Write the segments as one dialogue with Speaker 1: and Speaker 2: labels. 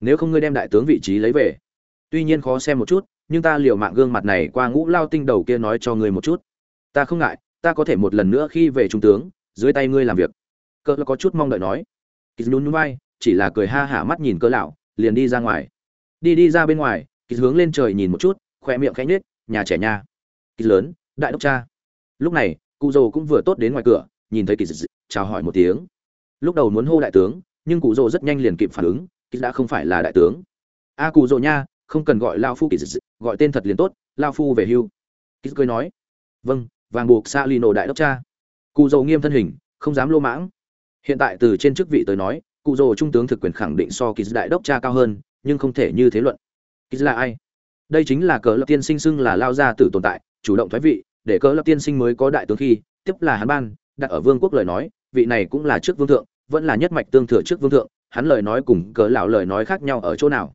Speaker 1: nếu không ngươi đem đại tướng vị trí lấy về. Tuy nhiên khó xem một chút nhưng ta liều mạng gương mặt này qua ngũ lao tinh đầu kia nói cho ngươi một chút. Ta không ngại ta có thể một lần nữa khi về trung tướng dưới tay ngươi làm việc. Cỡ có chút mong đợi nói. Kýt nhún nhún vai chỉ là cười ha hả mắt nhìn cỡ lão liền đi ra ngoài. Đi đi ra bên ngoài kýt hướng lên trời nhìn một chút khoe miệng khẽ nhếch nhà trẻ nhà, kýt lớn đại đốc cha. Lúc này cụ dồ cũng vừa tốt đến ngoài cửa nhìn thấy kýt chào hỏi một tiếng. Lúc đầu muốn hô đại tướng nhưng cụ dồ rất nhanh liền kịp phản ứng kýt đã không phải là đại tướng. A cụ dồ nha, không cần gọi lao phu kýt gọi tên thật liền tốt, lao phu về hưu. Kýt cười nói vâng vàng buộc xa lino đại đốc cha. Cụ dầu nghiêm thân hình, không dám lô mãng. Hiện tại từ trên chức vị tới nói cụ dầu trung tướng thực quyền khẳng định so kỳ đại đốc cha cao hơn, nhưng không thể như thế luận. Kỳ là ai? Đây chính là cờ lập tiên sinh xưng là lao gia tử tồn tại, chủ động thoái vị, để cờ lập tiên sinh mới có đại tướng khi, tiếp là hắn ban, đặt ở vương quốc lời nói, vị này cũng là trước vương thượng, vẫn là nhất mạch tương thừa trước vương thượng hắn lời nói cùng cỡ lão lời nói khác nhau ở chỗ nào?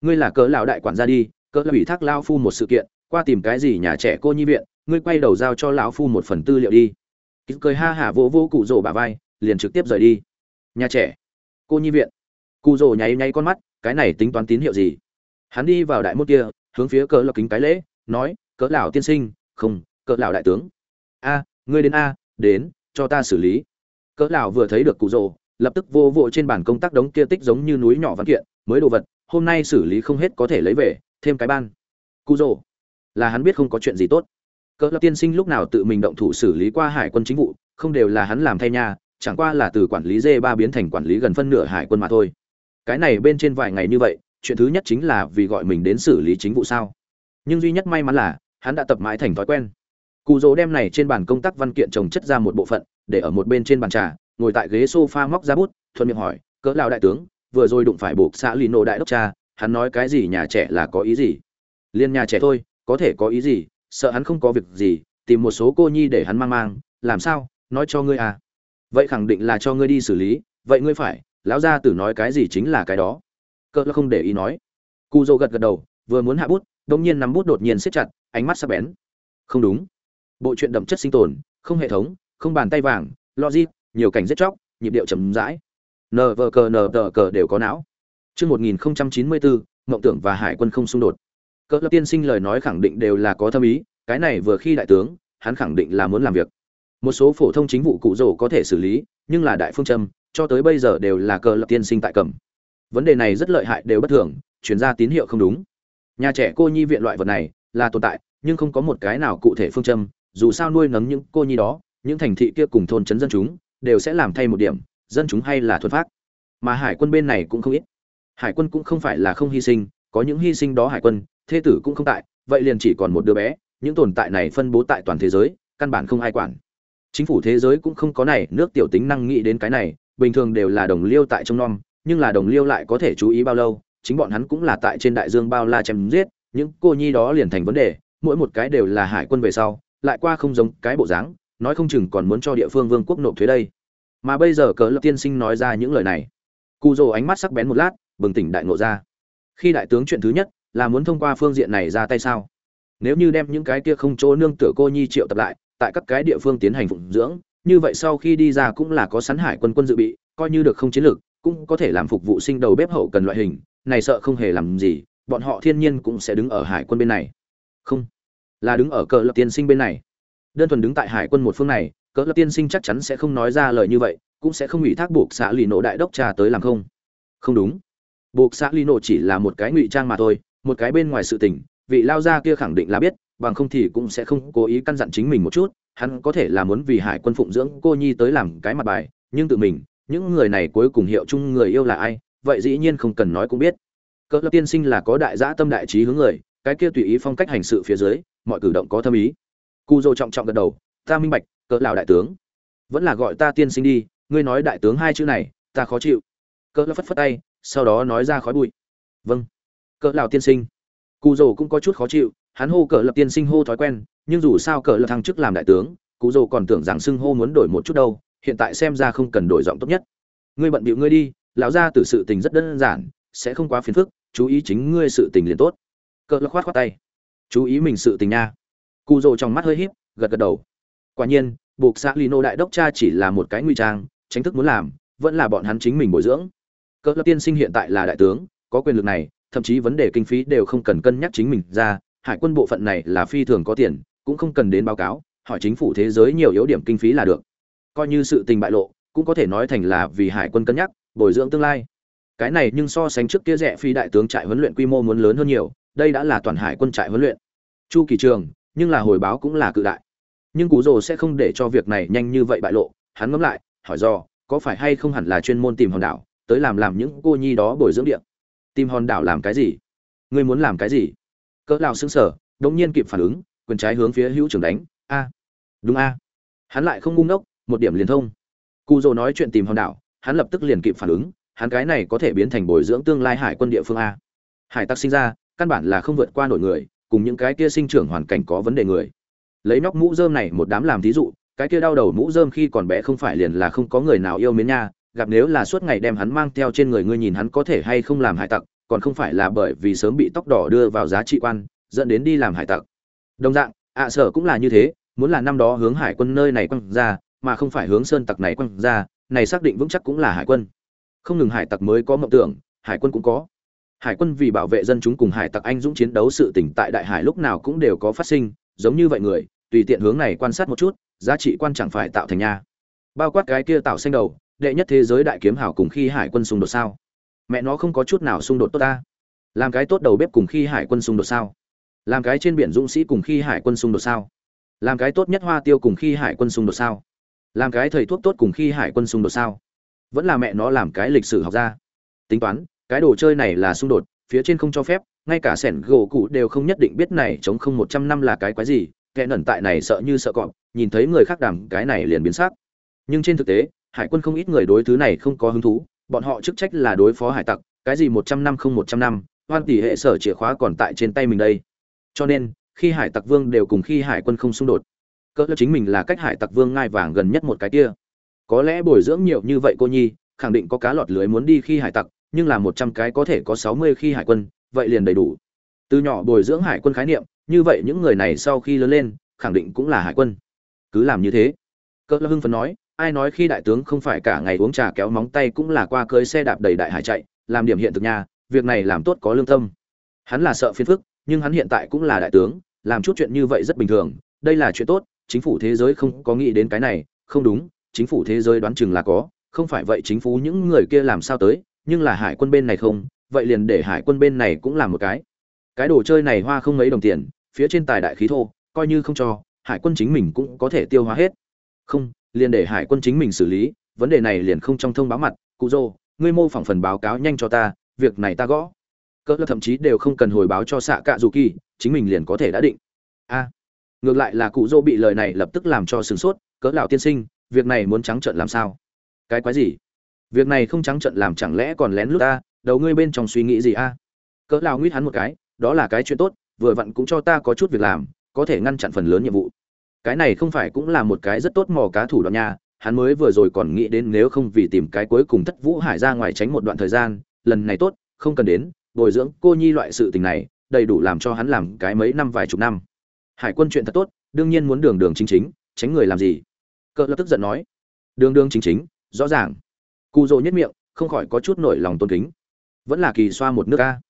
Speaker 1: Ngươi là cỡ lão đại quản gia đi, cỡ lão ủy thác lao phu một sự kiện, qua tìm cái gì nhà trẻ cô nhi viện, ngươi quay đầu giao cho lão phu một phần tư liệu đi. Kýt cười ha hả vỗ vỗ cụ rồ bả vai, liền trực tiếp rời đi. Nhà trẻ cô nhi viện. Cụ rồ nháy nháy con mắt, cái này tính toán tín hiệu gì? Hắn đi vào đại môn kia, hướng phía cỡ lão kính cái lễ, nói, cỡ lão tiên sinh, không, cỡ lão đại tướng. A, ngươi đến a, đến, cho ta xử lý. Cỡ lão vừa thấy được cụ rồ lập tức vô vội trên bàn công tác đống kia tích giống như núi nhỏ văn kiện, mới đồ vật, hôm nay xử lý không hết có thể lấy về, thêm cái ban. Cụ rồ là hắn biết không có chuyện gì tốt. Cỡ lập tiên sinh lúc nào tự mình động thủ xử lý qua hải quân chính vụ, không đều là hắn làm thay nha, chẳng qua là từ quản lý d ba biến thành quản lý gần phân nửa hải quân mà thôi. Cái này bên trên vài ngày như vậy, chuyện thứ nhất chính là vì gọi mình đến xử lý chính vụ sao. Nhưng duy nhất may mắn là, hắn đã tập mãi thành thói quen. Cụ dỗ đem này trên bàn công tác văn kiện trồng chất ra một bộ phận, để ở một bên trên bàn trà ngồi tại ghế sofa móc ra bút, thuận miệng hỏi, cỡ lão đại tướng, vừa rồi đụng phải buộc xã lino đại đốc cha, hắn nói cái gì nhà trẻ là có ý gì? Liên nhà trẻ thôi, có thể có ý gì, sợ hắn không có việc gì, tìm một số cô nhi để hắn mang mang, làm sao, nói cho ngươi à. Vậy khẳng định là cho ngươi đi xử lý, vậy ngươi phải, lão gia tử nói cái gì chính là cái đó. Cỡ không để ý nói. Cu dô gật gật đầu, vừa muốn hạ bút, đột nhiên nắm bút đột nhiên siết chặt, ánh mắt sắc bén. Không đúng. Bộ truyện đậm chất sinh tồn, không hệ thống, không bàn tay vàng, logic nhiều cảnh giết chóc nhịp điệu chậm rãi. Nờ vờ cờ nờ tờ cờ đều có não. Trước 1094, mộng tưởng và Hải quân không xung đột. Cỡ lập tiên sinh lời nói khẳng định đều là có thâm ý cái này vừa khi đại tướng hắn khẳng định là muốn làm việc. Một số phổ thông chính vụ cụ rổ có thể xử lý nhưng là đại phương châm cho tới bây giờ đều là cờ lập tiên sinh tại cầm. Vấn đề này rất lợi hại đều bất thường chuyển ra tín hiệu không đúng. Nhà trẻ cô nhi viện loại vật này là tồn tại nhưng không có một cái nào cụ thể phương châm dù sao nuôi nấng những cô nhi đó những thành thị kia cùng thôn trấn dân chúng đều sẽ làm thay một điểm, dân chúng hay là thuần phát mà hải quân bên này cũng không ít. Hải quân cũng không phải là không hy sinh, có những hy sinh đó hải quân thê tử cũng không tại, vậy liền chỉ còn một đứa bé, những tồn tại này phân bố tại toàn thế giới, căn bản không ai quản. Chính phủ thế giới cũng không có này, nước tiểu tính năng nghĩ đến cái này, bình thường đều là đồng liêu tại trong non, nhưng là đồng liêu lại có thể chú ý bao lâu, chính bọn hắn cũng là tại trên đại dương bao la chém giết, những cô nhi đó liền thành vấn đề, mỗi một cái đều là hải quân về sau, lại qua không giống cái bộ dáng nói không chừng còn muốn cho địa phương vương quốc nộp thuế đây. Mà bây giờ cờ lập tiên sinh nói ra những lời này. Cụ rồ ánh mắt sắc bén một lát, bừng tỉnh đại ngộ ra. Khi đại tướng chuyện thứ nhất, là muốn thông qua phương diện này ra tay sao? Nếu như đem những cái kia không chỗ nương tựa cô nhi triệu tập lại, tại các cái địa phương tiến hành phụng dưỡng, như vậy sau khi đi ra cũng là có sắn hải quân quân dự bị, coi như được không chiến lược, cũng có thể làm phục vụ sinh đầu bếp hậu cần loại hình, này sợ không hề làm gì, bọn họ thiên nhiên cũng sẽ đứng ở hải quân bên này. Không, là đứng ở cờ lập tiên sinh bên này đơn thuần đứng tại hải quân một phương này, cỡ lập tiên sinh chắc chắn sẽ không nói ra lời như vậy, cũng sẽ không ủy thác buộc xã lì Nộ đại đốc trà tới làm không. Không đúng. Buộc xã lì Nộ chỉ là một cái ngụy trang mà thôi, một cái bên ngoài sự tình, vị lao gia kia khẳng định là biết, bằng không thì cũng sẽ không cố ý căn dặn chính mình một chút, hắn có thể là muốn vì hải quân phụng dưỡng cô nhi tới làm cái mặt bài, nhưng tự mình, những người này cuối cùng hiệu chung người yêu là ai, vậy dĩ nhiên không cần nói cũng biết. Cỡ lập tiên sinh là có đại dã tâm đại trí hướng người, cái kia tùy ý phong cách hành sự phía dưới, mọi cử động có thâm ý cu dô trọng trọng gật đầu, ta minh bạch, cỡ lão đại tướng. Vẫn là gọi ta tiên sinh đi, ngươi nói đại tướng hai chữ này, ta khó chịu. Cỡ lão phất phất tay, sau đó nói ra khói bụi. Vâng. Cỡ lão tiên sinh. Cụ dồ cũng có chút khó chịu, hắn hô cỡ lập tiên sinh hô thói quen, nhưng dù sao cỡ lập thăng chức làm đại tướng cụ dồ còn tưởng rằng xưng hô muốn đổi một chút đâu, hiện tại xem ra không cần đổi giọng tốt nhất. Ngươi bận bịu ngươi đi, lão gia tử sự tình rất đơn giản, sẽ không quá phiền phức, chú ý chính ngươi sự tình liền tốt. Cỡ lập khoát khoát tay. Chú ý mình sự tình nha cụ rồ trong mắt hơi híp, gật gật đầu. Quả nhiên, buộc xã lino đại đốc cha chỉ là một cái nguy trang tránh thức muốn làm, vẫn là bọn hắn chính mình bồi dưỡng. Cỡ lập tiên sinh hiện tại là đại tướng, có quyền lực này, thậm chí vấn đề kinh phí đều không cần cân nhắc chính mình ra, hải quân bộ phận này là phi thường có tiền, cũng không cần đến báo cáo, hỏi chính phủ thế giới nhiều yếu điểm kinh phí là được. Coi như sự tình bại lộ, cũng có thể nói thành là vì hải quân cân nhắc, bồi dưỡng tương lai. Cái này nhưng so sánh trước kia rẻ phi đại tướng trại huấn luyện quy mô muốn lớn hơn nhiều, đây đã là toàn hải quân trại huấn luyện. Chu kỳ trường nhưng là hồi báo cũng là cự đại. Nhưng cú rồ sẽ không để cho việc này nhanh như vậy bại lộ. Hắn ngẫm lại, hỏi do có phải hay không hẳn là chuyên môn tìm hòn đảo, tới làm làm những cô nhi đó bồi dưỡng điện tìm hòn đảo làm cái gì? Ngươi muốn làm cái gì? Cỡ lão sững sờ đống nhiên kịp phản ứng, quyền trái hướng phía hữu trưởng đánh. A. Đúng a. Hắn lại không ngu ngốc, một điểm liền thông. Cụ dồ nói chuyện tìm hòn đảo, hắn lập tức liền kịp phản ứng, hắn cái này có thể biến thành bồi dưỡng tương lai hải quân địa phương a. Hải tặc sinh ra, căn bản là không vượt qua nổi người cùng những cái kia sinh trưởng hoàn cảnh có vấn đề người. Lấy nóc mũ rơm này một đám làm thí dụ, cái kia đau đầu mũ rơm khi còn bé không phải liền là không có người nào yêu mến nha, gặp nếu là suốt ngày đem hắn mang theo trên người ngươi nhìn hắn có thể hay không làm hải tặc, còn không phải là bởi vì sớm bị tóc đỏ đưa vào giá trị quan, dẫn đến đi làm hải tặc. Đồng dạng, ạ sở cũng là như thế, muốn là năm đó hướng hải quân nơi này quăng ra, mà không phải hướng sơn tặc này quăng ra, này xác định vững chắc cũng là hải quân. Không ngừng hải tặc mới có mộng tưởng, hải quân cũng có hải quân vì bảo vệ dân chúng cùng hải tặc anh dũng chiến đấu sự tỉnh tại đại hải lúc nào cũng đều có phát sinh, giống như vậy người, tùy tiện hướng này quan sát một chút, giá trị quan chẳng phải tạo thành nha. Bao quát cái kia tạo xanh đầu, đệ nhất thế giới đại kiếm hảo cùng khi hải quân xung đột sao? Mẹ nó không có chút nào xung đột tốt ta. Làm cái tốt đầu bếp cùng khi hải quân xung đột sao? Làm cái trên biển dũng sĩ cùng khi hải quân xung đột sao? Làm cái tốt nhất hoa tiêu cùng khi hải quân xung đột sao? Làm cái thầy thuốc tốt cùng khi hải quân xung đột sao? Vẫn là mẹ nó làm cái lịch sử học ra. Tính toán cái đồ chơi này là xung đột, phía trên không cho phép, ngay cả sẻn gỗ cụ đều không nhất định biết này chống không một trăm năm là cái quái gì, kẻ nẩn tại này sợ như sợ cọp, nhìn thấy người khác đàm cái này liền biến sắc. Nhưng trên thực tế, hải quân không ít người đối thứ này không có hứng thú, bọn họ chức trách là đối phó hải tặc, cái gì một trăm năm không một trăm năm, hoan tỷ hệ sở chìa khóa còn tại trên tay mình đây. Cho nên, khi hải tặc vương đều cùng khi hải quân không xung đột, cỡ chính mình là cách hải tặc vương ngai vàng gần nhất một cái kia. Có lẽ bồi dưỡng nhiều như vậy cô nhi, khẳng định có cá lọt lưới muốn đi khi hải tặc nhưng là một trăm cái có thể có sáu mươi khi hải quân, vậy liền đầy đủ. Từ nhỏ bồi dưỡng hải quân khái niệm, như vậy những người này sau khi lớn lên, khẳng định cũng là hải quân. Cứ làm như thế. Cỡ hưng phấn nói, ai nói khi đại tướng không phải cả ngày uống trà kéo móng tay cũng là qua cưới xe đạp đầy đại hải chạy, làm điểm hiện thực nhà việc này làm tốt có lương tâm. Hắn là sợ phiền phức, nhưng hắn hiện tại cũng là đại tướng, làm chút chuyện như vậy rất bình thường, đây là chuyện tốt, chính phủ thế giới không có nghĩ đến cái này, không đúng, chính phủ thế giới đoán chừng là có, không phải vậy chính phủ những người kia làm sao tới nhưng là hải quân bên này không, vậy liền để hải quân bên này cũng làm một cái. Cái đồ chơi này hoa không mấy đồng tiền, phía trên tài đại khí thô, coi như không cho, hải quân chính mình cũng có thể tiêu hóa hết. Không, liền để hải quân chính mình xử lý, vấn đề này liền không trong thông báo mặt, cụ dô, ngươi mô phỏng phần báo cáo nhanh cho ta, việc này ta gõ. Cỡ thậm chí đều không cần hồi báo cho xạ cạ dù kỳ, chính mình liền có thể đã định. A, ngược lại là cụ dô bị lời này lập tức làm cho sửng sốt, cỡ lão tiên sinh, việc này muốn trắng trợn làm sao? Cái quái gì? Việc này không trắng trợn làm chẳng lẽ còn lén lút ta, đầu ngươi bên trong suy nghĩ gì a? Cỡ lao nguyết hắn một cái, đó là cái chuyện tốt, vừa vặn cũng cho ta có chút việc làm, có thể ngăn chặn phần lớn nhiệm vụ. Cái này không phải cũng là một cái rất tốt mò cá thủ đoạn nha, hắn mới vừa rồi còn nghĩ đến nếu không vì tìm cái cuối cùng thất vũ hải ra ngoài tránh một đoạn thời gian, lần này tốt, không cần đến, bồi dưỡng cô nhi loại sự tình này, đầy đủ làm cho hắn làm cái mấy năm vài chục năm. Hải quân chuyện thật tốt, đương nhiên muốn đường đường chính chính, tránh người làm gì? Cỡ lập tức giận nói. Đường đường chính chính, rõ ràng cụ dỗ nhất miệng, không khỏi có chút nổi lòng tôn kính. Vẫn là kỳ xoa một nước ca.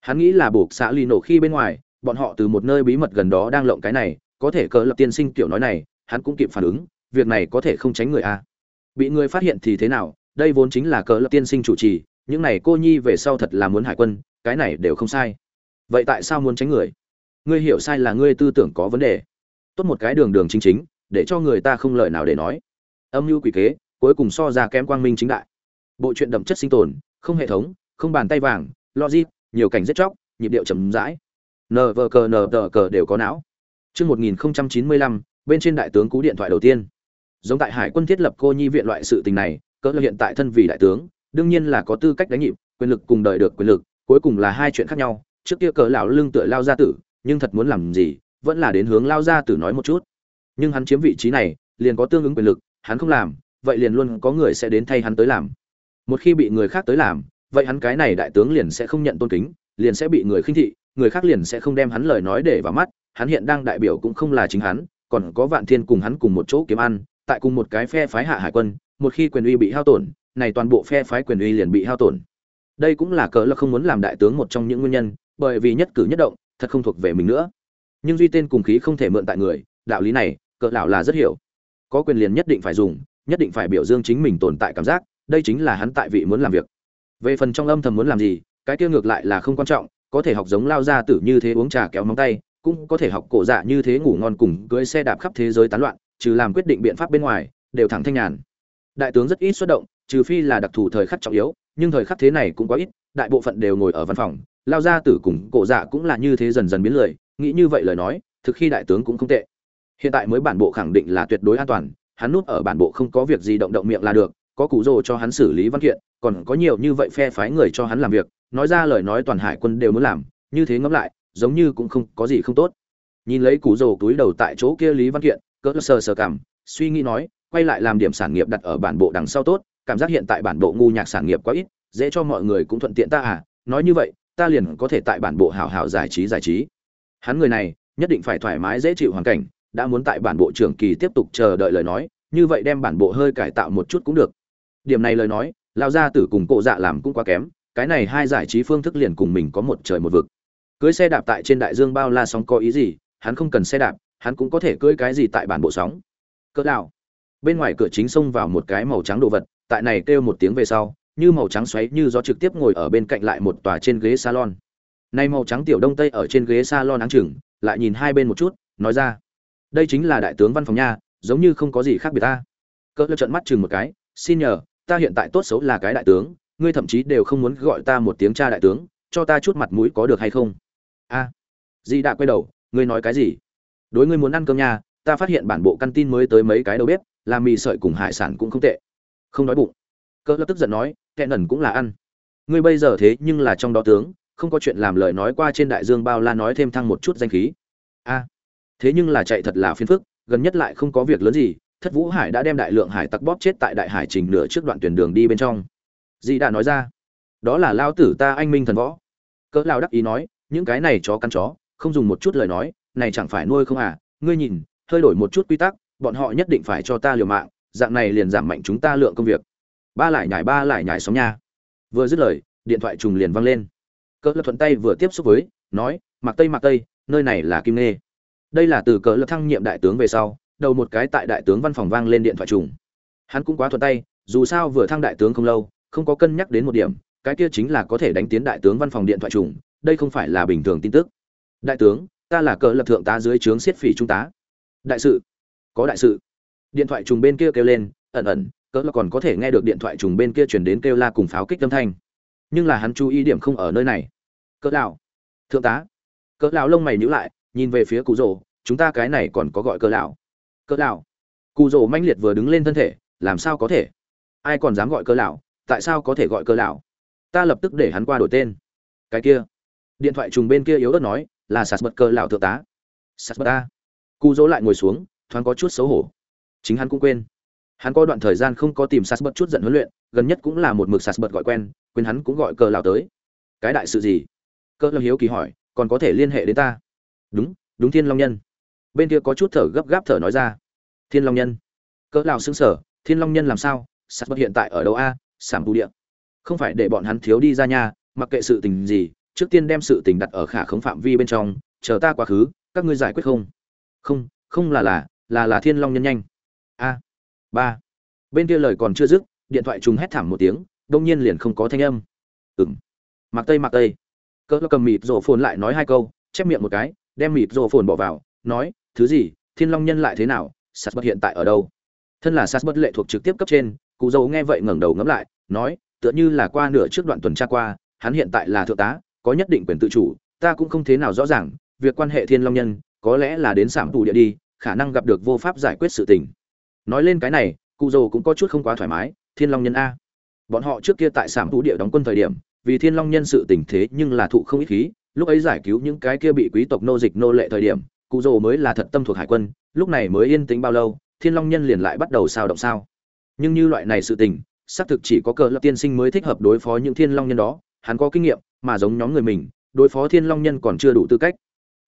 Speaker 1: Hắn nghĩ là buộc xã ly nổ khi bên ngoài, bọn họ từ một nơi bí mật gần đó đang lộng cái này, có thể cờ lập tiên sinh kiểu nói này, hắn cũng kịp phản ứng, việc này có thể không tránh người a. Bị người phát hiện thì thế nào, đây vốn chính là cờ lập tiên sinh chủ trì, những này cô nhi về sau thật là muốn hải quân, cái này đều không sai. Vậy tại sao muốn tránh người? Ngươi hiểu sai là ngươi tư tưởng có vấn đề. Tốt một cái đường đường chính chính, để cho người ta không lời nào để nói. Âm mưu quỷ kế cuối cùng so ra kém quang minh chính đại. Bộ truyện đậm chất sinh tồn, không hệ thống, không bàn tay vàng, logic, nhiều cảnh giết chóc, nhịp điệu chậm rãi. Nờ vờ cờ nờ vờ cờ đều có não. Chương một nghìn chín mươi lăm, bên trên đại tướng cú điện thoại đầu tiên. Giống tại hải quân thiết lập cô nhi viện loại sự tình này, cỡ hiện tại thân vì đại tướng, đương nhiên là có tư cách đánh nhịp, quyền lực cùng đợi được quyền lực, cuối cùng là hai chuyện khác nhau. Trước kia cỡ lão lưng tựa lao gia tử, nhưng thật muốn làm gì, vẫn là đến hướng lao gia tử nói một chút. Nhưng hắn chiếm vị trí này, liền có tương ứng quyền lực, hắn không làm vậy liền luôn có người sẽ đến thay hắn tới làm. Một khi bị người khác tới làm, vậy hắn cái này đại tướng liền sẽ không nhận tôn kính, liền sẽ bị người khinh thị, người khác liền sẽ không đem hắn lời nói để vào mắt, hắn hiện đang đại biểu cũng không là chính hắn, còn có vạn thiên cùng hắn cùng một chỗ kiếm ăn, tại cùng một cái phe phái hạ hải quân, một khi quyền uy bị hao tổn, này toàn bộ phe phái quyền uy liền bị hao tổn. Đây cũng là cỡ là không muốn làm đại tướng một trong những nguyên nhân, bởi vì nhất cử nhất động, thật không thuộc về mình nữa. Nhưng duy tên cùng khí không thể mượn tại người, đạo lý này cỡ lão là rất hiểu. Có quyền liền nhất định phải dùng nhất định phải biểu dương chính mình tồn tại cảm giác, đây chính là hắn tại vị muốn làm việc. Về phần trong âm thầm muốn làm gì, cái kia ngược lại là không quan trọng, có thể học giống lao ra tử như thế uống trà kéo móng tay, cũng có thể học cổ dạ như thế ngủ ngon cùng cưỡi xe đạp khắp thế giới tán loạn, trừ làm quyết định biện pháp bên ngoài, đều thẳng thanh nhàn. Đại tướng rất ít xuất động, trừ phi là đặc thù thời khắc trọng yếu, nhưng thời khắc thế này cũng quá ít, đại bộ phận đều ngồi ở văn phòng. Lao ra tử cùng cổ dạ cũng là như thế dần dần biến lười, nghĩ như vậy lời nói, thực khi đại tướng cũng không tệ. Hiện tại mới bản bộ khẳng định là tuyệt đối an toàn hắn núp ở bản bộ không có việc gì động động miệng là được, có cụ rồ cho hắn xử lý văn kiện, còn có nhiều như vậy phe phái người cho hắn làm việc, nói ra lời nói toàn hải quân đều muốn làm, như thế ngẫm lại, giống như cũng không có gì không tốt. Nhìn lấy cụ rồ túi đầu tại chỗ kia lý văn kiện, cỡ sờ sờ cảm, suy nghĩ nói, quay lại làm điểm sản nghiệp đặt ở bản bộ đằng sau tốt, cảm giác hiện tại bản bộ ngu nhạc sản nghiệp quá ít, dễ cho mọi người cũng thuận tiện ta à nói như vậy, ta liền có thể tại bản bộ hảo hảo giải trí giải trí. Hắn người này, nhất định phải thoải mái dễ chịu hoàn cảnh đã muốn tại bản bộ trưởng kỳ tiếp tục chờ đợi lời nói, như vậy đem bản bộ hơi cải tạo một chút cũng được. Điểm này lời nói lao ra tử cùng cộ dạ làm cũng quá kém, cái này hai giải trí phương thức liền cùng mình có một trời một vực. Cưới xe đạp tại trên đại dương bao la sóng có ý gì, hắn không cần xe đạp, hắn cũng có thể cưới cái gì tại bản bộ sóng. Cỡ đạo bên ngoài cửa chính xông vào một cái màu trắng đồ vật, tại này kêu một tiếng về sau, như màu trắng xoáy như gió trực tiếp ngồi ở bên cạnh lại một tòa trên ghế salon. Nay màu trắng tiểu đông tây ở trên ghế salon áng chừng, lại nhìn hai bên một chút, nói ra đây chính là đại tướng văn phòng nha giống như không có gì khác biệt ta. Cỡ lơ trận mắt chừng một cái xin nhờ ta hiện tại tốt xấu là cái đại tướng ngươi thậm chí đều không muốn gọi ta một tiếng cha đại tướng cho ta chút mặt mũi có được hay không? A. À, di đã quay đầu ngươi nói cái gì? Đối ngươi muốn ăn cơm nha ta phát hiện bản bộ căn tin mới tới mấy cái đầu bếp làm mì sợi cùng hải sản cũng không tệ. Không nói bụng. Cỡ lập tức giận nói kẹn ẩn cũng là ăn. Ngươi bây giờ thế nhưng là trong đó tướng không có chuyện làm lời nói qua trên đại dương bao la nói thêm thăng một chút danh khí. A thế nhưng là chạy thật là phiền phức, gần nhất lại không có việc lớn gì, thất vũ hải đã đem đại lượng hải tặc bóp chết tại đại hải trình nửa trước đoạn tuyển đường đi bên trong. Dì đã nói ra, đó là lao tử ta anh minh thần võ. Cỡ lao đắc ý nói, những cái này chó căn chó, không dùng một chút lời nói, này chẳng phải nuôi không à? Ngươi nhìn, hơi đổi một chút quy tắc, bọn họ nhất định phải cho ta liều mạng, dạng này liền giảm mạnh chúng ta lượng công việc. Ba lại nhải ba lại nhải sóng nha. Vừa dứt lời, điện thoại trùng liền văng lên. Cỡ lập thuận tay vừa tiếp xúc với, nói mặc tây mặc tây, nơi này là kim nê đây là từ cỡ lập thăng nhiệm đại tướng về sau, đầu một cái tại đại tướng văn phòng vang lên điện thoại trùng. Hắn cũng quá thuận tay, dù sao vừa thăng đại tướng không lâu, không có cân nhắc đến một điểm, cái kia chính là có thể đánh tiến đại tướng văn phòng điện thoại trùng, đây không phải là bình thường tin tức. Đại tướng, ta là cỡ lập thượng tá dưới trướng siết phỉ trung tá. Đại sự, có đại sự. Điện thoại trùng bên kia kêu lên, ẩn ẩn cỡ là còn có thể nghe được điện thoại trùng bên kia chuyển đến kêu la cùng pháo kích âm thanh. Nhưng là hắn chú ý điểm không ở nơi này. Cỡ lão, thượng tá. Cỡ lão lông mày nhíu lại nhìn về phía cụ rồ chúng ta cái này còn có gọi cỡ lão. Cỡ lão. Cụ rồ manh liệt vừa đứng lên thân thể, làm sao có thể? Ai còn dám gọi cỡ lão? Tại sao có thể gọi cỡ lão? Ta lập tức để hắn qua đổi tên. Cái kia. Điện thoại trùng bên kia yếu ớt nói, là sạt bật cỡ lão thượng tá. Sạt bật ta. Cụ rồ lại ngồi xuống, thoáng có chút xấu hổ. Chính hắn cũng quên. Hắn có đoạn thời gian không có tìm sạt bật chút giận huấn luyện, gần nhất cũng là một mực sạt bật gọi quen, quên hắn cũng gọi cờ lão tới. Cái đại sự gì? Cờ lão hiếu kỳ hỏi, còn có thể liên hệ đến ta? Đúng đúng thiên long nhân. Bên kia có chút thở gấp gáp thở nói ra. Thiên long nhân. Cỡ nào xứng sờ, thiên long nhân làm sao? Sạt bất hiện tại ở đâu a? Sảm tu địa không phải để bọn hắn thiếu đi ra nhà mặc kệ sự tình gì, trước tiên đem sự tình đặt ở khả khống phạm vi bên trong, chờ ta quá khứ, các ngươi giải quyết không? Không không là là là là thiên long nhân nhanh. A. Ba. Bên kia lời còn chưa dứt, điện thoại trùng hét thảm một tiếng, đông nhiên liền không có thanh âm. Ừng mặc tây mặc tây. Cỡ cầm mịt rổ phồn lại nói hai câu, chép miệng một cái đem mịt rổ phồn bỏ vào, nói, thứ gì, thiên long nhân lại thế nào? Sas bất hiện tại ở đâu? Thân là sas bất lệ thuộc trực tiếp cấp trên, cụ dâu nghe vậy ngẩng đầu ngẫm lại, nói, tựa như là qua nửa trước đoạn tuần tra qua, hắn hiện tại là thượng tá, có nhất định quyền tự chủ, ta cũng không thế nào rõ ràng, việc quan hệ thiên long nhân, có lẽ là đến sảm tù địa đi, khả năng gặp được vô pháp giải quyết sự tình. Nói lên cái này, cụ dầu cũng có chút không quá thoải mái, thiên long nhân a, bọn họ trước kia tại sảm tù địa đóng quân thời điểm, vì thiên long nhân sự tình thế nhưng là thụ không ít khí lúc ấy giải cứu những cái kia bị quý tộc nô dịch nô lệ thời điểm, cụ rồ mới là thật tâm thuộc hải quân, lúc này mới yên tĩnh bao lâu, thiên long nhân liền lại bắt đầu sao động sao. Nhưng như loại này sự tình, xác thực chỉ có cờ lập tiên sinh mới thích hợp đối phó những thiên long nhân đó, hắn có kinh nghiệm, mà giống nhóm người mình, đối phó thiên long nhân còn chưa đủ tư cách.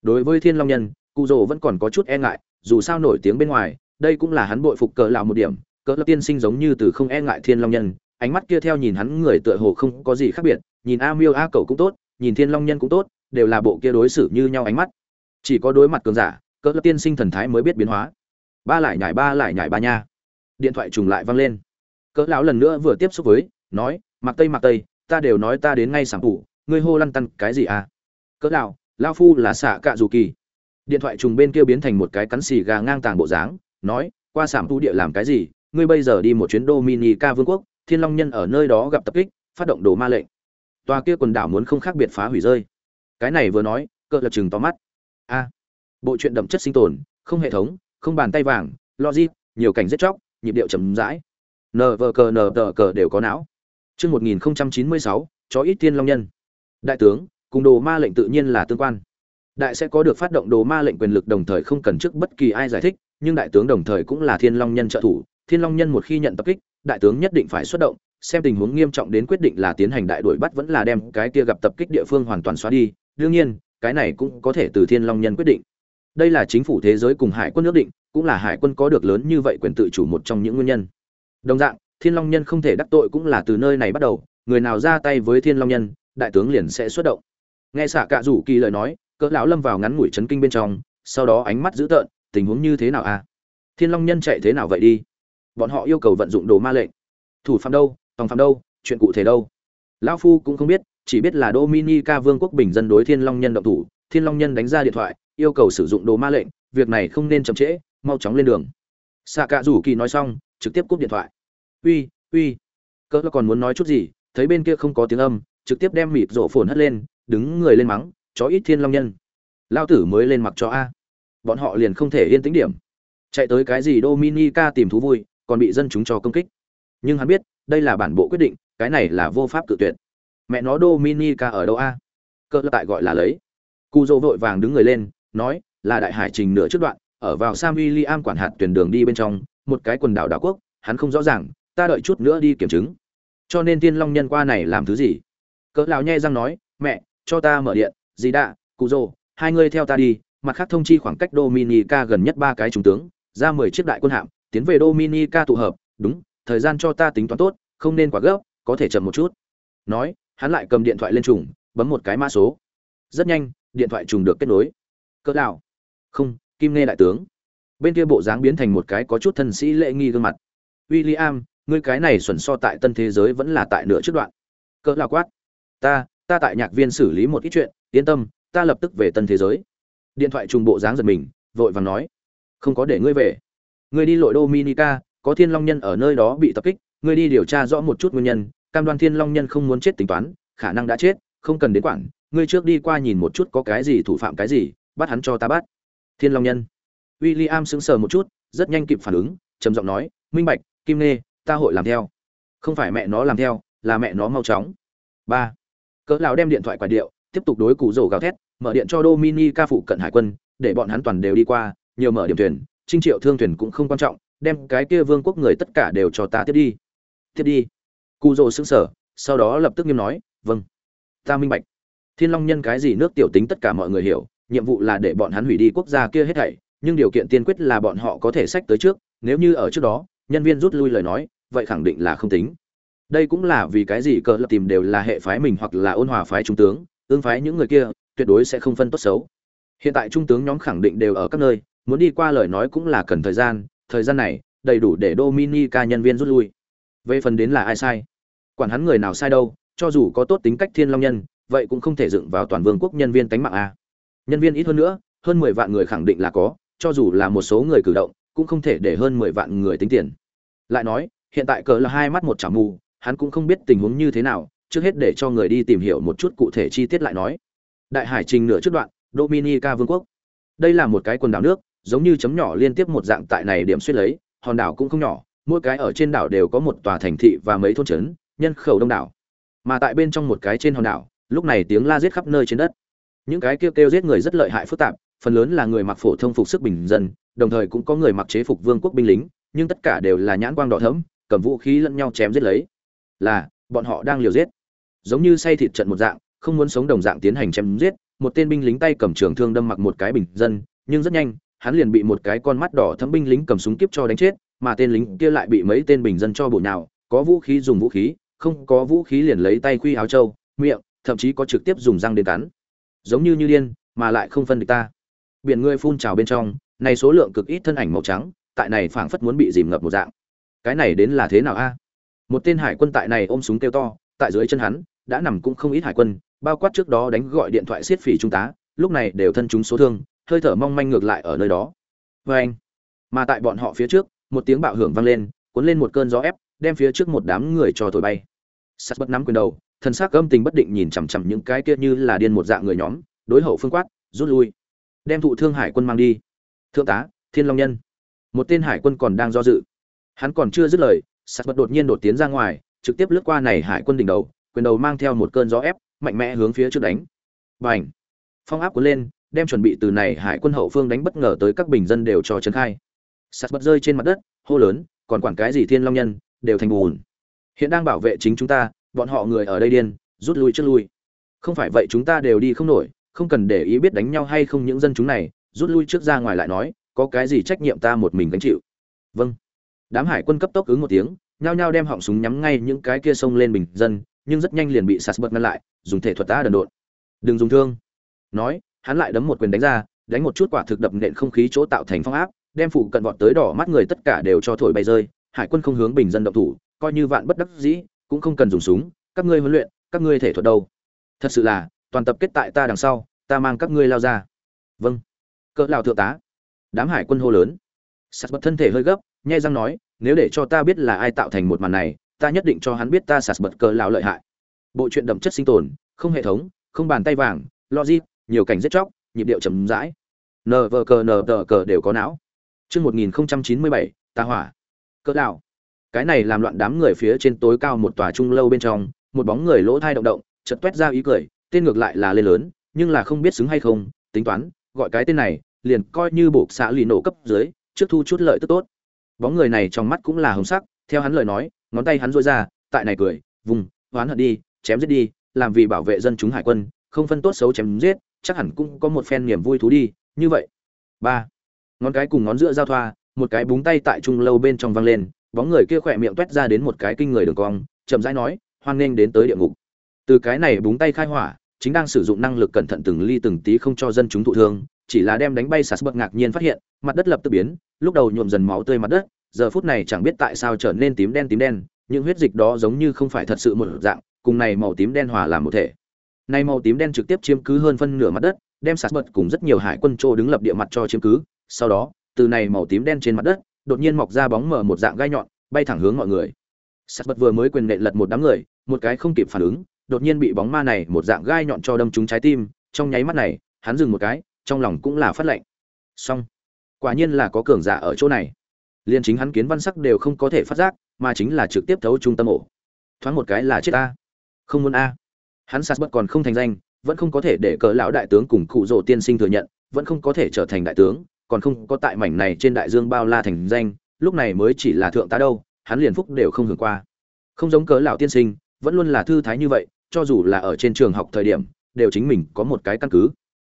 Speaker 1: Đối với thiên long nhân, cụ rồ vẫn còn có chút e ngại, dù sao nổi tiếng bên ngoài, đây cũng là hắn bội phục cờ lão một điểm, cờ lập tiên sinh giống như từ không e ngại thiên long nhân, ánh mắt kia theo nhìn hắn người tựa hồ không có gì khác biệt, nhìn a miêu a cậu cũng tốt, nhìn thiên long nhân cũng tốt đều là bộ kia đối xử như nhau ánh mắt. Chỉ có đối mặt cường giả, cỡ tiên sinh thần thái mới biết biến hóa. Ba lại nhảy ba lại nhảy ba nha. Điện thoại trùng lại vang lên. Cỡ lão lần nữa vừa tiếp xúc với, nói mặc tây mặc tây, ta đều nói ta đến ngay sảng phụ ngươi hô lăn tăn cái gì à? Cỡ lão lão phu là xạ cạ dù kỳ. Điện thoại trùng bên kia biến thành một cái cắn xì gà ngang tàng bộ dáng, nói, qua sảng phụ địa làm cái gì? Ngươi bây giờ đi một chuyến dominica vương quốc, thiên long nhân ở nơi đó gặp tập kích, phát động đồ ma lệnh. Tòa kia quần đảo muốn không khác biệt phá hủy rơi cái này vừa nói cỡ lập chừng to mắt. A, bộ truyện đậm chất sinh tồn, không hệ thống, không bàn tay vàng, logic, nhiều cảnh giết chóc, nhịp điệu chậm rãi. Nờ vờ cờ nờ tờ cờ đều có não. Chương một nghìn chín mươi sáu, chó ít tiên long nhân. Đại tướng, cùng đồ ma lệnh tự nhiên là tương quan. Đại sẽ có được phát động đồ ma lệnh quyền lực đồng thời không cần trước bất kỳ ai giải thích, nhưng đại tướng đồng thời cũng là thiên long nhân trợ thủ. Thiên long nhân một khi nhận tập kích, đại tướng nhất định phải xuất động, xem tình huống nghiêm trọng đến quyết định là tiến hành đại đuổi bắt vẫn là đem cái kia gặp tập kích địa phương hoàn toàn xóa đi đương nhiên, cái này cũng có thể từ thiên long nhân quyết định. Đây là chính phủ thế giới cùng hải quân ước định, cũng là hải quân có được lớn như vậy quyền tự chủ một trong những nguyên nhân. Đồng dạng, thiên long nhân không thể đắc tội cũng là từ nơi này bắt đầu, người nào ra tay với thiên long nhân, đại tướng liền sẽ xuất động. Nghe xạ cạ rủ kỳ lời nói, cỡ lão lâm vào ngắn ngủi chấn kinh bên trong, sau đó ánh mắt dữ tợn, tình huống như thế nào a à? thiên long nhân chạy thế nào vậy đi? Bọn họ yêu cầu vận dụng đồ ma lệnh. Thủ phạm đâu tòng phạm đâu, chuyện cụ thể đâu? Lão phu cũng không biết chỉ biết là dominica vương quốc bình dân đối thiên long nhân động thủ, thiên long nhân đánh ra điện thoại, yêu cầu sử dụng đồ ma lệnh, việc này không nên chậm trễ, mau chóng lên đường. Sạ cạ rủ kỳ nói xong, trực tiếp cúp điện thoại. Uy uy. Cỡ còn muốn nói chút gì, thấy bên kia không có tiếng âm, trực tiếp đem mịt rổ phồn hất lên, đứng người lên mắng, chó ít thiên long nhân. Lao tử mới lên mặc cho a. Bọn họ liền không thể yên tĩnh điểm. Chạy tới cái gì dominica tìm thú vui, còn bị dân chúng cho công kích. Nhưng hắn biết, đây là bản bộ quyết định, cái này là vô pháp cự tuyệt mẹ nó dominica ở đâu a? Cơ tại gọi là lấy. Cu dô vội vàng đứng người lên, nói, là đại hải trình nửa trước đoạn, ở vào sam William quản hạt tuyển đường đi bên trong, một cái quần đảo đảo quốc, hắn không rõ ràng, ta đợi chút nữa đi kiểm chứng. Cho nên tiên long nhân qua này làm thứ gì? Cỡ lão nhe răng nói, mẹ, cho ta mở điện, gì đã cụ rồ hai người theo ta đi, mặt khác thông chi khoảng cách dominica gần nhất ba cái trung tướng, ra mười chiếc đại quân hạm, tiến về dominica tụ hợp, đúng, thời gian cho ta tính toán tốt, không nên quá gấp, có thể chậm một chút. Nói hắn lại cầm điện thoại lên trùng bấm một cái mã số. Rất nhanh điện thoại trùng được kết nối. Cỡ lão không kim nghe đại tướng. Bên kia bộ dáng biến thành một cái có chút thân sĩ lễ nghi gương mặt. William, ngươi cái này xuẩn so tại tân thế giới vẫn là tại nửa trước đoạn. Cỡ lão quát? Ta ta tại nhạc viên xử lý một ít chuyện yên tâm ta lập tức về tân thế giới. Điện thoại trùng bộ dáng giật mình vội vàng nói. Không có để ngươi về. Ngươi đi lội dominica có thiên long nhân ở nơi đó bị tập kích ngươi đi điều tra rõ một chút nguyên nhân cam đoan thiên long nhân không muốn chết tính toán, khả năng đã chết, không cần đến quản, ngươi trước đi qua nhìn một chút có cái gì thủ phạm cái gì, bắt hắn cho ta bắt. Thiên long nhân. William sững sờ một chút, rất nhanh kịp phản ứng, trầm giọng nói, minh bạch, kim nê, ta hội làm theo. Không phải mẹ nó làm theo, là mẹ nó mau chóng. Ba. Cỡ lão đem điện thoại quạt điệu, tiếp tục đối cụ rổ gào thét, mở điện cho dominica phụ cận hải quân, để bọn hắn toàn đều đi qua, nhiều mở điểm thuyền, trinh triệu thương thuyền cũng không quan trọng, đem cái kia vương quốc người tất cả đều cho ta tiếp đi. Tiếp đi? Cụ rổ sững sờ, sau đó lập tức nghiêm nói vâng ta minh bạch. Thiên long nhân cái gì nước tiểu tính tất cả mọi người hiểu, nhiệm vụ là để bọn hắn hủy đi quốc gia kia hết thảy, nhưng điều kiện tiên quyết là bọn họ có thể sách tới trước, nếu như ở trước đó, nhân viên rút lui lời nói, vậy khẳng định là không tính. Đây cũng là vì cái gì cờ lập tìm đều là hệ phái mình hoặc là ôn hòa phái trung tướng, ương phái những người kia, tuyệt đối sẽ không phân tốt xấu. Hiện tại trung tướng nhóm khẳng định đều ở các nơi, muốn đi qua lời nói cũng là cần thời gian thời gian này, đầy đủ để dominica nhân viên rút lui về phần đến là ai sai? Quản hắn người nào sai đâu, cho dù có tốt tính cách thiên long nhân, vậy cũng không thể dựng vào toàn vương quốc nhân viên tánh mạng a. Nhân viên ít hơn nữa, hơn mười vạn người khẳng định là có, cho dù là một số người cử động, cũng không thể để hơn mười vạn người tính tiền. Lại nói, hiện tại cờ là hai mắt một chảo mù, hắn cũng không biết tình huống như thế nào, trước hết để cho người đi tìm hiểu một chút cụ thể chi tiết lại nói. Đại hải trình nửa trước đoạn, dominica vương quốc. Đây là một cái quần đảo nước, giống như chấm nhỏ liên tiếp một dạng tại này điểm suýt lấy, hòn đảo cũng không nhỏ mỗi cái ở trên đảo đều có một tòa thành thị và mấy thôn trấn, nhân khẩu đông đảo. Mà tại bên trong một cái trên hòn đảo, lúc này tiếng la giết khắp nơi trên đất. Những cái kêu kêu giết người rất lợi hại phức tạp, phần lớn là người mặc phổ thông phục sức bình dân, đồng thời cũng có người mặc chế phục vương quốc binh lính, nhưng tất cả đều là nhãn quang đỏ thẫm, cầm vũ khí lẫn nhau chém giết lấy. Là, bọn họ đang liều giết. Giống như say thịt trận một dạng, không muốn sống đồng dạng tiến hành chém giết, một tên binh lính tay cầm trường thương đâm mặc một cái bình dân, nhưng rất nhanh, hắn liền bị một cái con mắt đỏ thấm binh lính cầm súng kiếp cho đánh chết mà tên lính kia lại bị mấy tên bình dân cho bổ nhào có vũ khí dùng vũ khí không có vũ khí liền lấy tay quy áo châu, miệng thậm chí có trực tiếp dùng răng đến cắn. Giống như như điên mà lại không phân địch ta. Biển người phun trào bên trong này số lượng cực ít thân ảnh màu trắng tại này phảng phất muốn bị dìm ngập một dạng. Cái này đến là thế nào a? Một tên hải quân tại này ôm súng kêu to tại dưới chân hắn đã nằm cũng không ít hải quân bao quát trước đó đánh gọi điện thoại xiết phỉ trung tá lúc này đều thân chúng số thương hơi thở mong manh ngược lại ở nơi đó. Và anh. Mà tại bọn họ phía trước một tiếng bạo hưởng vang lên, cuốn lên một cơn gió ép, đem phía trước một đám người cho thổi bay. Sắt bất nắm quyền đầu, thần sắc âm tình bất định nhìn chằm chằm những cái kia như là điên một dạng người nhóm, đối hậu phương quát, rút lui. Đem thụ thương hải quân mang đi. Thượng tá, thiên long nhân. Một tên hải quân còn đang do dự. Hắn còn chưa dứt lời sắt bất đột nhiên đột tiến ra ngoài, trực tiếp lướt qua này hải quân đỉnh đầu, quyền đầu mang theo một cơn gió ép, mạnh mẽ hướng phía trước đánh. Bành! Phong áp cuốn lên, đem chuẩn bị từ này hải quân hậu phương đánh bất ngờ tới các bình dân đều cho trấn khai sắt bật rơi trên mặt đất, hô lớn, còn quản cái gì thiên long nhân, đều thành bùn. Hiện đang bảo vệ chính chúng ta, bọn họ người ở đây điên, rút lui trước lui. Không phải vậy chúng ta đều đi không nổi, không cần để ý biết đánh nhau hay không những dân chúng này, rút lui trước ra ngoài lại nói, có cái gì trách nhiệm ta một mình gánh chịu? Vâng. Đám hải quân cấp tốc ứng một tiếng, nhao nhao đem họng súng nhắm ngay những cái kia xông lên bình dân, nhưng rất nhanh liền bị sạt bật ngăn lại, dùng thể thuật ta đần độn. Đừng dùng thương. Nói, hắn lại đấm một quyền đánh ra, đánh một chút quả thực đập nện không khí chỗ tạo thành phong áp đem phụ cận vọt tới đỏ mắt người tất cả đều cho thổi bay rơi, hải quân không hướng bình dân động thủ, coi như vạn bất đắc dĩ, cũng không cần dùng súng, các ngươi huấn luyện, các ngươi thể thuật đâu. Thật sự là, toàn tập kết tại ta đằng sau, ta mang các ngươi lao ra. Vâng. Cỡ lao thượng tá. Đám hải quân hô lớn. Sạt bật thân thể hơi gấp, nhai răng nói, nếu để cho ta biết là ai tạo thành một màn này, ta nhất định cho hắn biết ta sạt bật cỡ lao lợi hại. Bộ chuyện đậm chất sinh tồn, không hệ thống, không bàn tay vàng, logic, nhiều cảnh giết chóc, nhịp điệu chậm rãi. Nờ vờ cờ nờ tờ cờ đều có não chương một nghìn chín mươi bảy, ta hỏa. Cỡ lào cái này làm loạn đám người phía trên tối cao một tòa trung lâu bên trong, một bóng người lỗ thai động động chật toét ra ý cười, tên ngược lại là lên lớn, nhưng là không biết xứng hay không, tính toán, gọi cái tên này, liền coi như bộ xã lì nổ cấp dưới, trước thu chút lợi tức tốt. Bóng người này trong mắt cũng là hồng sắc, theo hắn lời nói, ngón tay hắn dội ra, tại này cười, vùng, hoán hận đi, chém giết đi, làm vì bảo vệ dân chúng hải quân, không phân tốt xấu chém giết, chắc hẳn cũng có một phen niềm vui thú đi, như vậy. Ba ngón cái cùng ngón giữa giao thoa, một cái búng tay tại trung lâu bên trong văng lên, bóng người kia khỏe miệng toét ra đến một cái kinh người đường cong, chậm rãi nói, hoan nghênh đến tới địa ngục. Từ cái này búng tay khai hỏa, chính đang sử dụng năng lực cẩn thận từng ly từng tí không cho dân chúng thụ thương, chỉ là đem đánh bay sạt bậc ngạc nhiên phát hiện, mặt đất lập tức biến, lúc đầu nhuộm dần máu tươi mặt đất, giờ phút này chẳng biết tại sao trở nên tím đen tím đen, những huyết dịch đó giống như không phải thật sự một dạng, cùng này màu tím đen hòa làm một thể. Nay màu tím đen trực tiếp chiếm cứ hơn phân nửa mặt đất, đem sạt bậc cùng rất nhiều hải quân trô đứng lập địa mặt cho chiếm cứ sau đó, từ này màu tím đen trên mặt đất, đột nhiên mọc ra bóng mở một dạng gai nhọn, bay thẳng hướng mọi người. Sắt bật vừa mới quyền nện lật một đám người, một cái không kịp phản ứng, đột nhiên bị bóng ma này một dạng gai nhọn cho đâm trúng trái tim. Trong nháy mắt này, hắn dừng một cái, trong lòng cũng là phát lệnh. Xong. Quả nhiên là có cường giả ở chỗ này. Liền chính hắn kiến văn sắc đều không có thể phát giác, mà chính là trực tiếp thấu trung tâm ổ. Thoáng một cái là chết a không muốn a. Hắn sạt bật còn không thành danh, vẫn không có thể để cờ lão đại tướng cùng cụ rồ tiên sinh thừa nhận, vẫn không có thể trở thành đại tướng còn không có tại mảnh này trên đại dương bao la thành danh, lúc này mới chỉ là thượng tá đâu, hắn liền phúc đều không hưởng qua. Không giống cớ lão tiên sinh, vẫn luôn là thư thái như vậy, cho dù là ở trên trường học thời điểm, đều chính mình có một cái căn cứ.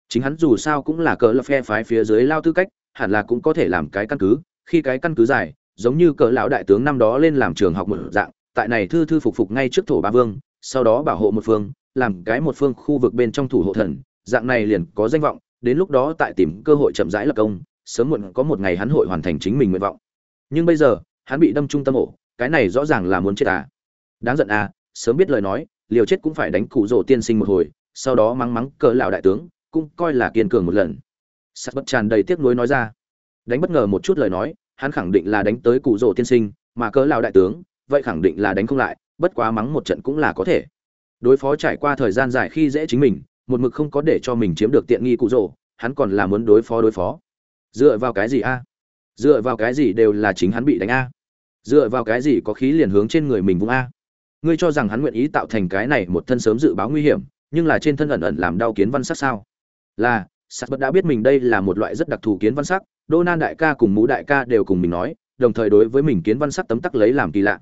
Speaker 1: Chính hắn dù sao cũng là cờ lập phe phái phía dưới lao tư cách, hẳn là cũng có thể làm cái căn cứ, khi cái căn cứ dài, giống như cờ lão đại tướng năm đó lên làm trường học một dạng, tại này thư thư phục phục ngay trước thổ ba vương, sau đó bảo hộ một phương, làm cái một phương khu vực bên trong thủ hộ thần, dạng này liền có danh vọng đến lúc đó tại tìm cơ hội chậm rãi lập công, sớm muộn có một ngày hắn hội hoàn thành chính mình nguyện vọng. Nhưng bây giờ, hắn bị đâm trung tâm ổ, cái này rõ ràng là muốn chết à. Đáng giận à sớm biết lời nói, liều chết cũng phải đánh cụ rỗ tiên sinh một hồi, sau đó mắng mắng cỡ lão đại tướng, cũng coi là kiên cường một lần. Sắt bất tràn đầy tiếc nuối nói ra. Đánh bất ngờ một chút lời nói, hắn khẳng định là đánh tới cụ rỗ tiên sinh, mà cỡ lão đại tướng, vậy khẳng định là đánh không lại, bất quá mắng một trận cũng là có thể. Đối phó trải qua thời gian dài khi dễ chính mình một mực không có để cho mình chiếm được tiện nghi cụ rồ hắn còn là muốn đối phó đối phó. Dựa vào cái gì a? Dựa vào cái gì đều là chính hắn bị đánh a? Dựa vào cái gì có khí liền hướng trên người mình vung a? Ngươi cho rằng hắn nguyện ý tạo thành cái này một thân sớm dự báo nguy hiểm, nhưng là trên thân ẩn ẩn làm đau kiến văn sắc sao? Là sắc bất đã biết mình đây là một loại rất đặc thù kiến văn sắc, đô nan đại ca cùng mũ đại ca đều cùng mình nói, đồng thời đối với mình kiến văn sắc tấm tắc lấy làm kỳ lạ.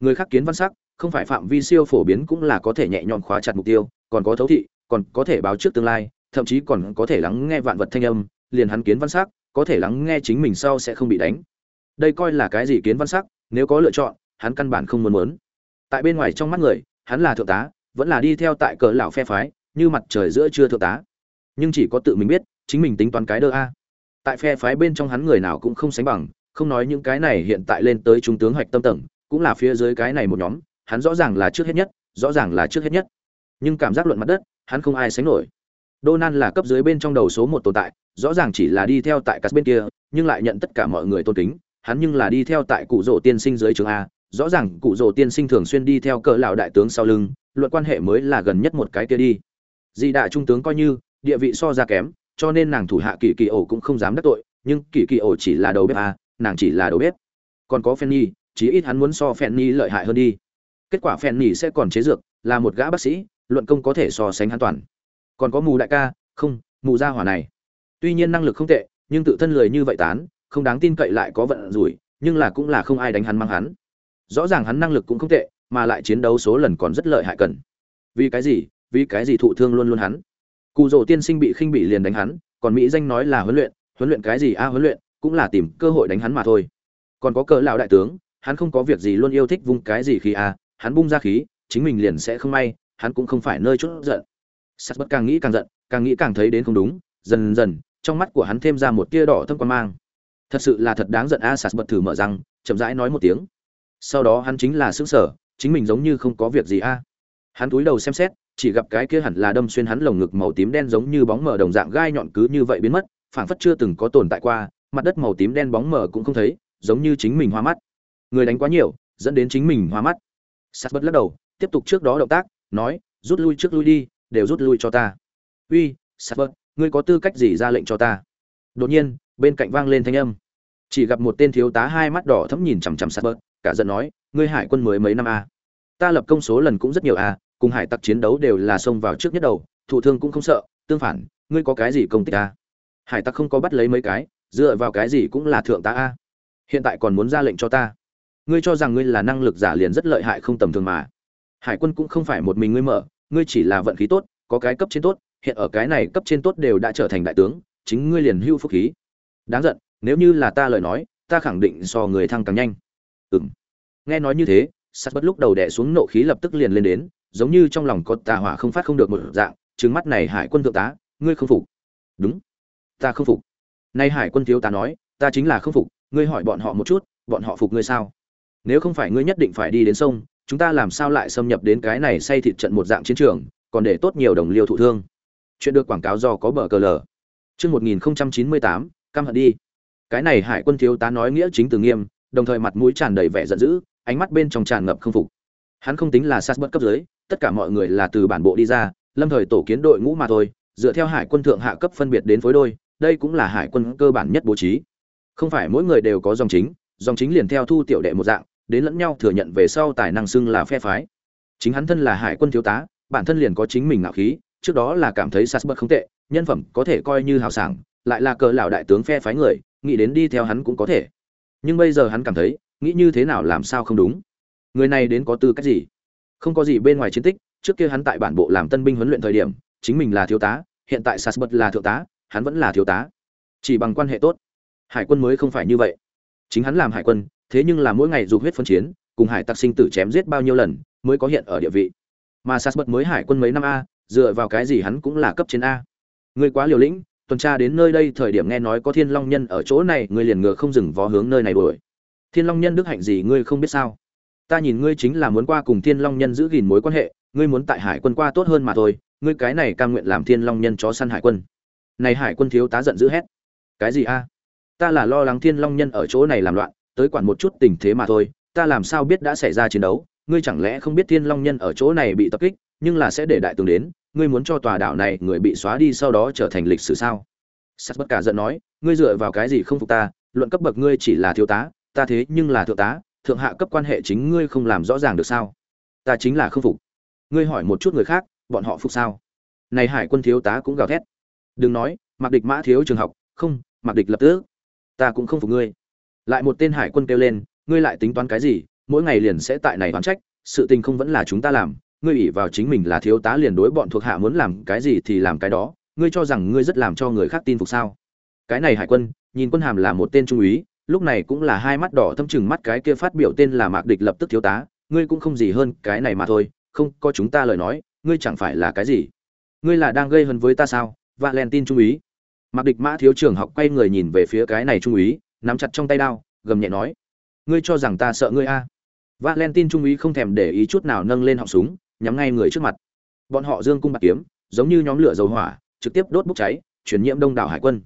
Speaker 1: Người khác kiến văn sắc, không phải phạm vi siêu phổ biến cũng là có thể nhẹ nhõm khóa chặt mục tiêu, còn có thấu thị còn có thể báo trước tương lai, thậm chí còn có thể lắng nghe vạn vật thanh âm, liền hắn kiến văn sắc, có thể lắng nghe chính mình sau sẽ không bị đánh. Đây coi là cái gì kiến văn sắc, nếu có lựa chọn, hắn căn bản không muốn muốn. Tại bên ngoài trong mắt người, hắn là thượng tá, vẫn là đi theo tại cờ lão phe phái, như mặt trời giữa trưa thượng tá. Nhưng chỉ có tự mình biết, chính mình tính toán cái đơ a. Tại phe phái bên trong hắn người nào cũng không sánh bằng, không nói những cái này hiện tại lên tới trung tướng hoạch tâm tầng, cũng là phía dưới cái này một nhóm, hắn rõ ràng là trước hết nhất, rõ ràng là trước hết nhất. Nhưng cảm giác luận mặt đất hắn không ai sánh nổi Donan là cấp dưới bên trong đầu số một tồn tại, rõ ràng chỉ là đi theo tại các bên kia, nhưng lại nhận tất cả mọi người tôn kính, hắn nhưng là đi theo tại cụ rồ tiên sinh dưới trường a, rõ ràng cụ rồ tiên sinh thường xuyên đi theo cỡ lão đại tướng sau lưng, luận quan hệ mới là gần nhất một cái kia đi. Di đại trung tướng coi như địa vị so ra kém, cho nên nàng thủ hạ kỳ kỳ ổ cũng không dám đắc tội, nhưng kỳ kỳ ổ chỉ là đầu bếp a, nàng chỉ là đầu bếp. Còn có Fanny, chí ít hắn muốn so Fanny lợi hại hơn đi. Kết quả Fanny sẽ còn chế dược, là một gã bác sĩ, luận công có thể so sánh an toàn. Còn có mù đại ca, không, mù gia hỏa này. Tuy nhiên năng lực không tệ, nhưng tự thân lười như vậy tán, không đáng tin cậy lại có vận rủi, nhưng là cũng là không ai đánh hắn mang hắn. Rõ ràng hắn năng lực cũng không tệ, mà lại chiến đấu số lần còn rất lợi hại cần. Vì cái gì, vì cái gì thụ thương luôn luôn hắn? Cụ rỗ tiên sinh bị khinh bị liền đánh hắn, còn mỹ danh nói là huấn luyện huấn luyện cái gì a huấn luyện, cũng là tìm cơ hội đánh hắn mà thôi. Còn có cỡ lão đại tướng, hắn không có việc gì luôn yêu thích vung cái gì khi a, hắn bung ra khí, chính mình liền sẽ không may hắn cũng không phải nơi chút giận. Sắt bất càng nghĩ càng giận, càng nghĩ càng thấy đến không đúng, dần dần, trong mắt của hắn thêm ra một tia đỏ thâm quan mang. Thật sự là thật đáng giận a sạt bật thử mở răng, chậm rãi nói một tiếng. Sau đó hắn chính là xứng sở chính mình giống như không có việc gì a. Hắn túi đầu xem xét, chỉ gặp cái kia hẳn là đâm xuyên hắn lồng ngực màu tím đen giống như bóng mờ đồng dạng gai nhọn cứ như vậy biến mất, phảng phất chưa từng có tồn tại qua, mặt đất màu tím đen bóng mờ cũng không thấy, giống như chính mình hoa mắt. Người đánh quá nhiều, dẫn đến chính mình hoa mắt. Sắt bất lắc đầu, tiếp tục trước đó động tác nói rút lui trước lui đi đều rút lui cho ta. Uy sắp bớt ngươi có tư cách gì ra lệnh cho ta? Đột nhiên bên cạnh vang lên thanh âm. Chỉ gặp một tên thiếu tá hai mắt đỏ thẫm nhìn chằm chằm sắp bớt cả giận nói ngươi hải quân mới mấy năm a? À? ta lập công số lần cũng rất nhiều a à, cùng hải tặc chiến đấu đều là xông vào trước nhất đầu thủ thương cũng không sợ tương phản ngươi có cái gì công tích a? À? hải tặc không có bắt lấy mấy cái dựa vào cái gì cũng là thượng tá a? Hiện tại còn muốn ra lệnh cho ta? Ngươi cho rằng ngươi là năng lực giả liền rất lợi hại không tầm thường mà? Hải quân cũng không phải một mình ngươi mở, ngươi chỉ là vận khí tốt, có cái cấp trên tốt, hiện ở cái này cấp trên tốt đều đã trở thành đại tướng, chính ngươi liền hưu phúc khí. Đáng giận, nếu như là ta lời nói, ta khẳng định so người thăng càng nhanh. Ừ m nghe nói như thế sắt bất lúc đầu đẻ xuống nộ khí lập tức liền lên đến, giống như trong lòng có tà hỏa không phát không được một dạng trứng mắt này hải quân thượng tá, ngươi không phục. Đúng. Ta không phục. Nay hải quân thiếu tá nói, ta chính là không phục, ngươi hỏi bọn họ một chút, bọn họ phục ngươi sao? Nếu không phải ngươi nhất định phải đi đến sông chúng ta làm sao lại xâm nhập đến cái này say thịt trận một dạng chiến trường, còn để tốt nhiều đồng liêu thụ thương. Chuyện được quảng cáo do có bờ cờ lờ. Chương 1098, căm hận đi. Cái này Hải quân thiếu tá nói nghĩa chính từ nghiêm, đồng thời mặt mũi tràn đầy vẻ giận dữ, ánh mắt bên trong tràn ngập không phục. Hắn không tính là sát bất cấp dưới, tất cả mọi người là từ bản bộ đi ra, lâm thời tổ kiến đội ngũ mà thôi, dựa theo hải quân thượng hạ cấp phân biệt đến phối đôi, đây cũng là hải quân cơ bản nhất bố trí. Không phải mỗi người đều có dòng chính, dòng chính liền theo thu tiểu đệ một dạng, đến lẫn nhau thừa nhận về sau tài năng xưng là phe phái. Chính hắn thân là hải quân thiếu tá, bản thân liền có chính mình ngạo khí, trước đó là cảm thấy sas bất không tệ, nhân phẩm có thể coi như hào sảng, lại là cờ lão đại tướng phe phái người, nghĩ đến đi theo hắn cũng có thể. Nhưng bây giờ hắn cảm thấy, nghĩ như thế nào làm sao không đúng? Người này đến có tư cách gì? Không có gì bên ngoài chiến tích, trước kia hắn tại bản bộ làm tân binh huấn luyện thời điểm, chính mình là thiếu tá, hiện tại sas là thượng tá, hắn vẫn là thiếu tá. Chỉ bằng quan hệ tốt. Hải quân mới không phải như vậy chính hắn làm hải quân thế nhưng là mỗi ngày dục huyết phân chiến, cùng hải tặc sinh tử chém giết bao nhiêu lần, mới có hiện ở địa vị. Mà Sasbert mới hải quân mấy năm a, dựa vào cái gì hắn cũng là cấp trên a. Ngươi quá liều lĩnh, tuần tra đến nơi đây thời điểm nghe nói có Thiên Long nhân ở chỗ này, ngươi liền ngựa không dừng vó hướng nơi này đuổi. Thiên Long nhân đức hạnh gì ngươi không biết sao? Ta nhìn ngươi chính là muốn qua cùng Thiên Long nhân giữ gìn mối quan hệ, ngươi muốn tại hải quân qua tốt hơn mà thôi, ngươi cái này cam nguyện làm Thiên Long nhân chó săn hải quân. Này hải quân thiếu tá giận dữ hét. Cái gì a? Ta là lo lắng Thiên Long nhân ở chỗ này làm loạn, tới quản một chút tình thế mà thôi ta làm sao biết đã xảy ra chiến đấu ngươi chẳng lẽ không biết thiên long nhân ở chỗ này bị tập kích nhưng là sẽ để đại tướng đến ngươi muốn cho tòa đảo này người bị xóa đi sau đó trở thành lịch sử sao? Sắt bất cả giận nói ngươi dựa vào cái gì không phục ta luận cấp bậc ngươi chỉ là thiếu tá ta thế nhưng là thượng tá thượng hạ cấp quan hệ chính ngươi không làm rõ ràng được sao? Ta chính là không phục. Ngươi hỏi một chút người khác bọn họ phục sao? Này hải quân thiếu tá cũng gào thét. Đừng nói mặc địch mã thiếu trường học không mặc địch lập tức ta cũng không phục ngươi. Lại một tên hải quân kêu lên, ngươi lại tính toán cái gì, mỗi ngày liền sẽ tại này đoán trách, sự tình không vẫn là chúng ta làm, ngươi ủy vào chính mình là thiếu tá liền đối bọn thuộc hạ muốn làm cái gì thì làm cái đó, ngươi cho rằng ngươi rất làm cho người khác tin phục sao? Cái này hải quân, nhìn quân hàm là một tên trung úy, lúc này cũng là hai mắt đỏ thâm chừng mắt cái kia phát biểu tên là mạc địch lập tức thiếu tá, ngươi cũng không gì hơn cái này mà thôi, không có chúng ta lời nói, ngươi chẳng phải là cái gì? Ngươi là đang gây hấn với ta sao? Valentine trung úy mạc địch mã thiếu trưởng học quay người nhìn về phía cái này trung úy, nắm chặt trong tay đao, gầm nhẹ nói, ngươi cho rằng ta sợ ngươi a? À. valentine trung úy không thèm để ý chút nào nâng lên họng súng, nhắm ngay người trước mặt. Bọn họ dương cung bạc kiếm, giống như nhóm lửa dầu hỏa, trực tiếp đốt bốc cháy, chuyển nhiễm đông đảo hải quân.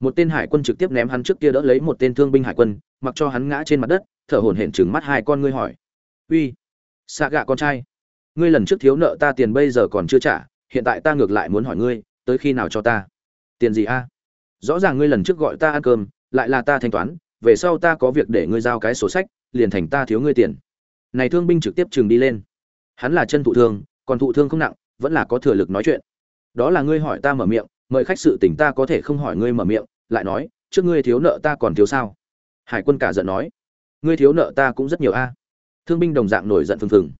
Speaker 1: Một tên hải quân trực tiếp ném hắn trước kia đỡ lấy một tên thương binh hải quân, mặc cho hắn ngã trên mặt đất, thở hổn hển chừng mắt hai con ngươi hỏi, uy, xạ gạ con trai, ngươi lần trước thiếu nợ ta tiền bây giờ còn chưa trả, hiện tại ta ngược lại muốn hỏi ngươi, tới khi nào cho ta? Tiền gì a? Rõ ràng ngươi lần trước gọi ta ăn cơm, lại là ta thanh toán, về sau ta có việc để ngươi giao cái sổ sách, liền thành ta thiếu ngươi tiền. Này thương binh trực tiếp trường đi lên. Hắn là chân thụ thương, còn thụ thương không nặng, vẫn là có thừa lực nói chuyện. Đó là ngươi hỏi ta mở miệng, mời khách sự tỉnh ta có thể không hỏi ngươi mở miệng, lại nói, trước ngươi thiếu nợ ta còn thiếu sao? Hải quân cả giận nói, ngươi thiếu nợ ta cũng rất nhiều a. Thương binh đồng dạng nổi giận phừng phừng.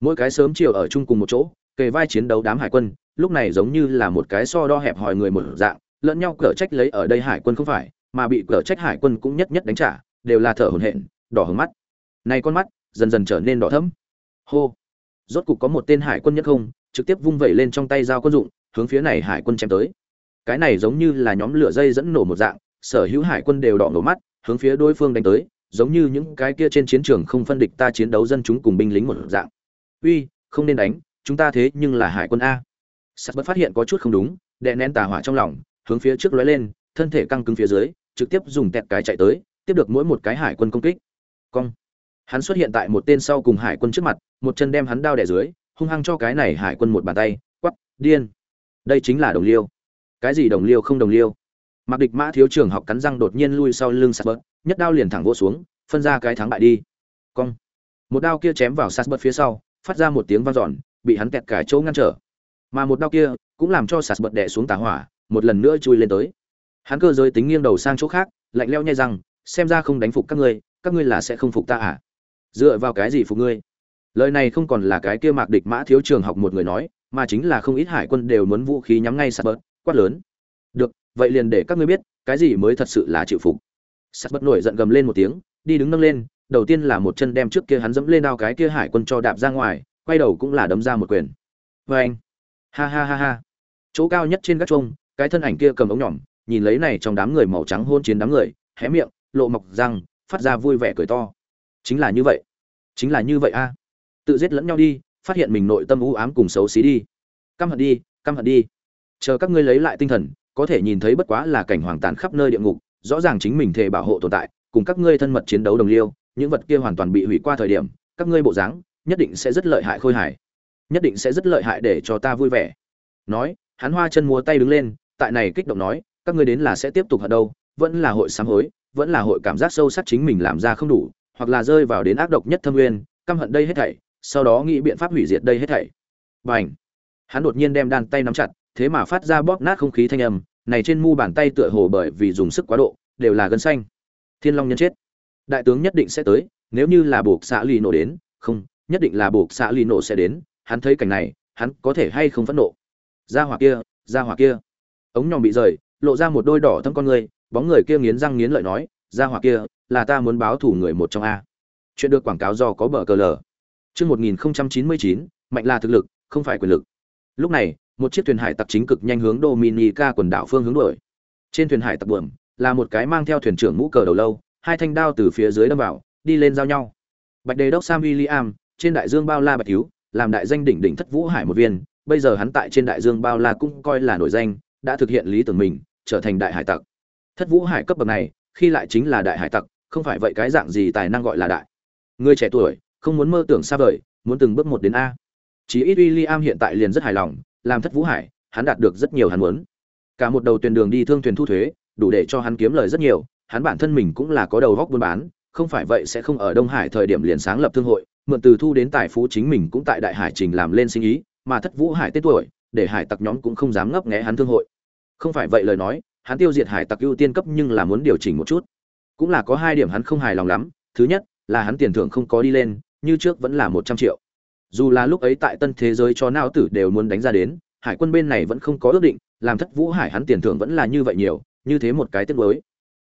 Speaker 1: Mỗi cái sớm chiều ở chung cùng một chỗ kề vai chiến đấu đám hải quân, lúc này giống như là một cái so đo hẹp hòi người một dạng, lẫn nhau cở trách lấy ở đây hải quân không phải, mà bị cở trách hải quân cũng nhất nhất đánh trả, đều là thở hổn hển, đỏ hứng mắt. Này con mắt, dần dần trở nên đỏ thẫm. Hô. Rốt cục có một tên hải quân nhất không, trực tiếp vung vẩy lên trong tay dao quân dụng, hướng phía này hải quân chém tới. Cái này giống như là nhóm lửa dây dẫn nổ một dạng, sở hữu hải quân đều đỏ nổ mắt, hướng phía đối phương đánh tới, giống như những cái kia trên chiến trường không phân địch ta chiến đấu dân chúng cùng binh lính một dạng. Uy, không nên đánh chúng ta thế nhưng là hải quân a. Sắt bất phát hiện có chút không đúng, đè nén tà hỏa trong lòng, hướng phía trước lóe lên, thân thể căng cứng phía dưới, trực tiếp dùng tẹt cái chạy tới, tiếp được mỗi một cái hải quân công kích. Cong. Hắn xuất hiện tại một tên sau cùng hải quân trước mặt, một chân đem hắn đao đẻ dưới, hung hăng cho cái này hải quân một bàn tay quắp điên. Đây chính là đồng liêu. Cái gì đồng liêu không đồng liêu? Mặc địch mã thiếu trường học cắn răng đột nhiên lui sau lưng sạt bớt nhất đao liền thẳng vỗ xuống, phân ra cái thắng bại đi. Cong. Một đao kia chém vào sạt bớt phía sau, phát ra một tiếng vang dọn bị hắn kẹt cả chỗ ngăn trở. Mà một đao kia cũng làm cho sạt bớt đè xuống tà hỏa, một lần nữa chui lên tới. Hắn cơ giới tính nghiêng đầu sang chỗ khác, lạnh leo nhai rằng xem ra không đánh phục các ngươi các ngươi là sẽ không phục ta à? Dựa vào cái gì phục ngươi? Lời này không còn là cái kia mạc địch mã thiếu trường học một người nói, mà chính là không ít hải quân đều muốn vũ khí nhắm ngay sạt bớt quát lớn. Được, vậy liền để các ngươi biết, cái gì mới thật sự là chịu phục. Sạt bớt nổi giận gầm lên một tiếng, đi đứng nâng lên, đầu tiên là một chân đem trước kia hắn dẫm lên đao cái kia hải quân cho đạp ra ngoài quay đầu cũng là đấm ra một quyền. Vê anh. Ha ha ha ha. Chỗ cao nhất trên gác chuông, cái thân ảnh kia cầm ống nhỏm, nhìn lấy này trong đám người màu trắng hôn chiến đám người, hé miệng, lộ mọc răng, phát ra vui vẻ cười to. Chính là như vậy. Chính là như vậy a. Tự giết lẫn nhau đi, phát hiện mình nội tâm u ám cùng xấu xí đi. Căm hận đi, căm hận đi. Chờ các ngươi lấy lại tinh thần, có thể nhìn thấy bất quá là cảnh hoàng tàn khắp nơi địa ngục, rõ ràng chính mình thể bảo hộ tồn tại, cùng các ngươi thân mật chiến đấu đồng liêu, những vật kia hoàn toàn bị hủy qua thời điểm, các ngươi bộ dáng nhất định sẽ rất lợi hại khôi hài. Nhất định sẽ rất lợi hại để cho ta vui vẻ. Nói, hắn hoa chân múa tay đứng lên, tại này kích động nói, các ngươi đến là sẽ tiếp tục ở đâu, vẫn là hội sám hối, vẫn là hội cảm giác sâu sắc chính mình làm ra không đủ, hoặc là rơi vào đến ác độc nhất thâm nguyên, căm hận đây hết thảy, sau đó nghĩ biện pháp hủy diệt đây hết thảy. Bành! Hắn đột nhiên đem đan tay nắm chặt, thế mà phát ra bóp nát không khí thanh âm, này trên mu bàn tay tựa hồ bởi vì dùng sức quá độ, đều là gân xanh. Thiên long nhân chết. Đại tướng nhất định sẽ tới, nếu như là buộc xã lì nổ đến, không nhất định là buộc xã lì nổ sẽ đến, hắn thấy cảnh này, hắn có thể hay không phẫn nộ. Ra hỏa kia, ra hỏa kia. Ống nhòm bị rời, lộ ra một đôi đỏ thâm con người, bóng người kia nghiến răng nghiến lợi nói, ra hỏa kia, là ta muốn báo thủ người một trong a. Chuyện được quảng cáo do có bờ cờ lờ. Chương một nghìn chín mươi chín, mạnh là thực lực, không phải quyền lực. Lúc này, một chiếc thuyền hải tặc chính cực nhanh hướng dominica quần đảo phương hướng đổi trên thuyền hải tặc buồm, là một cái mang theo thuyền trưởng mũ cờ đầu lâu, hai thanh đao từ phía dưới đâm vào, đi lên giao nhau. Bạch đề đốc sam william trên đại dương bao la bạch cứu, làm đại danh đỉnh đỉnh thất vũ hải một viên, bây giờ hắn tại trên đại dương bao la cũng coi là nổi danh, đã thực hiện lý tưởng mình, trở thành đại hải tặc. Thất vũ hải cấp bậc này, khi lại chính là đại hải tặc, không phải vậy cái dạng gì tài năng gọi là đại. Người trẻ tuổi, không muốn mơ tưởng xa vời, muốn từng bước một đến a. Chỉ ít William hiện tại liền rất hài lòng, làm thất vũ hải, hắn đạt được rất nhiều hắn muốn. Cả một đầu tuyển đường đi thương thuyền thu thuế, đủ để cho hắn kiếm lời rất nhiều, hắn bản thân mình cũng là có đầu góc buôn bán, không phải vậy sẽ không ở đông hải thời điểm liền sáng lập thương hội mượn từ thu đến tài phú chính mình cũng tại đại hải trình làm lên sinh ý, mà thất vũ hải tết tuổi, để hải tặc nhóm cũng không dám ngấp nghé hắn thương hội. Không phải vậy lời nói, hắn tiêu diệt hải tặc ưu tiên cấp nhưng là muốn điều chỉnh một chút. Cũng là có hai điểm hắn không hài lòng lắm, thứ nhất, là hắn tiền thưởng không có đi lên, như trước vẫn là một trăm triệu. Dù là lúc ấy tại tân thế giới cho nao tử đều muốn đánh ra đến, hải quân bên này vẫn không có ước định, làm thất vũ hải hắn tiền thưởng vẫn là như vậy nhiều, như thế một cái tiết mới.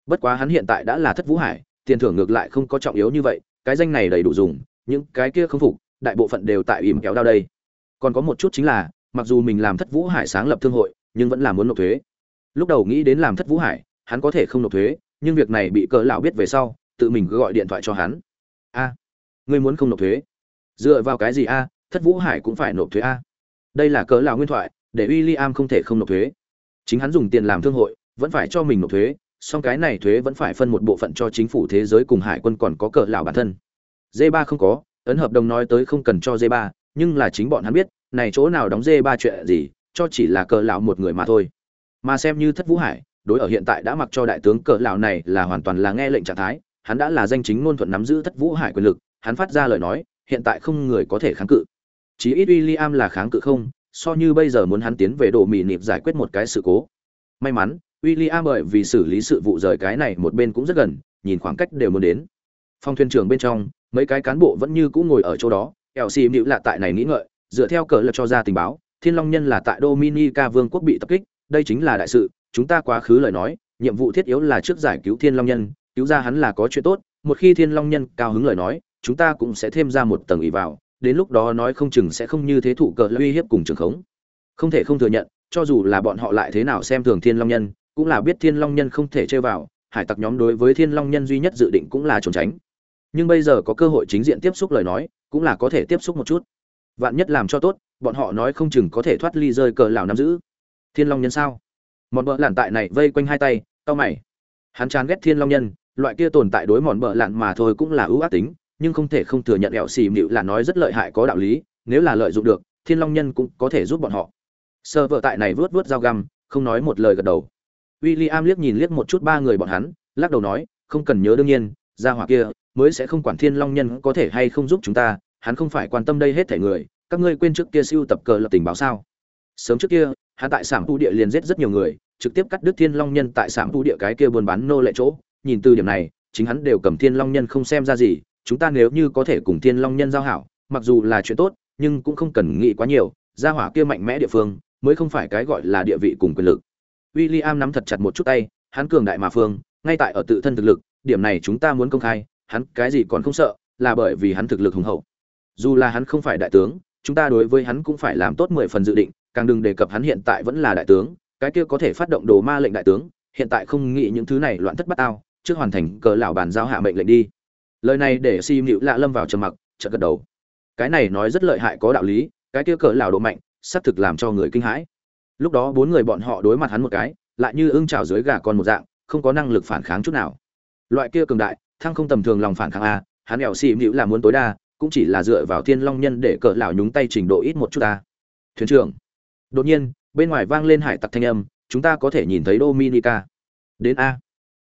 Speaker 1: Bất quá hắn hiện tại đã là thất vũ hải, tiền thưởng ngược lại không có trọng yếu như vậy, cái danh này đầy đủ dùng những cái kia không phục, đại bộ phận đều tại ỉm kéo đao đây. Còn có một chút chính là, mặc dù mình làm thất vũ hải sáng lập thương hội, nhưng vẫn là muốn nộp thuế. Lúc đầu nghĩ đến làm thất vũ hải, hắn có thể không nộp thuế, nhưng việc này bị cỡ lão biết về sau, tự mình cứ gọi điện thoại cho hắn. A, ngươi muốn không nộp thuế? Dựa vào cái gì a? Thất vũ hải cũng phải nộp thuế a. Đây là cỡ lão nguyên thoại, để William không thể không nộp thuế. Chính hắn dùng tiền làm thương hội, vẫn phải cho mình nộp thuế, song cái này thuế vẫn phải phân một bộ phận cho chính phủ thế giới cùng hải quân còn có cỡ lão bản thân d 3 không có, ấn hợp đồng nói tới không cần cho d 3 nhưng là chính bọn hắn biết, này chỗ nào đóng d 3 chuyện gì, cho chỉ là cờ lão một người mà thôi. Mà xem như thất vũ hải, đối ở hiện tại đã mặc cho đại tướng cờ lão này là hoàn toàn là nghe lệnh trạng thái, hắn đã là danh chính ngôn thuận nắm giữ thất vũ hải quyền lực, hắn phát ra lời nói, hiện tại không người có thể kháng cự. Chỉ ít William là kháng cự không, so như bây giờ muốn hắn tiến về độ mì nịp giải quyết một cái sự cố. May mắn, William bởi vì xử lý sự vụ rời cái này một bên cũng rất gần, nhìn khoảng cách đều muốn đến. Phong thuyền trưởng bên trong mấy cái cán bộ vẫn như cũ ngồi ở chỗ đó eo xì mịu lạ tại này nghĩ ngợi, dựa theo cờ lập cho ra tình báo, thiên long nhân là tại dominica vương quốc bị tập kích, đây chính là đại sự, chúng ta quá khứ lời nói, nhiệm vụ thiết yếu là trước giải cứu thiên long nhân, cứu ra hắn là có chuyện tốt, một khi thiên long nhân cao hứng lời nói, chúng ta cũng sẽ thêm ra một tầng ý vào, đến lúc đó nói không chừng sẽ không như thế thủ cờ uy hiếp cùng trường khống. Không thể không thừa nhận, cho dù là bọn họ lại thế nào xem thường thiên long nhân, cũng là biết thiên long nhân không thể chơi vào, hải tặc nhóm đối với thiên long nhân duy nhất dự định cũng là trốn tránh nhưng bây giờ có cơ hội chính diện tiếp xúc lời nói, cũng là có thể tiếp xúc một chút. Vạn nhất làm cho tốt, bọn họ nói không chừng có thể thoát ly rơi cờ lào nắm giữ. Thiên long nhân sao? Mọn bợ lạn tại này vây quanh hai tay tao mày. Hắn chán ghét thiên long nhân, loại kia tồn tại đối mọn bợ lạn mà thôi cũng là ưu ác tính, nhưng không thể không thừa nhận ẹo xì mịu là nói rất lợi hại có đạo lý, nếu là lợi dụng được, thiên long nhân cũng có thể giúp bọn họ. Sơ vợ tại này vớt vớt dao găm, không nói một lời gật đầu. W i l l i am liếc nhìn liếc một chút ba người bọn hắn, lắc đầu nói, không cần nhớ đương nhiên gia hỏa kia, mới sẽ không quản thiên long nhân có thể hay không giúp chúng ta, hắn không phải quan tâm đây hết thể người, các ngươi quên trước kia siêu tập cờ lập tình báo sao? Sớm trước kia, hắn tại sản tu địa liền giết rất nhiều người, trực tiếp cắt đứt thiên long nhân tại sản tu địa cái kia buôn bán nô lệ chỗ. Nhìn từ điểm này, chính hắn đều cầm thiên long nhân không xem ra gì, chúng ta nếu như có thể cùng thiên long nhân giao hảo, mặc dù là chuyện tốt, nhưng cũng không cần nghĩ quá nhiều, gia hỏa kia mạnh mẽ địa phương, mới không phải cái gọi là địa vị cùng quyền lực. William nắm thật chặt một chút tay, hắn cường đại mà phương, ngay tại ở tự thân thực lực điểm này chúng ta muốn công khai, hắn cái gì còn không sợ, là bởi vì hắn thực lực hùng hậu. Dù là hắn không phải đại tướng, chúng ta đối với hắn cũng phải làm tốt mười phần dự định, càng đừng đề cập hắn hiện tại vẫn là đại tướng, cái kia có thể phát động đồ ma lệnh đại tướng, hiện tại không nghĩ những thứ này loạn thất bát ao trước hoàn thành cờ lão bàn giao hạ mệnh lệnh đi. Lời này để si mịu lạ lâm vào trầm mặc, chợt gật đầu. Cái này nói rất lợi hại có đạo lý, cái kia cờ lão độ mạnh sắp thực làm cho người kinh hãi. Lúc đó bốn người bọn họ đối mặt hắn một cái, lại như ưng chảo dưới gà con một dạng, không có năng lực phản kháng chút nào loại kia cường đại, thăng không tầm thường lòng phản kháng a, hắn ẻo xì mịu là muốn tối đa, cũng chỉ là dựa vào thiên long nhân để cỡ lão nhúng tay trình độ ít một chút ta. Thuyền trưởng. Đột nhiên, bên ngoài vang lên hải tặc thanh âm, chúng ta có thể nhìn thấy dominica. Đến a.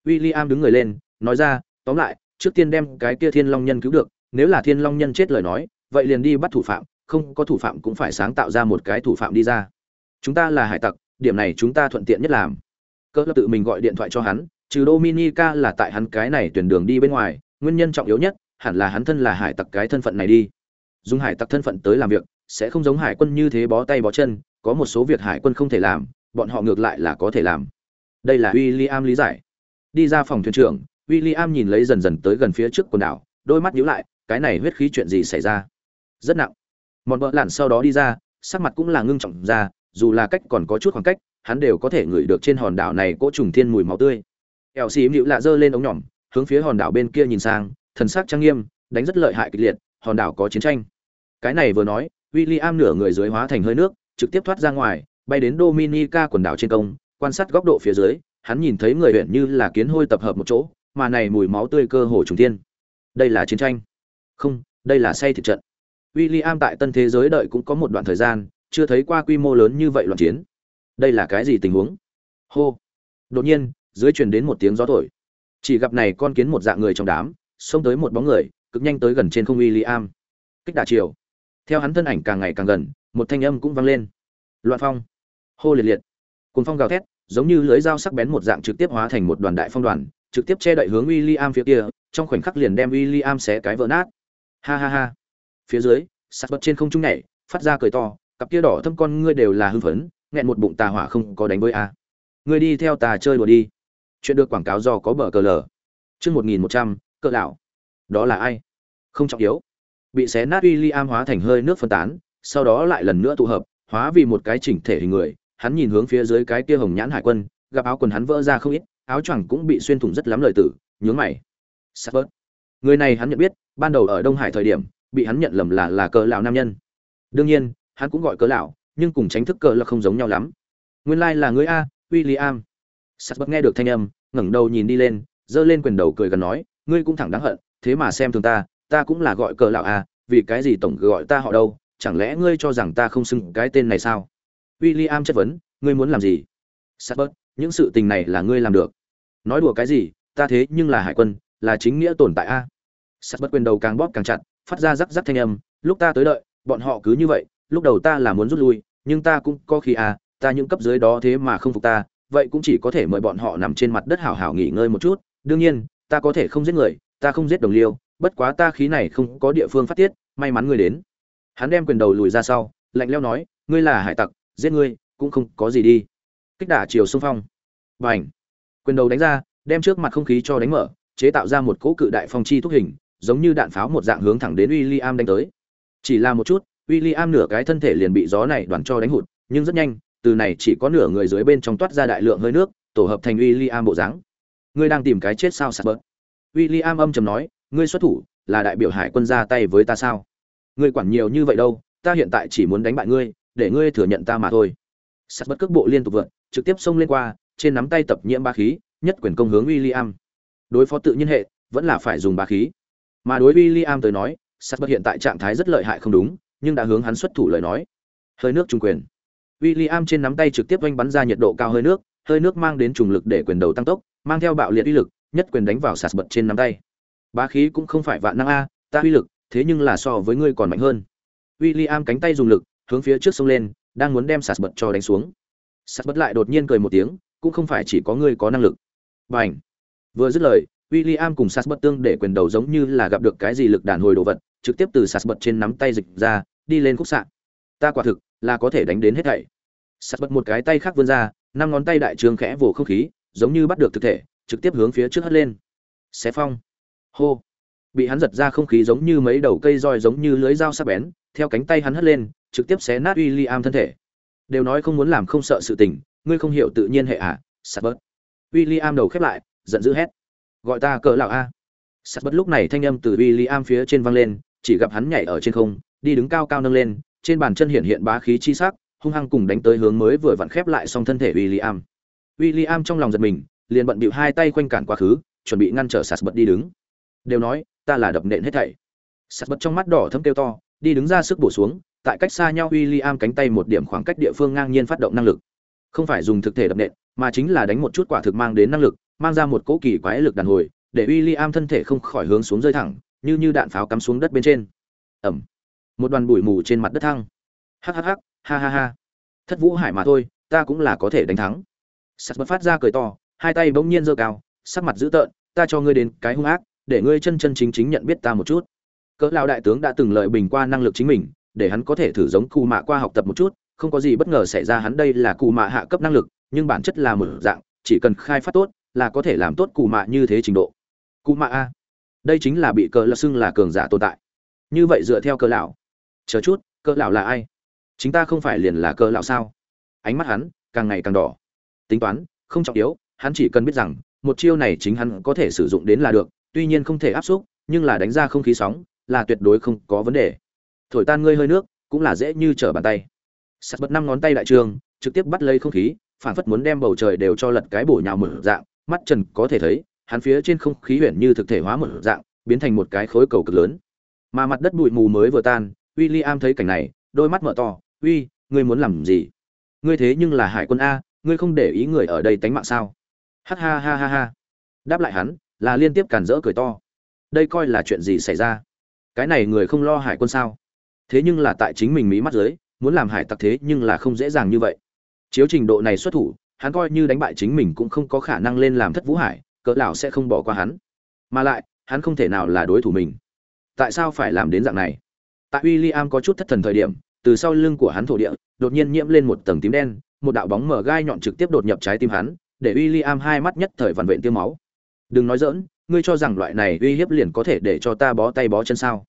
Speaker 1: William đứng người lên, nói ra, tóm lại, trước tiên đem cái kia thiên long nhân cứu được, nếu là thiên long nhân chết lời nói, vậy liền đi bắt thủ phạm, không có thủ phạm cũng phải sáng tạo ra một cái thủ phạm đi ra. Chúng ta là hải tặc, điểm này chúng ta thuận tiện nhất làm. Cỡ tự mình gọi điện thoại cho hắn trừ dominica là tại hắn cái này tuyển đường đi bên ngoài, nguyên nhân trọng yếu nhất, hẳn là hắn thân là hải tặc cái thân phận này đi. Dùng hải tặc thân phận tới làm việc, sẽ không giống hải quân như thế bó tay bó chân, có một số việc hải quân không thể làm, bọn họ ngược lại là có thể làm. Đây là William lý giải. Đi ra phòng thuyền trưởng, William nhìn lấy dần dần tới gần phía trước quần đảo, đôi mắt nhíu lại, cái này huyết khí chuyện gì xảy ra? Rất nặng. Một vợ lặn sau đó đi ra, sắc mặt cũng là ngưng trọng ra, dù là cách còn có chút khoảng cách, hắn đều có thể ngửi được trên hòn đảo này cỗ trùng thiên mùi máu tươi ẻo xì mịu lạ giơ lên ống nhỏm, hướng phía hòn đảo bên kia nhìn sang, thần sắc trang nghiêm, đánh rất lợi hại kịch liệt, hòn đảo có chiến tranh. Cái này vừa nói w i am nửa người dưới hóa thành hơi nước, trực tiếp thoát ra ngoài, bay đến dominica quần đảo trên công, quan sát góc độ phía dưới, hắn nhìn thấy người huyện như là kiến hôi tập hợp một chỗ, mà này mùi máu tươi cơ hồ trùng thiên. Đây là chiến tranh. Không, đây là say thịt trận. W i l l i am tại tân thế giới đợi cũng có một đoạn thời gian, chưa thấy qua quy mô lớn như vậy loạn chiến. Đây là cái gì tình huống? Hô. Đột nhiên dưới truyền đến một tiếng gió thổi. Chỉ gặp này con kiến một dạng người trong đám, xông tới một bóng người, cực nhanh tới gần trên không uy liam kích đà chiều. Theo hắn thân ảnh càng ngày càng gần, một thanh âm cũng vang lên. Loạn phong. Hô liệt liệt. Cuốn phong gào thét, giống như lưới dao sắc bén một dạng trực tiếp hóa thành một đoàn đại phong đoàn, trực tiếp che đậy hướng William phía kia, trong khoảnh khắc liền đem William xé cái vỡ nát. Ha ha ha. Phía dưới sắt bật trên không trung nhảy, phát ra cười to, cặp kia đỏ thâm con ngươi đều là hưng phấn, nghẹn một bụng tà hỏa không có đánh với a. Ngươi đi theo tà chơi đùa đi chuyện được quảng cáo do có bờ cờ lờ. Chương một nghìn một trăm cỡ lão. Đó là ai? Không trọng yếu. Bị xé nát William hóa thành hơi nước phân tán, sau đó lại lần nữa tụ hợp, hóa vì một cái chỉnh thể hình người. Hắn nhìn hướng phía dưới cái kia hồng nhãn hải quân, gặp áo quần hắn vỡ ra không ít, áo choàng cũng bị xuyên thủng rất lắm lời tử, nhướng mày. Sắp bớt. Người này hắn nhận biết, ban đầu ở đông hải thời điểm, bị hắn nhận lầm là là cờ lão nam nhân. Đương nhiên, hắn cũng gọi cờ lão, nhưng cùng tránh thức cờ là không giống nhau lắm. Nguyên lai like là người a am sắp bớt nghe được thanh âm ngẩng đầu nhìn đi lên, giơ lên quyền đầu cười gần nói, ngươi cũng thẳng đáng hận, thế mà xem thường ta ta cũng là gọi cờ lão a vì cái gì tổng gọi ta họ đâu, chẳng lẽ ngươi cho rằng ta không xưng cái tên này sao? William chất vấn, ngươi muốn làm gì? Sắp những sự tình này là ngươi làm được. Nói đùa cái gì, ta thế nhưng là hải quân, là chính nghĩa tồn tại à. a sắt bất quyền đầu càng bóp càng chặt, phát ra rắc rắc thanh âm, lúc ta tới đợi, bọn họ cứ như vậy, lúc đầu ta là muốn rút lui, nhưng ta cũng có khi a ta những cấp dưới đó thế mà không phục ta vậy cũng chỉ có thể mời bọn họ nằm trên mặt đất hảo hảo nghỉ ngơi một chút. Đương nhiên, ta có thể không giết người, ta không giết đồng liêu, bất quá ta khí này không có địa phương phát tiết, may mắn ngươi đến. Hắn đem quyền đầu lùi ra sau, lạnh leo nói, ngươi là hải tặc, giết ngươi, cũng không có gì đi. Kích đả chiều xung phong. Và ảnh quyền đầu đánh ra, đem trước mặt không khí cho đánh mở, chế tạo ra một cỗ cự đại phong chi thúc hình, giống như đạn pháo một dạng hướng thẳng đến William đánh tới. Chỉ là một chút, William nửa cái thân thể liền bị gió này đoàn cho đánh hụt, nhưng rất nhanh từ này chỉ có nửa người dưới bên trong toát ra đại lượng hơi nước, tổ hợp thành William bộ dáng. Ngươi đang tìm cái chết sao sạt bớt? William âm trầm nói, ngươi xuất thủ, là đại biểu hải quân ra tay với ta sao? Ngươi quản nhiều như vậy đâu, ta hiện tại chỉ muốn đánh bại ngươi, để ngươi thừa nhận ta mà thôi. Sắt bất cước bộ liên tục vượt, trực tiếp xông lên qua, trên nắm tay tập nhiễm ba khí, nhất quyền công hướng William. đối phó tự nhiên hệ, vẫn là phải dùng ba khí. Mà đối William tới nói sắt hiện tại trạng thái rất lợi hại không đúng, nhưng đã hướng hắn xuất thủ lời nói. Hơi nước trung quyền. William trên nắm tay trực tiếp oanh bắn ra nhiệt độ cao hơi nước hơi nước mang đến trùng lực để quyền đầu tăng tốc, mang theo bạo liệt uy lực, nhất quyền đánh vào sạt bật trên nắm tay. Ba khí cũng không phải vạn năng a, ta uy lực, thế nhưng là so với ngươi còn mạnh hơn. William cánh tay dùng lực, hướng phía trước sông lên, đang muốn đem sạt bật cho đánh xuống. Sạt bật lại đột nhiên cười một tiếng, cũng không phải chỉ có ngươi có năng lực. B à n h vừa dứt lời w i l l i am cùng sạt bật tương để quyền đầu giống như là gặp được cái gì lực đàn hồi đồ vật, trực tiếp từ sạt bật trên nắm tay dịch ra, đi lên khúc sạn ta quả thực là có thể đánh đến hết thảy sắt bật một cái tay khác vươn ra năm ngón tay đại trường khẽ vồ không khí giống như bắt được thực thể trực tiếp hướng phía trước hất lên xé phong hô bị hắn giật ra không khí giống như mấy đầu cây roi giống như lưới dao sắc bén theo cánh tay hắn hất lên trực tiếp xé nát William thân thể. Đều nói không muốn làm không sợ sự tình, ngươi không hiểu tự nhiên hệ à? Sắt bớt. William đầu khép lại, giận dữ hét. Gọi ta cỡ lão a. Sắt bớt lúc này thanh âm từ William phía trên vang lên, chỉ gặp hắn nhảy ở trên không, đi đứng cao cao nâng lên, trên bàn chân hiện hiện bá khí chi sắc, hung hăng cùng đánh tới hướng mới vừa vặn khép lại xong thân thể William. William trong lòng giật mình, liền bận bịu hai tay quanh cản quá khứ, chuẩn bị ngăn trở Sắt bớt đi đứng. Đều nói, ta là đập nện hết thảy. Sắt bớt trong mắt đỏ thâm kêu to, đi đứng ra sức bổ xuống, tại cách xa nhau William cánh tay một điểm khoảng cách địa phương ngang nhiên phát động năng lực. Không phải dùng thực thể đập nện, mà chính là đánh một chút quả thực mang đến năng lực, mang ra một cỗ kỳ quái lực đàn hồi, để William thân thể không khỏi hướng xuống rơi thẳng, như như đạn pháo cắm xuống đất bên trên. Ầm. Một đoàn bụi mù trên mặt đất thăng. Hắc hắc hắc, ha ha ha. Thất Vũ Hải mà thôi, ta cũng là có thể đánh thắng. Sắt bật phát ra cười to, hai tay bỗng nhiên giơ cao, sắc mặt dữ tợn, ta cho ngươi đến cái hung ác, để ngươi chân chân chính chính nhận biết ta một chút. Cỡ lão đại tướng đã từng lợi bình qua năng lực chính mình, để hắn có thể thử giống cù mạ qua học tập một chút không có gì bất ngờ xảy ra hắn đây là cù mạ hạ cấp năng lực nhưng bản chất là một dạng chỉ cần khai phát tốt là có thể làm tốt cù mạ như thế trình độ cù mạ a đây chính là bị cờ lão xưng là cường giả tồn tại như vậy dựa theo cờ lão chờ chút cờ lão là ai? Chính ta không phải liền là cờ lão sao? Ánh mắt hắn càng ngày càng đỏ. Tính toán, không trọng yếu, hắn chỉ cần biết rằng, một chiêu này chính hắn có thể sử dụng đến là được, tuy nhiên không thể áp xúc, nhưng là đánh ra không khí sóng, là tuyệt đối không có vấn đề. Thổi tan ngươi hơi nước, cũng là dễ như trở bàn tay. Sắt bật năm ngón tay đại trường, trực tiếp bắt lấy không khí, phản phất muốn đem bầu trời đều cho lật cái bổ nhào mở dạng, mắt trần có thể thấy, hắn phía trên không khí huyền như thực thể hóa mở dạng, biến thành một cái khối cầu cực lớn. Mà mặt đất bụi mù mới vừa tan William thấy cảnh này, đôi mắt mở to, uy, ngươi muốn làm gì? Ngươi thế nhưng là hải quân a, ngươi không để ý người ở đây tánh mạng sao? Ha ha ha ha ha. Đáp lại hắn, là liên tiếp cản rỡ cười to. Đây coi là chuyện gì xảy ra? Cái này người không lo hải quân sao? Thế nhưng là tại chính mình mỹ mắt dưới, muốn làm hải tặc thế nhưng là không dễ dàng như vậy. Chiếu trình độ này xuất thủ, hắn coi như đánh bại chính mình cũng không có khả năng lên làm thất vũ hải, cỡ lão sẽ không bỏ qua hắn. Mà lại, hắn không thể nào là đối thủ mình. Tại sao phải làm đến dạng này? Tại William có chút thất thần thời điểm từ sau lưng của hắn thổ địa đột nhiên nhiễm lên một tầng tím đen một đạo bóng mở gai nhọn trực tiếp đột nhập trái tim hắn để William hai mắt nhất thời vằn vện tiêu máu. Đừng nói giỡn, ngươi cho rằng loại này uy hiếp liền có thể để cho ta bó tay bó chân sao?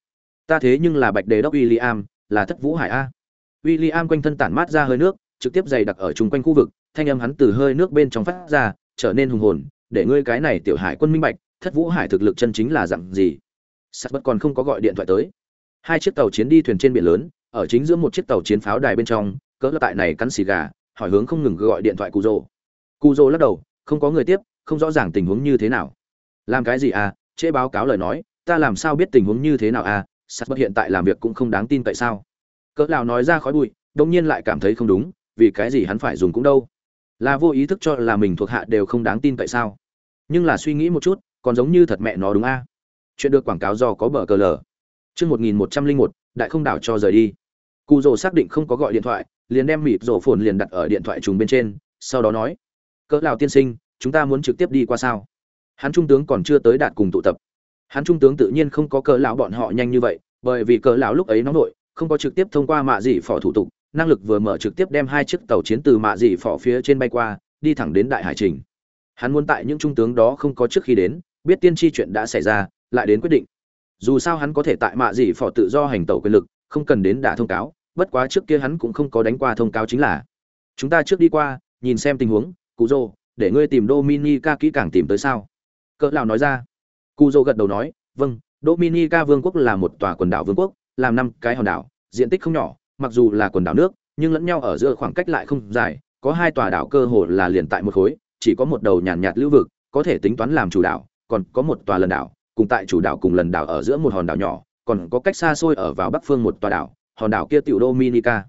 Speaker 1: Ta thế nhưng là Bạch Đề đốc William, là Thất Vũ Hải a. William quanh thân tản mát ra hơi nước, trực tiếp dày đặc ở chung quanh khu vực, thanh âm hắn từ hơi nước bên trong phát ra, trở nên hùng hồn, để ngươi cái này tiểu hải quân minh bạch, Thất Vũ Hải thực lực chân chính là dạng gì. Sắt bất còn không có gọi điện thoại tới. Hai chiếc tàu chiến đi thuyền trên biển lớn, ở chính giữa một chiếc tàu chiến pháo đài bên trong, cỡ tại này cắn xì gà, hỏi hướng không ngừng gọi điện thoại cụ Dô. cụ Dô lắc đầu, không có người tiếp, không rõ ràng tình huống như thế nào. Làm cái gì à? Trễ báo cáo lời nói, ta làm sao biết tình huống như thế nào à? Sắt bất hiện tại làm việc cũng không đáng tin tại sao? Cỡ lão nói ra khói bụi, đột nhiên lại cảm thấy không đúng, vì cái gì hắn phải dùng cũng đâu? Là vô ý thức cho là mình thuộc hạ đều không đáng tin tại sao? Nhưng là suy nghĩ một chút, còn giống như thật mẹ nó đúng a. À? Chuyện được quảng cáo do có bờ cờ lở. Chương 1101, đại không đảo cho rời đi. Cù Dỗ xác định không có gọi điện thoại, liền đem mịt rổ phồn liền đặt ở điện thoại trùng bên trên, sau đó nói: "Cỡ lão tiên sinh, chúng ta muốn trực tiếp đi qua sao?" Hắn trung tướng còn chưa tới đạt cùng tụ tập. Hắn trung tướng tự nhiên không có cỡ lão bọn họ nhanh như vậy, bởi vì cỡ lão lúc ấy nóng nội, không có trực tiếp thông qua mạ dị phỏ thủ tục, năng lực vừa mở trực tiếp đem hai chiếc tàu chiến từ mạ dị phỏ phía trên bay qua, đi thẳng đến đại hải trình. Hắn muốn tại những trung tướng đó không có trước khi đến, biết tiên tri chuyện đã xảy ra, lại đến quyết định. Dù sao hắn có thể tại mạ dị phò tự do hành tẩu quyền lực, không cần đến đả thông cáo, bất quá trước kia hắn cũng không có đánh qua thông cáo chính là. Chúng ta trước đi qua, nhìn xem tình huống, Cú Dô, để ngươi tìm Dominica kỹ càng tìm tới sao? Cỡ lão nói ra. Cú Dô gật đầu nói, vâng, Dominica vương quốc là một tòa quần đảo vương quốc, làm năm cái hòn đảo, diện tích không nhỏ, mặc dù là quần đảo nước, nhưng lẫn nhau ở giữa khoảng cách lại không dài, có hai tòa đảo cơ hồ là liền tại một khối, chỉ có một đầu nhàn nhạt lưu vực, có thể tính toán làm chủ đảo, còn có một tòa lần đảo, cùng tại chủ đảo cùng lần đảo ở giữa một hòn đảo nhỏ, còn có cách xa xôi ở vào bắc phương một tòa đảo, hòn đảo kia tiểu Dominica.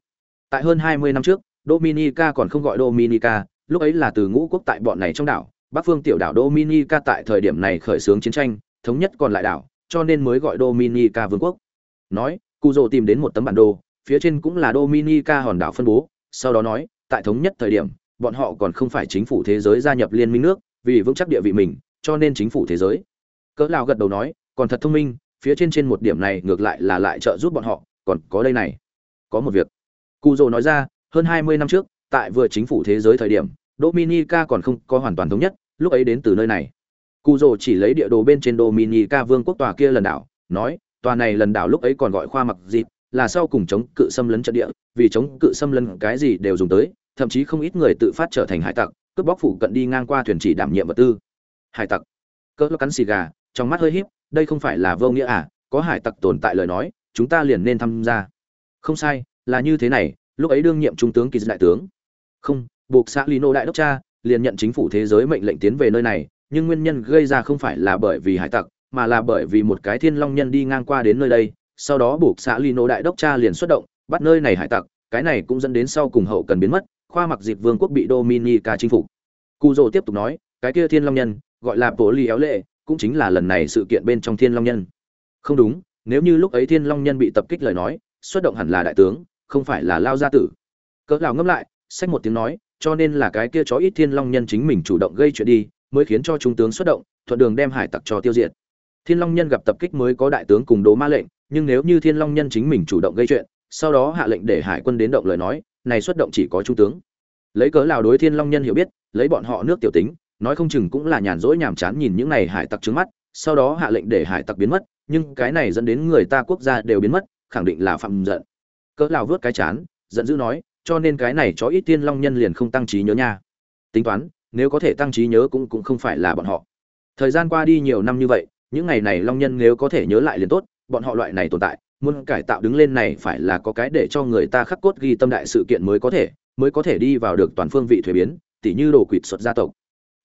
Speaker 1: Tại hơn 20 năm trước, Dominica còn không gọi Dominica, lúc ấy là từ ngũ quốc tại bọn này trong đảo, bắc phương tiểu đảo Dominica tại thời điểm này khởi xướng chiến tranh, thống nhất còn lại đảo, cho nên mới gọi Dominica vương quốc. Nói, Cujo tìm đến một tấm bản đồ, phía trên cũng là Dominica hòn đảo phân bố, sau đó nói, tại thống nhất thời điểm, bọn họ còn không phải chính phủ thế giới gia nhập liên minh nước, vì vững chắc địa vị mình, cho nên chính phủ thế giới. Cỡ lão gật đầu nói, còn thật thông minh, phía trên trên một điểm này ngược lại là lại trợ giúp bọn họ, còn có đây này. Có một việc. Cù dồ nói ra, hơn 20 năm trước, tại vừa chính phủ thế giới thời điểm, Dominica còn không có hoàn toàn thống nhất, lúc ấy đến từ nơi này. Cù dồ chỉ lấy địa đồ bên trên Dominica vương quốc tòa kia lần đảo, nói, tòa này lần đảo lúc ấy còn gọi khoa mặc dịp, là sau cùng chống cự xâm lấn trận địa, vì chống cự xâm lấn cái gì đều dùng tới, thậm chí không ít người tự phát trở thành hải tặc, cướp bóc phủ cận đi ngang qua thuyền chỉ đảm nhiệm vật tư. Hải tặc. Cỡ cắn xì gà, trong mắt hơi híp, đây không phải là vô nghĩa à, có hải tặc tồn tại lời nói, chúng ta liền nên tham gia. Không sai, là như thế này, lúc ấy đương nhiệm trung tướng kỳ đại tướng. Không, buộc xã Lino đại đốc cha, liền nhận chính phủ thế giới mệnh lệnh tiến về nơi này, nhưng nguyên nhân gây ra không phải là bởi vì hải tặc, mà là bởi vì một cái thiên long nhân đi ngang qua đến nơi đây, sau đó buộc xã Lino đại đốc cha liền xuất động, bắt nơi này hải tặc, cái này cũng dẫn đến sau cùng hậu cần biến mất, khoa mặc dịp vương quốc bị Dominica chính phủ. Cù Dụ tiếp tục nói, cái kia thiên long nhân, gọi là Bố lý Éo Lệ, cũng chính là lần này sự kiện bên trong thiên long nhân. Không đúng, nếu như lúc ấy thiên long nhân bị tập kích lời nói, xuất động hẳn là đại tướng, không phải là lao gia tử. Cỡ lão ngâm lại, xách một tiếng nói, cho nên là cái kia chó ít thiên long nhân chính mình chủ động gây chuyện đi, mới khiến cho trung tướng xuất động, thuận đường đem hải tặc cho tiêu diệt. Thiên Long Nhân gặp tập kích mới có đại tướng cùng Đố Ma lệnh, nhưng nếu như Thiên Long Nhân chính mình chủ động gây chuyện, sau đó hạ lệnh để hải quân đến động lời nói, này xuất động chỉ có trung tướng. Lấy cớ lào đối Thiên Long Nhân hiểu biết, lấy bọn họ nước tiểu tính, nói không chừng cũng là nhàn rỗi nhàm chán nhìn những này hải tặc trước mắt, sau đó hạ lệnh để hải tặc biến mất, nhưng cái này dẫn đến người ta quốc gia đều biến mất, khẳng định là phạm giận. Cớ nào vớt cái chán, giận dữ nói, cho nên cái này chó ít tiên Long Nhân liền không tăng trí nhớ nha. Tính toán, nếu có thể tăng trí nhớ cũng cũng không phải là bọn họ. Thời gian qua đi nhiều năm như vậy, những ngày này long nhân nếu có thể nhớ lại liền tốt bọn họ loại này tồn tại muốn cải tạo đứng lên này phải là có cái để cho người ta khắc cốt ghi tâm đại sự kiện mới có thể mới có thể đi vào được toàn phương vị thuế biến tỉ như đồ quỵt xuất gia tộc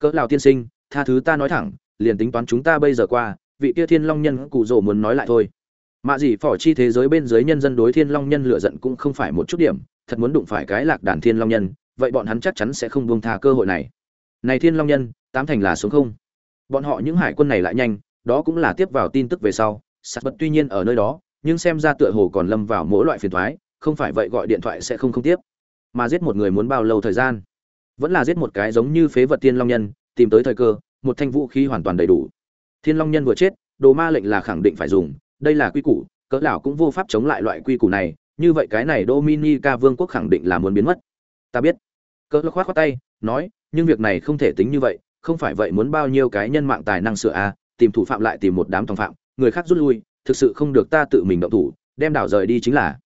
Speaker 1: cỡ lào tiên sinh, tha thứ ta nói thẳng, liền tính toán chúng ta bây giờ qua, vị kia thiên long nhân cụ rồ muốn nói lại thôi. Mạ gì phỏ chi thế giới bên dưới nhân dân đối thiên long nhân lựa giận cũng không phải một chút điểm, thật muốn đụng phải cái lạc đàn thiên long nhân, vậy bọn hắn chắc chắn sẽ không buông tha cơ hội này. Này thiên long nhân, tám thành là xuống không? Bọn họ những hải quân này lại nhanh, đó cũng là tiếp vào tin tức về sau sạt bật tuy nhiên ở nơi đó, nhưng xem ra tựa hồ còn lâm vào mỗi loại phiền thoái, không phải vậy gọi điện thoại sẽ không không tiếp. Mà giết một người muốn bao lâu thời gian? Vẫn là giết một cái giống như phế vật tiên long nhân, tìm tới thời cơ, một thanh vũ khí hoàn toàn đầy đủ. Thiên long nhân vừa chết, đồ ma lệnh là khẳng định phải dùng, đây là quy củ, cỡ lão cũng vô pháp chống lại loại quy củ này, như vậy cái này dominica vương quốc khẳng định là muốn biến mất. Ta biết. Cỡ Lão khoát khoát tay, nói, nhưng việc này không thể tính như vậy, không phải vậy muốn bao nhiêu cái nhân mạng tài năng sửa a, tìm thủ phạm lại tìm một đám tòng phạm, người khác rút lui, thực sự không được ta tự mình động thủ, đem đảo rời đi chính là.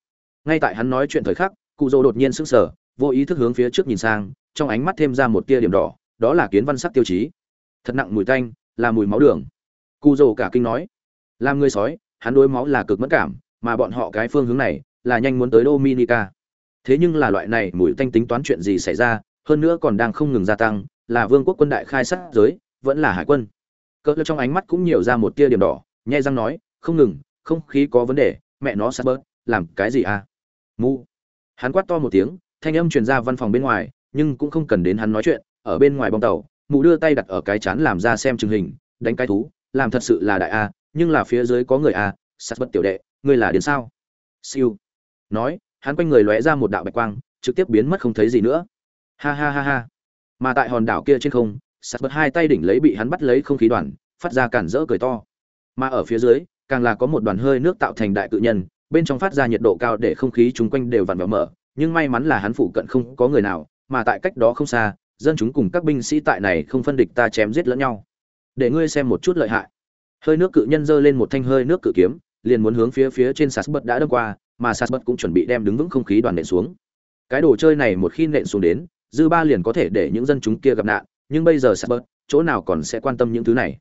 Speaker 1: Ngay tại hắn nói chuyện thời khắc, cụ Dô đột nhiên sững sờ, vô ý thức hướng phía trước nhìn sang trong ánh mắt thêm ra một tia điểm đỏ, đó là kiến văn sắc tiêu chí. Thật nặng mùi tanh, là mùi máu đường. Cụ dỗ cả kinh nói, làm người sói, hắn đối máu là cực mất cảm, mà bọn họ cái phương hướng này là nhanh muốn tới dominica. Thế nhưng là loại này mùi tanh tính toán chuyện gì xảy ra, hơn nữa còn đang không ngừng gia tăng, là vương quốc quân đại khai sát giới, vẫn là hải quân. Cỡ trong ánh mắt cũng nhiều ra một tia điểm đỏ, nhai răng nói, không ngừng, không khí có vấn đề, mẹ nó sắp bớt, làm cái gì à? Mu. Hắn quát to một tiếng, thanh âm truyền ra văn phòng bên ngoài nhưng cũng không cần đến hắn nói chuyện, ở bên ngoài bong tàu, mụ đưa tay đặt ở cái chán làm ra xem chừng hình, đánh cái thú, làm thật sự là đại a, nhưng là phía dưới có người a sát bất tiểu đệ, ngươi là đến sao? Siêu. Nói, hắn quanh người lóe ra một đạo bạch quang, trực tiếp biến mất không thấy gì nữa. Ha ha ha ha. Mà tại hòn đảo kia trên không sát bất hai tay đỉnh lấy bị hắn bắt lấy không khí đoàn, phát ra cản rỡ cười to. Mà ở phía dưới, càng là có một đoàn hơi nước tạo thành đại cự nhân, bên trong phát ra nhiệt độ cao để không khí chung quanh đều vặn vẹo mở, nhưng may mắn là hắn phụ cận không có người nào mà tại cách đó không xa, dân chúng cùng các binh sĩ tại này không phân địch ta chém giết lẫn nhau. Để ngươi xem một chút lợi hại. Hơi nước cự nhân giơ lên một thanh hơi nước cự kiếm, liền muốn hướng phía phía trên sạt bật đã đâm qua, mà sạt bật cũng chuẩn bị đem đứng vững không khí đoàn nện xuống. Cái đồ chơi này một khi nện xuống đến, dư ba liền có thể để những dân chúng kia gặp nạn, nhưng bây giờ sạt bật chỗ nào còn sẽ quan tâm những thứ này?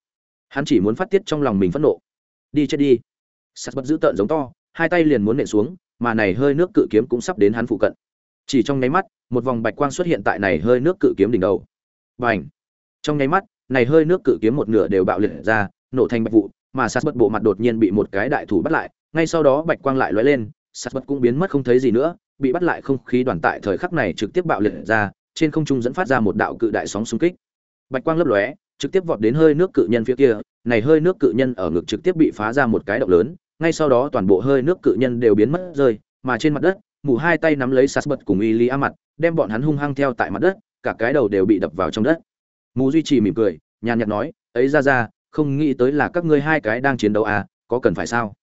Speaker 1: Hắn chỉ muốn phát tiết trong lòng mình phẫn nộ. Đi chết đi. Sạt bật giữ tợn giống to, hai tay liền muốn nện xuống, mà này hơi nước cự kiếm cũng sắp đến hắn phụ cận chỉ trong nháy mắt, một vòng bạch quang xuất hiện tại này hơi nước cự kiếm đỉnh đầu. Bành! Trong nháy mắt, này hơi nước cự kiếm một nửa đều bạo liệt ra, nổ thành bạch vụ, mà sát bất bộ mặt đột nhiên bị một cái đại thủ bắt lại, ngay sau đó bạch quang lại lóe lên, sát bất cũng biến mất không thấy gì nữa, bị bắt lại không khí đoàn tại thời khắc này trực tiếp bạo liệt ra, trên không trung dẫn phát ra một đạo cự đại sóng xung kích. Bạch quang lấp lóe, trực tiếp vọt đến hơi nước cự nhân phía kia, này hơi nước cự nhân ở ngực trực tiếp bị phá ra một cái động lớn, ngay sau đó toàn bộ hơi nước cự nhân đều biến mất rơi, mà trên mặt đất mụ hai tay nắm lấy sát bật cùng y li a mặt, đem bọn hắn hung hăng theo tại mặt đất, cả cái đầu đều bị đập vào trong đất. Mụ duy trì mỉm cười, nhàn nhạt nói, ấy ra ra, không nghĩ tới là các ngươi hai cái đang chiến đấu à có cần phải sao?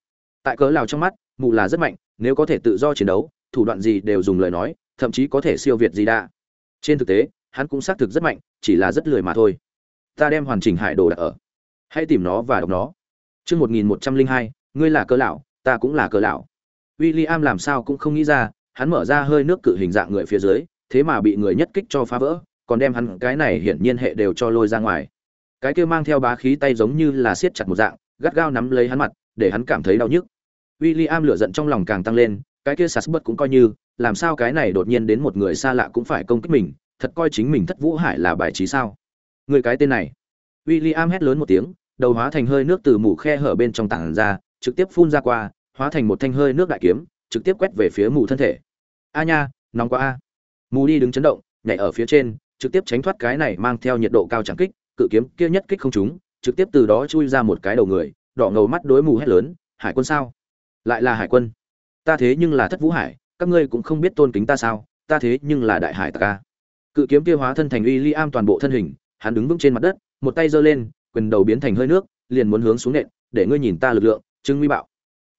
Speaker 1: Tại cớ lào trong mắt, mụ là rất mạnh, nếu có thể tự do chiến đấu, thủ đoạn gì đều dùng lời nói, thậm chí có thể siêu việt gì đa trên thực tế, hắn cũng xác thực rất mạnh, chỉ là rất lười mà thôi. Ta đem hoàn chỉnh hải đồ đặt ở. Hãy tìm nó và đọc nó. Chương một nghìn một trăm linh hai, ngươi là cơ lão ta cũng là cơ lão William làm sao cũng không nghĩ ra, hắn mở ra hơi nước cự hình dạng người phía dưới, thế mà bị người nhất kích cho phá vỡ, còn đem hắn cái này hiển nhiên hệ đều cho lôi ra ngoài. Cái kia mang theo bá khí tay giống như là siết chặt một dạng, gắt gao nắm lấy hắn mặt, để hắn cảm thấy đau nhức. William lửa giận trong lòng càng tăng lên, cái kia Sasbert cũng coi như, làm sao cái này đột nhiên đến một người xa lạ cũng phải công kích mình, thật coi chính mình thất vũ hải là bài trí sao? Người cái tên này. William hét lớn một tiếng, đầu hóa thành hơi nước từ mũ khe hở bên trong tảng ra, trực tiếp phun ra qua hóa thành một thanh hơi nước đại kiếm trực tiếp quét về phía mù thân thể a nha nóng quá a mù đi đứng chấn động nhảy ở phía trên trực tiếp tránh thoát cái này mang theo nhiệt độ cao chẳng kích cự kiếm kia nhất kích không trúng, trực tiếp từ đó chui ra một cái đầu người, đỏ ngầu mắt đối mù hét lớn, "Hải quân sao? Lại là hải quân? Ta thế nhưng là Thất Vũ Hải, các ngươi cũng không biết tôn kính ta sao? Ta thế nhưng là đại hải ta." Cự kiếm kia hóa thân thành William toàn bộ thân hình, hắn đứng vững trên mặt đất, một tay giơ lên, quyền đầu biến thành hơi nước, liền muốn hướng xuống nện, "Để ngươi nhìn ta lực lượng, Trưng Nguy Bạo."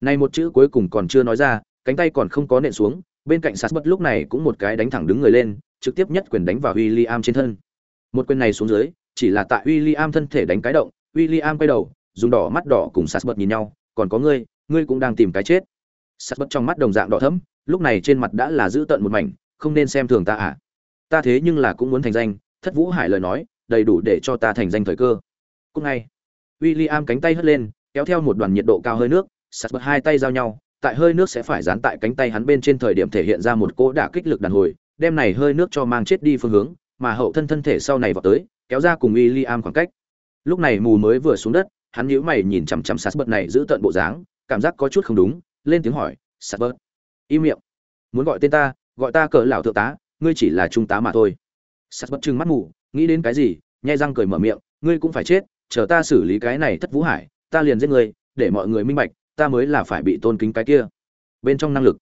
Speaker 1: Này một chữ cuối cùng còn chưa nói ra, cánh tay còn không có nện xuống, bên cạnh sát bất lúc này cũng một cái đánh thẳng đứng người lên, trực tiếp nhất quyền đánh vào William trên thân. Một quyền này xuống dưới, chỉ là tại William thân thể đánh cái động, William quay đầu, dùng đỏ mắt đỏ cùng Sasbert nhìn nhau, còn có ngươi, ngươi cũng đang tìm cái chết. Sasbert trong mắt đồng dạng đỏ thẫm, lúc này trên mặt đã là giữ tận một mảnh, không nên xem thường ta à? Ta thế nhưng là cũng muốn thành danh, Thất Vũ Hải lời nói, đầy đủ để cho ta thành danh thời cơ. Cũng ngay, William cánh tay hất lên, kéo theo một đoàn nhiệt độ cao hơi nước, Sasbert hai tay giao nhau, tại hơi nước sẽ phải dán tại cánh tay hắn bên trên thời điểm thể hiện ra một cỗ đả kích lực đàn hồi, đem này hơi nước cho mang chết đi phương hướng, mà hậu thân thân thể sau này vào tới, kéo ra cùng William khoảng cách. Lúc này mù mới vừa xuống đất, hắn nhíu mày nhìn chằm chằm Sasbert này giữ tận bộ dáng, cảm giác có chút không đúng, lên tiếng hỏi, "Sasbert, im miệng. Muốn gọi tên ta, gọi ta cỡ lão thượng tá, ngươi chỉ là trung tá mà thôi." Sasbert trừng mắt mù, nghĩ đến cái gì, nhai răng cười mở miệng, "Ngươi cũng phải chết, chờ ta xử lý cái này thất vũ hải, ta liền giết ngươi, để mọi người minh bạch, ta mới là phải bị tôn kính cái kia." Bên trong năng lực.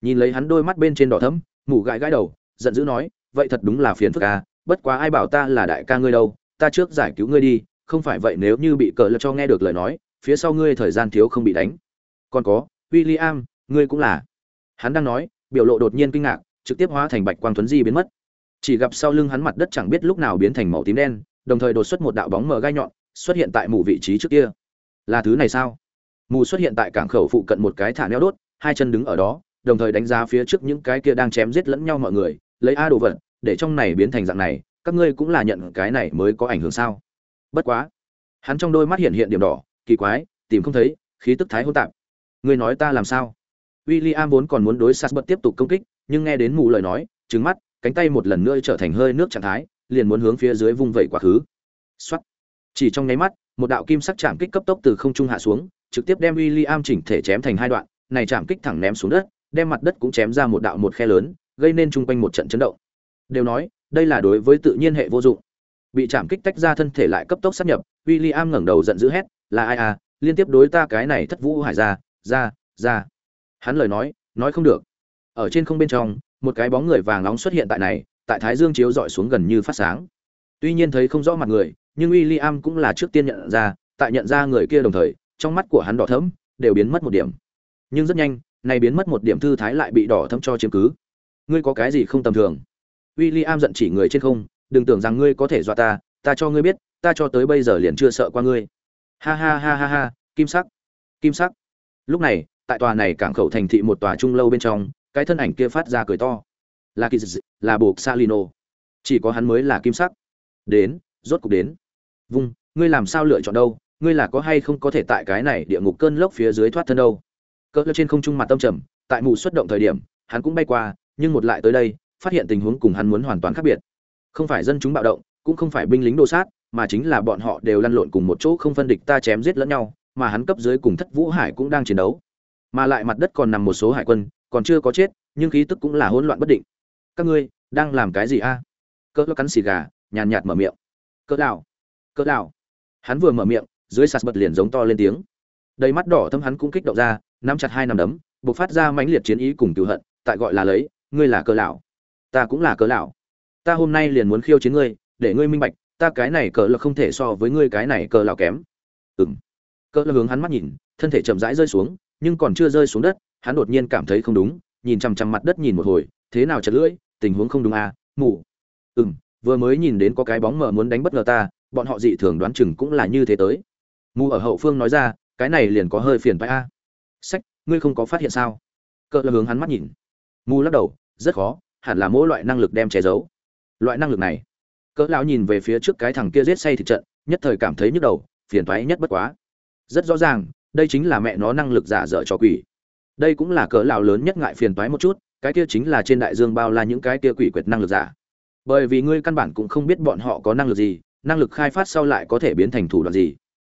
Speaker 1: Nhìn lấy hắn đôi mắt bên trên đỏ thẫm, mủ gãi gãi đầu, giận dữ nói, "Vậy thật đúng là phiền phức à? bất quá ai bảo ta là đại ca ngươi đâu ta trước giải cứu ngươi đi không phải vậy nếu như bị cờ lật cho nghe được lời nói phía sau ngươi thời gian thiếu không bị đánh còn có w i l l i am ngươi cũng là hắn đang nói biểu lộ đột nhiên kinh ngạc trực tiếp hóa thành bạch quang thuấn di biến mất chỉ gặp sau lưng hắn mặt đất chẳng biết lúc nào biến thành màu tím đen đồng thời đột xuất một đạo bóng mờ gai nhọn xuất hiện tại mù vị trí trước kia là thứ này sao mù xuất hiện tại cảng khẩu phụ cận một cái thả neo đốt, hai chân đứng ở đó, đồng thời đánh giá phía trước những cái kia đang chém giết lẫn nhau mọi người, lấy a đồ vật, để trong này biến thành dạng này, các ngươi cũng là nhận cái này mới có ảnh hưởng sao? Bất quá, hắn trong đôi mắt hiện hiện điểm đỏ, kỳ quái, tìm không thấy, khí tức thái hỗn tạp. Ngươi nói ta làm sao? William vốn còn muốn đối sát bật tiếp tục công kích, nhưng nghe đến mù lời nói, trừng mắt, cánh tay một lần nữa trở thành hơi nước trạng thái, liền muốn hướng phía dưới vung vẩy quá khứ. Soát. chỉ trong nháy mắt, một đạo kim sắc chạm kích cấp tốc từ không trung hạ xuống trực tiếp đem William chỉnh thể chém thành hai đoạn, này chạm kích thẳng ném xuống đất, đem mặt đất cũng chém ra một đạo một khe lớn, gây nên chung quanh một trận chấn động. Đều nói, đây là đối với tự nhiên hệ vô dụng. Bị chạm kích tách ra thân thể lại cấp tốc sát nhập, William ngẩng đầu giận dữ hét, là ai à liên tiếp đối ta cái này thất vũ hải ra ra ra. Hắn lời nói nói không được. Ở trên không bên trong, một cái bóng người vàng nóng xuất hiện tại này, tại thái dương chiếu dọi xuống gần như phát sáng. Tuy nhiên thấy không rõ mặt người, nhưng William cũng là trước tiên nhận ra, tại nhận ra người kia đồng thời trong mắt của hắn đỏ thẫm, đều biến mất một điểm. Nhưng rất nhanh này biến mất một điểm thư thái lại bị đỏ thẫm cho chiếm cứ. Ngươi có cái gì không tầm thường? William giận chỉ người trên không, đừng tưởng rằng ngươi có thể dọa ta ta cho ngươi biết, ta cho tới bây giờ liền chưa sợ qua ngươi. Ha ha ha ha ha, kim sắc kim sắc. Lúc này, tại tòa này cảng khẩu thành thị một tòa trung lâu bên trong, cái thân ảnh kia phát ra cười to. Là kỳ là buộc salino. Chỉ có hắn mới là kim sắc. Đến, rốt cục đến. Vung, ngươi làm sao lựa chọn đâu? Ngươi là có hay không có thể tại cái này địa ngục cơn lốc phía dưới thoát thân đâu? Cỡ trên không trung mặt tâm trầm, tại mù xuất động thời điểm, hắn cũng bay qua, nhưng một lại tới đây, phát hiện tình huống cùng hắn muốn hoàn toàn khác biệt. Không phải dân chúng bạo động, cũng không phải binh lính đồ sát, mà chính là bọn họ đều lăn lộn cùng một chỗ không phân địch ta chém giết lẫn nhau, mà hắn cấp dưới cùng thất vũ hải cũng đang chiến đấu. Mà lại mặt đất còn nằm một số hải quân, còn chưa có chết, nhưng khí tức cũng là hỗn loạn bất định. Các ngươi, đang làm cái gì a? À? cỡ cắn xì gà, nhàn nhạt mở miệng. Cỡ đào cỡ đào hắn vừa mở miệng dưới sạt bật liền giống to lên tiếng. Đầy mắt đỏ thâm hắn cũng kích động ra, nắm chặt hai nắm đấm, buộc phát ra mãnh liệt chiến ý cùng cựu hận, tại gọi là lấy, ngươi là cờ lão. Ta cũng là cờ lão. Ta hôm nay liền muốn khiêu chiến ngươi, để ngươi minh bạch, ta cái này cờ là không thể so với ngươi cái này cờ lão kém. Ừng cờ là hướng hắn mắt nhìn, thân thể chậm rãi rơi xuống, nhưng còn chưa rơi xuống đất, hắn đột nhiên cảm thấy không đúng, nhìn chằm chằm mặt đất nhìn một hồi, thế nào chật lưỡi, tình huống không đúng à mù. Ừm, vừa mới nhìn đến có cái bóng mờ muốn đánh bất ngờ ta, bọn họ dị thường đoán chừng cũng là như thế tới mù ở hậu phương nói ra, cái này liền có hơi phiền phái a. Sách, ngươi không có phát hiện sao? Cỡ là hướng hắn mắt nhìn. Mù lắc đầu, rất khó, hẳn là mỗi loại năng lực đem che giấu. Loại năng lực này? Cỡ lão nhìn về phía trước cái thằng kia giết say thịt trận, nhất thời cảm thấy nhức đầu, phiền toái nhất bất quá. Rất rõ ràng, đây chính là mẹ nó năng lực giả dở cho quỷ. Đây cũng là cỡ lão lớn nhất ngại phiền toái một chút, cái kia chính là trên đại dương bao la những cái kia quỷ quyệt năng lực giả. Bởi vì ngươi căn bản cũng không biết bọn họ có năng lực gì, năng lực khai phát sau lại có thể biến thành thủ đoạn gì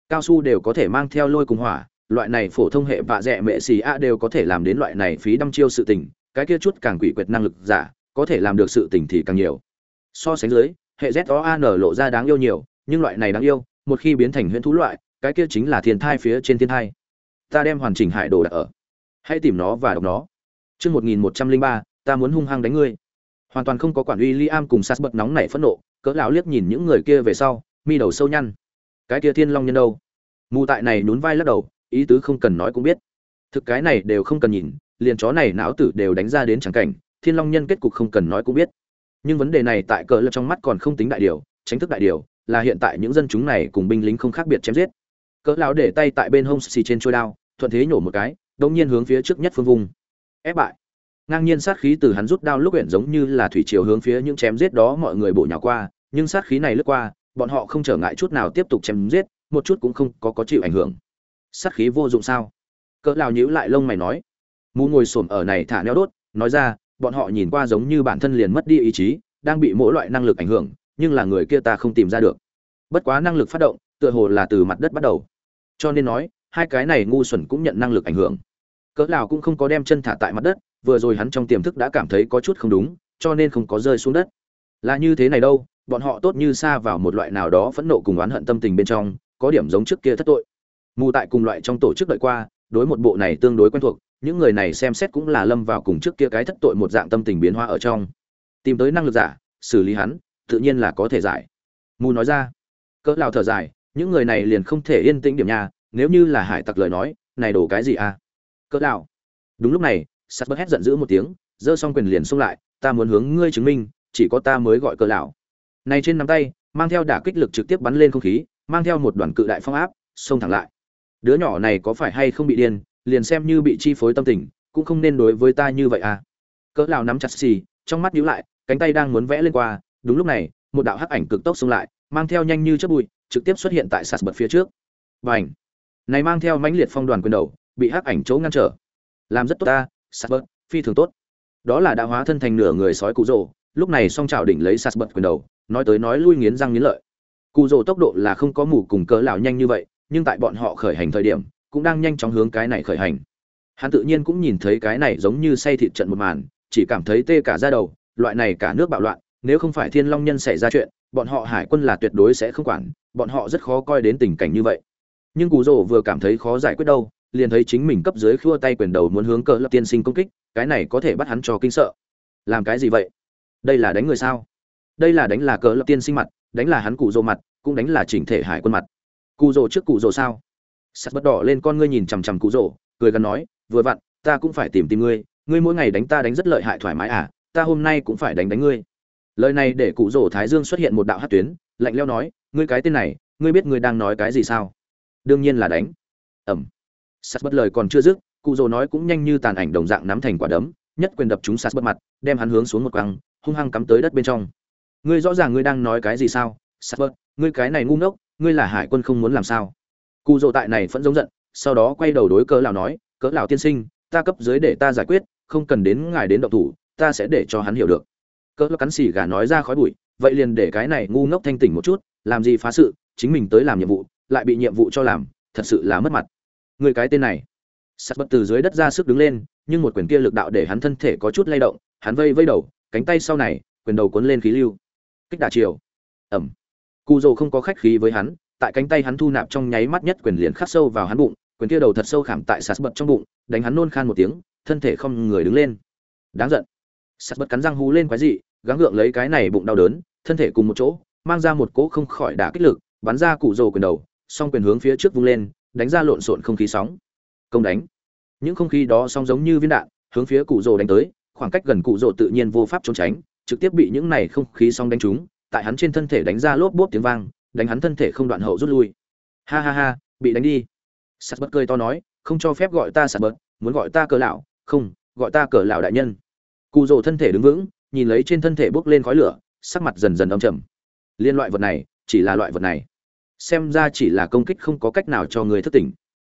Speaker 1: cao su đều có thể mang theo lôi cùng hỏa loại này phổ thông hệ vạ dẹ mẹ xì a đều có thể làm đến loại này phí đăm chiêu sự tình cái kia chút càng quỷ quyệt năng lực giả có thể làm được sự tình thì càng nhiều so sánh dưới hệ z o an lộ ra đáng yêu nhiều nhưng loại này đáng yêu một khi biến thành huyễn thú loại cái kia chính là thiên thai phía trên thiên thai ta đem hoàn chỉnh hải đồ đặt ở hãy tìm nó và đọc nó Chương 1103, ta muốn hung hăng đánh ngươi. Hoàn toàn không có quản uy Liam cùng sát bật nóng này phẫn nộ, cỡ lão liếc nhìn những người kia về sau, mi đầu sâu nhăn. Cái kia Thiên Long nhân đâu? Mù tại này nhún vai lắc đầu, ý tứ không cần nói cũng biết. Thực cái này đều không cần nhìn, liền chó này não tử đều đánh ra đến chẳng cảnh, Thiên Long nhân kết cục không cần nói cũng biết. Nhưng vấn đề này tại cỡ lập trong mắt còn không tính đại điều, tránh thức đại điều, là hiện tại những dân chúng này cùng binh lính không khác biệt chém giết. Cỡ lão để tay tại bên hông xì trên trôi đao, thuận thế nhổ một cái, đột nhiên hướng phía trước nhất phương vùng ép bại ngang nhiên sát khí từ hắn rút đao lúc huyện giống như là thủy chiều hướng phía những chém giết đó mọi người bổ nhào qua nhưng sát khí này lướt qua bọn họ không trở ngại chút nào tiếp tục chém giết, một chút cũng không có có chịu ảnh hưởng. Sát khí vô dụng sao? Cỡ lào nhíu lại lông mày nói. Mù ngồi xổm ở này thả neo đốt, nói ra, bọn họ nhìn qua giống như bản thân liền mất đi ý chí, đang bị mỗi loại năng lực ảnh hưởng, nhưng là người kia ta không tìm ra được. Bất quá năng lực phát động, tựa hồ là từ mặt đất bắt đầu. Cho nên nói, hai cái này ngu xuẩn cũng nhận năng lực ảnh hưởng. Cỡ lão cũng không có đem chân thả tại mặt đất, vừa rồi hắn trong tiềm thức đã cảm thấy có chút không đúng, cho nên không có rơi xuống đất. Là như thế này đâu bọn họ tốt như xa vào một loại nào đó phẫn nộ cùng oán hận tâm tình bên trong, có điểm giống trước kia thất tội. Mù tại cùng loại trong tổ chức đợi qua, đối một bộ này tương đối quen thuộc, những người này xem xét cũng là lâm vào cùng trước kia cái thất tội một dạng tâm tình biến hóa ở trong. Tìm tới năng lực giả, xử lý hắn, tự nhiên là có thể giải. Mù nói ra. Cỡ lão thở dài, những người này liền không thể yên tĩnh điểm nhà nếu như là hải tặc lời nói, này đổ cái gì à? Cỡ lão đúng lúc này sắt bớt hét giận dữ một tiếng, giơ xong quyền liền xông lại, ta muốn hướng ngươi chứng minh, chỉ có ta mới gọi cỡ lão này trên nắm tay, mang theo đả kích lực trực tiếp bắn lên không khí, mang theo một đoàn cự đại phong áp, xông thẳng lại. Đứa nhỏ này có phải hay không bị điên, liền xem như bị chi phối tâm tình, cũng không nên đối với ta như vậy à. Cỡ lão nắm chặt xì, trong mắt nhíu lại, cánh tay đang muốn vẽ lên qua, đúng lúc này, một đạo hắc ảnh cực tốc xông lại, mang theo nhanh như chớp bụi, trực tiếp xuất hiện tại sạt bật phía trước. Bành! Này mang theo mãnh liệt phong đoàn quyền đầu, bị hắc ảnh chỗ ngăn trở. Làm rất tốt ta, sạt bật, phi thường tốt. Đó là đã hóa thân thành nửa người sói cụ rồ, lúc này song chảo đỉnh lấy sạt bật quyền đầu nói tới nói lui nghiến răng nghiến lợi. Cụ rồ tốc độ là không có mù cùng cỡ lão nhanh như vậy, nhưng tại bọn họ khởi hành thời điểm, cũng đang nhanh chóng hướng cái này khởi hành. Hắn tự nhiên cũng nhìn thấy cái này giống như say thịt trận một màn, chỉ cảm thấy tê cả da đầu, loại này cả nước bạo loạn, nếu không phải thiên long nhân xảy ra chuyện, bọn họ hải quân là tuyệt đối sẽ không quản, bọn họ rất khó coi đến tình cảnh như vậy. Nhưng cụ rồ vừa cảm thấy khó giải quyết đâu, liền thấy chính mình cấp dưới khua tay quyền đầu muốn hướng cỡ lập tiên sinh công kích, cái này có thể bắt hắn cho kinh sợ. Làm cái gì vậy? Đây là đánh người sao? Đây là đánh là cỡ lập tiên sinh mặt, đánh là hắn cụ rồ mặt, cũng đánh là chỉnh thể hải quân mặt. Cụ rồ trước cụ rồ sao sắt bất đỏ lên con ngươi nhìn chằm chằm cụ rồ cười gần nói, vừa vặn, ta cũng phải tìm tìm ngươi ngươi mỗi ngày đánh ta đánh rất lợi hại thoải mái à ta hôm nay cũng phải đánh đánh ngươi. Lời này để cụ rồ thái dương xuất hiện một đạo hát tuyến, lạnh leo nói, ngươi cái tên này, ngươi biết ngươi đang nói cái gì sao? Đương nhiên là đánh. Ẩm. Sắt bất lời còn chưa dứt, cụ rồ nói cũng nhanh như tàn ảnh đồng dạng nắm thành quả đấm, nhất quyền đập chúng sắt bất mặt, đem hắn hướng xuống một quăng, hung hăng cắm tới đất bên trong ngươi rõ ràng ngươi đang nói cái gì sao? Sắt bớt, ngươi cái này ngu ngốc ngươi là hải quân không muốn làm sao? Cụ dỗ tại này vẫn giống giận sau đó quay đầu đối cỡ lão nói cỡ lão tiên sinh ta cấp dưới để ta giải quyết không cần đến ngài đến động thủ ta sẽ để cho hắn hiểu được. Cỡ lão cắn xì gà nói ra khói bụi vậy liền để cái này ngu ngốc thanh tỉnh một chút làm gì phá sự chính mình tới làm nhiệm vụ lại bị nhiệm vụ cho làm thật sự là mất mặt. Người cái tên này. Sắt bất từ dưới đất ra sức đứng lên nhưng một quyền kia lực đạo để hắn thân thể có chút lay động hắn vây vây đầu cánh tay sau này quyền đầu cuốn lên khí lưu kích đả chiều. Ẩm. Cụ dầu không có khách khí với hắn, tại cánh tay hắn thu nạp trong nháy mắt nhất quyền liền khắc sâu vào hắn bụng, quyền kia đầu thật sâu khảm tại sạt bật trong bụng, đánh hắn nôn khan một tiếng, thân thể không người đứng lên. Đáng giận. Sạt bật cắn răng hú lên quái dị, gắng gượng lấy cái này bụng đau đớn, thân thể cùng một chỗ, mang ra một cỗ không khỏi đả kích lực, bắn ra cụ rồ quyền đầu, song quyền hướng phía trước vung lên, đánh ra lộn xộn không khí sóng. Công đánh. Những không khí đó song giống như viên đạn, hướng phía cụ rồ đánh tới, khoảng cách gần cụ rồ tự nhiên vô pháp trốn tránh trực tiếp bị những này không khí song đánh trúng tại hắn trên thân thể đánh ra lốp bốp tiếng vang đánh hắn thân thể không đoạn hậu rút lui. Ha ha ha bị đánh đi. Sắt bật cười to nói không cho phép gọi ta sạt bật, muốn gọi ta cờ lão không gọi ta cờ lão đại nhân. Cù rồ thân thể đứng vững nhìn lấy trên thân thể bốc lên khói lửa sắc mặt dần dần âm trầm. Liên loại vật này chỉ là loại vật này. Xem ra chỉ là công kích không có cách nào cho người thức tỉnh.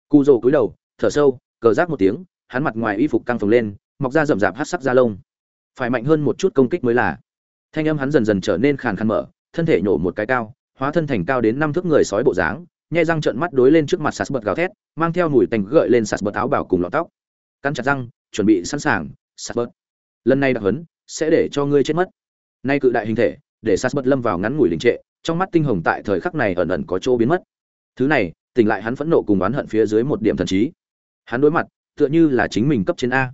Speaker 1: Cù rồ cúi đầu thở sâu cờ rác một tiếng hắn mặt ngoài y phục căng phồng lên mọc ra rậm rạp hắc sắc da lông phải mạnh hơn một chút công kích mới là. Thanh âm hắn dần dần trở nên khàn khàn mở, thân thể nhổ một cái cao, hóa thân thành cao đến năm thước người sói bộ dáng, nhai răng trợn mắt đối lên trước mặt sạt bật gào thét, mang theo mùi tành gợi lên sạt bật áo bảo cùng lọt tóc. Cắn chặt răng, chuẩn bị sẵn sàng, sạt bật. Lần này đặc hấn sẽ để cho ngươi chết mất. Nay cự đại hình thể, để sạt bật lâm vào ngắn ngủi đình trệ, trong mắt tinh hồng tại thời khắc này ẩn ẩn có chỗ biến mất. Thứ này, tỉnh lại hắn phẫn nộ cùng oán hận phía dưới một điểm thần trí. Hắn đối mặt, tựa như là chính mình cấp trên a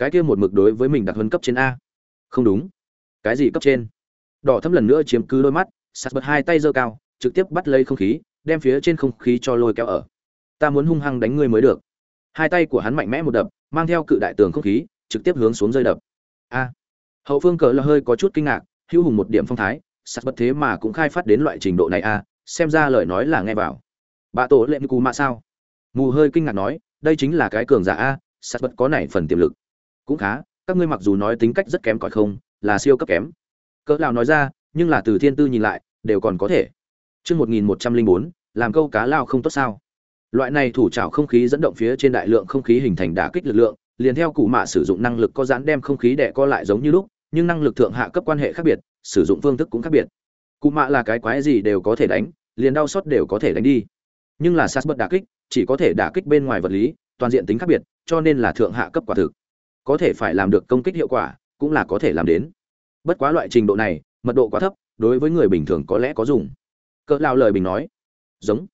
Speaker 1: cái kia một mực đối với mình đặc hơn cấp trên a. Không đúng. Cái gì cấp trên? Đỏ thấm lần nữa chiếm cứ đôi mắt sạt bật hai tay giơ cao, trực tiếp bắt lấy không khí, đem phía trên không khí cho lôi kéo ở. Ta muốn hung hăng đánh ngươi mới được. Hai tay của hắn mạnh mẽ một đập, mang theo cự đại tường không khí, trực tiếp hướng xuống rơi đập. A. Hậu phương cờ là hơi có chút kinh ngạc, hữu hùng một điểm phong thái sạt bật thế mà cũng khai phát đến loại trình độ này a, xem ra lời nói là nghe vào. Bà tổ lệ cù mạ sao? Mù hơi kinh ngạc nói, đây chính là cái cường giả a sạt bật có này phần tiềm lực cũng khá các ngươi mặc dù nói tính cách rất kém cỏi không là siêu cấp kém cỡ nào nói ra nhưng là từ thiên tư nhìn lại đều còn có thể Trư một nghìn một trăm linh bốn, làm câu cá lao không tốt sao. Loại này thủ trảo không khí dẫn động phía trên đại lượng không khí hình thành đả kích lực lượng, liền theo cụ mạ sử dụng năng lực có giãn đem không khí đè co lại giống như lúc, nhưng năng lực thượng hạ cấp quan hệ khác biệt, sử dụng phương thức cũng khác biệt. Cụ mạ là cái quái gì đều có thể đánh, liền đau xót đều có thể đánh đi. Nhưng là sát bất đả kích, chỉ có thể đả kích bên ngoài vật lý, toàn diện tính khác biệt, cho nên là thượng hạ cấp quả thực. Có thể phải làm được công kích hiệu quả, cũng là có thể làm đến. Bất quá loại trình độ này, mật độ quá thấp, đối với người bình thường có lẽ có dùng. Cỡ lao lời bình nói, giống.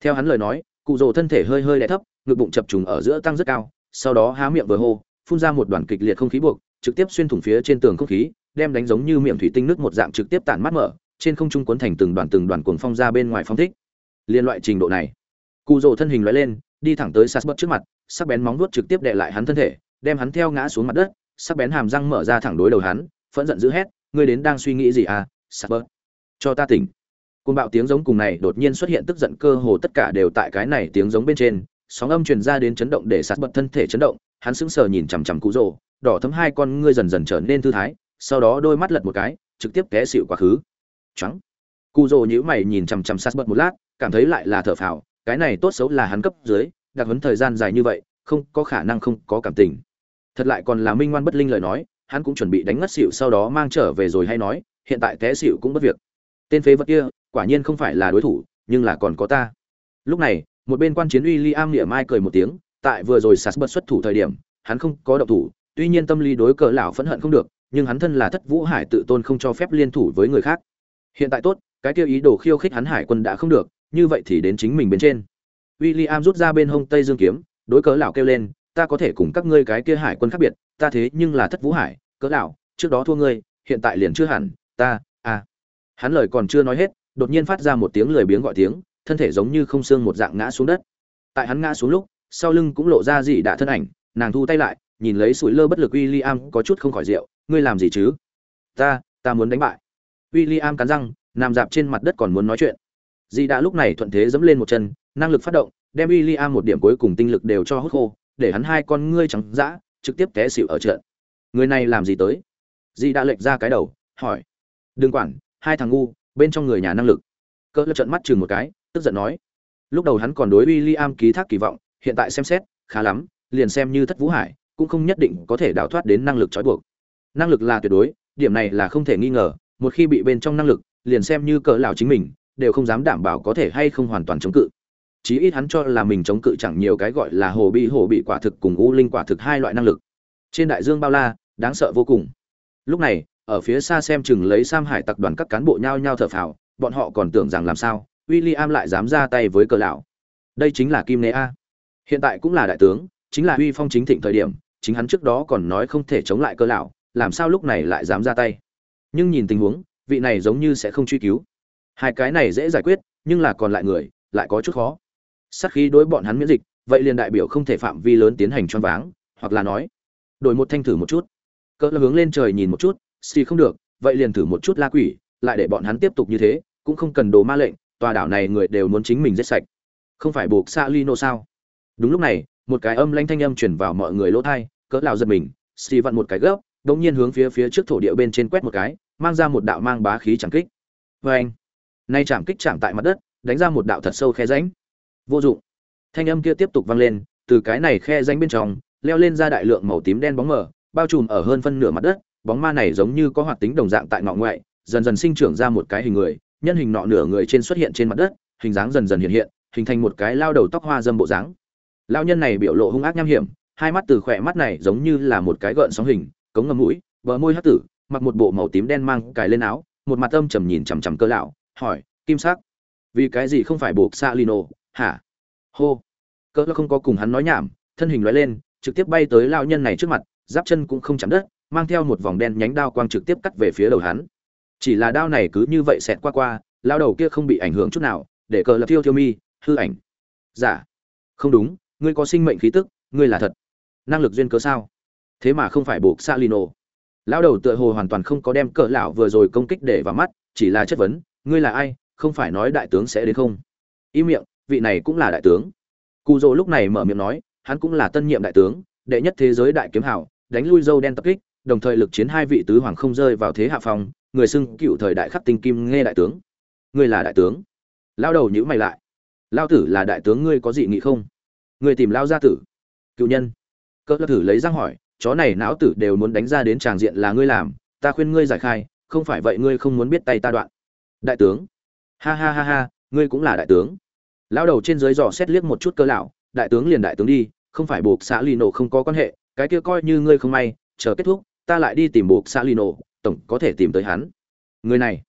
Speaker 1: Theo hắn lời nói, cụ rồ thân thể hơi hơi đè thấp, ngực bụng chập trùng ở giữa tăng rất cao, sau đó há miệng vừa hô, phun ra một đoàn kịch liệt không khí buộc, trực tiếp xuyên thủng phía trên tường không khí, đem đánh giống như miệng thủy tinh nước một dạng trực tiếp tản mát mở, trên không trung quấn thành từng đoàn từng đoàn cuồng phong ra bên ngoài phong thích. Liên loại trình độ này, cụ rồ thân hình loại lên, đi thẳng tới sát bất trước mặt, sắc bén móng vuốt trực tiếp đè lại hắn thân thể, đem hắn theo ngã xuống mặt đất, sắc bén hàm răng mở ra thẳng đối đầu hắn, phẫn giận dữ hét, ngươi đến đang suy nghĩ gì à sắp bớt. Cho ta tỉnh. Côn bạo tiếng giống cùng này đột nhiên xuất hiện tức giận cơ hồ tất cả đều tại cái này tiếng giống bên trên sóng âm truyền ra đến chấn động để sạt bật thân thể chấn động hắn sững sờ nhìn chằm chằm cụ rồ đỏ thấm hai con ngươi dần dần trở nên thư thái sau đó đôi mắt lật một cái trực tiếp té xịu quá khứ. Trắng cụ rồ nhíu mày nhìn chằm chằm sạt bật một lát cảm thấy lại là thở phào cái này tốt xấu là hắn cấp dưới đặc huấn thời gian dài như vậy không có khả năng không có cảm tình thật lại còn là minh ngoan bất linh lời nói hắn cũng chuẩn bị đánh ngất xỉu sau đó mang trở về rồi hay nói hiện tại té xỉu cũng bất việc. Tên phế vật kia quả nhiên không phải là đối thủ nhưng là còn có ta. Lúc này một bên quan chiến uy li am nghĩa mai cười một tiếng tại vừa rồi sạt bật xuất thủ thời điểm hắn không có động thủ tuy nhiên tâm lý đối cờ lão phẫn hận không được nhưng hắn thân là thất vũ hải tự tôn không cho phép liên thủ với người khác. Hiện tại tốt cái kêu ý đồ khiêu khích hắn hải quân đã không được như vậy thì đến chính mình bên trên. William rút ra bên hông Tây Dương kiếm, đối cớ lão kêu lên, ta có thể cùng các ngươi cái kia hải quân khác biệt, ta thế nhưng là Thất Vũ Hải, cỡ nào, trước đó thua ngươi, hiện tại liền chưa hẳn, ta, à. Hắn lời còn chưa nói hết, đột nhiên phát ra một tiếng lười biếng gọi tiếng, thân thể giống như không xương một dạng ngã xuống đất. Tại hắn ngã xuống lúc, sau lưng cũng lộ ra dị đạ thân ảnh, nàng thu tay lại, nhìn lấy sủi lơ bất lực William có chút không khỏi rượu, ngươi làm gì chứ? Ta, ta muốn đánh bại. William cắn răng, nằm dạp trên mặt đất còn muốn nói chuyện. Dị đã lúc này thuận thế giẫm lên một chân, năng lực phát động, đem William một điểm cuối cùng tinh lực đều cho hút khô, để hắn hai con ngươi trắng dã, trực tiếp té xỉu ở trận. Người này làm gì tới? Dị đã lệch ra cái đầu, hỏi. Đừng quản, hai thằng ngu, bên trong người nhà năng lực. Cỡ lập trận mắt chừng một cái, tức giận nói. Lúc đầu hắn còn đối William ký thác kỳ vọng, hiện tại xem xét, khá lắm, liền xem như Thất Vũ Hải, cũng không nhất định có thể đào thoát đến năng lực trói buộc. Năng lực là tuyệt đối, điểm này là không thể nghi ngờ, một khi bị bên trong năng lực, liền xem như cỡ lão chính mình, đều không dám đảm bảo có thể hay không hoàn toàn chống cự chí ít hắn cho là mình chống cự chẳng nhiều cái gọi là hồ bị hồ bị quả thực cùng u linh quả thực hai loại năng lực. Trên đại dương bao la, đáng sợ vô cùng. Lúc này, ở phía xa xem chừng lấy sam hải tặc đoàn các cán bộ nhao nhao thở phào, bọn họ còn tưởng rằng làm sao, William lại dám ra tay với cờ lão. Đây chính là kim nê a. Hiện tại cũng là đại tướng, chính là uy phong chính thịnh thời điểm, chính hắn trước đó còn nói không thể chống lại cờ lão, làm sao lúc này lại dám ra tay. Nhưng nhìn tình huống, vị này giống như sẽ không truy cứu. Hai cái này dễ giải quyết, nhưng là còn lại người, lại có chút khó sát khí đối bọn hắn miễn dịch, vậy liền đại biểu không thể phạm vi lớn tiến hành choáng váng, hoặc là nói, đổi một thanh thử một chút. Cỡ hướng lên trời nhìn một chút, xì không được, vậy liền thử một chút la quỷ, lại để bọn hắn tiếp tục như thế, cũng không cần đồ ma lệnh, tòa đảo này người đều muốn chính mình giết sạch. Không phải buộc xa lino sao? Đúng lúc này, một cái âm lanh thanh âm chuyển vào mọi người lỗ thai cỡ lào giật mình, xì vặn một cái gấp đống nhiên hướng phía phía trước thổ địa bên trên quét một cái, mang ra một đạo mang bá khí chẳng kích. Vê anh nay chạm kích chạm tại mặt đất, đánh ra một đạo thật sâu khe ránh vô dụng. Thanh âm kia tiếp tục vang lên, từ cái này khe danh bên trong, leo lên ra đại lượng màu tím đen bóng mờ, bao trùm ở hơn phân nửa mặt đất, bóng ma này giống như có hoạt tính đồng dạng tại ngọ ngoại, dần dần sinh trưởng ra một cái hình người, nhân hình nọ nửa người trên xuất hiện trên mặt đất, hình dáng dần dần hiện hiện, hình thành một cái lao đầu tóc hoa dâm bộ dáng. Lao nhân này biểu lộ hung ác nham hiểm, hai mắt từ khỏe mắt này giống như là một cái gợn sóng hình, cống ngầm mũi, bờ môi hắc tử, mặc một bộ màu tím đen mang cài lên áo, một mặt âm trầm nhìn chằm chằm cơ lão, hỏi, kim sắc, vì cái gì không phải buộc xa lino hả? Hô. Cỡ không có cùng hắn nói nhảm, thân hình lóe lên, trực tiếp bay tới lao nhân này trước mặt, giáp chân cũng không chạm đất, mang theo một vòng đen nhánh đao quang trực tiếp cắt về phía đầu hắn. Chỉ là đao này cứ như vậy xẹt qua qua lao đầu kia không bị ảnh hưởng chút nào, để cờ lập thiêu thiêu mi, hư ảnh. Giả dạ. không đúng, ngươi có sinh mệnh khí tức, ngươi là thật. Năng lực duyên cớ sao? Thế mà không phải buộc xa lino. lao đầu tựa hồ hoàn toàn không có đem cỡ lão vừa rồi công kích để vào mắt, chỉ là chất vấn, ngươi là ai, không phải nói đại tướng sẽ đến không? Im miệng vị này cũng là đại tướng. Cụ dỗ lúc này mở miệng nói, hắn cũng là tân nhiệm đại tướng, đệ nhất thế giới đại kiếm hảo đánh lui dâu đen tập kích, đồng thời lực chiến hai vị tứ hoàng không rơi vào thế hạ phòng người xưng cựu thời đại khắc tinh kim nghe đại tướng. Ngươi là đại tướng. Lao đầu nhữ mày lại. Lao tử là đại tướng ngươi có dị nghị không? Ngươi tìm lao gia tử. Cựu nhân. Cỡ tử lấy răng hỏi, chó này não tử đều muốn đánh ra đến tràng diện là ngươi làm, ta khuyên ngươi giải khai, không phải vậy ngươi không muốn biết tay ta đoạn. Đại tướng. Ha ha ha ha, ngươi cũng là đại tướng lao đầu trên dưới dò xét liếc một chút cơ lão, đại tướng liền đại tướng đi, không phải buộc xã lì nổ không có quan hệ, cái kia coi như ngươi không may, chờ kết thúc, ta lại đi tìm buộc xã lì nổ tổng có thể tìm tới hắn. Người này,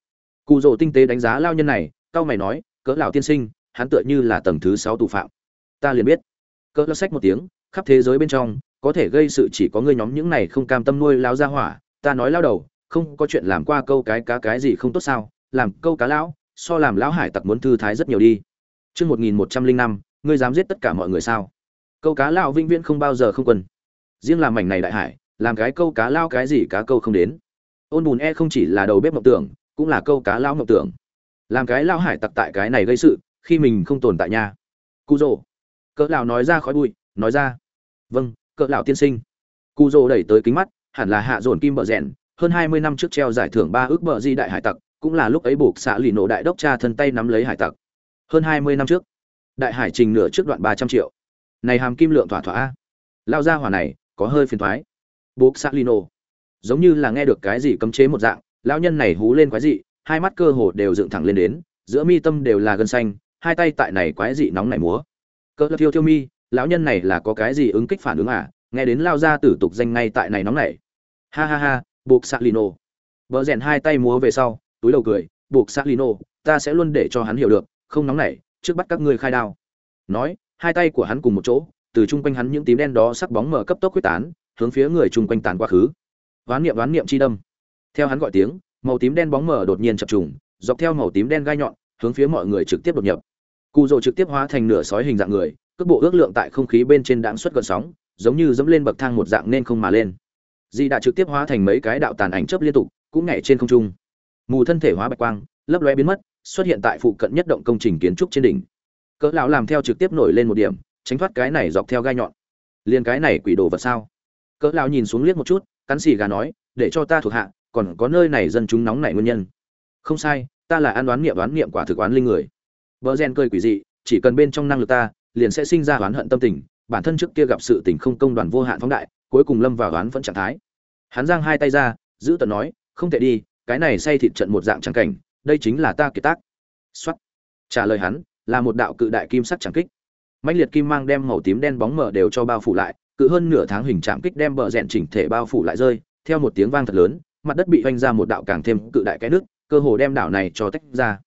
Speaker 1: cụ rồ tinh tế đánh giá lao nhân này cao mày nói, cỡ lão tiên sinh, hắn tựa như là tầng thứ sáu tù phạm. Ta liền biết. Cỡ lão sách một tiếng, khắp thế giới bên trong, có thể gây sự chỉ có ngươi nhóm những này không cam tâm nuôi lao ra hỏa, ta nói lao đầu, không có chuyện làm qua câu cái cá cái gì không tốt sao, làm câu cá lão, so làm lão hải tặc muốn thư thái rất nhiều đi. Chương 1105, ngươi dám giết tất cả mọi người sao? Câu cá lão vĩnh viễn không bao giờ không quân. Riêng làm mảnh này đại hải, làm cái câu cá lao cái gì cá câu không đến. ôn bùn e không chỉ là đầu bếp mộng tưởng cũng là câu cá lão mộng tưởng làm cái lao hải tặc tại cái này gây sự khi mình không tồn tại nhà Cú rồ cỡ lão nói ra khói bụi nói ra vâng cỡ lão tiên sinh Cú rồ đẩy tới kính mắt hẳn là hạ dồn kim bợ rèn hơn hai mươi năm trước treo giải thưởng ba ước bờ di đại hải tặc cũng là lúc ấy buộc xã lì nổ đại đốc cha thân tay nắm lấy hải tặc hơn hai mươi năm trước, đại hải trình nửa trước đoạn ba trăm triệu. Này hàm kim lượng thỏa thỏa lao ra hỏa này, có hơi phiền thoái. Buộc xạ lino giống như là nghe được cái gì cấm chế một dạng, lão nhân này hú lên quái dị, hai mắt cơ hồ đều dựng thẳng lên đến, giữa mi tâm đều là gân xanh, hai tay tại này quái dị nóng nảy múa. Cỡ thiêu thiêu mi, lão nhân này là có cái gì ứng kích phản ứng à? Nghe đến lao ra tử tục danh ngay tại này nóng nảy ha ha ha buộc xạ lino vợ rèn hai tay múa về sau, túi đầu cười buộc xạ lino ta sẽ luôn để cho hắn hiểu được không nóng nảy, trước bắt các ngươi khai đao. Nói, hai tay của hắn cùng một chỗ, từ chung quanh hắn những tím đen đó sắc bóng mở cấp tốc quyết tán, hướng phía người chung quanh tàn quá khứ. Đoán niệm đoán niệm chi đâm. Theo hắn gọi tiếng, màu tím đen bóng mở đột nhiên chập trùng, dọc theo màu tím đen gai nhọn, hướng phía mọi người trực tiếp đột nhập. Cụ rồ trực tiếp hóa thành nửa sói hình dạng người, cước bộ ước lượng tại không khí bên trên đãng xuất gần sóng, giống như dẫm lên bậc thang một dạng nên không mà lên. Di đã trực tiếp hóa thành mấy cái đạo tàn ảnh chớp liên tục, cũng nhảy trên không trung. Mù thân thể hóa bạch quang lấp lóe biến mất, xuất hiện tại phụ cận nhất động công trình kiến trúc trên đỉnh. Cỡ lão làm theo trực tiếp nổi lên một điểm, tránh thoát cái này dọc theo gai nhọn. Liền cái này quỷ đồ vật sao? Cỡ lão nhìn xuống liếc một chút, cắn xì gà nói, để cho ta thuộc hạ, còn có nơi này dân chúng nóng nảy nguyên nhân. Không sai, ta là an đoán niệm đoán niệm quả thực oán linh người. Bờ gen cười quỷ dị, chỉ cần bên trong năng lực ta, liền sẽ sinh ra oán hận tâm tình, bản thân trước kia gặp sự tình không công đoàn vô hạn phóng đại, cuối cùng lâm vào oán vẫn trạng thái. Hắn giang hai tay ra, giữ tận nói, không thể đi, cái này say thịt trận một dạng trắng cảnh đây chính là ta kiệt tác. Xuất trả lời hắn, là một đạo cự đại kim sắc chẳng kích. Mạnh liệt kim mang đem màu tím đen bóng mở đều cho bao phủ lại, cự hơn nửa tháng hình chạm kích đem bờ rèn chỉnh thể bao phủ lại rơi, theo một tiếng vang thật lớn, mặt đất bị oanh ra một đạo càng thêm cự đại cái nước cơ hồ đem đảo này cho tách ra.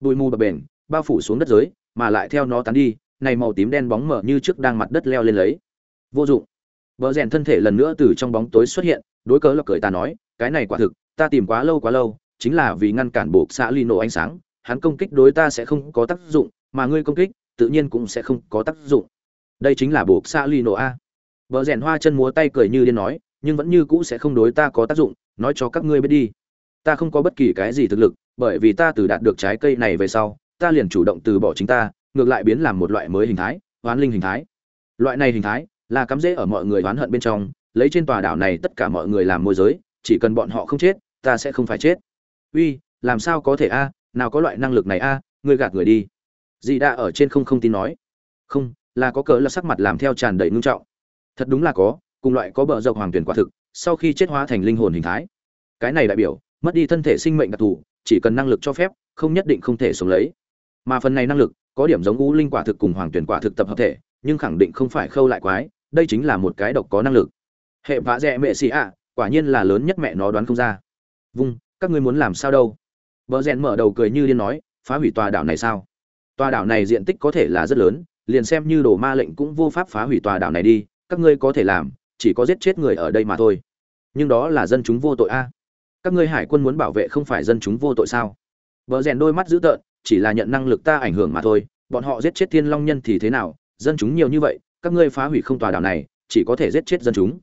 Speaker 1: Bụi mù bập bền, bao phủ xuống đất giới, mà lại theo nó tán đi, này màu tím đen bóng mở như trước đang mặt đất leo lên lấy. Vô dụng. Bờ rèn thân thể lần nữa từ trong bóng tối xuất hiện, đối cớ là cười ta nói, cái này quả thực, ta tìm quá lâu quá lâu chính là vì ngăn cản buộc xã ly nổ ánh sáng, hắn công kích đối ta sẽ không có tác dụng, mà ngươi công kích, tự nhiên cũng sẽ không có tác dụng. Đây chính là buộc xã ly nổ a. Vợ rèn hoa chân múa tay cười như điên nói, nhưng vẫn như cũ sẽ không đối ta có tác dụng, nói cho các ngươi biết đi. Ta không có bất kỳ cái gì thực lực, bởi vì ta từ đạt được trái cây này về sau, ta liền chủ động từ bỏ chính ta, ngược lại biến làm một loại mới hình thái oán linh hình thái. Loại này hình thái là cắm rễ ở mọi người oán hận bên trong, lấy trên tòa đảo này tất cả mọi người làm môi giới, chỉ cần bọn họ không chết, ta sẽ không phải chết uy làm sao có thể a nào có loại năng lực này a à, ngươi gạt người đi. Dì đã ở trên không không tin nói. Không là có cớ là sắc mặt làm theo tràn đầy ngưng trọng. Thật đúng là có cùng loại có bờ dọc hoàng tuyển quả thực sau khi chết hóa thành linh hồn hình thái. Cái này đại biểu mất đi thân thể sinh mệnh đặc thù chỉ cần năng lực cho phép không nhất định không thể sống lấy. Mà phần này năng lực có điểm giống u linh quả thực cùng hoàng tuyển quả thực tập hợp thể nhưng khẳng định không phải khâu lại quái đây chính là một cái độc có năng lực. Hệ vã rẽ mẹ xì ạ quả nhiên là lớn nhất mẹ nó đoán không ra. Vung các ngươi muốn làm sao đâu? Vợ rèn mở đầu cười như điên nói, phá hủy tòa đảo này sao? Tòa đảo này diện tích có thể là rất lớn, liền xem như đồ ma lệnh cũng vô pháp phá hủy tòa đảo này đi, các ngươi có thể làm, chỉ có giết chết người ở đây mà thôi. Nhưng đó là dân chúng vô tội a. Các ngươi hải quân muốn bảo vệ không phải dân chúng vô tội sao? Vợ rèn đôi mắt dữ tợn, chỉ là nhận năng lực ta ảnh hưởng mà thôi, bọn họ giết chết thiên long nhân thì thế nào? Dân chúng nhiều như vậy, các ngươi phá hủy không tòa đảo này, chỉ có thể giết chết dân chúng.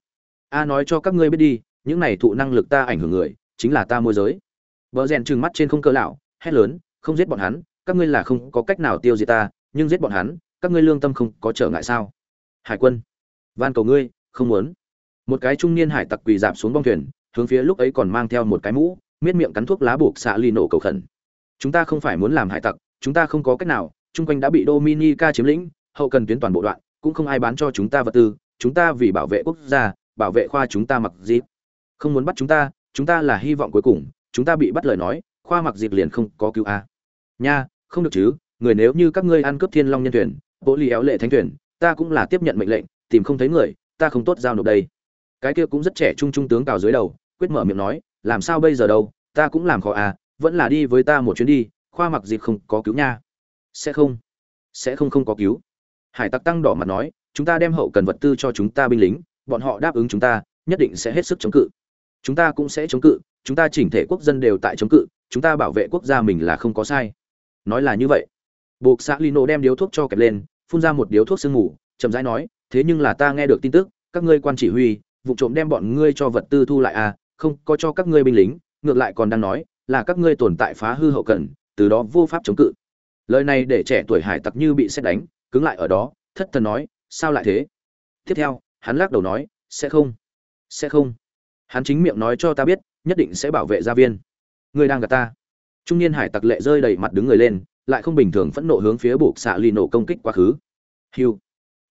Speaker 1: A nói cho các ngươi biết đi, những này thụ năng lực ta ảnh hưởng người chính là ta môi giới. Vợ rèn trừng mắt trên không cơ lão, hét lớn, không giết bọn hắn, các ngươi là không có cách nào tiêu diệt ta, nhưng giết bọn hắn, các ngươi lương tâm không có trở ngại sao? Hải quân, van cầu ngươi, không muốn. Một cái trung niên hải tặc quỳ dạp xuống bong thuyền, hướng phía lúc ấy còn mang theo một cái mũ, miết miệng cắn thuốc lá buộc xạ ly nổ cầu khẩn. Chúng ta không phải muốn làm hải tặc, chúng ta không có cách nào, chung quanh đã bị dominica chiếm lĩnh, hậu cần tuyến toàn bộ đoạn, cũng không ai bán cho chúng ta vật tư, chúng ta vì bảo vệ quốc gia, bảo vệ khoa chúng ta mặc dịp. Không muốn bắt chúng ta chúng ta là hy vọng cuối cùng, chúng ta bị bắt lời nói, khoa mặc dịp liền không có cứu a. Nha, không được chứ, người nếu như các ngươi ăn cướp thiên long nhân thuyền bộ lì éo lệ thánh thuyền, ta cũng là tiếp nhận mệnh lệnh, tìm không thấy người, ta không tốt giao nộp đây. Cái kia cũng rất trẻ trung trung tướng cào dưới đầu, quyết mở miệng nói, làm sao bây giờ đâu, ta cũng làm khó à vẫn là đi với ta một chuyến đi, khoa mặc dịp không có cứu nha. Sẽ không sẽ không không có cứu. Hải tặc tăng đỏ mặt nói, chúng ta đem hậu cần vật tư cho chúng ta binh lính, bọn họ đáp ứng chúng ta, nhất định sẽ hết sức chống cự chúng ta cũng sẽ chống cự, chúng ta chỉnh thể quốc dân đều tại chống cự, chúng ta bảo vệ quốc gia mình là không có sai. Nói là như vậy, buộc xã lino đem điếu thuốc cho kẹp lên, phun ra một điếu thuốc sương ngủ. chậm rãi nói, thế nhưng là ta nghe được tin tức, các ngươi quan chỉ huy, vụ trộm đem bọn ngươi cho vật tư thu lại à không có cho các ngươi binh lính, ngược lại còn đang nói là các ngươi tồn tại phá hư hậu cần, từ đó vô pháp chống cự. Lời này để trẻ tuổi hải tặc như bị xét đánh, cứng lại ở đó, thất thần nói, sao lại thế? Tiếp theo, hắn lắc đầu nói, sẽ không sẽ không hắn chính miệng nói cho ta biết, nhất định sẽ bảo vệ gia viên. Ngươi đang gặp ta. Trung niên hải tặc lệ rơi đầy mặt đứng người lên, lại không bình thường phẫn nộ hướng phía buộc xạ lì nổ công kích quá khứ. Hiu.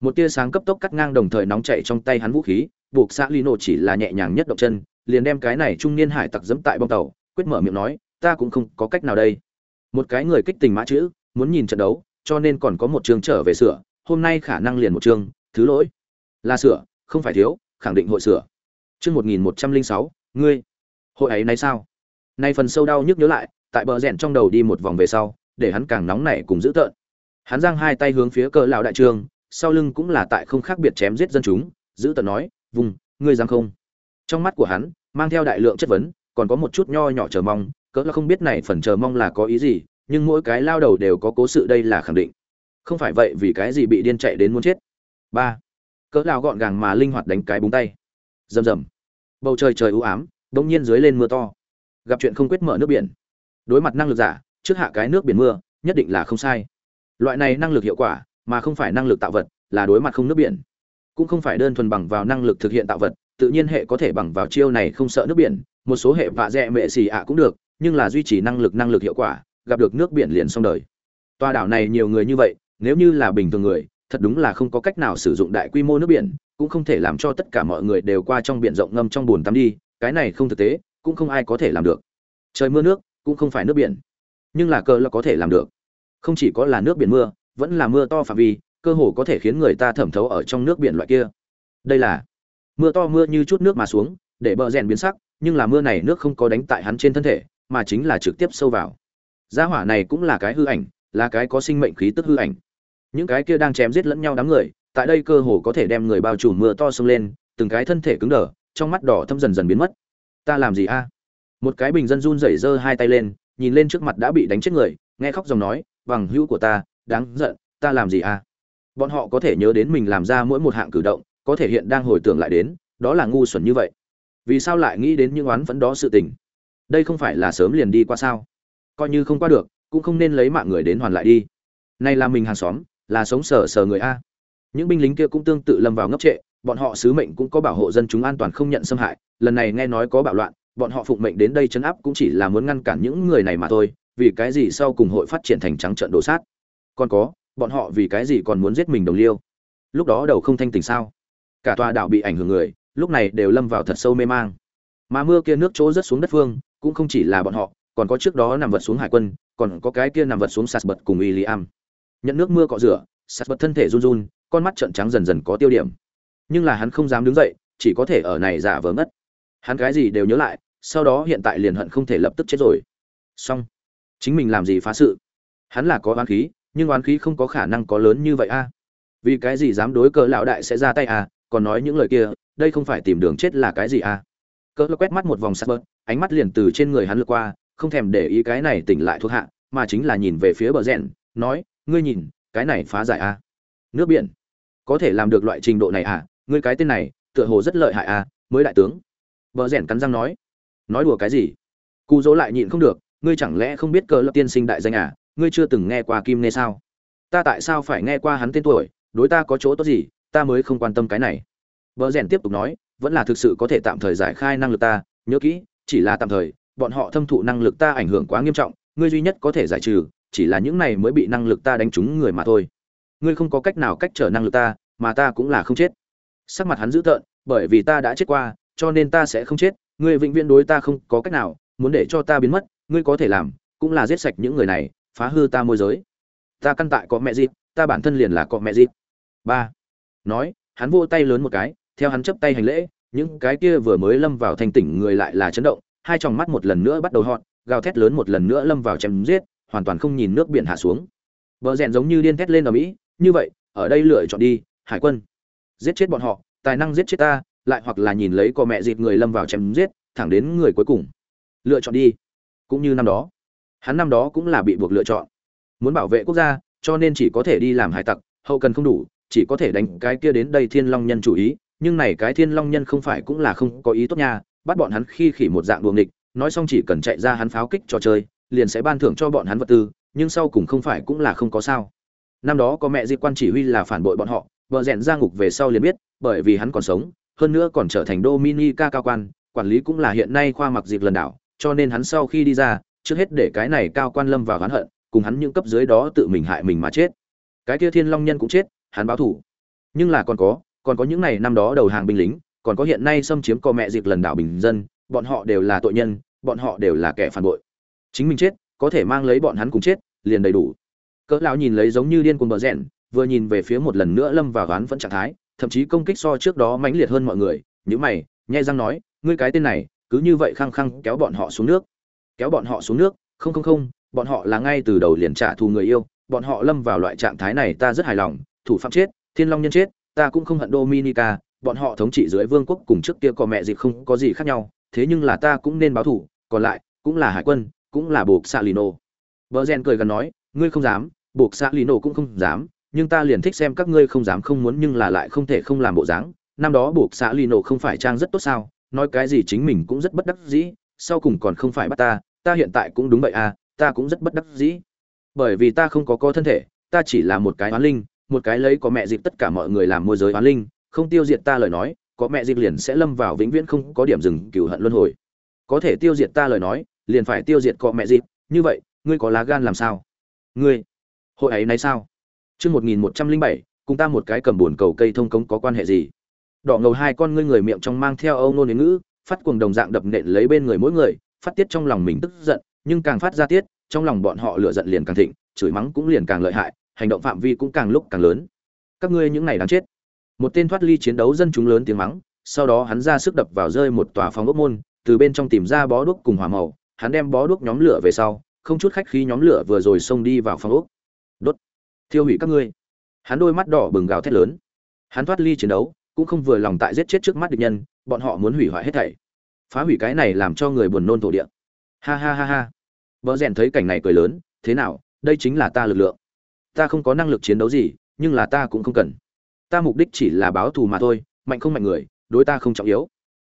Speaker 1: Một tia sáng cấp tốc cắt ngang đồng thời nóng chạy trong tay hắn vũ khí, buộc xạ lì nổ chỉ là nhẹ nhàng nhất động chân, liền đem cái này trung niên hải tặc dẫm tại bong tàu, quyết mở miệng nói, ta cũng không có cách nào đây. Một cái người kích tình mã chữ, muốn nhìn trận đấu, cho nên còn có một chương trở về sửa, hôm nay khả năng liền một chương thứ lỗi. Là sửa, không phải thiếu, khẳng định hội sửa chương một nghìn một trăm linh sáu, ngươi, hội ấy nay sao? Nay phần sâu đau nhức nhớ lại, tại bờ rẽn trong đầu đi một vòng về sau, để hắn càng nóng nảy cùng dữ tợn. Hắn giang hai tay hướng phía cờ lão đại trương sau lưng cũng là tại không khác biệt chém giết dân chúng giữ tợn nói, vùng, ngươi dám không? Trong mắt của hắn, mang theo đại lượng chất vấn, còn có một chút nho nhỏ chờ mong, cỡ là không biết này phần chờ mong là có ý gì, nhưng mỗi cái lao đầu đều có cố sự đây là khẳng định. Không phải vậy vì cái gì bị điên chạy đến muốn chết? Ba. Cỡ lão gọn gàng mà linh hoạt đánh cái búng tay. Rầm rầm bầu trời trời u ám bỗng nhiên dưới lên mưa to. Gặp chuyện không quyết mở nước biển. Đối mặt năng lực giả, trước hạ cái nước biển mưa, nhất định là không sai. Loại này năng lực hiệu quả, mà không phải năng lực tạo vật, là đối mặt không nước biển. Cũng không phải đơn thuần bằng vào năng lực thực hiện tạo vật, tự nhiên hệ có thể bằng vào chiêu này không sợ nước biển, một số hệ vạ dẹ mệ xì ạ cũng được, nhưng là duy trì năng lực năng lực hiệu quả, gặp được nước biển liền xong đời. Toa đảo này nhiều người như vậy, nếu như là bình thường người, thật đúng là không có cách nào sử dụng đại quy mô nước biển cũng không thể làm cho tất cả mọi người đều qua trong biển rộng ngâm trong bùn tắm đi, cái này không thực tế, cũng không ai có thể làm được. Trời mưa nước, cũng không phải nước biển. Nhưng là cơ là có thể làm được. Không chỉ có là nước biển mưa, vẫn là mưa to phạm vi, cơ hồ có thể khiến người ta thẩm thấu ở trong nước biển loại kia. Đây là mưa to mưa như chút nước mà xuống, để bờ rèn biến sắc, nhưng là mưa này nước không có đánh tại hắn trên thân thể, mà chính là trực tiếp sâu vào. Gia hỏa này cũng là cái hư ảnh, là cái có sinh mệnh khí tức hư ảnh. Những cái kia đang chém giết lẫn nhau đám người tại đây cơ hồ có thể đem người bao trùm mưa to sông lên, từng cái thân thể cứng đờ, trong mắt đỏ thâm dần dần biến mất. Ta làm gì a? Một cái bình dân run rẩy giơ hai tay lên, nhìn lên trước mặt đã bị đánh chết người, nghe khóc dòng nói, bằng hữu của ta, đáng giận, ta làm gì a? Bọn họ có thể nhớ đến mình làm ra mỗi một hạng cử động, có thể hiện đang hồi tưởng lại đến, đó là ngu xuẩn như vậy. Vì sao lại nghĩ đến những oán phẫn đó sự tình? Đây không phải là sớm liền đi qua sao? Coi như không qua được, cũng không nên lấy mạng người đến hoàn lại đi. Nay là mình hàng xóm, là sống sờ sờ người a những binh lính kia cũng tương tự lâm vào ngốc trệ, bọn họ sứ mệnh cũng có bảo hộ dân chúng an toàn không nhận xâm hại. Lần này nghe nói có bạo loạn, bọn họ phụng mệnh đến đây chấn áp cũng chỉ là muốn ngăn cản những người này mà thôi, vì cái gì sau cùng hội phát triển thành trắng trận đổ sát? Còn có, bọn họ vì cái gì còn muốn giết mình đồng liêu? Lúc đó đầu không thanh tình sao? Cả tòa đảo bị ảnh hưởng người, lúc này đều lâm vào thật sâu mê mang. Mà mưa kia nước chỗ rất xuống đất phương, cũng không chỉ là bọn họ, còn có trước đó nằm vật xuống hải quân, còn có cái kia nằm vật xuống sạt bật cùng y liam nhận nước mưa cọ rửa, sạt bật thân thể run run con mắt trợn trắng dần dần có tiêu điểm. Nhưng là hắn không dám đứng dậy, chỉ có thể ở này giả vờ ngất. Hắn cái gì đều nhớ lại, sau đó hiện tại liền hận không thể lập tức chết rồi. Xong. Chính mình làm gì phá sự? Hắn là có oán khí, nhưng oán khí không có khả năng có lớn như vậy a. Vì cái gì dám đối cờ lão đại sẽ ra tay à? Còn nói những lời kia, đây không phải tìm đường chết là cái gì à? Cỡ quét mắt một vòng sắc bớt, ánh mắt liền từ trên người hắn lướt qua, không thèm để ý cái này tỉnh lại thuộc hạ, mà chính là nhìn về phía bờ rẽn nói, ngươi nhìn, cái này phá giải à? Nước biển có thể làm được loại trình độ này à? Ngươi cái tên này, tựa hồ rất lợi hại à? Mới đại tướng. Vợ rẻn cắn răng nói. Nói đùa cái gì? Cụ dỗ lại nhịn không được, ngươi chẳng lẽ không biết cờ lập tiên sinh đại danh à? Ngươi chưa từng nghe qua kim nê sao? Ta tại sao phải nghe qua hắn tên tuổi? Đối ta có chỗ tốt gì? Ta mới không quan tâm cái này. Vợ rèn tiếp tục nói, vẫn là thực sự có thể tạm thời giải khai năng lực ta. Nhớ kỹ, chỉ là tạm thời, bọn họ thâm thụ năng lực ta ảnh hưởng quá nghiêm trọng. Ngươi duy nhất có thể giải trừ, chỉ là những này mới bị năng lực ta đánh trúng người mà thôi ngươi không có cách nào cách trở năng lực ta, mà ta cũng là không chết. Sắc mặt hắn dữ tợn, bởi vì ta đã chết qua, cho nên ta sẽ không chết, ngươi vĩnh viễn đối ta không có cách nào, muốn để cho ta biến mất, ngươi có thể làm, cũng là giết sạch những người này, phá hư ta môi giới. Ta căn tại có mẹ dịp, ta bản thân liền là có mẹ dịp. Ba. Nói, hắn vô tay lớn một cái, theo hắn chấp tay hành lễ, những cái kia vừa mới lâm vào thanh tỉnh người lại là chấn động, hai tròng mắt một lần nữa bắt đầu họn gào thét lớn một lần nữa lâm vào chém giết, hoàn toàn không nhìn nước biển hạ xuống. Vợ rèn giống như điên thét lên ở mỹ như vậy, ở đây lựa chọn đi, hải quân. Giết chết bọn họ, tài năng giết chết ta, lại hoặc là nhìn lấy có mẹ dịp người lâm vào chém giết, thẳng đến người cuối cùng. Lựa chọn đi. Cũng như năm đó. Hắn năm đó cũng là bị buộc lựa chọn. Muốn bảo vệ quốc gia, cho nên chỉ có thể đi làm hải tặc, hậu cần không đủ, chỉ có thể đánh cái kia đến đây thiên long nhân chủ ý, nhưng này cái thiên long nhân không phải cũng là không có ý tốt nha, bắt bọn hắn khi khỉ một dạng đuồng địch nói xong chỉ cần chạy ra hắn pháo kích trò chơi, liền sẽ ban thưởng cho bọn hắn vật tư, nhưng sau cùng không phải cũng là không có sao năm đó có mẹ di quan chỉ huy là phản bội bọn họ, vợ rèn ra ngục về sau liền biết, bởi vì hắn còn sống, hơn nữa còn trở thành dominica cao quan, quản lý cũng là hiện nay khoa mặc dịp lần đảo, cho nên hắn sau khi đi ra, trước hết để cái này cao quan lâm vào hắn hận, cùng hắn những cấp dưới đó tự mình hại mình mà chết. Cái kia thiên long nhân cũng chết, hắn báo thủ. Nhưng là còn có còn có những này năm đó đầu hàng binh lính, còn có hiện nay xâm chiếm co mẹ dịp lần đảo bình dân, bọn họ đều là tội nhân, bọn họ đều là kẻ phản bội. Chính mình chết, có thể mang lấy bọn hắn cùng chết, liền đầy đủ cỡ lão nhìn lấy giống như điên cuồng bờ rèn vừa nhìn về phía một lần nữa lâm vào gán vẫn trạng thái, thậm chí công kích so trước đó mãnh liệt hơn mọi người những mày, nhai răng nói, ngươi cái tên này, cứ như vậy khăng khăng kéo bọn họ xuống nước. Kéo bọn họ xuống nước? Không không không, bọn họ là ngay từ đầu liền trả thù người yêu, bọn họ lâm vào loại trạng thái này ta rất hài lòng, thủ phạm chết, thiên long nhân chết, ta cũng không hận dominica, bọn họ thống trị dưới vương quốc cùng trước kia có mẹ dịp không có gì khác nhau, thế nhưng là ta cũng nên báo thủ còn lại cũng là hải quân, cũng là buộc salino. Lino bờ rèn cười gần nói ngươi không dám, buộc xã xạ nổ cũng không dám, nhưng ta liền thích xem các ngươi không dám không muốn nhưng là lại không thể không làm bộ dáng. Năm đó buộc xã xạ nổ không phải trang rất tốt sao, nói cái gì chính mình cũng rất bất đắc dĩ, sau cùng còn không phải bắt ta ta hiện tại cũng đúng vậy à ta cũng rất bất đắc dĩ. Bởi vì ta không có có thân thể, ta chỉ là một cái oán linh, một cái lấy có mẹ dịp tất cả mọi người làm môi giới oán linh, không tiêu diệt ta lời nói, có mẹ dịp liền sẽ lâm vào vĩnh viễn không có điểm dừng cựu hận luân hồi. Có thể tiêu diệt ta lời nói, liền phải tiêu diệt có mẹ dịp, như vậy, ngươi có lá gan làm sao? Ngươi, hội ấy nay sao? Chương một nghìn một trăm linh bảy, cùng ta một cái cầm buồn cầu cây thông cống có quan hệ gì? Đỏ ngầu hai con ngươi người miệng trong mang theo âu nôn đến ngữ, phát cuồng đồng dạng đập nện lấy bên người mỗi người, phát tiết trong lòng mình tức giận, nhưng càng phát ra tiết, trong lòng bọn họ lửa giận liền càng thịnh, chửi mắng cũng liền càng lợi hại, hành động phạm vi cũng càng lúc càng lớn. Các ngươi những này đáng chết. Một tên thoát ly chiến đấu dân chúng lớn tiếng mắng, sau đó hắn ra sức đập vào rơi một tòa phòng ốc môn, từ bên trong tìm ra bó đuốc cùng hỏa màu, hắn đem bó đuốc nhóm lửa về sau không chút khách khí nhóm lửa vừa rồi xông đi vào phòng ốc. Đốt. Thiêu hủy các ngươi. Hắn đôi mắt đỏ bừng gào thét lớn. Hắn thoát ly chiến đấu, cũng không vừa lòng tại giết chết trước mắt địch nhân, bọn họ muốn hủy hoại hết thảy. Phá hủy cái này làm cho người buồn nôn thổ địa. Ha ha ha ha. Vợ rèn thấy cảnh này cười lớn, thế nào, đây chính là ta lực lượng. Ta không có năng lực chiến đấu gì, nhưng là ta cũng không cần. Ta mục đích chỉ là báo thù mà thôi, mạnh không mạnh người, đối ta không trọng yếu.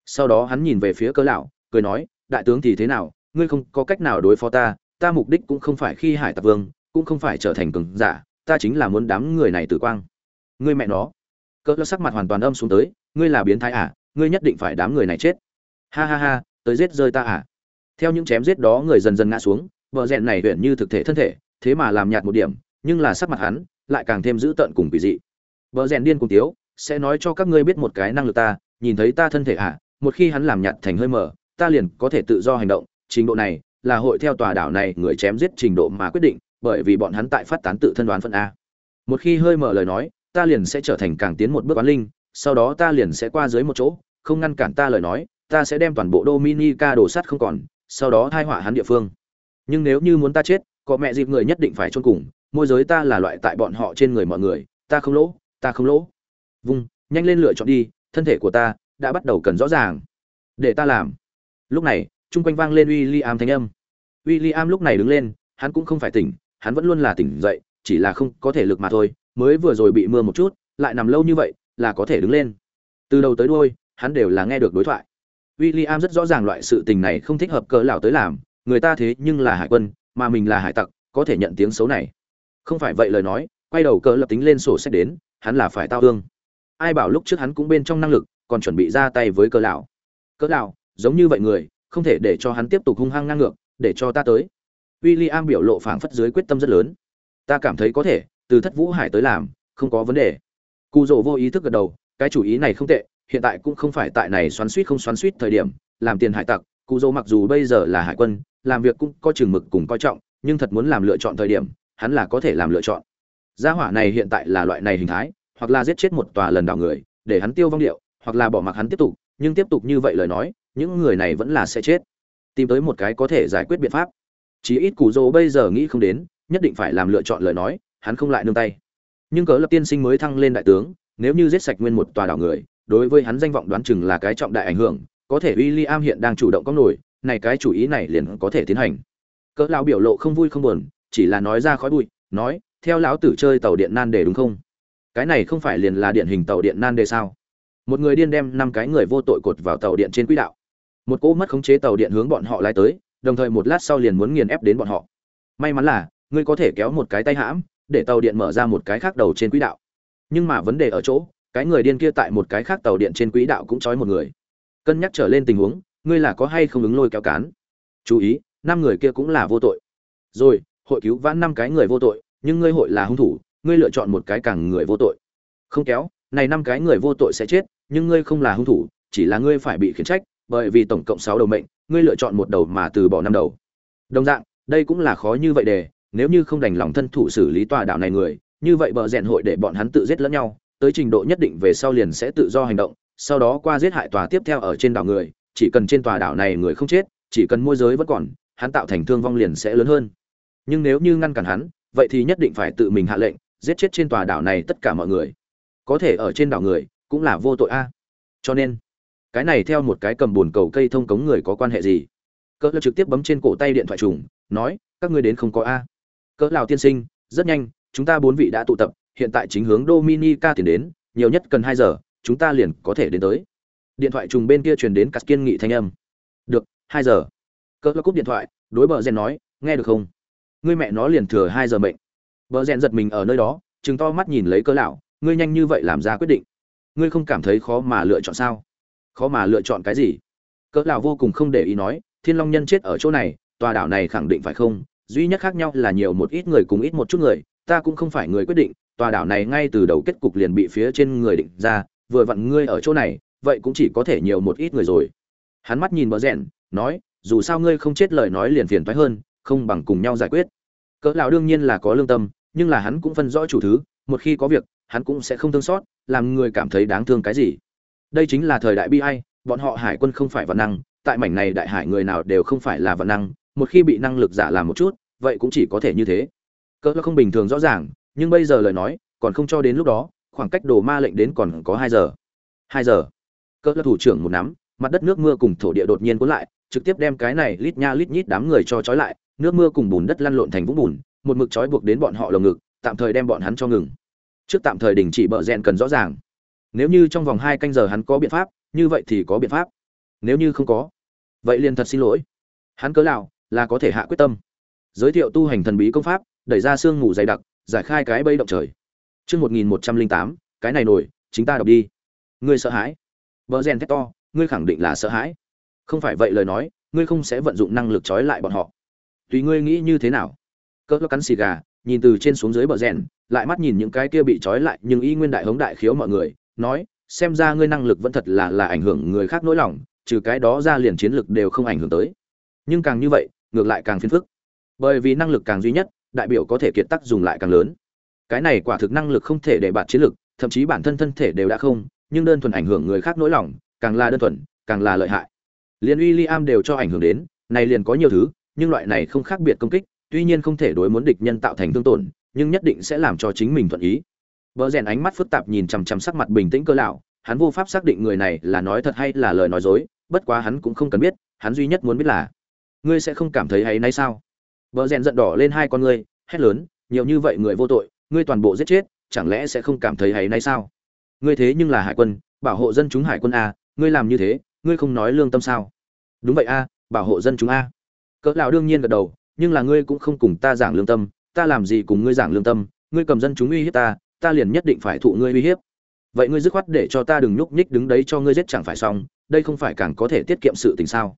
Speaker 1: Sau đó hắn nhìn về phía cơ lão, cười nói, đại tướng thì thế nào, ngươi không có cách nào đối phó ta ta mục đích cũng không phải khi hải tặc vương, cũng không phải trở thành cường giả, ta chính là muốn đám người này tử quang. Ngươi mẹ nó. Cỡ lơ sắc mặt hoàn toàn âm xuống tới, ngươi là biến thái à ngươi nhất định phải đám người này chết. Ha ha ha, tới giết rơi ta à. Theo những chém giết đó người dần dần ngã xuống, vợ rèn này huyện như thực thể thân thể, thế mà làm nhạt một điểm, nhưng là sắc mặt hắn lại càng thêm dữ tợn cùng kỳ dị. Vợ rèn điên cùng tiếu, sẽ nói cho các ngươi biết một cái năng lực ta, nhìn thấy ta thân thể à một khi hắn làm nhạt thành hơi mở ta liền có thể tự do hành động, trình độ này là hội theo tòa đảo này người chém giết trình độ mà quyết định, bởi vì bọn hắn tại phát tán tự thân đoán phân a. Một khi hơi mở lời nói, ta liền sẽ trở thành càng tiến một bước quán linh, sau đó ta liền sẽ qua dưới một chỗ, không ngăn cản ta lời nói, ta sẽ đem toàn bộ dominica đổ sắt không còn, sau đó thai họa hắn địa phương. Nhưng nếu như muốn ta chết, có mẹ dịp người nhất định phải chôn cùng, môi giới ta là loại tại bọn họ trên người mọi người, ta không lỗ, ta không lỗ. Vung, nhanh lên lựa chọn đi, thân thể của ta đã bắt đầu cần rõ ràng. Để ta làm. Lúc này chung quanh vang lên w i l l i am thanh âm w i l l i am lúc này đứng lên hắn cũng không phải tỉnh hắn vẫn luôn là tỉnh dậy chỉ là không có thể lực mà thôi mới vừa rồi bị mưa một chút lại nằm lâu như vậy là có thể đứng lên từ đầu tới đuôi hắn đều là nghe được đối thoại William rất rõ ràng loại sự tình này không thích hợp cỡ lão tới làm, người ta thế nhưng là hải quân, mà mình là hải tặc, có thể nhận tiếng xấu này. Không phải vậy lời nói, quay đầu cỡ lập tính lên sổ sách đến, hắn là phải tao ương. Ai bảo lúc trước hắn cũng bên trong năng lực, còn chuẩn bị ra tay với cỡ lão. Cỡ lão, giống như vậy người, không thể để cho hắn tiếp tục hung hăng ngang ngược, để cho ta tới. William biểu lộ phảng phất dưới quyết tâm rất lớn. Ta cảm thấy có thể, từ Thất Vũ Hải tới làm, không có vấn đề. Cù Dụ vô ý thức gật đầu, cái chủ ý này không tệ, hiện tại cũng không phải tại này xoắn suýt không xoắn suýt thời điểm làm tiền hải tặc Cú dỗ mặc dù bây giờ là hải quân làm việc cũng có chừng mực cùng coi trọng nhưng thật muốn làm lựa chọn thời điểm hắn là có thể làm lựa chọn gia hỏa này hiện tại là loại này hình thái hoặc là giết chết một tòa lần đảo người để hắn tiêu vong điệu hoặc là bỏ mặc hắn tiếp tục nhưng tiếp tục như vậy lời nói những người này vẫn là sẽ chết tìm tới một cái có thể giải quyết biện pháp chí ít cụ dỗ bây giờ nghĩ không đến nhất định phải làm lựa chọn lời nói hắn không lại nương tay nhưng cớ lập tiên sinh mới thăng lên đại tướng nếu như giết sạch nguyên một tòa đảo người đối với hắn danh vọng đoán chừng là cái trọng đại ảnh hưởng, có thể William hiện đang chủ động có nổi, này cái chủ ý này liền có thể tiến hành. Cỡ lão biểu lộ không vui không buồn, chỉ là nói ra khói bụi, nói, theo lão tử chơi tàu điện nan đề đúng không? Cái này không phải liền là điện hình tàu điện nan đề sao? Một người điên đem năm cái người vô tội cột vào tàu điện trên quỹ đạo một cỗ mất khống chế tàu điện hướng bọn họ lái tới, đồng thời một lát sau liền muốn nghiền ép đến bọn họ. May mắn là, ngươi có thể kéo một cái tay hãm, để tàu điện mở ra một cái khác đầu trên quỹ đạo. Nhưng mà vấn đề ở chỗ, cái người điên kia tại một cái khác tàu điện trên quỹ đạo cũng trói một người. Cân nhắc trở lên tình huống, ngươi là có hay không ứng lôi kéo cán? Chú ý, năm người kia cũng là vô tội. Rồi, hội cứu vãn năm cái người vô tội, nhưng ngươi hội là hung thủ, ngươi lựa chọn một cái càng người vô tội. Không kéo, này năm cái người vô tội sẽ chết, nhưng ngươi không là hung thủ, chỉ là ngươi phải bị khiển trách bởi vì tổng cộng sáu đầu mệnh, ngươi lựa chọn một đầu mà từ bỏ năm đầu. Đồng dạng, đây cũng là khó như vậy để, nếu như không đành lòng thân thủ xử lý tòa đảo này người, như vậy bờ rèn hội để bọn hắn tự giết lẫn nhau, tới trình độ nhất định về sau liền sẽ tự do hành động, sau đó qua giết hại tòa tiếp theo ở trên đảo người, chỉ cần trên tòa đảo này người không chết, chỉ cần môi giới vẫn còn, hắn tạo thành thương vong liền sẽ lớn hơn. Nhưng nếu như ngăn cản hắn, vậy thì nhất định phải tự mình hạ lệnh, giết chết trên tòa đảo này tất cả mọi người. Có thể ở trên đảo người, cũng là vô tội a. Cho nên cái này theo một cái cầm bồn cầu cây thông cống người có quan hệ gì? Cỡ lão trực tiếp bấm trên cổ tay điện thoại trùng, nói, các ngươi đến không có a. Cỡ lão tiên sinh, rất nhanh, chúng ta bốn vị đã tụ tập, hiện tại chính hướng dominica tiến đến, nhiều nhất cần hai giờ, chúng ta liền có thể đến tới. Điện thoại trùng bên kia truyền đến cắt kiên nghị thanh âm. Được, hai giờ. Cỡ lão cúp điện thoại, đối bờ rèn nói, nghe được không? Ngươi mẹ nó liền thừa hai giờ mệnh. Bờ rèn giật mình ở nơi đó chừng to mắt nhìn lấy cỡ lão ngươi nhanh như vậy làm ra quyết định. Ngươi không cảm thấy khó mà lựa chọn sao? Khó mà lựa chọn cái gì. Cỡ lão vô cùng không để ý nói, thiên long nhân chết ở chỗ này, tòa đảo này khẳng định phải không? Duy nhất khác nhau là nhiều một ít người cùng ít một chút người, ta cũng không phải người quyết định, tòa đảo này ngay từ đầu kết cục liền bị phía trên người định ra, vừa vặn ngươi ở chỗ này, vậy cũng chỉ có thể nhiều một ít người rồi. Hắn mắt nhìn bờ rèn nói, dù sao ngươi không chết lời nói liền phiền toái hơn, không bằng cùng nhau giải quyết. Cỡ lão đương nhiên là có lương tâm, nhưng là hắn cũng phân rõ chủ thứ, một khi có việc, hắn cũng sẽ không thương xót, làm người cảm thấy đáng thương cái gì đây chính là thời đại bi ai, bọn họ hải quân không phải văn năng, tại mảnh này đại hải người nào đều không phải là văn năng, một khi bị năng lực giả làm một chút, vậy cũng chỉ có thể như thế. Cỡ không bình thường rõ ràng, nhưng bây giờ lời nói, còn không cho đến lúc đó, khoảng cách đồ ma lệnh đến còn có hai giờ. Hai giờ. Cỡ thủ trưởng một nắm, mặt đất nước mưa cùng thổ địa đột nhiên cuốn lại, trực tiếp đem cái này lít nha lít nhít đám người cho trói lại, nước mưa cùng bùn đất lăn lộn thành vũng bùn, một mực trói buộc đến bọn họ lồng ngực, tạm thời đem bọn hắn cho ngừng. Trước tạm thời đình chỉ bợ rèn cần rõ ràng nếu như trong vòng hai canh giờ hắn có biện pháp, như vậy thì có biện pháp. Nếu như không có, vậy liền thật xin lỗi. Hắn cớ lào, là có thể hạ quyết tâm. Giới thiệu tu hành thần bí công pháp, đẩy ra sương mù dày đặc, giải khai cái bây động trời. Chương một nghìn một trăm linh tám, cái này nổi, chính ta đọc đi. Ngươi sợ hãi. Vợ rèn thét to, ngươi khẳng định là sợ hãi. Không phải vậy lời nói, ngươi không sẽ vận dụng năng lực trói lại bọn họ. Tùy ngươi nghĩ như thế nào? Cỡ cắn xì gà, nhìn từ trên xuống dưới bờ rèn, lại mắt nhìn những cái kia bị trói lại nhưng y nguyên đại hống đại khiếu mọi người nói, xem ra ngươi năng lực vẫn thật là là ảnh hưởng người khác nỗi lòng, trừ cái đó ra liền chiến lực đều không ảnh hưởng tới. Nhưng càng như vậy, ngược lại càng phiền phức. Bởi vì năng lực càng duy nhất, đại biểu có thể kiệt tác dùng lại càng lớn. Cái này quả thực năng lực không thể để bạt chiến lực, thậm chí bản thân thân thể đều đã không, nhưng đơn thuần ảnh hưởng người khác nỗi lòng, càng là đơn thuần, càng là lợi hại. Liền William đều cho ảnh hưởng đến, này liền có nhiều thứ, nhưng loại này không khác biệt công kích, tuy nhiên không thể đối muốn địch nhân tạo thành thương tổn, nhưng nhất định sẽ làm cho chính mình thuận ý. Bỡ rèn ánh mắt phức tạp nhìn chằm chằm sắc mặt bình tĩnh cơ lão, hắn vô pháp xác định người này là nói thật hay là lời nói dối, bất quá hắn cũng không cần biết, hắn duy nhất muốn biết là, ngươi sẽ không cảm thấy hay nay sao? Bỡ rèn giận đỏ lên hai con ngươi, hét lớn, nhiều như vậy người vô tội, ngươi toàn bộ giết chết, chẳng lẽ sẽ không cảm thấy hay nay sao? Ngươi thế nhưng là hải quân, bảo hộ dân chúng hải quân a, ngươi làm như thế, ngươi không nói lương tâm sao? Đúng vậy a, bảo hộ dân chúng a. Cỡ lão đương nhiên gật đầu, nhưng là ngươi cũng không cùng ta giảng lương tâm, ta làm gì cùng ngươi giảng lương tâm, ngươi cầm dân chúng uy hiếp ta, ta liền nhất định phải thụ ngươi uy hiếp. Vậy ngươi dứt khoát để cho ta đừng nhúc nhích đứng đấy cho ngươi giết chẳng phải xong, đây không phải càng có thể tiết kiệm sự tình sao?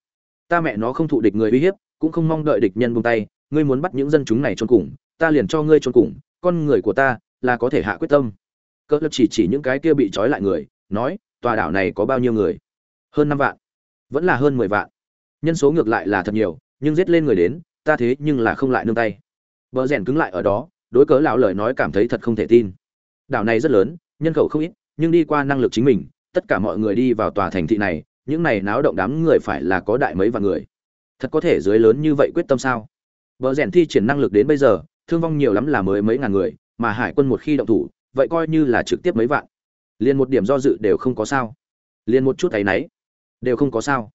Speaker 1: Ta mẹ nó không thụ địch người uy hiếp, cũng không mong đợi địch nhân buông tay, ngươi muốn bắt những dân chúng này trốn cùng, ta liền cho ngươi trốn cùng, con người của ta là có thể hạ quyết tâm. Cỡ lập chỉ chỉ những cái kia bị trói lại người, nói, tòa đảo này có bao nhiêu người? Hơn năm vạn. Vẫn là hơn mười vạn. Nhân số ngược lại là thật nhiều, nhưng giết lên người đến, ta thế nhưng là không lại nương tay. Vợ rèn cứng lại ở đó, đối cớ lão lời nói cảm thấy thật không thể tin đảo này rất lớn, nhân khẩu không ít, nhưng đi qua năng lực chính mình, tất cả mọi người đi vào tòa thành thị này, những này náo động đám người phải là có đại mấy vạn người. Thật có thể dưới lớn như vậy quyết tâm sao? Vợ rèn thi triển năng lực đến bây giờ, thương vong nhiều lắm là mới mấy ngàn người, mà hải quân một khi động thủ, vậy coi như là trực tiếp mấy vạn. Liền một điểm do dự đều không có sao. Liền một chút thấy náy đều không có sao.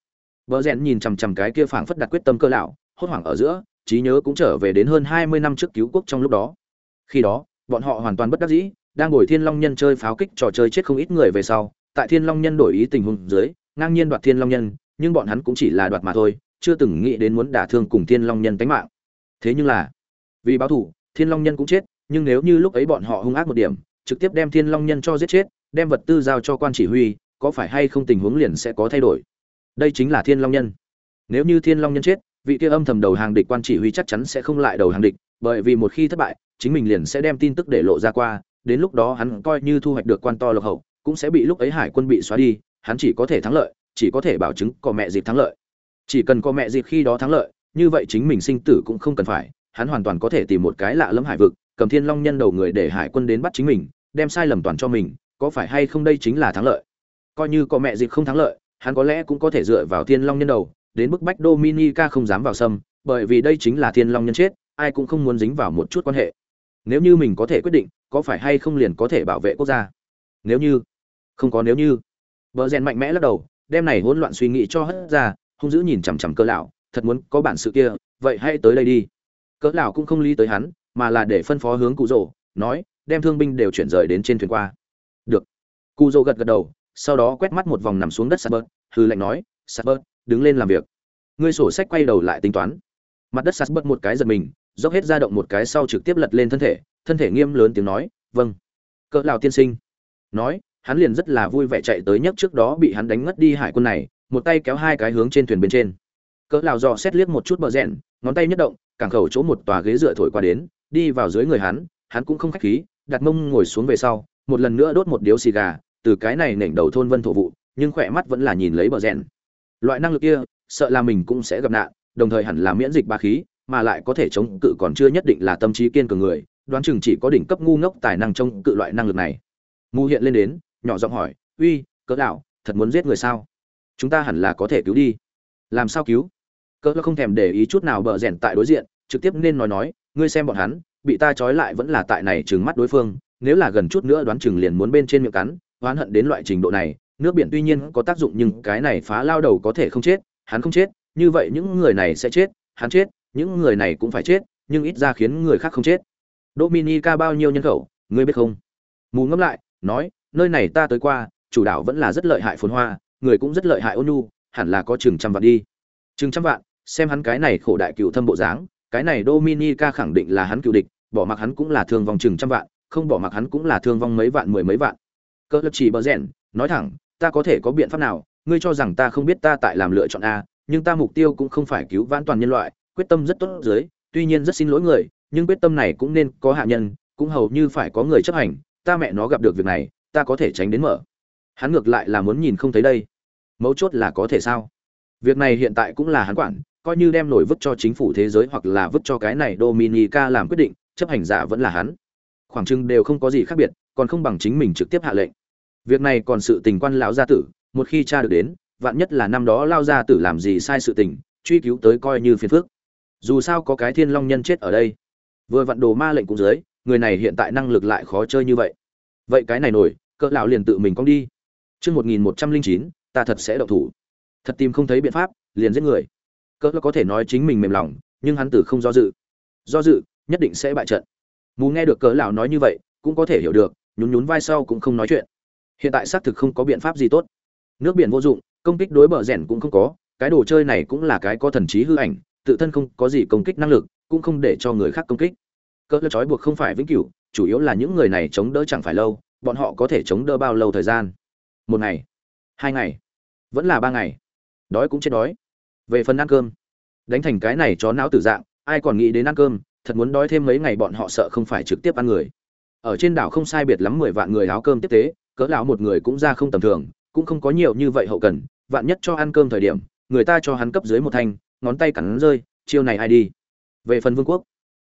Speaker 1: Vợ rèn nhìn chằm chằm cái kia phảng phất đặt quyết tâm cơ lão, hốt hoảng ở giữa, trí nhớ cũng trở về đến hơn hai mươi năm trước cứu quốc trong lúc đó. Khi đó, bọn họ hoàn toàn bất đắc dĩ đang ngồi Thiên Long Nhân chơi pháo kích trò chơi chết không ít người về sau, tại Thiên Long Nhân đổi ý tình huống dưới, ngang nhiên đoạt Thiên Long Nhân, nhưng bọn hắn cũng chỉ là đoạt mà thôi chưa từng nghĩ đến muốn đả thương cùng thiên long nhân tánh mạng. Thế nhưng là vì báo thủ thiên long nhân cũng chết nhưng nếu như lúc ấy bọn họ hung ác một điểm trực tiếp đem thiên long nhân cho giết chết đem vật tư giao cho quan chỉ huy có phải hay không tình huống liền sẽ có thay đổi? Đây chính là thiên long nhân. Nếu như thiên long nhân chết vị kia âm thầm đầu hàng địch quan chỉ huy chắc chắn sẽ không lại đầu hàng địch bởi vì một khi thất bại chính mình liền sẽ đem tin tức để lộ ra qua đến lúc đó hắn coi như thu hoạch được quan to lộc hậu, cũng sẽ bị lúc ấy hải quân bị xóa đi, hắn chỉ có thể thắng lợi, chỉ có thể bảo chứng có mẹ dịp thắng lợi. Chỉ cần có mẹ dịp khi đó thắng lợi, như vậy chính mình sinh tử cũng không cần phải, hắn hoàn toàn có thể tìm một cái lạ lẫm hải vực, cầm thiên long nhân đầu người để hải quân đến bắt chính mình, đem sai lầm toàn cho mình, có phải hay không đây chính là thắng lợi? Coi như có mẹ dịp không thắng lợi, hắn có lẽ cũng có thể dựa vào thiên long nhân đầu, đến bức bách dominica không dám vào sâm, bởi vì đây chính là thiên long nhân chết, ai cũng không muốn dính vào một chút quan hệ nếu như mình có thể quyết định, có phải hay không liền có thể bảo vệ quốc gia? Nếu như, không có nếu như. Vợ rèn mạnh mẽ lắc đầu, đem này hỗn loạn suy nghĩ cho hất ra, hung dữ nhìn chằm chằm cơ lão, thật muốn có bản sự kia, vậy hãy tới đây đi. Cỡ lão cũng không lý tới hắn, mà là để phân phó hướng cụ rồ nói, đem thương binh đều chuyển rời đến trên thuyền qua. Được. Cụ rồ gật gật đầu, sau đó quét mắt một vòng nằm xuống đất sạt bớt hư lệnh nói, sạt bớt, đứng lên làm việc. Ngươi sổ sách quay đầu lại tính toán. Mặt đất sạt bớt một cái giật mình dốc hết ra động một cái sau trực tiếp lật lên thân thể thân thể nghiêm lớn tiếng nói vâng. Cỡ lão tiên sinh nói, hắn liền rất là vui vẻ chạy tới nhất trước đó bị hắn đánh ngất đi hải quân này, một tay kéo hai cái hướng trên thuyền bên trên. Cỡ lão dò xét liếc một chút bờ rẽn ngón tay nhất động, cảng khẩu chỗ một tòa ghế dựa thổi qua đến, đi vào dưới người hắn hắn cũng không khách khí, đặt mông ngồi xuống về sau, một lần nữa đốt một điếu xì gà, từ cái này nểnh đầu thôn vân thổ vụ, nhưng khỏe mắt vẫn là nhìn lấy bờ rẽn loại năng lực kia, sợ là mình cũng sẽ gặp nạn, đồng thời hẳn là miễn dịch ba khí mà lại có thể chống cự còn chưa nhất định là tâm trí kiên cường người, đoán chừng chỉ có đỉnh cấp ngu ngốc tài năng chống cự loại năng lực này. Mù hiện lên đến, nhỏ giọng hỏi, uy, cỡ đạo thật muốn giết người sao? Chúng ta hẳn là có thể cứu đi. Làm sao cứu? Cỡ không thèm để ý chút nào bờ rèn tại đối diện, trực tiếp nên nói nói, ngươi xem bọn hắn, bị ta trói lại vẫn là tại này trừng mắt đối phương, nếu là gần chút nữa đoán chừng liền muốn bên trên miệng cắn, oán hận đến loại trình độ này, nước biển tuy nhiên có tác dụng nhưng cái này phá lao đầu có thể không chết, hắn không chết, như vậy những người này sẽ chết, hắn chết những người này cũng phải chết, nhưng ít ra khiến người khác không chết. Dominica bao nhiêu nhân khẩu, ngươi biết không? Mù ngẫm lại, nói, nơi này ta tới qua, chủ đạo vẫn là rất lợi hại phồn hoa, người cũng rất lợi hại ôn nhu, hẳn là có chừng trăm vạn đi. Chừng trăm vạn? Xem hắn cái này khổ đại cựu thâm bộ dáng, cái này dominica khẳng định là hắn cựu địch, bỏ mặc hắn cũng là thương vong chừng trăm vạn, không bỏ mặc hắn cũng là thương vong mấy vạn mười mấy vạn. Cỡ lập chỉ bờ rèn, nói thẳng, ta có thể có biện pháp nào? Ngươi cho rằng ta không biết ta tại làm lựa chọn a, nhưng ta mục tiêu cũng không phải cứu vãn toàn nhân loại quyết tâm rất tốt dưới, tuy nhiên rất xin lỗi người, nhưng quyết tâm này cũng nên có hạ nhân, cũng hầu như phải có người chấp hành, ta mẹ nó gặp được việc này, ta có thể tránh đến mở. Hắn ngược lại là muốn nhìn không thấy đây. Mấu chốt là có thể sao? Việc này hiện tại cũng là hắn quản, coi như đem nổi vứt cho chính phủ thế giới hoặc là vứt cho cái này dominica làm quyết định, chấp hành giả vẫn là hắn. Khoảng chừng đều không có gì khác biệt, còn không bằng chính mình trực tiếp hạ lệnh. Việc này còn sự tình quan lão gia tử, một khi cha được đến, vạn nhất là năm đó lao gia tử làm gì sai sự tình, truy cứu tới coi như phiền phức dù sao có cái thiên long nhân chết ở đây. Vừa vặn đồ ma lệnh cũng dưới, người này hiện tại năng lực lại khó chơi như vậy. Vậy cái này nổi, cỡ lão liền tự mình cong đi. Chương một nghìn một trăm linh chín, ta thật sẽ động thủ. Thật tìm không thấy biện pháp, liền giết người. Cỡ có thể nói chính mình mềm lòng, nhưng hắn tử không do dự. Do dự, nhất định sẽ bại trận. Mù nghe được cỡ lão nói như vậy, cũng có thể hiểu được, nhún nhún vai sau cũng không nói chuyện. Hiện tại xác thực không có biện pháp gì tốt. Nước biển vô dụng, công kích đối bờ rèn cũng không có, cái đồ chơi này cũng là cái có thần trí hư ảnh tự thân không có gì công kích năng lực, cũng không để cho người khác công kích. Cỡ trói buộc không phải vĩnh cửu, chủ yếu là những người này chống đỡ chẳng phải lâu, bọn họ có thể chống đỡ bao lâu thời gian? Một ngày, hai ngày, vẫn là ba ngày. Đói cũng chết đói. Về phần ăn cơm, đánh thành cái này chó não tử dạng, ai còn nghĩ đến ăn cơm, thật muốn đói thêm mấy ngày bọn họ sợ không phải trực tiếp ăn người. Ở trên đảo không sai biệt lắm mười vạn người áo cơm tiếp tế, cỡ lão một người cũng ra không tầm thường, cũng không có nhiều như vậy hậu cần, vạn nhất cho ăn cơm thời điểm, người ta cho hắn cấp dưới một thanh ngón tay cắn rơi, chiêu này ai đi? Về phần vương quốc,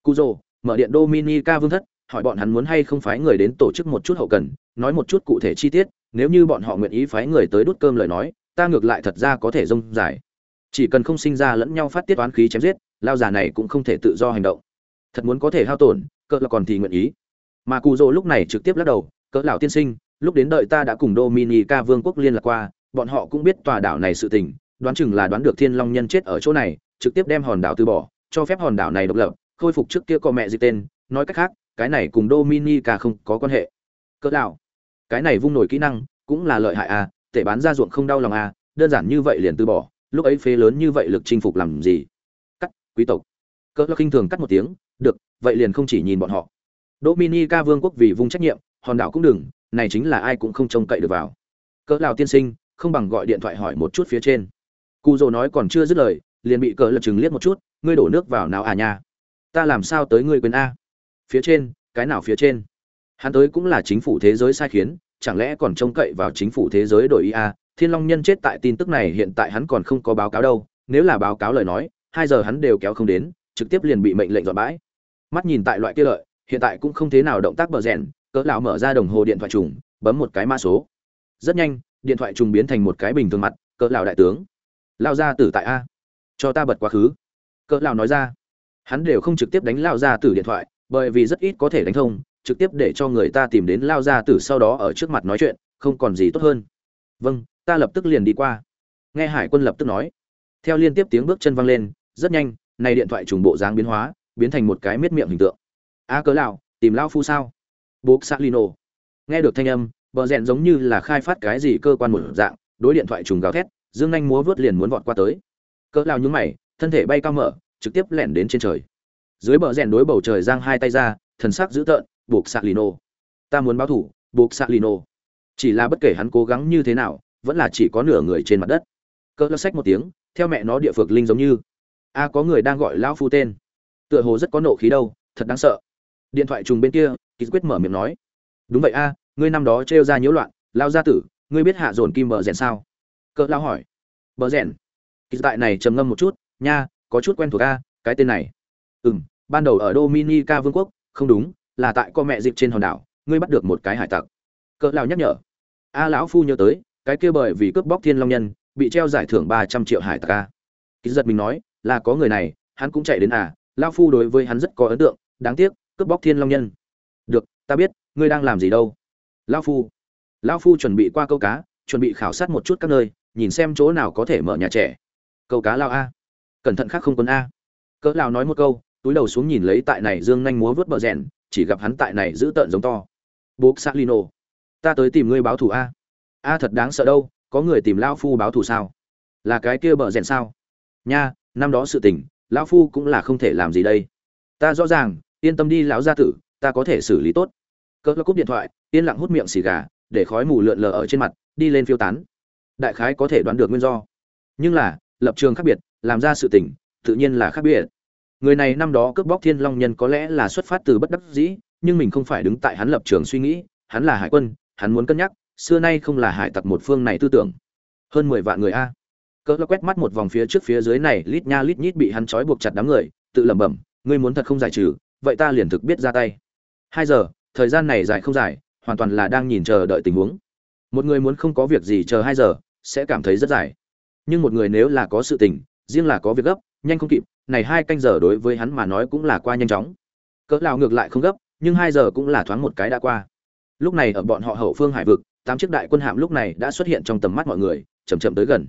Speaker 1: cujo, mở điện dominica vương thất, hỏi bọn hắn muốn hay không phái người đến tổ chức một chút hậu cần, nói một chút cụ thể chi tiết, nếu như bọn họ nguyện ý phái người tới đút cơm lời nói, ta ngược lại thật ra có thể rông giải chỉ cần không sinh ra lẫn nhau phát tiết oán khí chém giết, lao già này cũng không thể tự do hành động. Thật muốn có thể hao tổn, cỡ là còn thì nguyện ý. Mà cụ rỗ lúc này trực tiếp lắc đầu, cỡ lão tiên sinh, lúc đến đợi ta đã cùng dominica vương quốc liên lạc qua, bọn họ cũng biết tòa đảo này sự tình đoán chừng là đoán được thiên long nhân chết ở chỗ này, trực tiếp đem hòn đảo từ bỏ, cho phép hòn đảo này độc lập, khôi phục trước kia có mẹ gì tên. Nói cách khác, cái này cùng dominica không có quan hệ. Cỡ đảo cái này vung nổi kỹ năng, cũng là lợi hại à tể bán ra ruộng không đau lòng à đơn giản như vậy liền từ bỏ, lúc ấy phế lớn như vậy lực chinh phục làm gì? Cắt, quý tộc. Cỡ khinh thường cắt một tiếng, được, vậy liền không chỉ nhìn bọn họ. Dominica vương quốc vì vung trách nhiệm, hòn đảo cũng đừng, này chính là ai cũng không trông cậy được vào. Cỡ lào tiên sinh, không bằng gọi điện thoại hỏi một chút phía trên cụ dỗ nói còn chưa dứt lời, liền bị cỡ lật chừng liếc một chút, ngươi đổ nước vào nào à nha? Ta làm sao tới ngươi quên a? Phía trên, cái nào phía trên? Hắn tới cũng là chính phủ thế giới sai khiến, chẳng lẽ còn trông cậy vào chính phủ thế giới đổi ia thiên long nhân chết tại tin tức này, hiện tại hắn còn không có báo cáo đâu, nếu là báo cáo lời nói, hai giờ hắn đều kéo không đến, trực tiếp liền bị mệnh lệnh dọn bãi. Mắt nhìn tại loại kia lợi, hiện tại cũng không thế nào động tác bờ rèn, cỡ lão mở ra đồng hồ điện thoại trùng, bấm một cái mã số. Rất nhanh, điện thoại trùng biến thành một cái bình thường mặt, cỡ lão đại tướng lao ra tử tại a. Cho ta bật quá khứ. Cỡ lão nói ra. Hắn đều không trực tiếp đánh lao ra tử điện thoại, bởi vì rất ít có thể đánh thông, trực tiếp để cho người ta tìm đến lao ra tử sau đó ở trước mặt nói chuyện, không còn gì tốt hơn. Vâng ta lập tức liền đi qua. Nghe hải quân lập tức nói. Theo liên tiếp tiếng bước chân vang lên, rất nhanh, này điện thoại trùng bộ dáng biến hóa, biến thành một cái miết miệng hình tượng. A cớ lão tìm lao phu sao? Bố Salino. nghe được thanh âm, bờ rèn giống như là khai phát cái gì cơ quan một dạng, đối điện thoại trùng gào thét dương nhanh múa vớt liền muốn vọt qua tới. Cỡ lao nhúng mày, thân thể bay cao mở, trực tiếp lẻn đến trên trời. Dưới bờ rèn đối bầu trời giang hai tay ra, thần sắc dữ tợn, buộc xạ lino ta muốn báo thủ, buộc xạ lino chỉ là bất kể hắn cố gắng như thế nào, vẫn là chỉ có nửa người trên mặt đất. Cỡ lao sách một tiếng, theo mẹ nó địa phược linh giống như. A, có người đang gọi lão phu tên. Tựa hồ rất có nộ khí đâu, thật đáng sợ. Điện thoại trùng bên kia ký quyết mở miệng nói, đúng vậy a, ngươi năm đó trêu ra nhiễu loạn lao gia tử, ngươi biết hạ dồn kim bờ rèn sao? Cỡ lao hỏi. Bờ rèn. Kỳ tại này trầm ngâm một chút, nha, có chút quen thuộc a, cái tên này. Ừ m ban đầu ở dominica vương quốc, không đúng, là tại con mẹ dịp trên hòn đảo, ngươi bắt được một cái hải tặc. Cỡ lao nhắc nhở. A lão phu nhớ tới, cái kia bởi vì cướp bóc thiên long nhân, bị treo giải thưởng ba trăm triệu hải tặc a. Kỳ giật mình nói, là có người này, hắn cũng chạy đến à lao phu đối với hắn rất có ấn tượng, đáng tiếc, cướp bóc thiên long nhân. Được, ta biết, ngươi đang làm gì đâu. Lao phu. Lao phu chuẩn bị qua câu cá, chuẩn bị khảo sát một chút các nơi nhìn xem chỗ nào có thể mở nhà trẻ. Câu cá lao a. Cẩn thận khác không quân a. Cỡ lao nói một câu, túi đầu xuống nhìn lấy tại này dương nhanh múa vớt bờ rèn, chỉ gặp hắn tại này giữ tợn giống to. Bố salino ta tới tìm ngươi báo thù a. A thật đáng sợ đâu, có người tìm lao phu báo thù sao? Là cái kia bờ rèn sao? Nha, năm đó sự tình, lão phu cũng là không thể làm gì đây. Ta rõ ràng, yên tâm đi lão gia tử, ta có thể xử lý tốt. Cỡ cúp điện thoại, yên lặng hút miệng xì gà, để khói mù lượn lờ ở trên mặt, đi lên phiêu tán đại khái có thể đoán được nguyên do. Nhưng là, lập trường khác biệt, làm ra sự tình, tự nhiên là khác biệt. Người này năm đó cướp bóc thiên long nhân có lẽ là xuất phát từ bất đắc dĩ, nhưng mình không phải đứng tại hắn lập trường suy nghĩ, hắn là hải quân, hắn muốn cân nhắc, xưa nay không là hải tặc một phương này tư tưởng. Hơn mười vạn người a. Cỡ quét mắt một vòng phía trước phía dưới này, lít nha lít nhít bị hắn trói buộc chặt đám người, tự lẩm bẩm, ngươi muốn thật không giải trừ, vậy ta liền thực biết ra tay. Hai giờ, thời gian này dài không dài, hoàn toàn là đang nhìn chờ đợi tình huống một người muốn không có việc gì chờ hai giờ, sẽ cảm thấy rất dài. Nhưng một người nếu là có sự tình, riêng là có việc gấp, nhanh không kịp, này hai canh giờ đối với hắn mà nói cũng là qua nhanh chóng. Cỡ lao ngược lại không gấp, nhưng hai giờ cũng là thoáng một cái đã qua. Lúc này ở bọn họ hậu phương hải vực, tám chiếc đại quân hạm lúc này đã xuất hiện trong tầm mắt mọi người chầm chậm tới gần.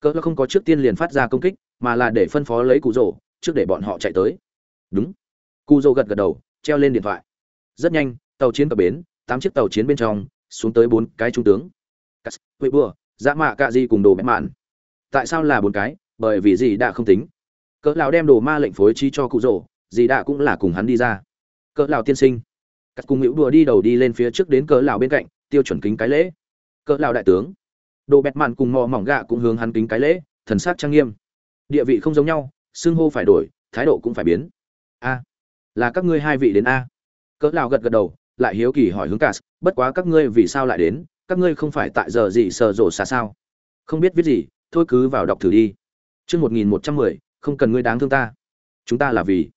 Speaker 1: Cỡ không có trước tiên liền phát ra công kích, mà là để phân phó lấy cụ rổ trước để bọn họ chạy tới. Đúng. Cụ rổ gật gật đầu, treo lên điện thoại. Rất nhanh, tàu chiến cập bến, tám chiếc tàu chiến bên trong xuống tới bốn cái trung tướng. Cắt huệ bùa dã mạ cạ di cùng đồ bẽ mạn. Tại sao là bốn cái? Bởi vì gì đã không tính. Cỡ lão đem đồ ma lệnh phối trí cho cụ rổ, gì đã cũng là cùng hắn đi ra. Cỡ lão tiên sinh. Cắt cùng hữu đùa đi đầu đi lên phía trước đến cỡ lão bên cạnh tiêu chuẩn kính cái lễ. Cỡ lão đại tướng. Đồ bẹt mạn cùng mò mỏng gạ cũng hướng hắn kính cái lễ thần sắc trang nghiêm. Địa vị không giống nhau xưng hô phải đổi thái độ cũng phải biến. A là các ngươi hai vị đến a. Cỡ lão gật gật đầu lại hiếu kỳ hỏi hướng cả bất quá các ngươi vì sao lại đến? Các ngươi không phải tại giờ gì sờ rổ xa sao? Không biết viết gì, thôi cứ vào đọc thử đi. Chương một nghìn một trăm mười, không cần ngươi đáng thương ta. Chúng ta là vì.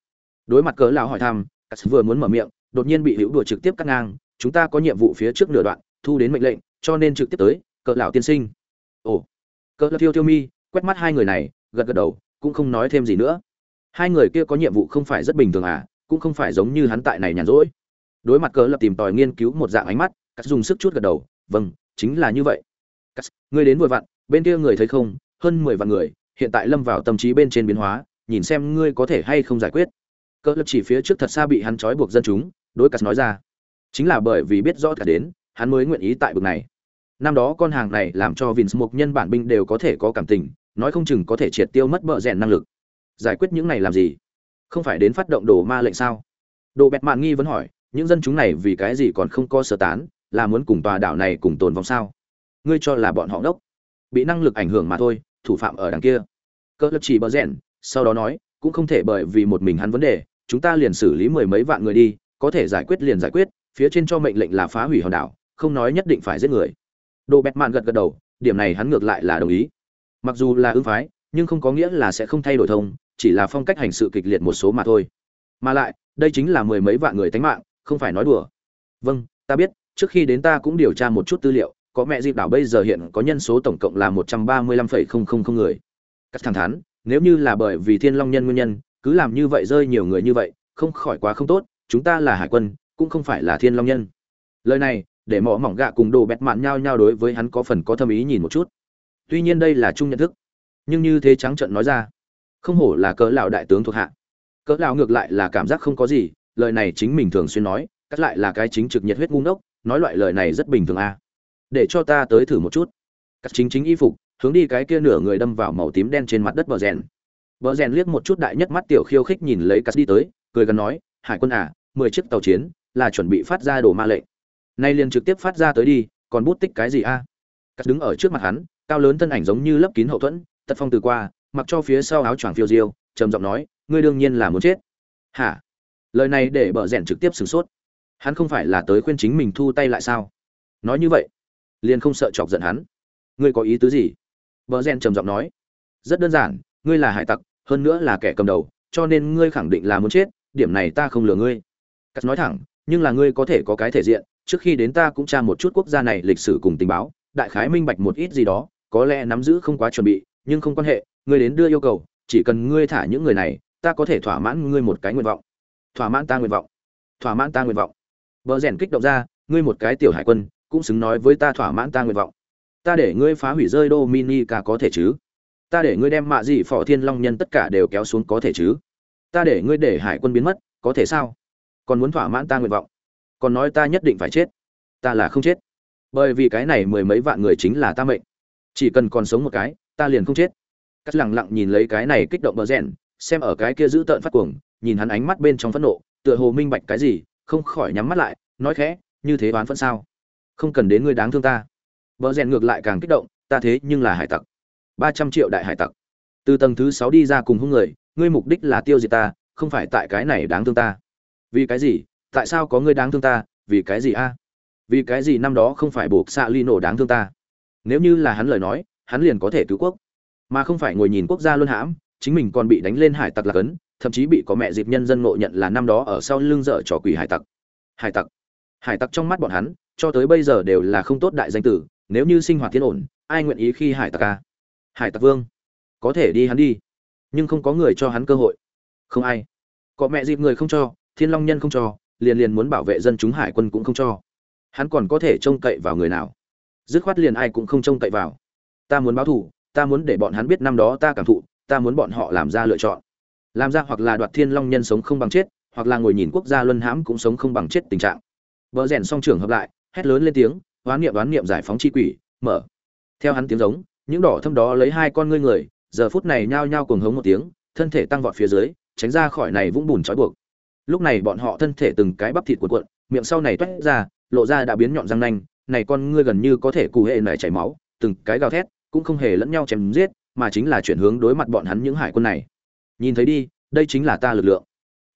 Speaker 1: Đối mặt cỡ lão hỏi thăm cắt vừa muốn mở miệng, đột nhiên bị hữu đùa trực tiếp cắt ngang, chúng ta có nhiệm vụ phía trước nửa đoạn, thu đến mệnh lệnh, cho nên trực tiếp tới, cỡ lão tiên sinh. Ồ. Cỡ lão thiêu thiêu mi quét mắt hai người này, gật gật đầu, cũng không nói thêm gì nữa. Hai người kia có nhiệm vụ không phải rất bình thường à cũng không phải giống như hắn tại này nhàn rỗi đối mặt cỡ lập tìm tòi nghiên cứu một dạng ánh mắt cắt dùng sức chút gật đầu vâng chính là như vậy. Cắt ngươi đến vội vặn bên kia người thấy không? Hơn mười vạn người hiện tại lâm vào tâm trí bên trên biến hóa nhìn xem ngươi có thể hay không giải quyết. Cỡ lập chỉ phía trước thật xa bị hắn trói buộc dân chúng đối cắt nói ra chính là bởi vì biết rõ cả đến hắn mới nguyện ý tại bực này. Năm đó con hàng này làm cho vinh mục nhân bản binh đều có thể có cảm tình, nói không chừng có thể triệt tiêu mất bợ rèn năng lực. Giải quyết những này làm gì? Không phải đến phát động đồ ma lệnh sao? Đồ bẹt mạn nghi vẫn hỏi những dân chúng này vì cái gì còn không có sơ tán, là muốn cùng tòa đảo này cùng tồn vong sao? Ngươi cho là bọn họ đốc bị năng lực ảnh hưởng mà thôi, thủ phạm ở đằng kia. Cỡ lập chỉ bờ rèn sau đó nói, cũng không thể bởi vì một mình hắn vấn đề, chúng ta liền xử lý mười mấy vạn người đi, có thể giải quyết liền giải quyết, phía trên cho mệnh lệnh là phá hủy hòn đảo, không nói nhất định phải giết người. Đồ bẹt mạn gật gật đầu, điểm này hắn ngược lại là đồng ý. Mặc dù là ưng phái, nhưng không có nghĩa là sẽ không thay đổi thông, chỉ là phong cách hành sự kịch liệt một số mà thôi. Mà lại, đây chính là mười mấy vạn người tánh mạng không phải nói đùa. Vâng ta biết, trước khi đến ta cũng điều tra một chút tư liệu, có mẹ dịp đảo bây giờ hiện có nhân số tổng cộng là một trăm ba mươi lăm phẩy không không không người. Cắt thẳng thắn, nếu như là bởi vì thiên long nhân nguyên nhân, cứ làm như vậy rơi nhiều người như vậy, không khỏi quá không tốt, chúng ta là hải quân, cũng không phải là thiên long nhân. Lời này, để mỏ mỏng gạ cùng đồ bẹt mạn nhau nhau đối với hắn có phần có thâm ý nhìn một chút. Tuy nhiên đây là chung nhận thức, nhưng như thế trắng trận nói ra, không hổ là cỡ lão đại tướng thuộc hạ. Cỡ lão ngược lại là cảm giác không có gì lời này chính mình thường xuyên nói, cắt lại là cái chính trực nhiệt huyết ngu ngốc, nói loại lời này rất bình thường a. À. để cho ta tới thử một chút. Cắt chính chính y phục, hướng đi cái kia nửa người đâm vào màu tím đen trên mặt đất bờ rèn. Bờ rèn liếc một chút đại nhất mắt tiểu khiêu khích nhìn lấy cắt đi tới, cười gần nói, hải quân à mười chiếc tàu chiến là chuẩn bị phát ra đồ ma lệnh. Nay liền trực tiếp phát ra tới đi, còn bút tích cái gì a? À? cắt đứng ở trước mặt hắn, cao lớn thân ảnh giống như lấp kín hậu thuẫn, tật phong từ qua, mặc cho phía sau áo choàng phiêu diêu, trầm giọng nói, ngươi đương nhiên là muốn chết. Hả? Lời này để bờ rèn trực tiếp sửng sốt. Hắn không phải là tới khuyên chính mình thu tay lại sao? Nói như vậy, liền không sợ chọc giận hắn. Ngươi có ý tứ gì? Bờ rèn trầm giọng nói. Rất đơn giản, ngươi là hải tặc, hơn nữa là kẻ cầm đầu, cho nên ngươi khẳng định là muốn chết, điểm này ta không lừa ngươi. Cắt nói thẳng, nhưng là ngươi có thể có cái thể diện, trước khi đến ta cũng tra một chút quốc gia này lịch sử cùng tình báo, đại khái minh bạch một ít gì đó, có lẽ nắm giữ không quá chuẩn bị, nhưng không quan hệ, ngươi đến đưa yêu cầu, chỉ cần ngươi thả những người này, ta có thể thỏa mãn ngươi một cái nguyện vọng thỏa mãn ta nguyện vọng. Thỏa mãn ta nguyện vọng. Bờ rèn kích động ra, ngươi một cái tiểu hải quân, cũng xứng nói với ta thỏa mãn ta nguyện vọng. Ta để ngươi phá hủy rơi đô mini có thể chứ? Ta để ngươi đem mạ dị phò thiên long nhân tất cả đều kéo xuống có thể chứ? Ta để ngươi để hải quân biến mất, có thể sao? Còn muốn thỏa mãn ta nguyện vọng. Còn nói ta nhất định phải chết. Ta là không chết. Bởi vì cái này mười mấy vạn người chính là ta mệnh. Chỉ cần còn sống một cái, ta liền không chết. Cắt lẳng lặng nhìn lấy cái này kích động bờ rèn, xem ở cái kia giữ tợn phát cuồng nhìn hắn ánh mắt bên trong phẫn nộ, tựa hồ minh bạch cái gì, không khỏi nhắm mắt lại, nói khẽ, như thế đoán phẫn sao? Không cần đến ngươi đáng thương ta. Bờ rèn ngược lại càng kích động, ta thế nhưng là hải tặc. Ba trăm triệu đại hải tặc. Từ tầng thứ sáu đi ra cùng hung người, ngươi mục đích là tiêu diệt ta, không phải tại cái này đáng thương ta. Vì cái gì? Tại sao có ngươi đáng thương ta? Vì cái gì a? Vì cái gì năm đó không phải buộc xạ ly nổ đáng thương ta? Nếu như là hắn lời nói, hắn liền có thể cứu quốc. Mà không phải ngồi nhìn quốc gia luân hãm chính mình còn bị đánh lên hải tặc lạc ấn thậm chí bị có mẹ dịp nhân dân ngộ nhận là năm đó ở sau lưng dở trò quỷ hải tặc. Hải tặc. Hải tặc trong mắt bọn hắn, cho tới bây giờ đều là không tốt đại danh tử, nếu như sinh hoạt thiên ổn, ai nguyện ý khi hải tặc ca hải tặc vương. Có thể đi hắn đi, nhưng không có người cho hắn cơ hội. Không ai. Có mẹ dịp người không cho, thiên long nhân không cho, liền liền muốn bảo vệ dân chúng hải quân cũng không cho. Hắn còn có thể trông cậy vào người nào? Dứt khoát liền ai cũng không trông cậy vào. Ta muốn báo thù, ta muốn để bọn hắn biết năm đó ta cảm thụ ta muốn bọn họ làm ra lựa chọn. Làm ra hoặc là đoạt thiên long nhân sống không bằng chết, hoặc là ngồi nhìn quốc gia luân hãm cũng sống không bằng chết tình trạng. Vợ rèn song trưởng hợp lại, hét lớn lên tiếng, oán niệm oán niệm giải phóng chi quỷ, mở. Theo hắn tiếng giống, những đỏ thâm đó lấy hai con ngươi người, giờ phút này nhao nhao cuồng hống một tiếng, thân thể tăng vọt phía dưới, tránh ra khỏi này vũng bùn trói buộc. Lúc này bọn họ thân thể từng cái bắp thịt cuộn cuộn, miệng sau này toét ra, lộ ra đã biến nhọn răng nanh, này con ngươi gần như có thể cù hệ nảy chảy máu, từng cái gào thét, cũng không hề lẫn nhau chém giết mà chính là chuyển hướng đối mặt bọn hắn những hải quân này. Nhìn thấy đi, đây chính là ta lực lượng.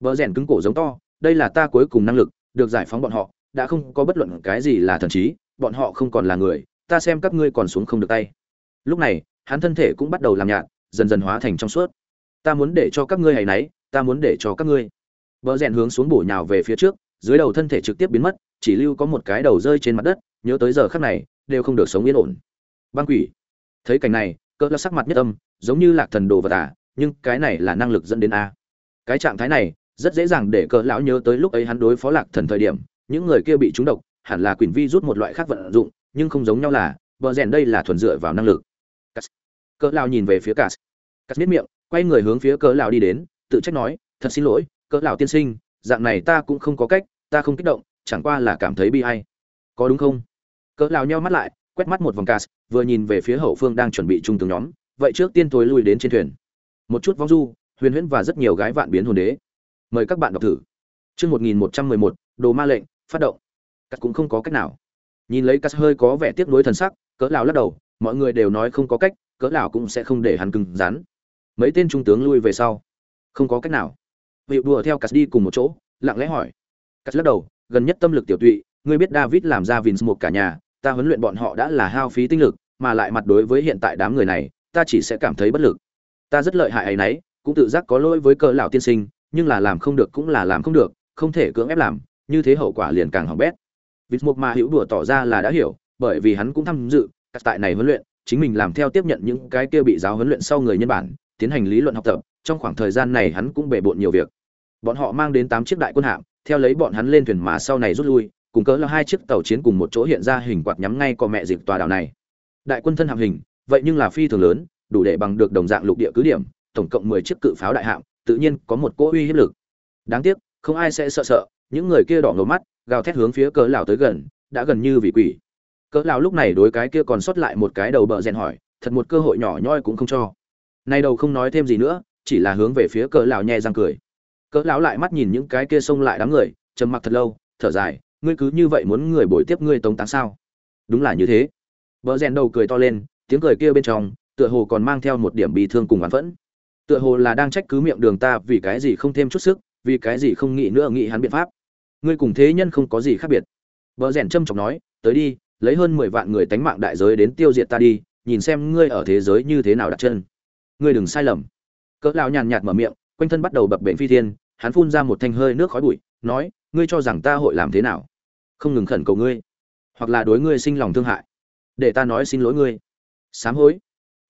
Speaker 1: Vợ rèn cứng cổ giống to, đây là ta cuối cùng năng lực, được giải phóng bọn họ, đã không có bất luận cái gì là thần trí, bọn họ không còn là người, ta xem các ngươi còn xuống không được tay. Lúc này, hắn thân thể cũng bắt đầu làm nhạt, dần dần hóa thành trong suốt. Ta muốn để cho các ngươi hay nấy ta muốn để cho các ngươi. Vợ rèn hướng xuống bổ nhào về phía trước, dưới đầu thân thể trực tiếp biến mất, chỉ lưu có một cái đầu rơi trên mặt đất, nhớ tới giờ khắc này, đều không được sống yên ổn. Băng quỷ. Thấy cảnh này cỡ là sắc mặt nhất âm, giống như lạc thần đồ vật à nhưng cái này là năng lực dẫn đến a. Cái trạng thái này, rất dễ dàng để cỡ lão nhớ tới lúc ấy hắn đối phó lạc thần thời điểm, những người kia bị trúng độc, hẳn là quyền vi rút một loại khác vận dụng, nhưng không giống nhau là, bờ rèn đây là thuần dựa vào năng lực. Cỡ lão nhìn về phía cát cát miết miệng, quay người hướng phía cỡ lão đi đến, tự trách nói, thật xin lỗi, cỡ lão tiên sinh, dạng này ta cũng không có cách, ta không kích động, chẳng qua là cảm thấy bi ai. Có đúng không? Cỡ lão nheo mắt lại quét mắt một vòng cát, vừa nhìn về phía hậu phương đang chuẩn bị trung tướng nhóm, vậy trước tiên thối lui đến trên thuyền. Một chút vong du, huyền huyễn và rất nhiều gái vạn biến hồn đế. Mời các bạn đọc thử. Chương một nghìn một trăm mười một, đồ ma lệnh, phát động. Cắt cũng không có cách nào. Nhìn lấy cắt hơi có vẻ tiếc nuối thần sắc, cỡ lão lắc đầu, mọi người đều nói không có cách, cỡ lão cũng sẽ không để hắn cứng rắn. Mấy tên trung tướng lui về sau. Không có cách nào. Vị đùa theo cắt đi cùng một chỗ, lặng lẽ hỏi. Cắt lắc đầu, gần nhất tâm lực tiểu tụy, ngươi biết david làm ra vins một cả nhà ta huấn luyện bọn họ đã là hao phí tinh lực, mà lại mặt đối với hiện tại đám người này, ta chỉ sẽ cảm thấy bất lực. Ta rất lợi hại ấy nấy, cũng tự giác có lỗi với cỡ lão tiên sinh, nhưng là làm không được cũng là làm không được, không thể cưỡng ép làm, như thế hậu quả liền càng hỏng bét. Vịt mục mà hữu đùa tỏ ra là đã hiểu, bởi vì hắn cũng tham dự, các tại này huấn luyện, chính mình làm theo tiếp nhận những cái kia bị giáo huấn luyện sau người nhân bản, tiến hành lý luận học tập, trong khoảng thời gian này hắn cũng bề bộn nhiều việc. Bọn họ mang đến tám chiếc đại quân hạm, theo lấy bọn hắn lên thuyền mà sau này rút lui cùng cỡ là hai chiếc tàu chiến cùng một chỗ hiện ra hình quạt nhắm ngay cò mẹ dịp tòa đảo này. Đại quân thân hạm hình, vậy nhưng là phi thường lớn, đủ để bằng được đồng dạng lục địa cứ điểm, tổng cộng mười chiếc cự pháo đại hạm, tự nhiên có một cỗ uy hiếp lực. Đáng tiếc, không ai sẽ sợ sợ, những người kia đỏ ngầu mắt, gào thét hướng phía cỡ lão tới gần, đã gần như vị quỷ. Cỡ lão lúc này đối cái kia còn sót lại một cái đầu bờ rèn hỏi, thật một cơ hội nhỏ nhoi cũng không cho. Nay đầu không nói thêm gì nữa, chỉ là hướng về phía cỡ lão nhẹ răng cười. Cỡ lão lại mắt nhìn những cái kia xông lại đám người, trầm mặc thật lâu, thở dài ngươi cứ như vậy muốn người bồi tiếp ngươi tống táng sao? Đúng là như thế. Vợ rèn đầu cười to lên, tiếng cười kia bên trong, tựa hồ còn mang theo một điểm bị thương cùng oán phẫn. Tựa hồ là đang trách cứ miệng đường ta vì cái gì không thêm chút sức, vì cái gì không nghĩ nữa nghĩ hắn biện pháp. Ngươi cùng thế nhân không có gì khác biệt. Vợ rèn trâm trọng nói, tới đi, lấy hơn mười vạn người tánh mạng đại giới đến tiêu diệt ta đi, nhìn xem ngươi ở thế giới như thế nào đặt chân. Ngươi đừng sai lầm. Cỡ lão nhàn nhạt mở miệng, quanh thân bắt đầu bập bệnh phi thiên, hắn phun ra một thanh hơi nước khói bụi, nói ngươi cho rằng ta hội làm thế nào? Không ngừng khẩn cầu ngươi, hoặc là đối ngươi sinh lòng thương hại. Để ta nói xin lỗi ngươi. Sám hối.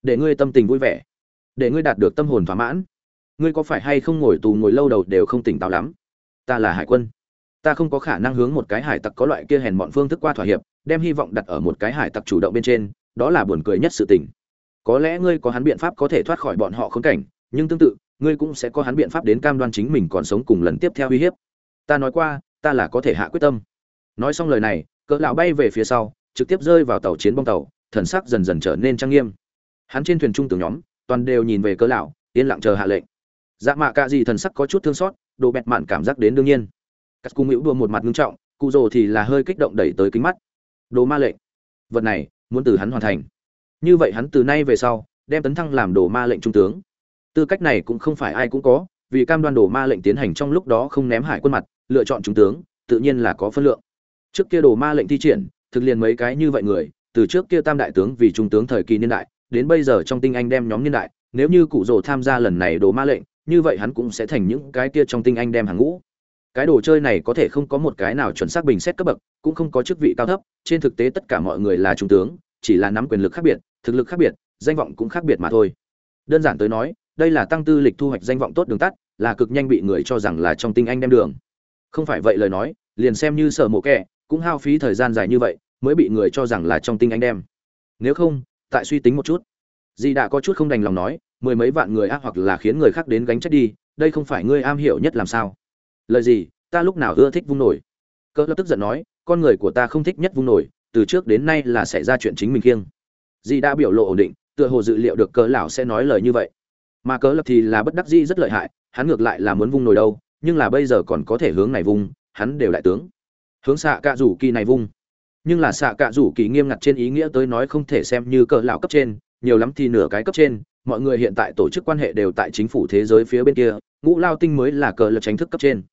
Speaker 1: Để ngươi tâm tình vui vẻ. Để ngươi đạt được tâm hồn thỏa mãn. Ngươi có phải hay không ngồi tù ngồi lâu đầu đều không tỉnh táo lắm? Ta là hải quân. Ta không có khả năng hướng một cái hải tặc có loại kia hèn mọn phương thức qua thỏa hiệp, đem hy vọng đặt ở một cái hải tặc chủ động bên trên, đó là buồn cười nhất sự tình. Có lẽ ngươi có hắn biện pháp có thể thoát khỏi bọn họ khốn cảnh, nhưng tương tự, ngươi cũng sẽ có hắn biện pháp đến cam đoan chính mình còn sống cùng lần tiếp theo uy hiếp ta nói qua, ta là có thể hạ quyết tâm. Nói xong lời này, cỡ lão bay về phía sau, trực tiếp rơi vào tàu chiến bong tàu, thần sắc dần dần trở nên trang nghiêm. Hắn trên thuyền trung tướng nhóm, toàn đều nhìn về cỡ lão, yên lặng chờ hạ lệnh. Dạ mạ cả gì thần sắc có chút thương xót, đồ bẹt mạn cảm giác đến đương nhiên. Cắt cung hữu đua một mặt ngưng trọng, cụ rồ thì là hơi kích động đẩy tới kính mắt. Đồ ma lệnh. Vật này, muốn từ hắn hoàn thành. Như vậy hắn từ nay về sau, đem tấn thăng làm đồ ma lệnh trung tướng. Tư cách này cũng không phải ai cũng có, vì cam đoan đồ ma lệnh tiến hành trong lúc đó không ném hải quân mặt lựa chọn trung tướng, tự nhiên là có phân lượng. Trước kia đồ ma lệnh thi triển, thực liền mấy cái như vậy người, từ trước kia tam đại tướng vì trung tướng thời kỳ niên đại, đến bây giờ trong tinh anh đem nhóm niên đại, nếu như cụ rồ tham gia lần này đồ ma lệnh, như vậy hắn cũng sẽ thành những cái kia trong tinh anh đem hàng ngũ. Cái đồ chơi này có thể không có một cái nào chuẩn xác bình xét cấp bậc, cũng không có chức vị cao thấp, trên thực tế tất cả mọi người là trung tướng, chỉ là nắm quyền lực khác biệt, thực lực khác biệt, danh vọng cũng khác biệt mà thôi. Đơn giản tới nói, đây là tăng tư lịch thu hoạch danh vọng tốt đường tắt, là cực nhanh bị người cho rằng là trong tinh anh đem đường không phải vậy lời nói, liền xem như sở mộ kẻ, cũng hao phí thời gian dài như vậy, mới bị người cho rằng là trong tinh anh đem. Nếu không, tại suy tính một chút. Dì đã có chút không đành lòng nói, mười mấy vạn người ác hoặc là khiến người khác đến gánh trách đi, đây không phải ngươi am hiểu nhất làm sao. Lời gì, ta lúc nào ưa thích vung nổi. Cỡ lập tức giận nói, con người của ta không thích nhất vung nổi, từ trước đến nay là xảy ra chuyện chính mình kiêng dì đã biểu lộ ổn định, tựa hồ dự liệu được cỡ lão sẽ nói lời như vậy. Mà cỡ lập thì là bất đắc dĩ rất lợi hại, hắn ngược lại là muốn vung nổi đâu nhưng là bây giờ còn có thể hướng này vung, hắn đều đại tướng. Hướng xạ cạ rủ kỳ này vung. Nhưng là xạ cạ rủ kỳ nghiêm ngặt trên ý nghĩa tới nói không thể xem như cỡ lão cấp trên, nhiều lắm thì nửa cái cấp trên, mọi người hiện tại tổ chức quan hệ đều tại chính phủ thế giới phía bên kia, ngũ lao tinh mới là cờ lập tránh thức cấp trên.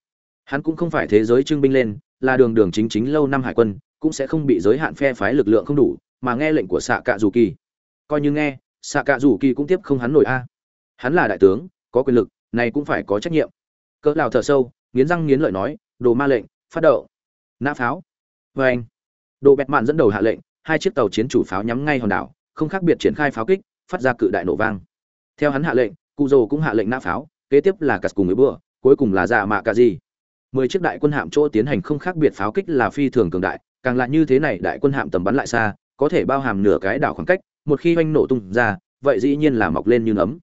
Speaker 1: Hắn cũng không phải thế giới trưng binh lên, là đường đường chính chính lâu năm hải quân, cũng sẽ không bị giới hạn phe phái lực lượng không đủ, mà nghe lệnh của xạ cạ dù kỳ. Coi như nghe, xạ cạ dù kỳ cũng tiếp không hắn nổi a. Hắn là đại tướng, có quyền lực, này cũng phải có trách nhiệm cỡ lào thở sâu, nghiến răng nghiến lợi nói, đồ ma lệnh, phát đậu nã pháo. Vê anh. Đồ bẹt mạn dẫn đầu hạ lệnh, hai chiếc tàu chiến chủ pháo nhắm ngay hòn đảo, không khác biệt triển khai pháo kích, phát ra cự đại nổ vang. Theo hắn hạ lệnh, cụ dồ cũng hạ lệnh nã pháo, kế tiếp là cắt cùng người bữa cuối cùng là dạ mạ cà gì mười chiếc đại quân hạm chỗ tiến hành không khác biệt pháo kích là phi thường cường đại, càng lại như thế này đại quân hạm tầm bắn lại xa, có thể bao hàm nửa cái đảo khoảng cách, một khi oanh nổ tung ra, vậy dĩ nhiên là mọc lên như nấm.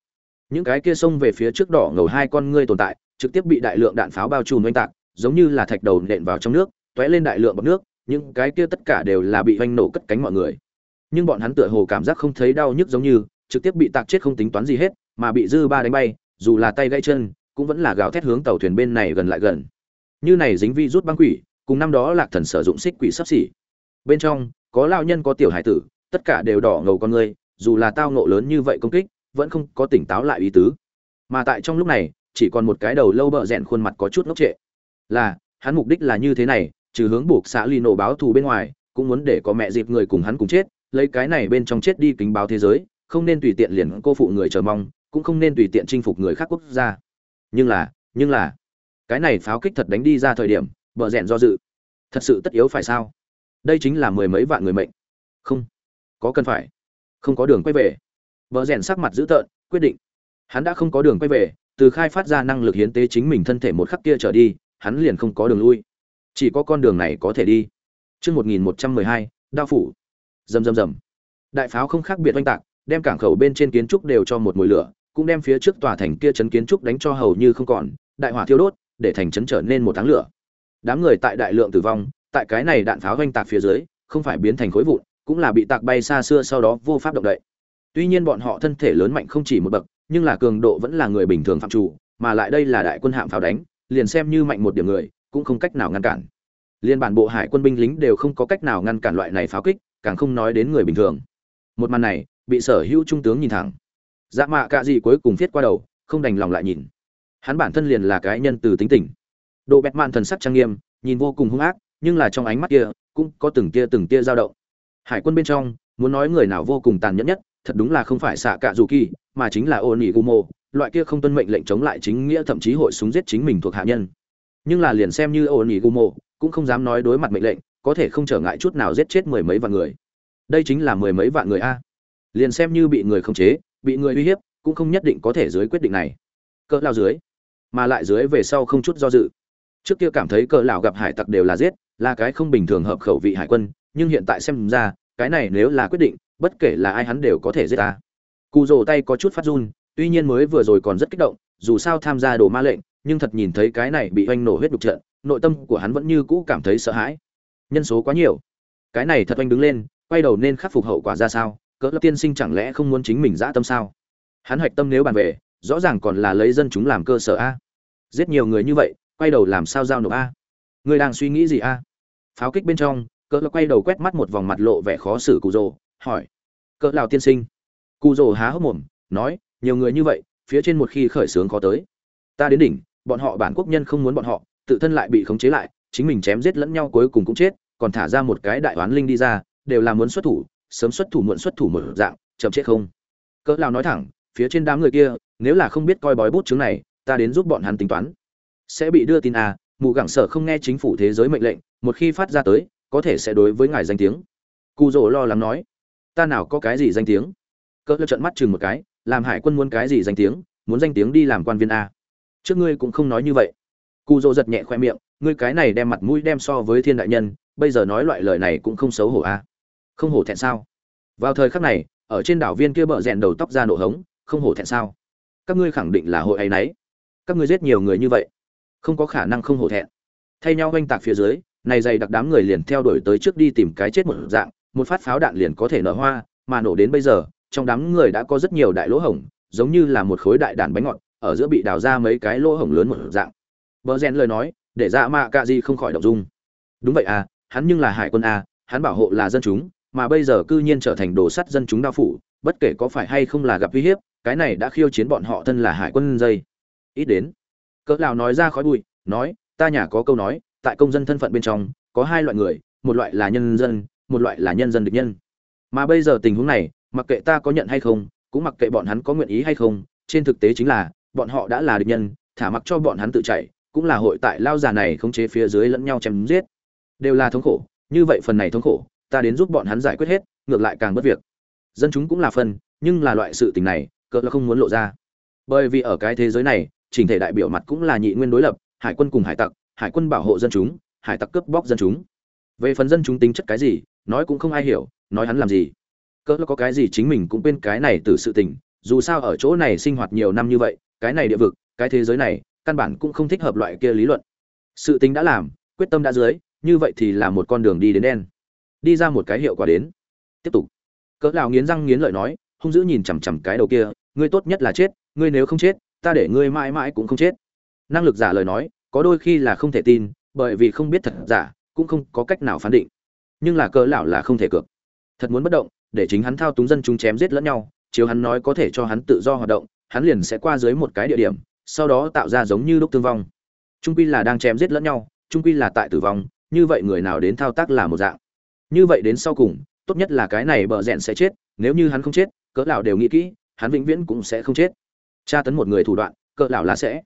Speaker 1: Những cái kia xông về phía trước đỏ ngầu hai con ngươi tồn tại trực tiếp bị đại lượng đạn pháo bao trùm oanh tạc, giống như là thạch đầu nện vào trong nước, tóe lên đại lượng bọt nước, những cái kia tất cả đều là bị oanh nổ cất cánh mọi người. Nhưng bọn hắn tựa hồ cảm giác không thấy đau nhức giống như, trực tiếp bị tạc chết không tính toán gì hết, mà bị dư ba đánh bay, dù là tay gãy chân, cũng vẫn là gào thét hướng tàu thuyền bên này gần lại gần. Như này dính vi rút băng quỷ, cùng năm đó lạc thần sử dụng xích quỷ sắp xỉ. Bên trong, có lao nhân, có tiểu hải tử, tất cả đều đỏ ngầu con người, dù là tao ngộ lớn như vậy công kích, vẫn không có tỉnh táo lại ý tứ. Mà tại trong lúc này chỉ còn một cái đầu lâu bợ rẽn khuôn mặt có chút ngốc trệ. Là, hắn mục đích là như thế này, trừ hướng buộc xã ly nổ báo thù bên ngoài, cũng muốn để có mẹ dịp người cùng hắn cùng chết, lấy cái này bên trong chết đi kính báo thế giới, không nên tùy tiện liền cô phụ người chờ mong, cũng không nên tùy tiện chinh phục người khác quốc gia. Nhưng là nhưng là, cái này pháo kích thật đánh đi ra thời điểm vợ rẽn do dự. Thật sự tất yếu phải sao? Đây chính là mười mấy vạn người mệnh. Không, có cần phải. Không có đường quay về. Vợ rẽn sắc mặt dữ tợn, quyết định. Hắn đã không có đường quay về từ khai phát ra năng lực hiến tế chính mình thân thể một khắc kia trở đi, hắn liền không có đường lui. Chỉ có con đường này có thể đi. Chương một nghìn một trăm mười hai, đao phủ. Rầm rầm rầm. Đại pháo không khác biệt oanh tạc, đem cảng khẩu bên trên kiến trúc đều cho một mùi lửa, cũng đem phía trước tòa thành kia trấn kiến trúc đánh cho hầu như không còn, đại hỏa thiêu đốt, để thành trấn trở nên một tháng lửa. Đám người tại đại lượng tử vong, tại cái này đạn pháo oanh tạc phía dưới, không phải biến thành khối vụn, cũng là bị tạc bay xa xưa sau đó vô pháp động đậy. Tuy nhiên bọn họ thân thể lớn mạnh không chỉ một bậc nhưng là cường độ vẫn là người bình thường phạm chủ, mà lại đây là đại quân hạm pháo đánh, liền xem như mạnh một điểm người, cũng không cách nào ngăn cản. Liên bản bộ hải quân binh lính đều không có cách nào ngăn cản loại này pháo kích, càng không nói đến người bình thường. Một màn này, bị sở hữu trung tướng nhìn thẳng. Dạ mạ cả gì cuối cùng viết qua đầu, không đành lòng lại nhìn. Hắn bản thân liền là cái nhân từ tính tình. Độ bẹt mạn thần sắc trang nghiêm, nhìn vô cùng hung ác, nhưng là trong ánh mắt kia, cũng có từng tia từng tia dao động. Hải quân bên trong, muốn nói người nào vô cùng tàn nhẫn nhất thật đúng là không phải xạ cạ dù kỳ, mà chính là ô nỉ gumo loại kia không tuân mệnh lệnh chống lại chính nghĩa thậm chí hội súng giết chính mình thuộc hạ nhân. Nhưng là liền xem như ô nỉ gumo cũng không dám nói đối mặt mệnh lệnh, có thể không trở ngại chút nào giết chết mười mấy vạn người. Đây chính là mười mấy vạn người a. Liền xem như bị người khống chế, bị người uy hiếp, cũng không nhất định có thể dưới quyết định này. Cỡ lao dưới, mà lại dưới về sau không chút do dự. Trước kia cảm thấy cỡ lão gặp hải tặc đều là giết, là cái không bình thường hợp khẩu vị hải quân, nhưng hiện tại xem ra, cái này nếu là quyết định bất kể là ai hắn đều có thể giết ta. Cụ rồ tay có chút phát run, tuy nhiên mới vừa rồi còn rất kích động, dù sao tham gia đồ ma lệnh, nhưng thật nhìn thấy cái này bị oanh nổ huyết đục trận, nội tâm của hắn vẫn như cũ cảm thấy sợ hãi. Nhân số quá nhiều. Cái này thật oanh đứng lên, quay đầu nên khắc phục hậu quả ra sao, cỡ lớp tiên sinh chẳng lẽ không muốn chính mình dã tâm sao? Hắn hoạch tâm nếu bàn về, rõ ràng còn là lấy dân chúng làm cơ sở a. Giết nhiều người như vậy, quay đầu làm sao giao nộp a? Người đang suy nghĩ gì a? Pháo kích bên trong, cỡ lớp quay đầu quét mắt một vòng mặt lộ vẻ khó xử cụ rồ hỏi. Cỡ lào tiên sinh. Cụ rồ há hốc mồm, nói, nhiều người như vậy, phía trên một khi khởi xướng khó tới. Ta đến đỉnh, bọn họ bản quốc nhân không muốn bọn họ, tự thân lại bị khống chế lại, chính mình chém giết lẫn nhau cuối cùng cũng chết, còn thả ra một cái đại oán linh đi ra, đều là muốn xuất thủ, sớm xuất thủ muộn xuất thủ một dạng, chậm chết không. Cỡ lao nói thẳng, phía trên đám người kia, nếu là không biết coi bói bút chứng này, ta đến giúp bọn hắn tính toán. Sẽ bị đưa tin à mụ gẳng sở không nghe chính phủ thế giới mệnh lệnh, một khi phát ra tới, có thể sẽ đối với ngài danh tiếng. Cụ rỗ lo lắng nói ta nào có cái gì danh tiếng? Cỡ lơ trận mắt chừng một cái, làm hải quân muốn cái gì danh tiếng, muốn danh tiếng đi làm quan viên a. Trước ngươi cũng không nói như vậy. Cụ dỗ giật nhẹ khoe miệng, ngươi cái này đem mặt mũi đem so với thiên đại nhân, bây giờ nói loại lời này cũng không xấu hổ a. Không hổ thẹn sao? Vào thời khắc này, ở trên đảo viên kia bợ rèn đầu tóc ra nổ hống, không hổ thẹn sao? Các ngươi khẳng định là hội ấy nấy. Các ngươi giết nhiều người như vậy, không có khả năng không hổ thẹn. Thay nhau oanh tạc phía dưới, này dày đặc đám người liền theo đuổi tới trước đi tìm cái chết một dạng một phát pháo đạn liền có thể nở hoa, mà nổ đến bây giờ, trong đám người đã có rất nhiều đại lỗ hổng, giống như là một khối đại đàn bánh ngọt, ở giữa bị đào ra mấy cái lỗ hổng lớn một dạng. Bờ rèn lời nói, để dạ mạ cạ gì không khỏi động dung. Đúng vậy à hắn nhưng là hải quân à hắn bảo hộ là dân chúng, mà bây giờ cư nhiên trở thành đồ sắt dân chúng đao phủ, bất kể có phải hay không là gặp uy hiếp, cái này đã khiêu chiến bọn họ thân là hải quân dây. Ít đến, cỡ lão nói ra khói bụi, nói, ta nhà có câu nói, tại công dân thân phận bên trong, có hai loại người, một loại là nhân dân một loại là nhân dân địch nhân. Mà bây giờ tình huống này, mặc kệ ta có nhận hay không, cũng mặc kệ bọn hắn có nguyện ý hay không, trên thực tế chính là, bọn họ đã là địch nhân, thả mặc cho bọn hắn tự chạy, cũng là hội tại lao già này khống chế phía dưới lẫn nhau chém giết. Đều là thống khổ, như vậy phần này thống khổ, ta đến giúp bọn hắn giải quyết hết, ngược lại càng bất việc. Dân chúng cũng là phần nhưng là loại sự tình này cỡ là không muốn lộ ra. Bởi vì ở cái thế giới này, chỉnh thể đại biểu mặt cũng là nhị nguyên đối lập, hải quân cùng hải tặc, hải quân bảo hộ dân chúng, hải tặc cướp bóc dân chúng. Về phần dân chúng tính chất cái gì nói cũng không ai hiểu, nói hắn làm gì. Cỡ có cái gì chính mình cũng quên cái này từ sự tình, dù sao ở chỗ này sinh hoạt nhiều năm như vậy, cái này địa vực, cái thế giới này, căn bản cũng không thích hợp loại kia lý luận. Sự tính đã làm, quyết tâm đã dưới, như vậy thì là một con đường đi đến đen. Đi ra một cái hiệu quả đến. Tiếp tục. Cỡ lão nghiến răng nghiến lợi nói, hung dữ nhìn chằm chằm cái đầu kia, ngươi tốt nhất là chết, ngươi nếu không chết, ta để ngươi mãi mãi cũng không chết. Năng lực giả lời nói, có đôi khi là không thể tin, bởi vì không biết thật giả, cũng không có cách nào phán định nhưng là cỡ lão là không thể cược. Thật muốn bất động, để chính hắn thao túng dân chúng chém giết lẫn nhau, chiếu hắn nói có thể cho hắn tự do hoạt động, hắn liền sẽ qua dưới một cái địa điểm, sau đó tạo ra giống như lúc tương vong. Trung quy là đang chém giết lẫn nhau, trung quy là tại tử vong, như vậy người nào đến thao tác là một dạng. Như vậy đến sau cùng, tốt nhất là cái này bờ rẽn sẽ chết, nếu như hắn không chết cỡ lão đều nghĩ kỹ, hắn vĩnh viễn cũng sẽ không chết. Tra tấn một người thủ đoạn cỡ lão là sẽ.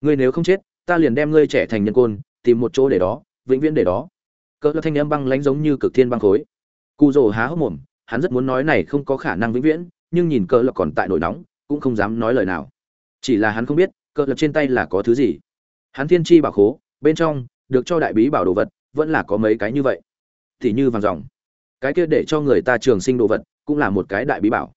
Speaker 1: Ngươi nếu không chết, ta liền đem ngươi trẻ thành nhân côn, tìm một chỗ để đó, vĩnh viễn để đó cỡ là thanh âm băng lãnh giống như cực thiên băng khối. Cu rồ há hốc mồm, hắn rất muốn nói này không có khả năng vĩnh viễn, nhưng nhìn cỡ là còn tại nổi nóng, cũng không dám nói lời nào. Chỉ là hắn không biết, cỡ là trên tay là có thứ gì. Hắn thiên chi bảo khố, bên trong, được cho đại bí bảo đồ vật, vẫn là có mấy cái như vậy. Thì như vàng ròng cái kia để cho người ta trường sinh đồ vật, cũng là một cái đại bí bảo.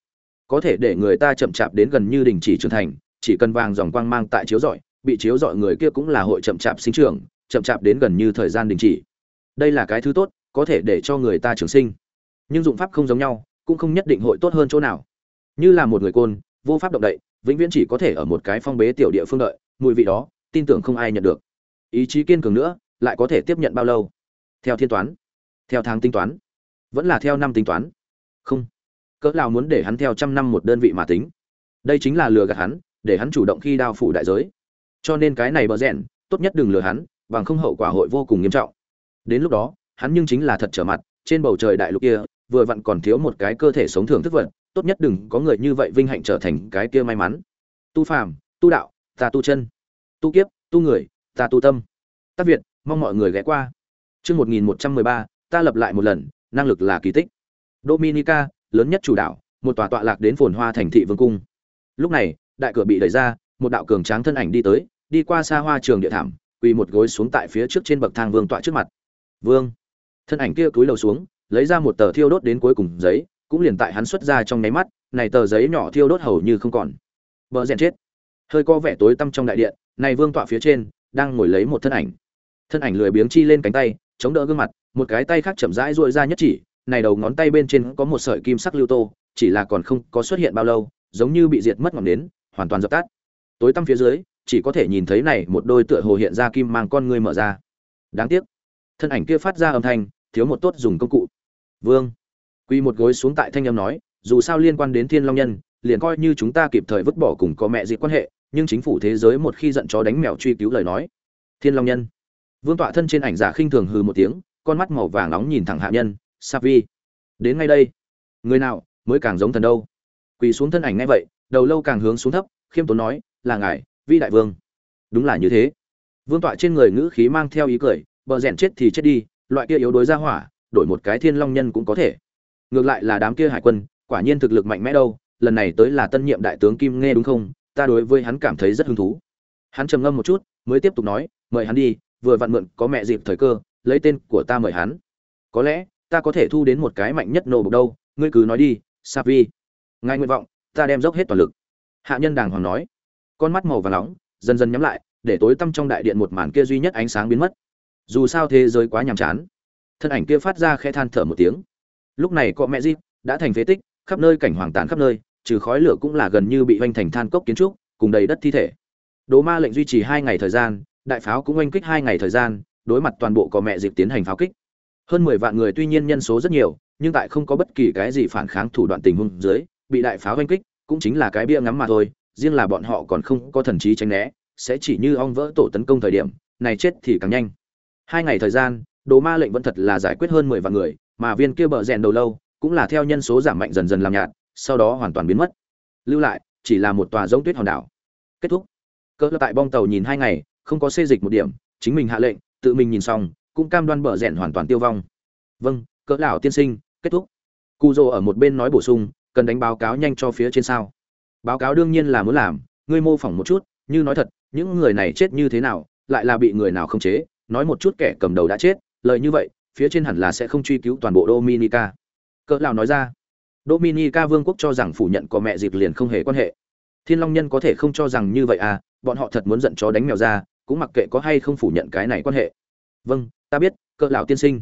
Speaker 1: Có thể để người ta chậm chạp đến gần như đình chỉ trưởng thành, chỉ cần vàng dòng quang mang tại chiếu rọi, bị chiếu rọi người kia cũng là hội chậm chạp sinh trưởng, chậm chạp đến gần như thời gian đình chỉ đây là cái thứ tốt, có thể để cho người ta trường sinh. Nhưng dụng pháp không giống nhau, cũng không nhất định hội tốt hơn chỗ nào. Như là một người côn, vô pháp động đậy, vĩnh viễn chỉ có thể ở một cái phong bế tiểu địa phương đợi, mùi vị đó, tin tưởng không ai nhận được. Ý chí kiên cường nữa, lại có thể tiếp nhận bao lâu? Theo thiên toán, theo tháng tính toán, vẫn là theo năm tính toán. Không. Cỡ nào muốn để hắn theo trăm năm một đơn vị mà tính? Đây chính là lừa gạt hắn, để hắn chủ động khi đao phủ đại giới. Cho nên cái này bờ rẽn tốt nhất đừng lừa hắn, bằng không hậu quả hội vô cùng nghiêm trọng đến lúc đó, hắn nhưng chính là thật trở mặt, trên bầu trời đại lục kia, vừa vặn còn thiếu một cái cơ thể sống thường thức vật, tốt nhất đừng có người như vậy vinh hạnh trở thành cái kia may mắn. Tu phàm, tu đạo, ta tu chân. Tu kiếp, tu người, ta tu tâm. Tác việt, mong mọi người ghé qua. Chương một nghìn một trăm mười ba, ta lập lại một lần, năng lực là kỳ tích. Dominica, lớn nhất chủ đạo, một tòa tọa lạc đến phồn hoa thành thị vương cung. Lúc này, đại cửa bị đẩy ra, một đạo cường tráng thân ảnh đi tới, đi qua xa hoa trường địa thảm, quỳ một gối xuống tại phía trước trên bậc thang vương tọa trước mặt vương. Thân ảnh kia cúi đầu xuống, lấy ra một tờ thiêu đốt đến cuối cùng giấy, cũng liền tại hắn xuất ra trong nháy mắt, này tờ giấy nhỏ thiêu đốt hầu như không còn. Bờ rèn chết. Hơi có vẻ tối tăm trong đại điện, này vương tọa phía trên, đang ngồi lấy một thân ảnh. Thân ảnh lười biếng chi lên cánh tay, chống đỡ gương mặt, một cái tay khác chậm rãi duỗi ra nhất chỉ, này đầu ngón tay bên trên có một sợi kim sắc lưu tô, chỉ là còn không có xuất hiện bao lâu, giống như bị diệt mất ngọn nến, hoàn toàn dập tắt. Tối tăm phía dưới, chỉ có thể nhìn thấy này một đôi tựa hồ hiện ra kim mang con ngươi mở ra. Đáng tiếc thân ảnh kia phát ra âm thanh, thiếu một tốt dùng công cụ. Vương quy một gối xuống tại thanh âm nói, dù sao liên quan đến thiên long nhân, liền coi như chúng ta kịp thời vứt bỏ cùng có mẹ dị quan hệ, nhưng chính phủ thế giới một khi giận chó đánh mèo truy cứu lời nói. Thiên long nhân. Vương tọa thân trên ảnh giả khinh thường hừ một tiếng, con mắt màu vàng nóng nhìn thẳng hạ nhân, savi. Đến ngay đây. Người nào, mới càng giống thần đâu? Quỳ xuống thân ảnh ngay vậy, đầu lâu càng hướng xuống thấp, khiêm tốn nói, là ngài, vi đại vương. Đúng là như thế. Vương tọa trên người ngữ khí mang theo ý cười vợ rèn chết thì chết đi, loại kia yếu đối ra hỏa, đổi một cái thiên long nhân cũng có thể. Ngược lại là đám kia hải quân, quả nhiên thực lực mạnh mẽ đâu, lần này tới là tân nhiệm đại tướng kim nghe đúng không? Ta đối với hắn cảm thấy rất hứng thú. Hắn trầm ngâm một chút, mới tiếp tục nói, mời hắn đi, vừa vặn mượn có mẹ dịp thời cơ, lấy tên của ta mời hắn. Có lẽ, ta có thể thu đến một cái mạnh nhất nổ bục đâu, ngươi cứ nói đi, savi. Ngài nguyện vọng, ta đem dốc hết toàn lực. Hạ nhân đàng hoàng nói. Con mắt màu và nóng, dần dần nhắm lại, để tối tăm trong đại điện một màn kia duy nhất ánh sáng biến mất dù sao thế giới quá nhàm chán. Thân ảnh kia phát ra khẽ than thở một tiếng. Lúc này cọ mẹ dịp đã thành phế tích, khắp nơi cảnh hoàng tàn khắp nơi, trừ khói lửa cũng là gần như bị oanh thành than cốc kiến trúc, cùng đầy đất thi thể. Đồ ma lệnh duy trì hai ngày thời gian, đại pháo cũng oanh kích hai ngày thời gian, đối mặt toàn bộ có mẹ dịp tiến hành pháo kích. Hơn mười vạn người tuy nhiên nhân số rất nhiều, nhưng tại không có bất kỳ cái gì phản kháng thủ đoạn tình huống dưới, bị đại pháo oanh kích, cũng chính là cái bia ngắm mà thôi, riêng là bọn họ còn không có thần trí tránh né, sẽ chỉ như ong vỡ tổ tấn công thời điểm, này chết thì càng nhanh hai ngày thời gian, đồ ma lệnh vẫn thật là giải quyết hơn mười vạn người, mà viên kia bờ rèn đầu lâu cũng là theo nhân số giảm mạnh dần dần làm nhạt, sau đó hoàn toàn biến mất. Lưu lại, chỉ là một tòa giống tuyết hòn đảo. Kết thúc. Cỡ tại bong tàu nhìn hai ngày, không có xê dịch một điểm, chính mình hạ lệnh, tự mình nhìn xong, cũng cam đoan bờ rèn hoàn toàn tiêu vong. Vâng cỡ lão tiên sinh, kết thúc. Cu dô ở một bên nói bổ sung, cần đánh báo cáo nhanh cho phía trên sao. Báo cáo đương nhiên là muốn làm, ngươi mô phỏng một chút, như nói thật, những người này chết như thế nào, lại là bị người nào không chế nói một chút kẻ cầm đầu đã chết, lời như vậy, phía trên hẳn là sẽ không truy cứu toàn bộ dominica. Cỡ lão nói ra. Dominica vương quốc cho rằng phủ nhận có mẹ dịp liền không hề quan hệ. Thiên long nhân có thể không cho rằng như vậy à bọn họ thật muốn giận chó đánh mèo ra, cũng mặc kệ có hay không phủ nhận cái này quan hệ. Vâng ta biết, cỡ lão tiên sinh.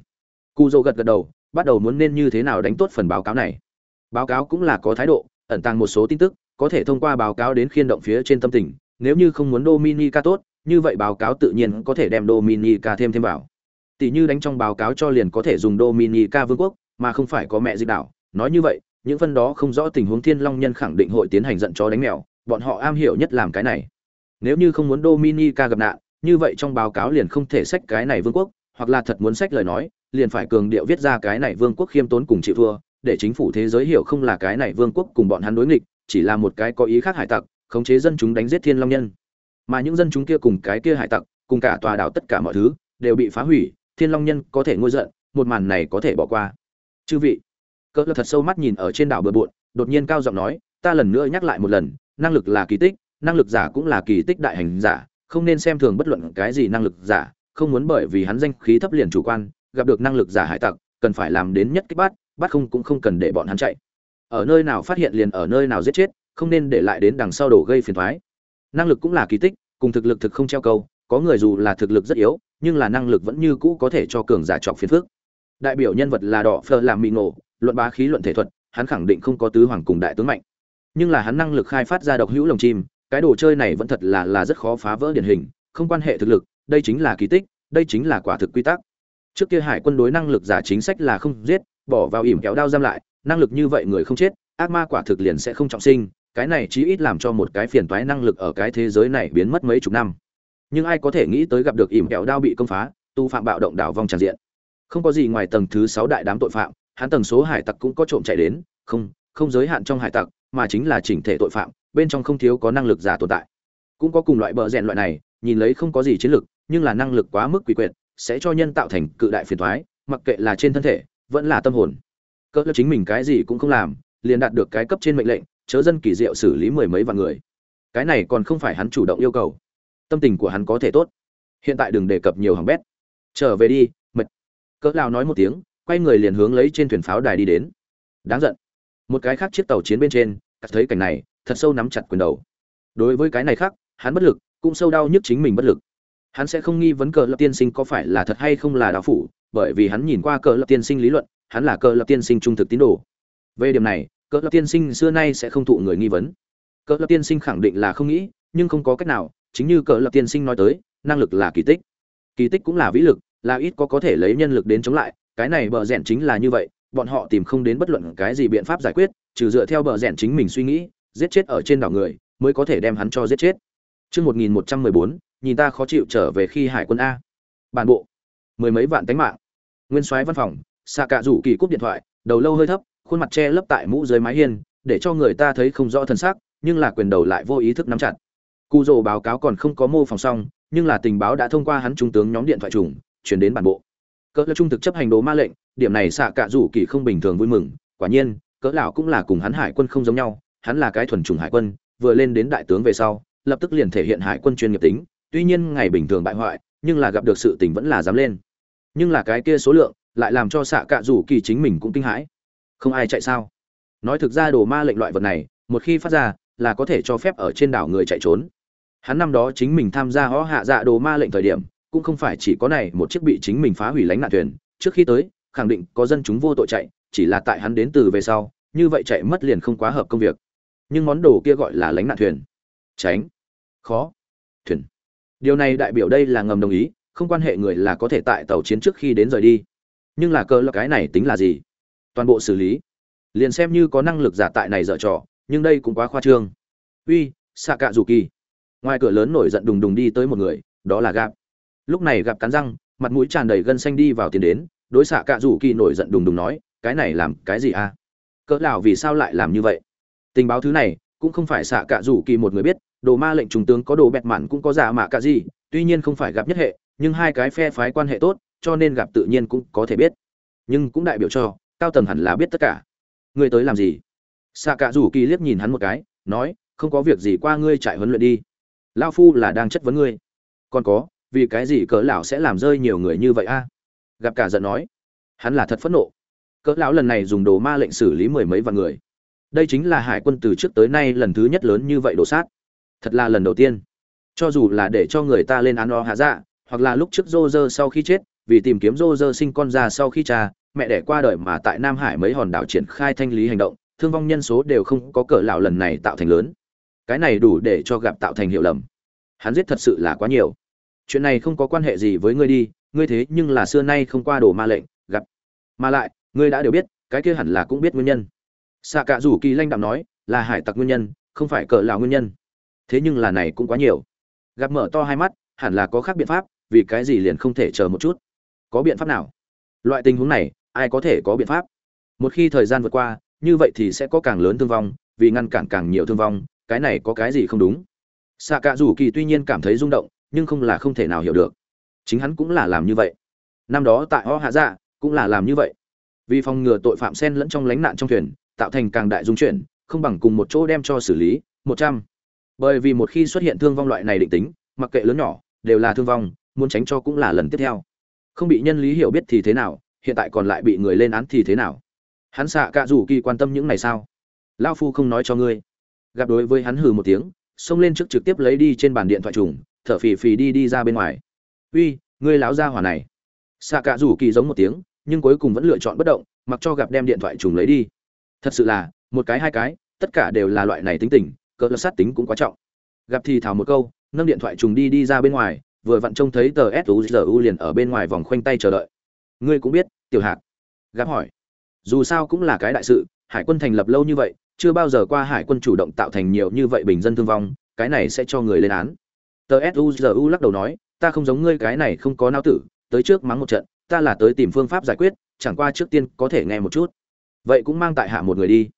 Speaker 1: Cu dô gật gật đầu, bắt đầu muốn nên như thế nào đánh tốt phần báo cáo này. Báo cáo cũng là có thái độ, ẩn tàng một số tin tức, có thể thông qua báo cáo đến khiên động phía trên tâm tình, nếu như không muốn dominica tốt như vậy báo cáo tự nhiên có thể đem dominica thêm thêm vào. Tỷ như đánh trong báo cáo cho liền có thể dùng dominica vương quốc, mà không phải có mẹ dịch đảo. Nói như vậy, những phân đó không rõ tình huống thiên long nhân khẳng định hội tiến hành giận chó đánh mèo, bọn họ am hiểu nhất làm cái này. Nếu như không muốn dominica gặp nạn, như vậy trong báo cáo liền không thể sách cái này vương quốc, hoặc là thật muốn sách lời nói, liền phải cường điệu viết ra cái này vương quốc khiêm tốn cùng chịu thua, để chính phủ thế giới hiểu không là cái này vương quốc cùng bọn hắn đối nghịch, chỉ là một cái có ý khác hải tặc, khống chế dân chúng đánh giết thiên long nhân mà những dân chúng kia cùng cái kia hải tặc, cùng cả tòa đảo tất cả mọi thứ, đều bị phá hủy, thiên long nhân có thể ngôi giận, một màn này có thể bỏ qua. Chư vị cỡ thật sâu mắt nhìn ở trên đảo bừa bộn, đột nhiên cao giọng nói, ta lần nữa nhắc lại một lần, năng lực là kỳ tích, năng lực giả cũng là kỳ tích đại hành giả, không nên xem thường bất luận cái gì năng lực giả, không muốn bởi vì hắn danh khí thấp liền chủ quan, gặp được năng lực giả hải tặc, cần phải làm đến nhất kích bắt bắt không cũng không cần để bọn hắn chạy. Ở nơi nào phát hiện liền ở nơi nào giết chết, không nên để lại đến đằng sau đổ gây phiền thoái năng lực cũng là kỳ tích, cùng thực lực thực không treo câu, có người dù là thực lực rất yếu, nhưng là năng lực vẫn như cũ có thể cho cường giả trọc phiền phước đại biểu nhân vật là đỏ phơ làm mị nổ luận bá khí luận thể thuật, hắn khẳng định không có tứ hoàng cùng đại tướng mạnh. Nhưng là hắn năng lực khai phát ra độc hữu lồng chim, cái đồ chơi này vẫn thật là là rất khó phá vỡ điển hình, không quan hệ thực lực, đây chính là kỳ tích, đây chính là quả thực quy tắc. Trước kia hải quân đối năng lực giả chính sách là không giết, bỏ vào ỉm kéo đao giam lại, năng lực như vậy người không chết, ác ma quả thực liền sẽ không trọng sinh cái này chí ít làm cho một cái phiền toái năng lực ở cái thế giới này biến mất mấy chục năm. Nhưng ai có thể nghĩ tới gặp được ỉm kẹo đao bị công phá, tu phạm bạo động đảo vong tràn diện. Không có gì ngoài tầng thứ sáu đại đám tội phạm, hắn tầng số hải tặc cũng có trộm chạy đến, không không giới hạn trong hải tặc, mà chính là chỉnh thể tội phạm, bên trong không thiếu có năng lực giả tồn tại. Cũng có cùng loại bờ rèn loại này, nhìn lấy không có gì chiến lực nhưng là năng lực quá mức quỷ quyệt, sẽ cho nhân tạo thành cự đại phiền thoái mặc kệ là trên thân thể, vẫn là tâm hồn. Cỡ chính mình cái gì cũng không làm, liền đạt được cái cấp trên mệnh lệnh chớ dân kỳ diệu xử lý mười mấy vạn người. Cái này còn không phải hắn chủ động yêu cầu. Tâm tình của hắn có thể tốt. Hiện tại đừng đề cập nhiều hàng bét. Trở về đi, mệt. Cỡ lao nói một tiếng, quay người liền hướng lấy trên thuyền pháo đài đi đến. Đáng giận. Một cái khác chiếc tàu chiến bên trên cắt thấy cảnh này, thật sâu nắm chặt quyền đầu. Đối với cái này khác, hắn bất lực, cũng sâu đau nhức chính mình bất lực. Hắn sẽ không nghi vấn cờ lập tiên sinh có phải là thật hay không là đạo phủ, bởi vì hắn nhìn qua cờ lập tiên sinh lý luận, hắn là cờ lập tiên sinh trung thực tín đồ. Về điểm này cỡ lập tiên sinh xưa nay sẽ không thụ người nghi vấn cỡ lập tiên sinh khẳng định là không nghĩ nhưng không có cách nào chính như cỡ lập tiên sinh nói tới năng lực là kỳ tích kỳ tích cũng là vĩ lực là ít có có thể lấy nhân lực đến chống lại cái này bờ rẽn chính là như vậy bọn họ tìm không đến bất luận cái gì biện pháp giải quyết trừ dựa theo bờ rẽn chính mình suy nghĩ giết chết ở trên đảo người mới có thể đem hắn cho giết chết Trước 1114, nhìn ta khó chịu trở về khi hải quân A. Bản bộ. Mười mấy vạn tánh mạng. Nguyên soái văn phòng, xạ cạ rủ kỳ cúp điện thoại, đầu lâu hơi thấp, khuôn mặt che lấp tại mũ dưới mái hiên, để cho người ta thấy không rõ thân xác, nhưng là quyền đầu lại vô ý thức nắm chặt. cụ rồ báo cáo còn không có mô phỏng xong, nhưng là tình báo đã thông qua hắn trung tướng nhóm điện thoại trùng, chuyển đến bản bộ. Cỡ là trung thực chấp hành đồ ma lệnh, điểm này xạ cạ rủ kỳ không bình thường vui mừng, quả nhiên, cỡ lão cũng là cùng hắn hải quân không giống nhau, hắn là cái thuần trùng hải quân, vừa lên đến đại tướng về sau, lập tức liền thể hiện hải quân chuyên nghiệp tính, tuy nhiên ngày bình thường bại hoại, nhưng là gặp được sự tình vẫn là dám lên. Nhưng là cái kia số lượng, lại làm cho xạ cạ rủ kỳ chính mình cũng kinh hãi. Không ai chạy sao? Nói thực ra đồ ma lệnh loại vật này, một khi phát ra, là có thể cho phép ở trên đảo người chạy trốn. Hắn năm đó chính mình tham gia hó hạ dạ đồ ma lệnh thời điểm, cũng không phải chỉ có này một chiếc bị chính mình phá hủy lánh nạn thuyền, trước khi tới, khẳng định có dân chúng vô tội chạy, chỉ là tại hắn đến từ về sau, như vậy chạy mất liền không quá hợp công việc. Nhưng món đồ kia gọi là lánh nạn thuyền. Tránh. Khó. Thuyền. Điều này đại biểu đây là ngầm đồng ý, không quan hệ người là có thể tại tàu chiến trước khi đến rời đi. Nhưng là cơ là cái này tính là gì? Toàn bộ xử lý. Liền xem như có năng lực giả tại này dở trò, nhưng đây cũng quá khoa trương. Uy, xạ Cạ Dù Kỳ. Ngoài cửa lớn nổi giận đùng đùng đi tới một người, đó là Gạp. Lúc này gặp cắn răng, mặt mũi tràn đầy gân xanh đi vào tiền đến, đối xạ Cạ Dù Kỳ nổi giận đùng đùng nói, cái này làm cái gì à Cỡ lão vì sao lại làm như vậy? Tình báo thứ này cũng không phải xạ Cạ Dù Kỳ một người biết, đồ ma lệnh trùng tướng có đồ bẹt mạn cũng có giả mạ cả gì tuy nhiên không phải gặp nhất hệ nhưng hai cái phe phái quan hệ tốt cho nên gặp tự nhiên cũng có thể biết nhưng cũng đại biểu cho cao tầng hẳn là biết tất cả. Ngươi tới làm gì? Xạ cả rủ kỳ liếc nhìn hắn một cái, nói, không có việc gì qua ngươi trại huấn luyện đi. Lao phu là đang chất vấn ngươi. Còn có, vì cái gì cỡ lão sẽ làm rơi nhiều người như vậy a? Gặp cả giận nói. Hắn là thật phẫn nộ. Cỡ lão lần này dùng đồ ma lệnh xử lý mười mấy vạn người. Đây chính là hải quân từ trước tới nay lần thứ nhất lớn như vậy đổ sát. Thật là lần đầu tiên. Cho dù là để cho người ta lên án o hạ dạ hoặc là lúc trước rô rơ sau khi chết, vì tìm kiếm rô rơ sinh con ra sau khi cha mẹ đẻ qua đời mà tại nam hải mấy hòn đảo triển khai thanh lý hành động, thương vong nhân số đều không có cỡ lão lần này tạo thành lớn. Cái này đủ để cho gặp tạo thành hiệu lầm. Hắn giết thật sự là quá nhiều. Chuyện này không có quan hệ gì với ngươi đi, ngươi thế nhưng là xưa nay không qua đồ ma lệnh, gặp. Mà lại, ngươi đã đều biết, cái kia hẳn là cũng biết nguyên nhân. Xạ cả rủ kỳ lanh đạm nói, là hải tặc nguyên nhân, không phải cỡ lão nguyên nhân. Thế nhưng là này cũng quá nhiều. Gặp mở to hai mắt, hẳn là có khác biện pháp, vì cái gì liền không thể chờ một chút? Có biện pháp nào? Loại tình huống này ai có thể có biện pháp? Một khi thời gian vượt qua, như vậy thì sẽ có càng lớn thương vong, vì ngăn cản càng nhiều thương vong, cái này có cái gì không đúng? Xạ cả rủ kỳ tuy nhiên cảm thấy rung động, nhưng không là không thể nào hiểu được. Chính hắn cũng là làm như vậy. Năm đó tại ho hạ dạ cũng là làm như vậy. Vì phòng ngừa tội phạm xen lẫn trong lánh nạn trong thuyền, tạo thành càng đại dung chuyển, không bằng cùng một chỗ đem cho xử lý, một trăm. Bởi vì một khi xuất hiện thương vong loại này định tính, mặc kệ lớn nhỏ, đều là thương vong, muốn tránh cho cũng là lần tiếp theo. Không bị nhân lý hiểu biết thì thế nào hiện tại còn lại bị người lên án thì thế nào? Hắn xạ cạ rủ kỳ quan tâm những này sao? Lao phu không nói cho ngươi. Gặp đối với hắn hừ một tiếng, xông lên trước trực tiếp lấy đi trên bàn điện thoại trùng, thở phì phì đi đi ra bên ngoài. Uy, ngươi láo ra hỏa này. Xạ cạ rủ kỳ giống một tiếng, nhưng cuối cùng vẫn lựa chọn bất động, mặc cho gặp đem điện thoại trùng lấy đi. Thật sự là, một cái hai cái, tất cả đều là loại này tính tình cỡ sát tính cũng quá trọng. Gặp thì thảo một câu, nâng điện thoại trùng đi đi ra bên ngoài, vừa vặn trông thấy tờ suzu liền ở bên ngoài vòng khoanh tay chờ đợi ngươi cũng biết, tiểu hạc. Gáp hỏi. Dù sao cũng là cái đại sự, hải quân thành lập lâu như vậy, chưa bao giờ qua hải quân chủ động tạo thành nhiều như vậy bình dân thương vong, cái này sẽ cho người lên án. Tờ suzu lắc đầu nói, ta không giống ngươi, cái này không có não tử, tới trước mắng một trận, ta là tới tìm phương pháp giải quyết, chẳng qua trước tiên có thể nghe một chút. Vậy cũng mang tại hạ một người đi.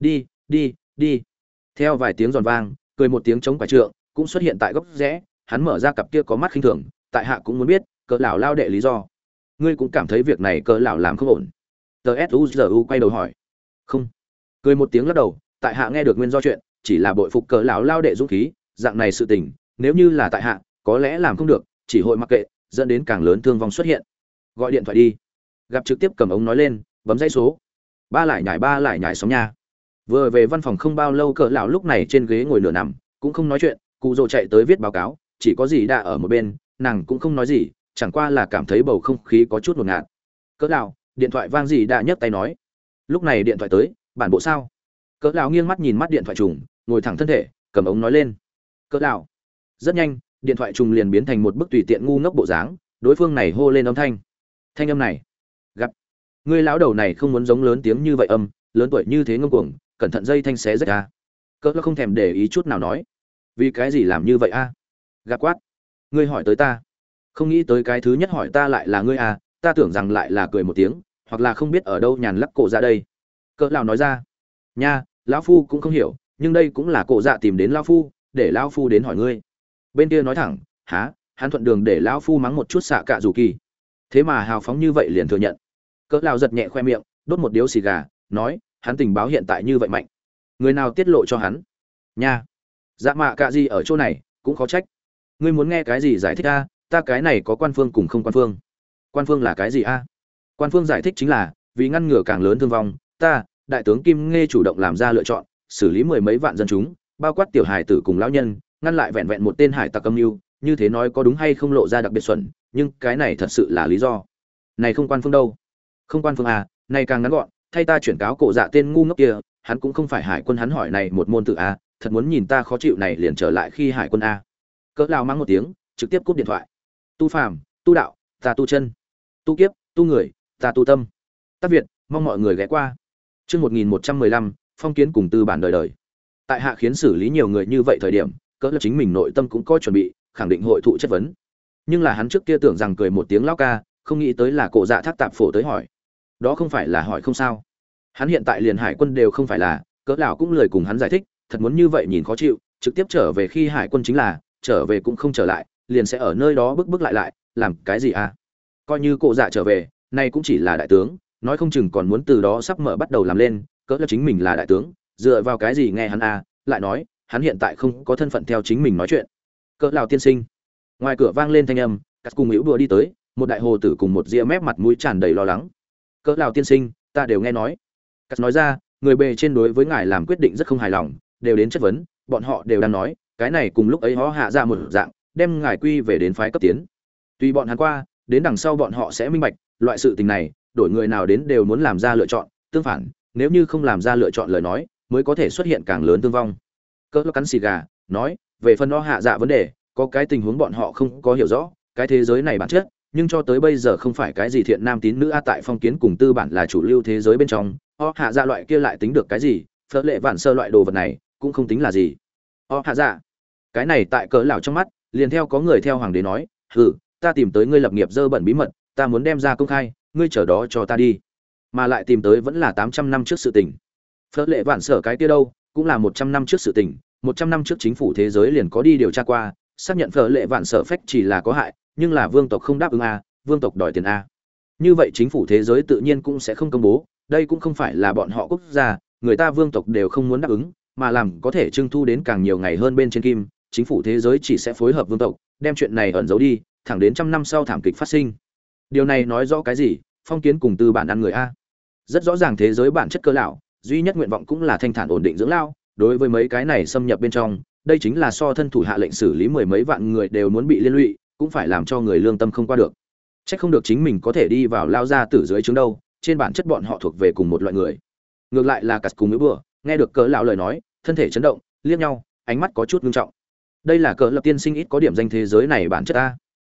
Speaker 1: Đi đi đi. Theo vài tiếng giòn vang, cười một tiếng chống quả trượng, cũng xuất hiện tại góc rẽ, hắn mở ra cặp kia có mắt khinh thường, tại hạ cũng muốn biết, cỡ lão lao đệ lý do ngươi cũng cảm thấy việc này cỡ lão làm không ổn. Tờ suzu quay đầu hỏi. Không. Cười một tiếng lắc đầu, tại hạ nghe được nguyên do chuyện, chỉ là bội phục cỡ lão lao đệ dũng khí, dạng này sự tình, nếu như là tại hạ, có lẽ làm không được, chỉ hội mặc kệ, dẫn đến càng lớn thương vong xuất hiện. Gọi điện thoại đi. Gặp trực tiếp cầm ống nói lên, bấm dây số. Ba lại nhảy, ba lại nhảy sóng nhà. vừa về văn phòng không bao lâu cỡ lão lúc này trên ghế ngồi nửa nằm, cũng không nói chuyện, cụ rồ chạy tới viết báo cáo, chỉ có gì đã ở một bên, nàng cũng không nói gì chẳng qua là cảm thấy bầu không khí có chút ngột ngạt. Cỡ lão, điện thoại vang gì đã nhấc tay nói. Lúc này điện thoại tới, bản bộ sao? Cỡ lão nghiêng mắt nhìn mắt điện thoại trùng, ngồi thẳng thân thể, cầm ống nói lên. Cỡ lão. Rất nhanh, điện thoại trùng liền biến thành một bức tùy tiện ngu ngốc bộ dáng, đối phương này hô lên âm thanh. Thanh âm này, gặp. Ngươi lão đầu này không muốn giống lớn tiếng như vậy âm, lớn tuổi như thế ngông cuồng, cẩn thận dây thanh xé rách ra. Cỡ lão không thèm để ý chút nào nói, vì cái gì làm như vậy a? Gặp quát. Ngươi hỏi tới ta không nghĩ tới cái thứ nhất hỏi ta lại là ngươi à ta tưởng rằng lại là cười một tiếng, hoặc là không biết ở đâu nhàn lắc cổ ra đây. Cỡ lão nói ra. Nha, lão phu cũng không hiểu, nhưng đây cũng là cổ dạ tìm đến lão phu, để lão phu đến hỏi ngươi. Bên kia nói thẳng, há, hắn thuận đường để lão phu mắng một chút xạ cạ dù kỳ. Thế mà hào phóng như vậy liền thừa nhận. Cỡ lão giật nhẹ khoe miệng, đốt một điếu xì gà, nói, hắn tình báo hiện tại như vậy mạnh. Người nào tiết lộ cho hắn? Nha. Dạ mạ cạ gì ở chỗ này, cũng khó trách. Ngươi muốn nghe cái gì giải thích a? Ta cái này có quan phương cùng không quan phương. Quan phương là cái gì a? Quan phương giải thích chính là, vì ngăn ngừa càng lớn thương vong, ta, đại tướng kim nghe chủ động làm ra lựa chọn, xử lý mười mấy vạn dân chúng, bao quát tiểu hải tử cùng lão nhân, ngăn lại vẹn vẹn một tên hải tặc âm mưu, như thế nói có đúng hay không lộ ra đặc biệt xuẩn, nhưng cái này thật sự là lý do. Này không quan phương đâu. Không quan phương à này càng ngắn gọn, thay ta chuyển cáo cổ dạ tên ngu ngốc kia, hắn cũng không phải hải quân hắn hỏi này một môn tự a thật muốn nhìn ta khó chịu này liền trở lại khi hải quân a cỡ lao mang một tiếng, trực tiếp cúp điện thoại tu phàm, tu đạo, ta tu chân. Tu kiếp, tu người, ta tu tâm. Tác việt, mong mọi người ghé qua. Chương một nghìn một trăm mười lăm, phong kiến cùng tư bản đời đời. Tại hạ khiến xử lý nhiều người như vậy thời điểm, cỡ là chính mình nội tâm cũng có chuẩn bị, khẳng định hội thụ chất vấn. Nhưng là hắn trước kia tưởng rằng cười một tiếng lao ca, không nghĩ tới là cổ dạ thác tạp phổ tới hỏi. Đó không phải là hỏi không sao. Hắn hiện tại liền hải quân đều không phải là, cỡ lão cũng lười cùng hắn giải thích, thật muốn như vậy nhìn khó chịu, trực tiếp trở về khi hải quân chính là, trở về cũng không trở lại liền sẽ ở nơi đó bước bước lại lại, làm cái gì à? Coi như cổ dạ trở về, nay cũng chỉ là đại tướng, nói không chừng còn muốn từ đó sắp mở bắt đầu làm lên, cỡ là chính mình là đại tướng, dựa vào cái gì nghe hắn à? Lại nói, hắn hiện tại không có thân phận theo chính mình nói chuyện. Cỡ lào tiên sinh. Ngoài cửa vang lên thanh âm cắt cùng hữu đùa đi tới, một đại hồ tử cùng một ria mép mặt mũi tràn đầy lo lắng. Cỡ lào tiên sinh, ta đều nghe nói. Cắt nói ra, người bề trên đối với ngài làm quyết định rất không hài lòng, đều đến chất vấn, bọn họ đều đang nói, cái này cùng lúc ấy họ hạ ra một dạng đem ngài quy về đến phái cấp tiến. Tùy bọn hắn qua, đến đằng sau bọn họ sẽ minh bạch, loại sự tình này, đổi người nào đến đều muốn làm ra lựa chọn, tương phản, nếu như không làm ra lựa chọn lời nói, mới có thể xuất hiện càng lớn thương vong. Cỡ cắn xì gà, nói, về phần o hạ dạ vấn đề, có cái tình huống bọn họ không có hiểu rõ, cái thế giới này bản chất, nhưng cho tới bây giờ không phải cái gì thiện nam tín nữ a tại phong kiến cùng tư bản là chủ lưu thế giới bên trong, o hạ dạ loại kia lại tính được cái gì, phớt lệ vạn sơ loại đồ vật này, cũng không tính là gì. O hạ dạ cái này tại cỡ lão trong mắt liền theo có người theo hoàng đế nói, hừ, ta tìm tới ngươi lập nghiệp dơ bẩn bí mật, ta muốn đem ra công khai, ngươi chờ đó cho ta đi. Mà lại tìm tới vẫn là tám trăm năm trước sự tình. Phớt lệ vạn sở cái kia đâu, cũng là một trăm năm trước sự tình, một trăm năm trước chính phủ thế giới liền có đi điều tra qua, xác nhận phở lệ vạn sở phách chỉ là có hại, nhưng là vương tộc không đáp ứng a, vương tộc đòi tiền a. Như vậy chính phủ thế giới tự nhiên cũng sẽ không công bố, đây cũng không phải là bọn họ quốc gia, người ta vương tộc đều không muốn đáp ứng, mà làm có thể trưng thu đến càng nhiều ngày hơn bên trên kim chính phủ thế giới chỉ sẽ phối hợp vương tộc đem chuyện này ẩn giấu đi thẳng đến trăm năm sau thảm kịch phát sinh. Điều này nói rõ cái gì? Phong kiến cùng tư bản ăn người a. Rất rõ ràng thế giới bản chất cơ lão duy nhất nguyện vọng cũng là thanh thản ổn định dưỡng lao đối với mấy cái này xâm nhập bên trong đây chính là so thân thủ hạ lệnh xử lý mười mấy vạn người đều muốn bị liên lụy cũng phải làm cho người lương tâm không qua được. Chắc không được chính mình có thể đi vào lao ra từ dưới trướng đâu, trên bản chất bọn họ thuộc về cùng một loại người. Ngược lại là cắt cùng nữ bừa nghe được cỡ lão lời nói, thân thể chấn động, liếc nhau, ánh mắt có chút ngưng trọng. Đây là cờ lập tiên sinh ít có điểm danh thế giới này bản chất ta.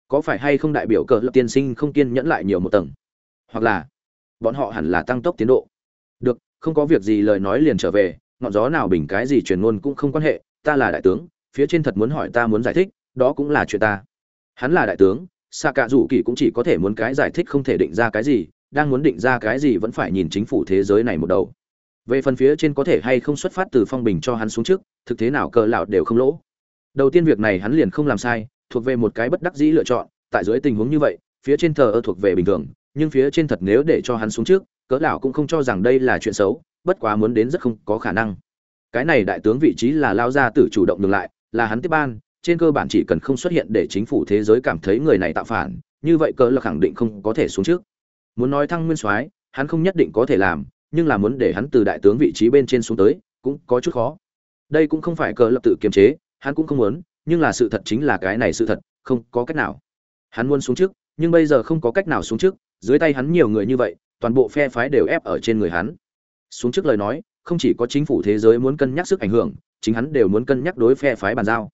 Speaker 1: Có phải hay không đại biểu cờ lập tiên sinh không kiên nhẫn lại nhiều một tầng? Hoặc là bọn họ hẳn là tăng tốc tiến độ. Được, không có việc gì lời nói liền trở về, ngọn gió nào bình cái gì truyền ngôn cũng không quan hệ, ta là đại tướng, phía trên thật muốn hỏi ta muốn giải thích, đó cũng là chuyện ta. Hắn là đại tướng, xạ cạ rủ kỳ cũng chỉ có thể muốn cái giải thích không thể định ra cái gì đang muốn định ra cái gì vẫn phải nhìn chính phủ thế giới này một đầu về phần phía trên có thể hay không xuất phát từ phong bình cho hắn xuống trước thực thế nào cờ lão đều không lỗ đầu tiên việc này hắn liền không làm sai, thuộc về một cái bất đắc dĩ lựa chọn, tại dưới tình huống như vậy, phía trên thờ ơ thuộc về bình thường, nhưng phía trên thật nếu để cho hắn xuống trước, cỡ lão cũng không cho rằng đây là chuyện xấu, bất quá muốn đến rất không có khả năng. Cái này đại tướng vị trí là lao ra tử chủ động ngược lại, là hắn tiếp ban, trên cơ bản chỉ cần không xuất hiện để chính phủ thế giới cảm thấy người này tạo phản, như vậy cỡ là khẳng định không có thể xuống trước. Muốn nói thăng nguyên soái, hắn không nhất định có thể làm, nhưng là muốn để hắn từ đại tướng vị trí bên trên xuống tới, cũng có chút khó. Đây cũng không phải cỡ lập tự kiềm chế hắn cũng không muốn, nhưng là sự thật chính là cái này sự thật, không có cách nào. Hắn muốn xuống trước, nhưng bây giờ không có cách nào xuống trước, dưới tay hắn nhiều người như vậy, toàn bộ phe phái đều ép ở trên người hắn. Xuống trước lời nói, không chỉ có chính phủ thế giới muốn cân nhắc sức ảnh hưởng, chính hắn đều muốn cân nhắc đối phe phái bàn giao.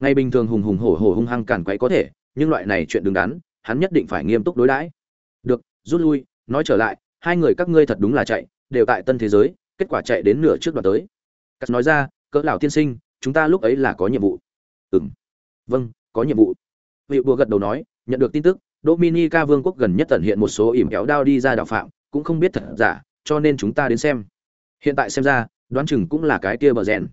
Speaker 1: Ngày bình thường hùng hùng hổ hổ hung hăng cản quấy có thể, nhưng loại này chuyện đứng đắn, hắn nhất định phải nghiêm túc đối đãi. Được, rút lui, nói trở lại, hai người các ngươi thật đúng là chạy, đều tại tân thế giới, kết quả chạy đến nửa trước đoạn tới. Cắt nói ra, cỡ lão tiên sinh chúng ta lúc ấy là có nhiệm vụ. Ừng vâng có nhiệm vụ. Vị bùa gật đầu nói, nhận được tin tức, dominica vương quốc gần nhất tận hiện một số ỉm kéo đao đi ra đạo phạm, cũng không biết thật giả, cho nên chúng ta đến xem. Hiện tại xem ra, đoán chừng cũng là cái kia bờ rèn.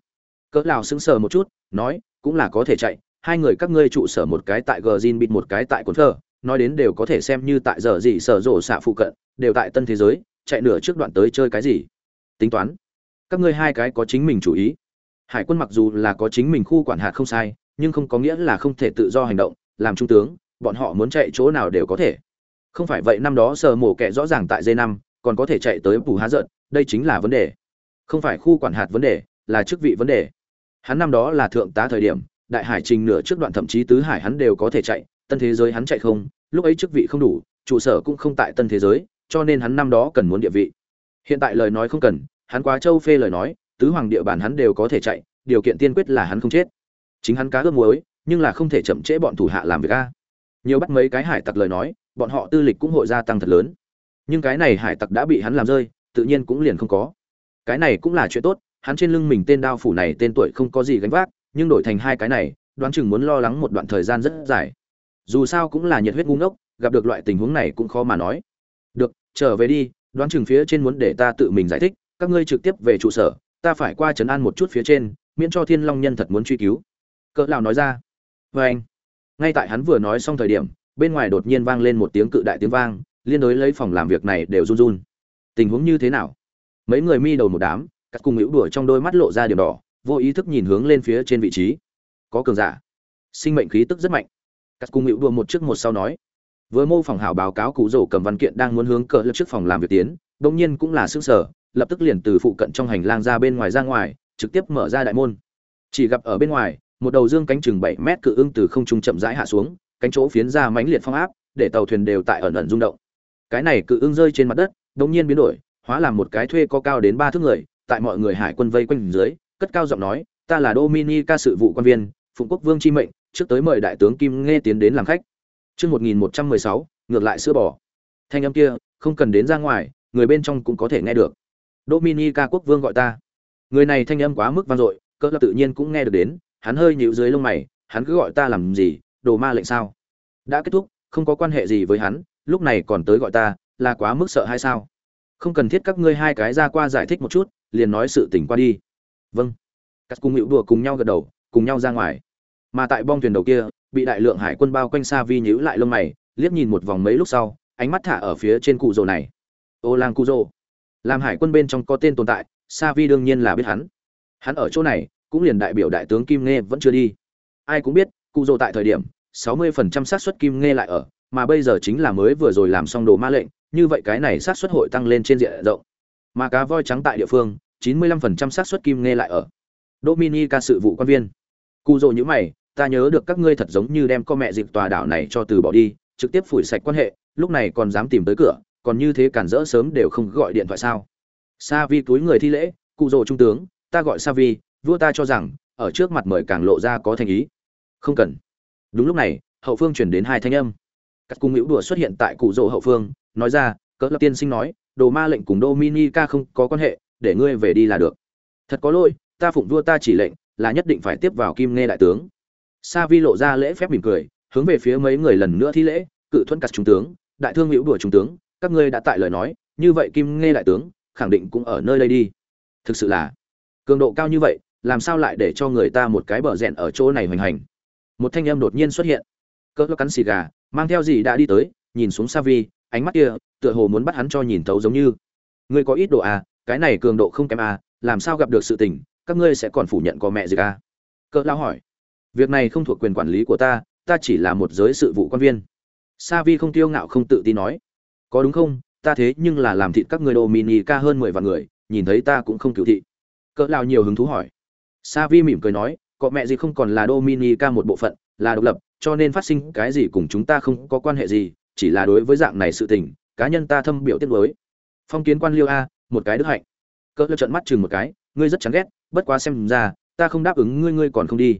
Speaker 1: Cỡ lào sững sờ một chút, nói, cũng là có thể chạy, hai người các ngươi trụ sở một cái tại gờ zin bịt, một cái tại cồn thơ nói đến đều có thể xem như tại giờ gì sở rộ xạ phụ cận, đều tại tân thế giới, chạy nửa trước đoạn tới chơi cái gì? Tính toán. Các ngươi hai cái có chính mình chủ ý hải quân mặc dù là có chính mình khu quản hạt không sai nhưng không có nghĩa là không thể tự do hành động làm trung tướng bọn họ muốn chạy chỗ nào đều có thể. Không phải vậy năm đó sờ mổ kẻ rõ ràng tại dây năm còn có thể chạy tới bù há giận đây chính là vấn đề. Không phải khu quản hạt vấn đề là chức vị vấn đề. Hắn năm đó là thượng tá thời điểm, đại hải trình nửa trước đoạn thậm chí tứ hải hắn đều có thể chạy, tân thế giới hắn chạy không, lúc ấy chức vị không đủ, trụ sở cũng không tại tân thế giới, cho nên hắn năm đó cần muốn địa vị. Hiện tại lời nói không cần, hắn quá châu phê lời nói, tứ hoàng địa bàn hắn đều có thể chạy, điều kiện tiên quyết là hắn không chết. Chính hắn cá ướp muối, nhưng là không thể chậm trễ bọn thủ hạ làm việc a. Nhiều bắt mấy cái hải tặc lời nói, bọn họ tư lịch cũng hội gia tăng thật lớn. Nhưng cái này hải tặc đã bị hắn làm rơi, tự nhiên cũng liền không có. Cái này cũng là chuyện tốt, hắn trên lưng mình tên đao phủ này tên tuổi không có gì gánh vác nhưng đổi thành hai cái này đoán chừng muốn lo lắng một đoạn thời gian rất dài dù sao cũng là nhiệt huyết ngu ngốc gặp được loại tình huống này cũng khó mà nói được trở về đi đoán chừng phía trên muốn để ta tự mình giải thích các ngươi trực tiếp về trụ sở ta phải qua trấn an một chút phía trên, miễn cho thiên long nhân thật muốn truy cứu. Cỡ lão nói ra. Vê anh. Ngay tại hắn vừa nói xong thời điểm, bên ngoài đột nhiên vang lên một tiếng cự đại tiếng vang, liên đối lấy phòng làm việc này đều run run. Tình huống như thế nào? Mấy người mi đầu một đám cắt cùng hữu đuổi trong đôi mắt lộ ra điểm đỏ, vô ý thức nhìn hướng lên phía trên vị trí. Có cường giả. Sinh mệnh khí tức rất mạnh. Cắt cùng hữu đùa một trước một sau nói. Vừa mô phỏng hảo báo cáo cụ rổ cầm văn kiện đang muốn hướng cỡ lập trước phòng làm việc tiến đông nhiên cũng là sức sở lập tức liền từ phụ cận trong hành lang ra bên ngoài ra ngoài, trực tiếp mở ra đại môn. Chỉ gặp ở bên ngoài, một đầu dương cánh chừng bảy mét cự ưng từ không trung chậm rãi hạ xuống, cánh chỗ phiến ra mãnh liệt phong áp, để tàu thuyền đều tại ẩn ẩn rung động. Cái này cự ưng rơi trên mặt đất đống nhiên biến đổi, hóa làm một cái thuê có cao đến ba thước người, tại mọi người hải quân vây quanh dưới, cất cao giọng nói, ta là dominica sự vụ quan viên, phụng quốc vương chi mệnh, trước tới mời đại tướng kim nghe tiến đến làm khách. Chương một nghìn một trăm mười sáu, ngược lại sữa bò. Thanh âm kia, không cần đến ra ngoài, người bên trong cũng có thể nghe được dominica quốc vương gọi ta. Người này thanh âm quá mức vang dội cỡ là tự nhiên cũng nghe được đến, hắn hơi nhịu dưới lông mày, hắn cứ gọi ta làm gì, đồ ma lệnh sao? Đã kết thúc, không có quan hệ gì với hắn, lúc này còn tới gọi ta, là quá mức sợ hay sao? Không cần thiết các ngươi hai cái ra qua giải thích một chút, liền nói sự tình qua đi. Vâng. Các cung hữu đùa cùng nhau gật đầu, cùng nhau ra ngoài. Mà tại bong thuyền đầu kia, bị đại lượng hải quân bao quanh xa vi nhíu lại lông mày, liếc nhìn một vòng mấy lúc sau, ánh mắt thả ở phía trên cụ rồ này. Ô lang cụ rồ làm hải quân bên trong có tên tồn tại sa vi đương nhiên là biết hắn. Hắn ở chỗ này, cũng liền đại biểu đại tướng kim nghe vẫn chưa đi. Ai cũng biết, cụ rồ tại thời điểm 60% xác suất kim nghe lại ở, mà bây giờ chính là mới vừa rồi làm xong đồ ma lệnh, như vậy cái này xác suất hội tăng lên trên diện rộng. Mà cá voi trắng tại địa phương 95% xác suất kim nghe lại ở. Dominica sự vụ quan viên. Cụ rồ như mày, ta nhớ được các ngươi thật giống như đem con mẹ dịp tòa đảo này cho từ bỏ đi, trực tiếp phủi sạch quan hệ, lúc này còn dám tìm tới cửa còn như thế cản rỡ sớm đều không gọi điện thoại sao? Sa vi túi người thi lễ, cụ rồ trung tướng, ta gọi sa vi vua ta cho rằng, ở trước mặt mời càng lộ ra có thành ý. Không cần. Đúng lúc này, hậu phương chuyển đến hai thanh âm. Các cung hữu đùa xuất hiện tại cụ rồ hậu phương, nói ra, cỡ lập tiên sinh nói, đồ ma lệnh cùng dominica không có quan hệ, để ngươi về đi là được. Thật có lỗi, ta phụng vua ta chỉ lệnh, là nhất định phải tiếp vào kim nghe đại tướng. Sa vi lộ ra lễ phép mỉm cười, hướng về phía mấy người lần nữa thi lễ, cự thuẫn cắt trung tướng, đại thương hữu đùa trung tướng các ngươi đã tại lời nói như vậy kim nghe đại tướng khẳng định cũng ở nơi đây đi. Thực sự là cường độ cao như vậy làm sao lại để cho người ta một cái bờ rẹn ở chỗ này hoành hành? Một thanh âm đột nhiên xuất hiện. Cỡ cắn xì gà mang theo gì đã đi tới nhìn xuống Savi, ánh mắt kia tựa hồ muốn bắt hắn cho nhìn thấu giống như. Ngươi có ít độ à cái này cường độ không kém à làm sao gặp được sự tình các ngươi sẽ còn phủ nhận có mẹ gì à cỡ lao hỏi. Việc này không thuộc quyền quản lý của ta ta chỉ là một giới sự vụ quan viên. Savi không tiêu ngạo không tự tin nói có đúng không? Ta thế nhưng là làm thịt các người đồ mini ca hơn mười vạn người, nhìn thấy ta cũng không cựu thị. Cỡ lao nhiều hứng thú hỏi. Sa vi mỉm cười nói, có mẹ gì không còn là đô mini ca một bộ phận, là độc lập, cho nên phát sinh cái gì cùng chúng ta không có quan hệ gì, chỉ là đối với dạng này sự tình, cá nhân ta thâm biểu tiết đối phong kiến quan liêu a, một cái đức hạnh. Cỡ lao trận mắt chừng một cái, ngươi rất chán ghét, bất quá xem ra, ta không đáp ứng ngươi ngươi còn không đi.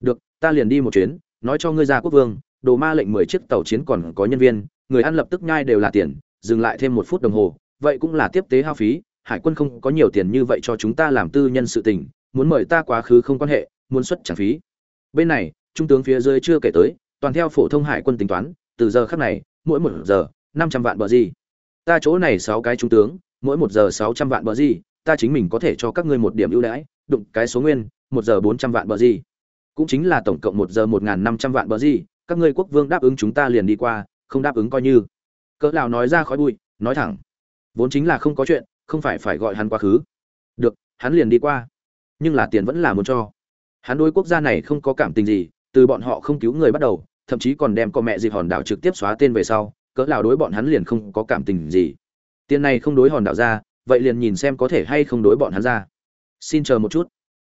Speaker 1: Được, ta liền đi một chuyến, nói cho ngươi ra quốc vương, đồ ma lệnh mười chiếc tàu chiến còn có nhân viên người ăn lập tức nhai đều là tiền, dừng lại thêm một phút đồng hồ, vậy cũng là tiếp tế hao phí, hải quân không có nhiều tiền như vậy cho chúng ta làm tư nhân sự tình, muốn mời ta quá khứ không quan hệ, muốn xuất trả phí. Bên này, trung tướng phía dưới chưa kể tới, toàn theo phổ thông hải quân tính toán, từ giờ khắc này, mỗi một giờ, năm trăm vạn bờ gì. Ta chỗ này sáu cái trung tướng, mỗi một giờ sáu trăm vạn bờ gì, ta chính mình có thể cho các ngươi một điểm ưu đãi, đụng cái số nguyên, một giờ bốn trăm vạn bờ gì. Cũng chính là tổng cộng một giờ một n g h n năm trăm vạn bờ gì, các ngươi quốc vương đáp ứng chúng ta liền đi qua không đáp ứng coi như. Cỡ lão nói ra khói bụi, nói thẳng. Vốn chính là không có chuyện, không phải phải gọi hắn quá khứ. Được, hắn liền đi qua. Nhưng là tiền vẫn là muốn cho. Hắn đối quốc gia này không có cảm tình gì, từ bọn họ không cứu người bắt đầu, thậm chí còn đem con mẹ dịp hòn đảo trực tiếp xóa tên về sau, cỡ lão đối bọn hắn liền không có cảm tình gì. Tiền này không đối hòn đảo ra, vậy liền nhìn xem có thể hay không đối bọn hắn ra. Xin chờ một chút.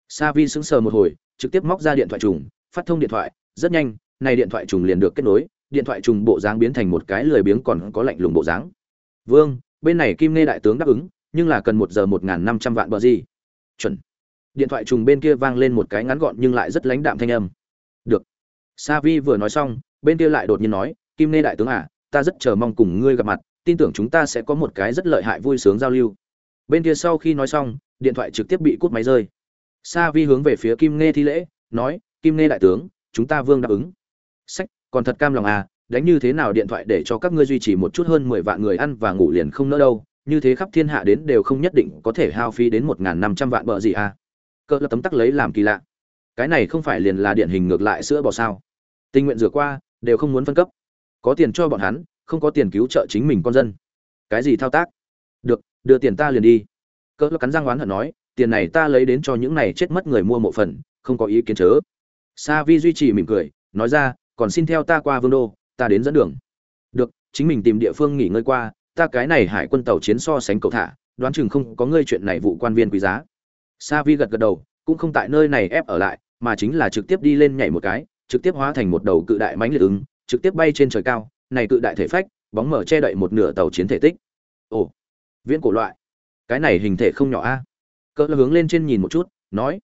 Speaker 1: Sa vi sững sờ một hồi, trực tiếp móc ra điện thoại trùng, phát thông điện thoại, rất nhanh, này điện thoại trùng liền được kết nối điện thoại trùng bộ dáng biến thành một cái lười biếng còn có lạnh lùng bộ dáng. Vương, bên này kim nghe đại tướng đáp ứng, nhưng là cần một giờ một n g h n năm trăm vạn bờ gì? Chuẩn. Điện thoại trùng bên kia vang lên một cái ngắn gọn nhưng lại rất lãnh đạm thanh âm. Được. Sa vi vừa nói xong, bên kia lại đột nhiên nói, kim nghe đại tướng à ta rất chờ mong cùng ngươi gặp mặt, tin tưởng chúng ta sẽ có một cái rất lợi hại vui sướng giao lưu. Bên kia sau khi nói xong, điện thoại trực tiếp bị cút máy rơi. Sa vi hướng về phía kim nghe thi lễ, nói, kim nghe đại tướng, chúng ta vương đáp ứng. Sách còn thật cam lòng à đánh như thế nào điện thoại để cho các ngươi duy trì một chút hơn mười vạn người ăn và ngủ liền không nỡ đâu, như thế khắp thiên hạ đến đều không nhất định có thể hao phí đến một n g h n năm trăm vạn bợ gì à. Cỡ là tấm tắc lấy làm kỳ lạ. Cái này không phải liền là điển hình ngược lại sữa bò sao. Tình nguyện rửa qua, đều không muốn phân cấp. Có tiền cho bọn hắn, không có tiền cứu trợ chính mình con dân. Cái gì thao tác? Được, đưa tiền ta liền đi. Cỡ cắn răng oán hận nói, tiền này ta lấy đến cho những này chết mất người mua mộ phần, không có ý kiến chớ. Sa vi duy trì mỉm cười, nói ra còn xin theo ta qua vương đô, ta đến dẫn đường. Được, chính mình tìm địa phương nghỉ ngơi qua, ta cái này hải quân tàu chiến so sánh cầu thả, đoán chừng không có ngươi chuyện này vụ quan viên quý giá. Sa vi gật gật đầu, cũng không tại nơi này ép ở lại, mà chính là trực tiếp đi lên nhảy một cái, trực tiếp hóa thành một đầu cự đại mãnh liệt ứng, trực tiếp bay trên trời cao, này cự đại thể phách, bóng mở che đậy một nửa tàu chiến thể tích. Ồ, viễn cổ loại. Cái này hình thể không nhỏ a. Cỡ hướng lên trên nhìn một chút, nói,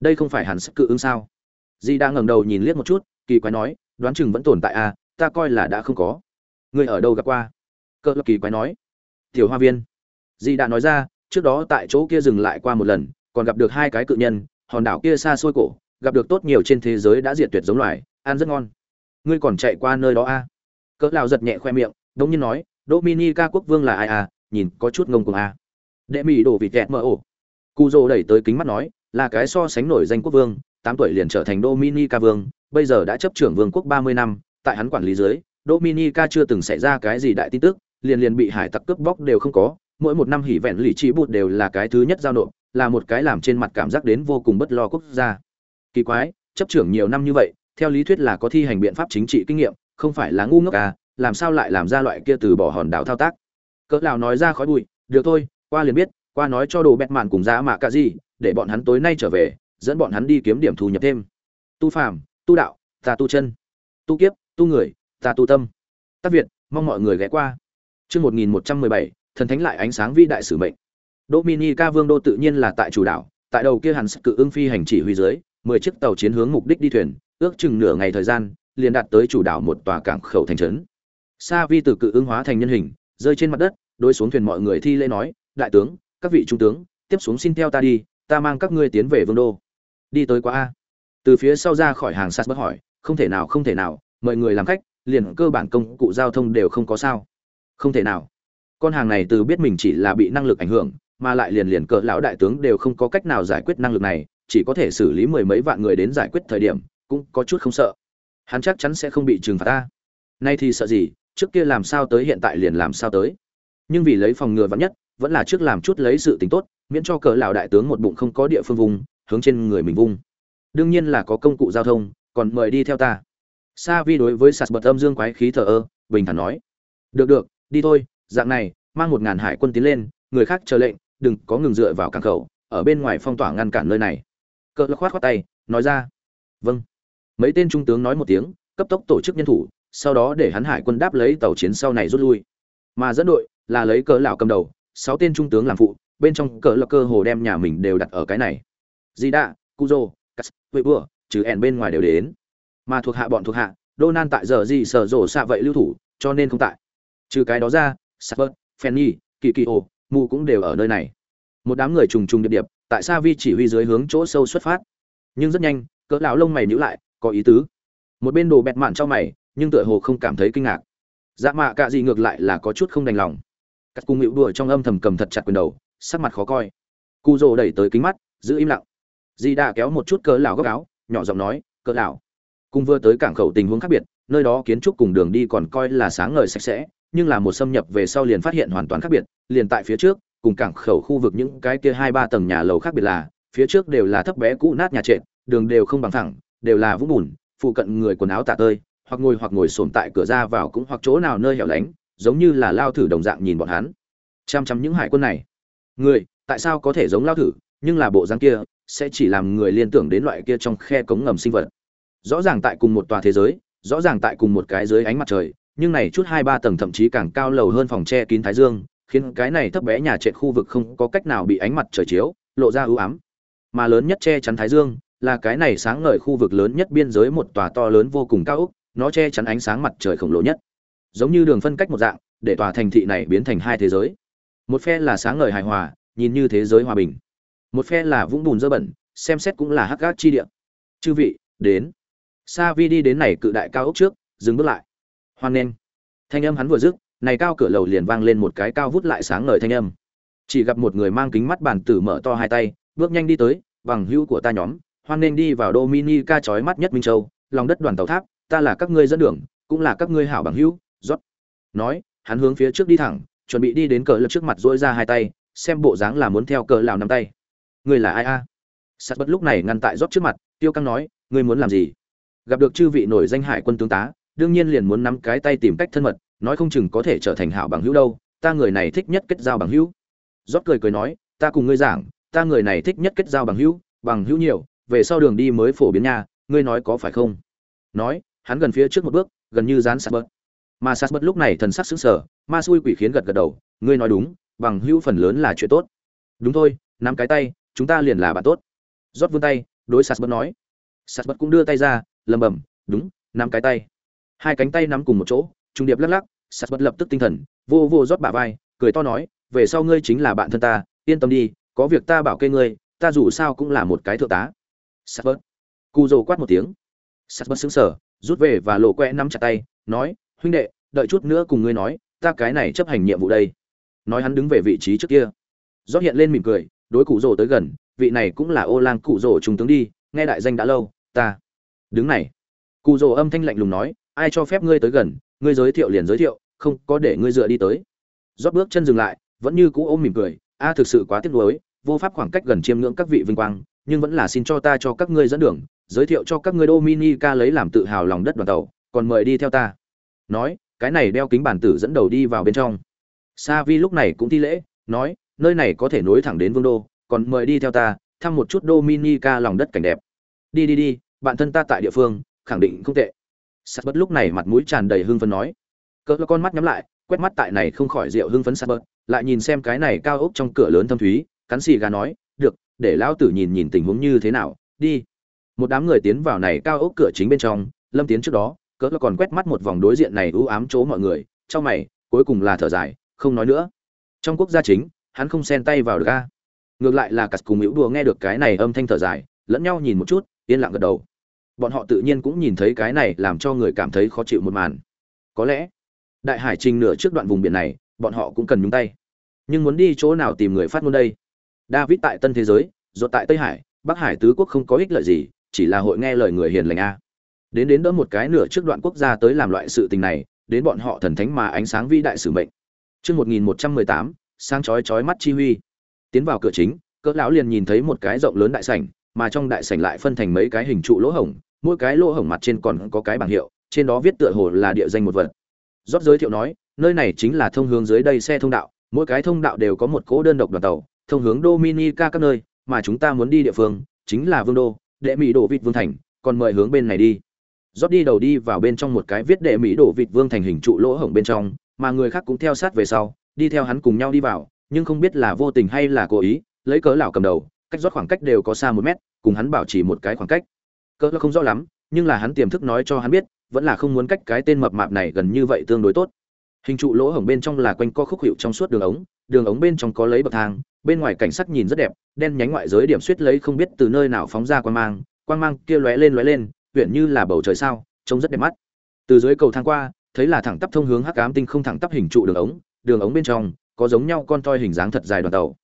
Speaker 1: đây không phải hẳn sức cự ứng sao? Di đang ngẩng đầu nhìn liếc một chút, kỳ quái nói đoán chừng vẫn tồn tại à? ta coi là đã không có người ở đâu gặp qua cỡ kỳ quái nói tiểu hoa viên di đã nói ra, trước đó tại chỗ kia dừng lại qua một lần, còn gặp được hai cái cự nhân, hòn đảo kia xa xôi cổ, gặp được tốt nhiều trên thế giới đã diệt tuyệt giống loài, ăn rất ngon ngươi còn chạy qua nơi đó à? cỡ lao giật nhẹ khoe miệng, đống nhiên nói, dominica quốc vương là ai à nhìn có chút ngông cuồng à? đệ mỹ đổ vịt tẹt mơ ổ cu dô đẩy tới kính mắt nói, là cái so sánh nổi danh quốc vương tám tuổi liền trở thành dominica vương, bây giờ đã chấp trưởng vương quốc ba mươi năm, tại hắn quản lý dưới, dominica chưa từng xảy ra cái gì đại tin tức, liền liền bị hải tặc cướp bóc đều không có, mỗi một năm hỉ vẹn lì trí bụt đều là cái thứ nhất giao nộp, là một cái làm trên mặt cảm giác đến vô cùng bất lo quốc gia. Kỳ quái, chấp trưởng nhiều năm như vậy, theo lý thuyết là có thi hành biện pháp chính trị kinh nghiệm, không phải là ngu ngốc à làm sao lại làm ra loại kia từ bỏ hòn đảo thao tác? Cỡ nào nói ra khói bụi, được thôi, qua liền biết, qua nói cho đồ bẹt mạn cùng giá mà cả gì để bọn hắn tối nay trở về dẫn bọn hắn đi kiếm điểm thu nhập thêm. Tu phàm, tu đạo, ta tu chân. Tu kiếp, tu người, ta tu tâm. Tác việt, mong mọi người ghé qua. Chương một nghìn một trăm mười bảy, thần thánh lại ánh sáng vĩ đại sử mệnh. Dominica vương đô tự nhiên là tại chủ đảo tại đầu kia hẳn cự ưng phi hành chỉ huy dưới, mười chiếc tàu chiến hướng mục đích đi thuyền, ước chừng nửa ngày thời gian, liền đạt tới chủ đảo một tòa cảng khẩu thành trấn. Sa vi từ cự ưng hóa thành nhân hình, rơi trên mặt đất, đối xuống thuyền mọi người thi lễ nói, đại tướng, các vị trung tướng, tiếp xuống xin theo ta đi, ta mang các ngươi tiến về vương đô đi tới quá a. Từ phía sau ra khỏi hàng sạt bất hỏi, không thể nào, không thể nào, mời người làm khách, liền cơ bản công cụ giao thông đều không có sao. Không thể nào. Con hàng này từ biết mình chỉ là bị năng lực ảnh hưởng, mà lại liền liền cỡ lão đại tướng đều không có cách nào giải quyết năng lực này, chỉ có thể xử lý mười mấy vạn người đến giải quyết thời điểm, cũng có chút không sợ. Hắn chắc chắn sẽ không bị trừng phạt ta. Nay thì sợ gì, trước kia làm sao tới hiện tại liền làm sao tới. Nhưng vì lấy phòng ngừa vắn nhất, vẫn là trước làm chút lấy sự tính tốt, miễn cho cỡ lão đại tướng một bụng không có địa phương vùng hướng trên người mình vung. Đương nhiên là có công cụ giao thông, còn mời đi theo ta. Sa vi đối với sạt bật âm dương quái khí thờ ơ, bình thản nói. Được được, đi thôi, dạng này, mang một ngàn hải quân tiến lên, người khác chờ lệnh, đừng có ngừng dựa vào cảng khẩu, ở bên ngoài phong tỏa ngăn cản nơi này. Cỡ khoát khoát tay, nói ra. Vâng. Mấy tên trung tướng nói một tiếng, cấp tốc tổ chức nhân thủ, sau đó để hắn hải quân đáp lấy tàu chiến sau này rút lui. Mà dẫn đội là lấy cỡ lão cầm đầu, sáu tên trung tướng làm phụ, bên trong cỡ là cơ hồ đem nhà mình đều đặt ở cái này di đạ cuzo cắt trừ ẻn bên ngoài đều đến mà thuộc hạ bọn thuộc hạ Donan tại giờ gì sở rổ xạ vậy lưu thủ cho nên không tại trừ cái đó ra Sapper, Fanny, Kỳ Kỳ Ồ, Mù cũng đều ở nơi này. Một đám người trùng trùng điệp điệp, tại Sa Vi chỉ huy dưới hướng chỗ sâu xuất phát. Nhưng rất nhanh, cỡ lão lông mày nhíu lại, có ý tứ. Một bên đồ bẹt mạn cho mày, nhưng tựa hồ không cảm thấy kinh ngạc. Dạ mạ cả gì ngược lại là có chút không đành lòng. Cắt cung hữu đùa trong âm thầm cầm thật chặt quyền đầu, sắc mặt khó coi. Cu rồ đẩy tới kính mắt, giữ im lặng. Di đã kéo một chút cỡ lão góc áo, nhỏ giọng nói, "Cỡ lão." Cùng vừa tới cảng khẩu tình huống khác biệt, nơi đó kiến trúc cùng đường đi còn coi là sáng ngời sạch sẽ, nhưng là một xâm nhập về sau liền phát hiện hoàn toàn khác biệt, liền tại phía trước, cùng cảng khẩu khu vực những cái kia hai ba tầng nhà lầu khác biệt là, phía trước đều là thấp bé cũ nát nhà trệt, đường đều không bằng thẳng, đều là vũng bùn, phụ cận người quần áo tả tơi, hoặc ngồi hoặc ngồi xổm tại cửa ra vào cũng hoặc chỗ nào nơi hẻo lánh, giống như là lao thử đồng dạng nhìn bọn hắn. Chăm chăm những hải quân này, người, tại sao có thể giống lao thử, nhưng là bộ dáng kia, sẽ chỉ làm người liên tưởng đến loại kia trong khe cống ngầm sinh vật. Rõ ràng tại cùng một tòa thế giới, rõ ràng tại cùng một cái dưới ánh mặt trời, nhưng này chút hai ba tầng thậm chí càng cao lầu hơn phòng che kín thái dương khiến cái này thấp bé nhà trệt khu vực không có cách nào bị ánh mặt trời chiếu lộ ra ưu ám. Mà lớn nhất che chắn thái dương là cái này sáng ngời khu vực lớn nhất biên giới một tòa to lớn vô cùng cao ốc nó che chắn ánh sáng mặt trời khổng lồ nhất. Giống như đường phân cách một dạng để tòa thành thị này biến thành hai thế giới. Một phe là sáng ngời hài hòa nhìn như thế giới hòa bình một phe là vũng bùn dơ bẩn, xem xét cũng là hắc gác chi địa. Chư vị, đến. Sa vi đi đến này cự đại cao ốc trước, dừng bước lại. Hoan nghênh. Thanh âm hắn vừa dứt, này cao cửa lầu liền vang lên một cái cao vút lại sáng ngời thanh âm. Chỉ gặp một người mang kính mắt bản tử mở to hai tay, bước nhanh đi tới, bằng hữu của ta nhóm, hoan nghênh đi vào dominica chói mắt nhất minh châu, lòng đất đoàn tàu tháp, ta là các ngươi dẫn đường, cũng là các ngươi hảo bằng hữu, rót. Nói, hắn hướng phía trước đi thẳng, chuẩn bị đi đến cờ lập trước mặt dỗi ra hai tay, xem bộ dáng là muốn theo cờ lào nắm tay ngươi là ai a? À? sắt bất lúc này ngăn tại rót trước mặt, tiêu căng nói, ngươi muốn làm gì? Gặp được chư vị nổi danh hải quân tướng tá, đương nhiên liền muốn nắm cái tay tìm cách thân mật, nói không chừng có thể trở thành hảo bằng hữu đâu, ta người này thích nhất kết giao bằng hữu. Rót cười cười nói, ta cùng ngươi giảng, ta người này thích nhất kết giao bằng hữu bằng hữu nhiều, về sau đường đi mới phổ biến nha, ngươi nói có phải không? Nói, hắn gần phía trước một bước, gần như dán sát bớt mà sát bớt lúc này thần sắc sững sờ, ma xui quỷ khiến gật gật đầu, ngươi nói đúng, bằng hữu phần lớn là chuyện tốt. Đúng thôi, nắm cái tay chúng ta liền là bạn tốt. Rót vươn tay, đối sạt bớt nói. Sạt bớt cũng đưa tay ra, lầm bầm, đúng, nắm cái tay. Hai cánh tay nắm cùng một chỗ, trung điệp lắc lắc sạt bớt lập tức tinh thần, vô vô rót bả vai, cười to nói, về sau ngươi chính là bạn thân ta, yên tâm đi, có việc ta bảo kê ngươi, ta dù sao cũng là một cái thượng tá. Sạt bớt cu dô quát một tiếng. Sạt bớt xứng sở rút về và lộ quẹ nắm chặt tay, nói, huynh đệ, đợi chút nữa cùng ngươi nói, ta cái này chấp hành nhiệm vụ đây. Nói hắn đứng về vị trí trước kia. Rót hiện lên mỉm cười đối cụ rồ tới gần, vị này cũng là ô lang cụ rồ trung tướng đi, nghe đại danh đã lâu, ta. Đứng này. Cụ rồ âm thanh lạnh lùng nói, ai cho phép ngươi tới gần, ngươi giới thiệu liền giới thiệu, không có để ngươi dựa đi tới. Rót bước chân dừng lại, vẫn như cũ ôm mỉm cười, a, thực sự quá tiếc nuối, vô pháp khoảng cách gần chiêm ngưỡng các vị vinh quang, nhưng vẫn là xin cho ta cho các ngươi dẫn đường, giới thiệu cho các ngươi dominica lấy làm tự hào lòng đất đoàn tàu, còn mời đi theo ta. Nói, cái này đeo kính bản tử dẫn đầu đi vào bên trong. Sa vi lúc này cũng thi lễ, nói nơi này có thể nối thẳng đến vương đô, còn mời đi theo ta, thăm một chút dominica lòng đất cảnh đẹp. Đi đi đi, bạn thân ta tại địa phương, khẳng định không tệ. Sắt bất lúc này mặt mũi tràn đầy hưng phấn nói. Cỡ con mắt nhắm lại, quét mắt tại này không khỏi rượu hưng phấn sắt bớt, lại nhìn xem cái này cao ốc trong cửa lớn thâm thúy, cắn xì gà nói, được, để lão tử nhìn nhìn tình huống như thế nào, đi. Một đám người tiến vào này cao ốc cửa chính bên trong, lâm tiến trước đó, cỡ còn quét mắt một vòng đối diện này ưu ám chỗ mọi người, trong mày, cuối cùng là thở dài, không nói nữa. Trong quốc gia chính hắn không xen tay vào được a. Ngược lại là cắt cùng hữu đùa nghe được cái này âm thanh thở dài lẫn nhau nhìn một chút yên lặng gật đầu. Bọn họ tự nhiên cũng nhìn thấy cái này làm cho người cảm thấy khó chịu một màn. Có lẽ đại hải trình nửa trước đoạn vùng biển này bọn họ cũng cần nhúng tay. Nhưng muốn đi chỗ nào tìm người phát ngôn đây? David tại tân thế giới rồi tại tây hải bắc hải tứ quốc không có ích lợi gì chỉ là hội nghe lời người hiền lành a. Đến đến đỡ một cái nửa trước đoạn quốc gia tới làm loại sự tình này đến bọn họ thần thánh mà ánh sáng vĩ đại sử mệnh. Chương 1118, sáng chói chói mắt chi huy. Tiến vào cửa chính, cỡ lão liền nhìn thấy một cái rộng lớn đại sảnh, mà trong đại sảnh lại phân thành mấy cái hình trụ lỗ hổng, mỗi cái lỗ hổng mặt trên còn có cái bảng hiệu, trên đó viết tựa hồ là địa danh một vật. Rót giới thiệu nói, nơi này chính là thông hướng dưới đây xe thông đạo, mỗi cái thông đạo đều có một cỗ đơn độc đoàn tàu, thông hướng Dominica các nơi, mà chúng ta muốn đi địa phương chính là Vương đô, đệ mỹ đổ vịt vương thành, còn mời hướng bên này đi. Rót đi đầu đi vào bên trong một cái viết đệ mỹ đổ vịt vương thành hình trụ lỗ hổng bên trong, mà người khác cũng theo sát về sau đi theo hắn cùng nhau đi vào, nhưng không biết là vô tình hay là cố ý, lấy cớ lão cầm đầu, cách rót khoảng cách đều có xa một mét, cùng hắn bảo chỉ một cái khoảng cách. Cớ là không rõ lắm, nhưng là hắn tiềm thức nói cho hắn biết, vẫn là không muốn cách cái tên mập mạp này gần như vậy tương đối tốt. Hình trụ lỗ hổng bên trong là quanh co khúc hiệu trong suốt đường ống đường ống bên trong có lấy bậc thang, bên ngoài cảnh sắc nhìn rất đẹp, đen nhánh ngoại giới điểm suýt lấy không biết từ nơi nào phóng ra quang mang quang mang kia lóe lên lóe lên huyện như là bầu trời sao, trông rất đẹp mắt. Từ dưới cầu thang qua, thấy là thẳng tắp thông hướng hắc ám tinh không thẳng tắp hình trụ đường ống đường ống bên trong, có giống nhau con toi hình dáng thật dài đoàn tàu.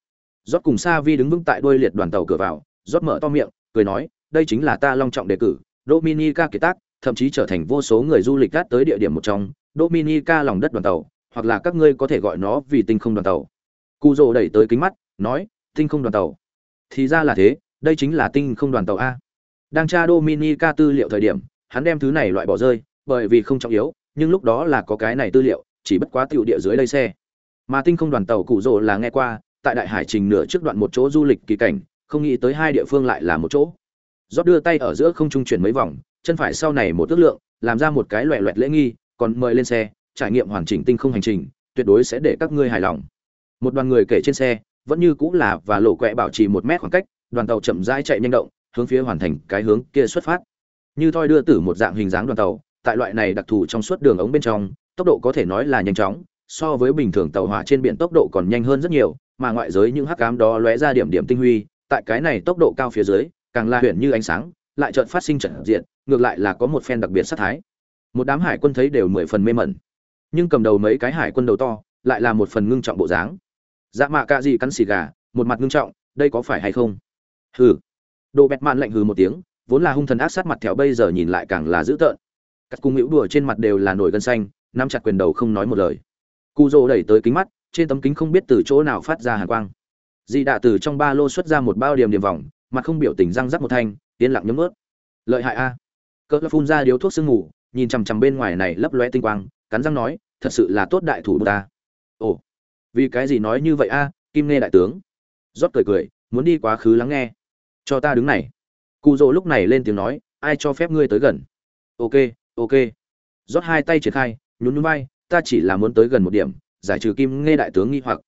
Speaker 1: Rót cùng sa vi đứng vững tại đuôi liệt đoàn tàu cửa vào rót mở to miệng, cười nói, đây chính là ta long trọng đề cử, dominica kiệt tác, thậm chí trở thành vô số người du lịch gắt tới địa điểm một trong, dominica lòng đất đoàn tàu, hoặc là các ngươi có thể gọi nó vì tinh không đoàn tàu. Cu rồ đẩy tới kính mắt, nói, tinh không đoàn tàu. Thì ra là thế, đây chính là tinh không đoàn tàu a. Đang tra dominica tư liệu thời điểm, hắn đem thứ này loại bỏ rơi, bởi vì không trọng yếu, nhưng lúc đó là có cái này tư liệu chỉ bất quá tiểu địa dưới đây xe. Mà tinh không đoàn tàu cụ rồ là nghe qua tại đại hải trình nửa trước đoạn một chỗ du lịch kỳ cảnh không nghĩ tới hai địa phương lại là một chỗ. Rót đưa tay ở giữa không trung chuyển mấy vòng chân phải sau này một ước lượng làm ra một cái loẹ loẹt lễ nghi còn mời lên xe trải nghiệm hoàn chỉnh tinh không hành trình tuyệt đối sẽ để các ngươi hài lòng. Một đoàn người kể trên xe vẫn như cũng là và lộ quẹ bảo trì một mét khoảng cách đoàn tàu chậm rãi chạy nhanh động hướng phía hoàn thành cái hướng kia xuất phát. Như thoi đưa tử một dạng hình dáng đoàn tàu tại loại này đặc thù trong suốt đường ống bên trong, tốc độ có thể nói là nhanh chóng, so với bình thường tàu hỏa trên biển tốc độ còn nhanh hơn rất nhiều, mà ngoại giới những hắc cám đó lóe ra điểm điểm tinh huy, tại cái này tốc độ cao phía dưới, càng la huyền như ánh sáng, lại chợt phát sinh trận diện, ngược lại là có một phen đặc biệt sát thái. Một đám hải quân thấy đều mười phần mê mẩn, nhưng cầm đầu mấy cái hải quân đầu to, lại là một phần ngưng trọng bộ dáng. Dạ mạ cạ gì cắn xì gà, một mặt ngưng trọng, đây có phải hay không? Hừ. Đồ bẹt mạn lạnh hừ một tiếng, vốn là hung thần ác sát mặt thẹo bây giờ nhìn lại càng là dữ tợn, các cung hữu đùa trên mặt đều là nổi gân xanh nắm chặt quyền đầu không nói một lời. Cụ rỗ đẩy tới kính mắt, trên tấm kính không biết từ chỗ nào phát ra hàn quang. Dị đạ từ trong ba lô xuất ra một bao điểm điểm vòng, mặt không biểu tình răng rắc một thanh, yên lặng nhấm ướt lợi hại a. Cỡ phun ra điếu thuốc sương ngủ, nhìn chằm chằm bên ngoài này lấp lóe tinh quang, cắn răng nói, thật sự là tốt đại thủ ta. Ồ, vì cái gì nói như vậy a, kim nghe đại tướng? Rót cười cười, muốn đi quá khứ lắng nghe. Cho ta đứng này. Cụ rỗ lúc này lên tiếng nói, ai cho phép ngươi tới gần? Ok ok. Rót hai tay triển khai nhún nhún vai, ta chỉ là muốn tới gần một điểm, giải trừ kim nghe đại tướng nghi hoặc.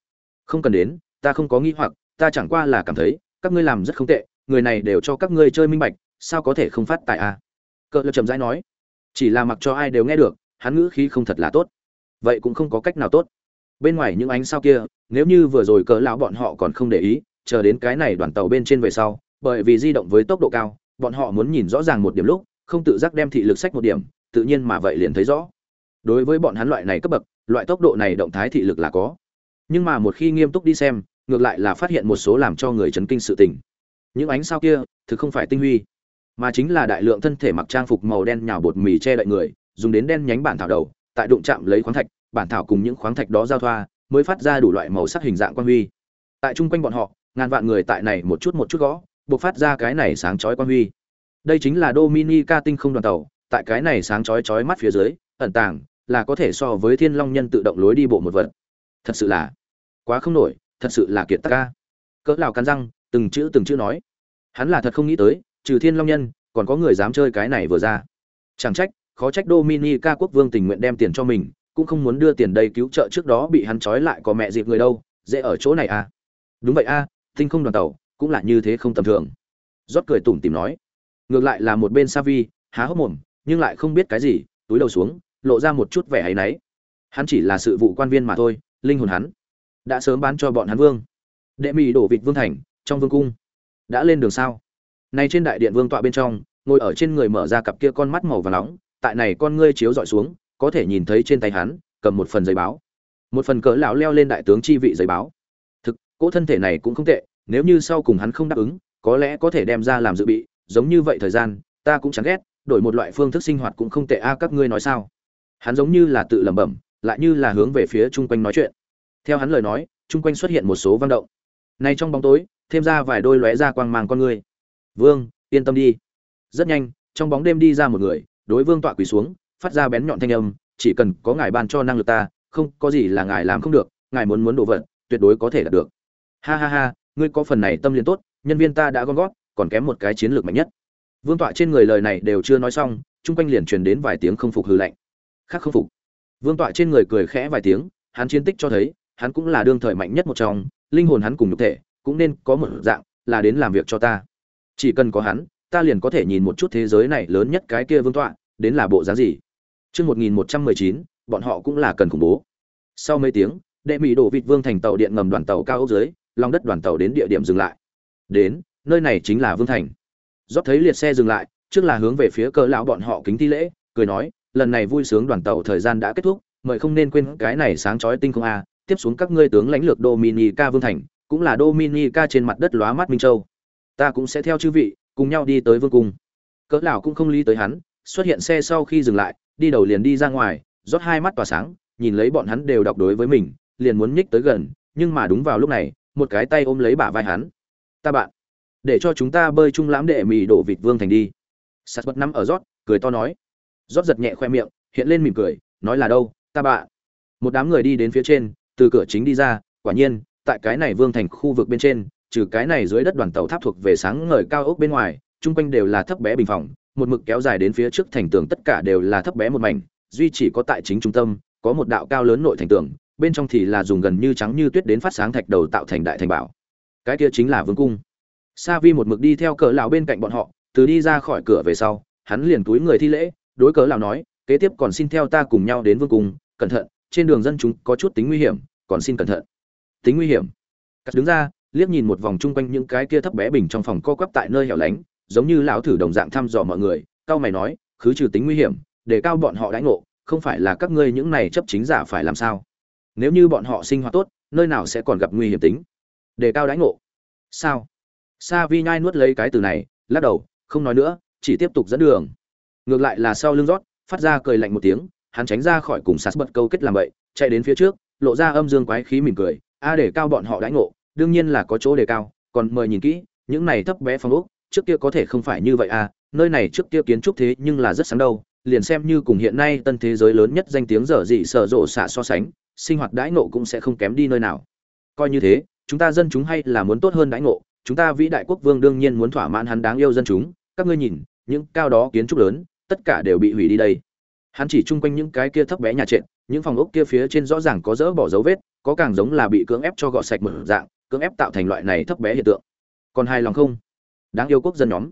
Speaker 1: Không cần đến, ta không có nghi hoặc, ta chẳng qua là cảm thấy, các ngươi làm rất không tệ, người này đều cho các ngươi chơi minh bạch, sao có thể không phát tài a à? cỡ lơ chậm rãi nói. Chỉ là mặc cho ai đều nghe được, hắn ngữ khí không thật là tốt. Vậy cũng không có cách nào tốt. Bên ngoài những ánh sao kia, nếu như vừa rồi cỡ lão bọn họ còn không để ý, chờ đến cái này đoàn tàu bên trên về sau, bởi vì di động với tốc độ cao, bọn họ muốn nhìn rõ ràng một điểm lúc, không tự giác đem thị lực sách một điểm, tự nhiên mà vậy liền thấy rõ đối với bọn hắn loại này cấp bậc, loại tốc độ này động thái thị lực là có. Nhưng mà một khi nghiêm túc đi xem, ngược lại là phát hiện một số làm cho người chấn kinh sự tình. Những ánh sao kia, thực không phải tinh huy, mà chính là đại lượng thân thể mặc trang phục màu đen nhào bột mì che đậy người, dùng đến đen nhánh bản thảo đầu, tại đụng chạm lấy khoáng thạch, bản thảo cùng những khoáng thạch đó giao thoa, mới phát ra đủ loại màu sắc hình dạng quan huy. Tại chung quanh bọn họ, ngàn vạn người tại này một chút một chút gõ, buộc phát ra cái này sáng chói quan huy. Đây chính là dominica tinh không đoàn tàu, tại cái này sáng chói chói mắt phía dưới, ẩn tàng là có thể so với thiên long nhân tự động lối đi bộ một vật. Thật sự là quá không nổi thật sự là kiệt tác ca. Cỡ lào cắn răng từng chữ từng chữ nói. Hắn là thật không nghĩ tới trừ thiên long nhân còn có người dám chơi cái này vừa ra. Chẳng trách khó trách dominica quốc vương tình nguyện đem tiền cho mình cũng không muốn đưa tiền đây cứu trợ trước đó bị hắn trói lại có mẹ dịp người đâu dễ ở chỗ này à. Đúng vậy à, tinh không đoàn tàu cũng là như thế không tầm thường. Rót cười tủm tìm nói. Ngược lại là một bên savi há hốc mồm nhưng lại không biết cái gì túi đầu xuống lộ ra một chút vẻ áy náy. Hắn chỉ là sự vụ quan viên mà thôi, linh hồn hắn đã sớm bán cho bọn hắn vương. Đệ mỹ đổ vịt vương thành, trong vương cung, đã lên đường sao? Nay trên đại điện vương tọa bên trong, ngồi ở trên người mở ra cặp kia con mắt màu và nóng, tại này con ngươi chiếu dọi xuống, có thể nhìn thấy trên tay hắn, cầm một phần giấy báo. Một phần cỡ lão leo lên đại tướng chi vị giấy báo. Thực, cỗ thân thể này cũng không tệ, nếu như sau cùng hắn không đáp ứng, có lẽ có thể đem ra làm dự bị, giống như vậy thời gian, ta cũng chẳng ghét, đổi một loại phương thức sinh hoạt cũng không tệ a, các ngươi nói sao? Hắn giống như là tự lẩm bẩm, lại như là hướng về phía chung quanh nói chuyện. Theo hắn lời nói, chung quanh xuất hiện một số vang động. Nay trong bóng tối, thêm ra vài đôi lóe ra quang màng con người. Vương, yên tâm đi. Rất nhanh, trong bóng đêm đi ra một người, đối vương tọa quỳ xuống, phát ra bén nhọn thanh âm, chỉ cần có ngài ban cho năng lực ta, không có gì là ngài làm không được, ngài muốn muốn đồ vật, tuyệt đối có thể đạt được. Ha ha ha, ngươi có phần này tâm liên tốt, nhân viên ta đã gom gót còn kém một cái chiến lược mạnh nhất. Vương tọa trên người lời này đều chưa nói xong, chung quanh liền truyền đến vài tiếng không phục hư lạnh khác không phục vương tọa trên người cười khẽ vài tiếng hắn chiến tích cho thấy hắn cũng là đương thời mạnh nhất một trong linh hồn hắn cùng nhục thể cũng nên có một dạng là đến làm việc cho ta chỉ cần có hắn ta liền có thể nhìn một chút thế giới này lớn nhất cái kia vương tọa đến là bộ dáng gì Trước 1119, bọn họ cũng là cần khủng bố. Sau mấy tiếng, đệ mỹ đổ vịt vương thành tàu điện ngầm đoàn tàu cao ốc dưới, lòng đất đoàn tàu đến địa điểm dừng lại. Đến, nơi này chính là vương thành. Giót thấy liệt xe dừng lại, trước là hướng về phía cỡ lão bọn họ kính thi lễ, cười nói, lần này vui sướng đoàn tàu thời gian đã kết thúc, mời không nên quên cái này sáng chói tinh không a, tiếp xuống các ngươi tướng lãnh lược Dominica vương thành, cũng là Dominica trên mặt đất lóa mắt minh châu. Ta cũng sẽ theo chư vị, cùng nhau đi tới vương cung. Cỡ lão cũng không lý tới hắn, xuất hiện xe sau khi dừng lại, đi đầu liền đi ra ngoài, rót hai mắt tỏa sáng, nhìn lấy bọn hắn đều đọc đối với mình, liền muốn nhích tới gần, nhưng mà đúng vào lúc này, một cái tay ôm lấy bả vai hắn. "Ta bạn, để cho chúng ta bơi chung lãm đệ mì đổ vịt vương thành đi." Sắt bất nắm ở rót, cười to nói. Rót giật nhẹ khoe miệng, hiện lên mỉm cười, nói là đâu, "Ta bạn." Một đám người đi đến phía trên, từ cửa chính đi ra, quả nhiên, tại cái này vương thành khu vực bên trên, trừ cái này dưới đất đoàn tàu tháp thuộc về sáng ngời cao ốc bên ngoài, chung quanh đều là thấp bé bình phòng, một mực kéo dài đến phía trước thành tường tất cả đều là thấp bé một mảnh, duy chỉ có tại chính trung tâm, có một đạo cao lớn nội thành tường, bên trong thì là dùng gần như trắng như tuyết đến phát sáng thạch đầu tạo thành đại thành bảo. Cái kia chính là vương cung. Sa Vi một mực đi theo cỡ lão bên cạnh bọn họ, từ đi ra khỏi cửa về sau, hắn liền túi người thi lễ, đối cớ lão nói, kế tiếp còn xin theo ta cùng nhau đến vương cung, cẩn thận, trên đường dân chúng có chút tính nguy hiểm, còn xin cẩn thận. Tính nguy hiểm. Cắt đứng ra, liếc nhìn một vòng chung quanh những cái kia thấp bé bình trong phòng co quắp tại nơi hẻo lánh, giống như lão thử đồng dạng thăm dò mọi người cao mày nói khứ trừ tính nguy hiểm để cao bọn họ đãi ngộ không phải là các ngươi những này chấp chính giả phải làm sao? Nếu như bọn họ sinh hoạt tốt nơi nào sẽ còn gặp nguy hiểm tính? Để cao đãi ngộ. Sao? Sa vi nhai nuốt lấy cái từ này lắc đầu không nói nữa chỉ tiếp tục dẫn đường ngược lại là sau lưng rót phát ra cười lạnh một tiếng hắn tránh ra khỏi cùng sạt bật câu kết làm vậy chạy đến phía trước lộ ra âm dương quái khí mỉm cười a để cao bọn họ đãi ngộ đương nhiên là có chỗ để cao còn mời nhìn kỹ những này thấp bé phong ốc trước kia có thể không phải như vậy à, nơi này trước kia kiến trúc thế nhưng là rất sáng đâu, liền xem như cùng hiện nay tân thế giới lớn nhất danh tiếng dở dị sở rộ xạ so sánh, sinh hoạt đãi ngộ cũng sẽ không kém đi nơi nào. Coi như thế, chúng ta dân chúng hay là muốn tốt hơn đãi ngộ, chúng ta vĩ đại quốc vương đương nhiên muốn thỏa mãn hắn đáng yêu dân chúng, các ngươi nhìn, những cao đó kiến trúc lớn, tất cả đều bị hủy đi đây. Hắn chỉ chung quanh những cái kia thấp bé nhà trệt, những phòng ốc kia phía trên rõ ràng có dỡ bỏ dấu vết, có càng giống là bị cưỡng ép cho gọt sạch mở dạng, cưỡng ép tạo thành loại này thấp bé hiện tượng. Còn hài lòng không? Đáng yêu quốc dân nhóm.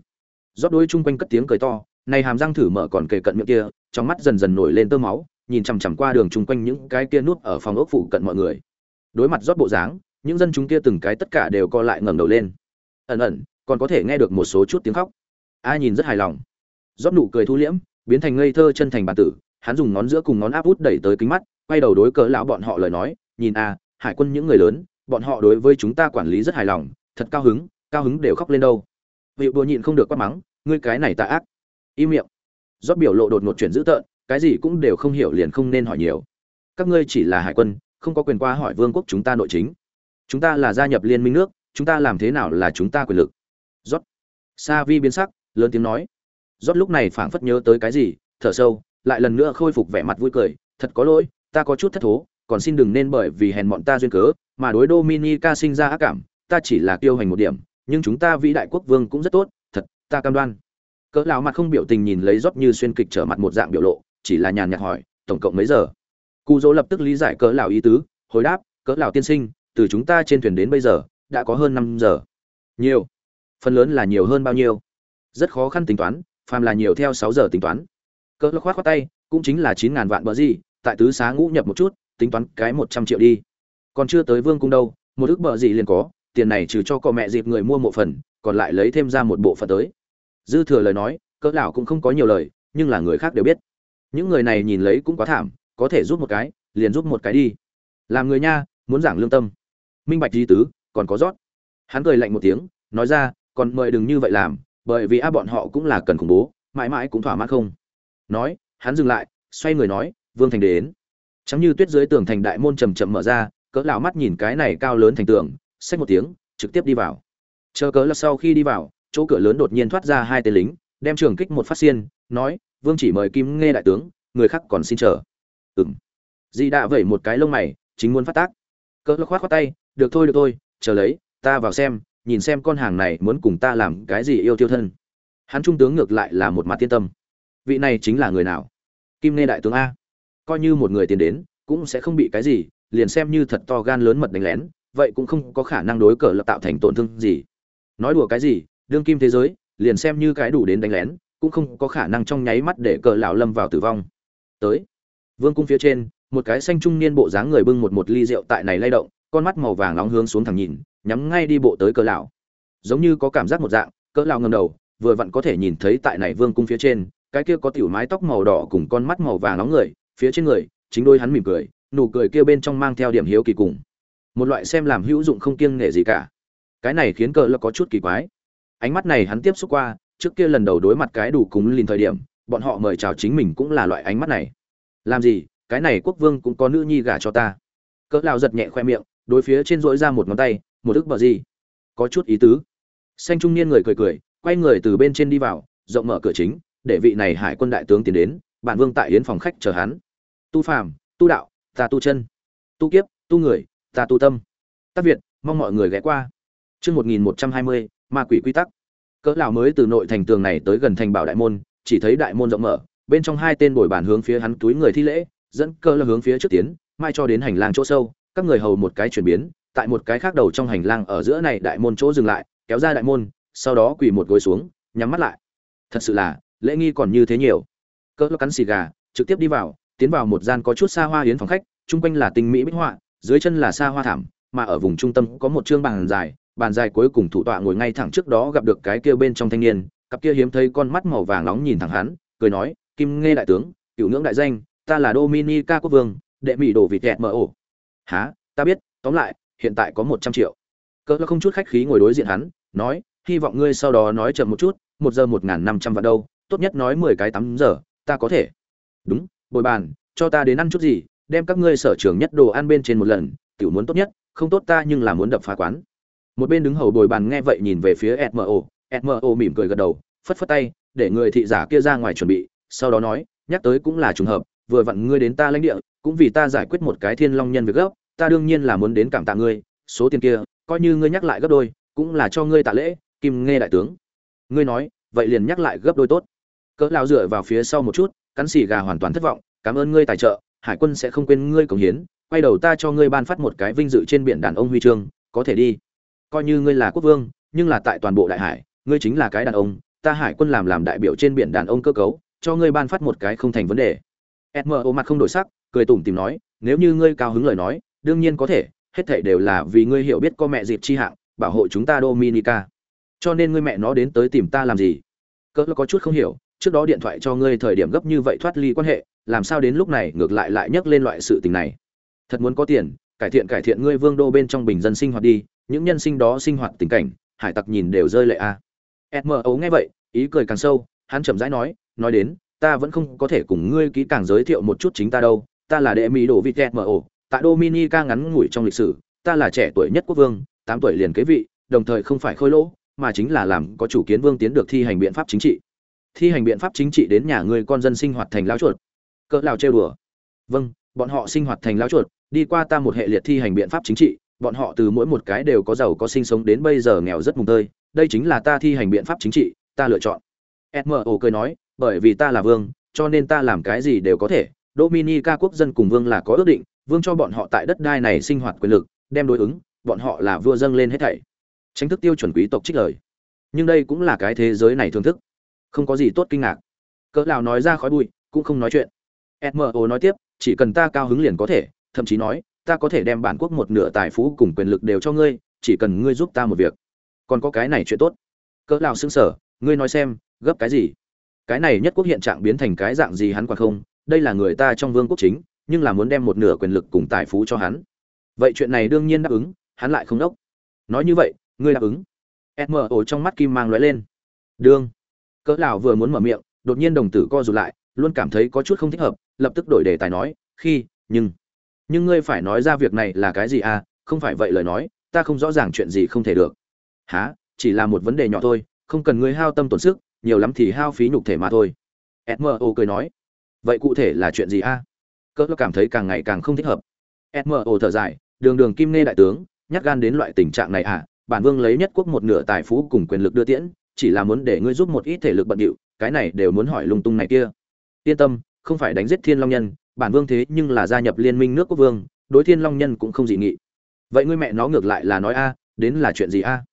Speaker 1: Rót đôi chung quanh cất tiếng cười to này hàm răng thử mở còn kề cận miệng kia trong mắt dần dần nổi lên tơ máu nhìn chằm chằm qua đường chung quanh những cái kia nút ở phòng ốc phụ cận mọi người. Đối mặt rót bộ dáng những dân chúng kia từng cái tất cả đều co lại ngẩng đầu lên. Ẩn ẩn còn có thể nghe được một số chút tiếng khóc. A nhìn rất hài lòng. Rót nụ cười thu liễm, biến thành ngây thơ chân thành bản tử, hắn dùng ngón giữa cùng ngón áp út đẩy tới kính mắt, quay đầu đối cỡ lão bọn họ lời nói, nhìn a, hải quân những người lớn, bọn họ đối với chúng ta quản lý rất hài lòng, thật cao hứng cao hứng đều khóc lên đâu. Vị bùa nhịn không được quát mắng, ngươi cái này tà ác. Im miệng. Rót biểu lộ đột ngột chuyển dữ tợn, cái gì cũng đều không hiểu liền không nên hỏi nhiều. Các ngươi chỉ là hải quân, không có quyền qua hỏi vương quốc chúng ta nội chính. Chúng ta là gia nhập liên minh nước, chúng ta làm thế nào là chúng ta quyền lực? Rót. Sa vi biến sắc lớn tiếng nói. Rót lúc này phảng phất nhớ tới cái gì, thở sâu, lại lần nữa khôi phục vẻ mặt vui cười. Thật có lỗi, ta có chút thất thố, còn xin đừng nên bởi vì hèn bọn ta duyên cớ, mà đối dominica sinh ra ác cảm, ta chỉ là kiêu hành một điểm, nhưng chúng ta vĩ đại quốc vương cũng rất tốt, thật, ta cam đoan. Cỡ lão mặt không biểu tình nhìn lấy rót như xuyên kịch trở mặt một dạng biểu lộ, chỉ là nhàn nhạt hỏi, tổng cộng mấy giờ? Cụ dỗ lập tức lý giải cỡ lão ý tứ, hồi đáp, cỡ lão tiên sinh, từ chúng ta trên thuyền đến bây giờ, đã có hơn năm giờ. Nhiều. Phần lớn là nhiều hơn bao nhiêu? Rất khó khăn tính toán, phàm là nhiều theo sáu giờ tính toán. Cỡ lão khoát khoát tay, cũng chính là chín ngàn vạn bờ gì, tại tứ xá ngũ nhập một chút, tính toán cái một trăm triệu đi. Còn chưa tới vương cung đâu, một ước bờ gì liền có, tiền này trừ cho cọ mẹ dịp người mua một phần, còn lại lấy thêm ra một bộ phận tới. Dư thừa lời nói, cỡ lão cũng không có nhiều lời, nhưng là người khác đều biết. Những người này nhìn lấy cũng quá thảm, có thể giúp một cái, liền giúp một cái đi. Làm người nha, muốn giảng lương tâm. Minh bạch di tứ, còn có rót. Hắn cười lạnh một tiếng, nói ra, còn mời đừng như vậy làm bởi vì a bọn họ cũng là cần khủng bố, mãi mãi cũng thỏa mãn không. Nói, hắn dừng lại, xoay người nói, vương thành đến. Chẳng như tuyết dưới tường thành đại môn chầm chậm mở ra, cỡ lão mắt nhìn cái này cao lớn thành tường, xách một tiếng, trực tiếp đi vào. Chờ cỡ là sau khi đi vào, chỗ cửa lớn đột nhiên thoát ra hai tên lính, đem trường kích một phát xiên, nói, vương chỉ mời kim nghe đại tướng, người khác còn xin chờ. Ừng di đã vẩy một cái lông mày, chính muốn phát tác. Cỡ lão khoát khoát tay, được thôi được thôi, chờ lấy, ta vào xem nhìn xem con hàng này muốn cùng ta làm cái gì yêu tiêu thân. Hắn trung tướng ngược lại là một mặt tiên tâm. Vị này chính là người nào? Kim nghe đại tướng a. Coi như một người tiến đến, cũng sẽ không bị cái gì, liền xem như thật to gan lớn mật đánh lén, vậy cũng không có khả năng đối cờ lập tạo thành tổn thương gì. Nói đùa cái gì, đương kim thế giới, liền xem như cái đủ đến đánh lén, cũng không có khả năng trong nháy mắt để cờ lão lâm vào tử vong. Tới, vương cung phía trên, một cái xanh trung niên bộ dáng người bưng một một ly rượu tại này lay động, con mắt màu vàng nóng hướng xuống thẳng nhìn nhắm ngay đi bộ tới cỡ lão. Giống như có cảm giác một dạng, cỡ lão ngầm đầu, vừa vặn có thể nhìn thấy tại này vương cung phía trên, cái kia có tiểu mái tóc màu đỏ cùng con mắt màu vàng nóng người, phía trên người, chính đôi hắn mỉm cười, nụ cười kia bên trong mang theo điểm hiếu kỳ cùng. Một loại xem làm hữu dụng không kiêng nể gì cả. Cái này khiến cỡ lão có chút kỳ quái. Ánh mắt này hắn tiếp xúc qua, trước kia lần đầu đối mặt cái đủ cùng lìn thời điểm, bọn họ mời chào chính mình cũng là loại ánh mắt này. Làm gì, cái này quốc vương cũng có nữ nhi gả cho ta. Cỡ lão giật nhẹ khoe miệng, đối phía trên rỗi ra một ngón tay một ức bờ gì? Có chút ý tứ. Xanh trung niên người cười cười, quay người từ bên trên đi vào, rộng mở cửa chính, để vị này hải quân đại tướng tiến đến, bản vương tại hiến phòng khách chờ hắn. Tu phàm, tu đạo, ta tu chân. Tu kiếp, tu người, ta tu tâm. Tác việt, mong mọi người ghé qua. Chương một nghìn một trăm hai mươi, ma quỷ quy tắc. Cỡ lão mới từ nội thành tường này tới gần thành bảo đại môn, chỉ thấy đại môn rộng mở, bên trong hai tên bồi bàn hướng phía hắn túi người thi lễ, dẫn cơ là hướng phía trước tiến, mai cho đến hành lang chỗ sâu, các người hầu một cái chuyển biến tại một cái khác đầu trong hành lang ở giữa này đại môn chỗ dừng lại, kéo ra đại môn, sau đó quỳ một gối xuống, nhắm mắt lại. Thật sự là, lễ nghi còn như thế nhiều. Cỡ cắn xì gà, trực tiếp đi vào, tiến vào một gian có chút xa hoa hiến phòng khách, chung quanh là tinh mỹ bích họa, dưới chân là xa hoa thảm, mà ở vùng trung tâm có một chương bàn dài bàn dài cuối cùng thủ tọa ngồi ngay thẳng trước đó gặp được cái kia bên trong thanh niên, cặp kia hiếm thấy con mắt màu vàng nóng nhìn thẳng hắn, cười nói, kim nghe đại tướng, cựu ngưỡng đại danh, ta là dominica quốc vương, đệ mỹ đồ vịt kẹt mở ổ há ta biết, tóm lại hiện tại có một trăm triệu. Cỡ không chút khách khí ngồi đối diện hắn, nói, hy vọng ngươi sau đó nói chậm một chút, một giờ một n g h n năm trăm vạn đâu, tốt nhất nói mười cái tám giờ, ta có thể. Đúng, bồi bàn, cho ta đến ăn chút gì, đem các ngươi sở trường nhất đồ ăn bên trên một lần, tiểu muốn tốt nhất, không tốt ta nhưng là muốn đập phá quán. Một bên đứng hầu bồi bàn nghe vậy nhìn về phía smo smo mỉm cười gật đầu, phất phất tay, để người thị giả kia ra ngoài chuẩn bị, sau đó nói, nhắc tới cũng là trùng hợp, vừa vặn ngươi đến ta lãnh địa, cũng vì ta giải quyết một cái thiên long nhân việc gấp ta đương nhiên là muốn đến cảm tạ ngươi, số tiền kia, coi như ngươi nhắc lại gấp đôi, cũng là cho ngươi tạ lễ, kim nghe đại tướng. Ngươi nói, vậy liền nhắc lại gấp đôi tốt. Cỡ lao dựa vào phía sau một chút, cắn xì gà hoàn toàn thất vọng, cảm ơn ngươi tài trợ, hải quân sẽ không quên ngươi cống hiến, quay đầu ta cho ngươi ban phát một cái vinh dự trên biển đàn ông huy chương, có thể đi. Coi như ngươi là quốc vương, nhưng là tại toàn bộ đại hải, ngươi chính là cái đàn ông, ta hải quân làm làm đại biểu trên biển đàn ông cơ cấu, cho ngươi ban phát một cái không thành vấn đề. Smo mặt không đổi sắc, cười tủm tìm nói, nếu như ngươi cao hứng lời nói đương nhiên có thể, hết thảy đều là vì ngươi hiểu biết có mẹ dịp chi hạng, bảo hộ chúng ta dominica cho nên ngươi mẹ nó đến tới tìm ta làm gì cỡ có chút không hiểu, trước đó điện thoại cho ngươi thời điểm gấp như vậy thoát ly quan hệ, làm sao đến lúc này ngược lại lại nhắc lên loại sự tình này thật muốn có tiền, cải thiện cải thiện ngươi vương đô bên trong bình dân sinh hoạt đi, những nhân sinh đó sinh hoạt tình cảnh, hải tặc nhìn đều rơi lệ a à. ấu nghe vậy, ý cười càng sâu, hắn chậm rãi nói nói đến, ta vẫn không có thể cùng ngươi ký càng giới thiệu một chút chính ta đâu, ta là đệ mỹ đồ vịt ấu tại dominica ngắn ngủi trong lịch sử, ta là trẻ tuổi nhất quốc vương, tám tuổi liền kế vị, đồng thời không phải khôi lỗ, mà chính là làm có chủ kiến vương tiến được thi hành biện pháp chính trị. Thi hành biện pháp chính trị đến nhà người con dân sinh hoạt thành lão chuột. Cỡ lão trêu đùa. Vâng bọn họ sinh hoạt thành lão chuột, đi qua ta một hệ liệt thi hành biện pháp chính trị, bọn họ từ mỗi một cái đều có giàu có sinh sống đến bây giờ nghèo rất mùng tơi, đây chính là ta thi hành biện pháp chính trị, ta lựa chọn. Smo cười nói, bởi vì ta là vương, cho nên ta làm cái gì đều có thể, dominica quốc dân cùng vương là có ước định vương cho bọn họ tại đất đai này sinh hoạt quyền lực, đem đối ứng, bọn họ là vua dâng lên hết thảy. Tránh thức tiêu chuẩn quý tộc trích lời. Nhưng đây cũng là cái thế giới này thưởng thức. Không có gì tốt kinh ngạc. Cỡ nào nói ra khói bụi, cũng không nói chuyện. Mo nói tiếp, chỉ cần ta cao hứng liền có thể, thậm chí nói, ta có thể đem bản quốc một nửa tài phú cùng quyền lực đều cho ngươi, chỉ cần ngươi giúp ta một việc. Còn có cái này chuyện tốt. Cỡ nào xưng sở ngươi nói xem, gấp cái gì? Cái này nhất quốc hiện trạng biến thành cái dạng gì hắn quả không? Đây là người ta trong vương quốc chính nhưng là muốn đem một nửa quyền lực cùng tài phú cho hắn. Vậy chuyện này đương nhiên đáp ứng, hắn lại không đốc. Nói như vậy, ngươi đáp ứng. Smo trong mắt kim mang lóe lên. Đương. Cỡ lão vừa muốn mở miệng, đột nhiên đồng tử co rụt lại, luôn cảm thấy có chút không thích hợp, lập tức đổi đề tài nói, khi, nhưng nhưng ngươi phải nói ra việc này là cái gì à? Không phải vậy lời nói, ta không rõ ràng chuyện gì không thể được. Há chỉ là một vấn đề nhỏ thôi, không cần ngươi hao tâm tổn sức, nhiều lắm thì hao phí nhục thể mà thôi. Smo cười nói, vậy cụ thể là chuyện gì a à? Cỡ cảm thấy càng ngày càng không thích hợp. Smo thở dài, đường đường kim nê đại tướng, nhát gan đến loại tình trạng này à? Bản vương lấy nhất quốc một nửa tài phú cùng quyền lực đưa tiễn, chỉ là muốn để ngươi giúp một ít thể lực bận điệu, cái này đều muốn hỏi lung tung này kia. Yên tâm, không phải đánh giết thiên long nhân, bản vương thế nhưng là gia nhập liên minh nước quốc vương, đối thiên long nhân cũng không dị nghị. Vậy ngươi mẹ nó ngược lại là nói a, đến là chuyện gì a?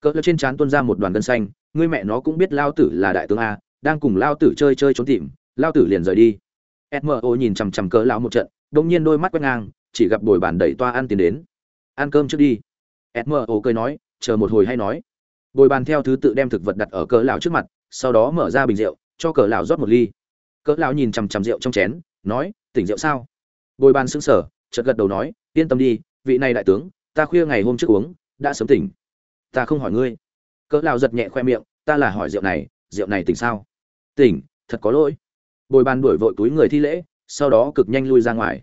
Speaker 1: Cỡ trên trán tuôn ra một đoàn gân xanh, ngươi mẹ nó cũng biết lao tử là đại tướng a, đang cùng lao tử chơi chơi trốn tìm, lao tử liền rời đi smo nhìn chằm chằm cỡ lão một trận, đột nhiên đôi mắt quét ngang, chỉ gặp bồi bàn đẩy toa ăn tiền đến. Ăn cơm trước đi. Smo cười nói, chờ một hồi hay nói. Bồi bàn theo thứ tự đem thực vật đặt ở cỡ lão trước mặt, sau đó mở ra bình rượu, cho cỡ lão rót một ly. Cỡ lão nhìn chằm chằm rượu trong chén, nói, tỉnh rượu sao? Bồi bàn sững sờ, chợt gật đầu nói, yên tâm đi, vị này đại tướng, ta khuya ngày hôm trước uống, đã sớm tỉnh. Ta không hỏi ngươi. Cỡ lão giật nhẹ khoe miệng, ta là hỏi rượu này rượu này tỉnh sao? Tỉnh, thật có lỗi bồi bàn đuổi vội túi người thi lễ, sau đó cực nhanh lui ra ngoài.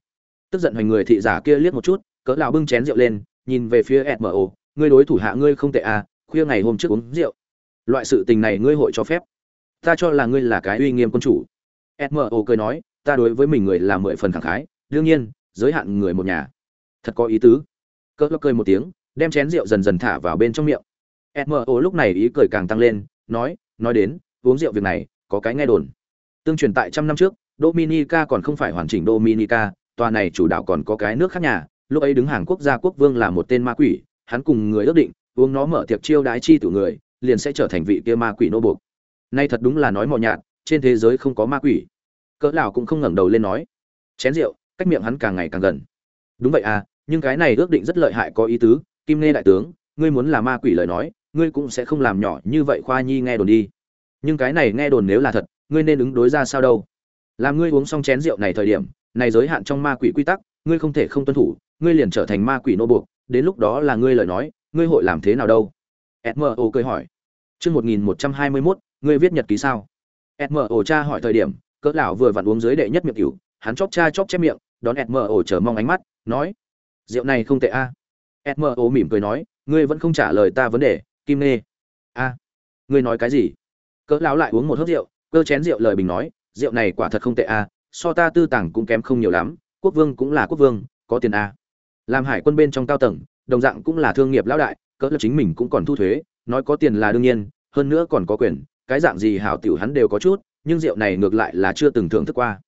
Speaker 1: Tức giận hoành người thị giả kia liếc một chút, cỡ lão bưng chén rượu lên, nhìn về phía smo ngươi đối thủ hạ ngươi không tệ à khuya ngày hôm trước uống rượu. Loại sự tình này ngươi hội cho phép. Ta cho là ngươi là cái uy nghiêm quân chủ. Smo cười nói, ta đối với mình người là mười phần thẳng khái, đương nhiên, giới hạn người một nhà. Thật có ý tứ. Cỡ lão cười một tiếng, đem chén rượu dần dần thả vào bên trong miệng. Smo lúc này ý cười càng tăng lên, nói nói đến, uống rượu việc này, có cái nghe đồn tương truyền tại trăm năm trước, dominica còn không phải hoàn chỉnh dominica, tòa này chủ đạo còn có cái nước khác nhà. Lúc ấy đứng hàng quốc gia quốc vương là một tên ma quỷ, hắn cùng người ước định, uống nó mở tiệc chiêu đái chi tử người, liền sẽ trở thành vị kia ma quỷ nô buộc. Nay thật đúng là nói mò nhạt, trên thế giới không có ma quỷ. Cỡ lão cũng không ngẩng đầu lên nói. Chén rượu, cách miệng hắn càng ngày càng gần. Đúng vậy à nhưng cái này ước định rất lợi hại có ý tứ. Kim nghe đại tướng, ngươi muốn là ma quỷ lời nói, ngươi cũng sẽ không làm nhỏ như vậy khoa nhi nghe đồn đi nhưng cái này nghe đồn nếu là thật, ngươi nên ứng đối ra sao đâu? Làm ngươi uống xong chén rượu này thời điểm, này giới hạn trong ma quỷ quy tắc, ngươi không thể không tuân thủ, ngươi liền trở thành ma quỷ nô buộc, đến lúc đó là ngươi lời nói, ngươi hội làm thế nào đâu? Smo cười hỏi. Chương một nghìn một trăm hai mươi mốt, ngươi viết nhật ký sao? Smo cha hỏi thời điểm, cỡ lão vừa vặn uống dưới đệ nhất miệng cửu hắn chóp cha chóp chép miệng, đón smo chờ mong ánh mắt, nói, rượu này không tệ a. À. smo mỉm cười nói, ngươi vẫn không trả lời ta vấn đề, kim nê. A, ngươi nói cái gì? Cỡ lão lại uống một hớp rượu, cơ chén rượu lời bình nói, rượu này quả thật không tệ a so ta tư tàng cũng kém không nhiều lắm, quốc vương cũng là quốc vương, có tiền a làm hải quân bên trong cao tầng, đồng dạng cũng là thương nghiệp lão đại, cỡ là chính mình cũng còn thu thuế, nói có tiền là đương nhiên, hơn nữa còn có quyền, cái dạng gì hảo tiểu hắn đều có chút, nhưng rượu này ngược lại là chưa từng thưởng thức qua.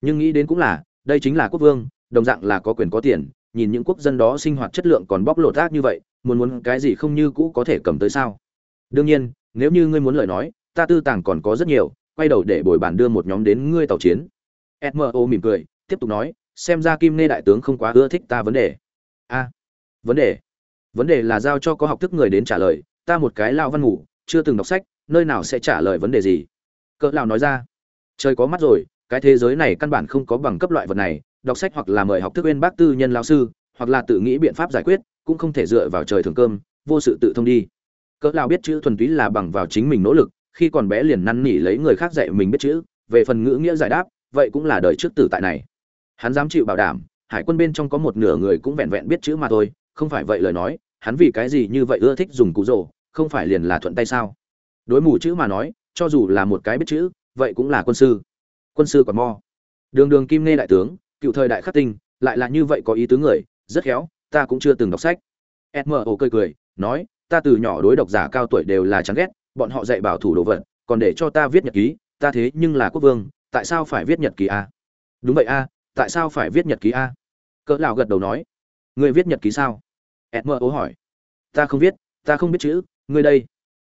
Speaker 1: Nhưng nghĩ đến cũng là, đây chính là quốc vương, đồng dạng là có quyền có tiền, nhìn những quốc dân đó sinh hoạt chất lượng còn bóc lột ác như vậy, muốn muốn cái gì không như cũ có thể cầm tới sao? Đương nhiên, nếu như ngươi muốn lời nói ta tư tàng còn có rất nhiều, quay đầu để bồi bàn đưa một nhóm đến ngươi tàu chiến. Smo mỉm cười, tiếp tục nói, xem ra kim nê đại tướng không quá ưa thích ta vấn đề. A, vấn đề? Vấn đề là giao cho có học thức người đến trả lời, ta một cái lao văn ngủ, chưa từng đọc sách, nơi nào sẽ trả lời vấn đề gì? Cỡ lao nói ra, trời có mắt rồi, cái thế giới này căn bản không có bằng cấp loại vật này, đọc sách hoặc là mời học thức bên bác tư nhân lao sư, hoặc là tự nghĩ biện pháp giải quyết, cũng không thể dựa vào trời thường cơm, vô sự tự thông đi. Cỡ lao biết chữ thuần túy là bằng vào chính mình nỗ lực khi còn bé liền năn nỉ lấy người khác dạy mình biết chữ, về phần ngữ nghĩa giải đáp, vậy cũng là đời trước tử tại này. Hắn dám chịu bảo đảm, hải quân bên trong có một nửa người cũng vẹn vẹn biết chữ mà thôi, không phải vậy lời nói, hắn vì cái gì như vậy ưa thích dùng cụ rồ, không phải liền là thuận tay sao? Đối mù chữ mà nói, cho dù là một cái biết chữ, vậy cũng là quân sư. Quân sư còn mo. Đường đường kim nghe đại tướng, cựu thời đại khắc tinh, lại là như vậy có ý tứ người, rất khéo, ta cũng chưa từng đọc sách. Mo cười cười, nói, ta từ nhỏ đối độc giả cao tuổi đều là chán ghét bọn họ dạy bảo thủ đồ vật, còn để cho ta viết nhật ký, ta thế nhưng là quốc vương, tại sao phải viết nhật ký a? Đúng vậy a, tại sao phải viết nhật ký a? Cỡ lão gật đầu nói. Ngươi viết nhật ký sao? Edmer ố hỏi. Ta không viết, ta không biết chữ ngươi đây.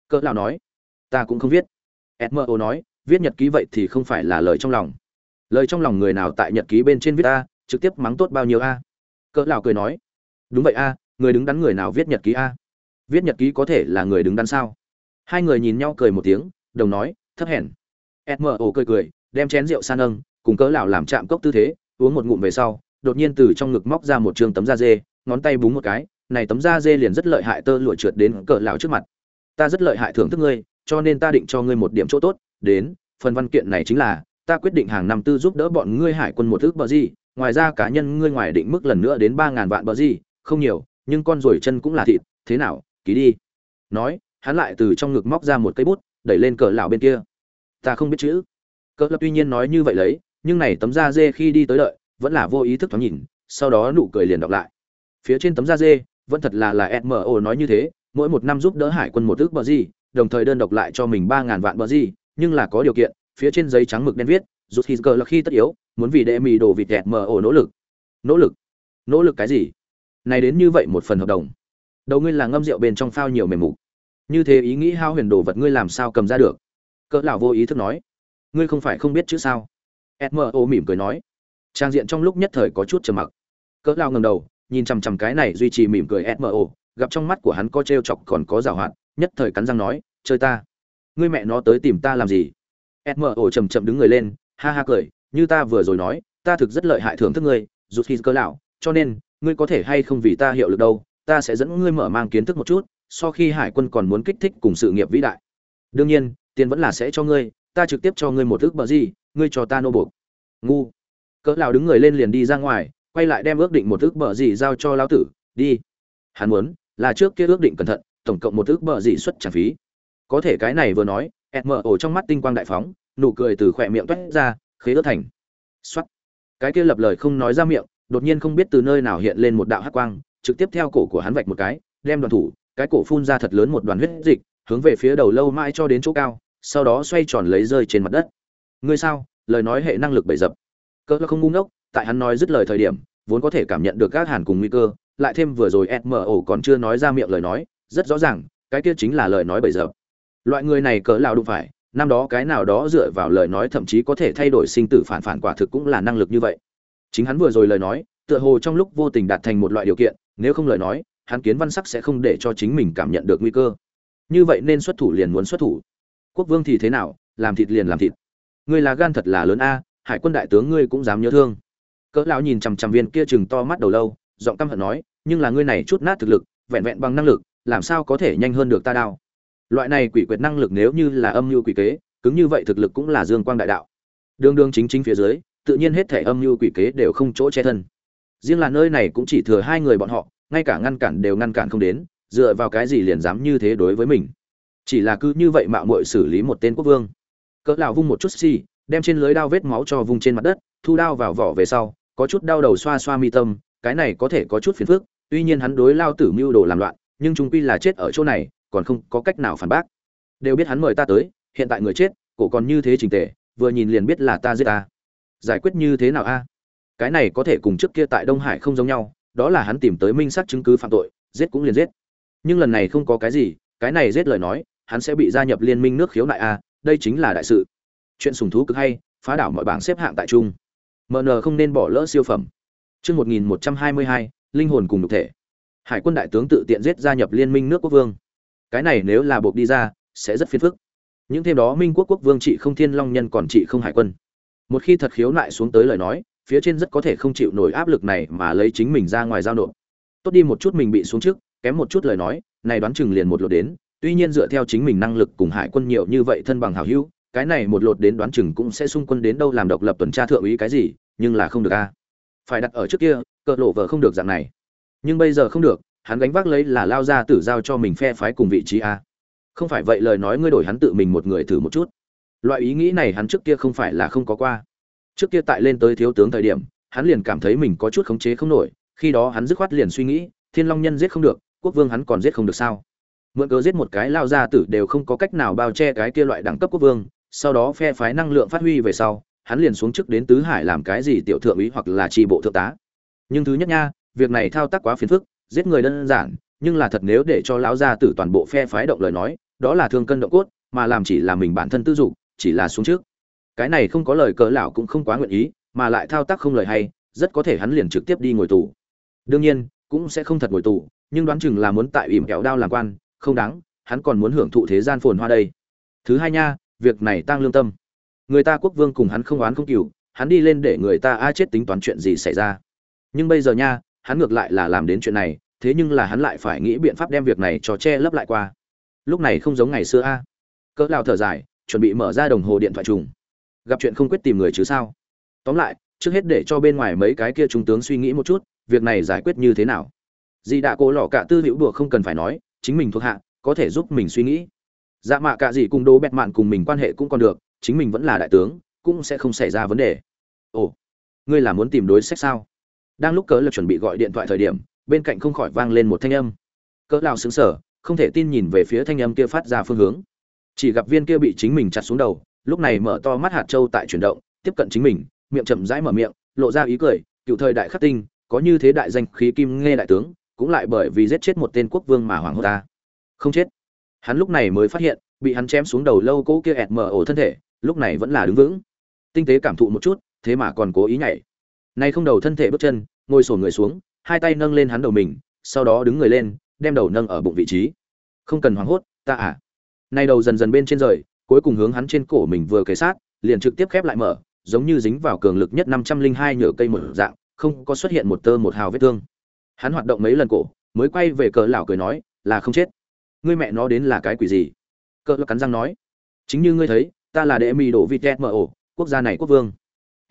Speaker 1: Cỡ lão nói. Ta cũng không viết. Edmer ố nói, viết nhật ký vậy thì không phải là lời trong lòng. Lời trong lòng người nào tại nhật ký bên trên viết a trực tiếp mắng tốt bao nhiêu a? Cỡ lão cười nói. Đúng vậy a, người đứng đắn người nào viết nhật ký a? Viết nhật ký có thể là người đứng đắn sao? Hai người nhìn nhau cười một tiếng, đồng nói, thấp hèn. Smo cười cười, đem chén rượu san nâng, cùng cỡ lão làm chạm cốc tư thế, uống một ngụm về sau, đột nhiên từ trong ngực móc ra một trường tấm da dê, ngón tay búng một cái, này tấm da dê liền rất lợi hại tơ lụa trượt đến cỡ lão trước mặt. Ta rất lợi hại thưởng thức ngươi, cho nên ta định cho ngươi một điểm chỗ tốt, đến, phần văn kiện này chính là, ta quyết định hàng năm tư giúp đỡ bọn ngươi hải quân một thước bờ gì, ngoài ra cá nhân ngươi ngoài định mức lần nữa đến ba ngàn vạn bờ gì, không nhiều, nhưng con ruồi chân cũng là thịt, thế nào, ký đi. Nói hắn lại từ trong ngực móc ra một cây bút, đẩy lên cờ lão bên kia. Ta không biết chữ. Cờ lập tuy nhiên nói như vậy lấy, nhưng này tấm da dê khi đi tới đợi, vẫn là vô ý thức thoáng nhìn, sau đó nụ cười liền đọc lại. Phía trên tấm da dê, vẫn thật là là mo nói như thế, mỗi một năm giúp đỡ hải quân một ước bờ gì, đồng thời đơn độc lại cho mình ba ngàn vạn bờ gì, nhưng là có điều kiện, phía trên giấy trắng mực đen viết, rút khi cờ là khi tất yếu, muốn vì đệ mì đổ vịt tẹt mo nỗ lực. Nỗ lực? Nỗ lực cái gì? Này đến như vậy một phần hợp đồng. Đầu ngươi là ngâm rượu bên trong phao nhiều mềm mục như thế ý nghĩ hao huyền đồ vật ngươi làm sao cầm ra được? Cỡ lão vô ý thức nói. Ngươi không phải không biết chữ sao? Smo mỉm cười nói. Trang diện trong lúc nhất thời có chút trầm mặc. Cỡ lão ngẩng đầu, nhìn chằm chằm cái này duy trì mỉm cười smo gặp trong mắt của hắn có trêu chọc còn có giảo hoạt, nhất thời cắn răng nói, chơi ta. Ngươi mẹ nó tới tìm ta làm gì? Smo chậm chậm đứng người lên, ha ha cười, như ta vừa rồi nói, ta thực rất lợi hại thưởng thức ngươi dù khi cỡ lão, cho nên, ngươi có thể hay không vì ta hiệu lực đâu, ta sẽ dẫn ngươi mở mang kiến thức một chút so khi hải quân còn muốn kích thích cùng sự nghiệp vĩ đại. Đương nhiên, tiền vẫn là sẽ cho ngươi, ta trực tiếp cho ngươi một ước bờ gì, ngươi cho ta nô buộc. Ngu. Cỡ lão đứng người lên liền đi ra ngoài, quay lại đem ước định một ước bờ gì giao cho lão tử, đi. Hắn muốn, là trước kia ước định cẩn thận, tổng cộng một ước bờ gì xuất trả phí. Có thể cái này vừa nói ẹt mở ổ trong mắt tinh quang đại phóng, nụ cười từ khỏe miệng toét ra, khế đỡ thành. Xuất cái kia lập lời không nói ra miệng, đột nhiên không biết từ nơi nào hiện lên một đạo hắc quang, trực tiếp theo cổ của hắn vạch một cái, đem đoàn thủ cái cổ phun ra thật lớn một đoàn huyết dịch, hướng về phía đầu lâu mãi cho đến chỗ cao, sau đó xoay tròn lấy rơi trên mặt đất. Ngươi sao? Lời nói hệ năng lực bậy dập. Cỡ không ngu ngốc, tại hắn nói dứt lời thời điểm, vốn có thể cảm nhận được các hàn cùng nguy cơ, lại thêm vừa rồi smo còn chưa nói ra miệng lời nói, rất rõ ràng, cái kia chính là lời nói bậy dập. Loại người này cỡ nào đụng phải, năm đó cái nào đó dựa vào lời nói thậm chí có thể thay đổi sinh tử phản phản quả thực cũng là năng lực như vậy. Chính hắn vừa rồi lời nói, tựa hồ trong lúc vô tình đạt thành một loại điều kiện, nếu không lời nói hắn kiến văn sắc sẽ không để cho chính mình cảm nhận được nguy cơ. Như vậy nên xuất thủ liền muốn xuất thủ. Quốc vương thì thế nào? Làm thịt liền làm thịt. Ngươi là gan thật là lớn a, hải quân đại tướng ngươi cũng dám nhớ thương. Cỡ lão nhìn chằm chằm viên kia chừng to mắt đầu lâu, giọng căm hận nói, nhưng là ngươi này chút nát thực lực, vẹn vẹn bằng năng lực, làm sao có thể nhanh hơn được ta đao? Loại này quỷ quyệt năng lực nếu như là âm mưu quỷ kế, cứng như vậy thực lực cũng là dương quang đại đạo. Đường đường chính chính phía dưới, tự nhiên hết thể âm mưu quỷ kế đều không chỗ che thân. Riêng là nơi này cũng chỉ thừa hai người bọn họ ngay cả ngăn cản đều ngăn cản không đến, dựa vào cái gì liền dám như thế đối với mình? Chỉ là cứ như vậy mạo muội xử lý một tên quốc vương. Cỡ lão vung một chút xì, đem trên lưới đao vết máu cho vung trên mặt đất, thu đao vào vỏ về sau, có chút đau đầu xoa xoa mi tâm, cái này có thể có chút phiền phức, tuy nhiên hắn đối lao tử mưu đồ làm loạn, nhưng chúng quy là chết ở chỗ này, còn không có cách nào phản bác. Đều biết hắn mời ta tới, hiện tại người chết, cổ còn như thế trình tề, vừa nhìn liền biết là ta giết ta. Giải quyết như thế nào a? Cái này có thể cùng trước kia tại đông hải không giống nhau đó là hắn tìm tới minh xác chứng cứ phạm tội giết cũng liền giết nhưng lần này không có cái gì cái này giết lời nói hắn sẽ bị gia nhập liên minh nước khiếu nại a đây chính là đại sự chuyện sùng thú cực hay phá đảo mọi bảng xếp hạng tại trung mn không nên bỏ lỡ siêu phẩm Chương 1122, linh hồn cùng nhục thể. Hải quân đại tướng tự tiện giết gia nhập liên minh nước quốc vương. Cái này nếu là buộc đi ra, sẽ rất phiền phức. Những thêm đó Minh quốc quốc vương trị không thiên long nhân còn trị không hải quân. Một khi thật khiếu nại xuống tới lời nói, phía trên rất có thể không chịu nổi áp lực này mà lấy chính mình ra ngoài giao nộp. Tốt đi một chút mình bị xuống trước, kém một chút lời nói, này đoán chừng liền một lột đến, tuy nhiên dựa theo chính mình năng lực cùng hải quân nhiều như vậy thân bằng hảo hữu, cái này một lột đến đoán chừng cũng sẽ xung quân đến đâu làm độc lập tuần tra thượng úy cái gì, nhưng là không được a. À. Phải đặt ở trước kia cỡ lộ vợ không được dạng này. Nhưng bây giờ không được hắn gánh vác lấy là lao ra tử giao cho mình phe phái cùng vị trí a. Không phải vậy lời nói ngươi đổi hắn tự mình một người thử một chút. Loại ý nghĩ này hắn trước kia không phải là không có qua trước kia tại lên tới thiếu tướng thời điểm, hắn liền cảm thấy mình có chút khống chế không nổi, khi đó hắn dứt khoát liền suy nghĩ, thiên long nhân giết không được, quốc vương hắn còn giết không được sao? Mượn cớ giết một cái lao ra tử đều không có cách nào bao che cái kia loại đẳng cấp quốc vương, sau đó phe phái năng lượng phát huy về sau, hắn liền xuống chức đến tứ hải làm cái gì tiểu thượng úy hoặc là tri bộ thượng tá. Nhưng thứ nhất nha, việc này thao tác quá phiền phức, giết người đơn giản, nhưng là thật nếu để cho lão gia tử toàn bộ phe phái động lời nói, đó là thương cân động cốt, mà làm chỉ là mình bản thân tư dục, chỉ là xuống trước cái này không có lời cỡ lão cũng không quá nguyện ý, mà lại thao tác không lời hay, rất có thể hắn liền trực tiếp đi ngồi tù. Đương nhiên, cũng sẽ không thật ngồi tù, nhưng đoán chừng là muốn tại ỉm kẹo đao làm quan, không đáng, hắn còn muốn hưởng thụ thế gian phồn hoa đây. Thứ hai nha, việc này tăng lương tâm. Người ta quốc vương cùng hắn không oán không cừu, hắn đi lên để người ta a chết tính toán chuyện gì xảy ra. Nhưng bây giờ nha, hắn ngược lại là làm đến chuyện này, thế nhưng là hắn lại phải nghĩ biện pháp đem việc này cho che lấp lại qua. Lúc này không giống ngày xưa a. Cỡ lao thở dài, chuẩn bị mở ra đồng hồ điện thoại trùng gặp chuyện không quyết tìm người chứ sao? Tóm lại, trước hết để cho bên ngoài mấy cái kia trung tướng suy nghĩ một chút, việc này giải quyết như thế nào? Dì đã cố lọ cả tư hữu đùa không cần phải nói, chính mình thuộc hạ, có thể giúp mình suy nghĩ. Dạ mạ cả gì cùng đố bẹt mạn cùng mình quan hệ cũng còn được, chính mình vẫn là đại tướng, cũng sẽ không xảy ra vấn đề. Ồ, ngươi là muốn tìm đối sách sao? Đang lúc cớ lập chuẩn bị gọi điện thoại thời điểm, bên cạnh không khỏi vang lên một thanh âm. Cỡ lao xứng sở không thể tin nhìn về phía thanh âm kia phát ra phương hướng. Chỉ gặp viên kia bị chính mình chặt xuống đầu lúc này mở to mắt hạt châu tại chuyển động, tiếp cận chính mình, miệng chậm rãi mở miệng, lộ ra ý cười, cựu thời đại khắc tinh, có như thế đại danh khí kim nghe đại tướng, cũng lại bởi vì giết chết một tên quốc vương mà hoàng hốt ta. Không chết. Hắn lúc này mới phát hiện, bị hắn chém xuống đầu lâu cỗ kia ẹt mở ổ thân thể, lúc này vẫn là đứng vững. Tinh tế cảm thụ một chút, thế mà còn cố ý nhảy. Nay không đầu thân thể bước chân, ngồi sổ người xuống, hai tay nâng lên hắn đầu mình, sau đó đứng người lên, đem đầu nâng ở bụng vị trí. Không cần hoảng hốt, ta à. Nay đầu dần dần bên trên rời cuối cùng hướng hắn trên cổ mình vừa kề sát, liền trực tiếp khép lại mở, giống như dính vào cường lực nhất năm trăm linh hai nhựa cây mở dạng, không có xuất hiện một tơ một hào vết thương. Hắn hoạt động mấy lần cổ, mới quay về cờ lão cười nói, là không chết. Ngươi mẹ nó đến là cái quỷ gì? Cờ lão cắn răng nói, chính như ngươi thấy, ta là đệ mì đổ vịt mo quốc gia này quốc vương.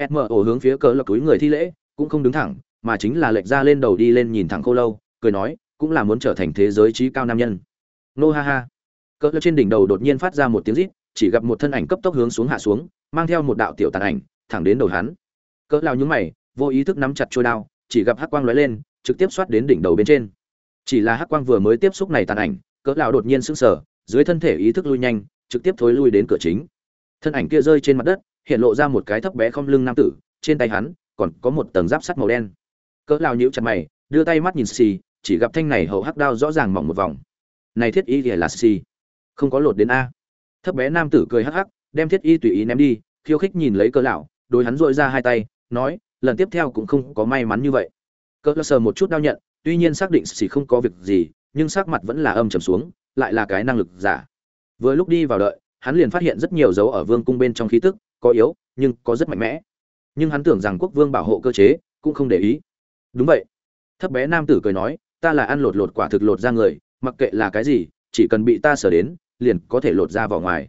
Speaker 1: Mo hướng phía cờ lão túi người thi lễ, cũng không đứng thẳng, mà chính là lệch ra lên đầu đi lên nhìn thẳng khô lâu, cười nói, cũng là muốn trở thành thế giới trí cao nam nhân. Nô ha ha. Cỡ trên đỉnh đầu đột nhiên phát ra một tiếng rít chỉ gặp một thân ảnh cấp tốc hướng xuống hạ xuống, mang theo một đạo tiểu tàn ảnh, thẳng đến đầu hắn. Cỡ lao nhúng mày, vô ý thức nắm chặt trôi đao, chỉ gặp hắc quang lóe lên, trực tiếp xoát đến đỉnh đầu bên trên. Chỉ là hắc quang vừa mới tiếp xúc này tàn ảnh, cỡ lao đột nhiên sững sờ, dưới thân thể ý thức lui nhanh, trực tiếp thối lui đến cửa chính. Thân ảnh kia rơi trên mặt đất, hiện lộ ra một cái thấp bé không lưng nam tử, trên tay hắn còn có một tầng giáp sắt màu đen. Cỡ lao nhíu chặt mày, đưa tay mắt nhìn xì, chỉ gặp thanh này hậu hắc đao rõ ràng mỏng một vòng. Này thiết ý thì là xì. Không có lột đến a thấp bé nam tử cười hắc hắc, đem thiết y tùy ý ném đi, khiêu khích nhìn lấy cỡ lão, đối hắn dội ra hai tay, nói, lần tiếp theo cũng không có may mắn như vậy. Cỡ lão sờ một chút đau nhận, tuy nhiên xác định xì không có việc gì, nhưng sắc mặt vẫn là âm trầm xuống, lại là cái năng lực giả. Vừa lúc đi vào đợi, hắn liền phát hiện rất nhiều dấu ở vương cung bên trong khí tức, có yếu, nhưng có rất mạnh mẽ. Nhưng hắn tưởng rằng quốc vương bảo hộ cơ chế, cũng không để ý. Đúng vậy. Thấp bé nam tử cười nói, ta là ăn lột lột quả thực lột ra người, mặc kệ là cái gì, chỉ cần bị ta sở đến liền có thể lột ra vào ngoài.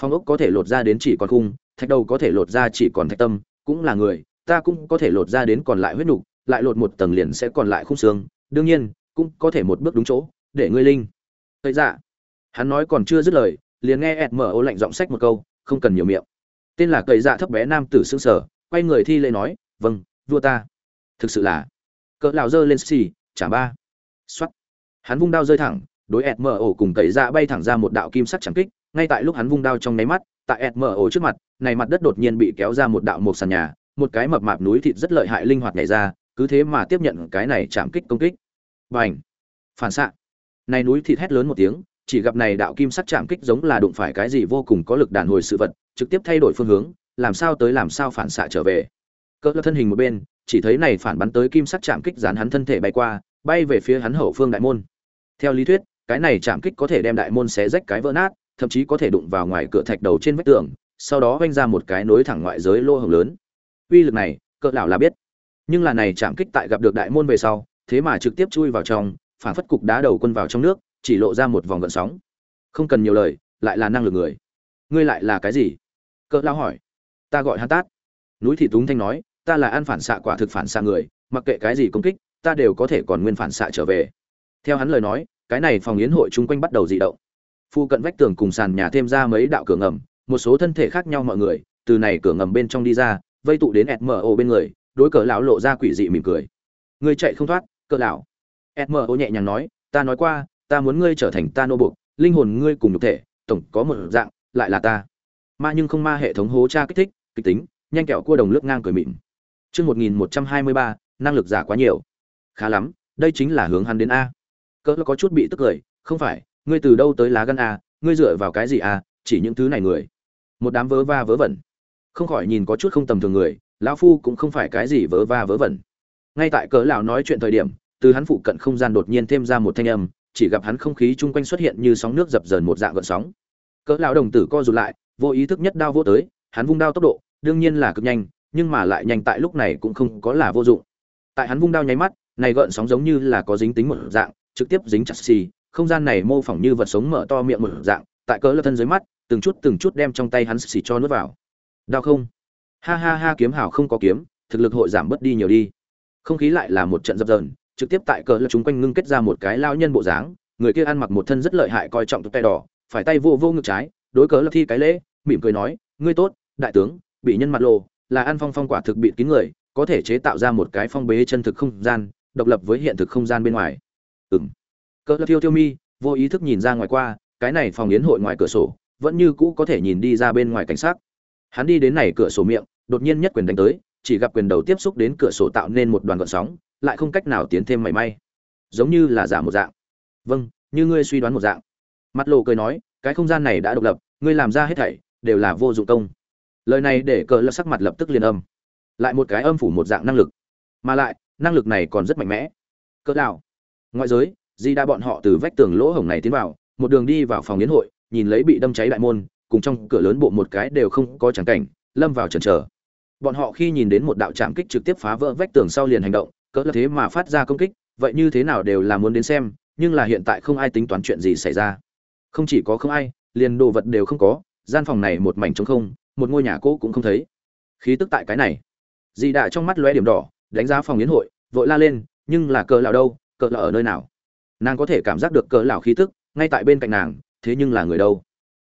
Speaker 1: Phong ốc có thể lột ra đến chỉ còn khung, thạch đầu có thể lột ra chỉ còn thạch tâm, cũng là người, ta cũng có thể lột ra đến còn lại huyết nục, lại lột một tầng liền sẽ còn lại khung xương. Đương nhiên, cũng có thể một bước đúng chỗ, để ngươi linh. Tây dạ. Hắn nói còn chưa dứt lời, liền nghe ẹt mở ô lạnh giọng sách một câu, không cần nhiều miệng. Tên là cậy dạ thấp bé nam tử xương sở quay người thi lễ nói vâng vua ta. Thực sự là, cỡ lão dơ lên xì trả ba. Xoát hắn vung đao rơi thẳng đối SMO cùng tẩy ra bay thẳng ra một đạo kim sắc chẳng kích, ngay tại lúc hắn vung đao trong nháy mắt, tại SMO trước mặt, này mặt đất đột nhiên bị kéo ra một đạo một sàn nhà, một cái mập mạp núi thịt rất lợi hại linh hoạt nhảy ra, cứ thế mà tiếp nhận cái này chạm kích công kích. Bành! Phản xạ! Này núi thịt hét lớn một tiếng, chỉ gặp này đạo kim sắc chạm kích giống là đụng phải cái gì vô cùng có lực đàn hồi sự vật, trực tiếp thay đổi phương hướng, làm sao tới làm sao phản xạ trở về. Cỡ lơ thân hình một bên, chỉ thấy này phản bắn tới kim sắc chạm kích dán hắn thân thể bay qua, bay về phía hắn hậu phương đại môn. Theo lý thuyết cái này chạm kích có thể đem đại môn xé rách cái vỡ nát, thậm chí có thể đụng vào ngoài cửa thạch đầu trên vách tường, sau đó vanh ra một cái nối thẳng ngoại giới lô hồng lớn. Uy lực này, cỡ lão là biết. Nhưng là này chạm kích tại gặp được đại môn về sau, thế mà trực tiếp chui vào trong phản phất cục đá đầu quân vào trong nước, chỉ lộ ra một vòng gợn sóng. Không cần nhiều lời, lại là năng lực người. Ngươi lại là cái gì? Cỡ lão hỏi. Ta gọi hắn tát. Núi thị túng thanh nói, ta là ăn phản xạ quả thực phản xạ người, mặc kệ cái gì công kích, ta đều có thể còn nguyên phản xạ trở về. Theo hắn lời nói cái này phòng yến hội chung quanh bắt đầu dị động. Phu cận vách tường cùng sàn nhà thêm ra mấy đạo cửa ngầm, một số thân thể khác nhau mọi người, từ này cửa ngầm bên trong đi ra, vây tụ đến smo bên người, đối cỡ lão lộ ra quỷ dị mỉm cười. Ngươi chạy không thoát cỡ lão. Smo nhẹ nhàng nói, ta nói qua, ta muốn ngươi trở thành ta nô buộc, linh hồn ngươi cùng nhục thể, tổng có một dạng, lại là ta. Ma nhưng không ma hệ thống hố tra kích thích, kịch tính, nhanh kẹo cua đồng lướt ngang cười mịn. Chương một nghìn một trăm hai mươi ba, năng lực giả quá nhiều. Khá lắm, đây chính là hướng hắn đến a cỡ có chút bị tức cười, không phải, ngươi từ đâu tới lá gan à? ngươi dựa vào cái gì à? chỉ những thứ này người một đám vớ va vớ vẩn không khỏi nhìn có chút không tầm thường người, lão phu cũng không phải cái gì vớ va vớ vẩn ngay tại cỡ lão nói chuyện thời điểm, từ hắn phụ cận không gian đột nhiên thêm ra một thanh âm, chỉ gặp hắn không khí chung quanh xuất hiện như sóng nước dập dờn một dạng gợn sóng cỡ lão đồng tử co rụt lại, vô ý thức nhất đao vô tới, hắn vung đao tốc độ, đương nhiên là cực nhanh, nhưng mà lại nhanh tại lúc này cũng không có là vô dụng tại hắn vung đao nháy mắt, này gợn sóng giống như là có dính tính một dạng trực tiếp dính chặt xì, không gian này mô phỏng như vật sống mở to miệng một dạng, tại cỡ lơ thân dưới mắt, từng chút từng chút đem trong tay hắn xì cho nuốt vào. Đau không? Ha ha ha, kiếm hảo không có kiếm, thực lực hội giảm bớt đi nhiều đi. Không khí lại là một trận dập dờn, trực tiếp tại cỡ lơ chúng quanh ngưng kết ra một cái lao nhân bộ dáng, người kia ăn mặc một thân rất lợi hại coi trọng tay đỏ, phải tay vô vô ngực trái, đối cỡ lơ thi cái lễ, mỉm cười nói, ngươi tốt, đại tướng, bị nhân mặt lộ, là ăn phong phong quả thực bị kín người, có thể chế tạo ra một cái phong bế chân thực không gian, độc lập với hiện thực không gian bên ngoài ừng cỡ thiêu thiêu mi, vô ý thức nhìn ra ngoài qua, cái này phòng yến hội ngoài cửa sổ, vẫn như cũ có thể nhìn đi ra bên ngoài cảnh sát. Hắn đi đến này cửa sổ miệng, đột nhiên nhất quyền đánh tới, chỉ gặp quyền đầu tiếp xúc đến cửa sổ tạo nên một đoàn gợn sóng, lại không cách nào tiến thêm mảy may. Giống như là giả một dạng. Vâng như ngươi suy đoán một dạng. Mặt lộ cười nói, cái không gian này đã độc lập, ngươi làm ra hết thảy, đều là vô dụng công. Lời này để cờ lật sắc mặt lập tức liền âm. Lại một cái âm phủ một dạng năng lực. Mà lại, năng lực này còn rất mạnh mẽ. Cỡ đạo ngoại giới, di đã bọn họ từ vách tường lỗ hổng này tiến vào, một đường đi vào phòng yến hội, nhìn lấy bị đâm cháy đại môn, cùng trong cửa lớn bộ một cái đều không có trắng cảnh, lâm vào chần chờ. Bọn họ khi nhìn đến một đạo trạm kích trực tiếp phá vỡ vách tường sau liền hành động, cỡ là thế mà phát ra công kích, vậy như thế nào đều là muốn đến xem, nhưng là hiện tại không ai tính toán chuyện gì xảy ra. Không chỉ có không ai, liền đồ vật đều không có, gian phòng này một mảnh trống không, một ngôi nhà cũ cũng không thấy. Khí tức tại cái này. Dì đạ trong mắt lóe điểm đỏ, đánh giá phòng yến hội, vội la lên, nhưng là cờ lão đâu cỡ lão ở nơi nào? Nàng có thể cảm giác được cỡ lão khí tức, ngay tại bên cạnh nàng, thế nhưng là người đâu?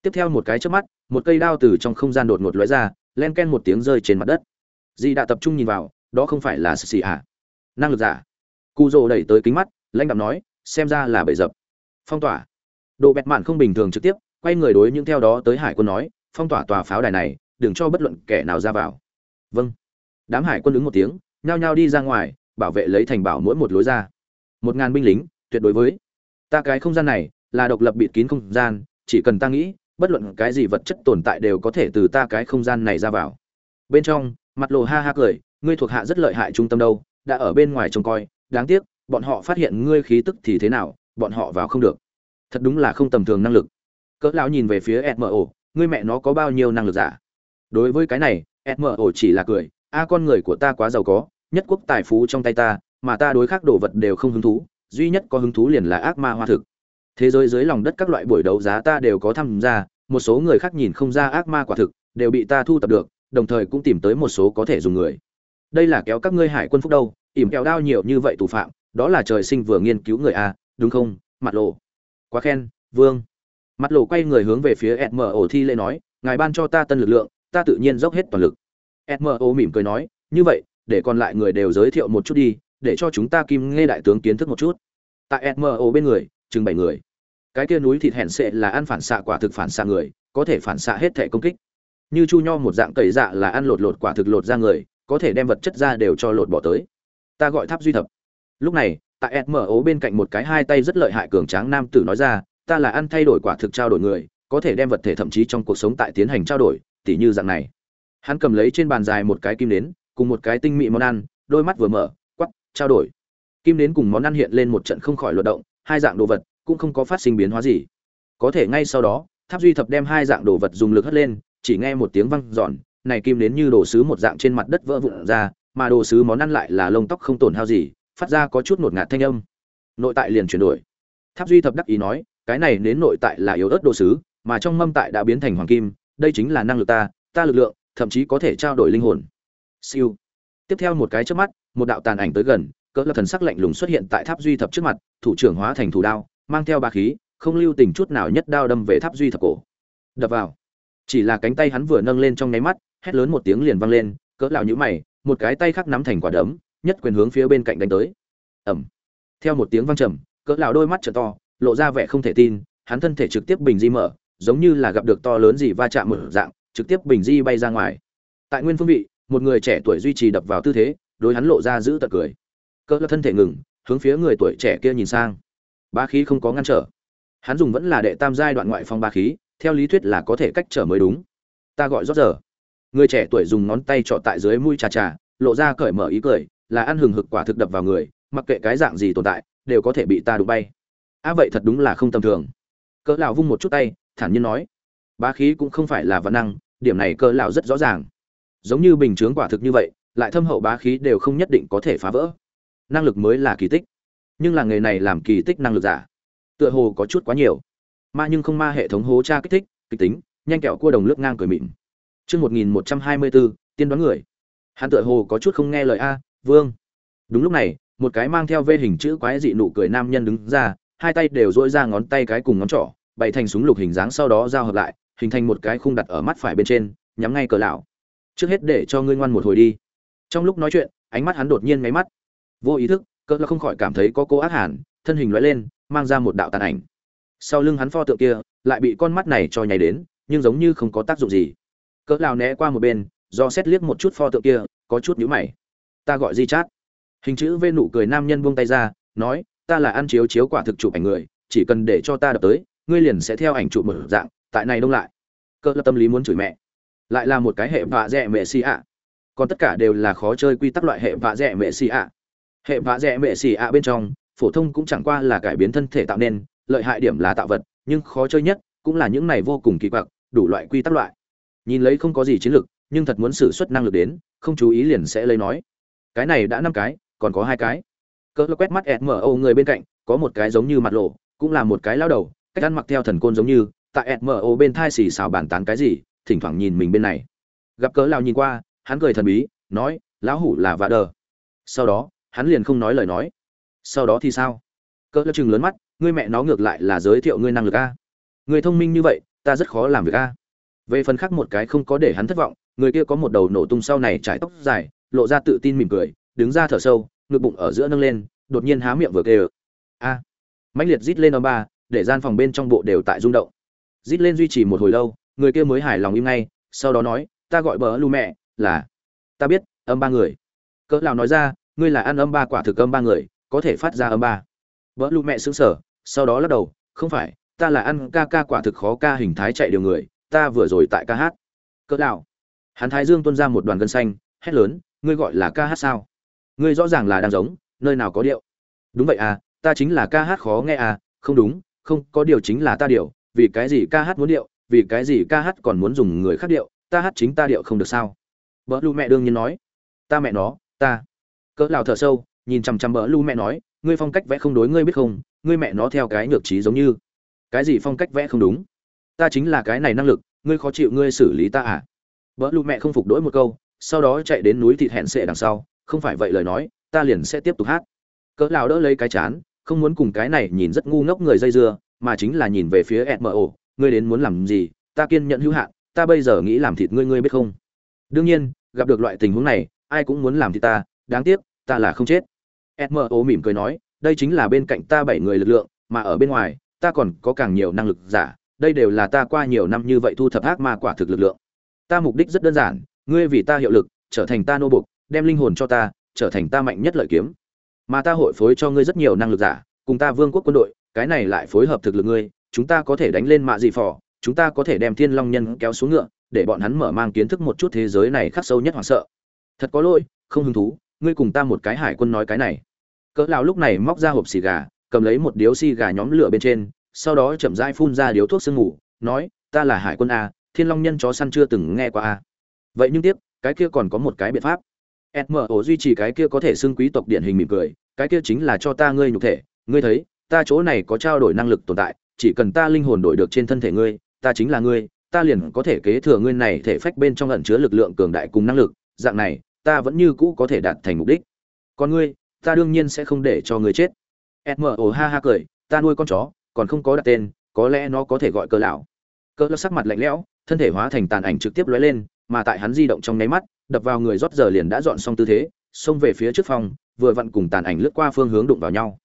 Speaker 1: Tiếp theo một cái chớp mắt, một cây đao từ trong không gian đột ngột lóe ra, len ken một tiếng rơi trên mặt đất. Dì đã tập trung nhìn vào, đó không phải là xì ạ à? năng lực giả. Cụ rồ đẩy tới kính mắt, lãnh đạo nói, xem ra là bậy dập. Phong tỏa. Độ bẹt mạn không bình thường trực tiếp, quay người đối những theo đó tới hải quân nói, phong tỏa tòa pháo đài này, đừng cho bất luận kẻ nào ra vào. Vâng. Đám hải quân ứng một tiếng, nhao nhao đi ra ngoài, bảo vệ lấy thành bảo mỗi một lối ra một ngàn binh lính, tuyệt đối với. Ta cái không gian này là độc lập bịt kín không gian, chỉ cần ta nghĩ, bất luận cái gì vật chất tồn tại đều có thể từ ta cái không gian này ra vào. Bên trong, mặt lộ ha ha cười, ngươi thuộc hạ rất lợi hại trung tâm đâu, đã ở bên ngoài trông coi, đáng tiếc, bọn họ phát hiện ngươi khí tức thì thế nào, bọn họ vào không được. Thật đúng là không tầm thường năng lực. Cỡ lão nhìn về phía smo ngươi mẹ nó có bao nhiêu năng lực giả đối với cái này smo chỉ là cười, a con người của ta quá giàu có, nhất quốc tài phú trong tay ta mà ta đối khác đồ vật đều không hứng thú, duy nhất có hứng thú liền là ác ma hoa thực. Thế giới dưới lòng đất các loại buổi đấu giá ta đều có tham gia, một số người khác nhìn không ra ác ma quả thực, đều bị ta thu tập được, đồng thời cũng tìm tới một số có thể dùng người. Đây là kéo các ngươi hải quân phúc đâu, ỉm kéo đao nhiều như vậy tù phạm, đó là trời sinh vừa nghiên cứu người a, đúng không? Mặt lộ. Quá khen, vương. Mặt lộ quay người hướng về phía smo thi lễ nói, ngài ban cho ta tân lực lượng, ta tự nhiên dốc hết toàn lực. Smo mỉm cười nói, như vậy, để còn lại người đều giới thiệu một chút đi để cho chúng ta kim nghe đại tướng kiến thức một chút. Tại smo bên người, chừng bảy người. Cái kia núi thịt hẹn sệ là ăn phản xạ quả thực phản xạ người, có thể phản xạ hết thể công kích. Như chu nho một dạng cầy dạ là ăn lột lột quả thực lột ra người, có thể đem vật chất ra đều cho lột bỏ tới. Ta gọi tháp duy thập. Lúc này, tại smo bên cạnh một cái hai tay rất lợi hại cường tráng nam tử nói ra, ta là ăn thay đổi quả thực trao đổi người, có thể đem vật thể thậm chí trong cuộc sống tại tiến hành trao đổi, tỉ như dạng này. Hắn cầm lấy trên bàn dài một cái kim nến, cùng một cái tinh mị món ăn, đôi mắt vừa mở trao đổi. Kim đến cùng món ăn hiện lên một trận không khỏi luận động, hai dạng đồ vật cũng không có phát sinh biến hóa gì. Có thể ngay sau đó, tháp duy thập đem hai dạng đồ vật dùng lực hất lên, chỉ nghe một tiếng văng giòn này kim đến như đồ sứ một dạng trên mặt đất vỡ vụn ra, mà đồ sứ món ăn lại là lông tóc không tổn hao gì, phát ra có chút ngột ngạt thanh âm. Nội tại liền chuyển đổi. Tháp duy thập đắc ý nói, cái này đến nội tại là yếu ớt đồ sứ, mà trong mâm tại đã biến thành hoàng kim, đây chính là năng lực ta ta lực lượng, thậm chí có thể trao đổi linh hồn. Siêu. Tiếp theo một cái trước mắt một đạo tàn ảnh tới gần, cỡ là thần sắc lạnh lùng xuất hiện tại tháp duy thập trước mặt, thủ trưởng hóa thành thủ đao, mang theo ba khí, không lưu tình chút nào nhất đao đâm về tháp duy thập cổ. Đập vào. Chỉ là cánh tay hắn vừa nâng lên trong nháy mắt, hét lớn một tiếng liền vang lên, cỡ lão nhũ mày, một cái tay khác nắm thành quả đấm, nhất quyền hướng phía bên cạnh đánh tới. Ầm. Theo một tiếng vang trầm, cỡ lão đôi mắt trợ to, lộ ra vẻ không thể tin, hắn thân thể trực tiếp bình di mở, giống như là gặp được to lớn gì va chạm một dạng, trực tiếp bình di bay ra ngoài. Tại nguyên phương vị, một người trẻ tuổi duy trì đập vào tư thế đối hắn lộ ra giữ tật cười. Cỡ lão thân thể ngừng, hướng phía người tuổi trẻ kia nhìn sang. Ba khí không có ngăn trở. Hắn dùng vẫn là đệ tam giai đoạn ngoại phong ba khí, theo lý thuyết là có thể cách trở mới đúng. Ta gọi rót giờ. Người trẻ tuổi dùng ngón tay trọ tại dưới mũi trà trà, lộ ra cởi mở ý cười, là ăn hừng hực quả thực đập vào người, mặc kệ cái dạng gì tồn tại, đều có thể bị ta đụng bay. Á vậy thật đúng là không tầm thường. Cỡ lão vung một chút tay, thản nhiên nói. Bá khí cũng không phải là văn năng, điểm này cỡ lão rất rõ ràng. Giống như bình chướng quả thực như vậy lại thâm hậu bá khí đều không nhất định có thể phá vỡ. Năng lực mới là kỳ tích. Nhưng là nghề này làm kỳ tích năng lực giả, tựa hồ có chút quá nhiều. Ma nhưng không ma hệ thống hố tra kích thích, kịch tính, nhanh kẹo cua đồng lướt ngang cười mịn. Chương một nghìn một trăm hai mươi bốn tiên đoán người. Hắn tựa hồ có chút không nghe lời a, vương. Đúng lúc này, một cái mang theo vê hình chữ quái dị nụ cười nam nhân đứng ra, hai tay đều dỗi ra ngón tay cái cùng ngón trỏ, bày thành súng lục hình dáng sau đó giao hợp lại, hình thành một cái khung đặt ở mắt phải bên trên, nhắm ngay cờ lão. Trước hết để cho ngươi ngoan một hồi đi trong lúc nói chuyện ánh mắt hắn đột nhiên máy mắt. Vô ý thức cỡ là không khỏi cảm thấy có cô ác hàn, thân hình lóe lên mang ra một đạo tàn ảnh. Sau lưng hắn pho tượng kia lại bị con mắt này cho nhảy đến nhưng giống như không có tác dụng gì. Cỡ lao né qua một bên do xét liếc một chút pho tượng kia có chút nhíu mày. Ta gọi di chát. Hình chữ vê nụ cười nam nhân buông tay ra nói ta là ăn chiếu chiếu quả thực chụp ảnh người chỉ cần để cho ta đập tới ngươi liền sẽ theo ảnh chụp mở dạng tại này đông lại. Cỡ lập tâm lý muốn chửi mẹ. Lại là một cái hệ vạ dẹ mẹ si ạ còn tất cả đều là khó chơi quy tắc loại hệ vạ rẻ mẹ xì ạ. Hệ vạ rẻ mẹ xì ạ bên trong, phổ thông cũng chẳng qua là cải biến thân thể tạo nên, lợi hại điểm là tạo vật, nhưng khó chơi nhất cũng là những này vô cùng kỳ quặc, đủ loại quy tắc loại. Nhìn lấy không có gì chiến lược, nhưng thật muốn sử xuất năng lực đến, không chú ý liền sẽ lấy nói. Cái này đã năm cái, còn có hai cái. Cỡ quét mắt ẹt mở âu người bên cạnh, có một cái giống như mặt lộ, cũng là một cái lao đầu, cách ăn mặc theo thần côn giống như, tại ẹt mở âu bên thai xì xào bàn tán cái gì, thỉnh thoảng nhìn mình bên này. Gặp cỡ lao nhìn qua hắn cười thần bí, nói, lão hủ là vạ đờ. Sau đó, hắn liền không nói lời nói. Sau đó thì sao? Cỡ chừng lớn mắt, ngươi mẹ nó ngược lại là giới thiệu ngươi năng lực a. Người thông minh như vậy, ta rất khó làm việc a. Về phần khác một cái không có để hắn thất vọng, người kia có một đầu nổ tung sau này trải tóc dài, lộ ra tự tin mỉm cười, đứng ra thở sâu, ngực bụng ở giữa nâng lên, đột nhiên há miệng vừa kêu. A. À. mãnh liệt rít lên âm ba, để gian phòng bên trong bộ đều tại rung động. Rít lên duy trì một hồi lâu, người kia mới hài lòng im ngay, sau đó nói, ta gọi bờ lu mẹ là, ta biết, âm ba người. Cỡ nào nói ra, ngươi là ăn âm ba quả thực âm ba người, có thể phát ra âm ba. Vỡ lu mẹ sững sở sau đó lắc đầu, không phải, ta là ăn ca ca quả thực khó ca hình thái chạy điều người, ta vừa rồi tại ca hát. Cỡ lão, hắn thái dương tuôn ra một đoàn gân xanh, hét lớn, ngươi gọi là ca hát sao? Ngươi rõ ràng là đang giống, nơi nào có điệu? Đúng vậy à ta chính là ca hát khó nghe à không đúng, không có điều chính là ta điệu, vì cái gì ca hát muốn điệu, vì cái gì ca hát còn muốn dùng người khác điệu, ta hát chính ta điệu không được sao? Bỡ lu mẹ đương nhiên nói. Ta mẹ nó, ta. Cỡ lão thở sâu, nhìn chằm chằm bỡ lu mẹ nói, ngươi phong cách vẽ không đối ngươi biết không, ngươi mẹ nó theo cái nhược trí giống như. Cái gì phong cách vẽ không đúng? Ta chính là cái này năng lực, ngươi khó chịu ngươi xử lý ta à? Bỡ lu mẹ không phục đối một câu, sau đó chạy đến núi thịt hẹn sẽ đằng sau, không phải vậy lời nói, ta liền sẽ tiếp tục hát. Cỡ lão đỡ lấy cái chán, không muốn cùng cái này nhìn rất ngu ngốc người dây dưa, mà chính là nhìn về phía mo ngươi đến muốn làm gì, ta kiên nhận hữu hạn, ta bây giờ nghĩ làm thịt ngươi ngươi biết không? Đương nhiên, gặp được loại tình huống này, ai cũng muốn làm thì ta, đáng tiếc, ta là không chết. Smo mỉm cười nói, đây chính là bên cạnh ta bảy người lực lượng, mà ở bên ngoài, ta còn có càng nhiều năng lực giả, đây đều là ta qua nhiều năm như vậy thu thập ác ma quả thực lực lượng. Ta mục đích rất đơn giản, ngươi vì ta hiệu lực, trở thành ta nô bục đem linh hồn cho ta, trở thành ta mạnh nhất lợi kiếm. Mà ta hội phối cho ngươi rất nhiều năng lực giả, cùng ta vương quốc quân đội, cái này lại phối hợp thực lực ngươi, chúng ta có thể đánh lên mạ dị phò, chúng ta có thể đem thiên long nhân kéo xuống ngựa để bọn hắn mở mang kiến thức một chút thế giới này khắc sâu nhất hoảng sợ. Thật có lỗi không hứng thú ngươi cùng ta một cái hải quân nói cái này. Cỡ lão lúc này móc ra hộp xì gà cầm lấy một điếu xì gà nhóm lửa bên trên sau đó chậm rãi phun ra điếu thuốc sương ngủ nói ta là hải quân a thiên long nhân chó săn chưa từng nghe qua a. Vậy nhưng tiếp, cái kia còn có một cái biện pháp. Smo duy trì cái kia có thể xưng quý tộc điển hình mỉm cười cái kia chính là cho ta ngươi nhục thể. Ngươi thấy ta chỗ này có trao đổi năng lực tồn tại chỉ cần ta linh hồn đổi được trên thân thể ngươi ta chính là ngươi ta liền có thể kế thừa ngươi này thể phách bên trong ẩn chứa lực lượng cường đại cùng năng lực, dạng này, ta vẫn như cũ có thể đạt thành mục đích. Còn ngươi, ta đương nhiên sẽ không để cho ngươi chết. Smo ha ha cười, ta nuôi con chó, còn không có đặt tên, có lẽ nó có thể gọi cơ lão. Cơ lão sắc mặt lạnh lẽo, thân thể hóa thành tàn ảnh trực tiếp lóe lên, mà tại hắn di động trong nháy mắt, đập vào người rót giờ liền đã dọn xong tư thế, xông về phía trước phòng, vừa vặn cùng tàn ảnh lướt qua phương hướng đụng vào nhau.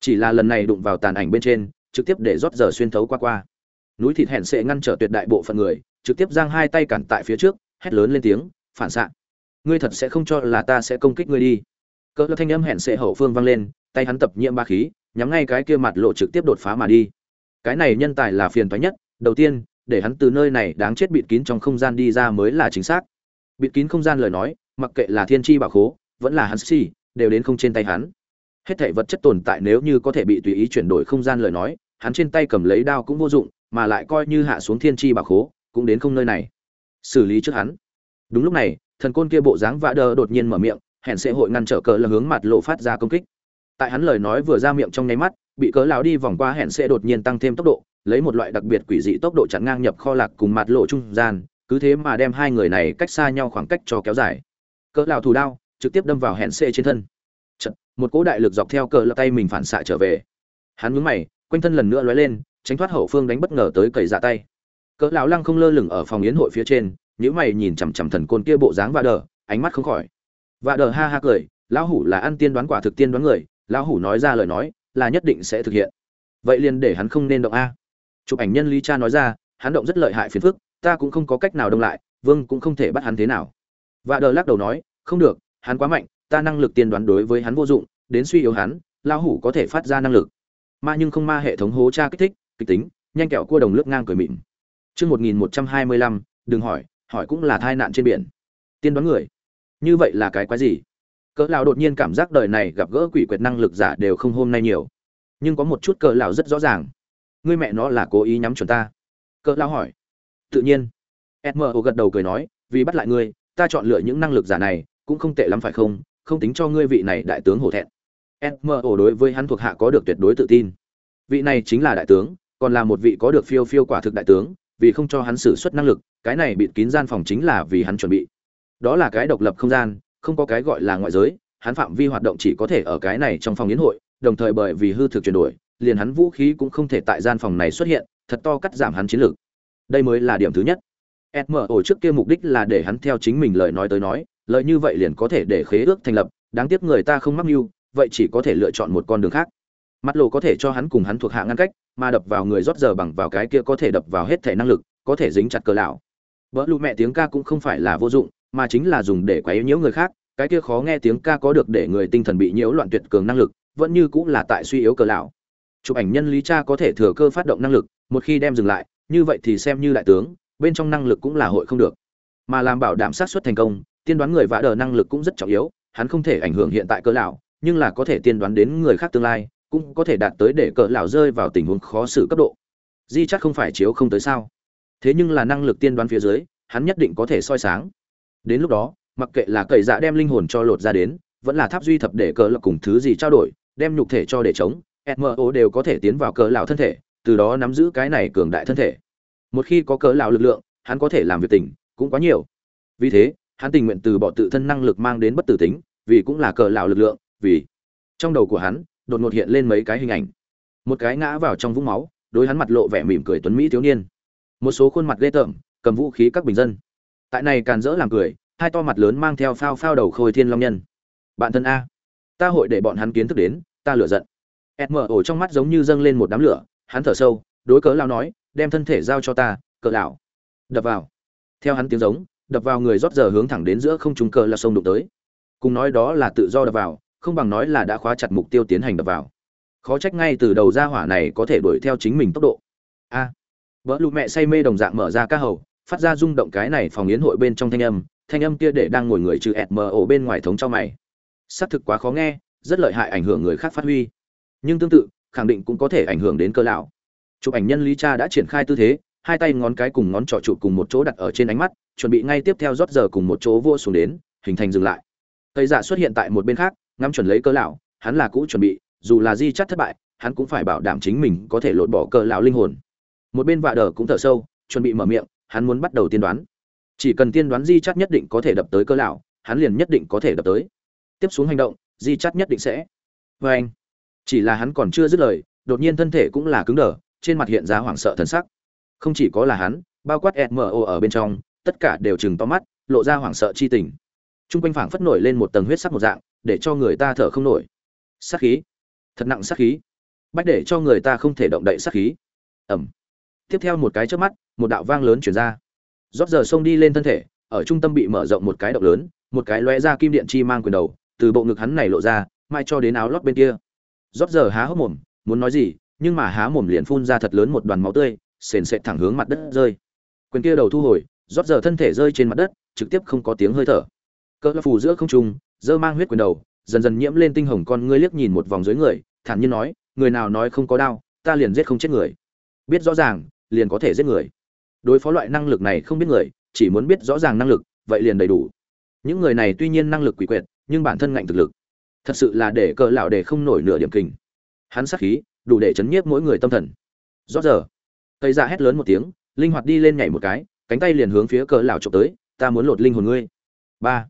Speaker 1: Chỉ là lần này đụng vào tàn ảnh bên trên, trực tiếp để rót giờ xuyên thấu qua qua núi thịt hẹn sẽ ngăn trở tuyệt đại bộ phận người, trực tiếp giang hai tay cản tại phía trước, hét lớn lên tiếng, phản xạ! Ngươi thật sẽ không cho là ta sẽ công kích ngươi đi. Cỡ thanh âm hẹn sẽ hậu phương vang lên, tay hắn tập nhiễm ba khí, nhắm ngay cái kia mặt lộ trực tiếp đột phá mà đi. Cái này nhân tài là phiền toái nhất, đầu tiên, để hắn từ nơi này đáng chết bịt kín trong không gian đi ra mới là chính xác. Bịt kín không gian lời nói, mặc kệ là thiên tri bảo khố, vẫn là hắn xì, đều đến không trên tay hắn. Hết thảy vật chất tồn tại nếu như có thể bị tùy ý chuyển đổi không gian lời nói, hắn trên tay cầm lấy đao cũng vô dụng mà lại coi như hạ xuống thiên tri bảo khố cũng đến không nơi này. Xử lý trước hắn. Đúng lúc này thần côn kia bộ dáng vã đờ đột nhiên mở miệng hẹn sẽ hội ngăn trở cờ là hướng mặt lộ phát ra công kích. Tại hắn lời nói vừa ra miệng trong nháy mắt bị cớ lão đi vòng qua hẹn sẽ đột nhiên tăng thêm tốc độ lấy một loại đặc biệt quỷ dị tốc độ chặn ngang nhập kho lạc cùng mặt lộ trung gian cứ thế mà đem hai người này cách xa nhau khoảng cách cho kéo dài. Cỡ lão thủ đao trực tiếp đâm vào hẹn sẽ trên thân. Chật, một cỗ đại lực dọc theo cờ lão tay mình phản xạ trở về. Hắn nhướng mày quanh thân lần nữa lóe lên tránh thoát hậu phương đánh bất ngờ tới cầy dạ tay. Cỡ lão lăng không lơ lửng ở phòng yến hội phía trên nếu mày nhìn chằm chằm thần côn kia bộ dáng vạ đờ, ánh mắt không khỏi. Vạ đờ ha ha cười, lão hủ là ăn tiên đoán quả thực tiên đoán người, lão hủ nói ra lời nói, là nhất định sẽ thực hiện. Vậy liền để hắn không nên động a. Chụp ảnh nhân lý cha nói ra, hắn động rất lợi hại phiền phức, ta cũng không có cách nào đông lại, vương cũng không thể bắt hắn thế nào. Vạ đờ lắc đầu nói, không được, hắn quá mạnh, ta năng lực tiên đoán đối với hắn vô dụng, đến suy yếu hắn, lão hủ có thể phát ra năng lực. Ma nhưng không ma hệ thống hố tra kích thích kịch tính, nhanh kẹo cua đồng lướt ngang cười mịn. Chương một nghìn một trăm hai mươi lăm, đừng hỏi hỏi cũng là tai nạn trên biển. Tiên đoán người. Như vậy là cái quái gì? Cỡ lão đột nhiên cảm giác đời này gặp gỡ quỷ quyệt năng lực giả đều không hôm nay nhiều. Nhưng có một chút cỡ lão rất rõ ràng. Ngươi mẹ nó là cố ý nhắm chuẩn ta. Cỡ lão hỏi. Tự nhiên. Smo gật đầu cười nói, vì bắt lại ngươi, ta chọn lựa những năng lực giả này, cũng không tệ lắm phải không? Không tính cho ngươi vị này đại tướng hổ thẹn. Smo đối với hắn thuộc hạ có được tuyệt đối tự tin. Vị này chính là đại tướng còn là một vị có được phiêu phiêu quả thực đại tướng, vì không cho hắn sử xuất năng lực, cái này bịt kín gian phòng chính là vì hắn chuẩn bị. Đó là cái độc lập không gian, không có cái gọi là ngoại giới, hắn phạm vi hoạt động chỉ có thể ở cái này trong phòng yến hội, đồng thời bởi vì hư thực chuyển đổi, liền hắn vũ khí cũng không thể tại gian phòng này xuất hiện, thật to cắt giảm hắn chiến lược. Đây mới là điểm thứ nhất. Smo trước kia mục đích là để hắn theo chính mình lời nói tới nói lợi như vậy liền có thể để khế ước thành lập, đáng tiếc người ta không mắc mưu, vậy chỉ có thể lựa chọn một con đường khác mắt lộ có thể cho hắn cùng hắn thuộc hạ ngăn cách, mà đập vào người rót giờ bằng vào cái kia có thể đập vào hết thể năng lực, có thể dính chặt cờ lão. Vỡ lụ mẹ tiếng ca cũng không phải là vô dụng, mà chính là dùng để quấy nhiễu người khác, cái kia khó nghe tiếng ca có được để người tinh thần bị nhiễu loạn tuyệt cường năng lực, vẫn như cũng là tại suy yếu cờ lão. Chụp ảnh nhân lý cha có thể thừa cơ phát động năng lực, một khi đem dừng lại, như vậy thì xem như đại tướng, bên trong năng lực cũng là hội không được. Mà làm bảo đảm sát xuất thành công, tiên đoán người vã đờ năng lực cũng rất trọng yếu, hắn không thể ảnh hưởng hiện tại cỡ lão, nhưng là có thể tiên đoán đến người khác tương lai cũng có thể đạt tới để cỡ lão rơi vào tình huống khó xử cấp độ. Di chắc không phải chiếu không tới sao? Thế nhưng là năng lực tiên đoán phía dưới, hắn nhất định có thể soi sáng. Đến lúc đó, mặc kệ là cậy dạ đem linh hồn cho lột ra đến, vẫn là tháp duy thập để cỡ lão cùng thứ gì trao đổi, đem nhục thể cho để chống mo đều có thể tiến vào cỡ lão thân thể, từ đó nắm giữ cái này cường đại thân thể. Một khi có cỡ lão lực lượng, hắn có thể làm việc tình, cũng quá nhiều. Vì thế, hắn tình nguyện từ bỏ tự thân năng lực mang đến bất tử tính, vì cũng là cỡ lão lực lượng, vì trong đầu của hắn đột ngột hiện lên mấy cái hình ảnh. Một cái ngã vào trong vũng máu, đối hắn mặt lộ vẻ mỉm cười tuấn mỹ thiếu niên. Một số khuôn mặt ghê tởm, cầm vũ khí các bình dân. Tại này càn rỡ làm cười, hai to mặt lớn mang theo phao phao đầu khôi thiên long nhân. Bạn thân a, ta hội để bọn hắn kiến thức đến, ta lửa giận. Mở ổ trong mắt giống như dâng lên một đám lửa, hắn thở sâu, đối cớ lao nói, đem thân thể giao cho ta, cỡ lão. Đập vào. Theo hắn tiếng giống, đập vào người rót giờ hướng thẳng đến giữa không trung cờ là sông đụng tới. Cùng nói đó là tự do đập vào không bằng nói là đã khóa chặt mục tiêu tiến hành đập vào. Khó trách ngay từ đầu ra hỏa này có thể đuổi theo chính mình tốc độ. A. À, vợ lụ mẹ say mê đồng dạng mở ra ca hầu phát ra rung động cái này phòng yến hội bên trong thanh âm thanh âm kia để đang ngồi người trừ ẹt mờ ổ bên ngoài thống cho mày. Xác thực quá khó nghe rất lợi hại ảnh hưởng người khác phát huy. Nhưng tương tự khẳng định cũng có thể ảnh hưởng đến cơ lão. Chụp ảnh nhân lý cha đã triển khai tư thế hai tay ngón cái cùng ngón trỏ chụp cùng một chỗ đặt ở trên ánh mắt chuẩn bị ngay tiếp theo rót giờ cùng một chỗ vua xuống đến hình thành dừng lại. Tây giả xuất hiện tại một bên khác ngắm chuẩn lấy cơ lão, hắn là cũ chuẩn bị, dù là di chắc thất bại, hắn cũng phải bảo đảm chính mình có thể lột bỏ cơ lão linh hồn. Một bên vạ đờ cũng thở sâu, chuẩn bị mở miệng, hắn muốn bắt đầu tiên đoán. Chỉ cần tiên đoán di chắc nhất định có thể đập tới cơ lão, hắn liền nhất định có thể đập tới. Tiếp xuống hành động, di chắc nhất định sẽ. Vê anh, chỉ là hắn còn chưa dứt lời, đột nhiên thân thể cũng là cứng đờ, trên mặt hiện ra hoảng sợ thần sắc. Không chỉ có là hắn, bao quát mo ở bên trong, tất cả đều chừng to mắt, lộ ra hoảng sợ chi tình. T r u n g quanh phảng phất nổi lên một tầng huyết sắc một dạng để cho người ta thở không nổi. Sát khí. Thật nặng sát khí. Bách để cho người ta không thể động đậy sát khí. Ẩm. Tiếp theo một cái trước mắt, một đạo vang lớn chuyển ra. Rót giờ xông đi lên thân thể, ở trung tâm bị mở rộng một cái động lớn, một cái lóe ra kim điện chi mang quyền đầu, từ bộ ngực hắn này lộ ra, mai cho đến áo lót bên kia. Rót giờ há hốc mồm, muốn nói gì, nhưng mà há mồm liền phun ra thật lớn một đoàn máu tươi, sền sệt thẳng hướng mặt đất rơi. Quyền kia đầu thu hồi, rót giờ thân thể rơi trên mặt đất, trực tiếp không có tiếng hơi thở. Cỡ phù giữa không trung dơ mang huyết quyền đầu, dần dần nhiễm lên tinh hồng con ngươi liếc nhìn một vòng dưới người, thản nhiên nói, người nào nói không có đau, ta liền giết không chết người. Biết rõ ràng, liền có thể giết người. Đối phó loại năng lực này không biết người, chỉ muốn biết rõ ràng năng lực, vậy liền đầy đủ. Những người này tuy nhiên năng lực quỷ quyệt, nhưng bản thân ngạnh thực lực. Thật sự là để cờ lão để không nổi nửa điểm kình. Hắn sát khí, đủ để chấn nhiếp mỗi người tâm thần. Rõ giờ cây ra dạ hét lớn một tiếng, linh hoạt đi lên nhảy một cái, cánh tay liền hướng phía cờ lão chụp tới, ta muốn lột linh hồn ngươi. Ba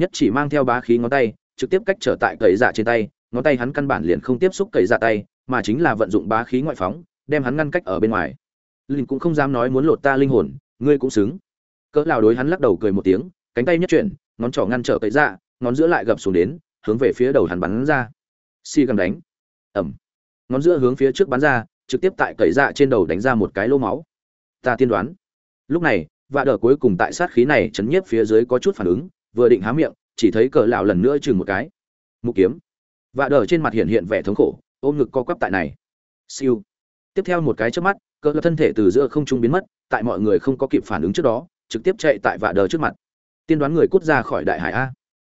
Speaker 1: nhất chỉ mang theo bá khí ngón tay, trực tiếp cách trở tại cậy dạ trên tay, ngón tay hắn căn bản liền không tiếp xúc cậy dạ tay, mà chính là vận dụng bá khí ngoại phóng, đem hắn ngăn cách ở bên ngoài. Linh cũng không dám nói muốn lột ta linh hồn, ngươi cũng xứng. Cỡ lão đối hắn lắc đầu cười một tiếng, cánh tay nhất chuyển, ngón trỏ ngăn trở cậy dạ ngón giữa lại gập xuống đến, hướng về phía đầu hắn bắn ra. Si gầm đánh. Ẩm ngón giữa hướng phía trước bắn ra, trực tiếp tại cậy dạ trên đầu đánh ra một cái lô máu. Ta tiên đoán. Lúc này, vạ đờ cuối cùng tại sát khí này chấn nhiếp phía dưới có chút phản ứng vừa định há miệng, chỉ thấy cờ lão lần nữa chừng một cái. Mục kiếm. Vạ đờ trên mặt hiện hiện vẻ thống khổ, ôm ngực co quắp tại này. Siêu. Tiếp theo một cái trước mắt, cờ lão thân thể từ giữa không trung biến mất, tại mọi người không có kịp phản ứng trước đó, trực tiếp chạy tại vạ đờ trước mặt. Tiên đoán người cút ra khỏi đại hải a.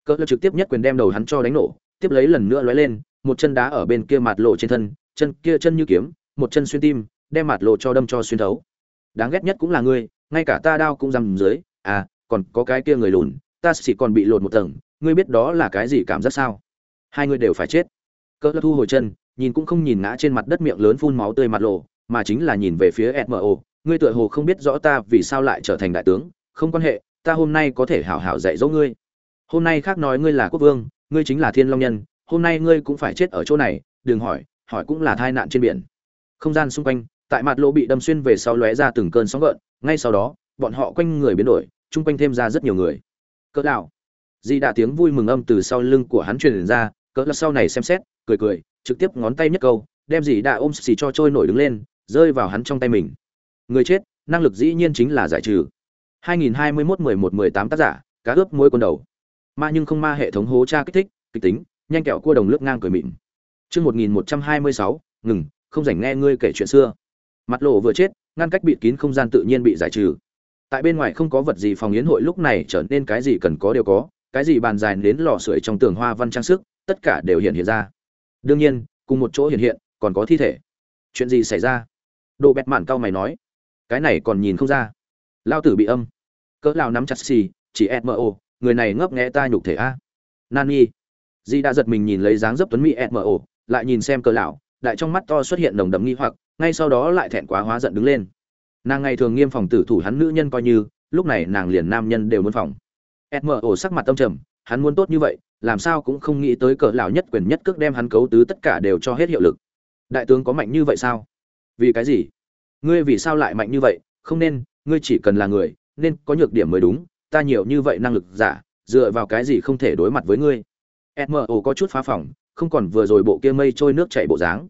Speaker 1: Cờ lão trực tiếp nhất quyền đem đầu hắn cho đánh nổ, tiếp lấy lần nữa lóe lên, một chân đá ở bên kia mặt lộ trên thân, chân kia chân như kiếm, một chân xuyên tim, đem mặt lộ cho đâm cho xuyên thấu. Đáng ghét nhất cũng là ngươi, ngay cả ta đao cũng rằm dưới à còn có cái kia người lùn ta chỉ còn bị lột một tầng, ngươi biết đó là cái gì cảm giác sao? Hai người đều phải chết. Cỡ thu hồi chân, nhìn cũng không nhìn ngã trên mặt đất miệng lớn phun máu tươi mặt lộ, mà chính là nhìn về phía mo ngươi tựa hồ không biết rõ ta vì sao lại trở thành đại tướng, không quan hệ, ta hôm nay có thể hảo hảo dạy dỗ ngươi. Hôm nay khác nói ngươi là quốc vương, ngươi chính là thiên long nhân, hôm nay ngươi cũng phải chết ở chỗ này, đừng hỏi hỏi cũng là tai nạn trên biển. Không gian xung quanh, tại mặt lỗ bị đâm xuyên về sau lóe ra từng cơn sóng gợn, ngay sau đó, bọn họ quanh người biến đổi, chung quanh thêm ra rất nhiều người cỡ lão di đạ tiếng vui mừng âm từ sau lưng của hắn truyền ra cỡ là sau này xem xét cười cười trực tiếp ngón tay nhất câu đem dì đạ ôm xì cho trôi nổi đứng lên rơi vào hắn trong tay mình. Người chết năng lực dĩ nhiên chính là giải trừ. 2021-11-18 tác giả cá ướp muối quân đầu. Ma nhưng không ma hệ thống hố tra kích thích kịch tính nhanh kẹo cua đồng lướt ngang cười mịn. Chương 1126, ngừng không rảnh nghe ngươi kể chuyện xưa. Mặt lộ vừa chết ngăn cách bịt kín không gian tự nhiên bị giải trừ tại bên ngoài không có vật gì phòng yến hội lúc này trở nên cái gì cần có đều có, cái gì bàn dài đến lò sưởi trong tường hoa văn trang sức, tất cả đều hiện hiện ra. Đương nhiên, cùng một chỗ hiện hiện, còn có thi thể. Chuyện gì xảy ra? Đồ bẹt mạn cao mày nói. Cái này còn nhìn không ra. Lao tử bị âm. Cỡ lao nắm chặt xì, chỉ mo người này ngấp nghẽ ta nhục thể a. Nani. Di đã giật mình nhìn lấy dáng dấp tuấn mỹ mo lại nhìn xem cỡ lão, đại trong mắt to xuất hiện nồng đậm nghi hoặc, ngay sau đó lại thẹn quá hóa giận đứng lên nàng ngày thường nghiêm phòng tử thủ hắn nữ nhân coi như, lúc này nàng liền nam nhân đều muốn phòng. Mo sắc mặt tâm trầm, hắn muốn tốt như vậy, làm sao cũng không nghĩ tới cỡ lão nhất quyền nhất cước đem hắn cấu tứ tất cả đều cho hết hiệu lực. Đại tướng có mạnh như vậy sao? Vì cái gì? Ngươi vì sao lại mạnh như vậy? Không nên, ngươi chỉ cần là người, nên có nhược điểm mới đúng, ta nhiều như vậy năng lực giả, dựa vào cái gì không thể đối mặt với ngươi? Mo có chút phá phỏng, không còn vừa rồi bộ kia mây trôi nước chảy bộ dáng.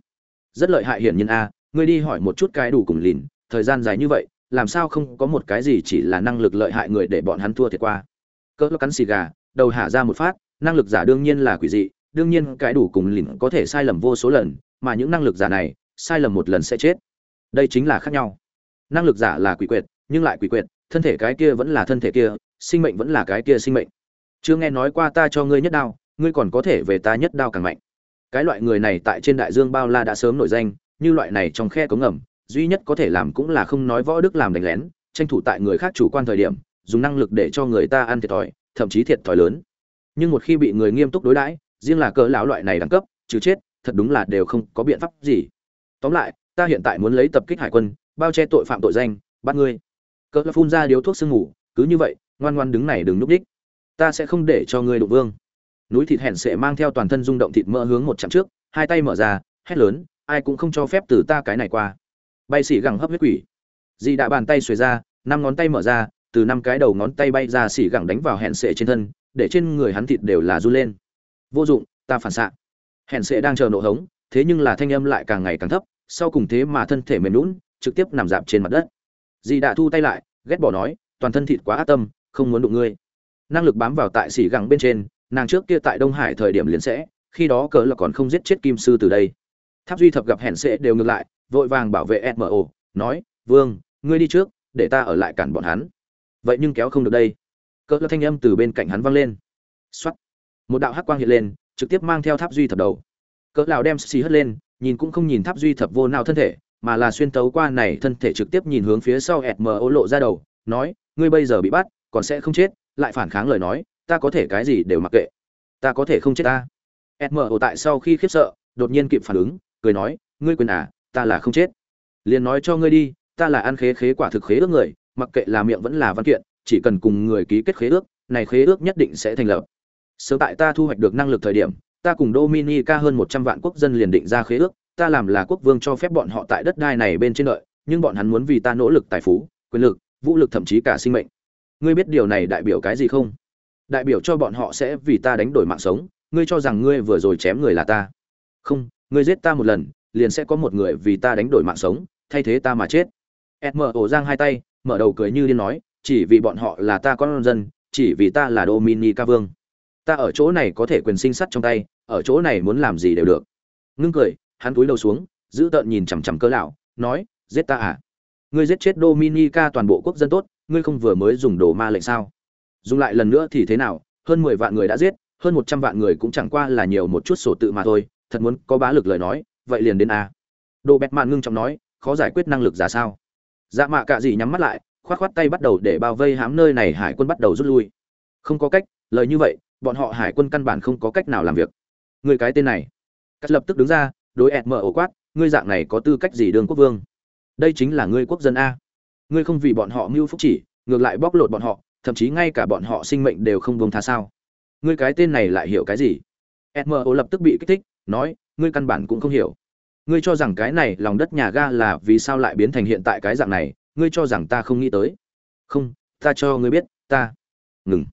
Speaker 1: Rất lợi hại hiển nhiên a, ngươi đi hỏi một chút cái đủ cùng lìn thời gian dài như vậy, làm sao không có một cái gì chỉ là năng lực lợi hại người để bọn hắn thua thiệt qua? Cỡ cắn xì gà, đầu hạ ra một phát, năng lực giả đương nhiên là quỷ dị, đương nhiên cái đủ cùng lìn có thể sai lầm vô số lần, mà những năng lực giả này, sai lầm một lần sẽ chết. Đây chính là khác nhau. Năng lực giả là quỷ quyệt, nhưng lại quỷ quyệt, thân thể cái kia vẫn là thân thể kia, sinh mệnh vẫn là cái kia sinh mệnh. Chưa nghe nói qua ta cho ngươi nhất đao, ngươi còn có thể về ta nhất đao càng mạnh. Cái loại người này tại trên đại dương bao la đã sớm nổi danh, như loại này trong khe cống ngầm duy nhất có thể làm cũng là không nói võ đức làm đánh lén, tranh thủ tại người khác chủ quan thời điểm, dùng năng lực để cho người ta ăn thiệt thòi, thậm chí thiệt thòi lớn. Nhưng một khi bị người nghiêm túc đối đãi, riêng là cỡ lão loại này đẳng cấp, trừ chết, thật đúng là đều không có biện pháp gì. Tóm lại, ta hiện tại muốn lấy tập kích hải quân, bao che tội phạm tội danh, bắt ngươi. Cỡ lão phun ra điếu thuốc sương ngủ cứ như vậy, ngoan ngoan đứng này đừng núp đích. Ta sẽ không để cho ngươi đụng vương. Núi thịt hẹn sẽ mang theo toàn thân rung động thịt mỡ hướng một chặng trước, hai tay mở ra, hét lớn, ai cũng không cho phép từ ta cái này qua bay xỉ gẳng hấp huyết quỷ. Dì đã bàn tay xuề ra, năm ngón tay mở ra, từ năm cái đầu ngón tay bay ra xỉ gẳng đánh vào hẹn sệ trên thân, để trên người hắn thịt đều là run lên. Vô dụng, ta phản xạ. Hẹn sệ đang chờ nổ hống, thế nhưng là thanh âm lại càng ngày càng thấp, sau cùng thế mà thân thể mềm lún trực tiếp nằm dạp trên mặt đất. Dì đã thu tay lại, ghét bỏ nói, toàn thân thịt quá ác tâm, không muốn đụng ngươi. Năng lực bám vào tại xỉ gẳng bên trên, nàng trước kia tại đông hải thời điểm liền sẽ, khi đó cỡ là còn không giết chết kim sư từ đây. Tháp duy thập gặp hẹn sệ đều ngược lại vội vàng bảo vệ smo nói, vương, ngươi đi trước, để ta ở lại cản bọn hắn. Vậy nhưng kéo không được đây. Cỡ lớp thanh âm từ bên cạnh hắn vang lên. Xuất một đạo hắc quang hiện lên, trực tiếp mang theo tháp duy thập đầu. Cỡ lão đem xì hất lên, nhìn cũng không nhìn tháp duy thập vô nào thân thể, mà là xuyên tấu qua này thân thể trực tiếp nhìn hướng phía sau smo lộ ra đầu, nói, ngươi bây giờ bị bắt, còn sẽ không chết, lại phản kháng lời nói, ta có thể cái gì đều mặc kệ. Ta có thể không chết ta. Smo tại sau khi khiếp sợ, đột nhiên kịp phản ứng, cười nói, ngươi quên à ta là không chết. Liền nói cho ngươi đi, ta là ăn khế khế quả thực khế ước người, mặc kệ là miệng vẫn là văn kiện, chỉ cần cùng người ký kết khế ước, này khế ước nhất định sẽ thành lập. Sớm tại ta thu hoạch được năng lực thời điểm, ta cùng dominica hơn một trăm vạn quốc dân liền định ra khế ước, ta làm là quốc vương cho phép bọn họ tại đất đai này bên trên đợi, nhưng bọn hắn muốn vì ta nỗ lực tài phú, quyền lực, vũ lực thậm chí cả sinh mệnh. Ngươi biết điều này đại biểu cái gì không? Đại biểu cho bọn họ sẽ vì ta đánh đổi mạng sống, ngươi cho rằng ngươi vừa rồi chém người là ta. Không, ngươi giết ta một lần liền sẽ có một người vì ta đánh đổi mạng sống, thay thế ta mà chết. Ed mở ổ giang hai tay, mở đầu cười như điên nói, chỉ vì bọn họ là ta con dân, chỉ vì ta là dominica vương. Ta ở chỗ này có thể quyền sinh sắt trong tay, ở chỗ này muốn làm gì đều được. Ngưng cười, hắn túi đầu xuống, giữ tợn nhìn chằm chằm cơ lão, nói, giết ta à? Ngươi giết chết dominica toàn bộ quốc dân tốt, ngươi không vừa mới dùng đồ ma lệnh sao? Dùng lại lần nữa thì thế nào? Hơn mười vạn người đã giết, hơn một trăm vạn người cũng chẳng qua là nhiều một chút sổ tự mà thôi, thật muốn có bá lực lời nói vậy liền đến a. Đồ bẹt mạn ngưng trọng nói, khó giải quyết năng lực giả sao? Dạ mạ cạ dị nhắm mắt lại, khoát khoát tay bắt đầu để bao vây hám nơi này, hải quân bắt đầu rút lui. Không có cách, lời như vậy, bọn họ hải quân căn bản không có cách nào làm việc. Người cái tên này. Cắt lập tức đứng ra, đối ẹt mở ổ quát, ngươi dạng này có tư cách gì đường quốc vương? Đây chính là ngươi quốc dân a. Ngươi không vì bọn họ mưu phúc chỉ, ngược lại bóc lột bọn họ, thậm chí ngay cả bọn họ sinh mệnh đều không buông tha sao? Ngươi cái tên này lại hiểu cái gì? smo lập tức bị kích thích, nói ngươi căn bản cũng không hiểu. Ngươi cho rằng cái này lòng đất nhà ga là vì sao lại biến thành hiện tại cái dạng này, ngươi cho rằng ta không nghĩ tới. Không, ta cho ngươi biết, ta. Ngừng.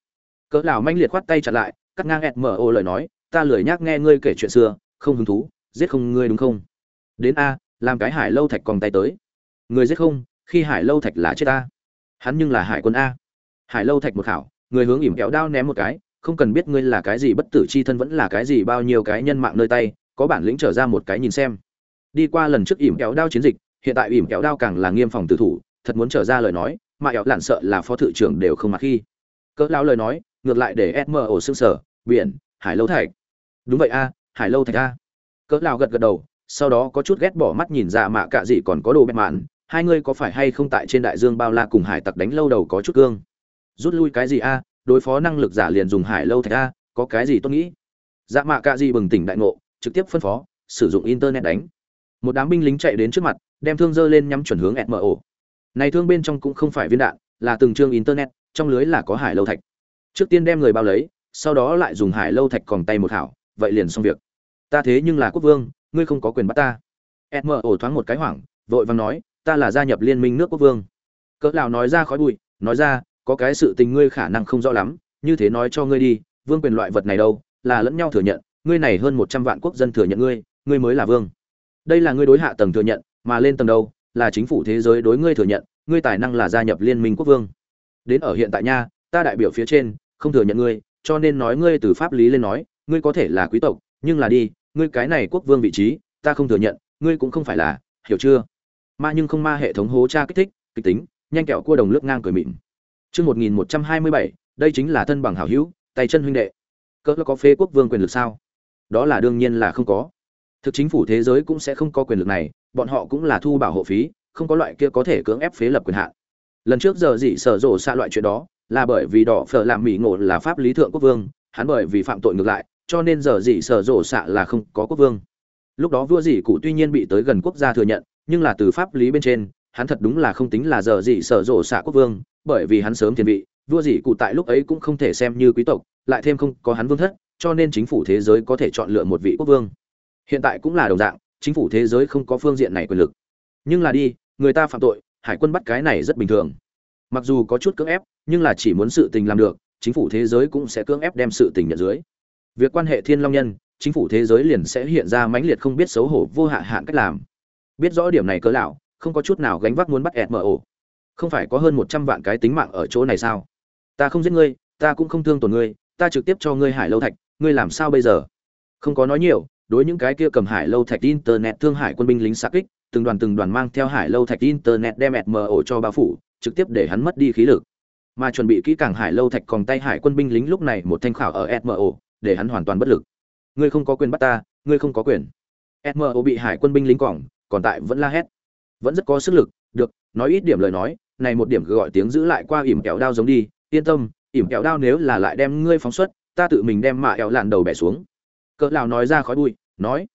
Speaker 1: Cỡ lão manh liệt khoát tay chặt lại, cắt ngang hẹn mở ô lời nói, ta lười nhác nghe ngươi kể chuyện xưa, không hứng thú, giết không ngươi đúng không? Đến a, làm cái hải lâu thạch còn tay tới. Người giết không, khi hải lâu thạch là chết ta hắn nhưng là hải quân a. Hải lâu thạch một khảo, người hướng ỉm kéo đao ném một cái, không cần biết ngươi là cái gì bất tử chi thân vẫn là cái gì bao nhiêu cái nhân mạng nơi tay có bản lĩnh trở ra một cái nhìn xem. Đi qua lần trước ỉm kéo đao chiến dịch, hiện tại ỉm kéo đao càng là nghiêm phòng tử thủ, thật muốn trở ra lời nói, mà éo lặn sợ là phó thự trưởng đều không mặc khi. Cỡ lao lời nói, ngược lại để sm ổ xương sở biển, hải lâu thạch. Đúng vậy a, hải lâu thạch a. Cỡ lao gật gật đầu, sau đó có chút ghét bỏ mắt nhìn ra mạ cạ gì còn có đồ bẹp mạn, hai ngươi có phải hay không tại trên đại dương bao la cùng hải tặc đánh lâu đầu có chút cương? Rút lui cái gì a, đối phó năng lực giả liền dùng hải lâu thạch a, có cái gì tôi nghĩ? Dạ mạ cạ gì bừng tỉnh đại ngộ trực tiếp phân phó, sử dụng internet đánh. Một đám binh lính chạy đến trước mặt, đem thương dơ lên nhắm chuẩn hướng mo này thương bên trong cũng không phải viên đạn, là từng chương internet, trong lưới là có hải lâu thạch. Trước tiên đem người bao lấy, sau đó lại dùng hải lâu thạch còn tay một hảo vậy liền xong việc. Ta thế nhưng là quốc vương, ngươi không có quyền bắt ta. Mo thoáng một cái hoảng, vội vàng nói, ta là gia nhập liên minh nước quốc vương. Cỡ lão nói ra khói bụi, nói ra, có cái sự tình ngươi khả năng không rõ lắm, như thế nói cho ngươi đi, vương quyền loại vật này đâu, là lẫn nhau thừa nhận ngươi này hơn một trăm vạn quốc dân thừa nhận ngươi ngươi mới là vương. Đây là ngươi đối hạ tầng thừa nhận, mà lên tầng đâu, là chính phủ thế giới đối ngươi thừa nhận, ngươi tài năng là gia nhập liên minh quốc vương. Đến ở hiện tại nha, ta đại biểu phía trên, không thừa nhận ngươi, cho nên nói ngươi từ pháp lý lên nói, ngươi có thể là quý tộc, nhưng là đi, ngươi cái này quốc vương vị trí, ta không thừa nhận, ngươi cũng không phải là, hiểu chưa? Ma nhưng không ma hệ thống hố tra kích thích, kịch tính, nhanh kẹo cua đồng lướt ngang cười mịn. Chương một nghìn một trăm hai mươi bảy, đây chính là thân bằng hảo hữu, tay chân huynh đệ. Cỡ có phế quốc vương quyền lực sao? Đó là đương nhiên là không có. Thực chính phủ thế giới cũng sẽ không có quyền lực này, bọn họ cũng là thu bảo hộ phí, không có loại kia có thể cưỡng ép phế lập quyền hạn. Lần trước giờ dị sở rộ xa loại chuyện đó, là bởi vì đỏ phở làm mỹ ngộ là pháp lý thượng quốc vương, hắn bởi vì phạm tội ngược lại, cho nên giờ dị sở rộ xạ là không có quốc vương. Lúc đó vua dị cụ tuy nhiên bị tới gần quốc gia thừa nhận, nhưng là từ pháp lý bên trên, hắn thật đúng là không tính là giờ dị sở rộ xạ quốc vương, bởi vì hắn sớm thiên vị, vua dị cụ tại lúc ấy cũng không thể xem như quý tộc, lại thêm không có hắn vương thất cho nên chính phủ thế giới có thể chọn lựa một vị quốc vương. Hiện tại cũng là đồng dạng, chính phủ thế giới không có phương diện này quyền lực. Nhưng là đi, người ta phạm tội, hải quân bắt cái này rất bình thường. Mặc dù có chút cưỡng ép, nhưng là chỉ muốn sự tình làm được, chính phủ thế giới cũng sẽ cưỡng ép đem sự tình nhận dưới. Việc quan hệ thiên long nhân, chính phủ thế giới liền sẽ hiện ra mãnh liệt không biết xấu hổ vô hạ hạn cách làm. Biết rõ điểm này cớ lão, không có chút nào gánh vác muốn bắt ẹt mở ổ không phải có hơn một trăm vạn cái tính mạng ở chỗ này sao? Ta không giết ngươi, ta cũng không thương tổn ngươi, ta trực tiếp cho ngươi hải lâu thạch ngươi làm sao bây giờ? Không có nói nhiều, đối những cái kia cầm hải lâu thạch internet thương hải quân binh lính xạ kích, từng đoàn từng đoàn mang theo hải lâu thạch internet đem mẹt mờ ổ cho bao phủ, trực tiếp để hắn mất đi khí lực. Mà chuẩn bị kỹ càng hải lâu thạch còn tay hải quân binh lính lúc này một thanh khảo ở smo để hắn hoàn toàn bất lực. Ngươi không có quyền bắt ta, ngươi không có quyền. Smo bị hải quân binh lính cỏng còn tại vẫn la hét. Vẫn rất có sức lực, được, nói ít điểm lời nói, này một điểm gọi tiếng giữ lại qua ỉm kẹo đao giống đi, yên tâm, ỉm kẹo đao nếu là lại đem ngươi phóng xuất ta tự mình đem mạ ẹo lạn đầu bẻ xuống. Cỡ lão nói ra khói bụi, nói,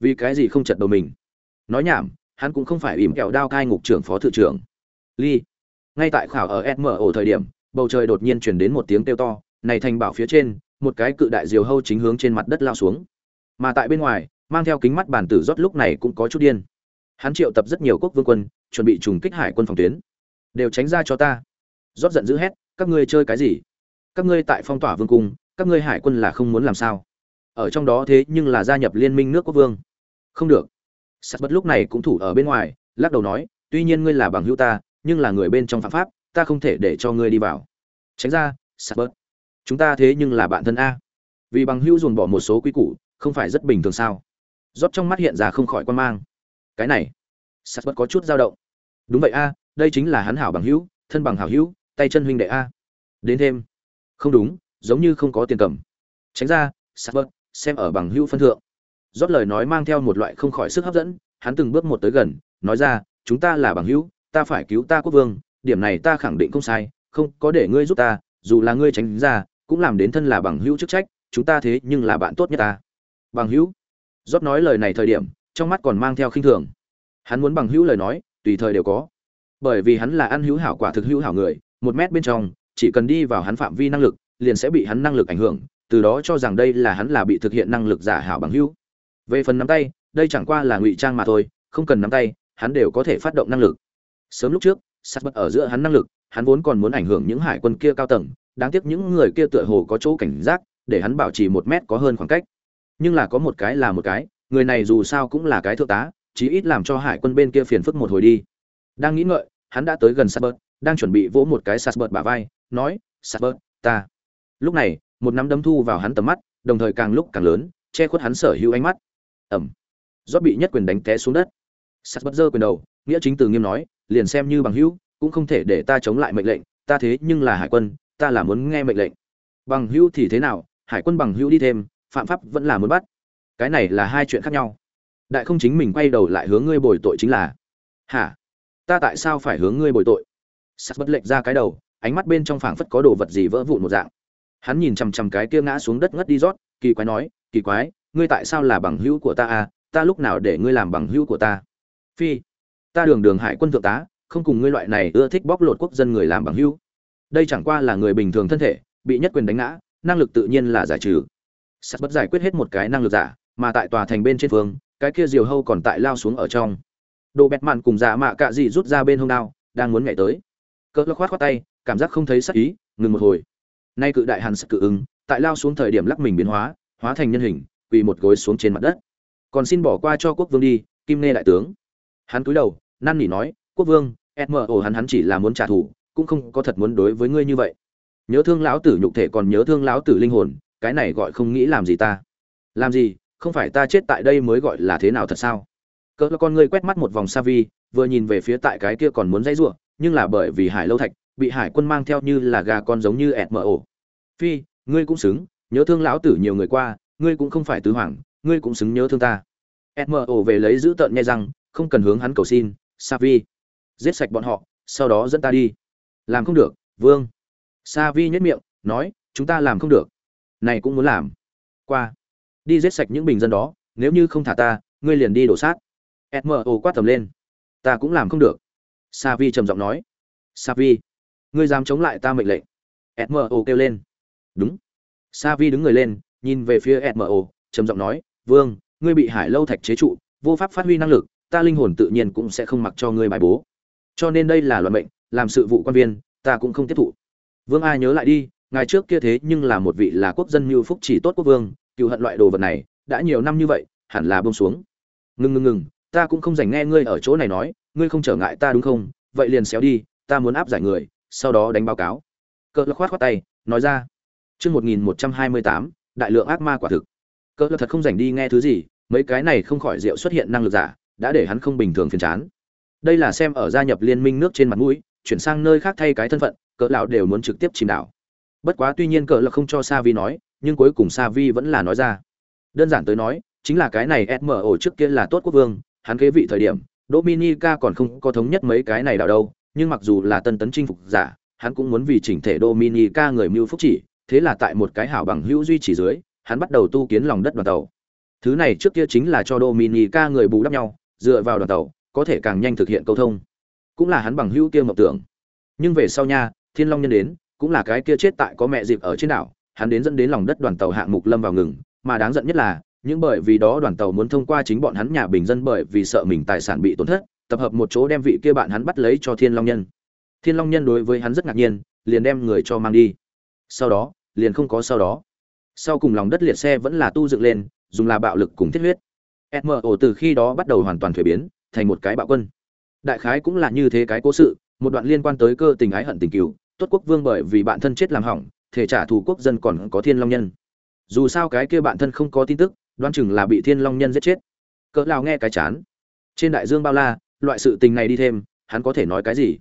Speaker 1: vì cái gì không chật đầu mình? Nói nhảm, hắn cũng không phải ỉm kẹo đao cai ngục trưởng phó thự trưởng. Ly, ngay tại khảo ở smo thời điểm, bầu trời đột nhiên chuyển đến một tiếng kêu to, này thành bảo phía trên, một cái cự đại diều hâu chính hướng trên mặt đất lao xuống. Mà tại bên ngoài, mang theo kính mắt bản tử rót lúc này cũng có chút điên. Hắn triệu tập rất nhiều quốc vương quân, chuẩn bị trùng kích hải quân phòng tuyến. Đều tránh ra cho ta. Rót giận dữ hét, các ngươi chơi cái gì? Các ngươi tại phong tỏa vương cung các ngươi hải quân là không muốn làm sao? Ở trong đó thế nhưng là gia nhập liên minh nước quốc vương. Không được. Sắt bất lúc này cũng thủ ở bên ngoài, lắc đầu nói, tuy nhiên ngươi là bằng hữu ta, nhưng là người bên trong phạm pháp, ta không thể để cho ngươi đi vào. Tránh ra sắt bớt chúng ta thế nhưng là bạn thân a. Vì bằng hữu dồn bỏ một số quy củ, không phải rất bình thường sao? Rót trong mắt hiện ra không khỏi quan mang. Cái này sắt bớt có chút dao động. Đúng vậy a, đây chính là hắn hảo bằng hữu, thân bằng hảo hữu, tay chân huynh đệ a. Đến thêm. Không đúng giống như không có tiền cầm. Tránh ra sát bớt xem ở bằng hữu phân thượng. Rót lời nói mang theo một loại không khỏi sức hấp dẫn, hắn từng bước một tới gần, nói ra, chúng ta là bằng hữu, ta phải cứu ta quốc vương, điểm này ta khẳng định không sai, không có để ngươi giúp ta, dù là ngươi tránh ra, cũng làm đến thân là bằng hữu chức trách, chúng ta thế nhưng là bạn tốt nhất ta. Bằng hữu? Rót nói lời này thời điểm, trong mắt còn mang theo khinh thường. Hắn muốn bằng hữu lời nói, tùy thời đều có. Bởi vì hắn là ăn hữu hảo quả thực hữu hảo người, một mét bên trong, chỉ cần đi vào hắn phạm vi năng lực liền sẽ bị hắn năng lực ảnh hưởng, từ đó cho rằng đây là hắn là bị thực hiện năng lực giả hảo bằng hữu. Về phần nắm tay, đây chẳng qua là ngụy trang mà thôi, không cần nắm tay, hắn đều có thể phát động năng lực. Sớm lúc trước, sát bất ở giữa hắn năng lực, hắn vốn còn muốn ảnh hưởng những hải quân kia cao tầng, đáng tiếc những người kia tựa hồ có chỗ cảnh giác, để hắn bảo trì một mét có hơn khoảng cách. Nhưng là có một cái là một cái, người này dù sao cũng là cái thượng tá, chí ít làm cho hải quân bên kia phiền phức một hồi đi. Đang nghĩ ngợi, hắn đã tới gần sát bớt đang chuẩn bị vỗ một cái sát bớt bả vai, nói, sát bớt ta lúc này, một nắm đấm thu vào hắn tầm mắt, đồng thời càng lúc càng lớn, che khuất hắn sở hữu ánh mắt. Ẩm rót bị nhất quyền đánh té xuống đất. Sát bất giơ quyền đầu, nghĩa chính từ nghiêm nói, liền xem như bằng hữu, cũng không thể để ta chống lại mệnh lệnh, ta thế nhưng là hải quân, ta là muốn nghe mệnh lệnh. Bằng hữu thì thế nào? Hải quân bằng hữu đi thêm, phạm pháp vẫn là muốn bắt. Cái này là hai chuyện khác nhau. Đại không chính mình quay đầu lại hướng ngươi bồi tội chính là. Hả? Ta tại sao phải hướng ngươi bồi tội? Sắt bất lệnh ra cái đầu, ánh mắt bên trong phảng phất có đồ vật gì vỡ vụn một dạng hắn nhìn chằm chằm cái kia ngã xuống đất ngất đi rót, kỳ quái nói, kỳ quái, ngươi tại sao là bằng hữu của ta à? Ta lúc nào để ngươi làm bằng hữu của ta? Phi, ta đường đường hải quân thượng tá, không cùng ngươi loại này ưa thích bóc lột quốc dân người làm bằng hữu. Đây chẳng qua là người bình thường thân thể, bị nhất quyền đánh ngã, năng lực tự nhiên là giải trừ. Sắt bất giải quyết hết một cái năng lực giả, mà tại tòa thành bên trên phương, cái kia diều hâu còn tại lao xuống ở trong. Đồ bẹt mạn cùng giả mạ cạ dị rút ra bên hông đao, đang muốn nhảy tới. Cỡ khoát khoát tay, cảm giác không thấy sắc ý, ngừng một hồi nay cự đại hàn sắc cự ứng, tại lao xuống thời điểm lắc mình biến hóa hóa thành nhân hình, quỳ một gối xuống trên mặt đất. Còn xin bỏ qua cho quốc vương đi, kim nê đại tướng. Hắn cúi đầu, năn nỉ nói, quốc vương mo hắn hắn chỉ là muốn trả thù, cũng không có thật muốn đối với ngươi như vậy. Nhớ thương lão tử nhục thể còn nhớ thương lão tử linh hồn, cái này gọi không nghĩ làm gì ta. Làm gì? Không phải ta chết tại đây mới gọi là thế nào thật sao? Cỡ con ngươi quét mắt một vòng sa vi, vừa nhìn về phía tại cái kia còn muốn dãy rủa, nhưng là bởi vì hải lâu thạch, bị hải quân mang theo như là gà con giống như ẹt mờ ổ phi, ngươi cũng xứng, nhớ thương lão tử nhiều người qua, ngươi cũng không phải tứ hoàng, ngươi cũng xứng nhớ thương ta. Mo về lấy giữ tợn nghe rằng không cần hướng hắn cầu xin sa vi giết sạch bọn họ, sau đó dẫn ta đi. Làm không được, vương. Sa vi nhất miệng, nói, chúng ta làm không được. Này cũng muốn làm. Qua. Đi giết sạch những bình dân đó, nếu như không thả ta, ngươi liền đi đổ sát mo quát tầm lên. Ta cũng làm không được. Sa vi trầm giọng nói. Sa vi ngươi dám chống lại ta mệnh lệnh. Mo kêu lên đúng. Sa vi đứng người lên, nhìn về phía mo trầm giọng nói, vương, ngươi bị hải lâu thạch chế trụ, vô pháp phát huy năng lực, ta linh hồn tự nhiên cũng sẽ không mặc cho ngươi bài bố. Cho nên đây là luận mệnh, làm sự vụ quan viên, ta cũng không tiếp thụ. Vương ai nhớ lại đi ngài trước kia thế nhưng là một vị là quốc dân như phúc chỉ tốt quốc vương, cựu hận loại đồ vật này, đã nhiều năm như vậy, hẳn là bông xuống. Ngừng ngừng ngừng ta cũng không dành nghe ngươi ở chỗ này nói, ngươi không trở ngại ta đúng không? Vậy liền xéo đi, ta muốn áp giải người, sau đó đánh báo cáo. Cỡ khoát khoát tay, nói ra chương một nghìn một trăm hai mươi tám, đại lượng ác ma quả thực. Cỡ lắc thật không dành đi nghe thứ gì, mấy cái này không khỏi rượu xuất hiện năng lực giả, đã để hắn không bình thường phiền chán. Đây là xem ở gia nhập liên minh nước trên mặt mũi, chuyển sang nơi khác thay cái thân phận cỡ lão đều muốn trực tiếp chìm đảo. Bất quá tuy nhiên cỡ là không cho sa vi nói, nhưng cuối cùng sa vi vẫn là nói ra. Đơn giản tới nói, chính là cái này smo trước kia là tốt quốc vương, hắn kế vị thời điểm, dominica còn không có thống nhất mấy cái này đảo đâu, nhưng mặc dù là tân tấn chinh phục giả, hắn cũng muốn vì chỉnh thể dominica người mưu phúc chỉ thế là tại một cái hảo bằng hữu duy chỉ dưới, hắn bắt đầu tu kiến lòng đất đoàn tàu. Thứ này trước kia chính là cho dominica người bù đắp nhau, dựa vào đoàn tàu, có thể càng nhanh thực hiện câu thông. Cũng là hắn bằng hữu kia mộng tưởng. Nhưng về sau nha, thiên long nhân đến, cũng là cái kia chết tại có mẹ dịp ở trên đảo, hắn đến dẫn đến lòng đất đoàn tàu hạng mục lâm vào ngừng, mà đáng giận nhất là, những bởi vì đó đoàn tàu muốn thông qua chính bọn hắn nhà bình dân bởi vì sợ mình tài sản bị tổn thất, tập hợp một chỗ đem vị kia bạn hắn bắt lấy cho thiên long nhân. Thiên long nhân đối với hắn rất ngạc nhiên, liền đem người cho mang đi. Sau đó liền không có sau đó. Sau cùng lòng đất liệt xe vẫn là tu dựng lên, dùng là bạo lực cùng thiết huyết. Smo từ khi đó bắt đầu hoàn toàn thuế biến, thành một cái bạo quân. Đại khái cũng là như thế cái cố sự, một đoạn liên quan tới cơ tình ái hận tình cừu, tốt quốc vương bởi vì bạn thân chết làm hỏng, thể trả thù quốc dân còn có thiên long nhân. Dù sao cái kia bạn thân không có tin tức, đoán chừng là bị thiên long nhân giết chết. Cỡ nào nghe cái chán. Trên đại dương bao la, loại sự tình này đi thêm, hắn có thể nói cái gì?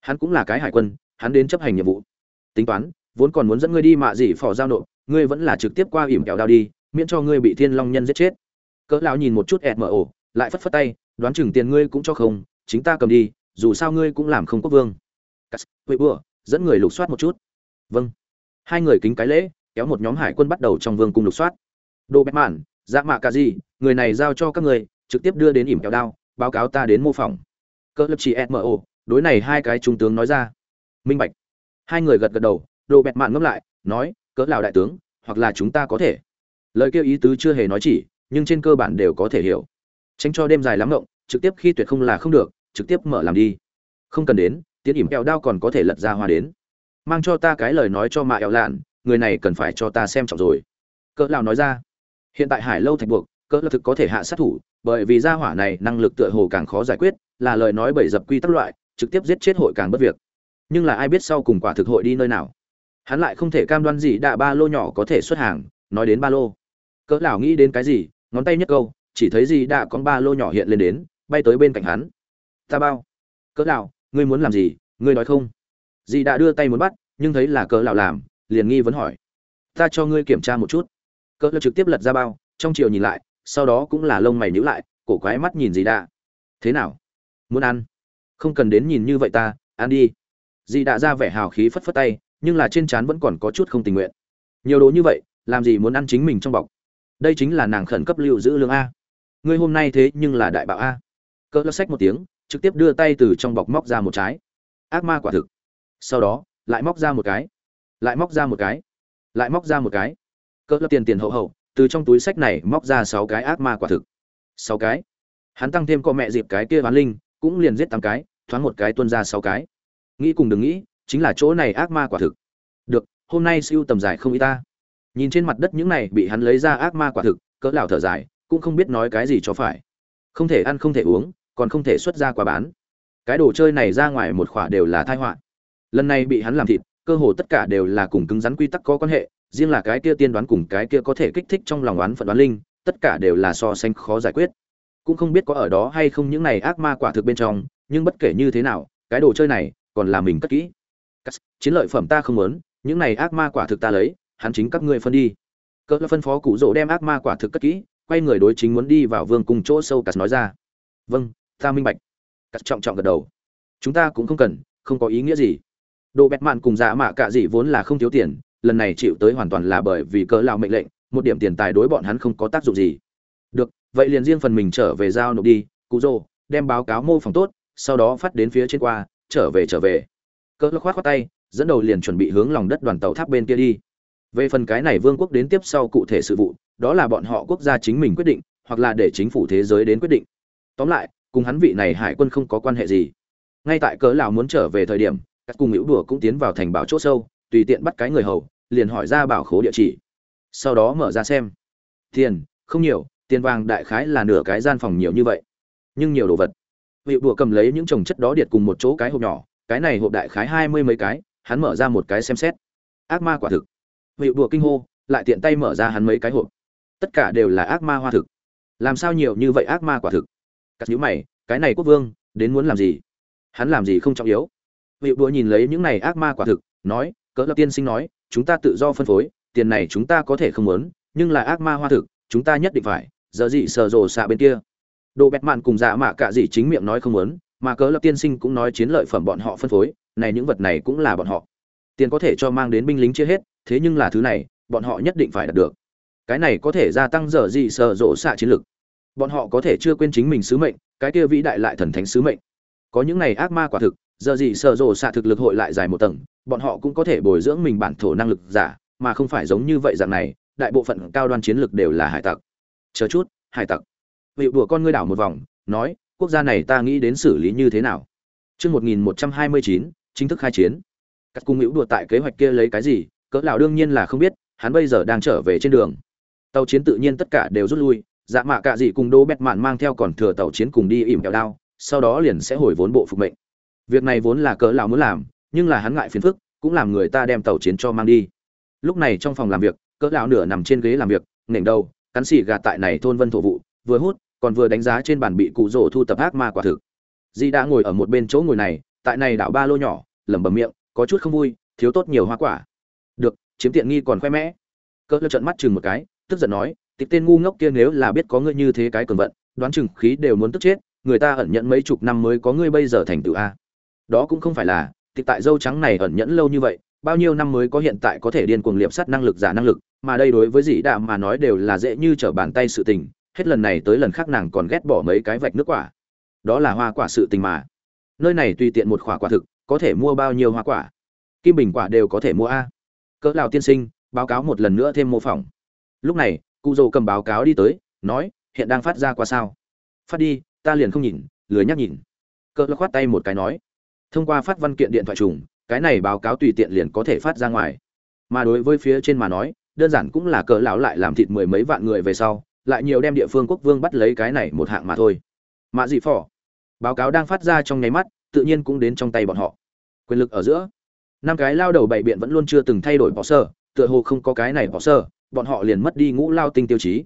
Speaker 1: Hắn cũng là cái hải quân, hắn đến chấp hành nhiệm vụ. Tính toán vốn còn muốn dẫn ngươi đi mạ gì phò giao nộp, ngươi vẫn là trực tiếp qua ỉm kẹo đao đi, miễn cho ngươi bị thiên long nhân giết chết. Cỡ lão nhìn một chút ẹt mở ổ lại phất phất tay, đoán chừng tiền ngươi cũng cho không, chính ta cầm đi, dù sao ngươi cũng làm không quốc vương. Cắt huệ bừa, dẫn người lục soát một chút. Vâng. Hai người kính cái lễ, kéo một nhóm hải quân bắt đầu trong vương cung lục soát. Đồ bét mạn dạ mạ cả gì người này giao cho các người, trực tiếp đưa đến ỉm kéo đao, báo cáo ta đến mô phỏng. Cỡ lập chỉ mo đối này hai cái trung tướng nói ra. Minh bạch. Hai người gật gật đầu đồ bẹt mạn ngẫm lại, nói, cỡ lào đại tướng, hoặc là chúng ta có thể? Lời kêu ý tứ chưa hề nói chỉ, nhưng trên cơ bản đều có thể hiểu. Tránh cho đêm dài lắm ngộng, trực tiếp khi tuyệt không là không được, trực tiếp mở làm đi. Không cần đến, tiến ỉm kẹo đao còn có thể lật ra hoa đến. Mang cho ta cái lời nói cho mạ eo lạn, người này cần phải cho ta xem trọng rồi. Cỡ lão nói ra. Hiện tại hải lâu thạch buộc, cỡ lão thực có thể hạ sát thủ, bởi vì gia hỏa này năng lực tựa hồ càng khó giải quyết, là lời nói bảy dập quy tắc loại, trực tiếp giết chết hội càng bất việc. Nhưng là ai biết sau cùng quả thực hội đi nơi nào? Hắn lại không thể cam đoan gì đạ ba lô nhỏ có thể xuất hàng, nói đến ba lô. Cỡ lão nghĩ đến cái gì, ngón tay nhất câu, chỉ thấy gì đạ con ba lô nhỏ hiện lên đến, bay tới bên cạnh hắn. Ta bao. Cỡ lão, ngươi muốn làm gì, ngươi nói không. Dì đã đưa tay muốn bắt, nhưng thấy là cỡ lão làm, liền nghi vấn hỏi. Ta cho ngươi kiểm tra một chút. Cỡ lão trực tiếp lật ra bao, trong chiều nhìn lại, sau đó cũng là lông mày nhíu lại, cổ quái mắt nhìn dì đã. Thế nào? Muốn ăn? Không cần đến nhìn như vậy ta, ăn đi. Dì đã ra vẻ hào khí phất phất tay nhưng là trên trán vẫn còn có chút không tình nguyện. Nhiều đồ như vậy, làm gì muốn ăn chính mình trong bọc? Đây chính là nàng khẩn cấp lưu giữ lương a. Ngươi hôm nay thế nhưng là đại bạo a. Cỡ lão xách một tiếng, trực tiếp đưa tay từ trong bọc móc ra một trái. Ác ma quả thực. Sau đó, lại móc ra một cái. Lại móc ra một cái. Lại móc ra một cái. Cỡ lập tiền tiền hậu hậu, từ trong túi sách này móc ra sáu cái ác ma quả thực. Sáu cái. Hắn tăng thêm có mẹ dịp cái kia bán linh, cũng liền giết tám cái, thoáng một cái tuân ra sáu cái. Nghĩ cùng đừng nghĩ chính là chỗ này ác ma quả thực. Được, hôm nay siêu tầm dài không y ta. Nhìn trên mặt đất những này bị hắn lấy ra ác ma quả thực, cỡ lão thở dài, cũng không biết nói cái gì cho phải. Không thể ăn không thể uống, còn không thể xuất ra quả bán. Cái đồ chơi này ra ngoài một khỏa đều là tai họa. Lần này bị hắn làm thịt, cơ hồ tất cả đều là cùng cứng rắn quy tắc có quan hệ, riêng là cái kia tiên đoán cùng cái kia có thể kích thích trong lòng oán phận đoán linh, tất cả đều là so sánh khó giải quyết. Cũng không biết có ở đó hay không những này ác ma quả thực bên trong, nhưng bất kể như thế nào, cái đồ chơi này còn là mình cất kỹ chiến lợi phẩm ta không muốn, những này ác ma quả thực ta lấy, hắn chính các ngươi phân đi. Cỡ phân phó cụ rỗ đem ác ma quả thực cất kỹ, quay người đối chính muốn đi vào vương cung chỗ sâu, cắt nói ra. Vâng ta minh bạch. Cắt trọng trọng gật đầu. Chúng ta cũng không cần, không có ý nghĩa gì. Đồ bẹt mạn cùng dạ mạ cả gì vốn là không thiếu tiền, lần này chịu tới hoàn toàn là bởi vì cỡ lão mệnh lệnh, một điểm tiền tài đối bọn hắn không có tác dụng gì. Được, vậy liền riêng phần mình trở về giao nộp đi, cụ rồ đem báo cáo mô phỏng tốt, sau đó phát đến phía trên qua, trở về trở về cỡ lắc khoát khoát tay, dẫn đầu liền chuẩn bị hướng lòng đất đoàn tàu tháp bên kia đi. Về phần cái này vương quốc đến tiếp sau cụ thể sự vụ, đó là bọn họ quốc gia chính mình quyết định, hoặc là để chính phủ thế giới đến quyết định. Tóm lại, cùng hắn vị này hải quân không có quan hệ gì. Ngay tại cỡ lão muốn trở về thời điểm, các cung hữu đùa cũng tiến vào thành bảo chỗ sâu, tùy tiện bắt cái người hầu, liền hỏi ra bảo khố địa chỉ. Sau đó mở ra xem. Tiền, không nhiều, tiền vàng đại khái là nửa cái gian phòng nhiều như vậy. Nhưng nhiều đồ vật. Vị đùa cầm lấy những chồng chất đó điệt cùng một chỗ cái hộp nhỏ cái này hộp đại khái hai mươi mấy cái, hắn mở ra một cái xem xét. Ác ma quả thực. Vị đùa kinh hô, lại tiện tay mở ra hắn mấy cái hộp. Tất cả đều là ác ma hoa thực. Làm sao nhiều như vậy ác ma quả thực? Cắt nhữ mày, cái này quốc vương, đến muốn làm gì? Hắn làm gì không trọng yếu. Vị đùa nhìn lấy những này ác ma quả thực, nói, cỡ lập tiên sinh nói, chúng ta tự do phân phối, tiền này chúng ta có thể không muốn, nhưng là ác ma hoa thực, chúng ta nhất định phải, giờ gì sờ rồ xạ bên kia. Đồ bẹt mạn cùng dạ mạ cả gì chính miệng nói không muốn mà cỡ lập tiên sinh cũng nói chiến lợi phẩm bọn họ phân phối, này những vật này cũng là bọn họ. Tiền có thể cho mang đến binh lính chia hết, thế nhưng là thứ này, bọn họ nhất định phải đạt được. Cái này có thể gia tăng giờ gì sờ rộ xạ chiến lực. Bọn họ có thể chưa quên chính mình sứ mệnh, cái kia vĩ đại lại thần thánh sứ mệnh. Có những này ác ma quả thực, giờ gì sờ rộ xạ thực lực hội lại dài một tầng, bọn họ cũng có thể bồi dưỡng mình bản thổ năng lực giả, mà không phải giống như vậy dạng này, đại bộ phận cao đoan chiến lực đều là hải tặc. Chờ chút, hải tặc. Vị đùa con ngươi đảo một vòng, nói quốc gia này ta nghĩ đến xử lý như thế nào Trươn một nghìn một trăm hai mươi chín chính thức khai chiến. Các cung hữu đùa tại kế hoạch kia lấy cái gì, cỡ lão đương nhiên là không biết, hắn bây giờ đang trở về trên đường. Tàu chiến tự nhiên tất cả đều rút lui, dạ mạ cả gì cùng đô bẹt mạn mang theo còn thừa tàu chiến cùng đi ỉm kẹo đao, sau đó liền sẽ hồi vốn bộ phục mệnh. Việc này vốn là cỡ lão muốn làm, nhưng là hắn ngại phiền phức, cũng làm người ta đem tàu chiến cho mang đi. Lúc này trong phòng làm việc, cỡ lão nửa nằm trên ghế làm việc, ngẩng đầu, cắn xì gà tại này thôn vân thổ vụ, vừa hút, còn vừa đánh giá trên bàn bị cụ rổ thu tập ác ma quả thực. Di đã ngồi ở một bên chỗ ngồi này, tại này đảo ba lô nhỏ, lẩm bẩm miệng, có chút không vui, thiếu tốt nhiều hoa quả. Được, chiếm tiện nghi còn khoe mẽ. Cỡ lão trợn mắt chừng một cái, tức giận nói, tịch tên ngu ngốc kia nếu là biết có ngươi như thế cái cường vận, đoán chừng khí đều muốn tức chết, người ta ẩn nhận mấy chục năm mới có ngươi bây giờ thành tựu a. Đó cũng không phải là, tịch tại dâu trắng này ẩn nhẫn lâu như vậy, bao nhiêu năm mới có hiện tại có thể điên cuồng liệp sắt năng lực giả năng lực, mà đây đối với dĩ đạm mà nói đều là dễ như trở bàn tay sự tình, hết lần này tới lần khác nàng còn ghét bỏ mấy cái vạch nước quả. Đó là hoa quả sự tình mà. Nơi này tùy tiện một quả quả thực, có thể mua bao nhiêu hoa quả. Kim bình quả đều có thể mua a. Cỡ lão tiên sinh, báo cáo một lần nữa thêm mô phỏng. Lúc này, cụ dầu cầm báo cáo đi tới, nói, hiện đang phát ra qua sao? Phát đi, ta liền không nhìn, lười nhắc nhìn. Cỡ lão khoát tay một cái nói, thông qua phát văn kiện điện thoại trùng, cái này báo cáo tùy tiện liền có thể phát ra ngoài mà đối với phía trên mà nói đơn giản cũng là cỡ lão lại làm thịt mười mấy vạn người về sau lại nhiều đem địa phương quốc vương bắt lấy cái này một hạng mà thôi. Mạ dị phỏ, báo cáo đang phát ra trong nháy mắt, tự nhiên cũng đến trong tay bọn họ. Quyền lực ở giữa, năm cái lao đầu bảy biện vẫn luôn chưa từng thay đổi bỏ sơ, tựa hồ không có cái này bỏ sơ, bọn họ liền mất đi ngũ lao tinh tiêu chí.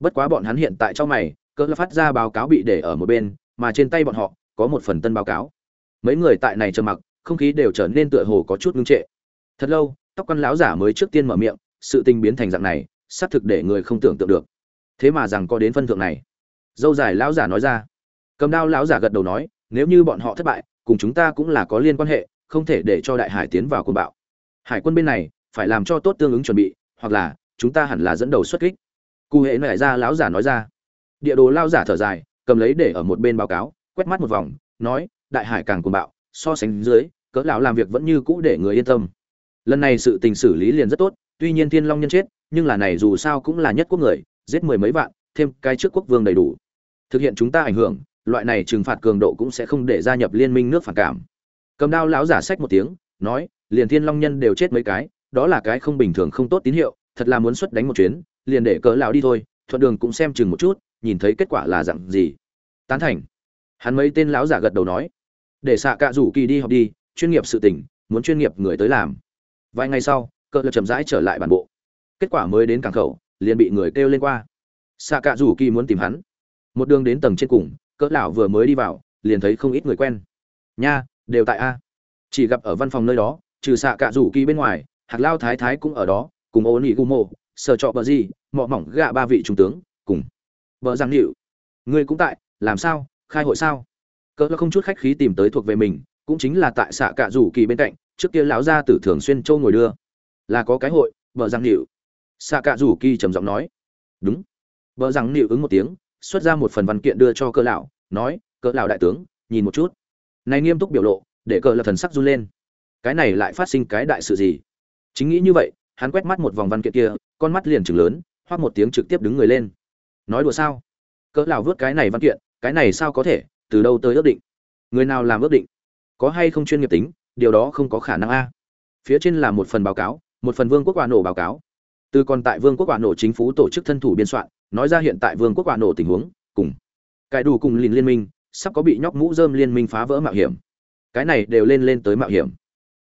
Speaker 1: Bất quá bọn hắn hiện tại trong mày, cỡ phát ra báo cáo bị để ở một bên, mà trên tay bọn họ có một phần tân báo cáo. Mấy người tại này trầm mặc, không khí đều trở nên tựa hồ có chút ngưng trệ. Thật lâu, tóc quan lão giả mới trước tiên mở miệng, sự tình biến thành dạng này, xác thực để người không tưởng tượng được thế mà rằng có đến phân thượng này. Dâu dài lão giả nói ra. Cầm đao lão giả gật đầu nói, nếu như bọn họ thất bại, cùng chúng ta cũng là có liên quan hệ, không thể để cho đại hải tiến vào quân bạo. Hải quân bên này, phải làm cho tốt tương ứng chuẩn bị, hoặc là, chúng ta hẳn là dẫn đầu xuất kích. Cụ hệ nại ra lão giả nói ra. Địa đồ lão giả thở dài, cầm lấy để ở một bên báo cáo, quét mắt một vòng, nói, đại hải càng cuồng bạo, so sánh dưới, cỡ lão làm việc vẫn như cũ để người yên tâm. Lần này sự tình xử lý liền rất tốt, tuy nhiên thiên long nhân chết, nhưng là này dù sao cũng là nhất quốc người giết mười mấy vạn, thêm cái trước quốc vương đầy đủ. Thực hiện chúng ta ảnh hưởng, loại này trừng phạt cường độ cũng sẽ không để gia nhập liên minh nước phản cảm. Cầm đao lão giả sách một tiếng, nói, liền thiên long nhân đều chết mấy cái, đó là cái không bình thường không tốt tín hiệu, thật là muốn xuất đánh một chuyến, liền để cỡ lão đi thôi, thuận đường cũng xem chừng một chút, nhìn thấy kết quả là dạng gì. Tán thành. Hắn mấy tên lão giả gật đầu nói, để xạ cạ rủ kỳ đi học đi, chuyên nghiệp sự tình, muốn chuyên nghiệp người tới làm. Vài ngày sau, cỡ lập chậm rãi trở lại bản bộ. Kết quả mới đến cảng khẩu liền bị người kêu lên qua. Xạ cạ rủ kỳ muốn tìm hắn. Một đường đến tầng trên cùng, cỡ lão vừa mới đi vào, liền thấy không ít người quen. Nha, đều tại a. Chỉ gặp ở văn phòng nơi đó, trừ xạ cạ rủ kỳ bên ngoài hạt lao thái thái cũng ở đó, cùng ô nỉ gu mộ sở trọ bờ gì mọ mỏng gạ ba vị trung tướng, cùng vợ giang hiệu. Ngươi cũng tại, làm sao, khai hội sao? Cỡ không chút khách khí tìm tới thuộc về mình, cũng chính là tại xạ cạ rủ kỳ bên cạnh, trước kia lão gia tử thường xuyên châu ngồi đưa. Là có cái hội vợ giang hiệu xạ cạ rủ kỳ trầm giọng nói. Đúng. Vợ rằng nịu ứng một tiếng, xuất ra một phần văn kiện đưa cho cỡ lão, nói, cỡ lão đại tướng, nhìn một chút. Này nghiêm túc biểu lộ, để cỡ là thần sắc run lên. Cái này lại phát sinh cái đại sự gì? Chính nghĩ như vậy, hắn quét mắt một vòng văn kiện kia, con mắt liền trừng lớn hoặc một tiếng trực tiếp đứng người lên. Nói đùa sao? Cỡ lão vớt cái này văn kiện, cái này sao có thể, từ đâu tới ước định? Người nào làm ước định? Có hay không chuyên nghiệp tính, điều đó không có khả năng a. Phía trên là một phần báo cáo, một phần vương quốc quả nổ báo cáo từ còn tại vương quốc quả nổ chính phủ tổ chức thân thủ biên soạn, nói ra hiện tại vương quốc quả nổ tình huống, cùng cải đủ cùng liền liên minh, sắp có bị nhóc mũ dơm liên minh phá vỡ mạo hiểm. Cái này đều lên lên tới mạo hiểm.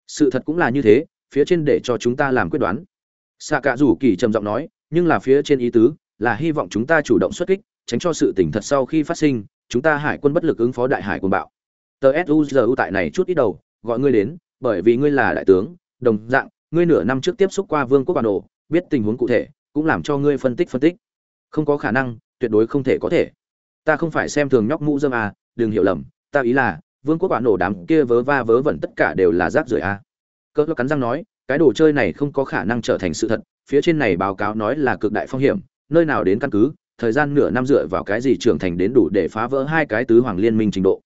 Speaker 1: Sự thật cũng là như thế, phía trên để cho chúng ta làm quyết đoán. Xạ cả rủ kỳ trầm giọng nói, nhưng là phía trên ý tứ là hy vọng chúng ta chủ động xuất kích, tránh cho sự tỉnh thật sau khi phát sinh, chúng ta hải quân bất lực ứng phó đại hải quân bạo. Tờ suzu tại này chút ít đầu, gọi ngươi đến, bởi vì ngươi là đại tướng, đồng dạng, ngươi nửa năm trước tiếp xúc qua vương quốc bản Nổ biết tình huống cụ thể, cũng làm cho ngươi phân tích phân tích. Không có khả năng, tuyệt đối không thể có thể. Ta không phải xem thường nhóc mũ dâm à đừng hiểu lầm, ta ý là, vương quốc quả nổ đám kia vớ va vớ vẩn tất cả đều là rác rưởi à. Cỡ cắn răng nói, cái đồ chơi này không có khả năng trở thành sự thật, phía trên này báo cáo nói là cực đại phong hiểm, nơi nào đến căn cứ, thời gian nửa năm dựa vào cái gì trưởng thành đến đủ để phá vỡ hai cái tứ hoàng liên minh trình độ.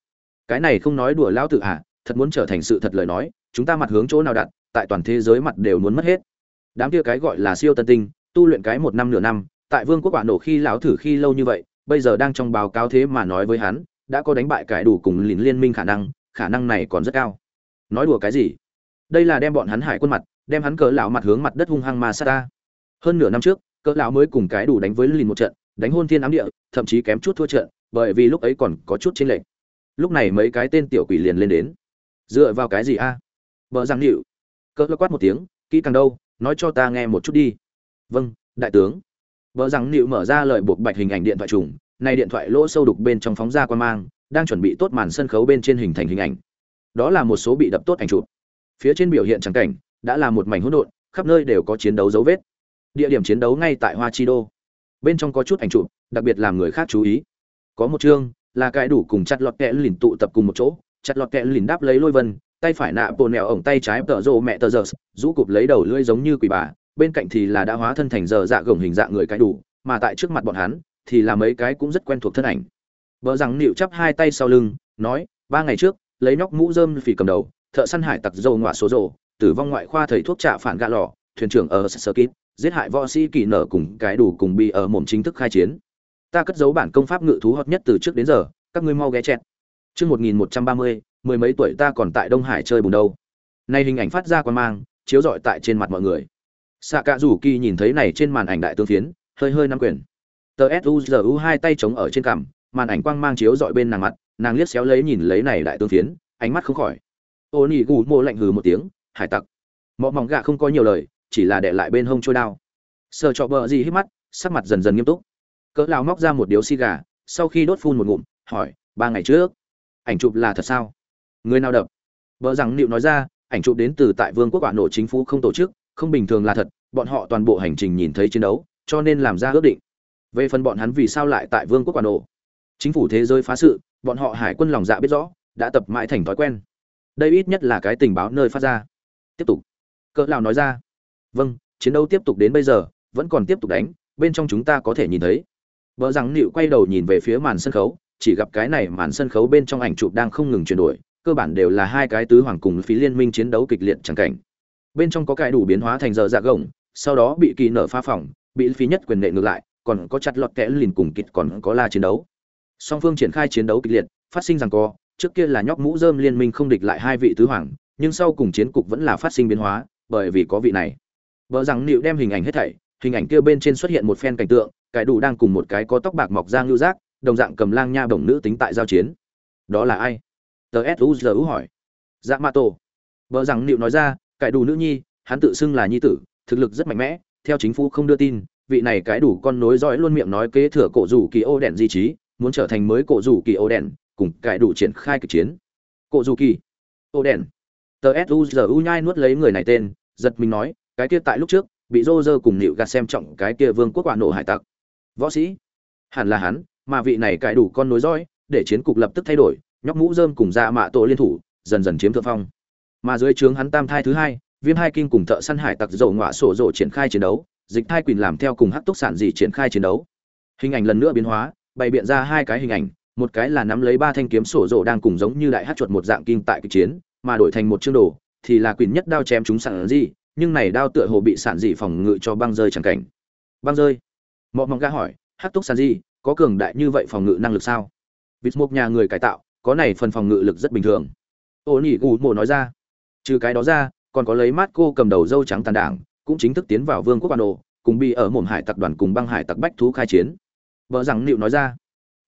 Speaker 1: Cái này không nói đùa lão tự hạ à, thật muốn trở thành sự thật lời nói, chúng ta mặt hướng chỗ nào đặt, tại toàn thế giới mặt đều muốn mất hết đám kia cái gọi là siêu tân tinh, tu luyện cái một năm nửa năm, tại vương quốc quả nổ khi lão thử khi lâu như vậy, bây giờ đang trong báo cáo thế mà nói với hắn, đã có đánh bại cái đủ cùng lìn liên minh khả năng khả năng này còn rất cao. Nói đùa cái gì? Đây là đem bọn hắn hải quân mặt, đem hắn cỡ lão mặt hướng mặt đất hung hăng mà sát ta. Hơn nửa năm trước, cỡ lão mới cùng cái đủ đánh với lìn một trận, đánh hôn thiên ám địa, thậm chí kém chút thua trận, bởi vì lúc ấy còn có chút chênh lệch. Lúc này mấy cái tên tiểu quỷ liền lên đến. Dựa vào cái gì a? Bờ giang nịu cỡ quát một tiếng, kỹ càng đâu? Nói cho ta nghe một chút đi. Vâng đại tướng. Vợ rằng nịu mở ra lời buộc bạch hình ảnh điện thoại trùng này điện thoại lỗ sâu đục bên trong phóng ra quan mang, đang chuẩn bị tốt màn sân khấu bên trên hình thành hình ảnh. Đó là một số bị đập tốt ảnh chụp. Phía trên biểu hiện trắng cảnh, đã là một mảnh hỗn độn, khắp nơi đều có chiến đấu dấu vết. Địa điểm chiến đấu ngay tại hoa chi đô. Bên trong có chút ảnh chụp, đặc biệt làm người khác chú ý. Có một chương, là cái đủ cùng chặt lọt kẽ lìn tụ tập cùng một chỗ, chặt lọt kẽ lìn đáp lấy lôi vân tay phải nạ bồn mèo ổng tay trái tợ rộ mẹ tờ giờ, rũ cụp lấy đầu lưỡi giống như quỷ bà, bên cạnh thì là đã hóa thân thành giờ dạ gồng hình dạng người cái đủ, mà tại trước mặt bọn hắn thì là mấy cái cũng rất quen thuộc thân ảnh. Vợ rằng nịu chắp hai tay sau lưng, nói, ba ngày trước, lấy nhóc mũ rơm phì cầm đầu, thợ săn hải tặc dầu ngọa số rộ tử vong ngoại khoa thầy thuốc trạ phản gạ lò, thuyền trưởng ở sơ kít, giết hại võ sĩ kỳ nở cùng cái đủ cùng bị ở mồm chính thức khai chiến. Ta cất giấu bản công pháp ngự thú hợp nhất từ trước đến giờ, các ngươi mau ghé chẹt. Chương một nghìn một trăm ba mươi mười mấy tuổi ta còn tại đông hải chơi bùn đâu. Nay hình ảnh phát ra quan mang, chiếu rọi tại trên mặt mọi người. Xạ cạ rủ kỳ nhìn thấy này trên màn ảnh đại tương phiến, hơi hơi nắm quyền. Tờ suzu hai tay chống ở trên cằm, màn ảnh quang mang chiếu rọi bên nàng mặt, nàng liếc xéo lấy nhìn lấy này đại tương phiến, ánh mắt không khỏi. Ô nỉ gù mô lạnh hừ một tiếng, hải tặc, mọ mỏng gạ không có nhiều lời, chỉ là để lại bên hông trôi đao. Sợ trọ bờ gì hít mắt, sắc mặt dần dần nghiêm túc. Cỡ lao móc ra một điếu xì gà, sau khi đốt phun một ngụm, hỏi, ba ngày trước, ảnh chụp là thật sao? Người nào đập? Vợ rằng nịu nói ra, ảnh chụp đến từ tại vương quốc quả nổ chính phủ không tổ chức, không bình thường là thật, bọn họ toàn bộ hành trình nhìn thấy chiến đấu, cho nên làm ra ước định. Về phần bọn hắn vì sao lại tại vương quốc quả nổ? Chính phủ thế giới phá sự, bọn họ hải quân lòng dạ biết rõ, đã tập mãi thành thói quen. Đây ít nhất là cái tình báo nơi phát ra. Tiếp tục. Cỡ lào nói ra. Vâng chiến đấu tiếp tục đến bây giờ, vẫn còn tiếp tục đánh, bên trong chúng ta có thể nhìn thấy. Vợ rằng nịu quay đầu nhìn về phía màn sân khấu, chỉ gặp cái này màn sân khấu bên trong ảnh chụp đang không ngừng chuyển đổi cơ bản đều là hai cái tứ hoàng cùng phí liên minh chiến đấu kịch liệt chẳng cảnh. Bên trong có cái đủ biến hóa thành giờ dạ gồng, sau đó bị kỳ nở phá phỏng bị phí nhất quyền nệ ngược lại, còn có chặt lọt kẽ lìn cùng kịch còn có la chiến đấu. Song phương triển khai chiến đấu kịch liệt, phát sinh rằng co, trước kia là nhóc mũ dơm liên minh không địch lại hai vị tứ hoàng, nhưng sau cùng chiến cục vẫn là phát sinh biến hóa, bởi vì có vị này. Vợ rằng nịu đem hình ảnh hết thảy, hình ảnh kia bên trên xuất hiện một phen cảnh tượng, cái đủ đang cùng một cái có tóc bạc mọc ra ngưu giác đồng dạng cầm lang nha bổng nữ tính tại giao chiến. Đó là ai? Tờ suzu hỏi. Dạ ma tổ. Vợ rằng nịu nói ra cải đủ nữ nhi, hắn tự xưng là nhi tử, thực lực rất mạnh mẽ, theo chính phủ không đưa tin, vị này cái đủ con nối dõi luôn miệng nói kế thừa cổ rủ kỳ ô đèn di trí, muốn trở thành mới cổ rủ kỳ ô đèn, cùng cải đủ triển khai kịch chiến. Cổ rủ kỳ ô đèn. Tờ suzu nhai nuốt lấy người này tên, giật mình nói, cái kia tại lúc trước, bị rô rơ cùng nịu gạt xem trọng cái kia vương quốc quả nổ hải tặc. Võ sĩ. Hẳn là hắn, mà vị này cãi đủ con nối dõi, để chiến cục lập tức thay đổi nhóc mũ rơm cùng dạ mạ tổ liên thủ, dần dần chiếm thượng phong. Mà dưới trướng hắn tam thai thứ hai, viêm hai kinh cùng thợ săn hải tặc dầu ngọa sổ rộ triển khai chiến đấu, dịch thai quỳnh làm theo cùng hắc túc sản dị triển khai chiến đấu. Hình ảnh lần nữa biến hóa, bày biện ra hai cái hình ảnh, một cái là nắm lấy ba thanh kiếm sổ rộ đang cùng giống như đại hát chuột một dạng kinh tại kịch chiến, mà đổi thành một chương đồ, thì là quỳnh nhất đao chém chúng sản dị nhưng này đao tựa hồ bị sản dị phòng ngự cho băng rơi chẳng cảnh. Băng rơi? Mọi mong ga hỏi hát túc sản dị có cường đại như vậy phòng ngự năng lực sao? Vịt một nhà người cải tạo có này phần phòng ngự lực rất bình thường. Ô nhị gù mộ nói ra, trừ cái đó ra, còn có lấy mát cô cầm đầu dâu trắng tàn đảng, cũng chính thức tiến vào vương quốc quan đồ cùng bị ở mồm hải tặc đoàn cùng băng hải tặc bách thú khai chiến. Vợ rằng nịu nói ra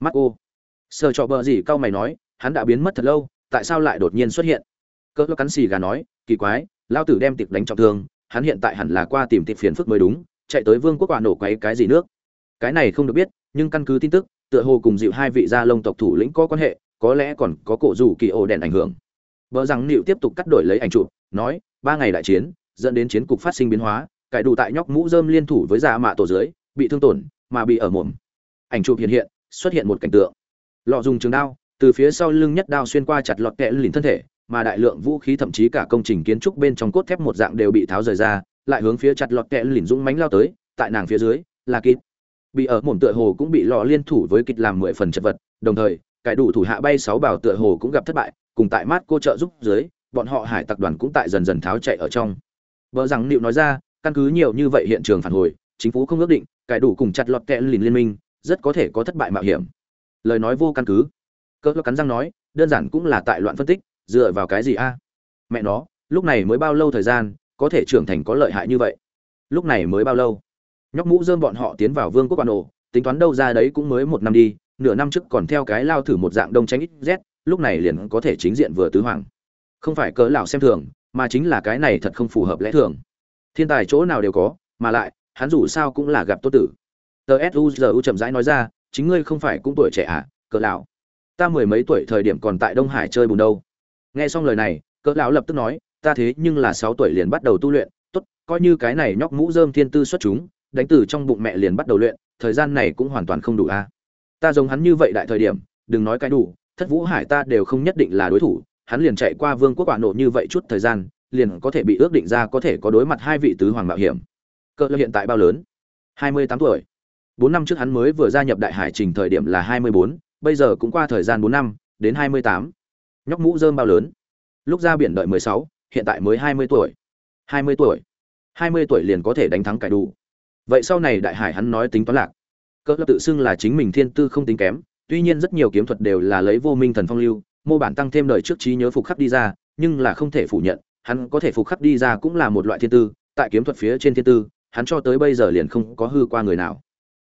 Speaker 1: mắt cô. Sợ cho vợ gì cao mày nói, hắn đã biến mất thật lâu, tại sao lại đột nhiên xuất hiện? Cỡ cắn xì gà nói, kỳ quái, lao tử đem tiệp đánh trọng thương, hắn hiện tại hẳn là qua tìm tiệp phiền phức mới đúng, chạy tới vương quốc quả nổ quấy cái gì nước? Cái này không được biết, nhưng căn cứ tin tức, tựa hồ cùng dịu hai vị gia lông tộc thủ lĩnh có quan hệ có lẽ còn có cổ rủ kỳ ổ đèn ảnh hưởng. Vợ rằng nịu tiếp tục cắt đổi lấy ảnh chụp, nói, ba ngày đại chiến, dẫn đến chiến cục phát sinh biến hóa, cải đủ tại nhóc mũ dơm liên thủ với giả mạ tổ dưới, bị thương tổn, mà bị ở mồm. Ảnh chụp hiện hiện, xuất hiện một cảnh tượng. Lọ dùng trường đao, từ phía sau lưng nhất đao xuyên qua chặt lọt kẽ lìn thân thể, mà đại lượng vũ khí thậm chí cả công trình kiến trúc bên trong cốt thép một dạng đều bị tháo rời ra, lại hướng phía chặt lọt kẽ lìn dũng mánh lao tới, tại nàng phía dưới, là kít bị ở mồm tựa hồ cũng bị lọ liên thủ với kịch làm mười phần chật vật, đồng thời cải đủ thủ hạ bay sáu bảo tựa hồ cũng gặp thất bại, cùng tại mát cô trợ giúp dưới, bọn họ hải tặc đoàn cũng tại dần dần tháo chạy ở trong. Vợ rằng nịu nói ra, căn cứ nhiều như vậy hiện trường phản hồi, chính phủ không ước định, cải đủ cùng chặt lọt kẹ lìn liên minh, rất có thể có thất bại mạo hiểm. Lời nói vô căn cứ. Cỡ cắn răng nói, đơn giản cũng là tại loạn phân tích, dựa vào cái gì a? Mẹ nó, lúc này mới bao lâu thời gian, có thể trưởng thành có lợi hại như vậy? Lúc này mới bao lâu? Nhóc mũ dơm bọn họ tiến vào vương quốc quan ổ tính toán đâu ra đấy cũng mới một năm đi nửa năm trước còn theo cái lao thử một dạng đông tránh ít z, lúc này liền có thể chính diện vừa tứ hoàng. Không phải cỡ lão xem thường, mà chính là cái này thật không phù hợp lẽ thường. Thiên tài chỗ nào đều có, mà lại, hắn dù sao cũng là gặp tốt tử. Tờ suzu chậm rãi nói ra, chính ngươi không phải cũng tuổi trẻ à cỡ lão. Ta mười mấy tuổi thời điểm còn tại đông hải chơi bùn đâu. Nghe xong lời này, cỡ lão lập tức nói, ta thế nhưng là sáu tuổi liền bắt đầu tu luyện, tốt, coi như cái này nhóc mũ rơm thiên tư xuất chúng, đánh từ trong bụng mẹ liền bắt đầu luyện, thời gian này cũng hoàn toàn không đủ a à ta giống hắn như vậy đại thời điểm, đừng nói cái đủ, thất vũ hải ta đều không nhất định là đối thủ, hắn liền chạy qua vương quốc quả nộ như vậy chút thời gian, liền có thể bị ước định ra có thể có đối mặt hai vị tứ hoàng mạo hiểm. Cỡ hiện tại bao lớn? Hai mươi tám tuổi. Bốn năm trước hắn mới vừa gia nhập đại hải trình thời điểm là hai mươi bốn, bây giờ cũng qua thời gian bốn năm, đến hai mươi tám. Nhóc mũ dơm bao lớn? Lúc ra biển đợi mười sáu, hiện tại mới hai mươi tuổi. Hai mươi tuổi. Hai mươi tuổi liền có thể đánh thắng cải đủ vậy sau này đại hải hắn nói tính toán lạc cỡ tự xưng là chính mình thiên tư không tính kém, tuy nhiên rất nhiều kiếm thuật đều là lấy vô minh thần phong lưu, mô bản tăng thêm đời trước trí nhớ phục khắc đi ra, nhưng là không thể phủ nhận, hắn có thể phục khắc đi ra cũng là một loại thiên tư, tại kiếm thuật phía trên thiên tư, hắn cho tới bây giờ liền không có hư qua người nào.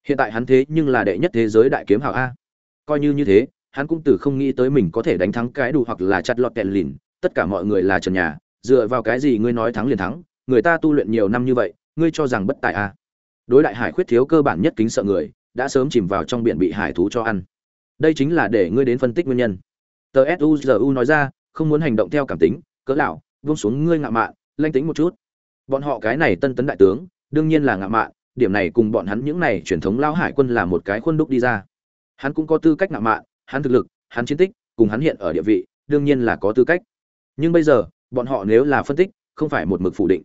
Speaker 1: Hiện tại hắn thế nhưng là đệ nhất thế giới đại kiếm hảo a. Coi như như thế, hắn cũng từ không nghĩ tới mình có thể đánh thắng cái đủ hoặc là chặt lọt kẹn lìn, tất cả mọi người là trần nhà, dựa vào cái gì ngươi nói thắng liền thắng, người ta tu luyện nhiều năm như vậy, ngươi cho rằng bất tài a. Đối đại hải khuyết thiếu cơ bản nhất kính sợ người đã sớm chìm vào trong biển bị hải thú cho ăn. Đây chính là để ngươi đến phân tích nguyên nhân. Tờ suzu nói ra, không muốn hành động theo cảm tính, cỡ lão vung xuống ngươi ngạo mạn, lanh tính một chút. Bọn họ cái này tân tấn đại tướng, đương nhiên là ngạo mạn, điểm này cùng bọn hắn những này truyền thống lao hải quân là một cái khuôn đúc đi ra. Hắn cũng có tư cách ngạo mạn, hắn thực lực, hắn chiến tích, cùng hắn hiện ở địa vị, đương nhiên là có tư cách. Nhưng bây giờ, bọn họ nếu là phân tích, không phải một mực phủ định.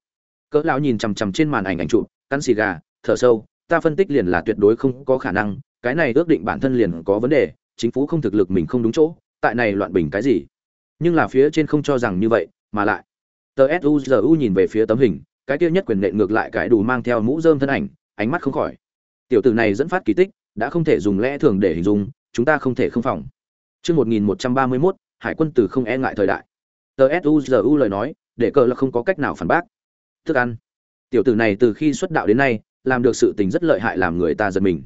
Speaker 1: Cỡ lão nhìn chằm chằm trên màn ảnh ảnh chụp, cắn xì gà, thở sâu ta phân tích liền là tuyệt đối không có khả năng cái này ước định bản thân liền có vấn đề chính phủ không thực lực mình không đúng chỗ tại này loạn bình cái gì nhưng là phía trên không cho rằng như vậy mà lại tờ suzu nhìn về phía tấm hình cái kia nhất quyền nện ngược lại cái đủ mang theo mũ rơm thân ảnh ánh mắt không khỏi tiểu tử này dẫn phát kỳ tích đã không thể dùng lẽ thường để hình dung chúng ta không thể không phòng Trước 1131, hải quân từ không e ngại thời đại. Tờ SUZU lời nói, để cờ là không có cách nào phản bác. Thức ăn. Tiểu tử này từ khi xuất đạo đến nay, làm được sự tình rất lợi hại làm người ta giật mình.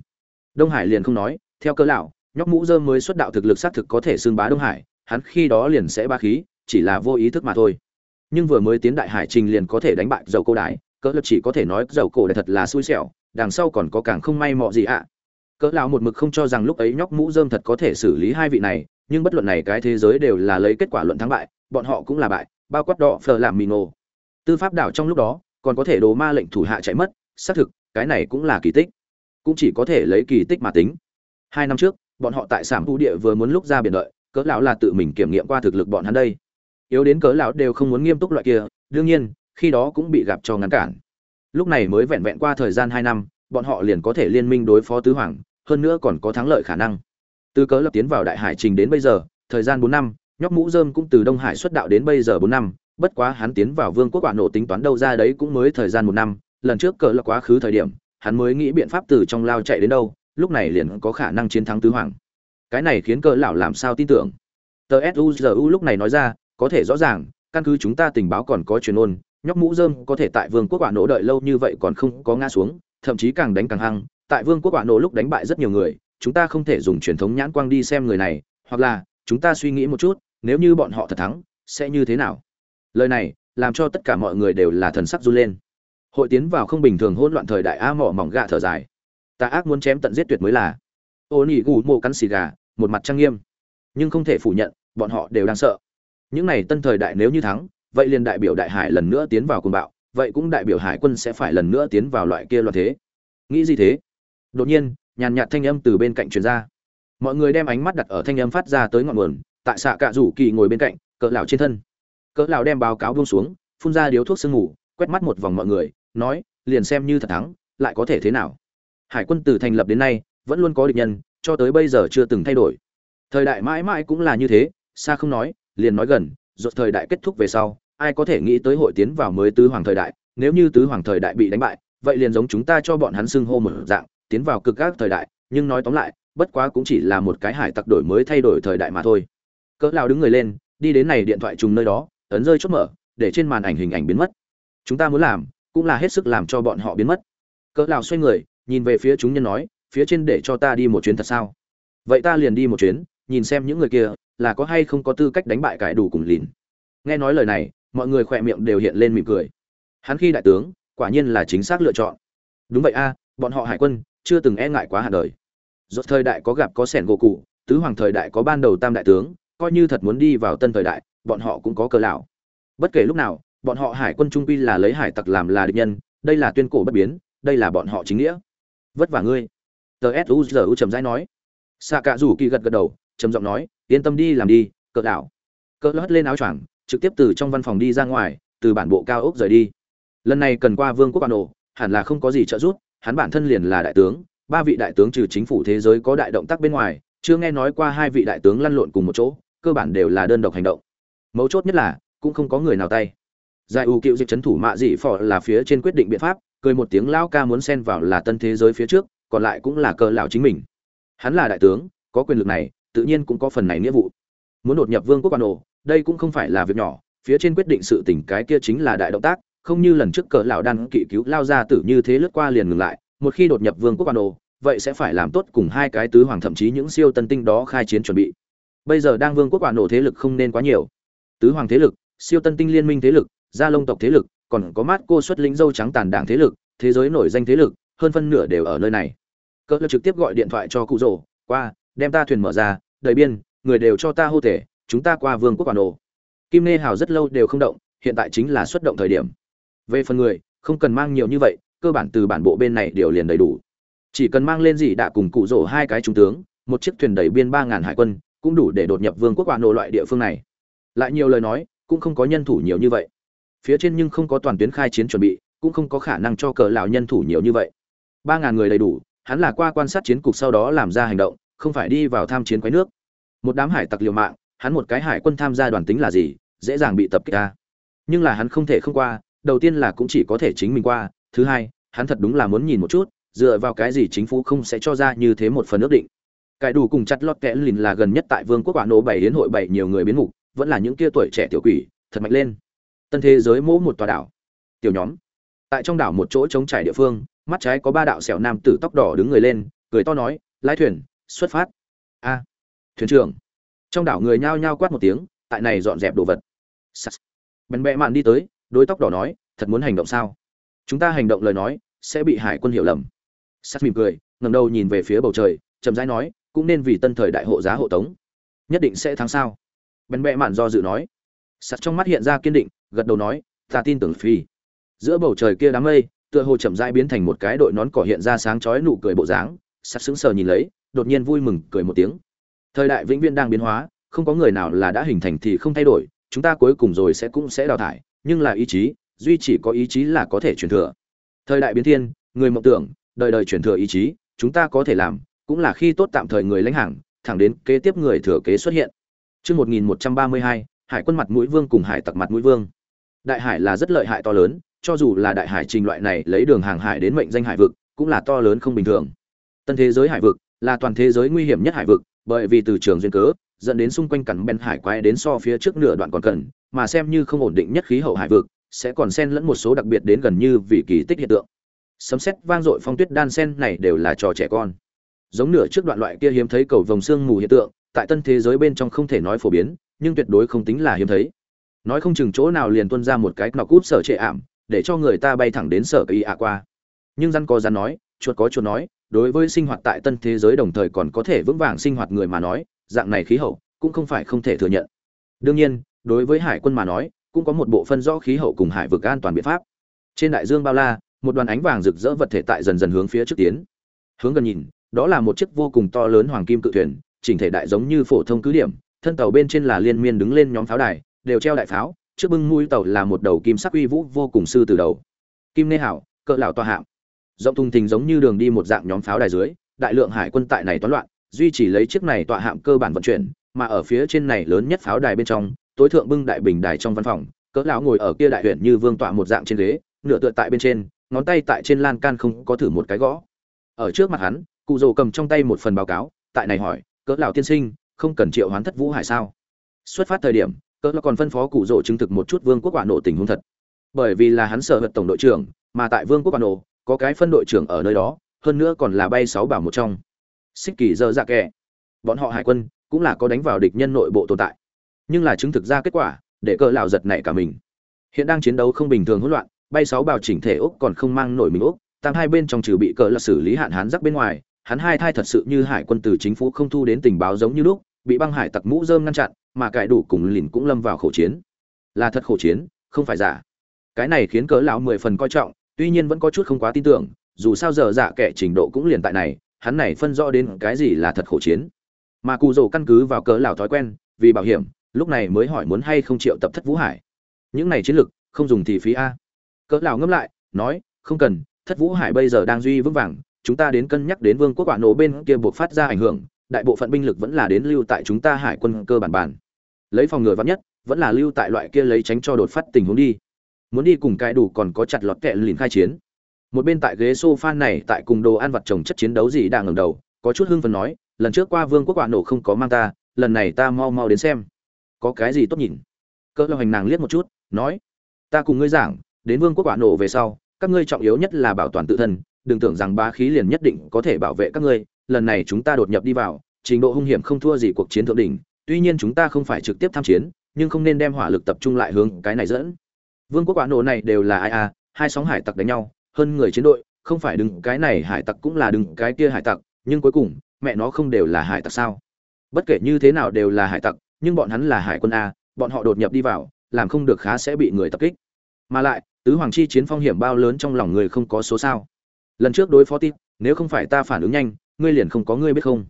Speaker 1: Đông Hải liền không nói, theo cơ lão, nhóc mũ rơm mới xuất đạo thực lực xác thực có thể xương bá Đông Hải, hắn khi đó liền sẽ ba khí, chỉ là vô ý thức mà thôi. Nhưng vừa mới tiến đại hải trình liền có thể đánh bại dầu cô đái, cỡ lập chỉ có thể nói dầu cổ đại thật là xui xẻo, đằng sau còn có càng không may mọ gì ạ cỡ lão một mực không cho rằng lúc ấy nhóc mũ rơm thật có thể xử lý hai vị này nhưng bất luận này cái thế giới đều là lấy kết quả luận thắng bại bọn họ cũng là bại bao quát đỏ phờ làm mì nổ tư pháp đảo trong lúc đó còn có thể đồ ma lệnh thủ hạ chạy mất xác thực, cái này cũng là kỳ tích. Cũng chỉ có thể lấy kỳ tích mà tính. Hai năm trước, bọn họ tại sản thu địa vừa muốn lúc ra biển đợi, cỡ lão là tự mình kiểm nghiệm qua thực lực bọn hắn đây. Yếu đến cỡ lão đều không muốn nghiêm túc loại kia, đương nhiên, khi đó cũng bị gặp cho ngăn cản. Lúc này mới vẹn vẹn qua thời gian hai năm, bọn họ liền có thể liên minh đối phó tứ hoàng, hơn nữa còn có thắng lợi khả năng. Từ cớ lập tiến vào đại hải trình đến bây giờ, thời gian bốn năm, nhóc mũ dơm cũng từ đông hải xuất đạo đến bây giờ bốn năm, bất quá hắn tiến vào vương quốc quả nổ tính toán đâu ra đấy cũng mới thời gian một năm lần trước cỡ là quá khứ thời điểm, hắn mới nghĩ biện pháp từ trong lao chạy đến đâu, lúc này liền có khả năng chiến thắng tứ hoàng. Cái này khiến cỡ lão làm sao tin tưởng? Tờ suzu lúc này nói ra, có thể rõ ràng, căn cứ chúng ta tình báo còn có truyền ôn, nhóc mũ dơm có thể tại vương quốc quả nổ đợi lâu như vậy còn không có ngã xuống, thậm chí càng đánh càng hăng, tại vương quốc quả nổ lúc đánh bại rất nhiều người, chúng ta không thể dùng truyền thống nhãn quang đi xem người này, hoặc là, chúng ta suy nghĩ một chút, nếu như bọn họ thật thắng, sẽ như thế nào? Lời này, làm cho tất cả mọi người đều là thần sắc run lên hội tiến vào không bình thường hỗn loạn thời đại a mỏ mỏng gạ thở dài. Ta ác muốn chém tận giết tuyệt mới là. Ô nỉ gù mộ cắn xì gà, một mặt trang nghiêm. Nhưng không thể phủ nhận, bọn họ đều đang sợ. Những này tân thời đại nếu như thắng, vậy liền đại biểu đại hải lần nữa tiến vào cuồng bạo, vậy cũng đại biểu hải quân sẽ phải lần nữa tiến vào loại kia loạn thế. Nghĩ gì thế? Đột nhiên, nhàn nhạt thanh âm từ bên cạnh truyền ra. Mọi người đem ánh mắt đặt ở thanh âm phát ra tới ngọn nguồn, tại xạ cạ rủ kỳ ngồi bên cạnh, cỡ lão trên thân. Cỡ lão đem báo cáo buông xuống, phun ra điếu thuốc sương ngủ quét mắt một vòng mọi người nói, liền xem như thật thắng, lại có thể thế nào? Hải quân từ thành lập đến nay, vẫn luôn có địch nhân, cho tới bây giờ chưa từng thay đổi. Thời đại mãi mãi cũng là như thế xa không nói, liền nói gần rốt thời đại kết thúc về sau, ai có thể nghĩ tới hội tiến vào mới tứ hoàng thời đại, nếu như tứ hoàng thời đại bị đánh bại, vậy liền giống chúng ta cho bọn hắn xưng hô một dạng, tiến vào cực các thời đại, nhưng nói tóm lại, bất quá cũng chỉ là một cái hải tặc đổi mới thay đổi thời đại mà thôi. Cỡ lao đứng người lên, đi đến này điện thoại trùng nơi đó, ấn rơi chốt mở, để trên màn ảnh hình ảnh biến mất. Chúng ta muốn làm cũng là hết sức làm cho bọn họ biến mất. Cỡ Lào xoay người, nhìn về phía chúng nhân nói, phía trên để cho ta đi một chuyến thật sao? Vậy ta liền đi một chuyến, nhìn xem những người kia, là có hay không có tư cách đánh bại cải đủ cùng lìn. Nghe nói lời này, mọi người khỏe miệng đều hiện lên mỉm cười. Hắn khi đại tướng, quả nhiên là chính xác lựa chọn. Đúng vậy a, bọn họ hải quân chưa từng e ngại quá hạn đời. Rốt thời đại có gặp có sẻn gỗ cụ, tứ hoàng thời đại có ban đầu tam đại tướng, coi như thật muốn đi vào tân thời đại, bọn họ cũng có cơ lão. Bất kể lúc nào bọn họ hải quân trung quy là lấy hải tặc làm là địch nhân, đây là tuyên cổ bất biến, đây là bọn họ chính nghĩa. Vất vả ngươi. Tờ suzu trầm rãi nói. Xạ cạ rủ kỳ gật gật đầu, trầm giọng nói, yên tâm đi, làm đi, cỡ đảo. Cỡ hất lên áo choàng, trực tiếp từ trong văn phòng đi ra ngoài, từ bản bộ cao ốc rời đi. Lần này cần qua vương quốc bản đồ hẳn là không có gì trợ giúp, hắn bản thân liền là đại tướng, ba vị đại tướng trừ chính phủ thế giới có đại động tác bên ngoài, chưa nghe nói qua hai vị đại tướng lăn lộn cùng một chỗ, cơ bản đều là đơn độc hành động. Mấu chốt nhất là, cũng không có người nào tay giải ưu cựu dịch trấn thủ mạ dị phò là phía trên quyết định biện pháp, cười một tiếng lão ca muốn xen vào là tân thế giới phía trước, còn lại cũng là cờ lão chính mình. Hắn là đại tướng, có quyền lực này, tự nhiên cũng có phần này nghĩa vụ. Muốn đột nhập vương quốc quan ổ đây cũng không phải là việc nhỏ, phía trên quyết định sự tình cái kia chính là đại động tác, không như lần trước cờ lão đan kỵ cứu lao ra tử như thế lướt qua liền ngừng lại, một khi đột nhập vương quốc quan ổ vậy sẽ phải làm tốt cùng hai cái tứ hoàng thậm chí những siêu tân tinh đó khai chiến chuẩn bị. Bây giờ đang vương quốc quan ổ thế lực không nên quá nhiều. Tứ hoàng thế lực, siêu tân tinh liên minh thế lực gia lông tộc thế lực, còn có mát cô xuất lĩnh dâu trắng tàn đảng thế lực, thế giới nổi danh thế lực, hơn phân nửa đều ở nơi này. Cỡ trực tiếp gọi điện thoại cho cụ rồ, qua, đem ta thuyền mở ra, đầy biên, người đều cho ta hô thể chúng ta qua vương quốc bản đồ. Kim nê hào rất lâu đều không động, hiện tại chính là xuất động thời điểm. Về phần người, không cần mang nhiều như vậy, cơ bản từ bản bộ bên này đều liền đầy đủ. Chỉ cần mang lên gì đã cùng cụ rổ hai cái trung tướng, một chiếc thuyền đầy biên ba ngàn hải quân, cũng đủ để đột nhập vương quốc bản đồ loại địa phương này. Lại nhiều lời nói, cũng không có nhân thủ nhiều như vậy phía trên nhưng không có toàn tuyến khai chiến chuẩn bị, cũng không có khả năng cho cờ lão nhân thủ nhiều như vậy. Ba ngàn người đầy đủ, hắn là qua quan sát chiến cục sau đó làm ra hành động, không phải đi vào tham chiến quấy nước. Một đám hải tặc liều mạng, hắn một cái hải quân tham gia đoàn tính là gì, dễ dàng bị tập kích ta nhưng là hắn không thể không qua, đầu tiên là cũng chỉ có thể chính mình qua, thứ hai, hắn thật đúng là muốn nhìn một chút, dựa vào cái gì chính phủ không sẽ cho ra như thế một phần ước định. Cái đủ cùng chặt lót kẽ lìn là gần nhất tại vương quốc quả nổ bảy đến hội bảy nhiều người biến mục, vẫn là những kia tuổi trẻ tiểu quỷ, thật mạnh lên tân thế giới mỗ một tòa đảo. Tiểu nhóm. Tại trong đảo một chỗ trống trải địa phương, mắt trái có ba đạo sẹo nam tử tóc đỏ đứng người lên, cười to nói, lái thuyền, xuất phát. A, thuyền trưởng. Trong đảo người nhao nhao quát một tiếng, tại này dọn dẹp đồ vật. Bèn bẹ mạn đi tới, đối tóc đỏ nói, thật muốn hành động sao? Chúng ta hành động lời nói, sẽ bị hải quân hiểu lầm. Sắt mỉm cười, ngẩng đầu nhìn về phía bầu trời, chậm rãi nói, cũng nên vì tân thời đại hộ giá hộ tống. Nhất định sẽ thắng sao? Bèn bẹ mạn do dự nói. Sắt trong mắt hiện ra kiên định gật đầu nói ta tin tưởng phi. Giữa bầu trời kia đám mây tựa hồ chậm rãi biến thành một cái đội nón cỏ hiện ra sáng chói nụ cười bộ dáng sắt sững sờ nhìn lấy đột nhiên vui mừng cười một tiếng. Thời đại vĩnh viễn đang biến hóa không có người nào là đã hình thành thì không thay đổi chúng ta cuối cùng rồi sẽ cũng sẽ đào thải nhưng là ý chí duy chỉ có ý chí là có thể truyền thừa. Thời đại biến thiên người mộng tưởng đời đời truyền thừa ý chí chúng ta có thể làm cũng là khi tốt tạm thời người lãnh hàng thẳng đến kế tiếp người thừa kế xuất hiện. Trước 1132, Hải quân mặt mũi vương cùng hải tặc mặt mũi vương. Đại hải là rất lợi hại to lớn, cho dù là đại hải trình loại này lấy đường hàng hải đến mệnh danh hải vực, cũng là to lớn không bình thường. Tân thế giới hải vực là toàn thế giới nguy hiểm nhất hải vực, bởi vì từ trường duyên cớ, dẫn đến xung quanh cắn bên hải quái đến so phía trước nửa đoạn còn cần, mà xem như không ổn định nhất khí hậu hải vực, sẽ còn xen lẫn một số đặc biệt đến gần như vì kỳ tích hiện tượng. Sấm sét vang dội phong tuyết đan sen này đều là trò trẻ con. Giống nửa trước đoạn loại kia hiếm thấy cầu vồng xương mù hiện tượng, tại tân thế giới bên trong không thể nói phổ biến, nhưng tuyệt đối không tính là hiếm thấy. Nói không chừng chỗ nào liền tuôn ra một cái nọc cút sở trệ ảm, để cho người ta bay thẳng đến sở kỳ ạ qua. Nhưng răn có răn nói, chuột có chuột nói, đối với sinh hoạt tại tân thế giới đồng thời còn có thể vững vàng sinh hoạt người mà nói, dạng này khí hậu cũng không phải không thể thừa nhận. Đương nhiên, đối với hải quân mà nói, cũng có một bộ phân rõ khí hậu cùng hải vực an toàn biện pháp. Trên đại dương bao la, một đoàn ánh vàng rực rỡ vật thể tại dần dần hướng phía trước tiến. Hướng gần nhìn, đó là một chiếc vô cùng to lớn hoàng kim cự thuyền, chỉnh thể đại giống như phổ thông cứ điểm, thân tàu bên trên là liên miên đứng lên nhóm pháo đài, đều treo đại pháo, trước bưng mũi tàu là một đầu kim sắc uy vũ vô cùng sư từ đầu. Kim Nê Hảo, cỡ lão tòa hạm. Rộng thùng thình giống như đường đi một dạng nhóm pháo đài dưới, đại lượng hải quân tại này toán loạn, duy trì lấy chiếc này tọa hạm cơ bản vận chuyển, mà ở phía trên này lớn nhất pháo đài bên trong, tối thượng bưng đại bình đài trong văn phòng, cỡ lão ngồi ở kia đại huyện như vương tọa một dạng trên ghế, nửa tựa tại bên trên, ngón tay tại trên lan can không có thử một cái gõ. Ở trước mặt hắn, cụ rồ cầm trong tay một phần báo cáo, tại này hỏi, cỡ lão tiên sinh, không cần triệu hoán thất vũ hải sao? Xuất phát thời điểm, cỡ là còn phân phó cụ rỗ chứng thực một chút vương quốc quả nộ tình huống thật. Bởi vì là hắn sở hật tổng đội trưởng, mà tại vương quốc quả nộ có cái phân đội trưởng ở nơi đó, hơn nữa còn là bay sáu bảo một trong. Xích kỳ giờ dạ kẻ. Bọn họ hải quân cũng là có đánh vào địch nhân nội bộ tồn tại. Nhưng là chứng thực ra kết quả, để cỡ lão giật nảy cả mình. Hiện đang chiến đấu không bình thường hỗn loạn, bay sáu bảo chỉnh thể úc còn không mang nổi mình úc, tam hai bên trong trừ bị cỡ là xử lý hạn hán rắc bên ngoài, hắn hai thai thật sự như hải quân từ chính phủ không thu đến tình báo giống như lúc, bị băng hải tặc mũ rơm ngăn chặn, mà cải đủ cùng lìn cũng lâm vào khổ chiến. Là thật khổ chiến, không phải giả. Cái này khiến cỡ lão mười phần coi trọng, tuy nhiên vẫn có chút không quá tin tưởng, dù sao giờ dạ kẻ trình độ cũng liền tại này, hắn này phân rõ đến cái gì là thật khổ chiến. Mà cù rồ căn cứ vào cỡ lão thói quen, vì bảo hiểm, lúc này mới hỏi muốn hay không triệu tập thất vũ hải. Những này chiến lực, không dùng thì phí a. Cỡ lão ngâm lại, nói, không cần, thất vũ hải bây giờ đang duy vững vàng, chúng ta đến cân nhắc đến vương quốc quả nổ bên kia buộc phát ra ảnh hưởng đại bộ phận binh lực vẫn là đến lưu tại chúng ta hải quân cơ bản bản. Lấy phòng ngừa vắn nhất, vẫn là lưu tại loại kia lấy tránh cho đột phát tình huống đi. Muốn đi cùng cái đủ còn có chặt lọt kẹ lìn khai chiến. Một bên tại ghế sofa này tại cùng đồ ăn vặt trồng chất chiến đấu gì đang ngẩng đầu, có chút hưng phấn nói, lần trước qua vương quốc quả nổ không có mang ta, lần này ta mau mau đến xem. Có cái gì tốt nhìn? Cơ lo hành nàng liếc một chút, nói, ta cùng ngươi giảng, đến vương quốc quả nổ về sau, các ngươi trọng yếu nhất là bảo toàn tự thân, đừng tưởng rằng ba khí liền nhất định có thể bảo vệ các ngươi lần này chúng ta đột nhập đi vào, trình độ hung hiểm không thua gì cuộc chiến thượng đỉnh, tuy nhiên chúng ta không phải trực tiếp tham chiến, nhưng không nên đem hỏa lực tập trung lại hướng cái này dẫn. Vương quốc quả nổ này đều là ai à hai sóng hải tặc đánh nhau, hơn người chiến đội, không phải đừng, cái này hải tặc cũng là đừng, cái kia hải tặc, nhưng cuối cùng, mẹ nó không đều là hải tặc sao? Bất kể như thế nào đều là hải tặc, nhưng bọn hắn là hải quân a, bọn họ đột nhập đi vào, làm không được khá sẽ bị người tập kích. Mà lại, tứ hoàng chi chiến phong hiểm bao lớn trong lòng người không có số sao. Lần trước đối phó tít nếu không phải ta phản ứng nhanh ngươi liền không có ngươi biết không?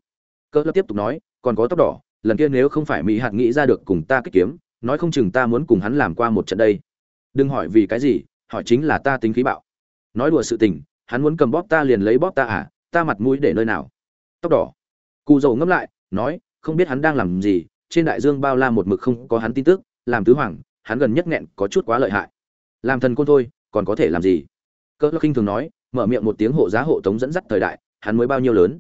Speaker 1: Cỡ lập tiếp tục nói, còn có tóc đỏ, lần kia nếu không phải mỹ hạt nghĩ ra được cùng ta kích kiếm, nói không chừng ta muốn cùng hắn làm qua một trận đây. Đừng hỏi vì cái gì, hỏi chính là ta tính khí bạo. Nói đùa sự tình, hắn muốn cầm bóp ta liền lấy bóp ta à ta mặt mũi để nơi nào? Tóc đỏ. Cụ dầu ngẫm lại, nói, không biết hắn đang làm gì, trên đại dương bao la một mực không có hắn tin tức, làm tứ hoàng, hắn gần nhất nghẹn có chút quá lợi hại. Làm thần côn thôi, còn có thể làm gì? Cỡ khinh thường nói, mở miệng một tiếng hộ giá hộ tống dẫn dắt thời đại hắn mới bao nhiêu lớn.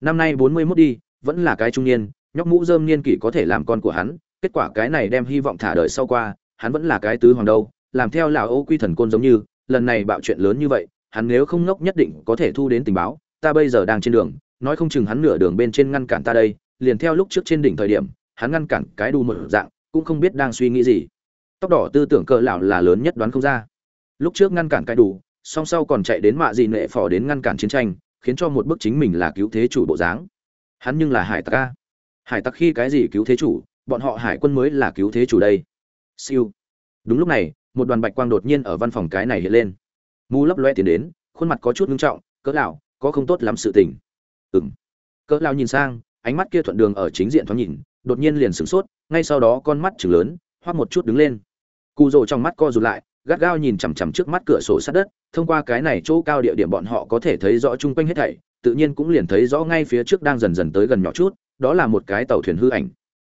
Speaker 1: Năm nay bốn mươi mốt đi, vẫn là cái trung niên, nhóc mũ dơm niên kỷ có thể làm con của hắn, kết quả cái này đem hy vọng thả đời sau qua, hắn vẫn là cái tứ hoàng đâu làm theo là ô quy thần côn giống như, lần này bạo chuyện lớn như vậy, hắn nếu không ngốc nhất định có thể thu đến tình báo, ta bây giờ đang trên đường, nói không chừng hắn nửa đường bên trên ngăn cản ta đây, liền theo lúc trước trên đỉnh thời điểm, hắn ngăn cản cái đu một dạng, cũng không biết đang suy nghĩ gì. Tóc đỏ tư tưởng cỡ lão là lớn nhất đoán không ra. Lúc trước ngăn cản cái đủ song sau còn chạy đến mạ gì nệ phò đến ngăn cản chiến tranh khiến cho một bức chính mình là cứu thế chủ bộ dáng. Hắn nhưng là hải tặc a. Hải tặc khi cái gì cứu thế chủ, bọn họ hải quân mới là cứu thế chủ đây. Siêu. Đúng lúc này, một đoàn bạch quang đột nhiên ở văn phòng cái này hiện lên. Mù lấp loe tiến đến, khuôn mặt có chút ngưng trọng, cỡ lão, có không tốt lắm sự tình. Ừm. Cỡ lão nhìn sang, ánh mắt kia thuận đường ở chính diện thoáng nhìn, đột nhiên liền sửng sốt, ngay sau đó con mắt trừng lớn hoắc một chút đứng lên. Cụ rồ trong mắt co rụt lại gắt gao nhìn chằm chằm trước mắt cửa sổ sát đất, thông qua cái này chỗ cao địa điểm bọn họ có thể thấy rõ chung quanh hết thảy, tự nhiên cũng liền thấy rõ ngay phía trước đang dần dần tới gần nhỏ chút, đó là một cái tàu thuyền hư ảnh.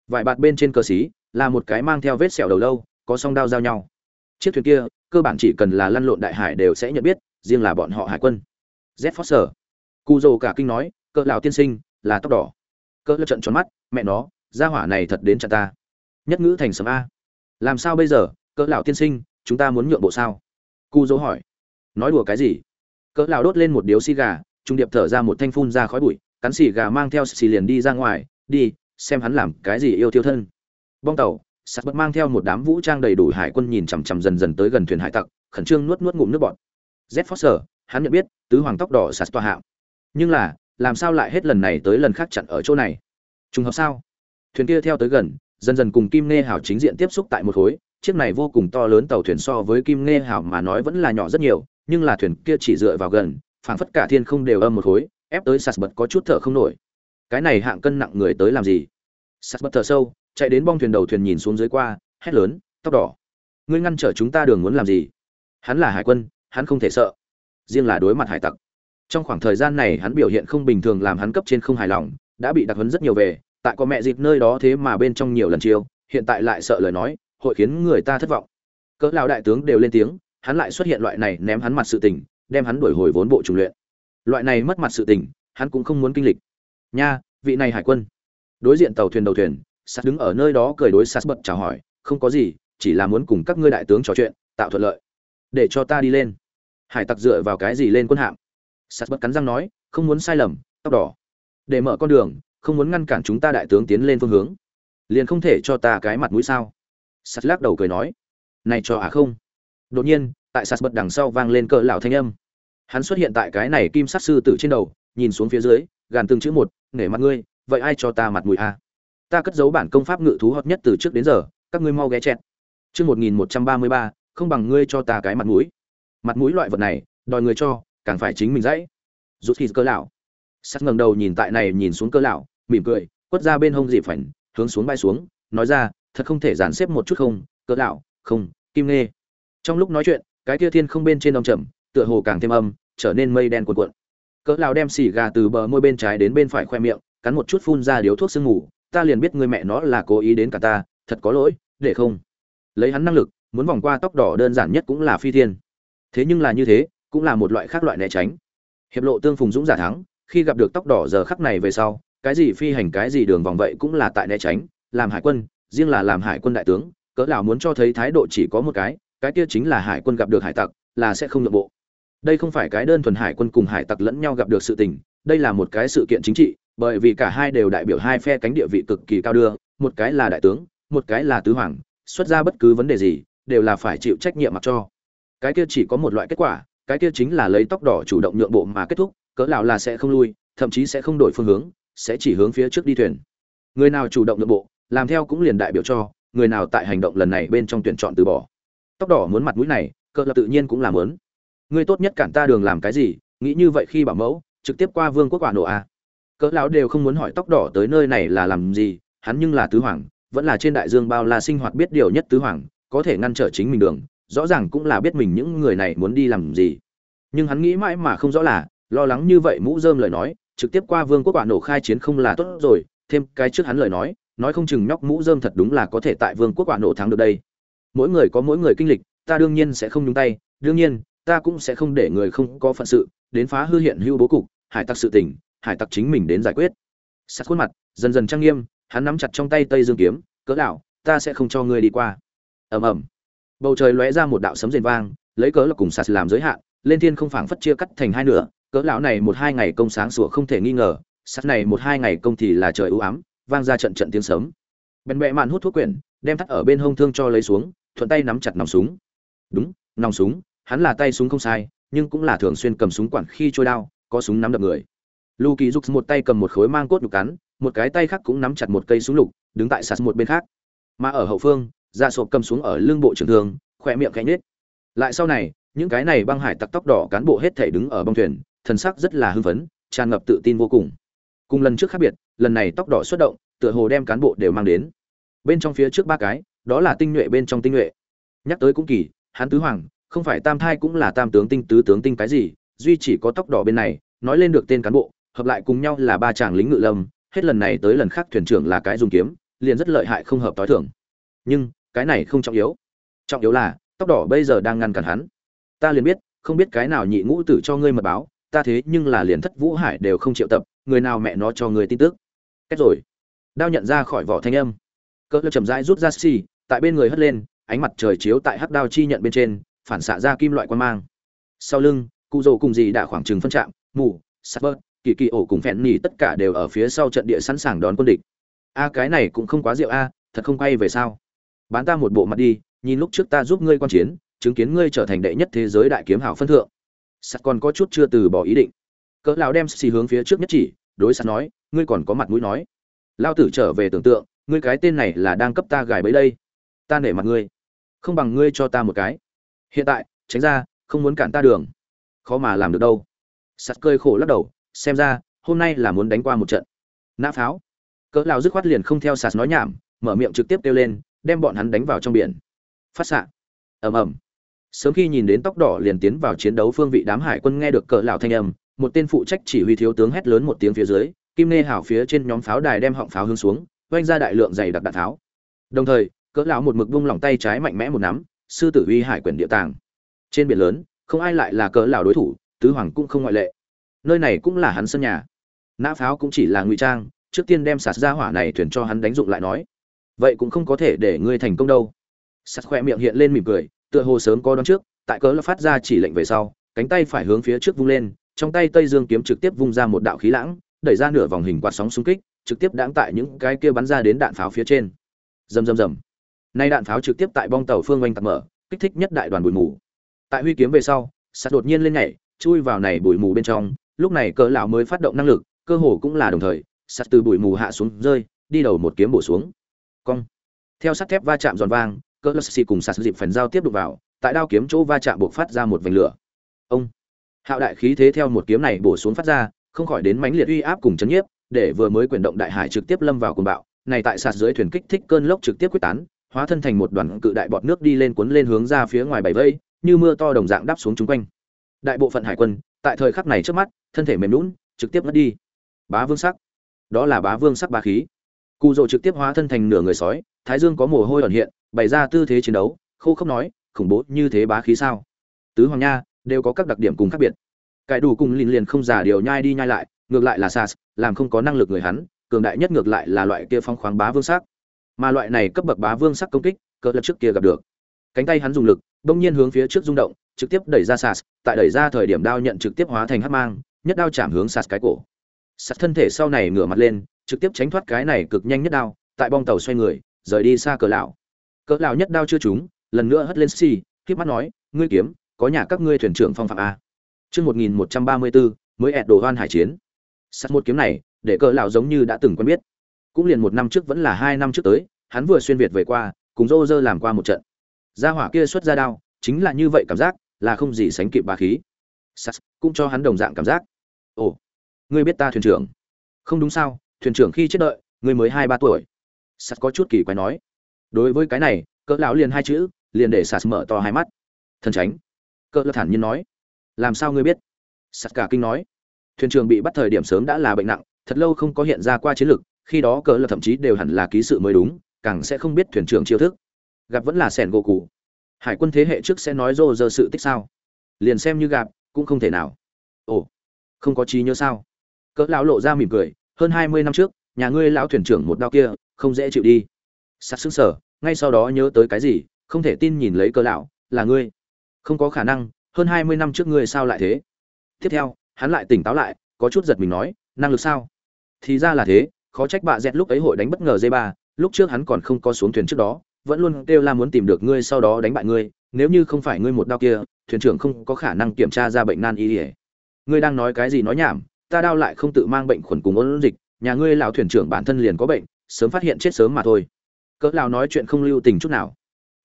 Speaker 1: Vài bạt bên trên cơ xí, là một cái mang theo vết sẹo đầu lâu, có song đao giao nhau. Chiếc thuyền kia, cơ bản chỉ cần là lăn lộn đại hải đều sẽ nhận biết, riêng là bọn họ hải quân. Z foster. Cu dồ cả kinh nói, cỡ lão tiên sinh, là tóc đỏ. Cỡ lão trận tròn mắt, mẹ nó, gia hỏa này thật đến chặt ta. Nhất ngữ thành sấm a. Làm sao bây giờ, cỡ lão tiên sinh chúng ta muốn nhượng bộ sao? Cu dỗ hỏi. Nói đùa cái gì? Cỡ lão đốt lên một điếu xì gà, trung điệp thở ra một thanh phun ra khói bụi, cắn xì gà mang theo xì liền đi ra ngoài, đi, xem hắn làm cái gì yêu thiêu thân. Bong tàu, sắt bất mang theo một đám vũ trang đầy đủ hải quân nhìn chằm chằm dần dần tới gần thuyền hải tặc, khẩn trương nuốt nuốt ngụm nước bọt. Z foster, hắn nhận biết, tứ hoàng tóc đỏ sạt tòa hạng nhưng là, làm sao lại hết lần này tới lần khác chặn ở chỗ này? Trùng hợp sao? Thuyền kia theo tới gần, dần dần cùng kim nghe hảo chính diện tiếp xúc tại một khối chiếc này vô cùng to lớn tàu thuyền so với kim nghe hảo mà nói vẫn là nhỏ rất nhiều, nhưng là thuyền kia chỉ dựa vào gần, phảng phất cả thiên không đều âm một khối, ép tới sạt bật có chút thở không nổi. Cái này hạng cân nặng người tới làm gì? Sạt bật thở sâu, chạy đến bong thuyền đầu thuyền nhìn xuống dưới qua, hét lớn, tóc đỏ, ngươi ngăn trở chúng ta đường muốn làm gì? Hắn là hải quân, hắn không thể sợ. Riêng là đối mặt hải tặc. Trong khoảng thời gian này hắn biểu hiện không bình thường làm hắn cấp trên không hài lòng, đã bị đặc huấn rất nhiều về, tại có mẹ dịp nơi đó thế mà bên trong nhiều lần chiêu, hiện tại lại sợ lời nói hội khiến người ta thất vọng. Cỡ lão đại tướng đều lên tiếng, hắn lại xuất hiện loại này ném hắn mặt sự tình, đem hắn đuổi hồi vốn bộ trùng luyện. Loại này mất mặt sự tình, hắn cũng không muốn kinh lịch. Nha, vị này hải quân. Đối diện tàu thuyền đầu thuyền sát đứng ở nơi đó cười đối sát bật chào hỏi, không có gì, chỉ là muốn cùng các ngươi đại tướng trò chuyện, tạo thuận lợi. Để cho ta đi lên. Hải tặc dựa vào cái gì lên quân hạm? Sát bật cắn răng nói, không muốn sai lầm, tóc đỏ. Để mở con đường, không muốn ngăn cản chúng ta đại tướng tiến lên phương hướng. Liền không thể cho ta cái mặt mũi sao? Sắt lắc đầu cười nói, này cho à không? Đột nhiên, tại sắt bật đằng sau vang lên cỡ lão thanh âm. Hắn xuất hiện tại cái này kim sát sư tử trên đầu, nhìn xuống phía dưới, gàn từng chữ một, nể mặt ngươi, vậy ai cho ta mặt mũi a à? ta cất giấu bản công pháp ngự thú hợp nhất từ trước đến giờ, các ngươi mau ghé chẹt. Chương một nghìn một trăm ba mươi ba, không bằng ngươi cho ta cái mặt mũi. Mặt mũi loại vật này, đòi người cho, càng phải chính mình dãy. Rút khi cơ lão. Sắt ngẩng đầu nhìn tại này nhìn xuống cơ lão, mỉm cười, quất ra bên hông dịp phảnh hướng xuống bay xuống, nói ra thật không thể dàn xếp một chút không, cỡ lão không, kim nghe trong lúc nói chuyện, cái kia thiên không bên trên đông trầm, tựa hồ càng thêm âm, trở nên mây đen cuộn cuộn. Cỡ lão đem xì gà từ bờ môi bên trái đến bên phải khoe miệng, cắn một chút phun ra điếu thuốc sương ngủ ta liền biết người mẹ nó là cố ý đến cả ta, thật có lỗi, để không. Lấy hắn năng lực, muốn vòng qua tóc đỏ đơn giản nhất cũng là phi thiên. Thế nhưng là như thế, cũng là một loại khác loại né tránh. Hiệp lộ tương phùng dũng giả thắng, khi gặp được tóc đỏ giờ khắc này về sau, cái gì phi hành cái gì đường vòng vậy cũng là tại né tránh, làm hải quân riêng là làm hải quân đại tướng, cỡ lão muốn cho thấy thái độ chỉ có một cái cái kia chính là hải quân gặp được hải tặc, là sẽ không nhượng bộ. Đây không phải cái đơn thuần hải quân cùng hải tặc lẫn nhau gặp được sự tình, đây là một cái sự kiện chính trị, bởi vì cả hai đều đại biểu hai phe cánh địa vị cực kỳ cao đưa, một cái là đại tướng, một cái là tứ hoàng, xuất ra bất cứ vấn đề gì, đều là phải chịu trách nhiệm mặc cho. Cái kia chỉ có một loại kết quả, cái kia chính là lấy tóc đỏ chủ động nhượng bộ mà kết thúc, cỡ lão là sẽ không lui, thậm chí sẽ không đổi phương hướng, sẽ chỉ hướng phía trước đi thuyền. Người nào chủ động nhượng bộ làm theo cũng liền đại biểu cho, người nào tại hành động lần này bên trong tuyển chọn từ bỏ. Tóc đỏ muốn mặt mũi này cỡ là tự nhiên cũng làm muốn. Ngươi tốt nhất cản ta đường làm cái gì, nghĩ như vậy khi bảo mẫu, trực tiếp qua vương quốc quả nổ a à. cỡ lão đều không muốn hỏi tóc đỏ tới nơi này là làm gì, hắn nhưng là tứ hoàng, vẫn là trên đại dương bao la sinh hoạt biết điều nhất tứ hoàng, có thể ngăn trở chính mình đường, rõ ràng cũng là biết mình những người này muốn đi làm gì. Nhưng hắn nghĩ mãi mà không rõ là, lo lắng như vậy mũ rơm lời nói, trực tiếp qua vương quốc quả nổ khai chiến không là tốt rồi, thêm cái trước hắn lời nói nói không chừng nhóc mũ rơm thật đúng là có thể tại vương quốc quả nổ thắng được đây. Mỗi người có mỗi người kinh lịch, ta đương nhiên sẽ không nhúng tay, đương nhiên, ta cũng sẽ không để người không có phận sự, đến phá hư hiện hữu bố cục, hải tặc sự tình, hải tặc chính mình đến giải quyết. Sát khuôn mặt, dần dần trang nghiêm, hắn nắm chặt trong tay tây dương kiếm, cỡ đảo ta sẽ không cho ngươi đi qua. Ầm ầm. Bầu trời lóe ra một đạo sấm rền vang, lấy cớ là cùng sạt làm giới hạn, lên thiên không phảng phất chia cắt thành hai nửa, cỡ lão này một hai ngày công sáng sủa không thể nghi ngờ, sắt này một hai ngày công thì là trời ưu ám vang ra trận trận tiếng sớm bèn bẹ mạn hút thuốc quyển, đem thắt ở bên hông thương cho lấy xuống, thuận tay nắm chặt nòng súng. Đúng, nòng súng, hắn là tay súng không sai, nhưng cũng là thường xuyên cầm súng quản khi trôi đao, có súng nắm đập người. Lu kỳ giục một tay cầm một khối mang cốt nhục cắn, một cái tay khác cũng nắm chặt một cây súng lục, đứng tại sạt một bên khác. Mà ở hậu phương ra sộp cầm xuống ở lưng bộ trưởng thường khỏe miệng cánh nết lại sau này, những cái này băng hải tặc tóc đỏ cán bộ hết thể đứng ở bông thuyền, thần sắc rất là hưng phấn, tràn ngập tự tin vô cùng. Cùng lần trước khác biệt lần này tóc đỏ xuất động, tựa hồ đem cán bộ đều mang đến. Bên trong phía trước ba cái, đó là tinh nhuệ bên trong tinh nhuệ. Nhắc tới cũng kỳ, hắn tứ hoàng, không phải tam thai cũng là tam tướng tinh, tứ tướng tinh cái gì, duy chỉ có tóc đỏ bên này, nói lên được tên cán bộ, hợp lại cùng nhau là ba chàng lính ngự lâm, hết lần này tới lần khác thuyền trưởng là cái dùng kiếm, liền rất lợi hại không hợp tối thưởng nhưng, cái này không trọng yếu. Trọng yếu là, tóc đỏ bây giờ đang ngăn cản hắn. Ta liền biết, không biết cái nào nhị ngũ tử cho ngươi mật báo, ta thế nhưng là liền thất vũ hải đều không chịu tập, người nào mẹ nó cho ngươi tin tức kết rồi. Đao nhận ra khỏi vỏ thanh âm. Cỡ lơ chậm rãi rút ra xì, tại bên người hất lên, ánh mặt trời chiếu tại hắc đao chi nhận bên trên, phản xạ ra kim loại quan mang. Sau lưng, cụ rồ cùng gì đã khoảng chừng phân chạm mù sắp bớt, kỳ kỳ ổ cùng phèn nhì tất cả đều ở phía sau trận địa sẵn sàng đón quân địch. A, cái này cũng không quá rượu a, thật không quay về sao? Bán ta một bộ mặt đi, nhìn lúc trước ta giúp ngươi quan chiến, chứng kiến ngươi trở thành đệ nhất thế giới đại kiếm hảo phân thượng. Sắt còn có chút chưa từ bỏ ý định. Cỡ lão đem xì hướng phía trước nhất chỉ đối sắt nói, ngươi còn có mặt mũi nói. Lao tử trở về tưởng tượng, ngươi cái tên này là đang cấp ta gài bẫy đây. Ta nể mặt ngươi. Không bằng ngươi cho ta một cái. Hiện tại, tránh ra, không muốn cản ta đường. Khó mà làm được đâu. Sắt cơi khổ lắc đầu, xem ra, hôm nay là muốn đánh qua một trận. Nã pháo. Cỡ lão dứt khoát liền không theo sạt nói nhảm, mở miệng trực tiếp kêu lên, đem bọn hắn đánh vào trong biển. Phát xạ. Ầm ầm. Sớm khi nhìn đến tóc đỏ liền tiến vào chiến đấu phương vị đám hải quân nghe được cỡ lão thanh âm một tên phụ trách chỉ huy thiếu tướng hét lớn một tiếng phía dưới, kim nê hảo phía trên nhóm pháo đài đem họng pháo hướng xuống, vang ra đại lượng dày đặc đạn tháo. Đồng thời, cỡ lão một mực buông lỏng tay trái mạnh mẽ một nắm, sư tử uy hải quyền địa tàng. Trên biển lớn, không ai lại là cỡ lão đối thủ, tứ hoàng cũng không ngoại lệ. Nơi này cũng là hắn sân nhà. Nã pháo cũng chỉ là ngụy trang, trước tiên đem sạt ra hỏa này thuyền cho hắn đánh dụng lại nói. Vậy cũng không có thể để ngươi thành công đâu. Sạt khoe miệng hiện lên mỉm cười, tựa hồ sớm có đón trước, tại cớ là phát ra chỉ lệnh về sau, cánh tay phải hướng phía trước vung lên trong tay tây dương kiếm trực tiếp vung ra một đạo khí lãng, đẩy ra nửa vòng hình quạt sóng xung kích, trực tiếp đãng tại những cái kia bắn ra đến đạn pháo phía trên. Rầm rầm rầm. Nay đạn pháo trực tiếp tại bong tàu phương oanh tạc mở, kích thích nhất đại đoàn bụi mù. Tại huy kiếm về sau sạt đột nhiên lên nhảy, chui vào này bụi mù bên trong, lúc này cỡ lão mới phát động năng lực, cơ hồ cũng là đồng thời, sắt từ bụi mù hạ xuống rơi, đi đầu một kiếm bổ xuống. Cong. Theo sắt thép va chạm giòn vang, cỡ lão cùng sắt dịp phần giao tiếp đụng vào, tại đao kiếm chỗ va chạm buộc phát ra một vành lửa. Ông hạo đại khí thế theo một kiếm này bổ xuống phát ra, không khỏi đến mãnh liệt uy áp cùng chấn nhiếp, để vừa mới quyển động đại hải trực tiếp lâm vào cuồng bạo, này tại sạt dưới thuyền kích thích cơn lốc trực tiếp quyết tán, hóa thân thành một đoàn cự đại bọt nước đi lên cuốn lên hướng ra phía ngoài bảy vây, như mưa to đồng dạng đáp xuống chúng quanh. Đại bộ phận hải quân, tại thời khắc này trước mắt, thân thể mềm lún trực tiếp mất đi. Bá vương sắc. Đó là bá vương sắc bá khí. Cụ rồ trực tiếp hóa thân thành nửa người sói, thái dương có mồ hôi ẩn hiện, bày ra tư thế chiến đấu, khô không nói, khủng bố như thế bá khí sao? Tứ hoàng nha đều có các đặc điểm cùng khác biệt. Cải đủ cùng liền liền không giả điều nhai đi nhai lại, ngược lại là sas, làm không có năng lực người hắn, cường đại nhất ngược lại là loại kia phong khoáng bá vương sắc. Mà loại này cấp bậc bá vương sắc công kích, cỡ lập trước kia gặp được. Cánh tay hắn dùng lực, bỗng nhiên hướng phía trước rung động, trực tiếp đẩy ra sas, tại đẩy ra thời điểm đao nhận trực tiếp hóa thành hắc mang, nhất đao chạm hướng sas cái cổ. Sas thân thể sau này ngửa mặt lên, trực tiếp tránh thoát cái này cực nhanh nhất đao, tại bong tàu xoay người, rời đi xa cỡ lão. Cỡ lão nhất đao chưa trúng, lần nữa hất lên xì khi mắt nói, ngươi kiếm có nhà các ngươi thuyền trưởng phong phạm a. Chương một nghìn một trăm ba mươi bốn mới ẹt đồ hoan hải chiến. Sắt một kiếm này, để cỡ lão giống như đã từng quen biết. Cũng liền một năm trước vẫn là hai năm trước tới, hắn vừa xuyên việt về qua, cùng rô rơ làm qua một trận. Gia hỏa kia xuất ra đao, chính là như vậy cảm giác, là không gì sánh kịp bà khí. Sắt cũng cho hắn đồng dạng cảm giác. Ồ, ngươi biết ta thuyền trưởng? Không đúng sao, thuyền trưởng khi chết đợi, ngươi mới hai ba tuổi. Sắt có chút kỳ quái nói. Đối với cái này, cỡ lão liền hai chữ, liền để sạt mở to hai mắt. Thần tránh cỡ lão thản nhiên nói, làm sao ngươi biết? Sắt cả kinh nói, thuyền trưởng bị bắt thời điểm sớm đã là bệnh nặng, thật lâu không có hiện ra qua chiến lược khi đó cỡ lão thậm chí đều hẳn là ký sự mới đúng, càng sẽ không biết thuyền trưởng chiêu thức. Gặp vẫn là sẻn gỗ cụ hải quân thế hệ trước sẽ nói rô rơ sự tích sao? Liền xem như gặp, cũng không thể nào. Ồ, không có trí nhớ sao? Cỡ lão lộ ra mỉm cười, hơn hai mươi năm trước, nhà ngươi lão thuyền trưởng một đao kia, không dễ chịu đi. Sắt xứng sở ngay sau đó nhớ tới cái gì, không thể tin nhìn lấy cỡ lão, là ngươi không có khả năng, hơn hai mươi năm trước ngươi sao lại thế? Tiếp theo, hắn lại tỉnh táo lại, có chút giật mình nói, năng lực sao? Thì ra là thế, khó trách bà dẹt lúc ấy hội đánh bất ngờ dây ba lúc trước hắn còn không có xuống thuyền trước đó, vẫn luôn kêu la muốn tìm được ngươi sau đó đánh bại ngươi, nếu như không phải ngươi một đao kia, thuyền trưởng không có khả năng kiểm tra ra bệnh nan y ỉa ngươi đang nói cái gì nói nhảm, ta đau lại không tự mang bệnh khuẩn cùng ôn dịch, nhà ngươi lão thuyền trưởng bản thân liền có bệnh, sớm phát hiện chết sớm mà thôi. Cỡ lão nói chuyện không lưu tình chút nào.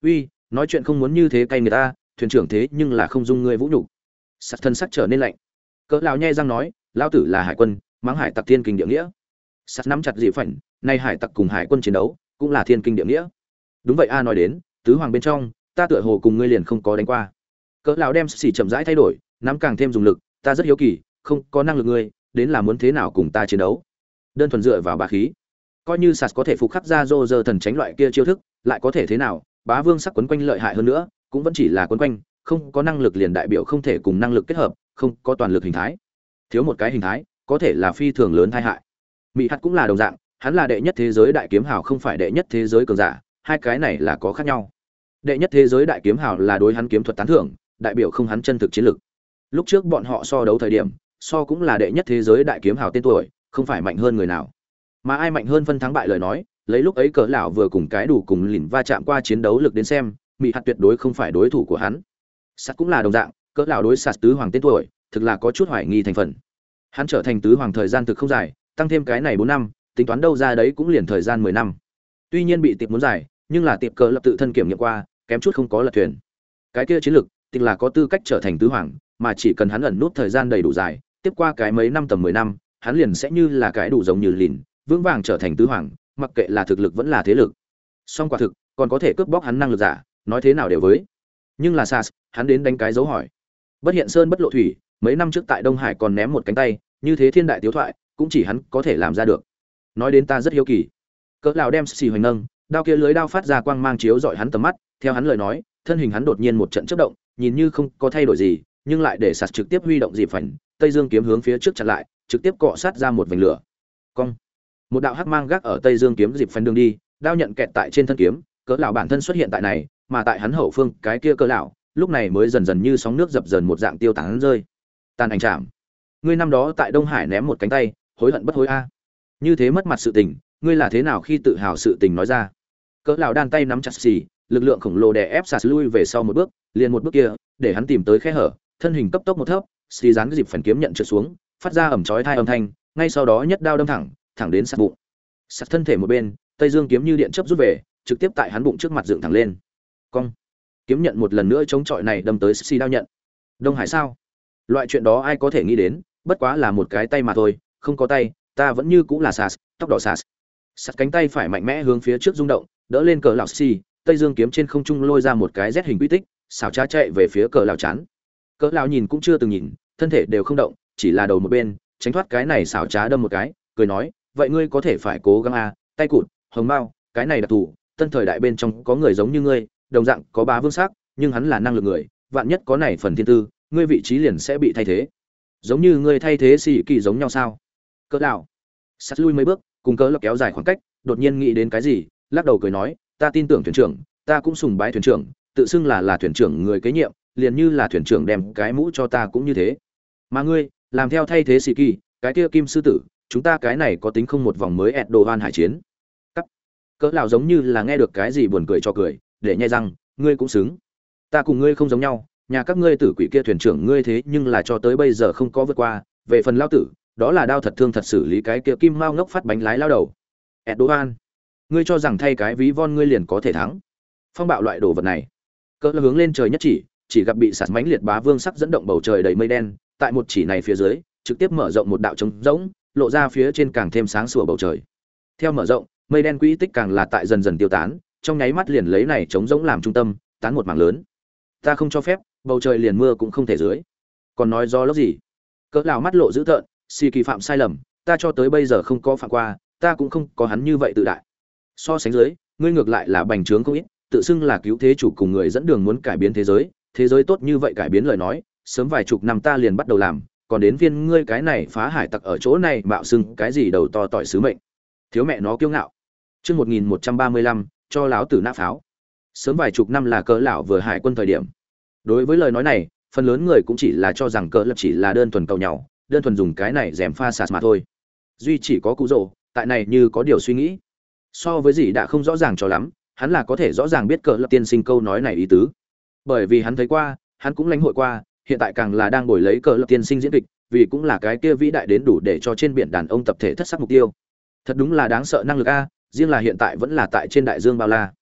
Speaker 1: Uy, nói chuyện không muốn như thế cay người ta thuyền trưởng thế nhưng là không dung ngươi vũ nhục. Sắt thân sắc trở nên lạnh. Cỡ lão nhai răng nói, lão tử là hải quân, mắng hải tặc thiên kinh địa nghĩa. Sắt nắm chặt dị phảnh, nay hải tặc cùng hải quân chiến đấu cũng là thiên kinh địa nghĩa. Đúng vậy a, nói đến, tứ hoàng bên trong, ta tựa hồ cùng ngươi liền không có đánh qua. Cỡ lão đem xì chậm rãi thay đổi, nắm càng thêm dùng lực, ta rất hiếu kỳ, không có năng lực ngươi, đến là muốn thế nào cùng ta chiến đấu? Đơn thuần dựa vào bá khí. Coi như sạt có thể phục khắc ra rô rơ thần tránh loại kia chiêu thức, lại có thể thế nào? Bá vương sắc quấn quanh lợi hại hơn nữa cũng vẫn chỉ là quấn quanh, không có năng lực liền đại biểu không thể cùng năng lực kết hợp, không có toàn lực hình thái. Thiếu một cái hình thái, có thể là phi thường lớn tai hại. Mỹ hạt cũng là đồng dạng, hắn là đệ nhất thế giới đại kiếm hào không phải đệ nhất thế giới cường giả, hai cái này là có khác nhau. Đệ nhất thế giới đại kiếm hào là đối hắn kiếm thuật tán thưởng, đại biểu không hắn chân thực chiến lực. Lúc trước bọn họ so đấu thời điểm, so cũng là đệ nhất thế giới đại kiếm hào tên tuổi, không phải mạnh hơn người nào. Mà ai mạnh hơn phân thắng bại lời nói, lấy lúc ấy cỡ lão vừa cùng cái đủ cùng lìn va chạm qua chiến đấu lực đến xem mỹ hạt tuyệt đối không phải đối thủ của hắn. Sắt cũng là đồng dạng, cỡ lão đối sạt tứ hoàng tên tuổi, thực là có chút hoài nghi thành phần. Hắn trở thành tứ hoàng thời gian thực không dài, tăng thêm cái này bốn năm, tính toán đâu ra đấy cũng liền thời gian mười năm. Tuy nhiên bị tiệp muốn giải, nhưng là tiệp cỡ lập tự thân kiểm nghiệm qua, kém chút không có lật thuyền. Cái kia chiến lực tức là có tư cách trở thành tứ hoàng, mà chỉ cần hắn ẩn nút thời gian đầy đủ dài, tiếp qua cái mấy năm tầm mười năm, hắn liền sẽ như là cái đủ giống như lìn, vững vàng trở thành tứ hoàng, mặc kệ là thực lực vẫn là thế lực. Song quả thực, còn có thể cướp bóc hắn năng lực giả nói thế nào đều với. Nhưng là sas, hắn đến đánh cái dấu hỏi. Bất hiện sơn bất lộ thủy, mấy năm trước tại đông hải còn ném một cánh tay, như thế thiên đại tiếu thoại, cũng chỉ hắn có thể làm ra được. Nói đến ta rất hiếu kỳ. Cỡ lão đem xì hoành nâng, đao kia lưới đao phát ra quang mang chiếu dọi hắn tầm mắt, theo hắn lời nói, thân hình hắn đột nhiên một trận chớp động, nhìn như không có thay đổi gì, nhưng lại để sạt trực tiếp huy động dịp phảnh tây dương kiếm hướng phía trước chặn lại, trực tiếp cọ sát ra một vành lửa. Cong. Một đạo hắc mang gác ở tây dương kiếm dịp phanh đường đi, đao nhận kẹt tại trên thân kiếm, cỡ lão bản thân xuất hiện tại này mà tại hắn hậu phương, cái kia cỡ lão, lúc này mới dần dần như sóng nước dập dần một dạng tiêu tán rơi. Tàn ảnh chạm. Ngươi năm đó tại đông hải ném một cánh tay, hối hận bất hối a. Như thế mất mặt sự tình, ngươi là thế nào khi tự hào sự tình nói ra? Cỡ lão đan tay nắm chặt xì, lực lượng khổng lồ đè ép sạt lui về sau một bước, liền một bước kia, để hắn tìm tới khe hở, thân hình cấp tốc một thấp, xì dán cái dịp phần kiếm nhận trượt xuống, phát ra ẩm chói thai âm thanh, ngay sau đó nhất đao đâm thẳng thẳng đến sát bụng. Sạt thân thể một bên, tây dương kiếm như điện chớp rút về, trực tiếp tại hắn bụng trước mặt dựng thẳng lên cong. Kiếm nhận một lần nữa chống chọi này đâm tới xì đao nhận. Đông hải sao? Loại chuyện đó ai có thể nghĩ đến bất quá là một cái tay mà thôi không có tay ta vẫn như cũng là sas tóc đỏ sas. Sắt cánh tay phải mạnh mẽ hướng phía trước rung động đỡ lên cờ lão xì tây dương kiếm trên không trung lôi ra một cái rét hình quy tích xảo trá chạy về phía cờ lão chán. Cờ lão nhìn cũng chưa từng nhìn thân thể đều không động chỉ là đầu một bên tránh thoát cái này xảo trá đâm một cái cười nói vậy ngươi có thể phải cố gắng a à, tay cụt hồng mao cái này đặc thù tân thời đại bên trong có người giống như ngươi đồng dạng có bá vương sắc, nhưng hắn là năng lực người, vạn nhất có này phần thiên tư, ngươi vị trí liền sẽ bị thay thế. Giống như ngươi thay thế sĩ kỳ giống nhau sao? Cỡ lão sát lui mấy bước, cùng cỡ lập kéo dài khoảng cách, đột nhiên nghĩ đến cái gì, lắc đầu cười nói, ta tin tưởng thuyền trưởng, ta cũng sùng bái thuyền trưởng, tự xưng là là thuyền trưởng người kế nhiệm, liền như là thuyền trưởng đem cái mũ cho ta cũng như thế. Mà ngươi, làm theo thay thế sĩ kỳ, cái kia kim sư tử, chúng ta cái này có tính không một vòng mới ẹt đồ hoan hải chiến. Cắt. Cỡ lão giống như là nghe được cái gì buồn cười cho cười để nhai răng, ngươi cũng xứng. Ta cùng ngươi không giống nhau, nhà các ngươi tử quỷ kia thuyền trưởng ngươi thế nhưng là cho tới bây giờ không có vượt qua. Về phần lao tử, đó là đao thật thương thật xử lý cái kia kim mao ngốc phát bánh lái lao đầu. Ẹt ngươi cho rằng thay cái ví von ngươi liền có thể thắng. Phong bạo loại đồ vật này. Cỡ hướng lên trời nhất chỉ chỉ gặp bị sạt mánh liệt bá vương sắc dẫn động bầu trời đầy mây đen, tại một chỉ này phía dưới, trực tiếp mở rộng một đạo trống rỗng, lộ ra phía trên càng thêm sáng sủa bầu trời. Theo mở rộng, mây đen quỹ tích càng là tại dần dần tiêu tán trong nháy mắt liền lấy này chống rỗng làm trung tâm, tán một mảng lớn. Ta không cho phép, bầu trời liền mưa cũng không thể dưới. Còn nói do lốc gì? Cỡ lão mắt lộ dữ tợn si kỳ phạm sai lầm, ta cho tới bây giờ không có phạm qua, ta cũng không có hắn như vậy tự đại. So sánh dưới, ngươi ngược lại là bành trướng không ít, tự xưng là cứu thế chủ cùng người dẫn đường muốn cải biến thế giới thế giới tốt như vậy cải biến lời nói, sớm vài chục năm ta liền bắt đầu làm, còn đến viên ngươi cái này phá hải tặc ở chỗ này mạo xưng cái gì đầu to tỏi sứ mệnh. Thiếu mẹ nó kiêu ngạo. Chương một nghìn một trăm ba mươi lăm cho lão tử nã pháo. Sớm vài chục năm là cỡ lão vừa hải quân thời điểm. Đối với lời nói này, phần lớn người cũng chỉ là cho rằng cỡ lập chỉ là đơn thuần cầu nhau đơn thuần dùng cái này dèm pha sạt mà thôi. Duy chỉ có cụ rồ tại này như có điều suy nghĩ. So với gì đã không rõ ràng cho lắm, hắn là có thể rõ ràng biết cỡ lập tiên sinh câu nói này ý tứ. Bởi vì hắn thấy qua, hắn cũng lãnh hội qua, hiện tại càng là đang ngồi lấy cờ lập tiên sinh diễn kịch, vì cũng là cái kia vĩ đại đến đủ để cho trên biển đàn ông tập thể thất sắc mục tiêu. Thật đúng là đáng sợ năng lực a riêng là hiện tại vẫn là tại trên đại dương bao la.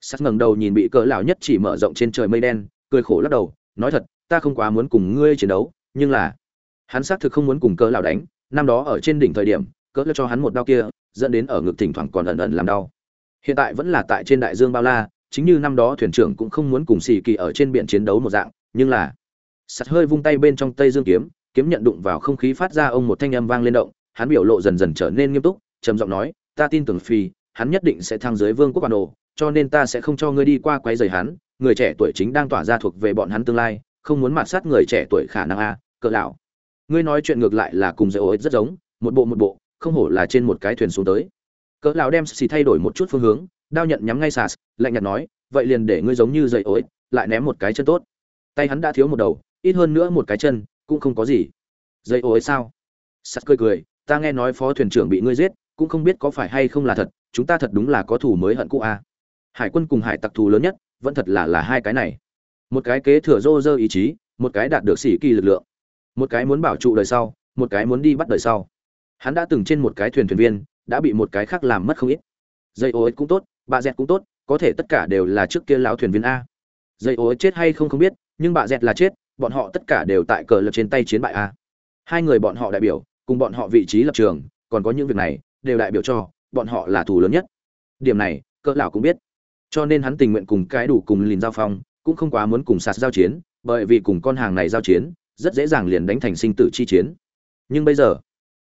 Speaker 1: Sắt ngẩng đầu nhìn bị cỡ lão nhất chỉ mở rộng trên trời mây đen, cười khổ lắc đầu, nói thật, ta không quá muốn cùng ngươi chiến đấu, nhưng là, hắn xác thực không muốn cùng cỡ lão đánh, năm đó ở trên đỉnh thời điểm, cỡ lão cho hắn một đao kia, dẫn đến ở ngực thỉnh thoảng còn ẩn ẩn làm đau. Hiện tại vẫn là tại trên đại dương bao la, chính như năm đó thuyền trưởng cũng không muốn cùng xì kỳ ở trên biển chiến đấu một dạng, nhưng là, sắt hơi vung tay bên trong tây dương kiếm kiếm nhận đụng vào không khí phát ra ông một thanh âm vang lên động, hắn biểu lộ dần dần trở nên nghiêm túc, trầm giọng nói ta tin tưởng phi, hắn nhất định sẽ thăng dưới vương quốc bản đồ, cho nên ta sẽ không cho ngươi đi qua quấy rầy hắn, người trẻ tuổi chính đang tỏa ra thuộc về bọn hắn tương lai, không muốn mạt sát người trẻ tuổi khả năng a, cỡ lão. Ngươi nói chuyện ngược lại là cùng dễ ối rất giống, một bộ một bộ, không hổ là trên một cái thuyền xuống tới. Cỡ lão đem xì thay đổi một chút phương hướng, đao nhận nhắm ngay sas, lạnh nhạt nói, vậy liền để ngươi giống như dậy ối, lại ném một cái chân tốt. Tay hắn đã thiếu một đầu, ít hơn nữa một cái chân, cũng không có gì. Dậy ối sao? Sas cười cười, ta nghe nói phó thuyền trưởng bị ngươi giết cũng không biết có phải hay không là thật, chúng ta thật đúng là có thủ mới hận cũ a. À. hải quân cùng hải tặc thù lớn nhất, vẫn thật là là hai cái này. Một cái kế thừa rô rơ ý chí, một cái đạt được sĩ kỳ lực lượng. Một cái muốn bảo trụ đời sau, một cái muốn đi bắt đời sau. Hắn đã từng trên một cái thuyền thuyền viên, đã bị một cái khác làm mất không ít. Dây ô cũng tốt, bà dẹt cũng tốt, có thể tất cả đều là trước kia lão thuyền viên a. Dây ô chết hay không không biết, nhưng bà dẹt là chết, bọn họ tất cả đều tại cờ lập trên tay chiến bại a. Hai người bọn họ đại biểu, cùng bọn họ vị trí lập trường, còn có những việc này đều đại biểu cho, bọn họ là thù lớn nhất. Điểm này, cỡ lão cũng biết. Cho nên hắn tình nguyện cùng cái đủ cùng lìn giao phong, cũng không quá muốn cùng sạt giao chiến, bởi vì cùng con hàng này giao chiến, rất dễ dàng liền đánh thành sinh tử chi chiến. Nhưng bây giờ,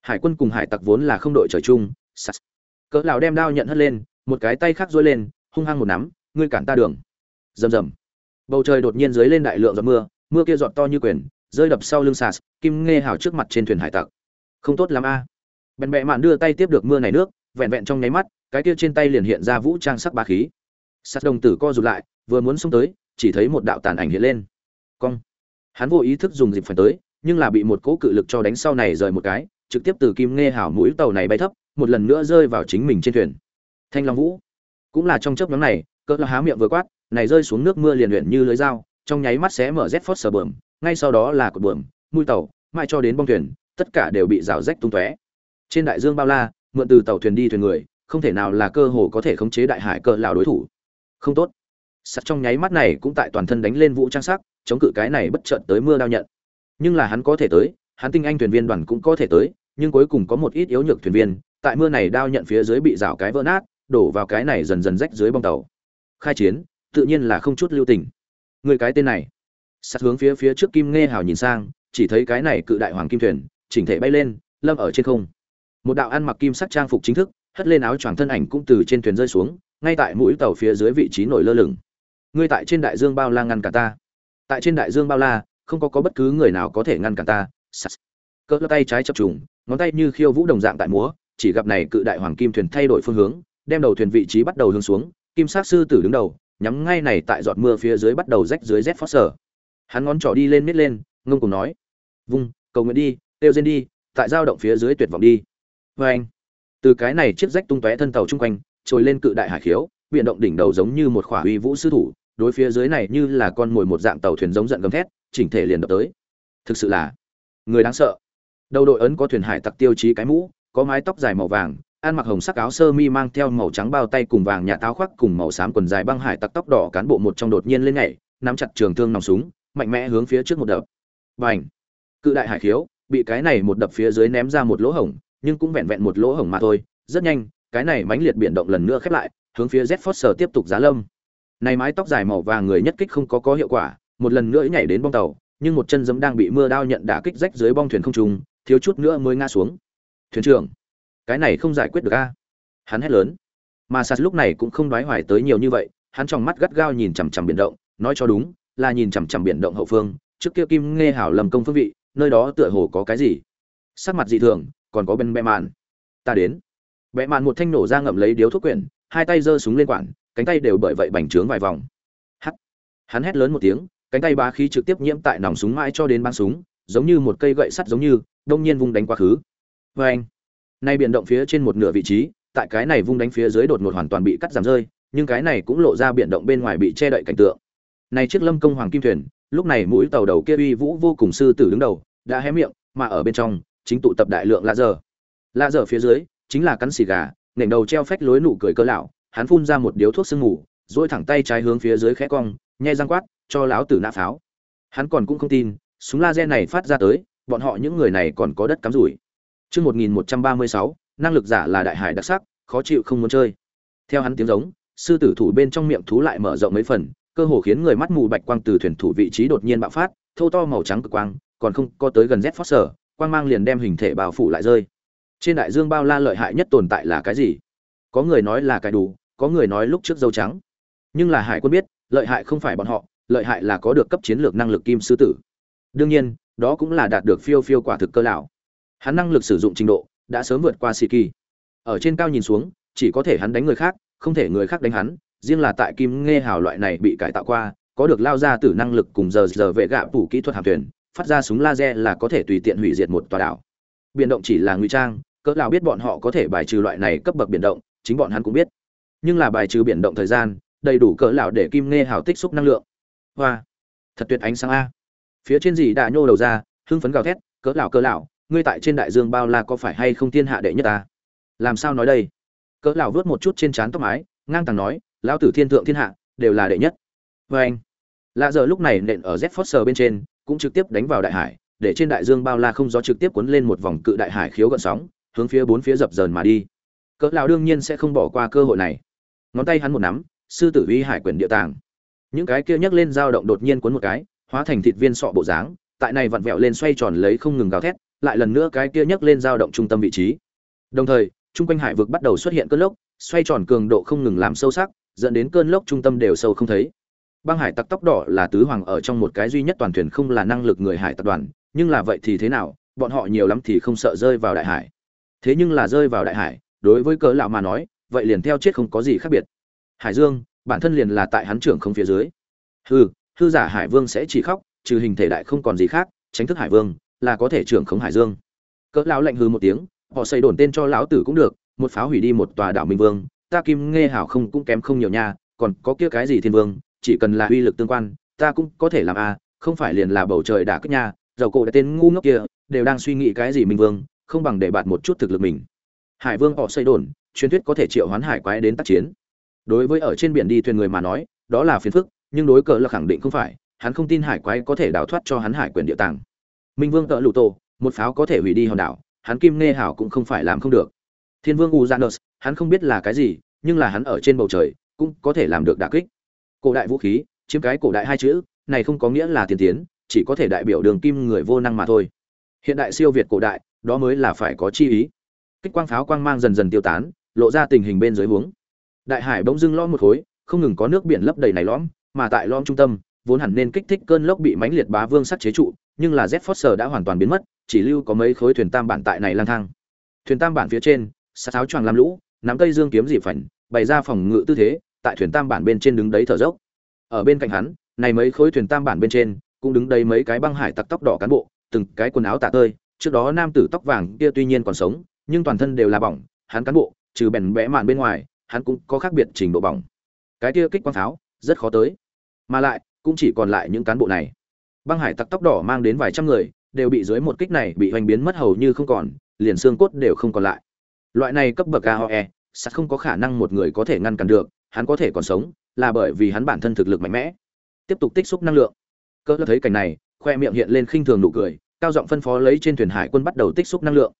Speaker 1: hải quân cùng hải tặc vốn là không đội trời chung, sạt. Cỡ lão đem đao nhận hất lên, một cái tay khác duỗi lên, hung hăng một nắm, ngươi cản ta đường. Rầm rầm. Bầu trời đột nhiên dưới lên đại lượng giọt mưa mưa kia giọt to như quyền, rơi đập sau lưng sạt, kim nghe hào trước mặt trên thuyền hải tặc. Không tốt lắm a bèn bẹ mạn đưa tay tiếp được mưa này nước, vẹn vẹn trong nháy mắt, cái kia trên tay liền hiện ra vũ trang sắc ba khí. Sắt đồng tử co rụt lại, vừa muốn xông tới, chỉ thấy một đạo tàn ảnh hiện lên. Cong. Hắn vô ý thức dùng dịp phải tới, nhưng là bị một cỗ cự lực cho đánh sau này rời một cái, trực tiếp từ kim nghe hảo mũi tàu này bay thấp, một lần nữa rơi vào chính mình trên thuyền. Thanh long vũ. Cũng là trong chớp nhóm này, cỡ há miệng vừa quát, này rơi xuống nước mưa liền luyện như lưới dao, trong nháy mắt xé mở rét phốt sờ bờm, ngay sau đó là cột bờm, mũi tàu mai cho đến bong thuyền, tất cả đều bị rào rách tung tóe trên đại dương bao la, mượn từ tàu thuyền đi thuyền người, không thể nào là cơ hồ có thể khống chế đại hải cỡ lão đối thủ. Không tốt. Sắt trong nháy mắt này cũng tại toàn thân đánh lên vũ trang sắc, chống cự cái này bất chợt tới mưa đao nhận. Nhưng là hắn có thể tới, hắn tinh anh thuyền viên đoàn cũng có thể tới, nhưng cuối cùng có một ít yếu nhược thuyền viên, tại mưa này đao nhận phía dưới bị rào cái vỡ nát, đổ vào cái này dần dần rách dưới bong tàu. Khai chiến, tự nhiên là không chút lưu tình. Người cái tên này. Sắt hướng phía phía trước kim nghe hào nhìn sang, chỉ thấy cái này cự đại hoàng kim thuyền, chỉnh thể bay lên, lâm ở trên không một đạo ăn mặc kim sắc trang phục chính thức, hất lên áo choàng thân ảnh cũng từ trên thuyền rơi xuống, ngay tại mũi tàu phía dưới vị trí nổi lơ lửng. Ngươi tại trên đại dương bao la ngăn cản ta. Tại trên đại dương bao la, không có có bất cứ người nào có thể ngăn cản ta. Cỡ tay trái chập trùng, ngón tay như khiêu vũ đồng dạng tại múa, chỉ gặp này cự đại hoàng kim thuyền thay đổi phương hướng, đem đầu thuyền vị trí bắt đầu hướng xuống, kim sát sư tử đứng đầu, nhắm ngay này tại giọt mưa phía dưới bắt đầu rách dưới rét phót sở hắn ngón trỏ đi lên miết lên, ngông cùng nói, vung, cầu nguyện đi têu trên đi, tại giao động phía dưới tuyệt vọng đi vê anh, từ cái này chiếc rách tung tóe thân tàu chung quanh, trồi lên cự đại hải khiếu biện động đỉnh đầu giống như một khỏa uy vũ sư thủ, đối phía dưới này như là con mồi một dạng tàu thuyền giống giận gầm thét, chỉnh thể liền đập tới. Thực sự là người đáng sợ. Đầu đội ấn có thuyền hải tặc tiêu chí cái mũ, có mái tóc dài màu vàng, ăn mặc hồng sắc áo sơ mi mang theo màu trắng bao tay cùng vàng nhà táo khoác cùng màu xám quần dài băng hải tặc tóc đỏ cán bộ một trong đột nhiên lên nhảy, nắm chặt trường thương nòng súng, mạnh mẽ hướng phía trước một đập. Bành! Cự đại hải khiếu, bị cái này một đập phía dưới ném ra một lỗ hổng nhưng cũng vẹn vẹn một lỗ hổng mà thôi. Rất nhanh, cái này mãnh liệt biển động lần nữa khép lại, hướng phía z tiếp tục giá lâm. Này mái tóc dài màu vàng người nhất kích không có có hiệu quả, một lần nữa nhảy đến bong tàu, nhưng một chân giấm đang bị mưa đao nhận đả kích rách dưới bong thuyền không trùng thiếu chút nữa mới ngã xuống. Thuyền trưởng, cái này không giải quyết được a. Hắn hét lớn. Mà sạt lúc này cũng không đoái hoài tới nhiều như vậy, hắn trong mắt gắt gao nhìn chằm chằm biển động, nói cho đúng, là nhìn chằm chằm biển động hậu phương, trước kia kim nghe hảo lầm công phương vị, nơi đó tựa hồ có cái gì? Sắc mặt dị thường còn có bên bẹ mạn. Ta đến. Bẹ mạn một thanh nổ ra ngậm lấy điếu thuốc quyển, hai tay giơ súng lên quản cánh tay đều bởi vậy bành trướng vài vòng. Hắt hắn hét lớn một tiếng, cánh tay bá khí trực tiếp nhiễm tại nòng súng mãi cho đến băng súng, giống như một cây gậy sắt giống như, đông nhiên vung đánh quá khứ. Vê anh nay biển động phía trên một nửa vị trí, tại cái này vung đánh phía dưới đột ngột hoàn toàn bị cắt giảm rơi, nhưng cái này cũng lộ ra biển động bên ngoài bị che đậy cảnh tượng. Này chiếc lâm công hoàng kim thuyền, lúc này mũi tàu đầu kia uy vũ vô cùng sư tử đứng đầu, đã hé miệng, mà ở bên trong chính tụ tập đại lượng lạ dở lạ dở phía dưới chính là cắn xì gà nền đầu treo phách lối nụ cười cơ lão hắn phun ra một điếu thuốc sương ngủ dỗi thẳng tay trái hướng phía dưới khẽ cong nhai răng quát cho lão tử nã pháo. Hắn còn cũng không tin súng laser này phát ra tới bọn họ những người này còn có đất cắm rủi. Chương 1136, năng lực giả là đại hải đặc sắc, khó chịu không muốn chơi. Theo hắn tiếng giống, sư tử thủ bên trong miệng thú lại mở rộng mấy phần, cơ hồ khiến người mắt mù bạch quang từ thuyền thủ vị trí đột nhiên bạo phát, thô to màu trắng cực quang, còn không có tới gần Z foster quang mang liền đem hình thể bao phủ lại rơi. Trên đại dương bao la lợi hại nhất tồn tại là cái gì? Có người nói là cái đủ, có người nói lúc trước dâu trắng. Nhưng là Hải Quân biết, lợi hại không phải bọn họ, lợi hại là có được cấp chiến lược năng lực kim sư tử. Đương nhiên, đó cũng là đạt được phiêu phiêu quả thực cơ lão hắn năng lực sử dụng trình độ đã sớm vượt qua sĩ kỳ ở trên cao nhìn xuống chỉ có thể hắn đánh người khác không thể người khác đánh hắn riêng là tại kim nghe hào loại này bị cải tạo qua có được lao ra từ năng lực cùng giờ giờ vệ gạ phủ kỹ thuật hàm thuyền phát ra súng laser là có thể tùy tiện hủy diệt một tòa đảo. Biển động chỉ là nguy trang, cỡ nào biết bọn họ có thể bài trừ loại này cấp bậc biển động, chính bọn hắn cũng biết. Nhưng là bài trừ biển động thời gian, đầy đủ cỡ lão để kim nghe hào tích xúc năng lượng. Hoa, thật tuyệt ánh sáng a. Phía trên gì đã nhô đầu ra, hưng phấn gào thét, cỡ lão cỡ lão ngươi tại trên đại dương bao la có phải hay không thiên hạ đệ nhất ta? Làm sao nói đây? Cỡ lão vớt một chút trên trán tóc mái, ngang tàng nói, lão tử thiên thượng thiên hạ, đều là đệ nhất. Với anh lạ giờ lúc này nện ở z foster bên trên cũng trực tiếp đánh vào đại hải, để trên đại dương bao la không gió trực tiếp cuốn lên một vòng cự đại hải khiếu gợn sóng, hướng phía bốn phía dập dờn mà đi. Cỡ lão đương nhiên sẽ không bỏ qua cơ hội này. Ngón tay hắn một nắm, sư tử uy hải quyển địa tàng. Những cái kia nhấc lên dao động đột nhiên cuốn một cái, hóa thành thịt viên sọ bộ dáng, tại này vặn vẹo lên xoay tròn lấy không ngừng gào thét, lại lần nữa cái kia nhấc lên dao động trung tâm vị trí. Đồng thời, trung quanh hải vực bắt đầu xuất hiện cơn lốc, xoay tròn cường độ không ngừng làm sâu sắc, dẫn đến cơn lốc trung tâm đều sâu không thấy băng hải tặc tóc đỏ là tứ hoàng ở trong một cái duy nhất toàn thuyền không là năng lực người hải tập đoàn, nhưng là vậy thì thế nào, bọn họ nhiều lắm thì không sợ rơi vào đại hải. Thế nhưng là rơi vào đại hải, đối với cỡ lão mà nói, vậy liền theo chết không có gì khác biệt. Hải dương, bản thân liền là tại hắn trưởng không phía dưới. Hư hư giả hải vương sẽ chỉ khóc, trừ hình thể đại không còn gì khác, tránh thức hải vương, là có thể trưởng khống hải dương. Cỡ lão lạnh hư một tiếng, họ xây đồn tên cho lão tử cũng được, một pháo hủy đi một tòa đảo minh vương, ta kim nghe hảo không cũng kém không nhiều nha, còn có kia cái gì thiên vương chỉ cần là uy lực tương quan, ta cũng có thể làm a không phải liền là bầu trời đã kích nha dầu cổ đã tên ngu ngốc kia, đều đang suy nghĩ cái gì minh vương, không bằng để bạt một chút thực lực mình. Hải vương họ xây đồn, truyền thuyết có thể triệu hoán hải quái đến tác chiến. Đối với ở trên biển đi thuyền người mà nói, đó là phiền phức, nhưng đối cờ là khẳng định không phải, hắn không tin hải quái có thể đào thoát cho hắn hải quyền địa tàng. Minh vương tợ lụ tổ, một pháo có thể hủy đi hòn đảo, hắn kim nghe hảo cũng không phải làm không được. Thiên vương uzanus hắn không biết là cái gì, nhưng là hắn ở trên bầu trời, cũng có thể làm được đả kích cổ đại vũ khí chiếm cái cổ đại hai chữ này không có nghĩa là tiền tiến chỉ có thể đại biểu đường kim người vô năng mà thôi. Hiện đại siêu việt cổ đại đó mới là phải có chi ý. Kích quang pháo quang mang dần dần tiêu tán lộ ra tình hình bên dưới huống. Đại hải bỗng dưng lõm một khối không ngừng có nước biển lấp đầy này lõm mà tại lõm trung tâm vốn hẳn nên kích thích cơn lốc bị mãnh liệt bá vương sắc chế trụ nhưng là Z Force đã hoàn toàn biến mất, chỉ lưu có mấy khối thuyền tam bản tại này lang thang. Thuyền tam bản phía trên, sát áo choàng làm lũ, nắm cây dương kiếm dị phảnh, bày ra phòng ngự tư thế, tại thuyền tam bản bên trên đứng đấy thở dốc. Ở bên cạnh hắn, này mấy khối thuyền tam bản bên trên, cũng đứng đấy mấy cái băng hải tặc tóc đỏ cán bộ, từng cái quần áo tả tơi, trước đó nam tử tóc vàng kia tuy nhiên còn sống, nhưng toàn thân đều là bỏng, hắn cán bộ, trừ bèn bẽ mạn bên ngoài, hắn cũng có khác biệt trình độ bỏng. Cái kia kích quang pháo, rất khó tới. Mà lại, cũng chỉ còn lại những cán bộ này băng hải tặc tóc đỏ mang đến vài trăm người đều bị dưới một kích này bị hoành biến mất hầu như không còn liền xương cốt đều không còn lại loại này cấp bậc aoe sắt không có khả năng một người có thể ngăn cản được hắn có thể còn sống, là bởi vì hắn bản thân thực lực mạnh mẽ. Tiếp tục tích xúc năng lượng. Cỡ thấy cảnh này, khoe miệng hiện lên khinh thường nụ cười, cao giọng phân phó lấy trên thuyền hải quân bắt đầu tích xúc năng lượng.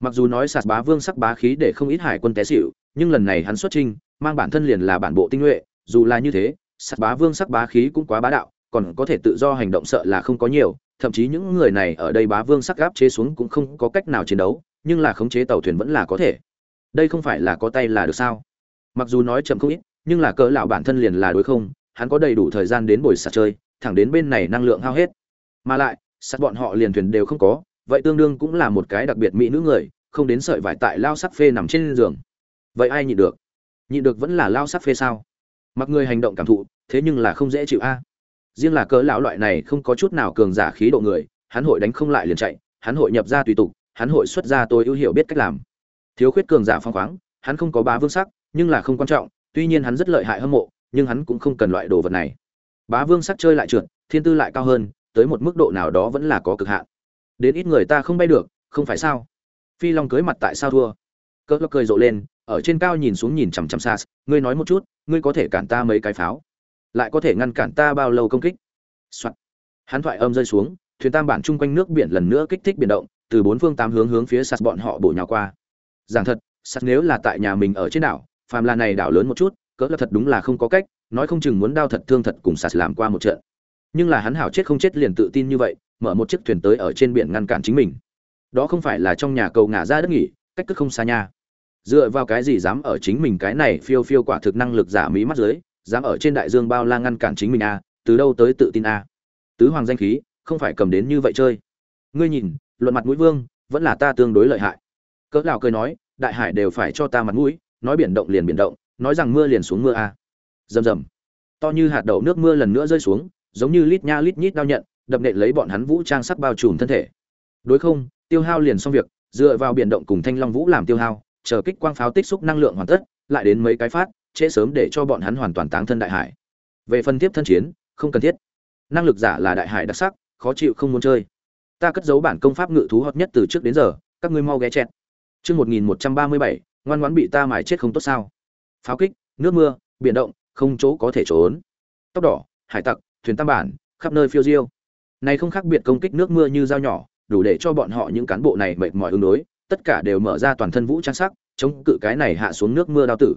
Speaker 1: Mặc dù nói sạt bá vương sắc bá khí để không ít hải quân té xịu nhưng lần này hắn xuất trinh mang bản thân liền là bản bộ tinh nhuệ, dù là như thế, sạt bá vương sắc bá khí cũng quá bá đạo, còn có thể tự do hành động sợ là không có nhiều, thậm chí những người này ở đây bá vương sắc gáp chế xuống cũng không có cách nào chiến đấu, nhưng là khống chế tàu thuyền vẫn là có thể. Đây không phải là có tay là được sao? Mặc dù nói chậm không ít nhưng là cỡ lão bản thân liền là đối không, hắn có đầy đủ thời gian đến buổi sạc chơi, thẳng đến bên này năng lượng hao hết. Mà lại sắt bọn họ liền thuyền đều không có, vậy tương đương cũng là một cái đặc biệt mỹ nữ người, không đến sợi vải tại lao sắc phê nằm trên giường. Vậy ai nhịn được? Nhịn được vẫn là lao sắc phê sao? Mặc người hành động cảm thụ, thế nhưng là không dễ chịu a. Riêng là cỡ lão loại này không có chút nào cường giả khí độ người, hắn hội đánh không lại liền chạy, hắn hội nhập ra tùy tục, hắn hội xuất ra tôi ưu hiểu biết cách làm. Thiếu khuyết cường giả phong khoáng, hắn không có bá vương sắc, nhưng là không quan trọng tuy nhiên hắn rất lợi hại hâm mộ, nhưng hắn cũng không cần loại đồ vật này. Bá vương sắc chơi lại trượt, thiên tư lại cao hơn, tới một mức độ nào đó vẫn là có cực hạn. Đến ít người ta không bay được, không phải sao? Phi long cưới mặt tại sao thua? Cỡ lo cười rộ lên, ở trên cao nhìn xuống nhìn chằm chằm xa ngươi nói một chút, ngươi có thể cản ta mấy cái pháo? Lại có thể ngăn cản ta bao lâu công kích、Soạn. hắn thoại âm rơi xuống, thuyền tam bản chung quanh nước biển lần nữa kích thích biển động, từ bốn phương tám hướng hướng phía sạt bọn họ bổ nhào qua. Giảng thật sạt nếu là tại nhà mình ở trên đảo phàm là này đảo lớn một chút cỡ là thật đúng là không có cách nói không chừng muốn đao thật thương thật cùng sạt làm qua một trận. Nhưng là hắn hảo chết không chết liền tự tin như vậy mở một chiếc thuyền tới ở trên biển ngăn cản chính mình. Đó không phải là trong nhà cầu ngả ra đất nghỉ cách cất không xa nha. Dựa vào cái gì dám ở chính mình cái này phiêu phiêu quả thực năng lực giả mỹ mắt dưới dám ở trên đại dương bao la ngăn cản chính mình a à, từ đâu tới tự tin a à? tứ hoàng danh khí không phải cầm đến như vậy chơi. Ngươi nhìn luận mặt mũi vương vẫn là ta tương đối lợi hại. Cỡ lão cười nói đại hải đều phải cho ta mặt mũi nói biển động liền biển động, nói rằng mưa liền xuống mưa a. À. rầm rầm. To như hạt đậu nước mưa lần nữa rơi xuống, giống như lít nha lít nhít đao nhận, đập nện lấy bọn hắn vũ trang sắc bao trùm thân thể. Đối không, tiêu hao liền xong việc, dựa vào biển động cùng thanh long vũ làm tiêu hao, chờ kích quang pháo tích xúc năng lượng hoàn tất, lại đến mấy cái phát, trễ sớm để cho bọn hắn hoàn toàn táng thân đại hải. Về phân tiếp thân chiến, không cần thiết. Năng lực giả là đại hải đặc sắc, khó chịu không muốn chơi. Ta cất giấu bản công pháp ngự thú hợp nhất từ trước đến giờ, các ngươi mau ghé chẹt. Chương một nghìn một trăm ba mươi bảy ngoan ngoãn bị ta mài chết không tốt sao? Pháo kích, nước mưa, biển động, không chỗ có thể trốn. Tóc đỏ, hải tặc, thuyền tam bản, khắp nơi phiêu diêu. Này không khác biệt công kích nước mưa như dao nhỏ, đủ để cho bọn họ những cán bộ này mệt mỏi ứng đối, tất cả đều mở ra toàn thân vũ trang sắc, chống cự cái này hạ xuống nước mưa đao tử.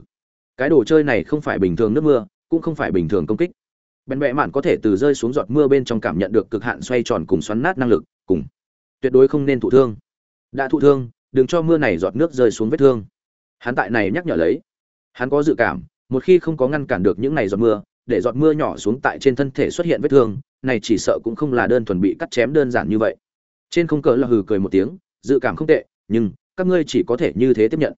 Speaker 1: Cái đồ chơi này không phải bình thường nước mưa, cũng không phải bình thường công kích. Bèn bẹ mạn có thể từ rơi xuống giọt mưa bên trong cảm nhận được cực hạn xoay tròn cùng xoắn nát năng lực, cùng. Tuyệt đối không nên thụ thương. Đã thụ thương, đừng cho mưa này giọt nước rơi xuống vết thương hắn tại này nhắc nhở lấy. Hắn có dự cảm, một khi không có ngăn cản được những này giọt mưa, để giọt mưa nhỏ xuống tại trên thân thể xuất hiện vết thương, này chỉ sợ cũng không là đơn thuần bị cắt chém đơn giản như vậy. Trên không cờ là hừ cười một tiếng, dự cảm không tệ, nhưng, các ngươi chỉ có thể như thế tiếp nhận.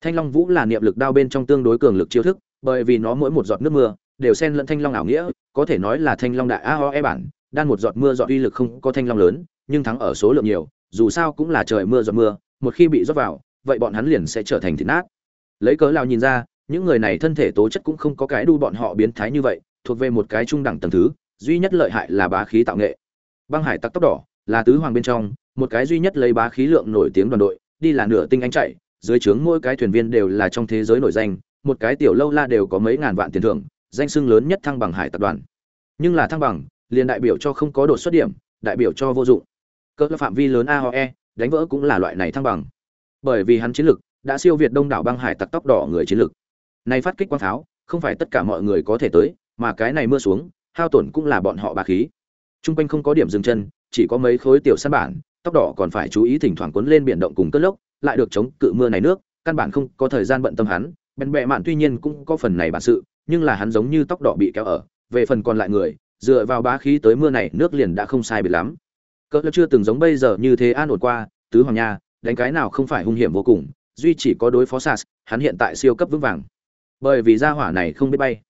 Speaker 1: Thanh long vũ là niệm lực đao bên trong tương đối cường lực chiêu thức, bởi vì nó mỗi một giọt nước mưa, đều xen lẫn thanh long ảo nghĩa, có thể nói là thanh long đại a ho e bản, đan một giọt mưa giọt uy lực không có thanh long lớn, nhưng thắng ở số lượng nhiều, dù sao cũng là trời mưa giọt mưa, một khi bị rót vào vậy bọn hắn liền sẽ trở thành thịt nát. Lấy cớ lao nhìn ra, những người này thân thể tố chất cũng không có cái đu bọn họ biến thái như vậy, thuộc về một cái trung đẳng tầng thứ, duy nhất lợi hại là bá khí tạo nghệ. Băng hải tặc tóc đỏ, là tứ hoàng bên trong, một cái duy nhất lấy bá khí lượng nổi tiếng đoàn đội, đi là nửa tinh anh chạy, dưới trướng mỗi cái thuyền viên đều là trong thế giới nổi danh, một cái tiểu lâu la đều có mấy ngàn vạn tiền thưởng, danh xưng lớn nhất thăng bằng hải tập đoàn. Nhưng là thăng bằng, liền đại biểu cho không có đột xuất điểm, đại biểu cho vô dụng. Cỡ phạm vi lớn aoe đánh vỡ cũng là loại này thăng bằng bởi vì hắn chiến lực đã siêu việt đông đảo băng hải tặc tóc đỏ người chiến lực. Này phát kích quang pháo, không phải tất cả mọi người có thể tới, mà cái này mưa xuống, hao tổn cũng là bọn họ bà khí. Trung quanh không có điểm dừng chân, chỉ có mấy khối tiểu săn bản, tóc đỏ còn phải chú ý thỉnh thoảng cuốn lên biển động cùng cất lốc, lại được chống cự mưa này nước, căn bản không có thời gian bận tâm hắn. Bèn bẹ mạn tuy nhiên cũng có phần này bản sự, nhưng là hắn giống như tóc đỏ bị kéo ở, về phần còn lại người, dựa vào bá khí tới mưa này nước liền đã không sai biệt lắm. Cỡ chưa từng giống bây giờ như thế an ổn qua, tứ hoàng nha đánh cái nào không phải hung hiểm vô cùng, duy chỉ có đối phó sas, hắn hiện tại siêu cấp vững vàng. Bởi vì gia hỏa này không biết bay.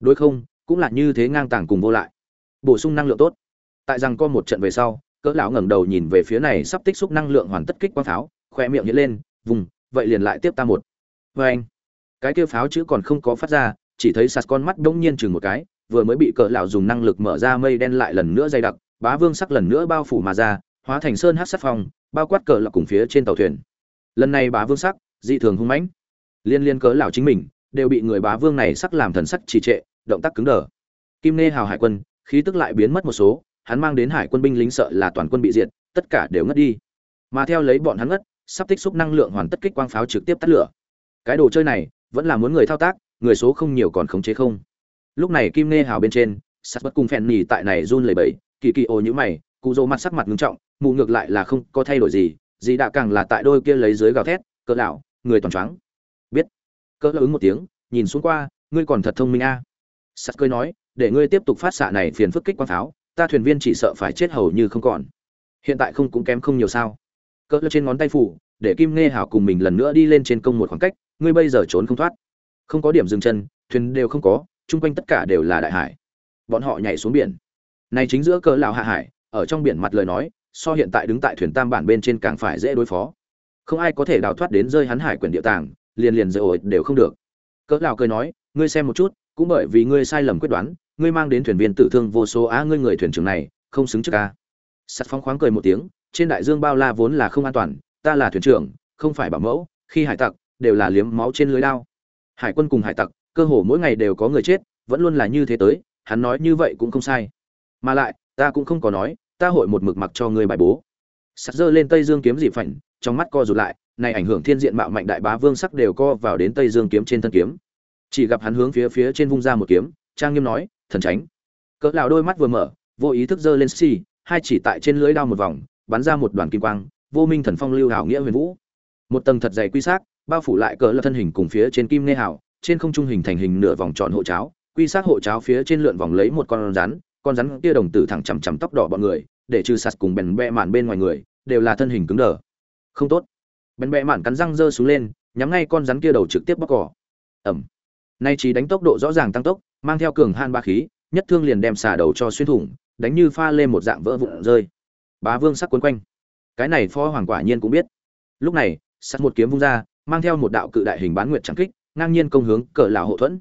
Speaker 1: Đối không, cũng là như thế ngang tàng cùng vô lại. Bổ sung năng lượng tốt. Tại rằng có một trận về sau, cỡ lão ngẩng đầu nhìn về phía này sắp tích xúc năng lượng hoàn tất kích quang pháo khoe miệng nhếch lên, vùng, vậy liền lại tiếp ta một. Với anh, cái kia pháo chữ còn không có phát ra, chỉ thấy sạt con mắt đông nhiên chừng một cái, vừa mới bị cỡ lão dùng năng lực mở ra mây đen lại lần nữa dày đặc, bá vương sắc lần nữa bao phủ mà ra hóa thành sơn hát sát phong, bao quát cỡ lão cùng phía trên tàu thuyền. Lần này bá vương sắc, dị thường hung mãnh. Liên liên cỡ lão chính mình, đều bị người bá vương này sắc làm thần sắc trì trệ, động tác cứng đờ. Kim nê hào hải quân, khí tức lại biến mất một số, hắn mang đến hải quân binh lính sợ là toàn quân bị diệt, tất cả đều ngất đi. Mà theo lấy bọn hắn ngất, sắp tích xúc năng lượng hoàn tất kích quang pháo trực tiếp tắt lửa. Cái đồ chơi này, vẫn là muốn người thao tác, người số không nhiều còn khống chế không. Lúc này kim nê hào bên trên, sắt bất cùng phèn nhì tại này run lẩy bẩy, kỳ kỳ ô nhữ mày cụ dỗ mặt sắc mặt ngưng trọng, mụ ngược lại là không có thay đổi gì, dì đã càng là tại đôi kia lấy dưới gào thét, cỡ lão, người toàn choáng. Biết. Cỡ ứng một tiếng, nhìn xuống qua, ngươi còn thật thông minh a. À. sắt cười nói, để ngươi tiếp tục phát xạ này phiền phức kích quang pháo, ta thuyền viên chỉ sợ phải chết hầu như không còn. Hiện tại không cũng kém không nhiều sao. Cỡ trên ngón tay phủ, để kim nghe hảo cùng mình lần nữa đi lên trên công một khoảng cách, ngươi bây giờ trốn không thoát. Không có điểm dừng chân, thuyền đều không có, chung quanh tất cả đều là đại hải. Bọn họ nhảy xuống biển. Này chính giữa cỡ lão hạ hải ở trong biển mặt lời nói, so hiện tại đứng tại thuyền tam bản bên trên càng phải dễ đối phó. Không ai có thể đào thoát đến rơi hắn hải quyển địa tàng, liền liền dễ ổi đều không được. Cỡ lào cười nói, ngươi xem một chút, cũng bởi vì ngươi sai lầm quyết đoán, ngươi mang đến thuyền viên tử thương vô số á, ngươi người thuyền trưởng này, không xứng trước ca sắt phong khoáng cười một tiếng, trên đại dương bao la vốn là không an toàn, ta là thuyền trưởng, không phải bảo mẫu, khi hải tặc, đều là liếm máu trên lưới lao hải quân cùng hải tặc, cơ hồ mỗi ngày đều có người chết, vẫn luôn là như thế tới, hắn nói như vậy cũng không sai. Mà lại ta cũng không có nói, ta hội một mực mặc cho ngươi bài bố. Sắt dơ lên tây dương kiếm dị phảnh, trong mắt co rụt lại, này ảnh hưởng thiên diện mạo mạnh đại bá vương sắc đều co vào đến tây dương kiếm trên thân kiếm. Chỉ gặp hắn hướng phía phía trên vung ra một kiếm, trang nghiêm nói, thần tránh cỡ lão đôi mắt vừa mở, vô ý thức dơ lên xì, hai chỉ tại trên lưỡi đao một vòng, bắn ra một đoàn kim quang, vô minh thần phong lưu hảo nghĩa huyền vũ. Một tầng thật dày quy xác, bao phủ lại cỡ là thân hình cùng phía trên kim nghe hảo, trên không trung hình thành hình nửa vòng tròn hộ cháo, quy xác hộ cháo phía trên lượn vòng lấy một con rắn con rắn kia đồng tử thẳng chằm chằm tóc đỏ bọn người, để trừ sạt cùng bèn bẹ mạn bên ngoài người, đều là thân hình cứng đờ. Không tốt. Bèn bẹ mạn cắn răng giơ xuống lên, nhắm ngay con rắn kia đầu trực tiếp bóc cỏ. Ẩm. Nay chỉ đánh tốc độ rõ ràng tăng tốc, mang theo cường han ba khí, nhất thương liền đem xả đầu cho xuyên thủng, đánh như pha lên một dạng vỡ vụn rơi. Bá vương sắc quấn quanh. Cái này phó hoàng quả nhiên cũng biết. Lúc này, sắt một kiếm vung ra, mang theo một đạo cự đại hình bán nguyệt trảm kích, ngang nhiên công hướng cỡ lão hộ thuẫn.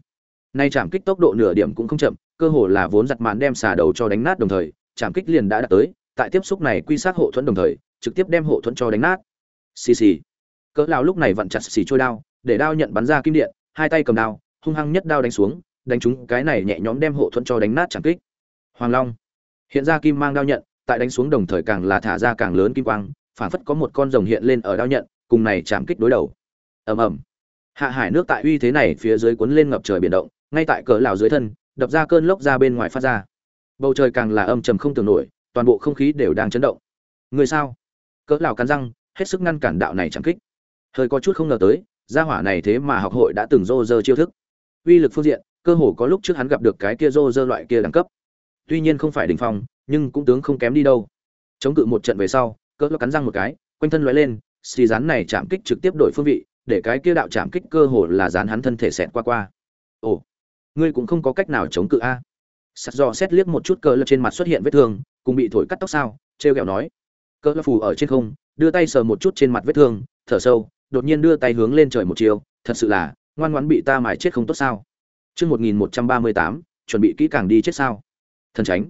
Speaker 1: Nay trảm kích tốc độ nửa điểm cũng không chậm cơ hồ là vốn giặt màn đem xả đầu cho đánh nát đồng thời chạm kích liền đã đạt tới, tại tiếp xúc này quy sát hộ thuẫn đồng thời, trực tiếp đem hộ thuẫn cho đánh nát. Xì xì. Cỡ lão lúc này vặn chặt xì trôi đao, để đao nhận bắn ra kim điện, hai tay cầm đao, hung hăng nhất đao đánh xuống, đánh trúng cái này nhẹ nhõm đem hộ thuẫn cho đánh nát chạm kích. Hoàng long. Hiện ra kim mang đao nhận, tại đánh xuống đồng thời càng là thả ra càng lớn kim quang phản phất có một con rồng hiện lên ở đao nhận, cùng này chạm kích đối đầu. Ầm ầm. Hạ hải nước tại uy thế này phía dưới cuốn lên ngập trời biển động, ngay tại cỡ lão dưới thân đập ra cơn lốc ra bên ngoài phát ra. Bầu trời càng là âm trầm không tưởng nổi, toàn bộ không khí đều đang chấn động. Người sao? Cỡ lão cắn răng, hết sức ngăn cản đạo này chạm kích. Hơi có chút không ngờ tới, gia hỏa này thế mà học hội đã từng rô rơ chiêu thức. Uy lực phương diện, cơ hồ có lúc trước hắn gặp được cái kia rô rơ loại kia đẳng cấp. Tuy nhiên không phải đỉnh phong, nhưng cũng tướng không kém đi đâu. Chống cự một trận về sau, cỡ cắn răng một cái, quanh thân lóe lên, xì rán này chạm kích trực tiếp đổi phương vị, để cái kia đạo chạm kích cơ hồ là dán hắn thân thể xẹt qua qua. Ồ ngươi cũng không có cách nào chống cự a. Sắt dò xét liếc một chút cỡ lơ trên mặt xuất hiện vết thương, cùng bị thổi cắt tóc sao, trêu ghẹo nói. Cỡ lơ phù ở trên không, đưa tay sờ một chút trên mặt vết thương, thở sâu, đột nhiên đưa tay hướng lên trời một chiều, thật sự là, ngoan ngoãn bị ta mài chết không tốt sao. Chương một nghìn một trăm ba mươi tám, chuẩn bị kỹ càng đi chết sao. Thần tránh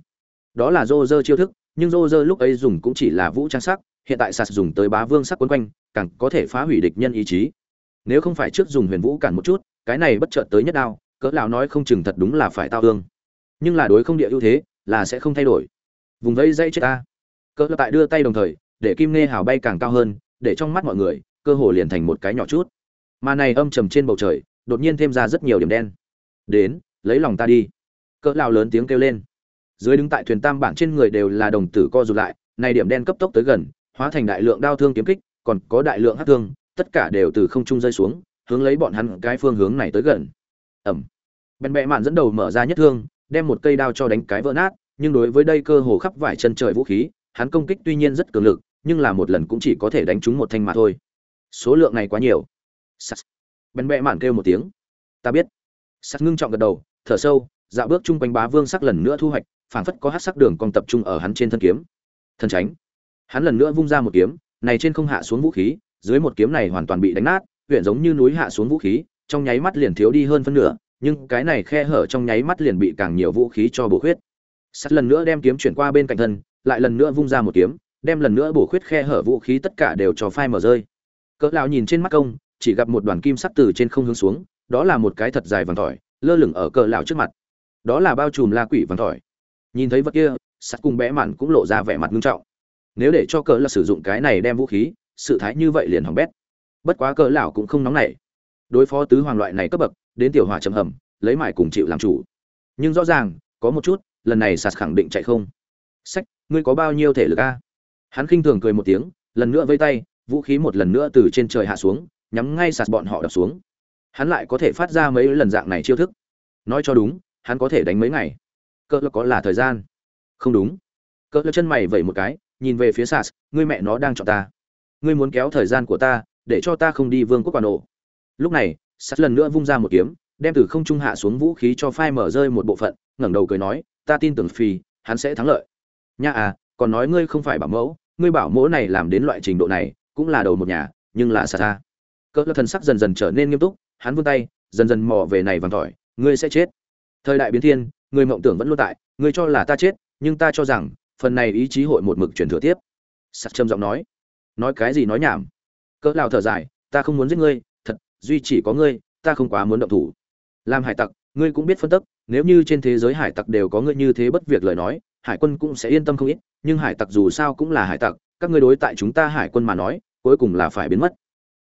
Speaker 1: đó là rô rơ chiêu thức, nhưng rô rơ lúc ấy dùng cũng chỉ là vũ trang sắc, hiện tại sạt dùng tới bá vương sắc quấn quanh, càng có thể phá hủy địch nhân ý chí. Nếu không phải trước dùng huyền vũ cản một chút, cái này bất chợt tới nhất đao cỡ lão nói không chừng thật đúng là phải tao thương. Nhưng là đối không địa ưu thế, là sẽ không thay đổi. Vùng vây dây chết ta. Cỡ lão tại đưa tay đồng thời, để kim nghe hào bay càng cao hơn, để trong mắt mọi người, cơ hồ liền thành một cái nhỏ chút. Mà này âm trầm trên bầu trời, đột nhiên thêm ra rất nhiều điểm đen. Đến, lấy lòng ta đi. Cỡ lão lớn tiếng kêu lên. Dưới đứng tại thuyền tam bản trên người đều là đồng tử co rụt lại, này điểm đen cấp tốc tới gần, hóa thành đại lượng đao thương kiếm kích, còn có đại lượng hắc thương, tất cả đều từ không trung rơi xuống, hướng lấy bọn hắn cái phương hướng này tới gần ẩm. Bèn bẹ mạn dẫn đầu mở ra nhất thương, đem một cây đao cho đánh cái vỡ nát, nhưng đối với đây cơ hồ khắp vải chân trời vũ khí, hắn công kích tuy nhiên rất cường lực, nhưng là một lần cũng chỉ có thể đánh trúng một thanh mà thôi. Số lượng này quá nhiều. Sắt. Bèn bẹ mạn kêu một tiếng. Ta biết. Sắt ngưng trọng gật đầu, thở sâu dạo bước chung quanh bá vương sắc lần nữa thu hoạch, phảng phất có hát sắc đường còn tập trung ở hắn trên thân kiếm. Thần tránh. Hắn lần nữa vung ra một kiếm, này trên không hạ xuống vũ khí, dưới một kiếm này hoàn toàn bị đánh nát, huyện giống như núi hạ xuống vũ khí trong nháy mắt liền thiếu đi hơn phân nửa, nhưng cái này khe hở trong nháy mắt liền bị càng nhiều vũ khí cho bổ khuyết. Sắt lần nữa đem kiếm chuyển qua bên cạnh thân, lại lần nữa vung ra một kiếm, đem lần nữa bổ khuyết khe hở vũ khí tất cả đều cho phai mở rơi. Cỡ lão nhìn trên mắt công, chỉ gặp một đoàn kim sắc từ trên không hướng xuống, đó là một cái thật dài vàng tỏi lơ lửng ở cỡ lão trước mặt. Đó là bao trùm la quỷ vàng tỏi nhìn thấy vật kia, sắt cùng bẽ mặn cũng lộ ra vẻ mặt nghiêm trọng. Nếu để cho cỡ là sử dụng cái này đem vũ khí, sự thái như vậy liền hỏng bét. Bất quá cỡ lão cũng không nóng nảy đối phó tứ hoàng loại này cấp bậc, đến tiểu hỏa trầm hầm, lấy mải cùng chịu làm chủ. Nhưng rõ ràng, có một chút, lần này sạt khẳng định chạy không. Sách, ngươi có bao nhiêu thể lực a? Hắn khinh thường cười một tiếng, lần nữa vây tay, vũ khí một lần nữa từ trên trời hạ xuống, nhắm ngay sạt bọn họ đập xuống. Hắn lại có thể phát ra mấy lần dạng này chiêu thức. Nói cho đúng, hắn có thể đánh mấy ngày. Cỡ có là thời gian? Không đúng. Cỡ chân mày vẩy một cái, nhìn về phía sạt ngươi mẹ nó đang chọn ta. Ngươi muốn kéo thời gian của ta, để cho ta không đi vương quốc quản ổ lúc này, sắt lần nữa vung ra một kiếm, đem từ không trung hạ xuống vũ khí cho phai mở rơi một bộ phận, ngẩng đầu cười nói, ta tin tưởng phi, hắn sẽ thắng lợi. Nha à còn nói ngươi không phải bảo mẫu, ngươi bảo mẫu này làm đến loại trình độ này, cũng là đầu một nhà, nhưng là xa xa cỡ thần sắc dần dần trở nên nghiêm túc, hắn vươn tay, dần dần mò về này vàng tỏi, ngươi sẽ chết. Thời đại biến thiên người mộng tưởng vẫn luôn tại, ngươi cho là ta chết, nhưng ta cho rằng, phần này ý chí hội một mực truyền thừa tiếp. Sắt trầm giọng nói. Nói cái gì nói nhảm? Cỡ lão thở dài, ta không muốn giết ngươi duy chỉ có ngươi, ta không quá muốn động thủ. Làm hải tặc, ngươi cũng biết phân tích nếu như trên thế giới hải tặc đều có ngươi như thế bất việc lời nói, hải quân cũng sẽ yên tâm không ít, nhưng hải tặc dù sao cũng là hải tặc, các ngươi đối tại chúng ta hải quân mà nói, cuối cùng là phải biến mất.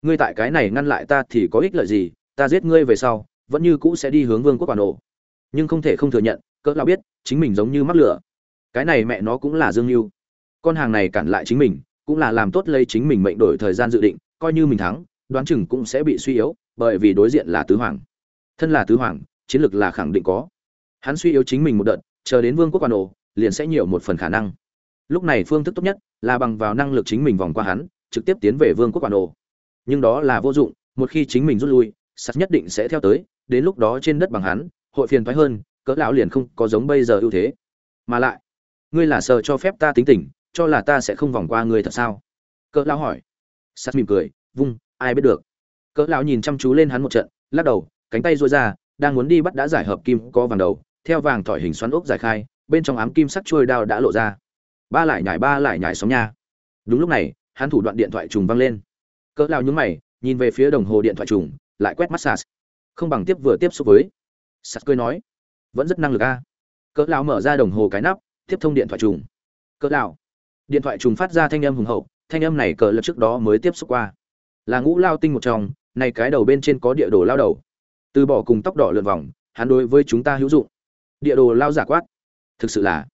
Speaker 1: Ngươi tại cái này ngăn lại ta thì có ích lợi gì, ta giết ngươi về sau, vẫn như cũ sẽ đi hướng vương quốc quản nổ nhưng không thể không thừa nhận, cỡ lão biết, chính mình giống như mắc lửa. Cái này mẹ nó cũng là dương lưu con hàng này cản lại chính mình, cũng là làm tốt lấy chính mình mệnh đổi thời gian dự định, coi như mình thắng đoán chừng cũng sẽ bị suy yếu, bởi vì đối diện là tứ hoàng. Thân là tứ hoàng, chiến lược là khẳng định có. Hắn suy yếu chính mình một đợt, chờ đến vương quốc quan ổ liền sẽ nhiều một phần khả năng. Lúc này phương thức tốt nhất là bằng vào năng lực chính mình vòng qua hắn, trực tiếp tiến về vương quốc quan ổ nhưng đó là vô dụng, một khi chính mình rút lui, sắt nhất định sẽ theo tới, đến lúc đó trên đất bằng hắn, hội phiền toái hơn, cỡ lão liền không có giống bây giờ ưu thế. Mà lại, ngươi là sợ cho phép ta tính tình, cho là ta sẽ không vòng qua ngươi thật sao? Cỡ lão hỏi. Sắt mỉm cười, vung ai biết được. Cỡ lão nhìn chăm chú lên hắn một trận lắc đầu cánh tay duỗi ra đang muốn đi bắt đã giải hợp kim có vàng đầu theo vàng thỏi hình xoắn ốc giải khai bên trong ám kim sắc chuôi đao đã lộ ra. Ba lại nhảy ba lại nhảy sóng nha. Đúng lúc này hắn thủ đoạn điện thoại trùng vang lên. Cỡ lão nhướng mày nhìn về phía đồng hồ điện thoại trùng lại quét mắt sas. Không bằng tiếp vừa tiếp xúc với. Sas cười nói vẫn rất năng lực a. Cỡ lão mở ra đồng hồ cái nắp tiếp thông điện thoại trùng. Cỡ lão, điện thoại trùng phát ra thanh âm hùng hậu thanh âm này cỡ lập trước đó mới tiếp xúc qua là ngũ lao tinh một trong, này cái đầu bên trên có địa đồ lao đầu. Từ bỏ cùng tóc đỏ lượn vòng, hắn đối với chúng ta hữu dụng. Địa đồ lao giả quát. Thực sự là.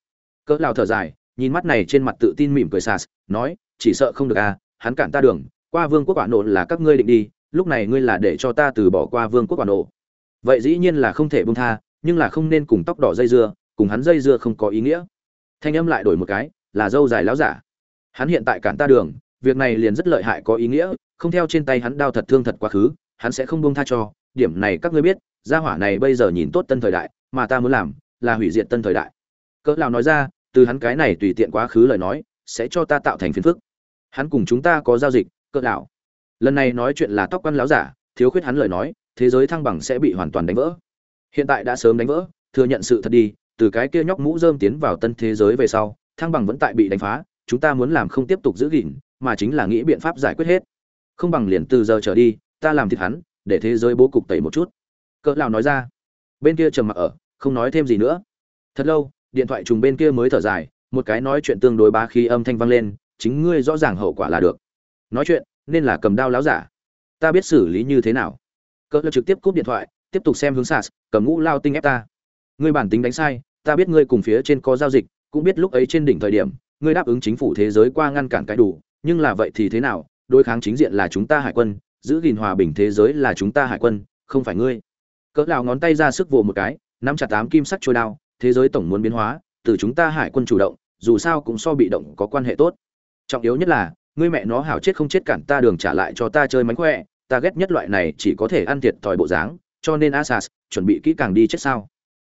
Speaker 1: Cỡ lao thở dài, nhìn mắt này trên mặt tự tin mỉm cười sas nói, chỉ sợ không được à hắn cản ta đường, qua vương quốc quả nộ là các ngươi định đi, lúc này ngươi là để cho ta từ bỏ qua vương quốc quả nộ vậy dĩ nhiên là không thể bông tha, nhưng là không nên cùng tóc đỏ dây dưa, cùng hắn dây dưa không có ý nghĩa. Thanh âm lại đổi một cái, là dâu dài láo giả. Hắn hiện tại cản ta đường, việc này liền rất lợi hại có ý nghĩa không theo trên tay hắn đao thật thương thật quá khứ, hắn sẽ không buông tha cho. Điểm này các ngươi biết, gia hỏa này bây giờ nhìn tốt tân thời đại, mà ta muốn làm là hủy diệt tân thời đại. Cỡ lão nói ra, từ hắn cái này tùy tiện quá khứ lời nói, sẽ cho ta tạo thành phiền phức. Hắn cùng chúng ta có giao dịch, cỡ lão. Lần này nói chuyện là tóc quan láo giả, thiếu khuyết hắn lời nói, thế giới thăng bằng sẽ bị hoàn toàn đánh vỡ. Hiện tại đã sớm đánh vỡ, thừa nhận sự thật đi, từ cái kia nhóc mũ rơm tiến vào tân thế giới về sau, thăng bằng vẫn tại bị đánh phá, chúng ta muốn làm không tiếp tục giữ gìn, mà chính là nghĩ biện pháp giải quyết hết không bằng liền từ giờ trở đi, ta làm thịt hắn, để thế giới bố cục tẩy một chút. Cỡ lão nói ra. Bên kia trầm mặc ở, không nói thêm gì nữa. Thật lâu, điện thoại trùng bên kia mới thở dài, một cái nói chuyện tương đối bá khí âm thanh vang lên, chính ngươi rõ ràng hậu quả là được. Nói chuyện, nên là cầm đao láo giả. Ta biết xử lý như thế nào. Cỡ trực tiếp cúp điện thoại, tiếp tục xem hướng sas cầm ngũ lao tinh ép ta. Ngươi bản tính đánh sai, ta biết ngươi cùng phía trên có giao dịch, cũng biết lúc ấy trên đỉnh thời điểm, ngươi đáp ứng chính phủ thế giới qua ngăn cản cái đủ, nhưng là vậy thì thế nào đối kháng chính diện là chúng ta hải quân giữ gìn hòa bình thế giới là chúng ta hải quân không phải ngươi. Cỡ lão ngón tay ra sức vồ một cái nắm chặt tám kim sắc trôi đao thế giới tổng muốn biến hóa từ chúng ta hải quân chủ động dù sao cũng so bị động có quan hệ tốt. Trọng yếu nhất là ngươi mẹ nó hảo chết không chết cản ta đường trả lại cho ta chơi mánh khỏe ta ghét nhất loại này chỉ có thể ăn thiệt thòi bộ dáng cho nên asas chuẩn bị kỹ càng đi chết sao.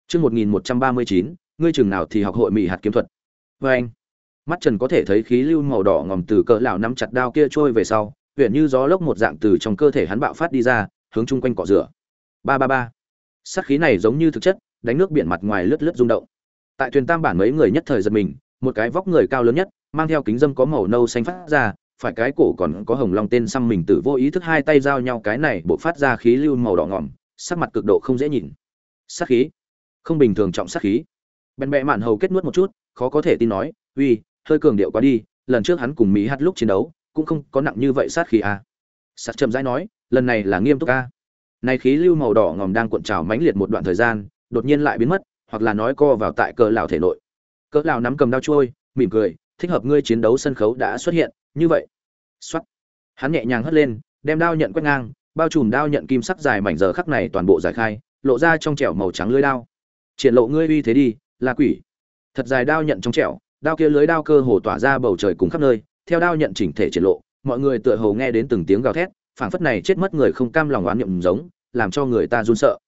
Speaker 1: Chương 1139, ngươi chừng nào thì học hội mỹ hạt kiếm thuật. Và anh, mắt Trần có thể thấy khí lưu màu đỏ ngòm từ cỡ lão nắm chặt đao kia trôi về sau, huyện như gió lốc một dạng từ trong cơ thể hắn bạo phát đi ra, hướng chung quanh cọ rửa. Ba ba ba. Sát khí này giống như thực chất, đánh nước biển mặt ngoài lướt lướt rung động. Tại thuyền tam bản mấy người nhất thời giật mình, một cái vóc người cao lớn nhất, mang theo kính dâm có màu nâu xanh phát ra, phải cái cổ còn có hồng long tên xăm mình tử vô ý thức hai tay giao nhau cái này bộc phát ra khí lưu màu đỏ ngỏm, sắc mặt cực độ không dễ nhìn. Sát khí, không bình thường trọng sát khí. Bèn bẹ mạn hầu kết nuốt một chút, khó có thể tin nói, "Uy, hơi cường điệu quá đi, lần trước hắn cùng Mỹ hát lúc chiến đấu, cũng không có nặng như vậy sát khí à?" Sắt chậm rãi nói, "Lần này là nghiêm túc a." Này khí lưu màu đỏ ngòm đang cuộn trào mãnh liệt một đoạn thời gian, đột nhiên lại biến mất, hoặc là nói co vào tại cỡ lão thể nội. Cỡ lão nắm cầm đao trôi, mỉm cười, thích hợp ngươi chiến đấu sân khấu đã xuất hiện, như vậy. xuất Hắn nhẹ nhàng hất lên, đem đao nhận quét ngang, bao trùm đao nhận kim sắc dài mảnh giờ khắc này toàn bộ giải khai, lộ ra trong trẻo màu trắng lưới đao. Triển lộ ngươi uy thế đi, là quỷ. Thật dài đao nhận trong trẻo, đao kia lưới đao cơ hồ tỏa ra bầu trời cùng khắp nơi, theo đao nhận chỉnh thể triển lộ, mọi người tựa hồ nghe đến từng tiếng gào thét, phảng phất này chết mất người không cam lòng oán niệm giống, làm cho người ta run sợ.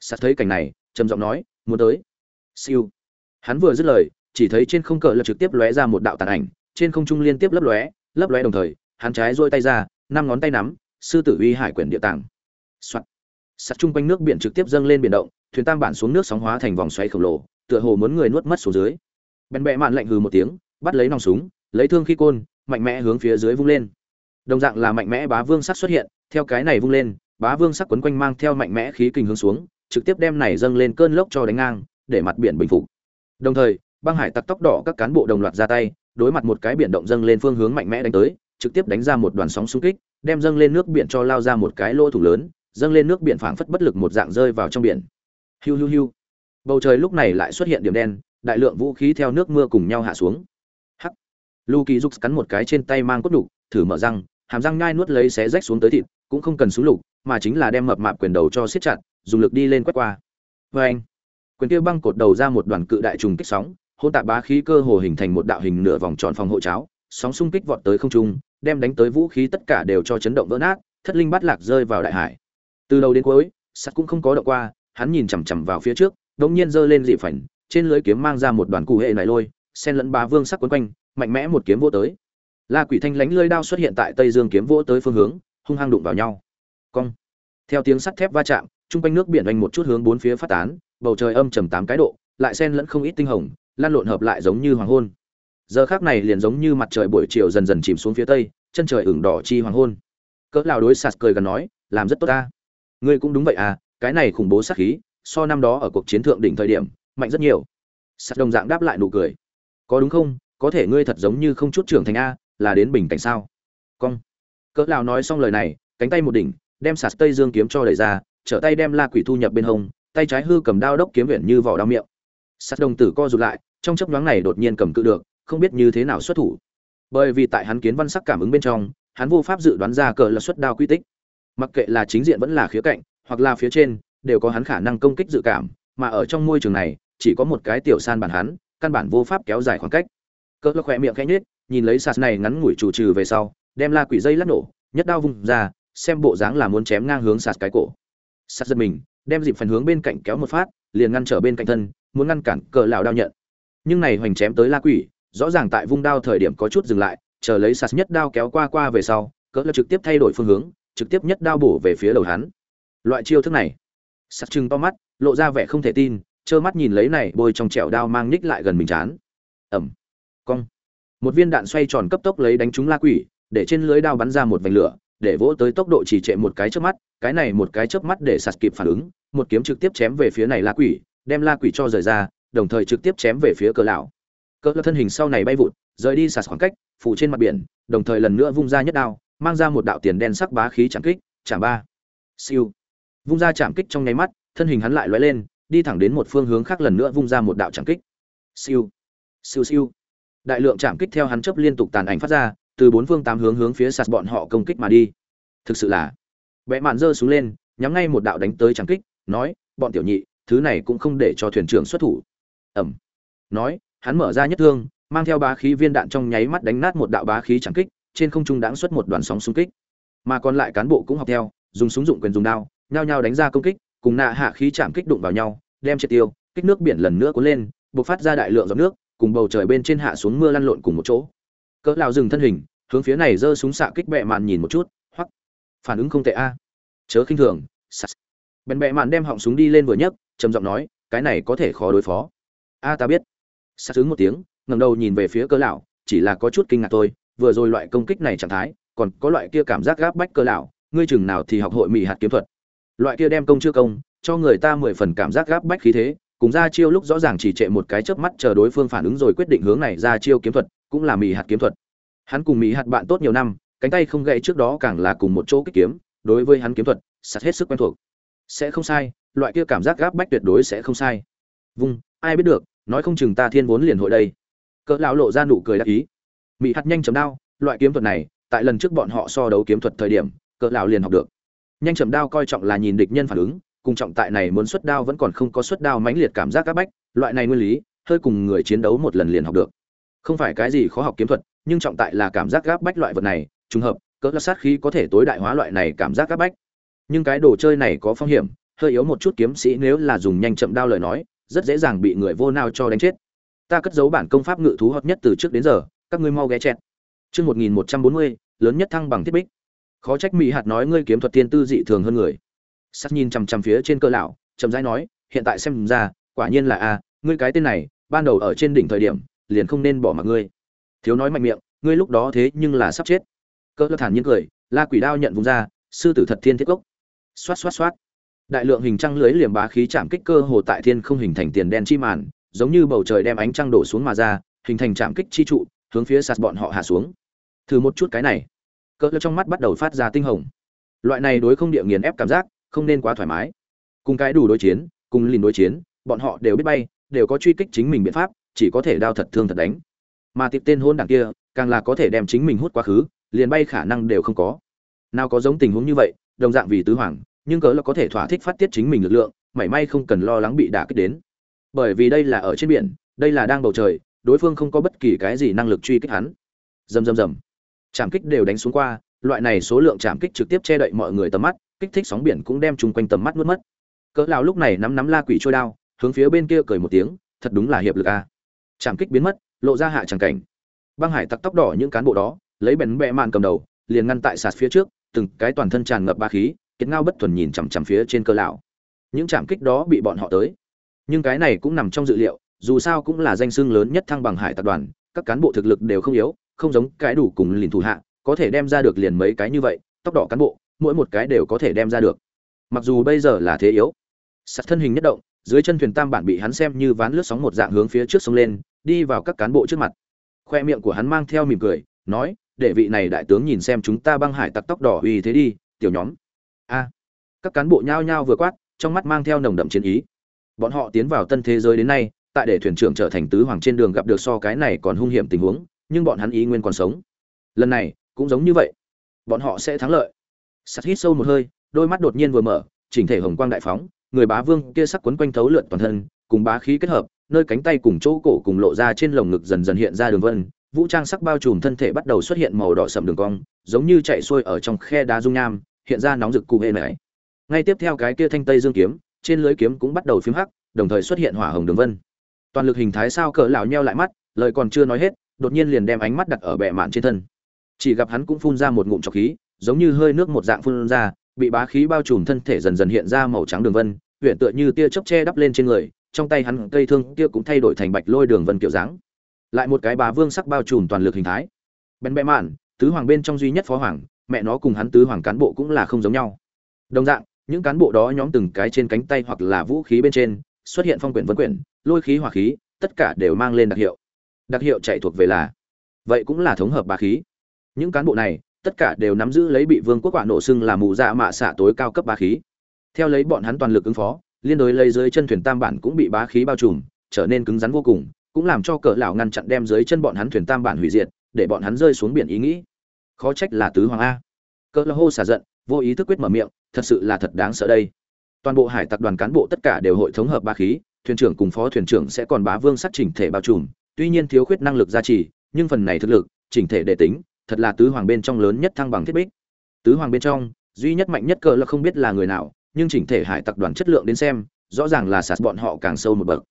Speaker 1: Sát thấy cảnh này, trầm giọng nói, muốn tới. Siêu. Hắn vừa dứt lời, chỉ thấy trên không cờ lập trực tiếp lóe ra một đạo tàn ảnh, trên không trung liên tiếp lấp lóe, lấp lóe đồng thời, hắn trái duỗi tay ra, năm ngón tay nắm, sư tử uy hải quyển địa tàng. Soạt. sát trung quanh nước biển trực tiếp dâng lên biển động, thuyền tam bản xuống nước sóng hóa thành vòng xoáy khổng lồ, tựa hồ muốn người nuốt mất xuống dưới. Bèn bẹ mạn lạnh hừ một tiếng, bắt lấy nòng súng, lấy thương khi côn, mạnh mẽ hướng phía dưới vung lên. Đồng dạng là mạnh mẽ bá vương sắc xuất hiện theo cái này vung lên bá vương sắc quấn quanh mang theo mạnh mẽ khí kình hướng xuống trực tiếp đem này dâng lên cơn lốc cho đánh ngang để mặt biển bình phục. Đồng thời băng hải tặc tóc đỏ các cán bộ đồng loạt ra tay đối mặt một cái biển động dâng lên phương hướng mạnh mẽ đánh tới trực tiếp đánh ra một đoàn sóng xung kích đem dâng lên nước biển cho lao ra một cái lỗ thủ lớn dâng lên nước biển phảng phất bất lực một dạng rơi vào trong biển. Hiu hiu hiu. Bầu trời lúc này lại xuất hiện điểm đen đại lượng vũ khí theo nước mưa cùng nhau hạ xuống. Hắc. Lu kỳ dục cắn một cái trên tay mang cốt đục thử mở răng, hàm răng nhai nuốt lấy xé rách xuống tới thịt, cũng không cần súng lục, mà chính là đem mập mạp quyền đầu cho siết chặt, dùng lực đi lên quét qua. Vê anh quyền kia băng cột đầu ra một đoàn cự đại trùng kích sóng hôn tạp bá khí cơ hồ hình thành một đạo hình nửa vòng tròn phòng hộ cháo, sóng xung kích vọt tới không trung, đem đánh tới vũ khí tất cả đều cho chấn động vỡ nát, thất linh bát lạc rơi vào đại hải. Từ đầu đến cuối, sắt cũng không có động qua, hắn nhìn chằm chằm vào phía trước đống nhiên giơ lên dị phảnh trên lưới kiếm mang ra một đoàn cụ hệ này lôi sen lẫn ba vương sắc quấn quanh, mạnh mẽ một kiếm vô tới. La quỷ thanh lánh lơi đao xuất hiện tại tây dương kiếm vỗ tới phương hướng, hung hăng đụng vào nhau. Cong. Theo tiếng sắt thép va chạm, chung quanh nước biển oanh một chút hướng bốn phía phát tán, bầu trời âm trầm tám cái độ, lại xen lẫn không ít tinh hồng, lan lộn hợp lại giống như hoàng hôn. Giờ khác này liền giống như mặt trời buổi chiều dần dần chìm xuống phía tây, chân trời ửng đỏ chi hoàng hôn. Cỡ lão đối sạt cười gần nói, làm rất tốt ta. Ngươi cũng đúng vậy à cái này khủng bố sát khí, so năm đó ở cuộc chiến thượng đỉnh thời điểm mạnh rất nhiều. Sắt đồng dạng đáp lại nụ cười. Có đúng không? Có thể ngươi thật giống như không chút trưởng thành a, là đến bình cảnh sao? Cong. Cỡ lão nói xong lời này, cánh tay một đỉnh, đem sạt tây dương kiếm cho đẩy ra, trở tay đem la quỷ thu nhập bên hông, tay trái hư cầm đao đốc kiếm viện như vỏ đao miệng. Sắt đồng tử co rụt lại, trong chấp nhoáng này đột nhiên cầm cự được, không biết như thế nào xuất thủ. Bởi vì tại hắn kiến văn sắc cảm ứng bên trong, hắn vô pháp dự đoán ra cờ là xuất đao quy tích. Mặc kệ là chính diện vẫn là khía cạnh, hoặc là phía trên, đều có hắn khả năng công kích dự cảm, mà ở trong môi trường này chỉ có một cái tiểu san bản hắn, căn bản vô pháp kéo dài khoảng cách. Cỡ là khỏe miệng khẽ nhếch, nhìn lấy sạt này ngắn ngủi chủ trừ về sau, đem la quỷ dây lắc nổ, nhất đao vung ra, xem bộ dáng là muốn chém ngang hướng sạt cái cổ. Sạt giật mình, đem dịp phần hướng bên cạnh kéo một phát, liền ngăn trở bên cạnh thân, muốn ngăn cản cờ lão đao nhận. Nhưng này hoành chém tới la quỷ, rõ ràng tại vung đao thời điểm có chút dừng lại, chờ lấy sạt nhất đao kéo qua qua về sau cỡ lão trực tiếp thay đổi phương hướng, trực tiếp nhất đao bổ về phía đầu hắn. Loại chiêu thức này, sạt trừng to mắt, lộ ra vẻ không thể tin trơ mắt nhìn lấy này bôi trong trẹo đao mang nhích lại gần mình chán. Ẩm. Cong. Một viên đạn xoay tròn cấp tốc lấy đánh trúng la quỷ, để trên lưới đao bắn ra một vành lửa, để vỗ tới tốc độ chỉ trệ một cái chớp mắt, cái này một cái chớp mắt để sạt kịp phản ứng, một kiếm trực tiếp chém về phía này la quỷ, đem la quỷ cho rời ra, đồng thời trực tiếp chém về phía cờ lão. Cỡ thân hình sau này bay vụt, rời đi sạt khoảng cách, phủ trên mặt biển, đồng thời lần nữa vung ra nhất đao, mang ra một đạo tiền đen sắc bá khí chạm kích, chạm ba. Siêu. Vung ra chạm kích trong nháy mắt, thân hình hắn lại lóe lên đi thẳng đến một phương hướng khác lần nữa vung ra một đạo trảm kích. Siêu. Siêu siêu. Đại lượng trảm kích theo hắn chớp liên tục tàn ảnh phát ra, từ bốn phương tám hướng hướng phía sạt bọn họ công kích mà đi. Thực sự là, Bẽ mạn giơ xuống lên, nhắm ngay một đạo đánh tới trảm kích, nói, bọn tiểu nhị, thứ này cũng không để cho thuyền trưởng xuất thủ. Ẩm. Nói, hắn mở ra nhất thương, mang theo bá khí viên đạn trong nháy mắt đánh nát một đạo bá khí trảm kích, trên không trung đãng xuất một đoàn sóng xung kích. Mà còn lại cán bộ cũng học theo, dùng súng dụng quyền dùng đao, nhao nhao đánh ra công kích cùng nạ hạ khí chạm kích đụng vào nhau, đem triệt tiêu, kích nước biển lần nữa cuốn lên, bộc phát ra đại lượng giọt nước, cùng bầu trời bên trên hạ xuống mưa lăn lộn cùng một chỗ. Cỡ lão dừng thân hình, hướng phía này giơ súng xạ kích bệ mạn nhìn một chút, hoặc, phản ứng không tệ a. À. Chớ khinh thường bèn bệ mạn đem họng súng đi lên vừa nhấc, trầm giọng nói, cái này có thể khó đối phó. A, ta biết. Sát ứng một tiếng, ngẩng đầu nhìn về phía cơ lão, chỉ là có chút kinh ngạc thôi, vừa rồi loại công kích này trạng thái, còn có loại kia cảm giác gáp bách cơ lão, ngươi chừng nào thì học hội mỹ hạt kiếm thuật loại kia đem công chưa công, cho người ta mười phần cảm giác gáp bách khí thế, cùng ra chiêu lúc rõ ràng chỉ trệ một cái chớp mắt chờ đối phương phản ứng rồi quyết định hướng này ra chiêu kiếm thuật, cũng là mì hạt kiếm thuật. Hắn cùng mì hạt bạn tốt nhiều năm, cánh tay không gãy trước đó càng là cùng một chỗ kích kiếm, đối với hắn kiếm thuật sạt hết sức quen thuộc. Sẽ không sai, loại kia cảm giác gáp bách tuyệt đối sẽ không sai. Vung, ai biết được, nói không chừng ta thiên vốn liền hội đây. Cỡ lão lộ ra nụ cười đắc ý. Mỹ hạt nhanh chấm đao loại kiếm thuật này, tại lần trước bọn họ so đấu kiếm thuật thời điểm, cỡ lão liền học được nhanh chậm đao coi trọng là nhìn địch nhân phản ứng, cùng trọng tại này muốn xuất đao vẫn còn không có xuất đao mãnh liệt cảm giác các bách, loại này nguyên lý, hơi cùng người chiến đấu một lần liền học được. Không phải cái gì khó học kiếm thuật, nhưng trọng tại là cảm giác gáp bách loại vật này, trùng hợp, cỡ là sát khí có thể tối đại hóa loại này cảm giác gáp bách. Nhưng cái đồ chơi này có phong hiểm, hơi yếu một chút kiếm sĩ nếu là dùng nhanh chậm đao lời nói, rất dễ dàng bị người vô nao cho đánh chết. Ta cất giấu bản công pháp ngự thú hợp nhất từ trước đến giờ, các ngươi mau ghé chẹt. Chương một nghìn một trăm bốn mươi, lớn nhất thăng bằng thiết bích khó trách mỹ hạt nói ngươi kiếm thuật tiên tư dị thường hơn người. Sắt nhìn chằm chằm phía trên cơ lão, chậm rãi nói, hiện tại xem ra, quả nhiên là a, ngươi cái tên này, ban đầu ở trên đỉnh thời điểm, liền không nên bỏ mặc ngươi. Thiếu nói mạnh miệng, ngươi lúc đó thế nhưng là sắp chết. Cơ lão thản nhiên cười, la quỷ đao nhận vùng ra, sư tử thật thiên thiết gốc. Xoát xoát xoát. Đại lượng hình trăng lưới liềm bá khí chạm kích cơ hồ tại thiên không hình thành tiền đen chi màn, giống như bầu trời đem ánh trăng đổ xuống mà ra, hình thành chạm kích chi trụ, hướng phía sạt bọn họ hạ xuống. Thử một chút cái này cỡ trong mắt bắt đầu phát ra tinh hồng. Loại này đối không địa nghiền ép cảm giác, không nên quá thoải mái. Cùng cái đủ đối chiến, cùng lìn đối chiến, bọn họ đều biết bay, đều có truy kích chính mình biện pháp, chỉ có thể đao thật thương thật đánh. Mà tiệp tên hôn đảng kia, càng là có thể đem chính mình hút quá khứ, liền bay khả năng đều không có. Nào có giống tình huống như vậy, đồng dạng vì tứ hoàng, nhưng cớ là có thể thỏa thích phát tiết chính mình lực lượng, mảy may không cần lo lắng bị đả kích đến. Bởi vì đây là ở trên biển, đây là đang bầu trời, đối phương không có bất kỳ cái gì năng lực truy kích hắn. Rầm rầm rầm chạm kích đều đánh xuống qua, loại này số lượng chạm kích trực tiếp che đậy mọi người tầm mắt, kích thích sóng biển cũng đem chung quanh tầm mắt nuốt mất. Cỡ lão lúc này nắm nắm la quỷ trôi đao, hướng phía bên kia cười một tiếng, thật đúng là hiệp lực a. Chạm kích biến mất, lộ ra hạ chẳng cảnh. Băng hải tặc tóc đỏ những cán bộ đó, lấy bèn bẹ màn cầm đầu, liền ngăn tại sạt phía trước, từng cái toàn thân tràn ngập ba khí, kiệt ngao bất thuần nhìn chằm chằm phía trên cơ lão. Những chạm kích đó bị bọn họ tới. Nhưng cái này cũng nằm trong dự liệu, dù sao cũng là danh xưng lớn nhất thăng bằng hải tập đoàn, các cán bộ thực lực đều không yếu không giống cái đủ cùng liền thủ hạ, có thể đem ra được liền mấy cái như vậy, tóc đỏ cán bộ, mỗi một cái đều có thể đem ra được. Mặc dù bây giờ là thế yếu sạt thân hình nhất động, dưới chân thuyền tam bản bị hắn xem như ván lướt sóng một dạng hướng phía trước sông lên, đi vào các cán bộ trước mặt. Khoe miệng của hắn mang theo mỉm cười, nói, để vị này đại tướng nhìn xem chúng ta băng hải tặc tóc đỏ uy thế đi, tiểu nhóm. A. Các cán bộ nhao nhao vừa quát, trong mắt mang theo nồng đậm chiến ý. Bọn họ tiến vào tân thế giới đến nay, tại để thuyền trưởng trở thành tứ hoàng trên đường gặp được so cái này còn hung hiểm tình huống nhưng bọn hắn ý nguyên còn sống. Lần này, cũng giống như vậy. Bọn họ sẽ thắng lợi. Sắt hít sâu một hơi, đôi mắt đột nhiên vừa mở, chỉnh thể hồng quang đại phóng, người bá vương kia sắc quấn quanh thấu lượn toàn thân, cùng bá khí kết hợp, nơi cánh tay cùng chỗ cổ cùng lộ ra trên lồng ngực dần dần hiện ra đường vân, vũ trang sắc bao trùm thân thể bắt đầu xuất hiện màu đỏ sậm đường cong, giống như chạy xuôi ở trong khe đá dung nham, hiện ra nóng rực cụ hệ này. Ngay tiếp theo cái kia thanh tây dương kiếm, trên lưới kiếm cũng bắt đầu phím hắc, đồng thời xuất hiện hỏa hồng đường vân. Toàn lực hình thái sao cỡ lão nheo lại mắt, lời còn chưa nói hết đột nhiên liền đem ánh mắt đặt ở bệ mạn trên thân. Chỉ gặp hắn cũng phun ra một ngụm trọc khí, giống như hơi nước một dạng phun ra, bị bá khí bao trùm thân thể dần dần hiện ra màu trắng đường vân huyện tựa như tia chớp che đắp lên trên người, trong tay hắn cây thương kia cũng thay đổi thành bạch lôi đường vân kiểu dáng. Lại một cái bá vương sắc bao trùm toàn lực hình thái. Bên bệ mạn, tứ hoàng bên trong duy nhất phó hoàng, mẹ nó cùng hắn tứ hoàng cán bộ cũng là không giống nhau. Đồng dạng, những cán bộ đó nhóm từng cái trên cánh tay hoặc là vũ khí bên trên, xuất hiện phong quyển vân quyển, lôi khí hỏa khí, tất cả đều mang lên đặc hiệu đặc hiệu chạy thuộc về là. Vậy cũng là thống hợp bá khí. Những cán bộ này, tất cả đều nắm giữ lấy bị vương quốc quả nổ xưng là mù dạ mạ xạ tối cao cấp bá khí. Theo lấy bọn hắn toàn lực ứng phó, liên đối lấy dưới chân thuyền tam bản cũng bị bá khí bao trùm, trở nên cứng rắn vô cùng, cũng làm cho cỡ lão ngăn chặn đem dưới chân bọn hắn thuyền tam bản hủy diệt, để bọn hắn rơi xuống biển ý nghĩ. Khó trách là tứ hoàng a. Cỡ lão hô xả giận, vô ý thức quyết mở miệng, thật sự là thật đáng sợ đây. Toàn bộ hải tặc đoàn cán bộ tất cả đều hội thống hợp bá khí, thuyền trưởng cùng phó thuyền trưởng sẽ còn bá vương sát chỉnh thể bao trùm tuy nhiên thiếu khuyết năng lực gia trì, nhưng phần này thực lực, chỉnh thể để tính, thật là tứ hoàng bên trong lớn nhất thăng bằng thiết bích. Tứ hoàng bên trong, duy nhất mạnh nhất cỡ là không biết là người nào, nhưng chỉnh thể hải tặc đoàn chất lượng đến xem, rõ ràng là sạt bọn họ càng sâu một bậc.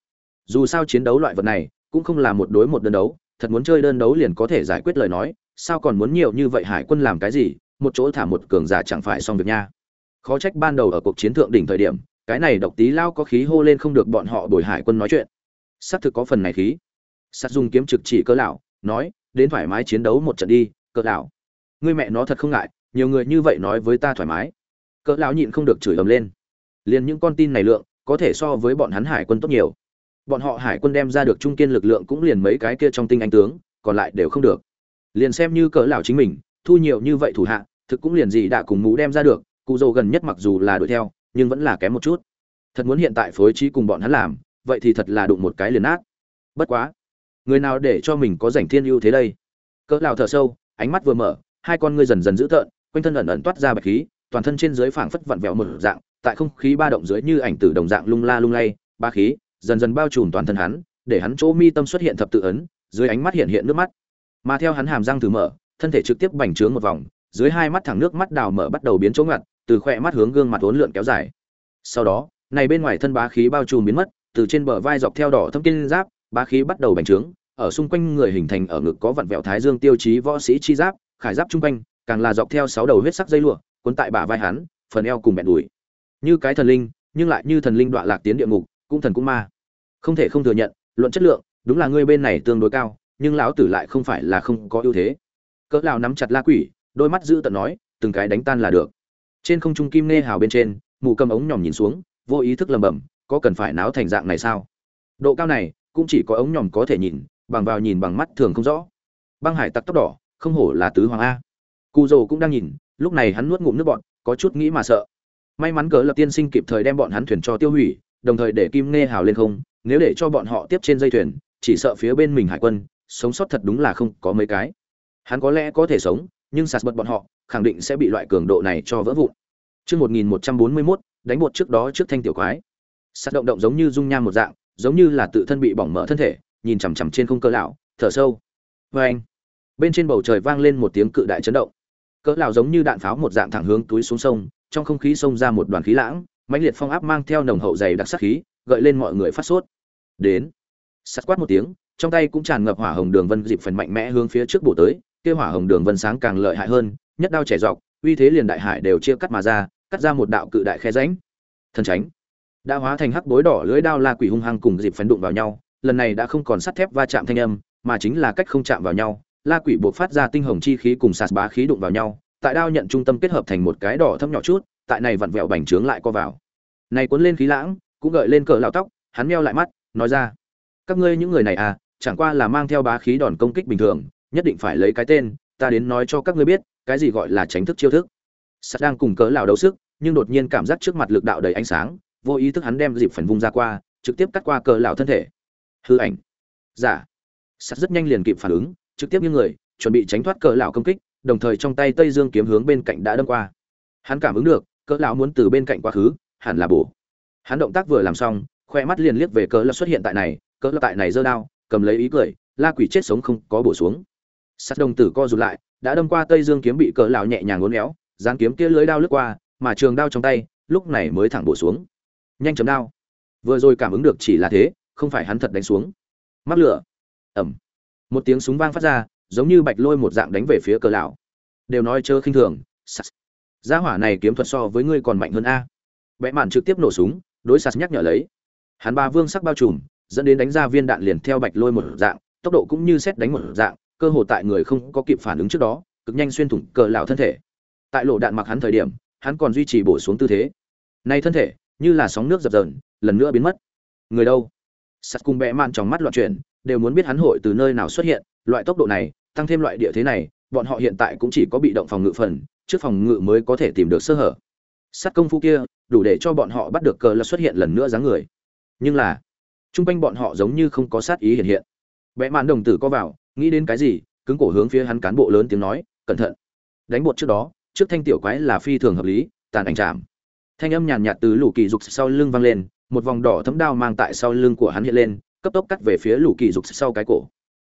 Speaker 1: Dù sao chiến đấu loại vật này, cũng không là một đối một đơn đấu, thật muốn chơi đơn đấu liền có thể giải quyết lời nói, sao còn muốn nhiều như vậy hải quân làm cái gì, một chỗ thả một cường giả chẳng phải xong việc nha. Khó trách ban đầu ở cuộc chiến thượng đỉnh thời điểm, cái này độc tí lao có khí hô lên không được bọn họ đổi hải quân nói chuyện. Sắp thực có phần này khí sát dùng kiếm trực chỉ cơ lão, nói, đến thoải mái chiến đấu một trận đi, cơ lão. Ngươi mẹ nó thật không ngại, nhiều người như vậy nói với ta thoải mái. Cỡ lão nhịn không được chửi ầm lên. Liền những con tin này lượng, có thể so với bọn hắn hải quân tốt nhiều. Bọn họ hải quân đem ra được trung kiên lực lượng cũng liền mấy cái kia trong tinh anh tướng, còn lại đều không được. Liền xem như cỡ lão chính mình, thu nhiều như vậy thủ hạ, thực cũng liền gì đã cùng mũ đem ra được, cụ dầu gần nhất mặc dù là đuổi theo, nhưng vẫn là kém một chút. Thật muốn hiện tại phối trí cùng bọn hắn làm, vậy thì thật là đụng một cái liền nát. Bất quá người nào để cho mình có rảnh thiên ưu thế đây? Cỡ lão thở sâu, ánh mắt vừa mở, hai con ngươi dần dần dữ tợn, quanh thân ẩn ẩn toát ra bạch khí, toàn thân trên dưới phảng phất vặn vẹo một dạng, tại không khí ba động dưới như ảnh tử đồng dạng lung la lung lay, ba khí dần dần bao trùm toàn thân hắn, để hắn chỗ mi tâm xuất hiện thập tự ấn, dưới ánh mắt hiện hiện nước mắt. Mà theo hắn hàm răng thử mở, thân thể trực tiếp bành trướng một vòng, dưới hai mắt thẳng nước mắt đào mở bắt đầu biến chỗ ngặt, từ khỏe mắt hướng gương mặt uốn lượn kéo dài. Sau đó, này bên ngoài thân bá khí bao trùm biến mất, từ trên bờ vai dọc theo đỏ thâm kiên giáp bá khí bắt đầu bành trướng, ở xung quanh người hình thành ở ngực có vặn vẹo thái dương tiêu chí võ sĩ chi giáp, khải giáp trung quanh, càng là dọc theo sáu đầu huyết sắc dây lụa, cuốn tại bả vai hắn, phần eo cùng bẹn đùi. Như cái thần linh, nhưng lại như thần linh đoạn lạc tiến địa ngục, cũng thần cũng ma. Không thể không thừa nhận, luận chất lượng, đúng là ngươi bên này tương đối cao, nhưng lão tử lại không phải là không có ưu thế. Cỡ lão nắm chặt la quỷ, đôi mắt giữ tận nói, từng cái đánh tan là được. Trên không trung kim nghe hào bên trên, mù cầm ống nhòm nhìn xuống, vô ý thức lầm bầm có cần phải náo thành dạng này sao? Độ cao này cũng chỉ có ống nhòm có thể nhìn bằng vào nhìn bằng mắt thường không rõ. Băng hải tặc tóc đỏ không hổ là tứ hoàng a. Cụ rồ cũng đang nhìn lúc này hắn nuốt ngụm nước bọn có chút nghĩ mà sợ. May mắn cỡ lập tiên sinh kịp thời đem bọn hắn thuyền cho tiêu hủy đồng thời để kim nghe hào lên không nếu để cho bọn họ tiếp trên dây thuyền chỉ sợ phía bên mình hải quân sống sót thật đúng là không có mấy cái. Hắn có lẽ có thể sống nhưng sạt bật bọn họ khẳng định sẽ bị loại cường độ này cho vỡ vụn. Trước 1141, đánh bột trước đó trước thanh tiểu quái. sạt động động giống như dung nham một dạng, giống như là tự thân bị bỏng mở thân thể, nhìn chằm chằm trên không cơ lão, thở sâu. Oeng. Bên trên bầu trời vang lên một tiếng cự đại chấn động. Cỡ lão giống như đạn pháo một dạng thẳng hướng túi xuống sông, trong không khí xông ra một đoàn khí lãng, mãnh liệt phong áp mang theo nồng hậu dày đặc sát khí, gợi lên mọi người phát sốt. Đến. Sát quát một tiếng, trong tay cũng tràn ngập hỏa hồng đường vân dịp phần mạnh mẽ hướng phía trước bổ tới, kia hỏa hồng đường vân sáng càng lợi hại hơn, nhất đao chẻ dọc, uy thế liền đại hải đều chia cắt mà ra, cắt ra một đạo cự đại khe rãnh. Thần tránh. Đã hóa thành hắc bối đỏ lưới đao la quỷ hung hăng cùng dịp phấn đụng vào nhau, lần này đã không còn sắt thép va chạm thanh âm, mà chính là cách không chạm vào nhau, la quỷ buộc phát ra tinh hồng chi khí cùng sạt bá khí đụng vào nhau, tại đao nhận trung tâm kết hợp thành một cái đỏ thâm nhỏ chút, tại này vặn vẹo bành trướng lại co vào. Này cuốn lên khí lãng, cũng gợi lên cỡ lão tóc, hắn meo lại mắt, nói ra: "Các ngươi những người này à, chẳng qua là mang theo bá khí đòn công kích bình thường, nhất định phải lấy cái tên, ta đến nói cho các ngươi biết, cái gì gọi là tránh thức chiêu thức." Sắt đang cùng cỡ lão đấu sức, nhưng đột nhiên cảm giác trước mặt lực đạo đầy ánh sáng, vô ý thức hắn đem dịp phần vung ra qua, trực tiếp cắt qua cỡ lão thân thể. Hư ảnh. Giả. Dạ. Sắt rất nhanh liền kịp phản ứng, trực tiếp như người, chuẩn bị tránh thoát cỡ lão công kích, đồng thời trong tay Tây Dương kiếm hướng bên cạnh đã đâm qua. Hắn cảm ứng được, cỡ lão muốn từ bên cạnh quá khứ, hẳn là bổ. Hắn động tác vừa làm xong, khoe mắt liền liếc về cỡ lão xuất hiện tại này, cỡ lão tại này giơ đao, cầm lấy ý cười, la quỷ chết sống không có bổ xuống. Sắt đồng tử co rụt lại, đã đâm qua Tây Dương kiếm bị cỡ lão nhẹ nhàng uốn éo, giáng kiếm kia lưới đao lướt qua, mà trường đao trong tay, lúc này mới thẳng bổ xuống. Nhanh chấm đao. Vừa rồi cảm ứng được chỉ là thế, không phải hắn thật đánh xuống. Mắc lửa. Ầm. Một tiếng súng vang phát ra, giống như bạch lôi một dạng đánh về phía cờ lão. Đều nói chớ khinh thường, sas Gia hỏa này kiếm thuật so với ngươi còn mạnh hơn a. Bẽ mạn trực tiếp nổ súng, đối sas nhắc nhở lấy. Hắn ba vương sắc bao trùm, dẫn đến đánh ra viên đạn liền theo bạch lôi một dạng, tốc độ cũng như xét đánh một dạng, cơ hồ tại người không có kịp phản ứng trước đó, cực nhanh xuyên thủng cờ lão thân thể. Tại lộ đạn mặc hắn thời điểm, hắn còn duy trì bổ xuống tư thế. Nay thân thể, như là sóng nước dập dờn, lần nữa biến mất. Người đâu? Sắt cùng bẽ mạn trong mắt loạn chuyển, đều muốn biết hắn hội từ nơi nào xuất hiện, loại tốc độ này, tăng thêm loại địa thế này, bọn họ hiện tại cũng chỉ có bị động phòng ngự phần, trước phòng ngự mới có thể tìm được sơ hở. Sắt công phu kia, đủ để cho bọn họ bắt được cờ là xuất hiện lần nữa dáng người. Nhưng là, chung quanh bọn họ giống như không có sát ý hiện hiện. Bẽ mạn đồng tử có vào, nghĩ đến cái gì, cứng cổ hướng phía hắn cán bộ lớn tiếng nói, cẩn thận. Đánh bột trước đó, trước thanh tiểu quái là phi thường hợp lý, tàn ảnh chạm. Thanh âm nhàn nhạt từ lũ kỳ dục sau lưng vang lên, một vòng đỏ thấm đao mang tại sau lưng của hắn hiện lên, cấp tốc cắt về phía lũ kỳ dục sau cái cổ.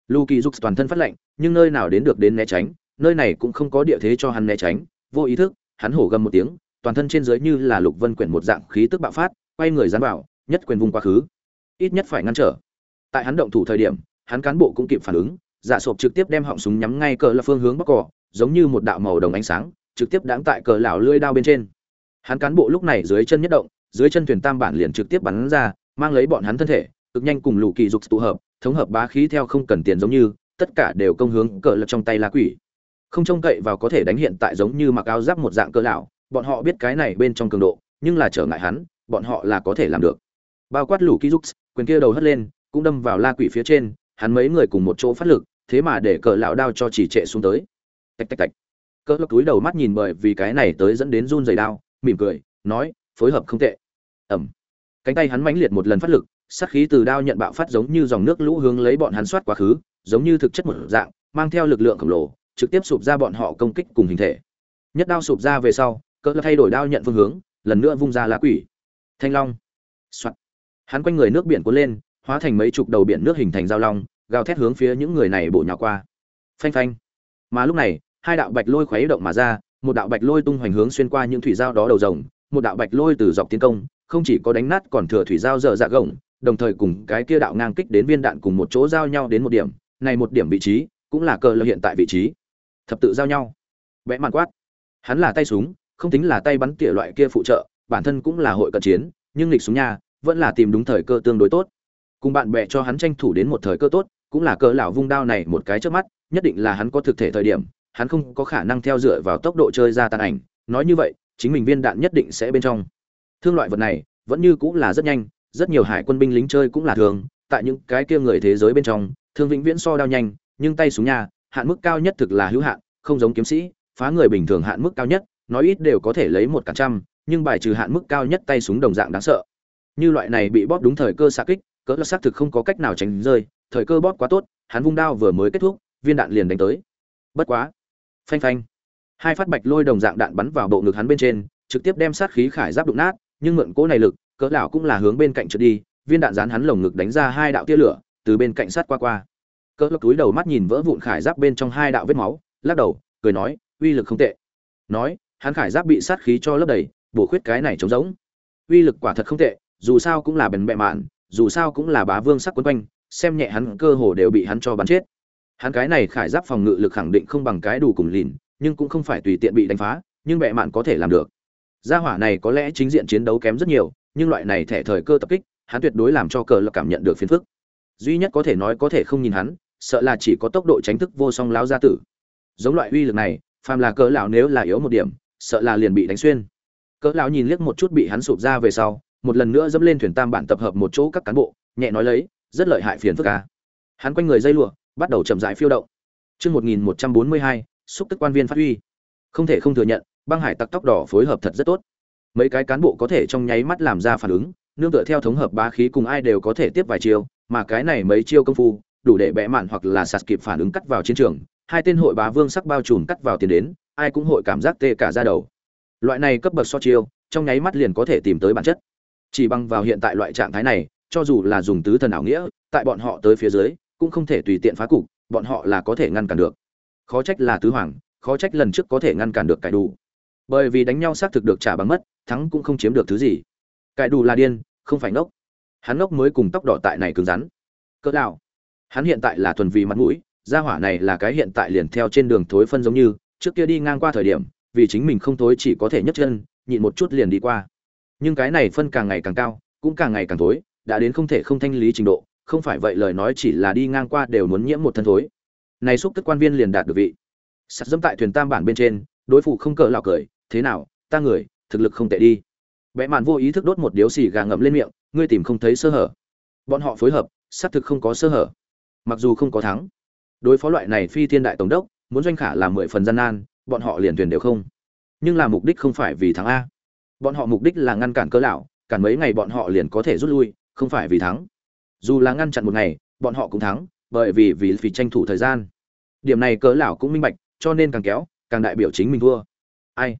Speaker 1: Lũ kỳ dục toàn thân phát lạnh, nhưng nơi nào đến được đến né tránh, nơi này cũng không có địa thế cho hắn né tránh, vô ý thức, hắn hổ gầm một tiếng, toàn thân trên dưới như là lục vân quyển một dạng khí tức bạo phát, quay người dán vào, nhất quyền vùng quá khứ. Ít nhất phải ngăn trở. Tại hắn động thủ thời điểm, hắn cán bộ cũng kịp phản ứng, giả sộp trực tiếp đem họng súng nhắm ngay cờ là phương hướng bắc cỏ, giống như một đạo màu đồng ánh sáng, trực tiếp đáng tại cờ lão lưỡi đao bên trên. Hắn cán bộ lúc này dưới chân nhất động, dưới chân thuyền tam bản liền trực tiếp bắn ra, mang lấy bọn hắn thân thể, cực nhanh cùng lũ kỳ dục tụ hợp, thống hợp bá khí theo không cần tiền giống như, tất cả đều công hướng cờ lập trong tay la quỷ. Không trông cậy vào có thể đánh hiện tại giống như mặc áo giáp một dạng cỡ lão, bọn họ biết cái này bên trong cường độ, nhưng là trở ngại hắn, bọn họ là có thể làm được. Bao quát lũ kỳ dục, quyền kia đầu hất lên, cũng đâm vào la quỷ phía trên, hắn mấy người cùng một chỗ phát lực, thế mà để cờ lão đao cho chỉ trệ xuống tới. Tạch tạch tạch. Cỡ lập túi đầu mắt nhìn bởi vì cái này tới dẫn đến run dày đao, mỉm cười, nói, phối hợp không tệ. Ẩm. Cánh tay hắn mãnh liệt một lần phát lực, sát khí từ đao nhận bạo phát giống như dòng nước lũ hướng lấy bọn hắn soát quá khứ, giống như thực chất một dạng, mang theo lực lượng khổng lồ, trực tiếp sụp ra bọn họ công kích cùng hình thể. Nhất đao sụp ra về sau, cỡ thay đổi đao nhận phương hướng, lần nữa vung ra lá quỷ. Thanh long. Soạt. Hắn quanh người nước biển cuốn lên, hóa thành mấy chục đầu biển nước hình thành giao long, gào thét hướng phía những người này bổ nhào qua. Phanh phanh. Mà lúc này, hai đạo bạch lôi khuấy động mà ra, một đạo bạch lôi tung hoành hướng xuyên qua những thủy giao đó đầu rồng, một đạo bạch lôi từ dọc tiến công, không chỉ có đánh nát còn thừa thủy giao dở dạ gồng, đồng thời cùng cái kia đạo ngang kích đến viên đạn cùng một chỗ giao nhau đến một điểm, này một điểm vị trí, cũng là cờ lợi hiện tại vị trí. Thập tự giao nhau. Vẽ màn quát. Hắn là tay súng, không tính là tay bắn tỉa loại kia phụ trợ, bản thân cũng là hội cận chiến, nhưng lịch súng nha, vẫn là tìm đúng thời cơ tương đối tốt. Cùng bạn bè cho hắn tranh thủ đến một thời cơ tốt, cũng là cờ lão vung đao này một cái trước mắt, nhất định là hắn có thực thể thời điểm, hắn không có khả năng theo dựa vào tốc độ chơi ra tàn ảnh. Nói như vậy, chính mình viên đạn nhất định sẽ bên trong. Thương loại vật này, vẫn như cũng là rất nhanh, rất nhiều hải quân binh lính chơi cũng là thường. Tại những cái kia người thế giới bên trong, thương vĩnh viễn so đao nhanh, nhưng tay súng nhà hạn mức cao nhất thực là hữu hạn, không giống kiếm sĩ, phá người bình thường hạn mức cao nhất, nói ít đều có thể lấy một cả trăm, nhưng bài trừ hạn mức cao nhất tay súng đồng dạng đáng sợ. Như loại này bị bóp đúng thời cơ xa kích, cỡ là xác thực không có cách nào tránh rơi, thời cơ bóp quá tốt, hắn vung đao vừa mới kết thúc, viên đạn liền đánh tới. Bất quá phanh phanh. Hai phát bạch lôi đồng dạng đạn bắn vào bộ ngực hắn bên trên, trực tiếp đem sát khí khải giáp đụng nát, nhưng mượn cỗ này lực, cỡ lão cũng là hướng bên cạnh trượt đi, viên đạn dán hắn lồng ngực đánh ra hai đạo tia lửa, từ bên cạnh sát qua qua. Cỡ lộc túi đầu mắt nhìn vỡ vụn khải giáp bên trong hai đạo vết máu, lắc đầu, cười nói, uy lực không tệ. Nói, hắn khải giáp bị sát khí cho lấp đầy, bổ khuyết cái này trống rỗng. Uy lực quả thật không tệ, dù sao cũng là bền bẹ mạn, dù sao cũng là bá vương sắc quấn quanh, xem nhẹ hắn cơ hồ đều bị hắn cho bắn chết hắn cái này khải giáp phòng ngự lực khẳng định không bằng cái đủ cùng lìn, nhưng cũng không phải tùy tiện bị đánh phá, nhưng bệ mạn có thể làm được. Gia hỏa này có lẽ chính diện chiến đấu kém rất nhiều, nhưng loại này thẻ thời cơ tập kích, hắn tuyệt đối làm cho cờ lực cảm nhận được phiền phức. Duy nhất có thể nói có thể không nhìn hắn, sợ là chỉ có tốc độ tránh thức vô song lão gia tử. Giống loại uy lực này, phàm là cỡ lão nếu là yếu một điểm, sợ là liền bị đánh xuyên. Cỡ lão nhìn liếc một chút bị hắn sụp ra về sau, một lần nữa dẫm lên thuyền tam bản tập hợp một chỗ các cán bộ, nhẹ nói lấy, rất lợi hại phiền phức ca hắn quanh người dây lụa bắt đầu chậm rãi phiêu động. Chương 1142 xúc tức quan viên phát huy. Không thể không thừa nhận, băng hải tặc tóc đỏ phối hợp thật rất tốt. Mấy cái cán bộ có thể trong nháy mắt làm ra phản ứng, nương tựa theo thống hợp bá khí cùng ai đều có thể tiếp vài chiêu, mà cái này mấy chiêu công phu, đủ để bẽ mạn hoặc là sạt kịp phản ứng cắt vào chiến trường. Hai tên hội bá vương sắc bao trùm cắt vào tiền đến, ai cũng hội cảm giác tê cả da đầu. Loại này cấp bậc so chiêu, trong nháy mắt liền có thể tìm tới bản chất. Chỉ bằng vào hiện tại loại trạng thái này, cho dù là dùng tứ thần ảo nghĩa, tại bọn họ tới phía dưới cũng không thể tùy tiện phá cục, bọn họ là có thể ngăn cản được. Khó trách là tứ hoàng, khó trách lần trước có thể ngăn cản được cải đủ. Bởi vì đánh nhau xác thực được trả bằng mất, thắng cũng không chiếm được thứ gì. Cải đủ là điên, không phải ngốc. Hắn ngốc mới cùng tóc đỏ tại này cứng rắn. Cỡ đạo hắn hiện tại là thuần vì mặt mũi, gia hỏa này là cái hiện tại liền theo trên đường thối phân giống như, trước kia đi ngang qua thời điểm, vì chính mình không thối chỉ có thể nhấc chân, nhịn một chút liền đi qua. Nhưng cái này phân càng ngày càng cao, cũng càng ngày càng thối, đã đến không thể không thanh lý trình độ không phải vậy lời nói chỉ là đi ngang qua đều muốn nhiễm một thân thối. Này xúc tức quan viên liền đạt được vị. Sắt dẫm tại thuyền tam bản bên trên, đối phụ không cờ lạo cười, thế nào, ta người, thực lực không tệ đi. Vẽ mạn vô ý thức đốt một điếu xì gà ngậm lên miệng, ngươi tìm không thấy sơ hở. Bọn họ phối hợp, xác thực không có sơ hở. Mặc dù không có thắng, đối phó loại này phi thiên đại tổng đốc, muốn doanh khả là mười phần gian nan, bọn họ liền thuyền đều không. Nhưng là mục đích không phải vì thắng a. Bọn họ mục đích là ngăn cản cỡ lão cản mấy ngày bọn họ liền có thể rút lui, không phải vì thắng dù là ngăn chặn một ngày, bọn họ cũng thắng, bởi vì vì vì tranh thủ thời gian. Điểm này cỡ lão cũng minh bạch, cho nên càng kéo, càng đại biểu chính mình thua. Ai?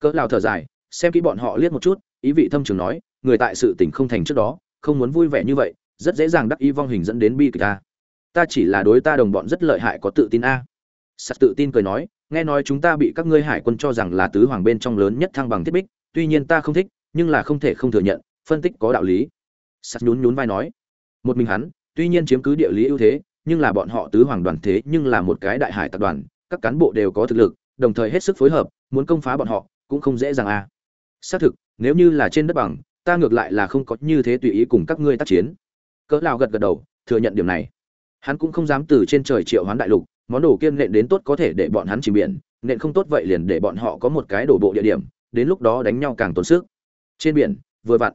Speaker 1: Cỡ lão thở dài, xem kỹ bọn họ liếc một chút, ý vị thâm trường nói, người tại sự tình không thành trước đó, không muốn vui vẻ như vậy, rất dễ dàng đắc ý vong hình dẫn đến bi kịch ta ta chỉ là đối ta đồng bọn rất lợi hại có tự tin a. Sắt tự tin cười nói, nghe nói chúng ta bị các ngươi hải quân cho rằng là tứ hoàng bên trong lớn nhất thăng bằng thiết bích, tuy nhiên ta không thích, nhưng là không thể không thừa nhận, phân tích có đạo lý. Sắt nhún nhún vai nói một mình hắn, tuy nhiên chiếm cứ địa lý ưu thế, nhưng là bọn họ tứ hoàng đoàn thế nhưng là một cái đại hải tập đoàn, các cán bộ đều có thực lực, đồng thời hết sức phối hợp, muốn công phá bọn họ, cũng không dễ dàng a xác thực, nếu như là trên đất bằng, ta ngược lại là không có như thế tùy ý cùng các ngươi tác chiến. Cỡ lao gật gật đầu, thừa nhận điểm này. Hắn cũng không dám từ trên trời triệu hoán đại lục, món đồ kiên nện đến tốt có thể để bọn hắn chìm biển, nện không tốt vậy liền để bọn họ có một cái đổ bộ địa điểm, đến lúc đó đánh nhau càng tốn sức. Trên biển, vừa vặn.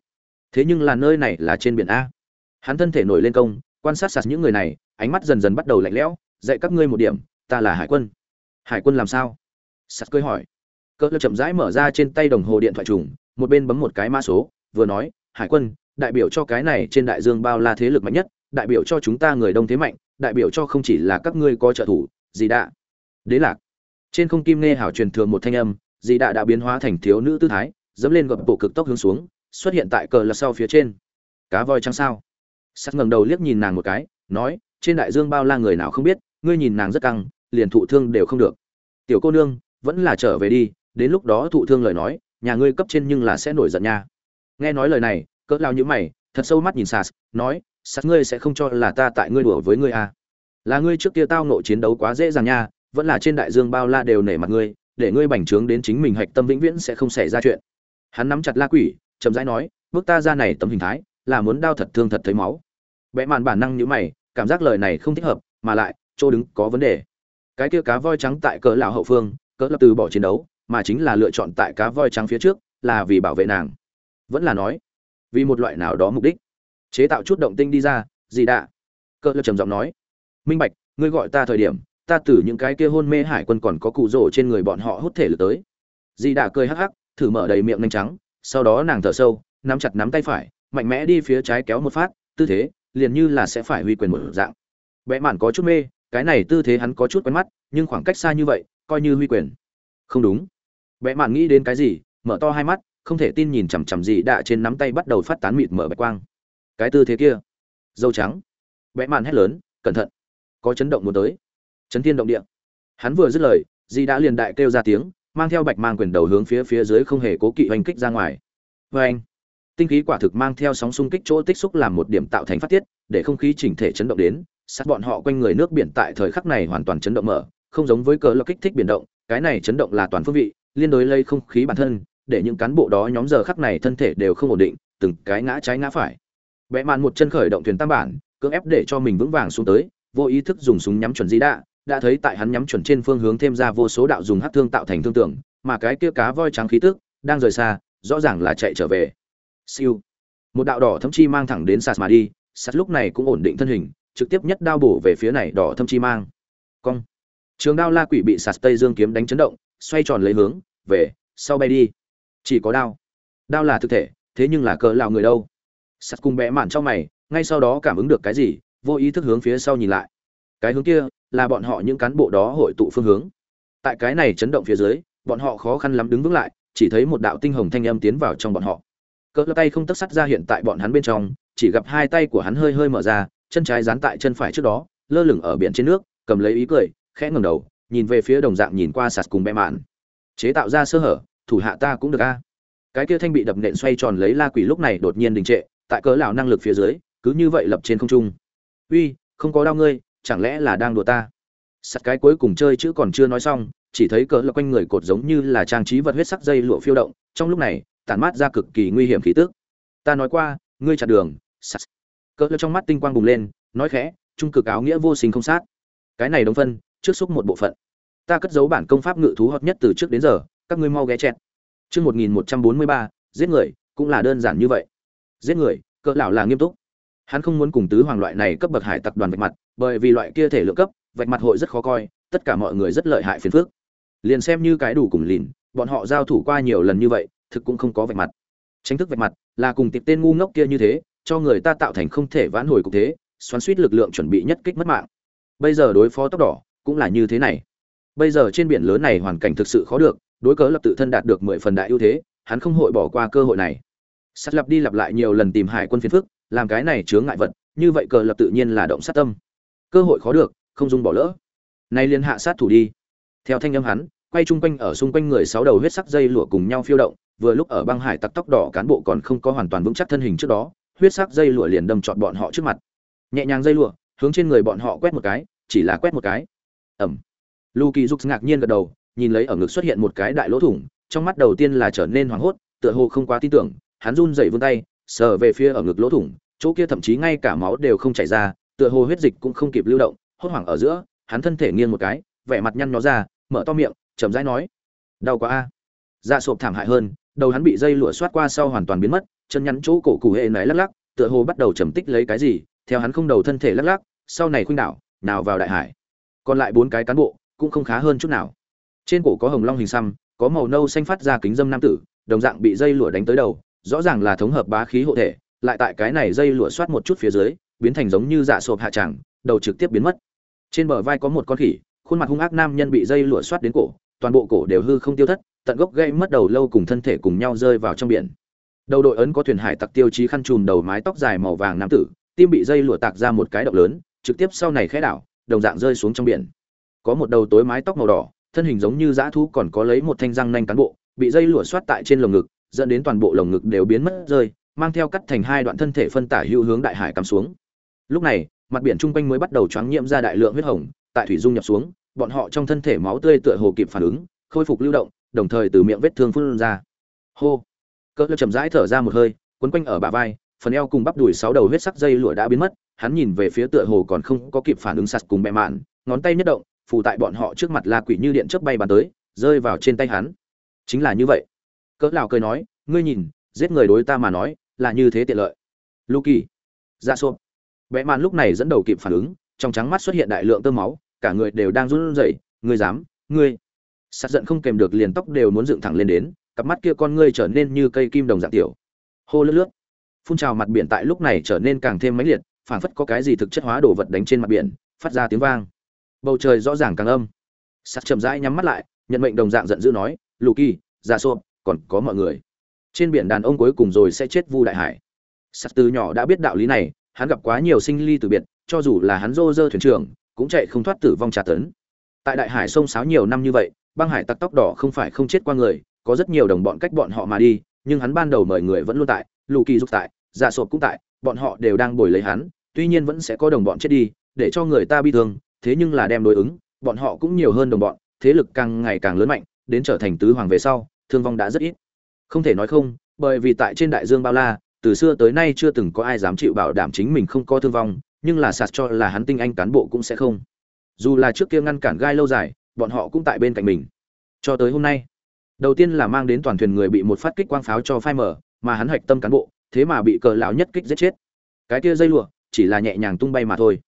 Speaker 1: Thế nhưng là nơi này là trên biển a hắn thân thể nổi lên công, quan sát sạt những người này, ánh mắt dần dần bắt đầu lạnh lẽo, dạy các ngươi một điểm, ta là hải quân. Hải quân làm sao? Sạt cười hỏi. Cỡ chậm rãi mở ra trên tay đồng hồ điện thoại trùng, một bên bấm một cái mã số, vừa nói, hải quân, đại biểu cho cái này trên đại dương bao la thế lực mạnh nhất, đại biểu cho chúng ta người đông thế mạnh, đại biểu cho không chỉ là các ngươi có trợ thủ, gì đã đế lạc. Trên không kim nghe hảo truyền thường một thanh âm dì đã đã biến hóa thành thiếu nữ tư thái, dẫm lên gập bộ cực tốc hướng xuống, xuất hiện tại cờ là sau phía trên. Cá voi trắng sao? Sắt ngẩng đầu liếc nhìn nàng một cái, nói, trên đại dương bao la người nào không biết, ngươi nhìn nàng rất căng, liền thụ thương đều không được. Tiểu cô nương, vẫn là trở về đi, đến lúc đó thụ thương lời nói, nhà ngươi cấp trên nhưng là sẽ nổi giận nha. Nghe nói lời này, cỡ lao như mày, thật sâu mắt nhìn sas nói sas ngươi sẽ không cho là ta tại ngươi đùa với ngươi à. là ngươi trước kia tao nộ chiến đấu quá dễ dàng nha, vẫn là trên đại dương bao la đều nể mặt ngươi, để ngươi bành trướng đến chính mình hạch tâm vĩnh viễn sẽ không xảy ra chuyện. Hắn nắm chặt la quỷ, chậm rãi nói, bước ta ra này tấm hình thái, là muốn đau thật thương thật thấy máu. Bẽ mạn bản năng như mày, cảm giác lời này không thích hợp, mà lại, chỗ đứng có vấn đề. Cái kia cá voi trắng tại cỡ lão hậu phương, cỡ lập từ bỏ chiến đấu, mà chính là lựa chọn tại cá voi trắng phía trước, là vì bảo vệ nàng. Vẫn là nói, vì một loại nào đó mục đích. Chế tạo chút động tinh đi ra, gì đã cỡ lập trầm giọng nói, minh bạch, ngươi gọi ta thời điểm, ta từ những cái kia hôn mê hải quân còn có cụ rổ trên người bọn họ hút thể lực tới. Dì đã cười hắc hắc, thử mở đầy miệng nhanh trắng, sau đó nàng thở sâu, nắm chặt nắm tay phải, mạnh mẽ đi phía trái kéo một phát, tư thế liền như là sẽ phải huy quyền một dạng. Vẽ mạn có chút mê, cái này tư thế hắn có chút quen mắt, nhưng khoảng cách xa như vậy, coi như huy quyền. Không đúng. Vẽ mạn nghĩ đến cái gì, mở to hai mắt, không thể tin nhìn chằm chằm gì đạ trên nắm tay bắt đầu phát tán mịt mở bạch quang. Cái tư thế kia, dâu trắng. Vẽ mạn hét lớn, cẩn thận. Có chấn động muốn tới. Chấn thiên động địa. Hắn vừa dứt lời di đã liền đại kêu ra tiếng, mang theo bạch mang quyền đầu hướng phía phía dưới không hề cố kỵ oanh kích ra ngoài. Vê anh tinh khí quả thực mang theo sóng xung kích chỗ tích xúc làm một điểm tạo thành phát tiết, để không khí chỉnh thể chấn động đến. Sát bọn họ quanh người nước biển tại thời khắc này hoàn toàn chấn động mở, không giống với cờ lo kích thích biển động, cái này chấn động là toàn phương vị, liên đối lây không khí bản thân, để những cán bộ đó nhóm giờ khắc này thân thể đều không ổn định, từng cái ngã trái ngã phải. Vẽ màn một chân khởi động thuyền tam bản, cưỡng ép để cho mình vững vàng xuống tới, vô ý thức dùng súng nhắm chuẩn di đạ, đã thấy tại hắn nhắm chuẩn trên phương hướng thêm ra vô số đạo dùng hắc thương tạo thành thương tưởng mà cái kia cá voi trắng khí tức, đang rời xa, rõ ràng là chạy trở về siêu. Một đạo đỏ thâm chi mang thẳng đến sạt mà đi sạt lúc này cũng ổn định thân hình, trực tiếp nhất đao bổ về phía này đỏ thâm chi mang. Cong. Trường đao la quỷ bị sạt tây dương kiếm đánh chấn động, xoay tròn lấy hướng, về, sau bay đi. Chỉ có đao. Đao là thực thể, thế nhưng là cỡ lão người đâu? Sạt cùng bẽ mạn trong mày, ngay sau đó cảm ứng được cái gì, vô ý thức hướng phía sau nhìn lại. Cái hướng kia, là bọn họ những cán bộ đó hội tụ phương hướng. Tại cái này chấn động phía dưới, bọn họ khó khăn lắm đứng vững lại, chỉ thấy một đạo tinh hồng thanh âm tiến vào trong bọn họ cỡ tay không tấc sắt ra hiện tại bọn hắn bên trong, chỉ gặp hai tay của hắn hơi hơi mở ra, chân trái dán tại chân phải trước đó, lơ lửng ở biển trên nước, cầm lấy ý cười, khẽ ngẩng đầu, nhìn về phía đồng dạng nhìn qua sạt cùng bẹ mạn. Chế tạo ra sơ hở, thủ hạ ta cũng được a. Cái kia thanh bị đập nện xoay tròn lấy la quỷ lúc này đột nhiên đình trệ, tại cỡ lão năng lực phía dưới, cứ như vậy lập trên không trung. Uy, không có đau ngươi, chẳng lẽ là đang đùa ta? Sắt cái cuối cùng chơi chữ còn chưa nói xong, chỉ thấy cỡ là quanh người cột giống như là trang trí vật huyết sắc dây lụa phiêu động, trong lúc này tản mát ra cực kỳ nguy hiểm khí tức. Ta nói qua ngươi chặn đường sắt. Cỡ trong mắt tinh quang bùng lên nói khẽ trung cực áo nghĩa vô sinh không sát. Cái này đồng phân trước xúc một bộ phận. Ta cất giấu bản công pháp ngự thú hợp nhất từ trước đến giờ các ngươi mau ghé chẹt. Chương một nghìn một trăm bốn mươi ba giết người cũng là đơn giản như vậy. Giết người cỡ lão là nghiêm túc. Hắn không muốn cùng tứ hoàng loại này cấp bậc hải tặc đoàn vạch mặt bởi vì loại kia thể lượng cấp vạch mặt hội rất khó coi tất cả mọi người rất lợi hại phiền phức, liền xem như cái đủ cùng lìn bọn họ giao thủ qua nhiều lần như vậy thực cũng không có vạch mặt. Tránh thức vạch mặt là cùng tiệp tên ngu ngốc kia như thế, cho người ta tạo thành không thể vãn hồi cục thế, xoắn suýt lực lượng chuẩn bị nhất kích mất mạng. Bây giờ đối phó tốc đỏ cũng là như thế này. Bây giờ trên biển lớn này hoàn cảnh thực sự khó được, đối cớ lập tự thân đạt được mười phần đại ưu thế, hắn không hội bỏ qua cơ hội này. Sắt lặp đi lặp lại nhiều lần tìm hải quân phiền phức, làm cái này chướng ngại vật, như vậy cờ lập tự nhiên là động sát tâm. Cơ hội khó được, không dung bỏ lỡ. Nay liên hạ sát thủ đi. Theo thanh âm hắn, quay chung quanh ở xung quanh người sáu đầu huyết sắc dây lụa cùng nhau phiêu động vừa lúc ở băng hải tặc tóc đỏ cán bộ còn không có hoàn toàn vững chắc thân hình trước đó, huyết sắc dây lụa liền đâm trọn bọn họ trước mặt. Nhẹ nhàng dây lụa, hướng trên người bọn họ quét một cái, chỉ là quét một cái. Ẩm lu kỳ dục ngạc nhiên gật đầu, nhìn lấy ở ngực xuất hiện một cái đại lỗ thủng, trong mắt đầu tiên là trở nên hoảng hốt, tựa hồ không quá tin tưởng, hắn run rẩy vươn tay, sờ về phía ở ngực lỗ thủng, chỗ kia thậm chí ngay cả máu đều không chảy ra, tựa hồ huyết dịch cũng không kịp lưu động, hốt hoảng ở giữa, hắn thân thể nghiêng một cái, vẻ mặt nhăn nhó ra, mở to miệng, chậm rãi nói, đau quá a. Da sộp thảm hại hơn đầu hắn bị dây lụa xoát qua sau hoàn toàn biến mất, chân nhắn chỗ cổ cụ hệ nảy lắc lắc, tựa hồ bắt đầu trầm tích lấy cái gì, theo hắn không đầu thân thể lắc lắc, sau này khuynh đảo, nào vào đại hải. Còn lại bốn cái cán bộ, cũng không khá hơn chút nào. Trên cổ có hồng long hình xăm, có màu nâu xanh phát ra kính dâm nam tử, đồng dạng bị dây lụa đánh tới đầu, rõ ràng là thống hợp bá khí hộ thể, lại tại cái này dây lụa xoát một chút phía dưới, biến thành giống như dạ sộp hạ tràng, đầu trực tiếp biến mất. Trên bờ vai có một con khỉ, khuôn mặt hung ác nam nhân bị dây lụa xoát đến cổ, toàn bộ cổ đều hư không tiêu thất tận gốc gây mất đầu lâu cùng thân thể cùng nhau rơi vào trong biển. Đầu đội ấn có thuyền hải tặc tiêu chí khăn trùm đầu mái tóc dài màu vàng nam tử, tim bị dây lụa tạc ra một cái động lớn, trực tiếp sau này khẽ đảo, đồng dạng rơi xuống trong biển. Có một đầu tối mái tóc màu đỏ, thân hình giống như dã thú còn có lấy một thanh răng nanh cán bộ, bị dây lụa xoát tại trên lồng ngực, dẫn đến toàn bộ lồng ngực đều biến mất rơi, mang theo cắt thành hai đoạn thân thể phân tả hữu hướng đại hải cắm xuống. Lúc này, mặt biển trung quanh mới bắt đầu choáng nhiễm ra đại lượng huyết hồng, tại thủy dung nhập xuống, bọn họ trong thân thể máu tươi tựa hồ kịp phản ứng, khôi phục lưu động đồng thời từ miệng vết thương phun ra. Hô. Cỡ chậm rãi thở ra một hơi, quấn quanh ở bả vai, phần eo cùng bắp đùi sáu đầu huyết sắc dây lụa đã biến mất, hắn nhìn về phía tựa hồ còn không có kịp phản ứng sạt cùng mẹ mạn, ngón tay nhất động phụ tại bọn họ trước mặt la quỷ như điện chớp bay bàn tới, rơi vào trên tay hắn. Chính là như vậy. Cỡ lão cười nói, ngươi nhìn, giết người đối ta mà nói, là như thế tiện lợi. Luki. Dạ xộp vẽ mạn lúc này dẫn đầu kịp phản ứng, trong trắng mắt xuất hiện đại lượng tơ máu, cả người đều đang run rẩy, ngươi dám, ngươi sát giận không kèm được liền tóc đều muốn dựng thẳng lên đến, cặp mắt kia con ngươi trở nên như cây kim đồng dạng tiểu. Hô lướt lướt. Phun trào mặt biển tại lúc này trở nên càng thêm mãnh liệt, phảng phất có cái gì thực chất hóa đồ vật đánh trên mặt biển, phát ra tiếng vang. Bầu trời rõ ràng càng âm. Sắt chậm rãi nhắm mắt lại, nhận mệnh đồng dạng giận dữ nói, lù kỳ, ra xô còn có mọi người. Trên biển đàn ông cuối cùng rồi sẽ chết vu đại hải. Sắt từ nhỏ đã biết đạo lý này, hắn gặp quá nhiều sinh ly từ biệt, cho dù là hắn rô rơ thuyền trưởng, cũng chạy không thoát tử vong trà tấn. Tại đại hải sông sáo nhiều năm như vậy băng hải tặc tóc đỏ không phải không chết qua người, có rất nhiều đồng bọn cách bọn họ mà đi, nhưng hắn ban đầu mời người vẫn luôn tại, lù kỳ giúp tại giả sộp cũng tại, bọn họ đều đang bồi lấy hắn, tuy nhiên vẫn sẽ có đồng bọn chết đi, để cho người ta bi thương, thế nhưng là đem đối ứng, bọn họ cũng nhiều hơn đồng bọn, thế lực càng ngày càng lớn mạnh, đến trở thành tứ hoàng về sau, thương vong đã rất ít. Không thể nói không, bởi vì tại trên đại dương bao la, từ xưa tới nay chưa từng có ai dám chịu bảo đảm chính mình không có thương vong, nhưng là sạt cho là hắn tinh anh cán bộ cũng sẽ không. Dù là trước kia ngăn cản gai lâu dài bọn họ cũng tại bên cạnh mình. Cho tới hôm nay, đầu tiên là mang đến toàn thuyền người bị một phát kích quang pháo cho phai mở mà hắn hạch tâm cán bộ, thế mà bị cờ lão nhất kích giết chết. Cái kia dây lụa, chỉ là nhẹ nhàng tung bay mà thôi.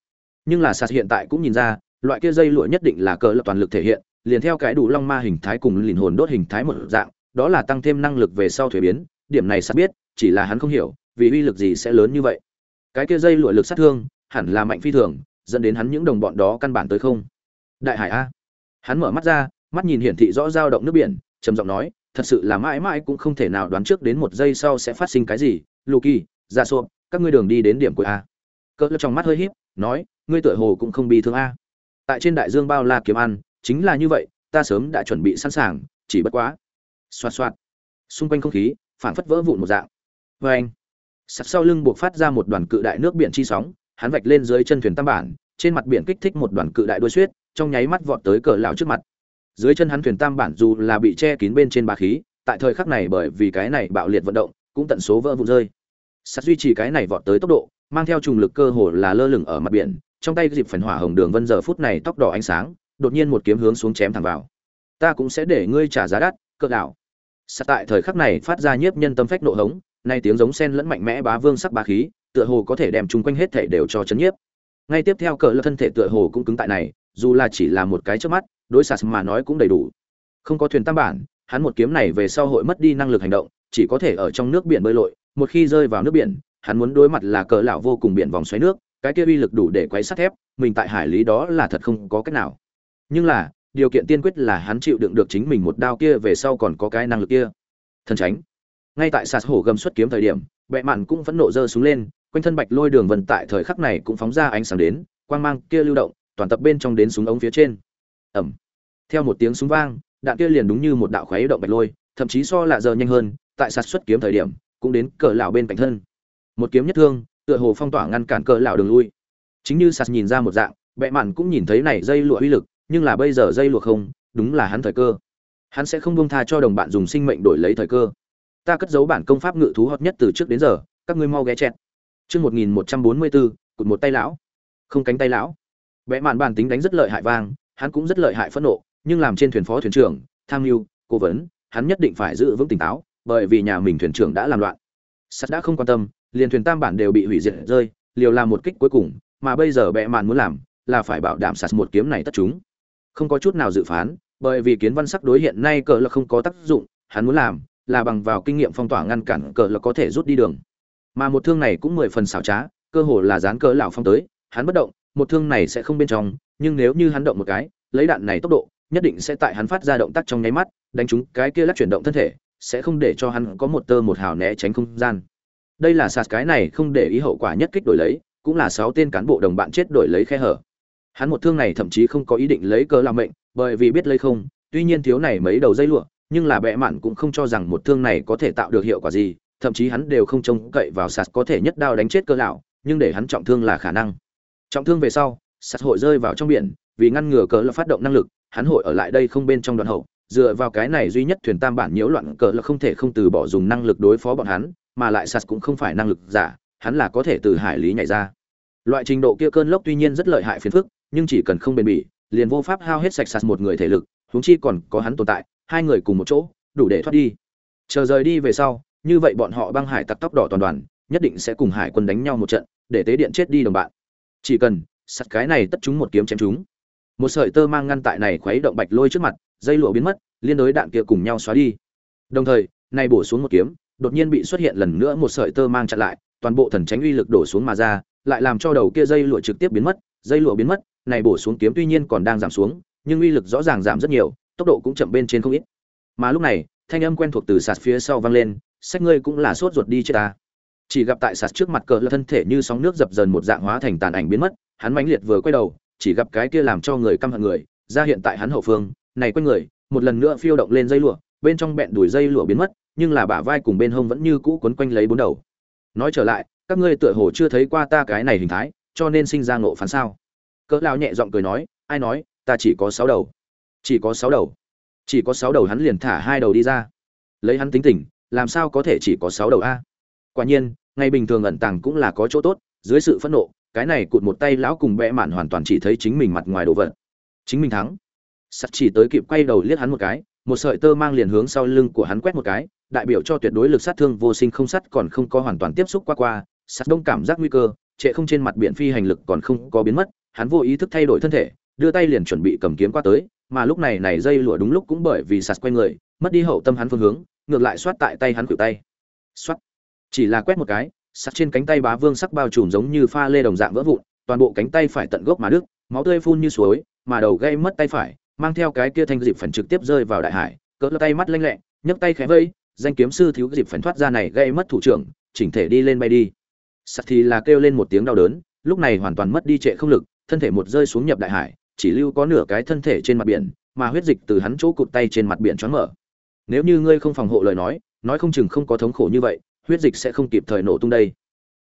Speaker 1: Nhưng là sạt hiện tại cũng nhìn ra, loại kia dây lụa nhất định là cờ lập toàn lực thể hiện, liền theo cái đủ long ma hình thái cùng lìn hồn đốt hình thái một dạng, đó là tăng thêm năng lực về sau thuế biến. Điểm này sạt biết, chỉ là hắn không hiểu, vì uy lực gì sẽ lớn như vậy. Cái kia dây lụa lực sát thương, hẳn là mạnh phi thường, dẫn đến hắn những đồng bọn đó căn bản tới không. Đại hải a hắn mở mắt ra, mắt nhìn hiển thị rõ dao động nước biển, trầm giọng nói, thật sự là mãi mãi cũng không thể nào đoán trước đến một giây sau sẽ phát sinh cái gì. Luki, ra dạ xộp các ngươi đường đi đến điểm cuối a. Cỡ trong mắt hơi híp, nói, ngươi tựa hồ cũng không bị thương a. Tại trên đại dương bao la kiếm ăn, chính là như vậy, ta sớm đã chuẩn bị sẵn sàng, chỉ bất quá. Xoạt xoạt. Xung quanh không khí, phảng phất vỡ vụn một dạng. Vê anh sắt sau lưng buộc phát ra một đoàn cự đại nước biển chi sóng, hắn vạch lên dưới chân thuyền tam bản, trên mặt biển kích thích một đoàn cự đại đuôi xuyết trong nháy mắt vọt tới cờ lão trước mặt. Dưới chân hắn thuyền tam bản dù là bị che kín bên trên ba khí, tại thời khắc này bởi vì cái này bạo liệt vận động, cũng tận số vỡ vụn rơi. Sắt duy trì cái này vọt tới tốc độ, mang theo trùng lực cơ hồ là lơ lửng ở mặt biển, trong tay dịp phần hỏa hồng đường vân giờ phút này tóc đỏ ánh sáng, đột nhiên một kiếm hướng xuống chém thẳng vào. Ta cũng sẽ để ngươi trả giá đắt cỡ đảo sắt tại thời khắc này phát ra nhiếp nhân tâm phách nộ hống, nay tiếng giống sen lẫn mạnh mẽ bá vương sắc bá khí, tựa hồ có thể đem chung quanh hết thể đều cho chấn nhiếp. Ngay tiếp theo cỡ lơ thân thể tựa hồ cũng cứng tại này dù là chỉ là một cái trước mắt, đối sạt mà nói cũng đầy đủ. Không có thuyền tam bản, hắn một kiếm này về sau hội mất đi năng lực hành động, chỉ có thể ở trong nước biển bơi lội, một khi rơi vào nước biển, hắn muốn đối mặt là cờ lão vô cùng biển vòng xoáy nước, cái kia uy lực đủ để quấy sắt thép, mình tại hải lý đó là thật không có cách nào. Nhưng là, điều kiện tiên quyết là hắn chịu đựng được chính mình một đao kia về sau còn có cái năng lực kia. Thần tránh ngay tại sạt hổ gầm xuất kiếm thời điểm, bệ mạn cũng phẫn nộ giơ xuống lên, quanh thân bạch lôi đường vần tại thời khắc này cũng phóng ra ánh sáng đến, quang mang kia lưu động toàn tập bên trong đến súng ống phía trên. Ẩm. Theo một tiếng súng vang, đạn kia liền đúng như một đạo khoáy động bạch lôi, thậm chí so lạ giờ nhanh hơn, tại sạt xuất kiếm thời điểm, cũng đến cờ lão bên cạnh thân. Một kiếm nhất thương, tựa hồ phong tỏa ngăn cản cờ lão đường lui. Chính như sạt nhìn ra một dạng, bệ mạn cũng nhìn thấy này dây lụa uy lực, nhưng là bây giờ dây lụa không, đúng là hắn thời cơ. Hắn sẽ không buông tha cho đồng bạn dùng sinh mệnh đổi lấy thời cơ. Ta cất giấu bản công pháp ngự thú hợp nhất từ trước đến giờ, các ngươi mau ghé chẹt. Chương một nghìn một trăm bốn mươi bốn, cụt một tay lão. Không cánh tay lão. Bẽ mạn bản tính đánh rất lợi hại vang hắn cũng rất lợi hại phẫn nộ nhưng làm trên thuyền phó thuyền trưởng tham lưu, cố vấn hắn nhất định phải giữ vững tỉnh táo bởi vì nhà mình thuyền trưởng đã làm loạn. Sắt đã không quan tâm liền thuyền tam bản đều bị hủy diệt rơi liều làm một kích cuối cùng mà bây giờ bệ mạn muốn làm là phải bảo đảm sạt một kiếm này tất chúng. Không có chút nào dự phán bởi vì kiến văn sắc đối hiện nay cờ là không có tác dụng hắn muốn làm là bằng vào kinh nghiệm phong tỏa ngăn cản cờ là có thể rút đi đường. Mà một thương này cũng mười phần xảo trá cơ hồ là dán cờ lão phong tới hắn bất động một thương này sẽ không bên trong, nhưng nếu như hắn động một cái, lấy đạn này tốc độ, nhất định sẽ tại hắn phát ra động tác trong nháy mắt, đánh trúng cái kia lắc chuyển động thân thể, sẽ không để cho hắn có một tơ một hào né tránh không gian. Đây là sạt cái này không để ý hậu quả nhất kích đổi lấy, cũng là sáu tên cán bộ đồng bạn chết đổi lấy khe hở. Hắn một thương này thậm chí không có ý định lấy cớ làm mệnh, bởi vì biết lấy không, tuy nhiên thiếu này mấy đầu dây lụa, nhưng là bệ mạn cũng không cho rằng một thương này có thể tạo được hiệu quả gì, thậm chí hắn đều không trông cậy vào sạt có thể nhất đao đánh chết cơ lão, nhưng để hắn trọng thương là khả năng trọng thương về sau sạt hội rơi vào trong biển, vì ngăn ngừa cờ là phát động năng lực, hắn hội ở lại đây không bên trong đoạn hậu, dựa vào cái này duy nhất thuyền tam bản nhiễu loạn cờ là không thể không từ bỏ dùng năng lực đối phó bọn hắn, mà lại sạt cũng không phải năng lực giả, hắn là có thể từ hải lý nhảy ra. Loại trình độ kia cơn lốc tuy nhiên rất lợi hại phiền phức, nhưng chỉ cần không bền bỉ, liền vô pháp hao hết sạch sạt một người thể lực, huống chi còn có hắn tồn tại, hai người cùng một chỗ, đủ để thoát đi. Chờ rời đi về sau, như vậy bọn họ băng hải tặc tóc đỏ toàn đoàn, nhất định sẽ cùng hải quân đánh nhau một trận, để tế điện chết đi đồng bạn chỉ cần, sắt cái này tất chúng một kiếm chém chúng. Một sợi tơ mang ngăn tại này khuấy động bạch lôi trước mặt, dây lụa biến mất, liên đối đạn kia cùng nhau xóa đi. Đồng thời, này bổ xuống một kiếm, đột nhiên bị xuất hiện lần nữa một sợi tơ mang chặn lại, toàn bộ thần tránh uy lực đổ xuống mà ra, lại làm cho đầu kia dây lụa trực tiếp biến mất, dây lụa biến mất, này bổ xuống kiếm tuy nhiên còn đang giảm xuống, nhưng uy lực rõ ràng giảm rất nhiều, tốc độ cũng chậm bên trên không ít. Mà lúc này, thanh âm quen thuộc từ sạt phía sau vang lên, sách ngươi cũng là sốt ruột đi chết ta chỉ gặp tại sạt trước mặt cờ là thân thể như sóng nước dập dờn một dạng hóa thành tàn ảnh biến mất, hắn mãnh liệt vừa quay đầu, chỉ gặp cái kia làm cho người căm hận người, ra hiện tại hắn hậu phương, này quanh người, một lần nữa phiêu động lên dây lụa, bên trong bẹn đuổi dây lụa biến mất, nhưng là bả vai cùng bên hông vẫn như cũ quấn quanh lấy bốn đầu. Nói trở lại, các ngươi tựa hồ chưa thấy qua ta cái này hình thái, cho nên sinh ra ngộ phán sao? Cỡ lao nhẹ giọng cười nói, ai nói, ta chỉ có sáu đầu. Chỉ có sáu đầu. Chỉ có sáu đầu hắn liền thả hai đầu đi ra. Lấy hắn tính tình, làm sao có thể chỉ có sáu đầu a? Quả nhiên ngày bình thường ẩn tàng cũng là có chỗ tốt, dưới sự phẫn nộ, cái này cụt một tay lão cùng bẽ mạn hoàn toàn chỉ thấy chính mình mặt ngoài đồ vật. Chính mình thắng. Sắt chỉ tới kịp quay đầu liếc hắn một cái, một sợi tơ mang liền hướng sau lưng của hắn quét một cái, đại biểu cho tuyệt đối lực sát thương vô sinh không sắt còn không có hoàn toàn tiếp xúc qua qua, sắt đông cảm giác nguy cơ, trệ không trên mặt biển phi hành lực còn không có biến mất, hắn vô ý thức thay đổi thân thể, đưa tay liền chuẩn bị cầm kiếm qua tới, mà lúc này này dây lụa đúng lúc cũng bởi vì sạt quay người, mất đi hậu tâm hắn phương hướng, ngược lại xoát tại tay hắn cự tay. Xoát chỉ là quét một cái, sắt trên cánh tay bá vương sắc bao trùm giống như pha lê đồng dạng vỡ vụn, toàn bộ cánh tay phải tận gốc mà đứt, máu tươi phun như suối, mà đầu gây mất tay phải, mang theo cái kia thanh dịp phần trực tiếp rơi vào đại hải, cỡ tay mắt lanh lẹ, nhấc tay khẽ vây, danh kiếm sư thiếu dịp phần thoát ra này gây mất thủ trưởng, chỉnh thể đi lên bay đi. Sắt thì là kêu lên một tiếng đau đớn, lúc này hoàn toàn mất đi trệ không lực, thân thể một rơi xuống nhập đại hải, chỉ lưu có nửa cái thân thể trên mặt biển, mà huyết dịch từ hắn chỗ cụt tay trên mặt biển choáng mở. Nếu như ngươi không phòng hộ lời nói nói không chừng không có thống khổ như vậy huyết dịch sẽ không kịp thời nổ tung đây.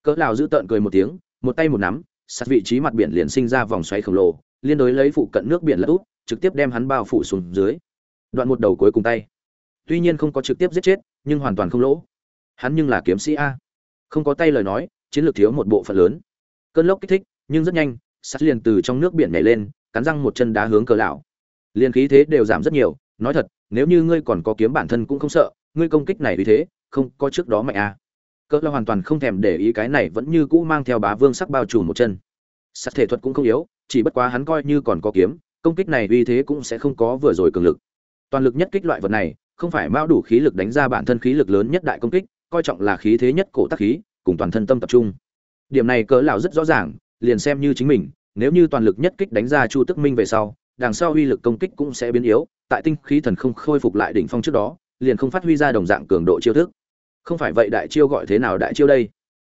Speaker 1: Cỡ Lão giữ tợn cười một tiếng, một tay một nắm, sát vị trí mặt biển liền sinh ra vòng xoáy khổng lồ, liên đối lấy phụ cận nước biển lật úp, trực tiếp đem hắn bao phủ xuống dưới. Đoạn một đầu cuối cùng tay. Tuy nhiên không có trực tiếp giết chết, nhưng hoàn toàn không lỗ. Hắn nhưng là kiếm sĩ a. Không có tay lời nói, chiến lược thiếu một bộ phận lớn. Cơn lốc kích thích, nhưng rất nhanh sắt liền từ trong nước biển nhảy lên, cắn răng một chân đá hướng cờ lão liền khí thế đều giảm rất nhiều, nói thật, nếu như ngươi còn có kiếm bản thân cũng không sợ, ngươi công kích này vì thế không có trước đó mạnh à. cỡ là hoàn toàn không thèm để ý cái này vẫn như cũ mang theo bá vương sắc bao trùm một chân. Sắc thể thuật cũng không yếu, chỉ bất quá hắn coi như còn có kiếm, công kích này uy thế cũng sẽ không có vừa rồi cường lực. Toàn lực nhất kích loại vật này, không phải mao đủ khí lực đánh ra bản thân khí lực lớn nhất đại công kích, coi trọng là khí thế nhất cổ tác khí, cùng toàn thân tâm tập trung. Điểm này cỡ lão rất rõ ràng, liền xem như chính mình, nếu như toàn lực nhất kích đánh ra chu tức minh về sau, đằng sau uy lực công kích cũng sẽ biến yếu, tại tinh khí thần không khôi phục lại đỉnh phong trước đó, liền không phát huy ra đồng dạng cường độ chiêu thức không phải vậy đại chiêu gọi thế nào đại chiêu đây?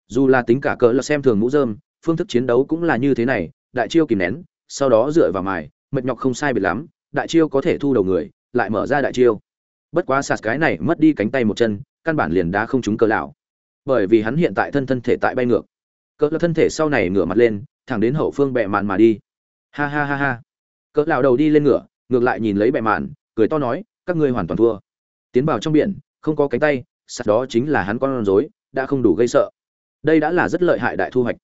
Speaker 1: Dù là tính cả cỡ là xem thường mũ dơm phương thức chiến đấu cũng là như thế này, đại chiêu kìm nén, sau đó dựa vào mài, mệt nhọc không sai biệt lắm, đại chiêu có thể thu đầu người, lại mở ra đại chiêu. Bất quá sạt cái này mất đi cánh tay một chân, căn bản liền đã không trúng cỡ lão. Bởi vì hắn hiện tại thân thân thể tại bay ngược. Cỡ là thân thể sau này ngửa mặt lên, thẳng đến hậu phương bệ mạn mà đi. Ha ha ha ha. Cỡ lão đầu đi lên ngựa, ngược lại nhìn lấy bệ mạn, cười to nói, các ngươi hoàn toàn thua. Tiến vào trong biển, không có cánh tay sắt đó chính là hắn con rối, đã không đủ gây sợ. Đây đã là rất lợi hại đại thu hoạch,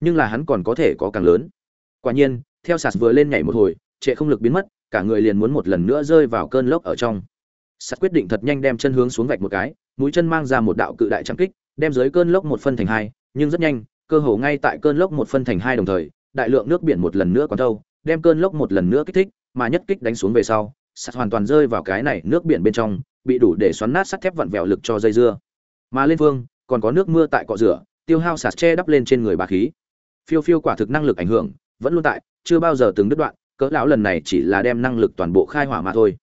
Speaker 1: nhưng là hắn còn có thể có càng lớn. Quả nhiên, theo sạt vừa lên nhảy một hồi, trệ không lực biến mất, cả người liền muốn một lần nữa rơi vào cơn lốc ở trong. Sạt quyết định thật nhanh đem chân hướng xuống vạch một cái, mũi chân mang ra một đạo cự đại trang kích, đem dưới cơn lốc một phân thành hai, nhưng rất nhanh, cơ hồ ngay tại cơn lốc một phân thành hai đồng thời, đại lượng nước biển một lần nữa còn thâu, đem cơn lốc một lần nữa kích thích, mà nhất kích đánh xuống về sau, sạt hoàn toàn rơi vào cái này nước biển bên trong bị đủ để xoắn nát sắt thép vặn vẹo lực cho dây dưa. Mà lên phương, còn có nước mưa tại cọ rửa, tiêu hao sạt che đắp lên trên người bà khí. Phiêu phiêu quả thực năng lực ảnh hưởng, vẫn luôn tại, chưa bao giờ từng đứt đoạn, cỡ lão lần này chỉ là đem năng lực toàn bộ khai hỏa mà thôi.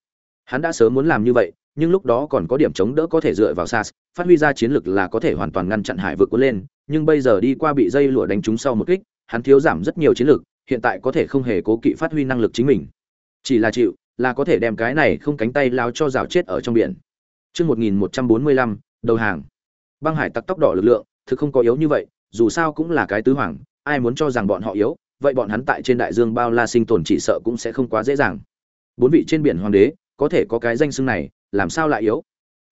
Speaker 1: Hắn đã sớm muốn làm như vậy, nhưng lúc đó còn có điểm chống đỡ có thể dựa vào sas phát huy ra chiến lực là có thể hoàn toàn ngăn chặn hải vực cuốn lên, nhưng bây giờ đi qua bị dây lụa đánh trúng sau một kích, hắn thiếu giảm rất nhiều chiến lực, hiện tại có thể không hề cố kỵ phát huy năng lực chính mình. Chỉ là chịu là có thể đem cái này không cánh tay lao cho rào chết ở trong biển Chương 1145, đầu hàng. Băng Hải tặc tóc đỏ lực lượng, thực không có yếu như vậy, dù sao cũng là cái tứ hoàng, ai muốn cho rằng bọn họ yếu, vậy bọn hắn tại trên đại dương bao la sinh tồn chỉ sợ cũng sẽ không quá dễ dàng. Bốn vị trên biển hoàng đế, có thể có cái danh xưng này, làm sao lại yếu?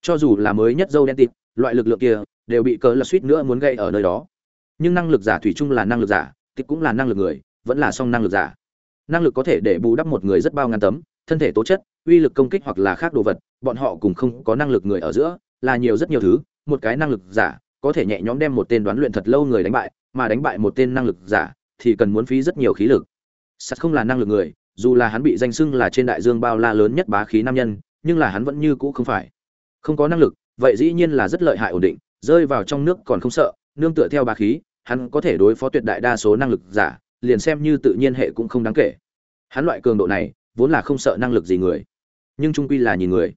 Speaker 1: Cho dù là mới nhất dâu đen tịt, loại lực lượng kia đều bị cớ là suýt nữa muốn gây ở nơi đó. Nhưng năng lực giả thủy chung là năng lực giả, tịt cũng là năng lực người, vẫn là song năng lực giả. năng lực có thể để bù đắp một người rất bao ngàn tấm thân thể tố chất, uy lực công kích hoặc là khác đồ vật, bọn họ cùng không có năng lực người ở giữa, là nhiều rất nhiều thứ. Một cái năng lực giả có thể nhẹ nhõm đem một tên đoán luyện thật lâu người đánh bại, mà đánh bại một tên năng lực giả thì cần muốn phí rất nhiều khí lực. Sắt không là năng lực người, dù là hắn bị danh xưng là trên đại dương bao la lớn nhất bá khí nam nhân, nhưng là hắn vẫn như cũ không phải. Không có năng lực, vậy dĩ nhiên là rất lợi hại ổn định, rơi vào trong nước còn không sợ, nương tựa theo bá khí, hắn có thể đối phó tuyệt đại đa số năng lực giả, liền xem như tự nhiên hệ cũng không đáng kể. Hắn loại cường độ này vốn là không sợ năng lực gì người, nhưng trung quy là nhìn người.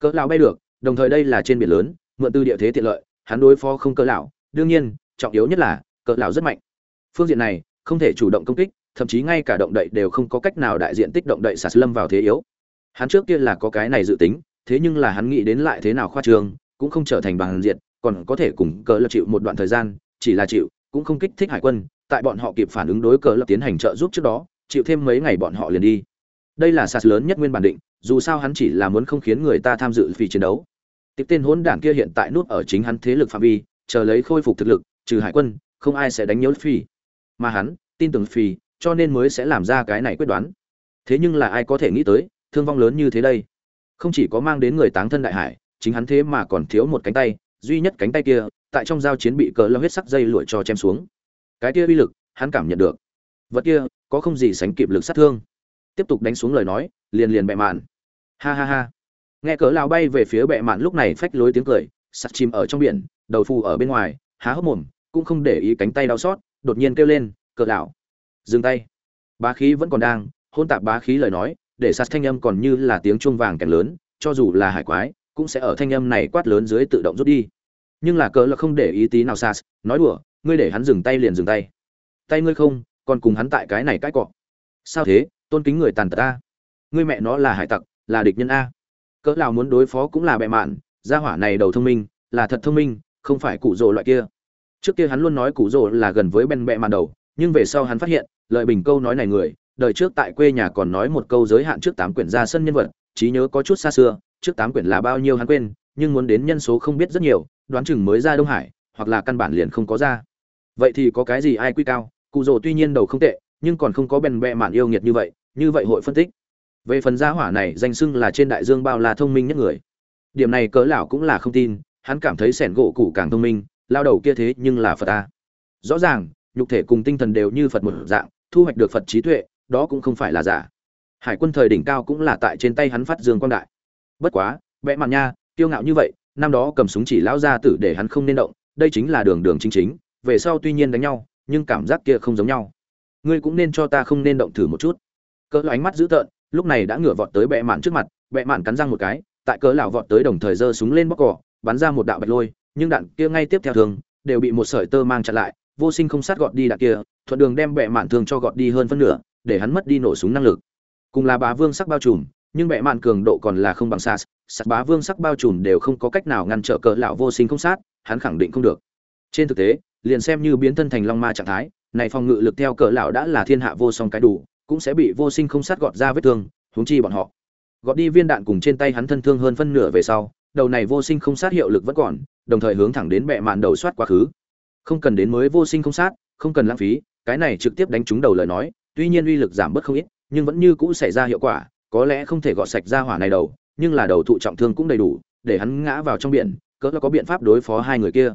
Speaker 1: Cỡ lão bay được, đồng thời đây là trên biển lớn, mượn từ địa thế tiện lợi, hắn đối phó không cỡ lão. Đương nhiên, trọng yếu nhất là, cỡ lão rất mạnh. Phương diện này, không thể chủ động công kích, thậm chí ngay cả động đậy đều không có cách nào đại diện tích động đậy sạt lâm vào thế yếu. Hắn trước kia là có cái này dự tính, thế nhưng là hắn nghĩ đến lại thế nào khoa trương cũng không trở thành bằng diện, còn có thể cùng cỡ lập chịu một đoạn thời gian, chỉ là chịu, cũng không kích thích hải quân, tại bọn họ kịp phản ứng đối cỡ lập tiến hành trợ giúp trước đó, chịu thêm mấy ngày bọn họ liền đi đây là sạt lớn nhất nguyên bản định, dù sao hắn chỉ là muốn không khiến người ta tham dự vì chiến đấu. Tiếp tên hỗn đảng kia hiện tại nút ở chính hắn thế lực phạm vi, chờ lấy khôi phục thực lực, trừ hải quân, không ai sẽ đánh nhớ phi. Mà hắn, tin tưởng phi, cho nên mới sẽ làm ra cái này quyết đoán. Thế nhưng là ai có thể nghĩ tới, thương vong lớn như thế đây? Không chỉ có mang đến người táng thân đại hải, chính hắn thế mà còn thiếu một cánh tay, duy nhất cánh tay kia, tại trong giao chiến bị cờ lâm huyết sắc dây lụi cho chém xuống. Cái kia uy lực, hắn cảm nhận được. Vật kia, có không gì sánh kịp lực sát thương tiếp tục đánh xuống lời nói, liền liền bẹ mạn. Ha ha ha. Nghe cỡ lao bay về phía bẹ mạn lúc này phách lối tiếng cười, sắt chìm ở trong biển, đầu phù ở bên ngoài, há hốc mồm, cũng không để ý cánh tay đau xót, đột nhiên kêu lên, cỡ lão. Dừng tay. Bá khí vẫn còn đang, hôn tạp bá khí lời nói, để sạt thanh âm còn như là tiếng chuông vàng kèn lớn, cho dù là hải quái, cũng sẽ ở thanh âm này quát lớn dưới tự động rút đi. Nhưng là cỡ là không để ý tí nào sas nói đùa, ngươi để hắn dừng tay liền dừng tay. Tay ngươi không, còn cùng hắn tại cái này cãi cọ. Sao thế? Tôn kính người tàn tật a. Người mẹ nó là hải tặc, là địch nhân a. Cỡ nào muốn đối phó cũng là bệ mạn, gia hỏa này đầu thông minh, là thật thông minh, không phải cụ rồ loại kia. Trước kia hắn luôn nói cụ rồ là gần với bên bệ mạn đầu, nhưng về sau hắn phát hiện lợi bình câu nói này người, đời trước tại quê nhà còn nói một câu giới hạn trước tám quyển ra sân nhân vật, trí nhớ có chút xa xưa, trước tám quyển là bao nhiêu hắn quên, nhưng muốn đến nhân số không biết rất nhiều, đoán chừng mới ra đông hải, hoặc là căn bản liền không có ra. Vậy thì có cái gì ai quy cao? Cụ rồ tuy nhiên đầu không tệ, nhưng còn không có bèn bẹ mạn yêu nghiệt như vậy như vậy hội phân tích. Về phần gia hỏa này, danh xưng là trên đại dương bao là thông minh nhất người. Điểm này cớ lão cũng là không tin, hắn cảm thấy sẻn gỗ cụ càng thông minh, lao đầu kia thế nhưng là phật ta rõ ràng, nhục thể cùng tinh thần đều như phật một dạng, thu hoạch được phật trí tuệ, đó cũng không phải là giả. Hải quân thời đỉnh cao cũng là tại trên tay hắn phát dương quang đại. Bất quá vẽ mặt nha, kiêu ngạo như vậy, năm đó cầm súng chỉ lão ra tử để hắn không nên động, đây chính là đường đường chính chính, về sau tuy nhiên đánh nhau, nhưng cảm giác kia không giống nhau. Ngươi cũng nên cho ta không nên động thử một chút cỡ ánh mắt dữ tợn, lúc này đã ngửa vọt tới bệ mạn trước mặt, bệ mạn cắn răng một cái, tại cỡ lão vọt tới đồng thời giơ súng lên bóc cỏ, bắn ra một đạo bạch lôi, nhưng đạn kia ngay tiếp theo thường, đều bị một sợi tơ mang chặn lại, vô sinh không sát gọt đi đạn kia, thuận đường đem bệ mạn thường cho gọt đi hơn phân nửa, để hắn mất đi nổ súng năng lực. Cùng là bá vương sắc bao trùm, nhưng bệ mạn cường độ còn là không bằng sas sắt bá vương sắc bao trùm đều không có cách nào ngăn trở cỡ lão vô sinh không sát, hắn khẳng định không được. Trên thực tế, liền xem như biến thân thành long ma trạng thái, này phòng ngự lực theo cỡ lão đã là thiên hạ vô song cái đủ cũng sẽ bị vô sinh không sát gọt ra vết thương, huống chi bọn họ. Gọt đi viên đạn cùng trên tay hắn thân thương hơn phân nửa về sau, đầu này vô sinh không sát hiệu lực vẫn còn, đồng thời hướng thẳng đến bệ mạn đầu soát quá khứ. Không cần đến mới vô sinh không sát, không cần lãng phí, cái này trực tiếp đánh trúng đầu lời nói, tuy nhiên uy lực giảm bớt không ít, nhưng vẫn như cũ xảy ra hiệu quả, có lẽ không thể gọt sạch ra hỏa này đầu, nhưng là đầu thụ trọng thương cũng đầy đủ, để hắn ngã vào trong biển, cỡ có biện pháp đối phó hai người kia.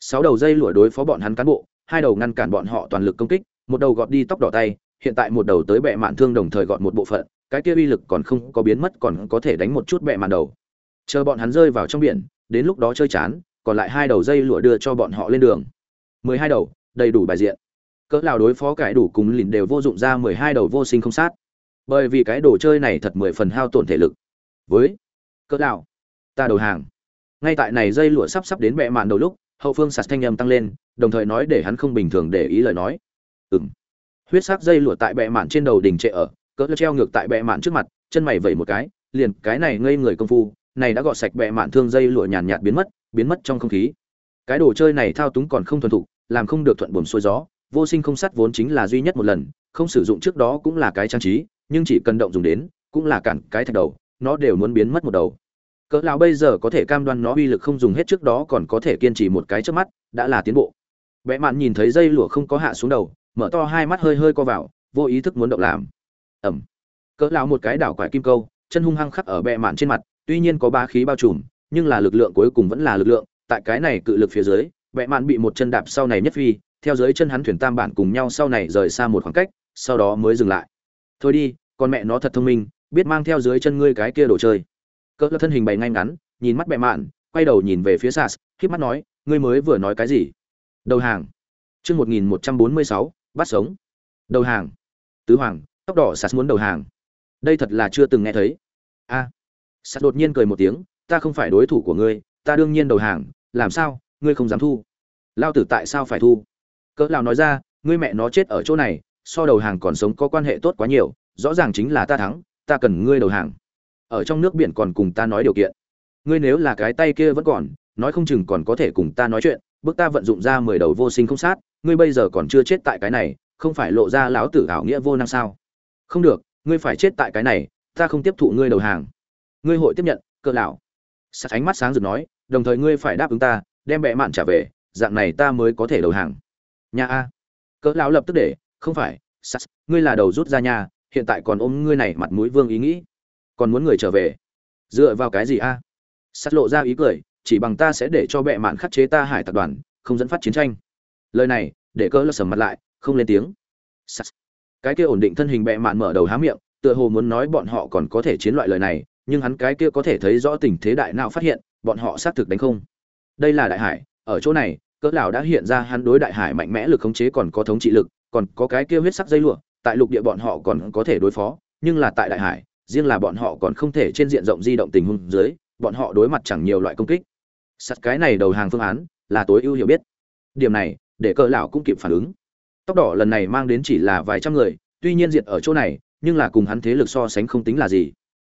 Speaker 1: Sáu đầu dây lụa đối phó bọn hắn cán bộ, hai đầu ngăn cản bọn họ toàn lực công kích, một đầu gọt đi tóc đỏ tay hiện tại một đầu tới bệ mạn thương đồng thời gọt một bộ phận, cái kia uy lực còn không có biến mất còn có thể đánh một chút bệ mạn đầu. Chờ bọn hắn rơi vào trong biển, đến lúc đó chơi chán, còn lại hai đầu dây lụa đưa cho bọn họ lên đường. Mười hai đầu, đầy đủ bài diện. Cỡ nào đối phó cái đủ cùng lìn đều vô dụng ra mười hai đầu vô sinh không sát. Bởi vì cái đồ chơi này thật mười phần hao tổn thể lực. Với cỡ nào? Ta đầu hàng. Ngay tại này dây lụa sắp sắp đến bệ mạn đầu lúc, hậu phương sạt thanh âm tăng lên, đồng thời nói để hắn không bình thường để ý lời nói. Ừm huyết sắc dây lụa tại bệ mạn trên đầu đỉnh trệ ở, cỡ treo ngược tại bệ mạn trước mặt, chân mày vẩy một cái, liền cái này ngây người công phu, này đã gọt sạch bệ mạn thương dây lụa nhàn nhạt biến mất biến mất trong không khí. Cái đồ chơi này thao túng còn không thuần thục, làm không được thuận buồm xuôi gió, vô sinh không sắt vốn chính là duy nhất một lần, không sử dụng trước đó cũng là cái trang trí, nhưng chỉ cần động dùng đến, cũng là cản cái thạch đầu, nó đều muốn biến mất một đầu. Cỡ lão bây giờ có thể cam đoan nó uy lực không dùng hết trước đó còn có thể kiên trì một cái trước mắt, đã là tiến bộ. Vẽ mạn nhìn thấy dây lụa không có hạ xuống đầu mở to hai mắt hơi hơi co vào, vô ý thức muốn động làm. Ẩm. Cỡ lão một cái đảo quải kim câu, chân hung hăng khắc ở bệ mạn trên mặt, tuy nhiên có ba khí bao trùm, nhưng là lực lượng cuối cùng vẫn là lực lượng, tại cái này cự lực phía dưới bệ mạn bị một chân đạp sau này nhất phi, theo dưới chân hắn thuyền tam bản cùng nhau sau này rời xa một khoảng cách, sau đó mới dừng lại. Thôi đi, con mẹ nó thật thông minh, biết mang theo dưới chân ngươi cái kia đồ chơi. Cỡ thân hình bày ngay ngắn, nhìn mắt bệ mạn, quay đầu nhìn về phía sas khiếp mắt nói, ngươi mới vừa nói cái gì? Đầu hàng. Chương một nghìn một trăm bốn mươi sáu bắt sống. Đầu hàng. Tứ hoàng tóc đỏ sạt muốn đầu hàng. Đây thật là chưa từng nghe thấy. A. À, đột nhiên cười một tiếng ta không phải đối thủ của ngươi ta đương nhiên đầu hàng làm sao ngươi không dám thu. Lao tử tại sao phải thu? Cỡ lao nói ra ngươi mẹ nó chết ở chỗ này so đầu hàng còn sống có quan hệ tốt quá nhiều rõ ràng chính là ta thắng ta cần ngươi đầu hàng. Ở trong nước biển còn cùng ta nói điều kiện. Ngươi nếu là cái tay kia vẫn còn nói không chừng còn có thể cùng ta nói chuyện bước ta vận dụng ra mười đầu vô sinh không sát, ngươi bây giờ còn chưa chết tại cái này, không phải lộ ra lão tử ảo nghĩa vô năng sao? Không được, ngươi phải chết tại cái này, ta không tiếp thụ ngươi đầu hàng. Ngươi hội tiếp nhận, cỡ lão. Sắc ánh mắt sáng rực nói, đồng thời ngươi phải đáp ứng ta, đem bệ mạn trả về, dạng này ta mới có thể đầu hàng. Nhà a. Cỡ lão lập tức để, không phải sắc ngươi là đầu rút ra nhà, hiện tại còn ôm ngươi này mặt mũi vương ý nghĩ. Còn muốn người trở về. Dựa vào cái gì a? Sắc lộ ra ý cười chỉ bằng ta sẽ để cho bệ mạn khắc chế ta hải tặc đoàn, không dẫn phát chiến tranh. Lời này, để cỡ lơ sầm mặt lại, không lên tiếng. Sắc cái kia ổn định thân hình bệ mạn mở đầu há miệng, tựa hồ muốn nói bọn họ còn có thể chiến loại lời này, nhưng hắn cái kia có thể thấy rõ tình thế đại nào phát hiện, bọn họ xác thực đánh không. Đây là đại hải, ở chỗ này, cỡ lão đã hiện ra hắn đối đại hải mạnh mẽ lực khống chế còn có thống trị lực, còn có cái kia huyết sắc dây lụa, tại lục địa bọn họ còn có thể đối phó, nhưng là tại đại hải, riêng là bọn họ còn không thể trên diện rộng di động tình huống dưới, bọn họ đối mặt chẳng nhiều loại công kích sắt cái này đầu hàng phương án là tối ưu hiểu biết. Điểm này, để cỡ lão cũng kịp phản ứng. Tóc đỏ lần này mang đến chỉ là vài trăm người, tuy nhiên diện ở chỗ này, nhưng là cùng hắn thế lực so sánh không tính là gì.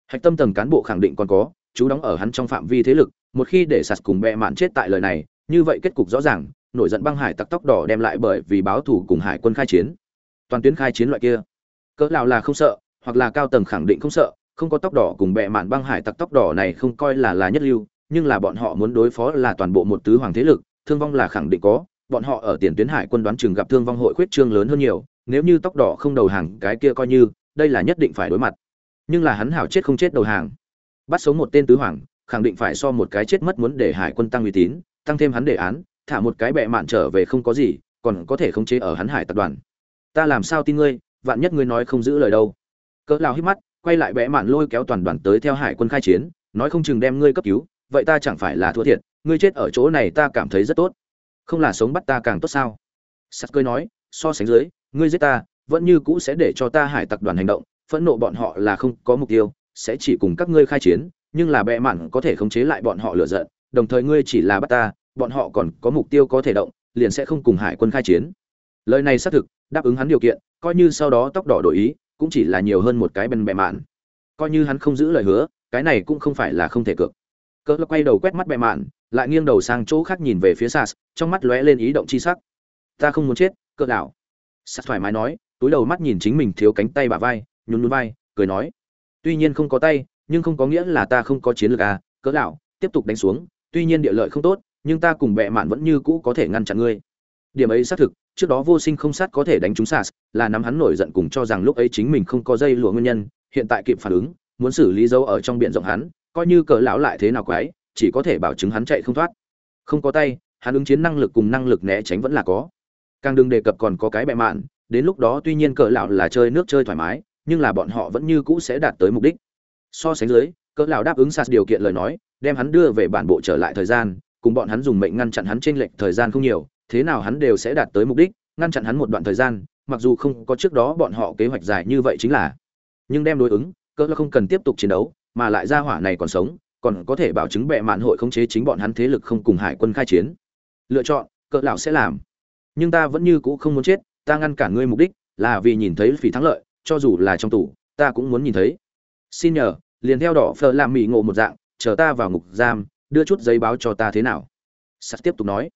Speaker 1: Hạch tâm tầng cán bộ khẳng định còn có, chú đóng ở hắn trong phạm vi thế lực, một khi để sạt cùng bệ mạn chết tại lời này, như vậy kết cục rõ ràng, nổi giận băng hải tặc tóc đỏ đem lại bởi vì báo thủ cùng hải quân khai chiến. Toàn tuyến khai chiến loại kia, cỡ lão là không sợ, hoặc là cao tầng khẳng định không sợ, không có tóc đỏ cùng bệ mạn băng hải tặc tóc đỏ này không coi là là nhất lưu nhưng là bọn họ muốn đối phó là toàn bộ một tứ hoàng thế lực, thương vong là khẳng định có, bọn họ ở tiền tuyến hải quân đoán chừng gặp thương vong hội khuyết trương lớn hơn nhiều, nếu như tóc đỏ không đầu hàng, cái kia coi như, đây là nhất định phải đối mặt. Nhưng là hắn hảo chết không chết đầu hàng. Bắt sống một tên tứ hoàng, khẳng định phải so một cái chết mất muốn để hải quân tăng uy tín, tăng thêm hắn đề án, thả một cái bệ mạn trở về không có gì, còn có thể khống chế ở hắn hải tập đoàn. Ta làm sao tin ngươi, vạn nhất ngươi nói không giữ lời đâu. Cỡ lão hít mắt, quay lại bệ mạn lôi kéo toàn đoàn tới theo hải quân khai chiến, nói không chừng đem ngươi cấp cứu vậy ta chẳng phải là thua thiệt, ngươi chết ở chỗ này ta cảm thấy rất tốt. Không là sống bắt ta càng tốt sao? Sắt cơi nói, so sánh dưới, ngươi giết ta, vẫn như cũ sẽ để cho ta hải tặc đoàn hành động, phẫn nộ bọn họ là không có mục tiêu, sẽ chỉ cùng các ngươi khai chiến, nhưng là bệ mạn có thể khống chế lại bọn họ lựa giận, đồng thời ngươi chỉ là bắt ta, bọn họ còn có mục tiêu có thể động, liền sẽ không cùng hải quân khai chiến. Lời này xác thực, đáp ứng hắn điều kiện, coi như sau đó tóc đỏ đổi ý, cũng chỉ là nhiều hơn một cái bên bệ mạn. Coi như hắn không giữ lời hứa, cái này cũng không phải là không thể cược cỡ quay đầu quét mắt bệ mạn, lại nghiêng đầu sang chỗ khác nhìn về phía sas, trong mắt lóe lên ý động chi sắc. Ta không muốn chết, cỡ đảo sas thoải mái nói, túi đầu mắt nhìn chính mình thiếu cánh tay bả vai, nhún nhún vai, cười nói. Tuy nhiên không có tay, nhưng không có nghĩa là ta không có chiến lược à cỡ đảo tiếp tục đánh xuống. Tuy nhiên địa lợi không tốt, nhưng ta cùng bệ mạn vẫn như cũ có thể ngăn chặn ngươi. Điểm ấy xác thực, trước đó vô sinh không sát có thể đánh trúng sas, là nắm hắn nổi giận cùng cho rằng lúc ấy chính mình không có dây lụa nguyên nhân, hiện tại kịp phản ứng, muốn xử lý dấu ở trong biển rộng hắn coi như cỡ lão lại thế nào quái, chỉ có thể bảo chứng hắn chạy không thoát. Không có tay, hắn ứng chiến năng lực cùng năng lực né tránh vẫn là có. Càng đừng đề cập còn có cái bệ mạn, đến lúc đó tuy nhiên cỡ lão là chơi nước chơi thoải mái, nhưng là bọn họ vẫn như cũ sẽ đạt tới mục đích. So sánh dưới, cỡ lão đáp ứng sas điều kiện lời nói, đem hắn đưa về bản bộ trở lại thời gian, cùng bọn hắn dùng mệnh ngăn chặn hắn trên lệch thời gian không nhiều, thế nào hắn đều sẽ đạt tới mục đích, ngăn chặn hắn một đoạn thời gian, mặc dù không có trước đó bọn họ kế hoạch dài như vậy chính là. Nhưng đem đối ứng, cỡ lão không cần tiếp tục chiến đấu mà lại ra hỏa này còn sống, còn có thể bảo chứng bệ mạn hội khống chế chính bọn hắn thế lực không cùng hải quân khai chiến. Lựa chọn, cỡ lão sẽ làm. Nhưng ta vẫn như cũ không muốn chết, ta ngăn cản ngươi mục đích là vì nhìn thấy phỉ thắng lợi, cho dù là trong tủ ta cũng muốn nhìn thấy. Xin nhờ, liền theo đỏ phở làm mị ngộ một dạng, chờ ta vào ngục giam, đưa chút giấy báo cho ta thế nào. Sắt tiếp tục nói.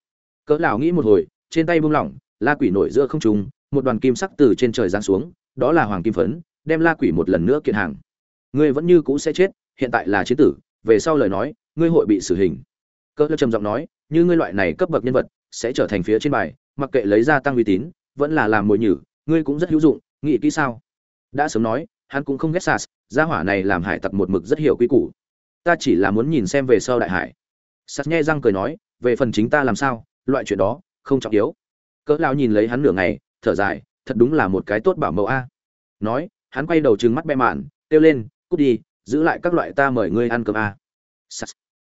Speaker 1: Cỡ lão nghĩ một hồi, trên tay buông lỏng, la quỷ nổi giữa không trung, một đoàn kim sắc từ trên trời giáng xuống, đó là hoàng kim phấn, đem la quỷ một lần nữa kiện hàng ngươi vẫn như cũ sẽ chết, hiện tại là chiến tử, về sau lời nói, ngươi hội bị xử hình. Cỡ lão trầm giọng nói, như ngươi loại này cấp bậc nhân vật, sẽ trở thành phía trên bài, mặc kệ lấy ra tăng uy tín, vẫn là làm mồi nhử, ngươi cũng rất hữu dụng, nghĩ kỹ sao? Đã sớm nói, hắn cũng không ghét sas gia hỏa này làm hải tặc một mực rất hiểu quy củ. Ta chỉ là muốn nhìn xem về sau đại hải. Sas nghe răng cười nói, về phần chính ta làm sao, loại chuyện đó, không trọng yếu. Cỡ lão nhìn lấy hắn nửa ngày, thở dài, thật đúng là một cái tốt bảo mẫu a. Nói, hắn quay đầu trừng mắt bẽ mạn, kêu lên cút đi, giữ lại các loại ta mời ngươi ăn cơm a. Sas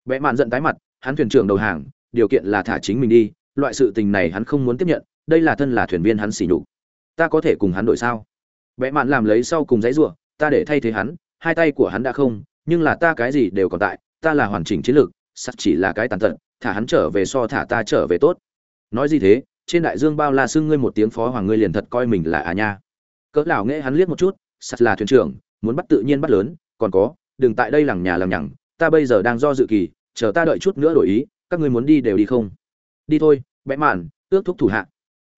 Speaker 1: bẽ mạn giận tái mặt, hắn thuyền trưởng đầu hàng, điều kiện là thả chính mình đi, loại sự tình này hắn không muốn tiếp nhận, đây là thân là thuyền viên hắn xỉ nhục. Ta có thể cùng hắn đổi sao? Bẽ mạn làm lấy sau cùng giấy ruộng ta để thay thế hắn, hai tay của hắn đã không, nhưng là ta cái gì đều còn tại, ta là hoàn chỉnh chiến lược, sắt chỉ là cái tàn tật, thả hắn trở về so thả ta trở về tốt. Nói gì thế, trên đại dương bao la xưng ngươi một tiếng phó hoàng ngươi liền thật coi mình là à nha. Cỡ lão nghe hắn liếc một chút, sắt là thuyền trưởng muốn bắt tự nhiên bắt lớn, còn có, đừng tại đây lằng nhà lằng nhằng, ta bây giờ đang do dự kỳ, chờ ta đợi chút nữa đổi ý, các ngươi muốn đi đều đi không? Đi thôi bẽ mạn, ước thúc thủ hạ.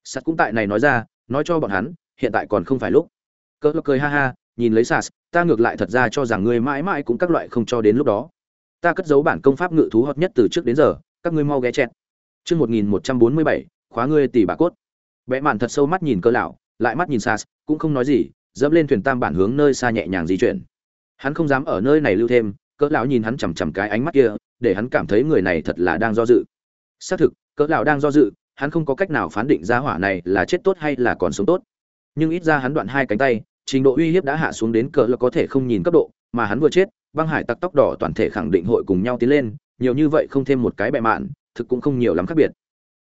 Speaker 1: Sắt cũng tại này nói ra, nói cho bọn hắn, hiện tại còn không phải lúc. Cỡ lão cười ha ha, nhìn lấy sas ta ngược lại thật ra cho rằng ngươi mãi mãi cũng các loại không cho đến lúc đó. Ta cất giấu bản công pháp ngự thú hot nhất từ trước đến giờ, các ngươi mau ghé chẹt. Chương một nghìn một trăm bốn mươi bảy, khóa ngươi tỷ bà cốt. Bẽ mạn thật sâu mắt nhìn cơ lão, lại mắt nhìn sas cũng không nói gì dẫm lên thuyền tam bản hướng nơi xa nhẹ nhàng di chuyển. Hắn không dám ở nơi này lưu thêm, cỡ lão nhìn hắn chằm chằm cái ánh mắt kia, để hắn cảm thấy người này thật là đang do dự. Xác thực, cỡ lão đang do dự, hắn không có cách nào phán định ra hỏa này là chết tốt hay là còn sống tốt. Nhưng ít ra hắn đoạn hai cánh tay, trình độ uy hiếp đã hạ xuống đến cỡ là có thể không nhìn cấp độ, mà hắn vừa chết, băng hải tặc tóc đỏ toàn thể khẳng định hội cùng nhau tiến lên, nhiều như vậy không thêm một cái bệ mạn, thực cũng không nhiều lắm khác biệt.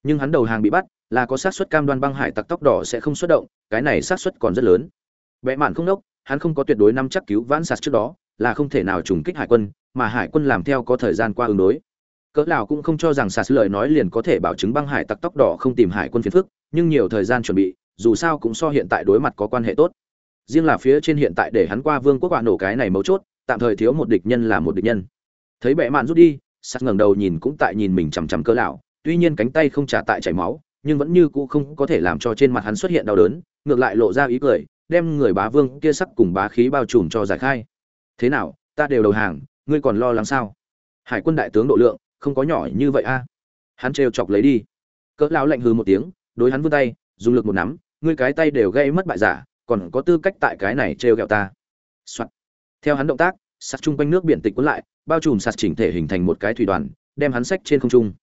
Speaker 1: Nhưng hắn đầu hàng bị bắt, là có xác suất cam đoan băng hải tặc tóc đỏ sẽ không xuất động, cái này xác suất còn rất lớn bệ mạn không đốc, hắn không có tuyệt đối nắm chắc cứu vãn sạt trước đó, là không thể nào trùng kích hải quân, mà hải quân làm theo có thời gian qua ứng đối. Cỡ nào cũng không cho rằng sạt lời nói liền có thể bảo chứng băng hải tặc tóc đỏ không tìm hải quân phiền phức, nhưng nhiều thời gian chuẩn bị, dù sao cũng so hiện tại đối mặt có quan hệ tốt. Riêng là phía trên hiện tại để hắn qua vương quốc quả nổ cái này mấu chốt, tạm thời thiếu một địch nhân là một địch nhân. Thấy bệ mạn rút đi sạt ngẩng đầu nhìn cũng tại nhìn mình chằm chằm cỡ lão tuy nhiên cánh tay không trả tại chảy máu, nhưng vẫn như cũ không có thể làm cho trên mặt hắn xuất hiện đau đớn, ngược lại lộ ra ý cười đem người bá vương kia sắc cùng bá khí bao trùm cho giải khai thế nào ta đều đầu hàng ngươi còn lo lắng sao hải quân đại tướng độ lượng không có nhỏ như vậy a hắn trêu chọc lấy đi cỡ lão lạnh hừ một tiếng đối hắn vươn tay dùng lực một nắm ngươi cái tay đều gây mất bại giả còn có tư cách tại cái này trêu ghẹo ta. Soạn. Theo hắn động tác, sạt trung quanh nước biển tịch cuốn lại, bao trùm sạt chỉnh thể hình thành một cái thủy đoàn, đem hắn xách trên không trung.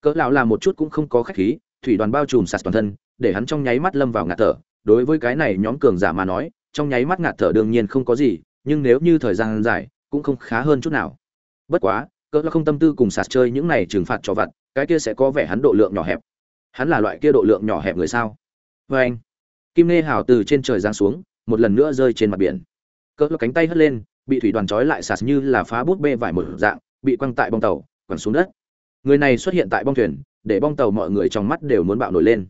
Speaker 1: Cỡ lão làm một chút cũng không có khách khí, thủy đoàn bao trùm sạt toàn thân, để hắn trong nháy mắt lâm vào ngạt thở. Đối với cái này nhóm cường giả mà nói, trong nháy mắt ngạt thở đương nhiên không có gì, nhưng nếu như thời gian dài, cũng không khá hơn chút nào. Bất quá, cỡ lão không tâm tư cùng sạt chơi những này trừng phạt cho vặt, cái kia sẽ có vẻ hắn độ lượng nhỏ hẹp. Hắn là loại kia độ lượng nhỏ hẹp người sao? vê anh, kim nê hào từ trên trời giáng xuống một lần nữa rơi trên mặt biển cỡ cánh tay hất lên bị thủy đoàn trói lại sạt như là phá bút bê vải một dạng bị quăng tại bong tàu quẳng xuống đất người này xuất hiện tại bong thuyền để bong tàu mọi người trong mắt đều muốn bạo nổi lên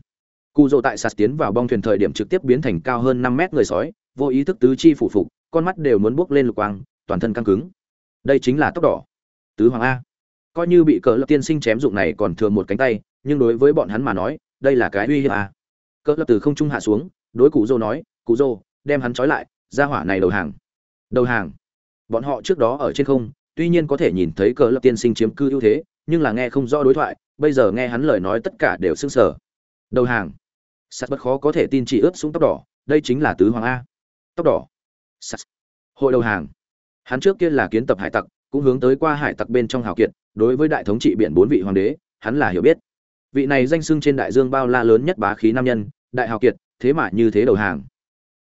Speaker 1: cụ rồ tại sạt tiến vào bong thuyền thời điểm trực tiếp biến thành cao hơn năm mét người sói, vô ý thức tứ chi phủ phục, con mắt đều muốn buốc lên lục quang, toàn thân căng cứng. Đây chính là tóc đỏ. Tứ hoàng a. Coi như bị cỡ lập tiên sinh chém dụng này còn thừa một cánh tay, nhưng đối với bọn hắn mà nói, đây là cái uy hiếp a. Cỡ lập từ không trung hạ xuống, đối cụ dô nói, cụ dô đem hắn trói lại, ra hỏa này đầu hàng. Đầu hàng. Bọn họ trước đó ở trên không, tuy nhiên có thể nhìn thấy cờ lập tiên sinh chiếm cư ưu thế, nhưng là nghe không rõ đối thoại, bây giờ nghe hắn lời nói tất cả đều sưng sờ. Đầu hàng sắt bất khó có thể tin chỉ ướp xuống tóc đỏ, đây chính là tứ hoàng a. Tóc đỏ. Sắt. Hội đầu hàng. Hắn trước kia là kiến tập hải tặc, cũng hướng tới qua hải tặc bên trong hào kiệt, đối với đại thống trị biển bốn vị hoàng đế, hắn là hiểu biết. Vị này danh sưng trên đại dương bao la lớn nhất bá khí nam nhân, đại hào kiệt, thế mà như thế đầu hàng.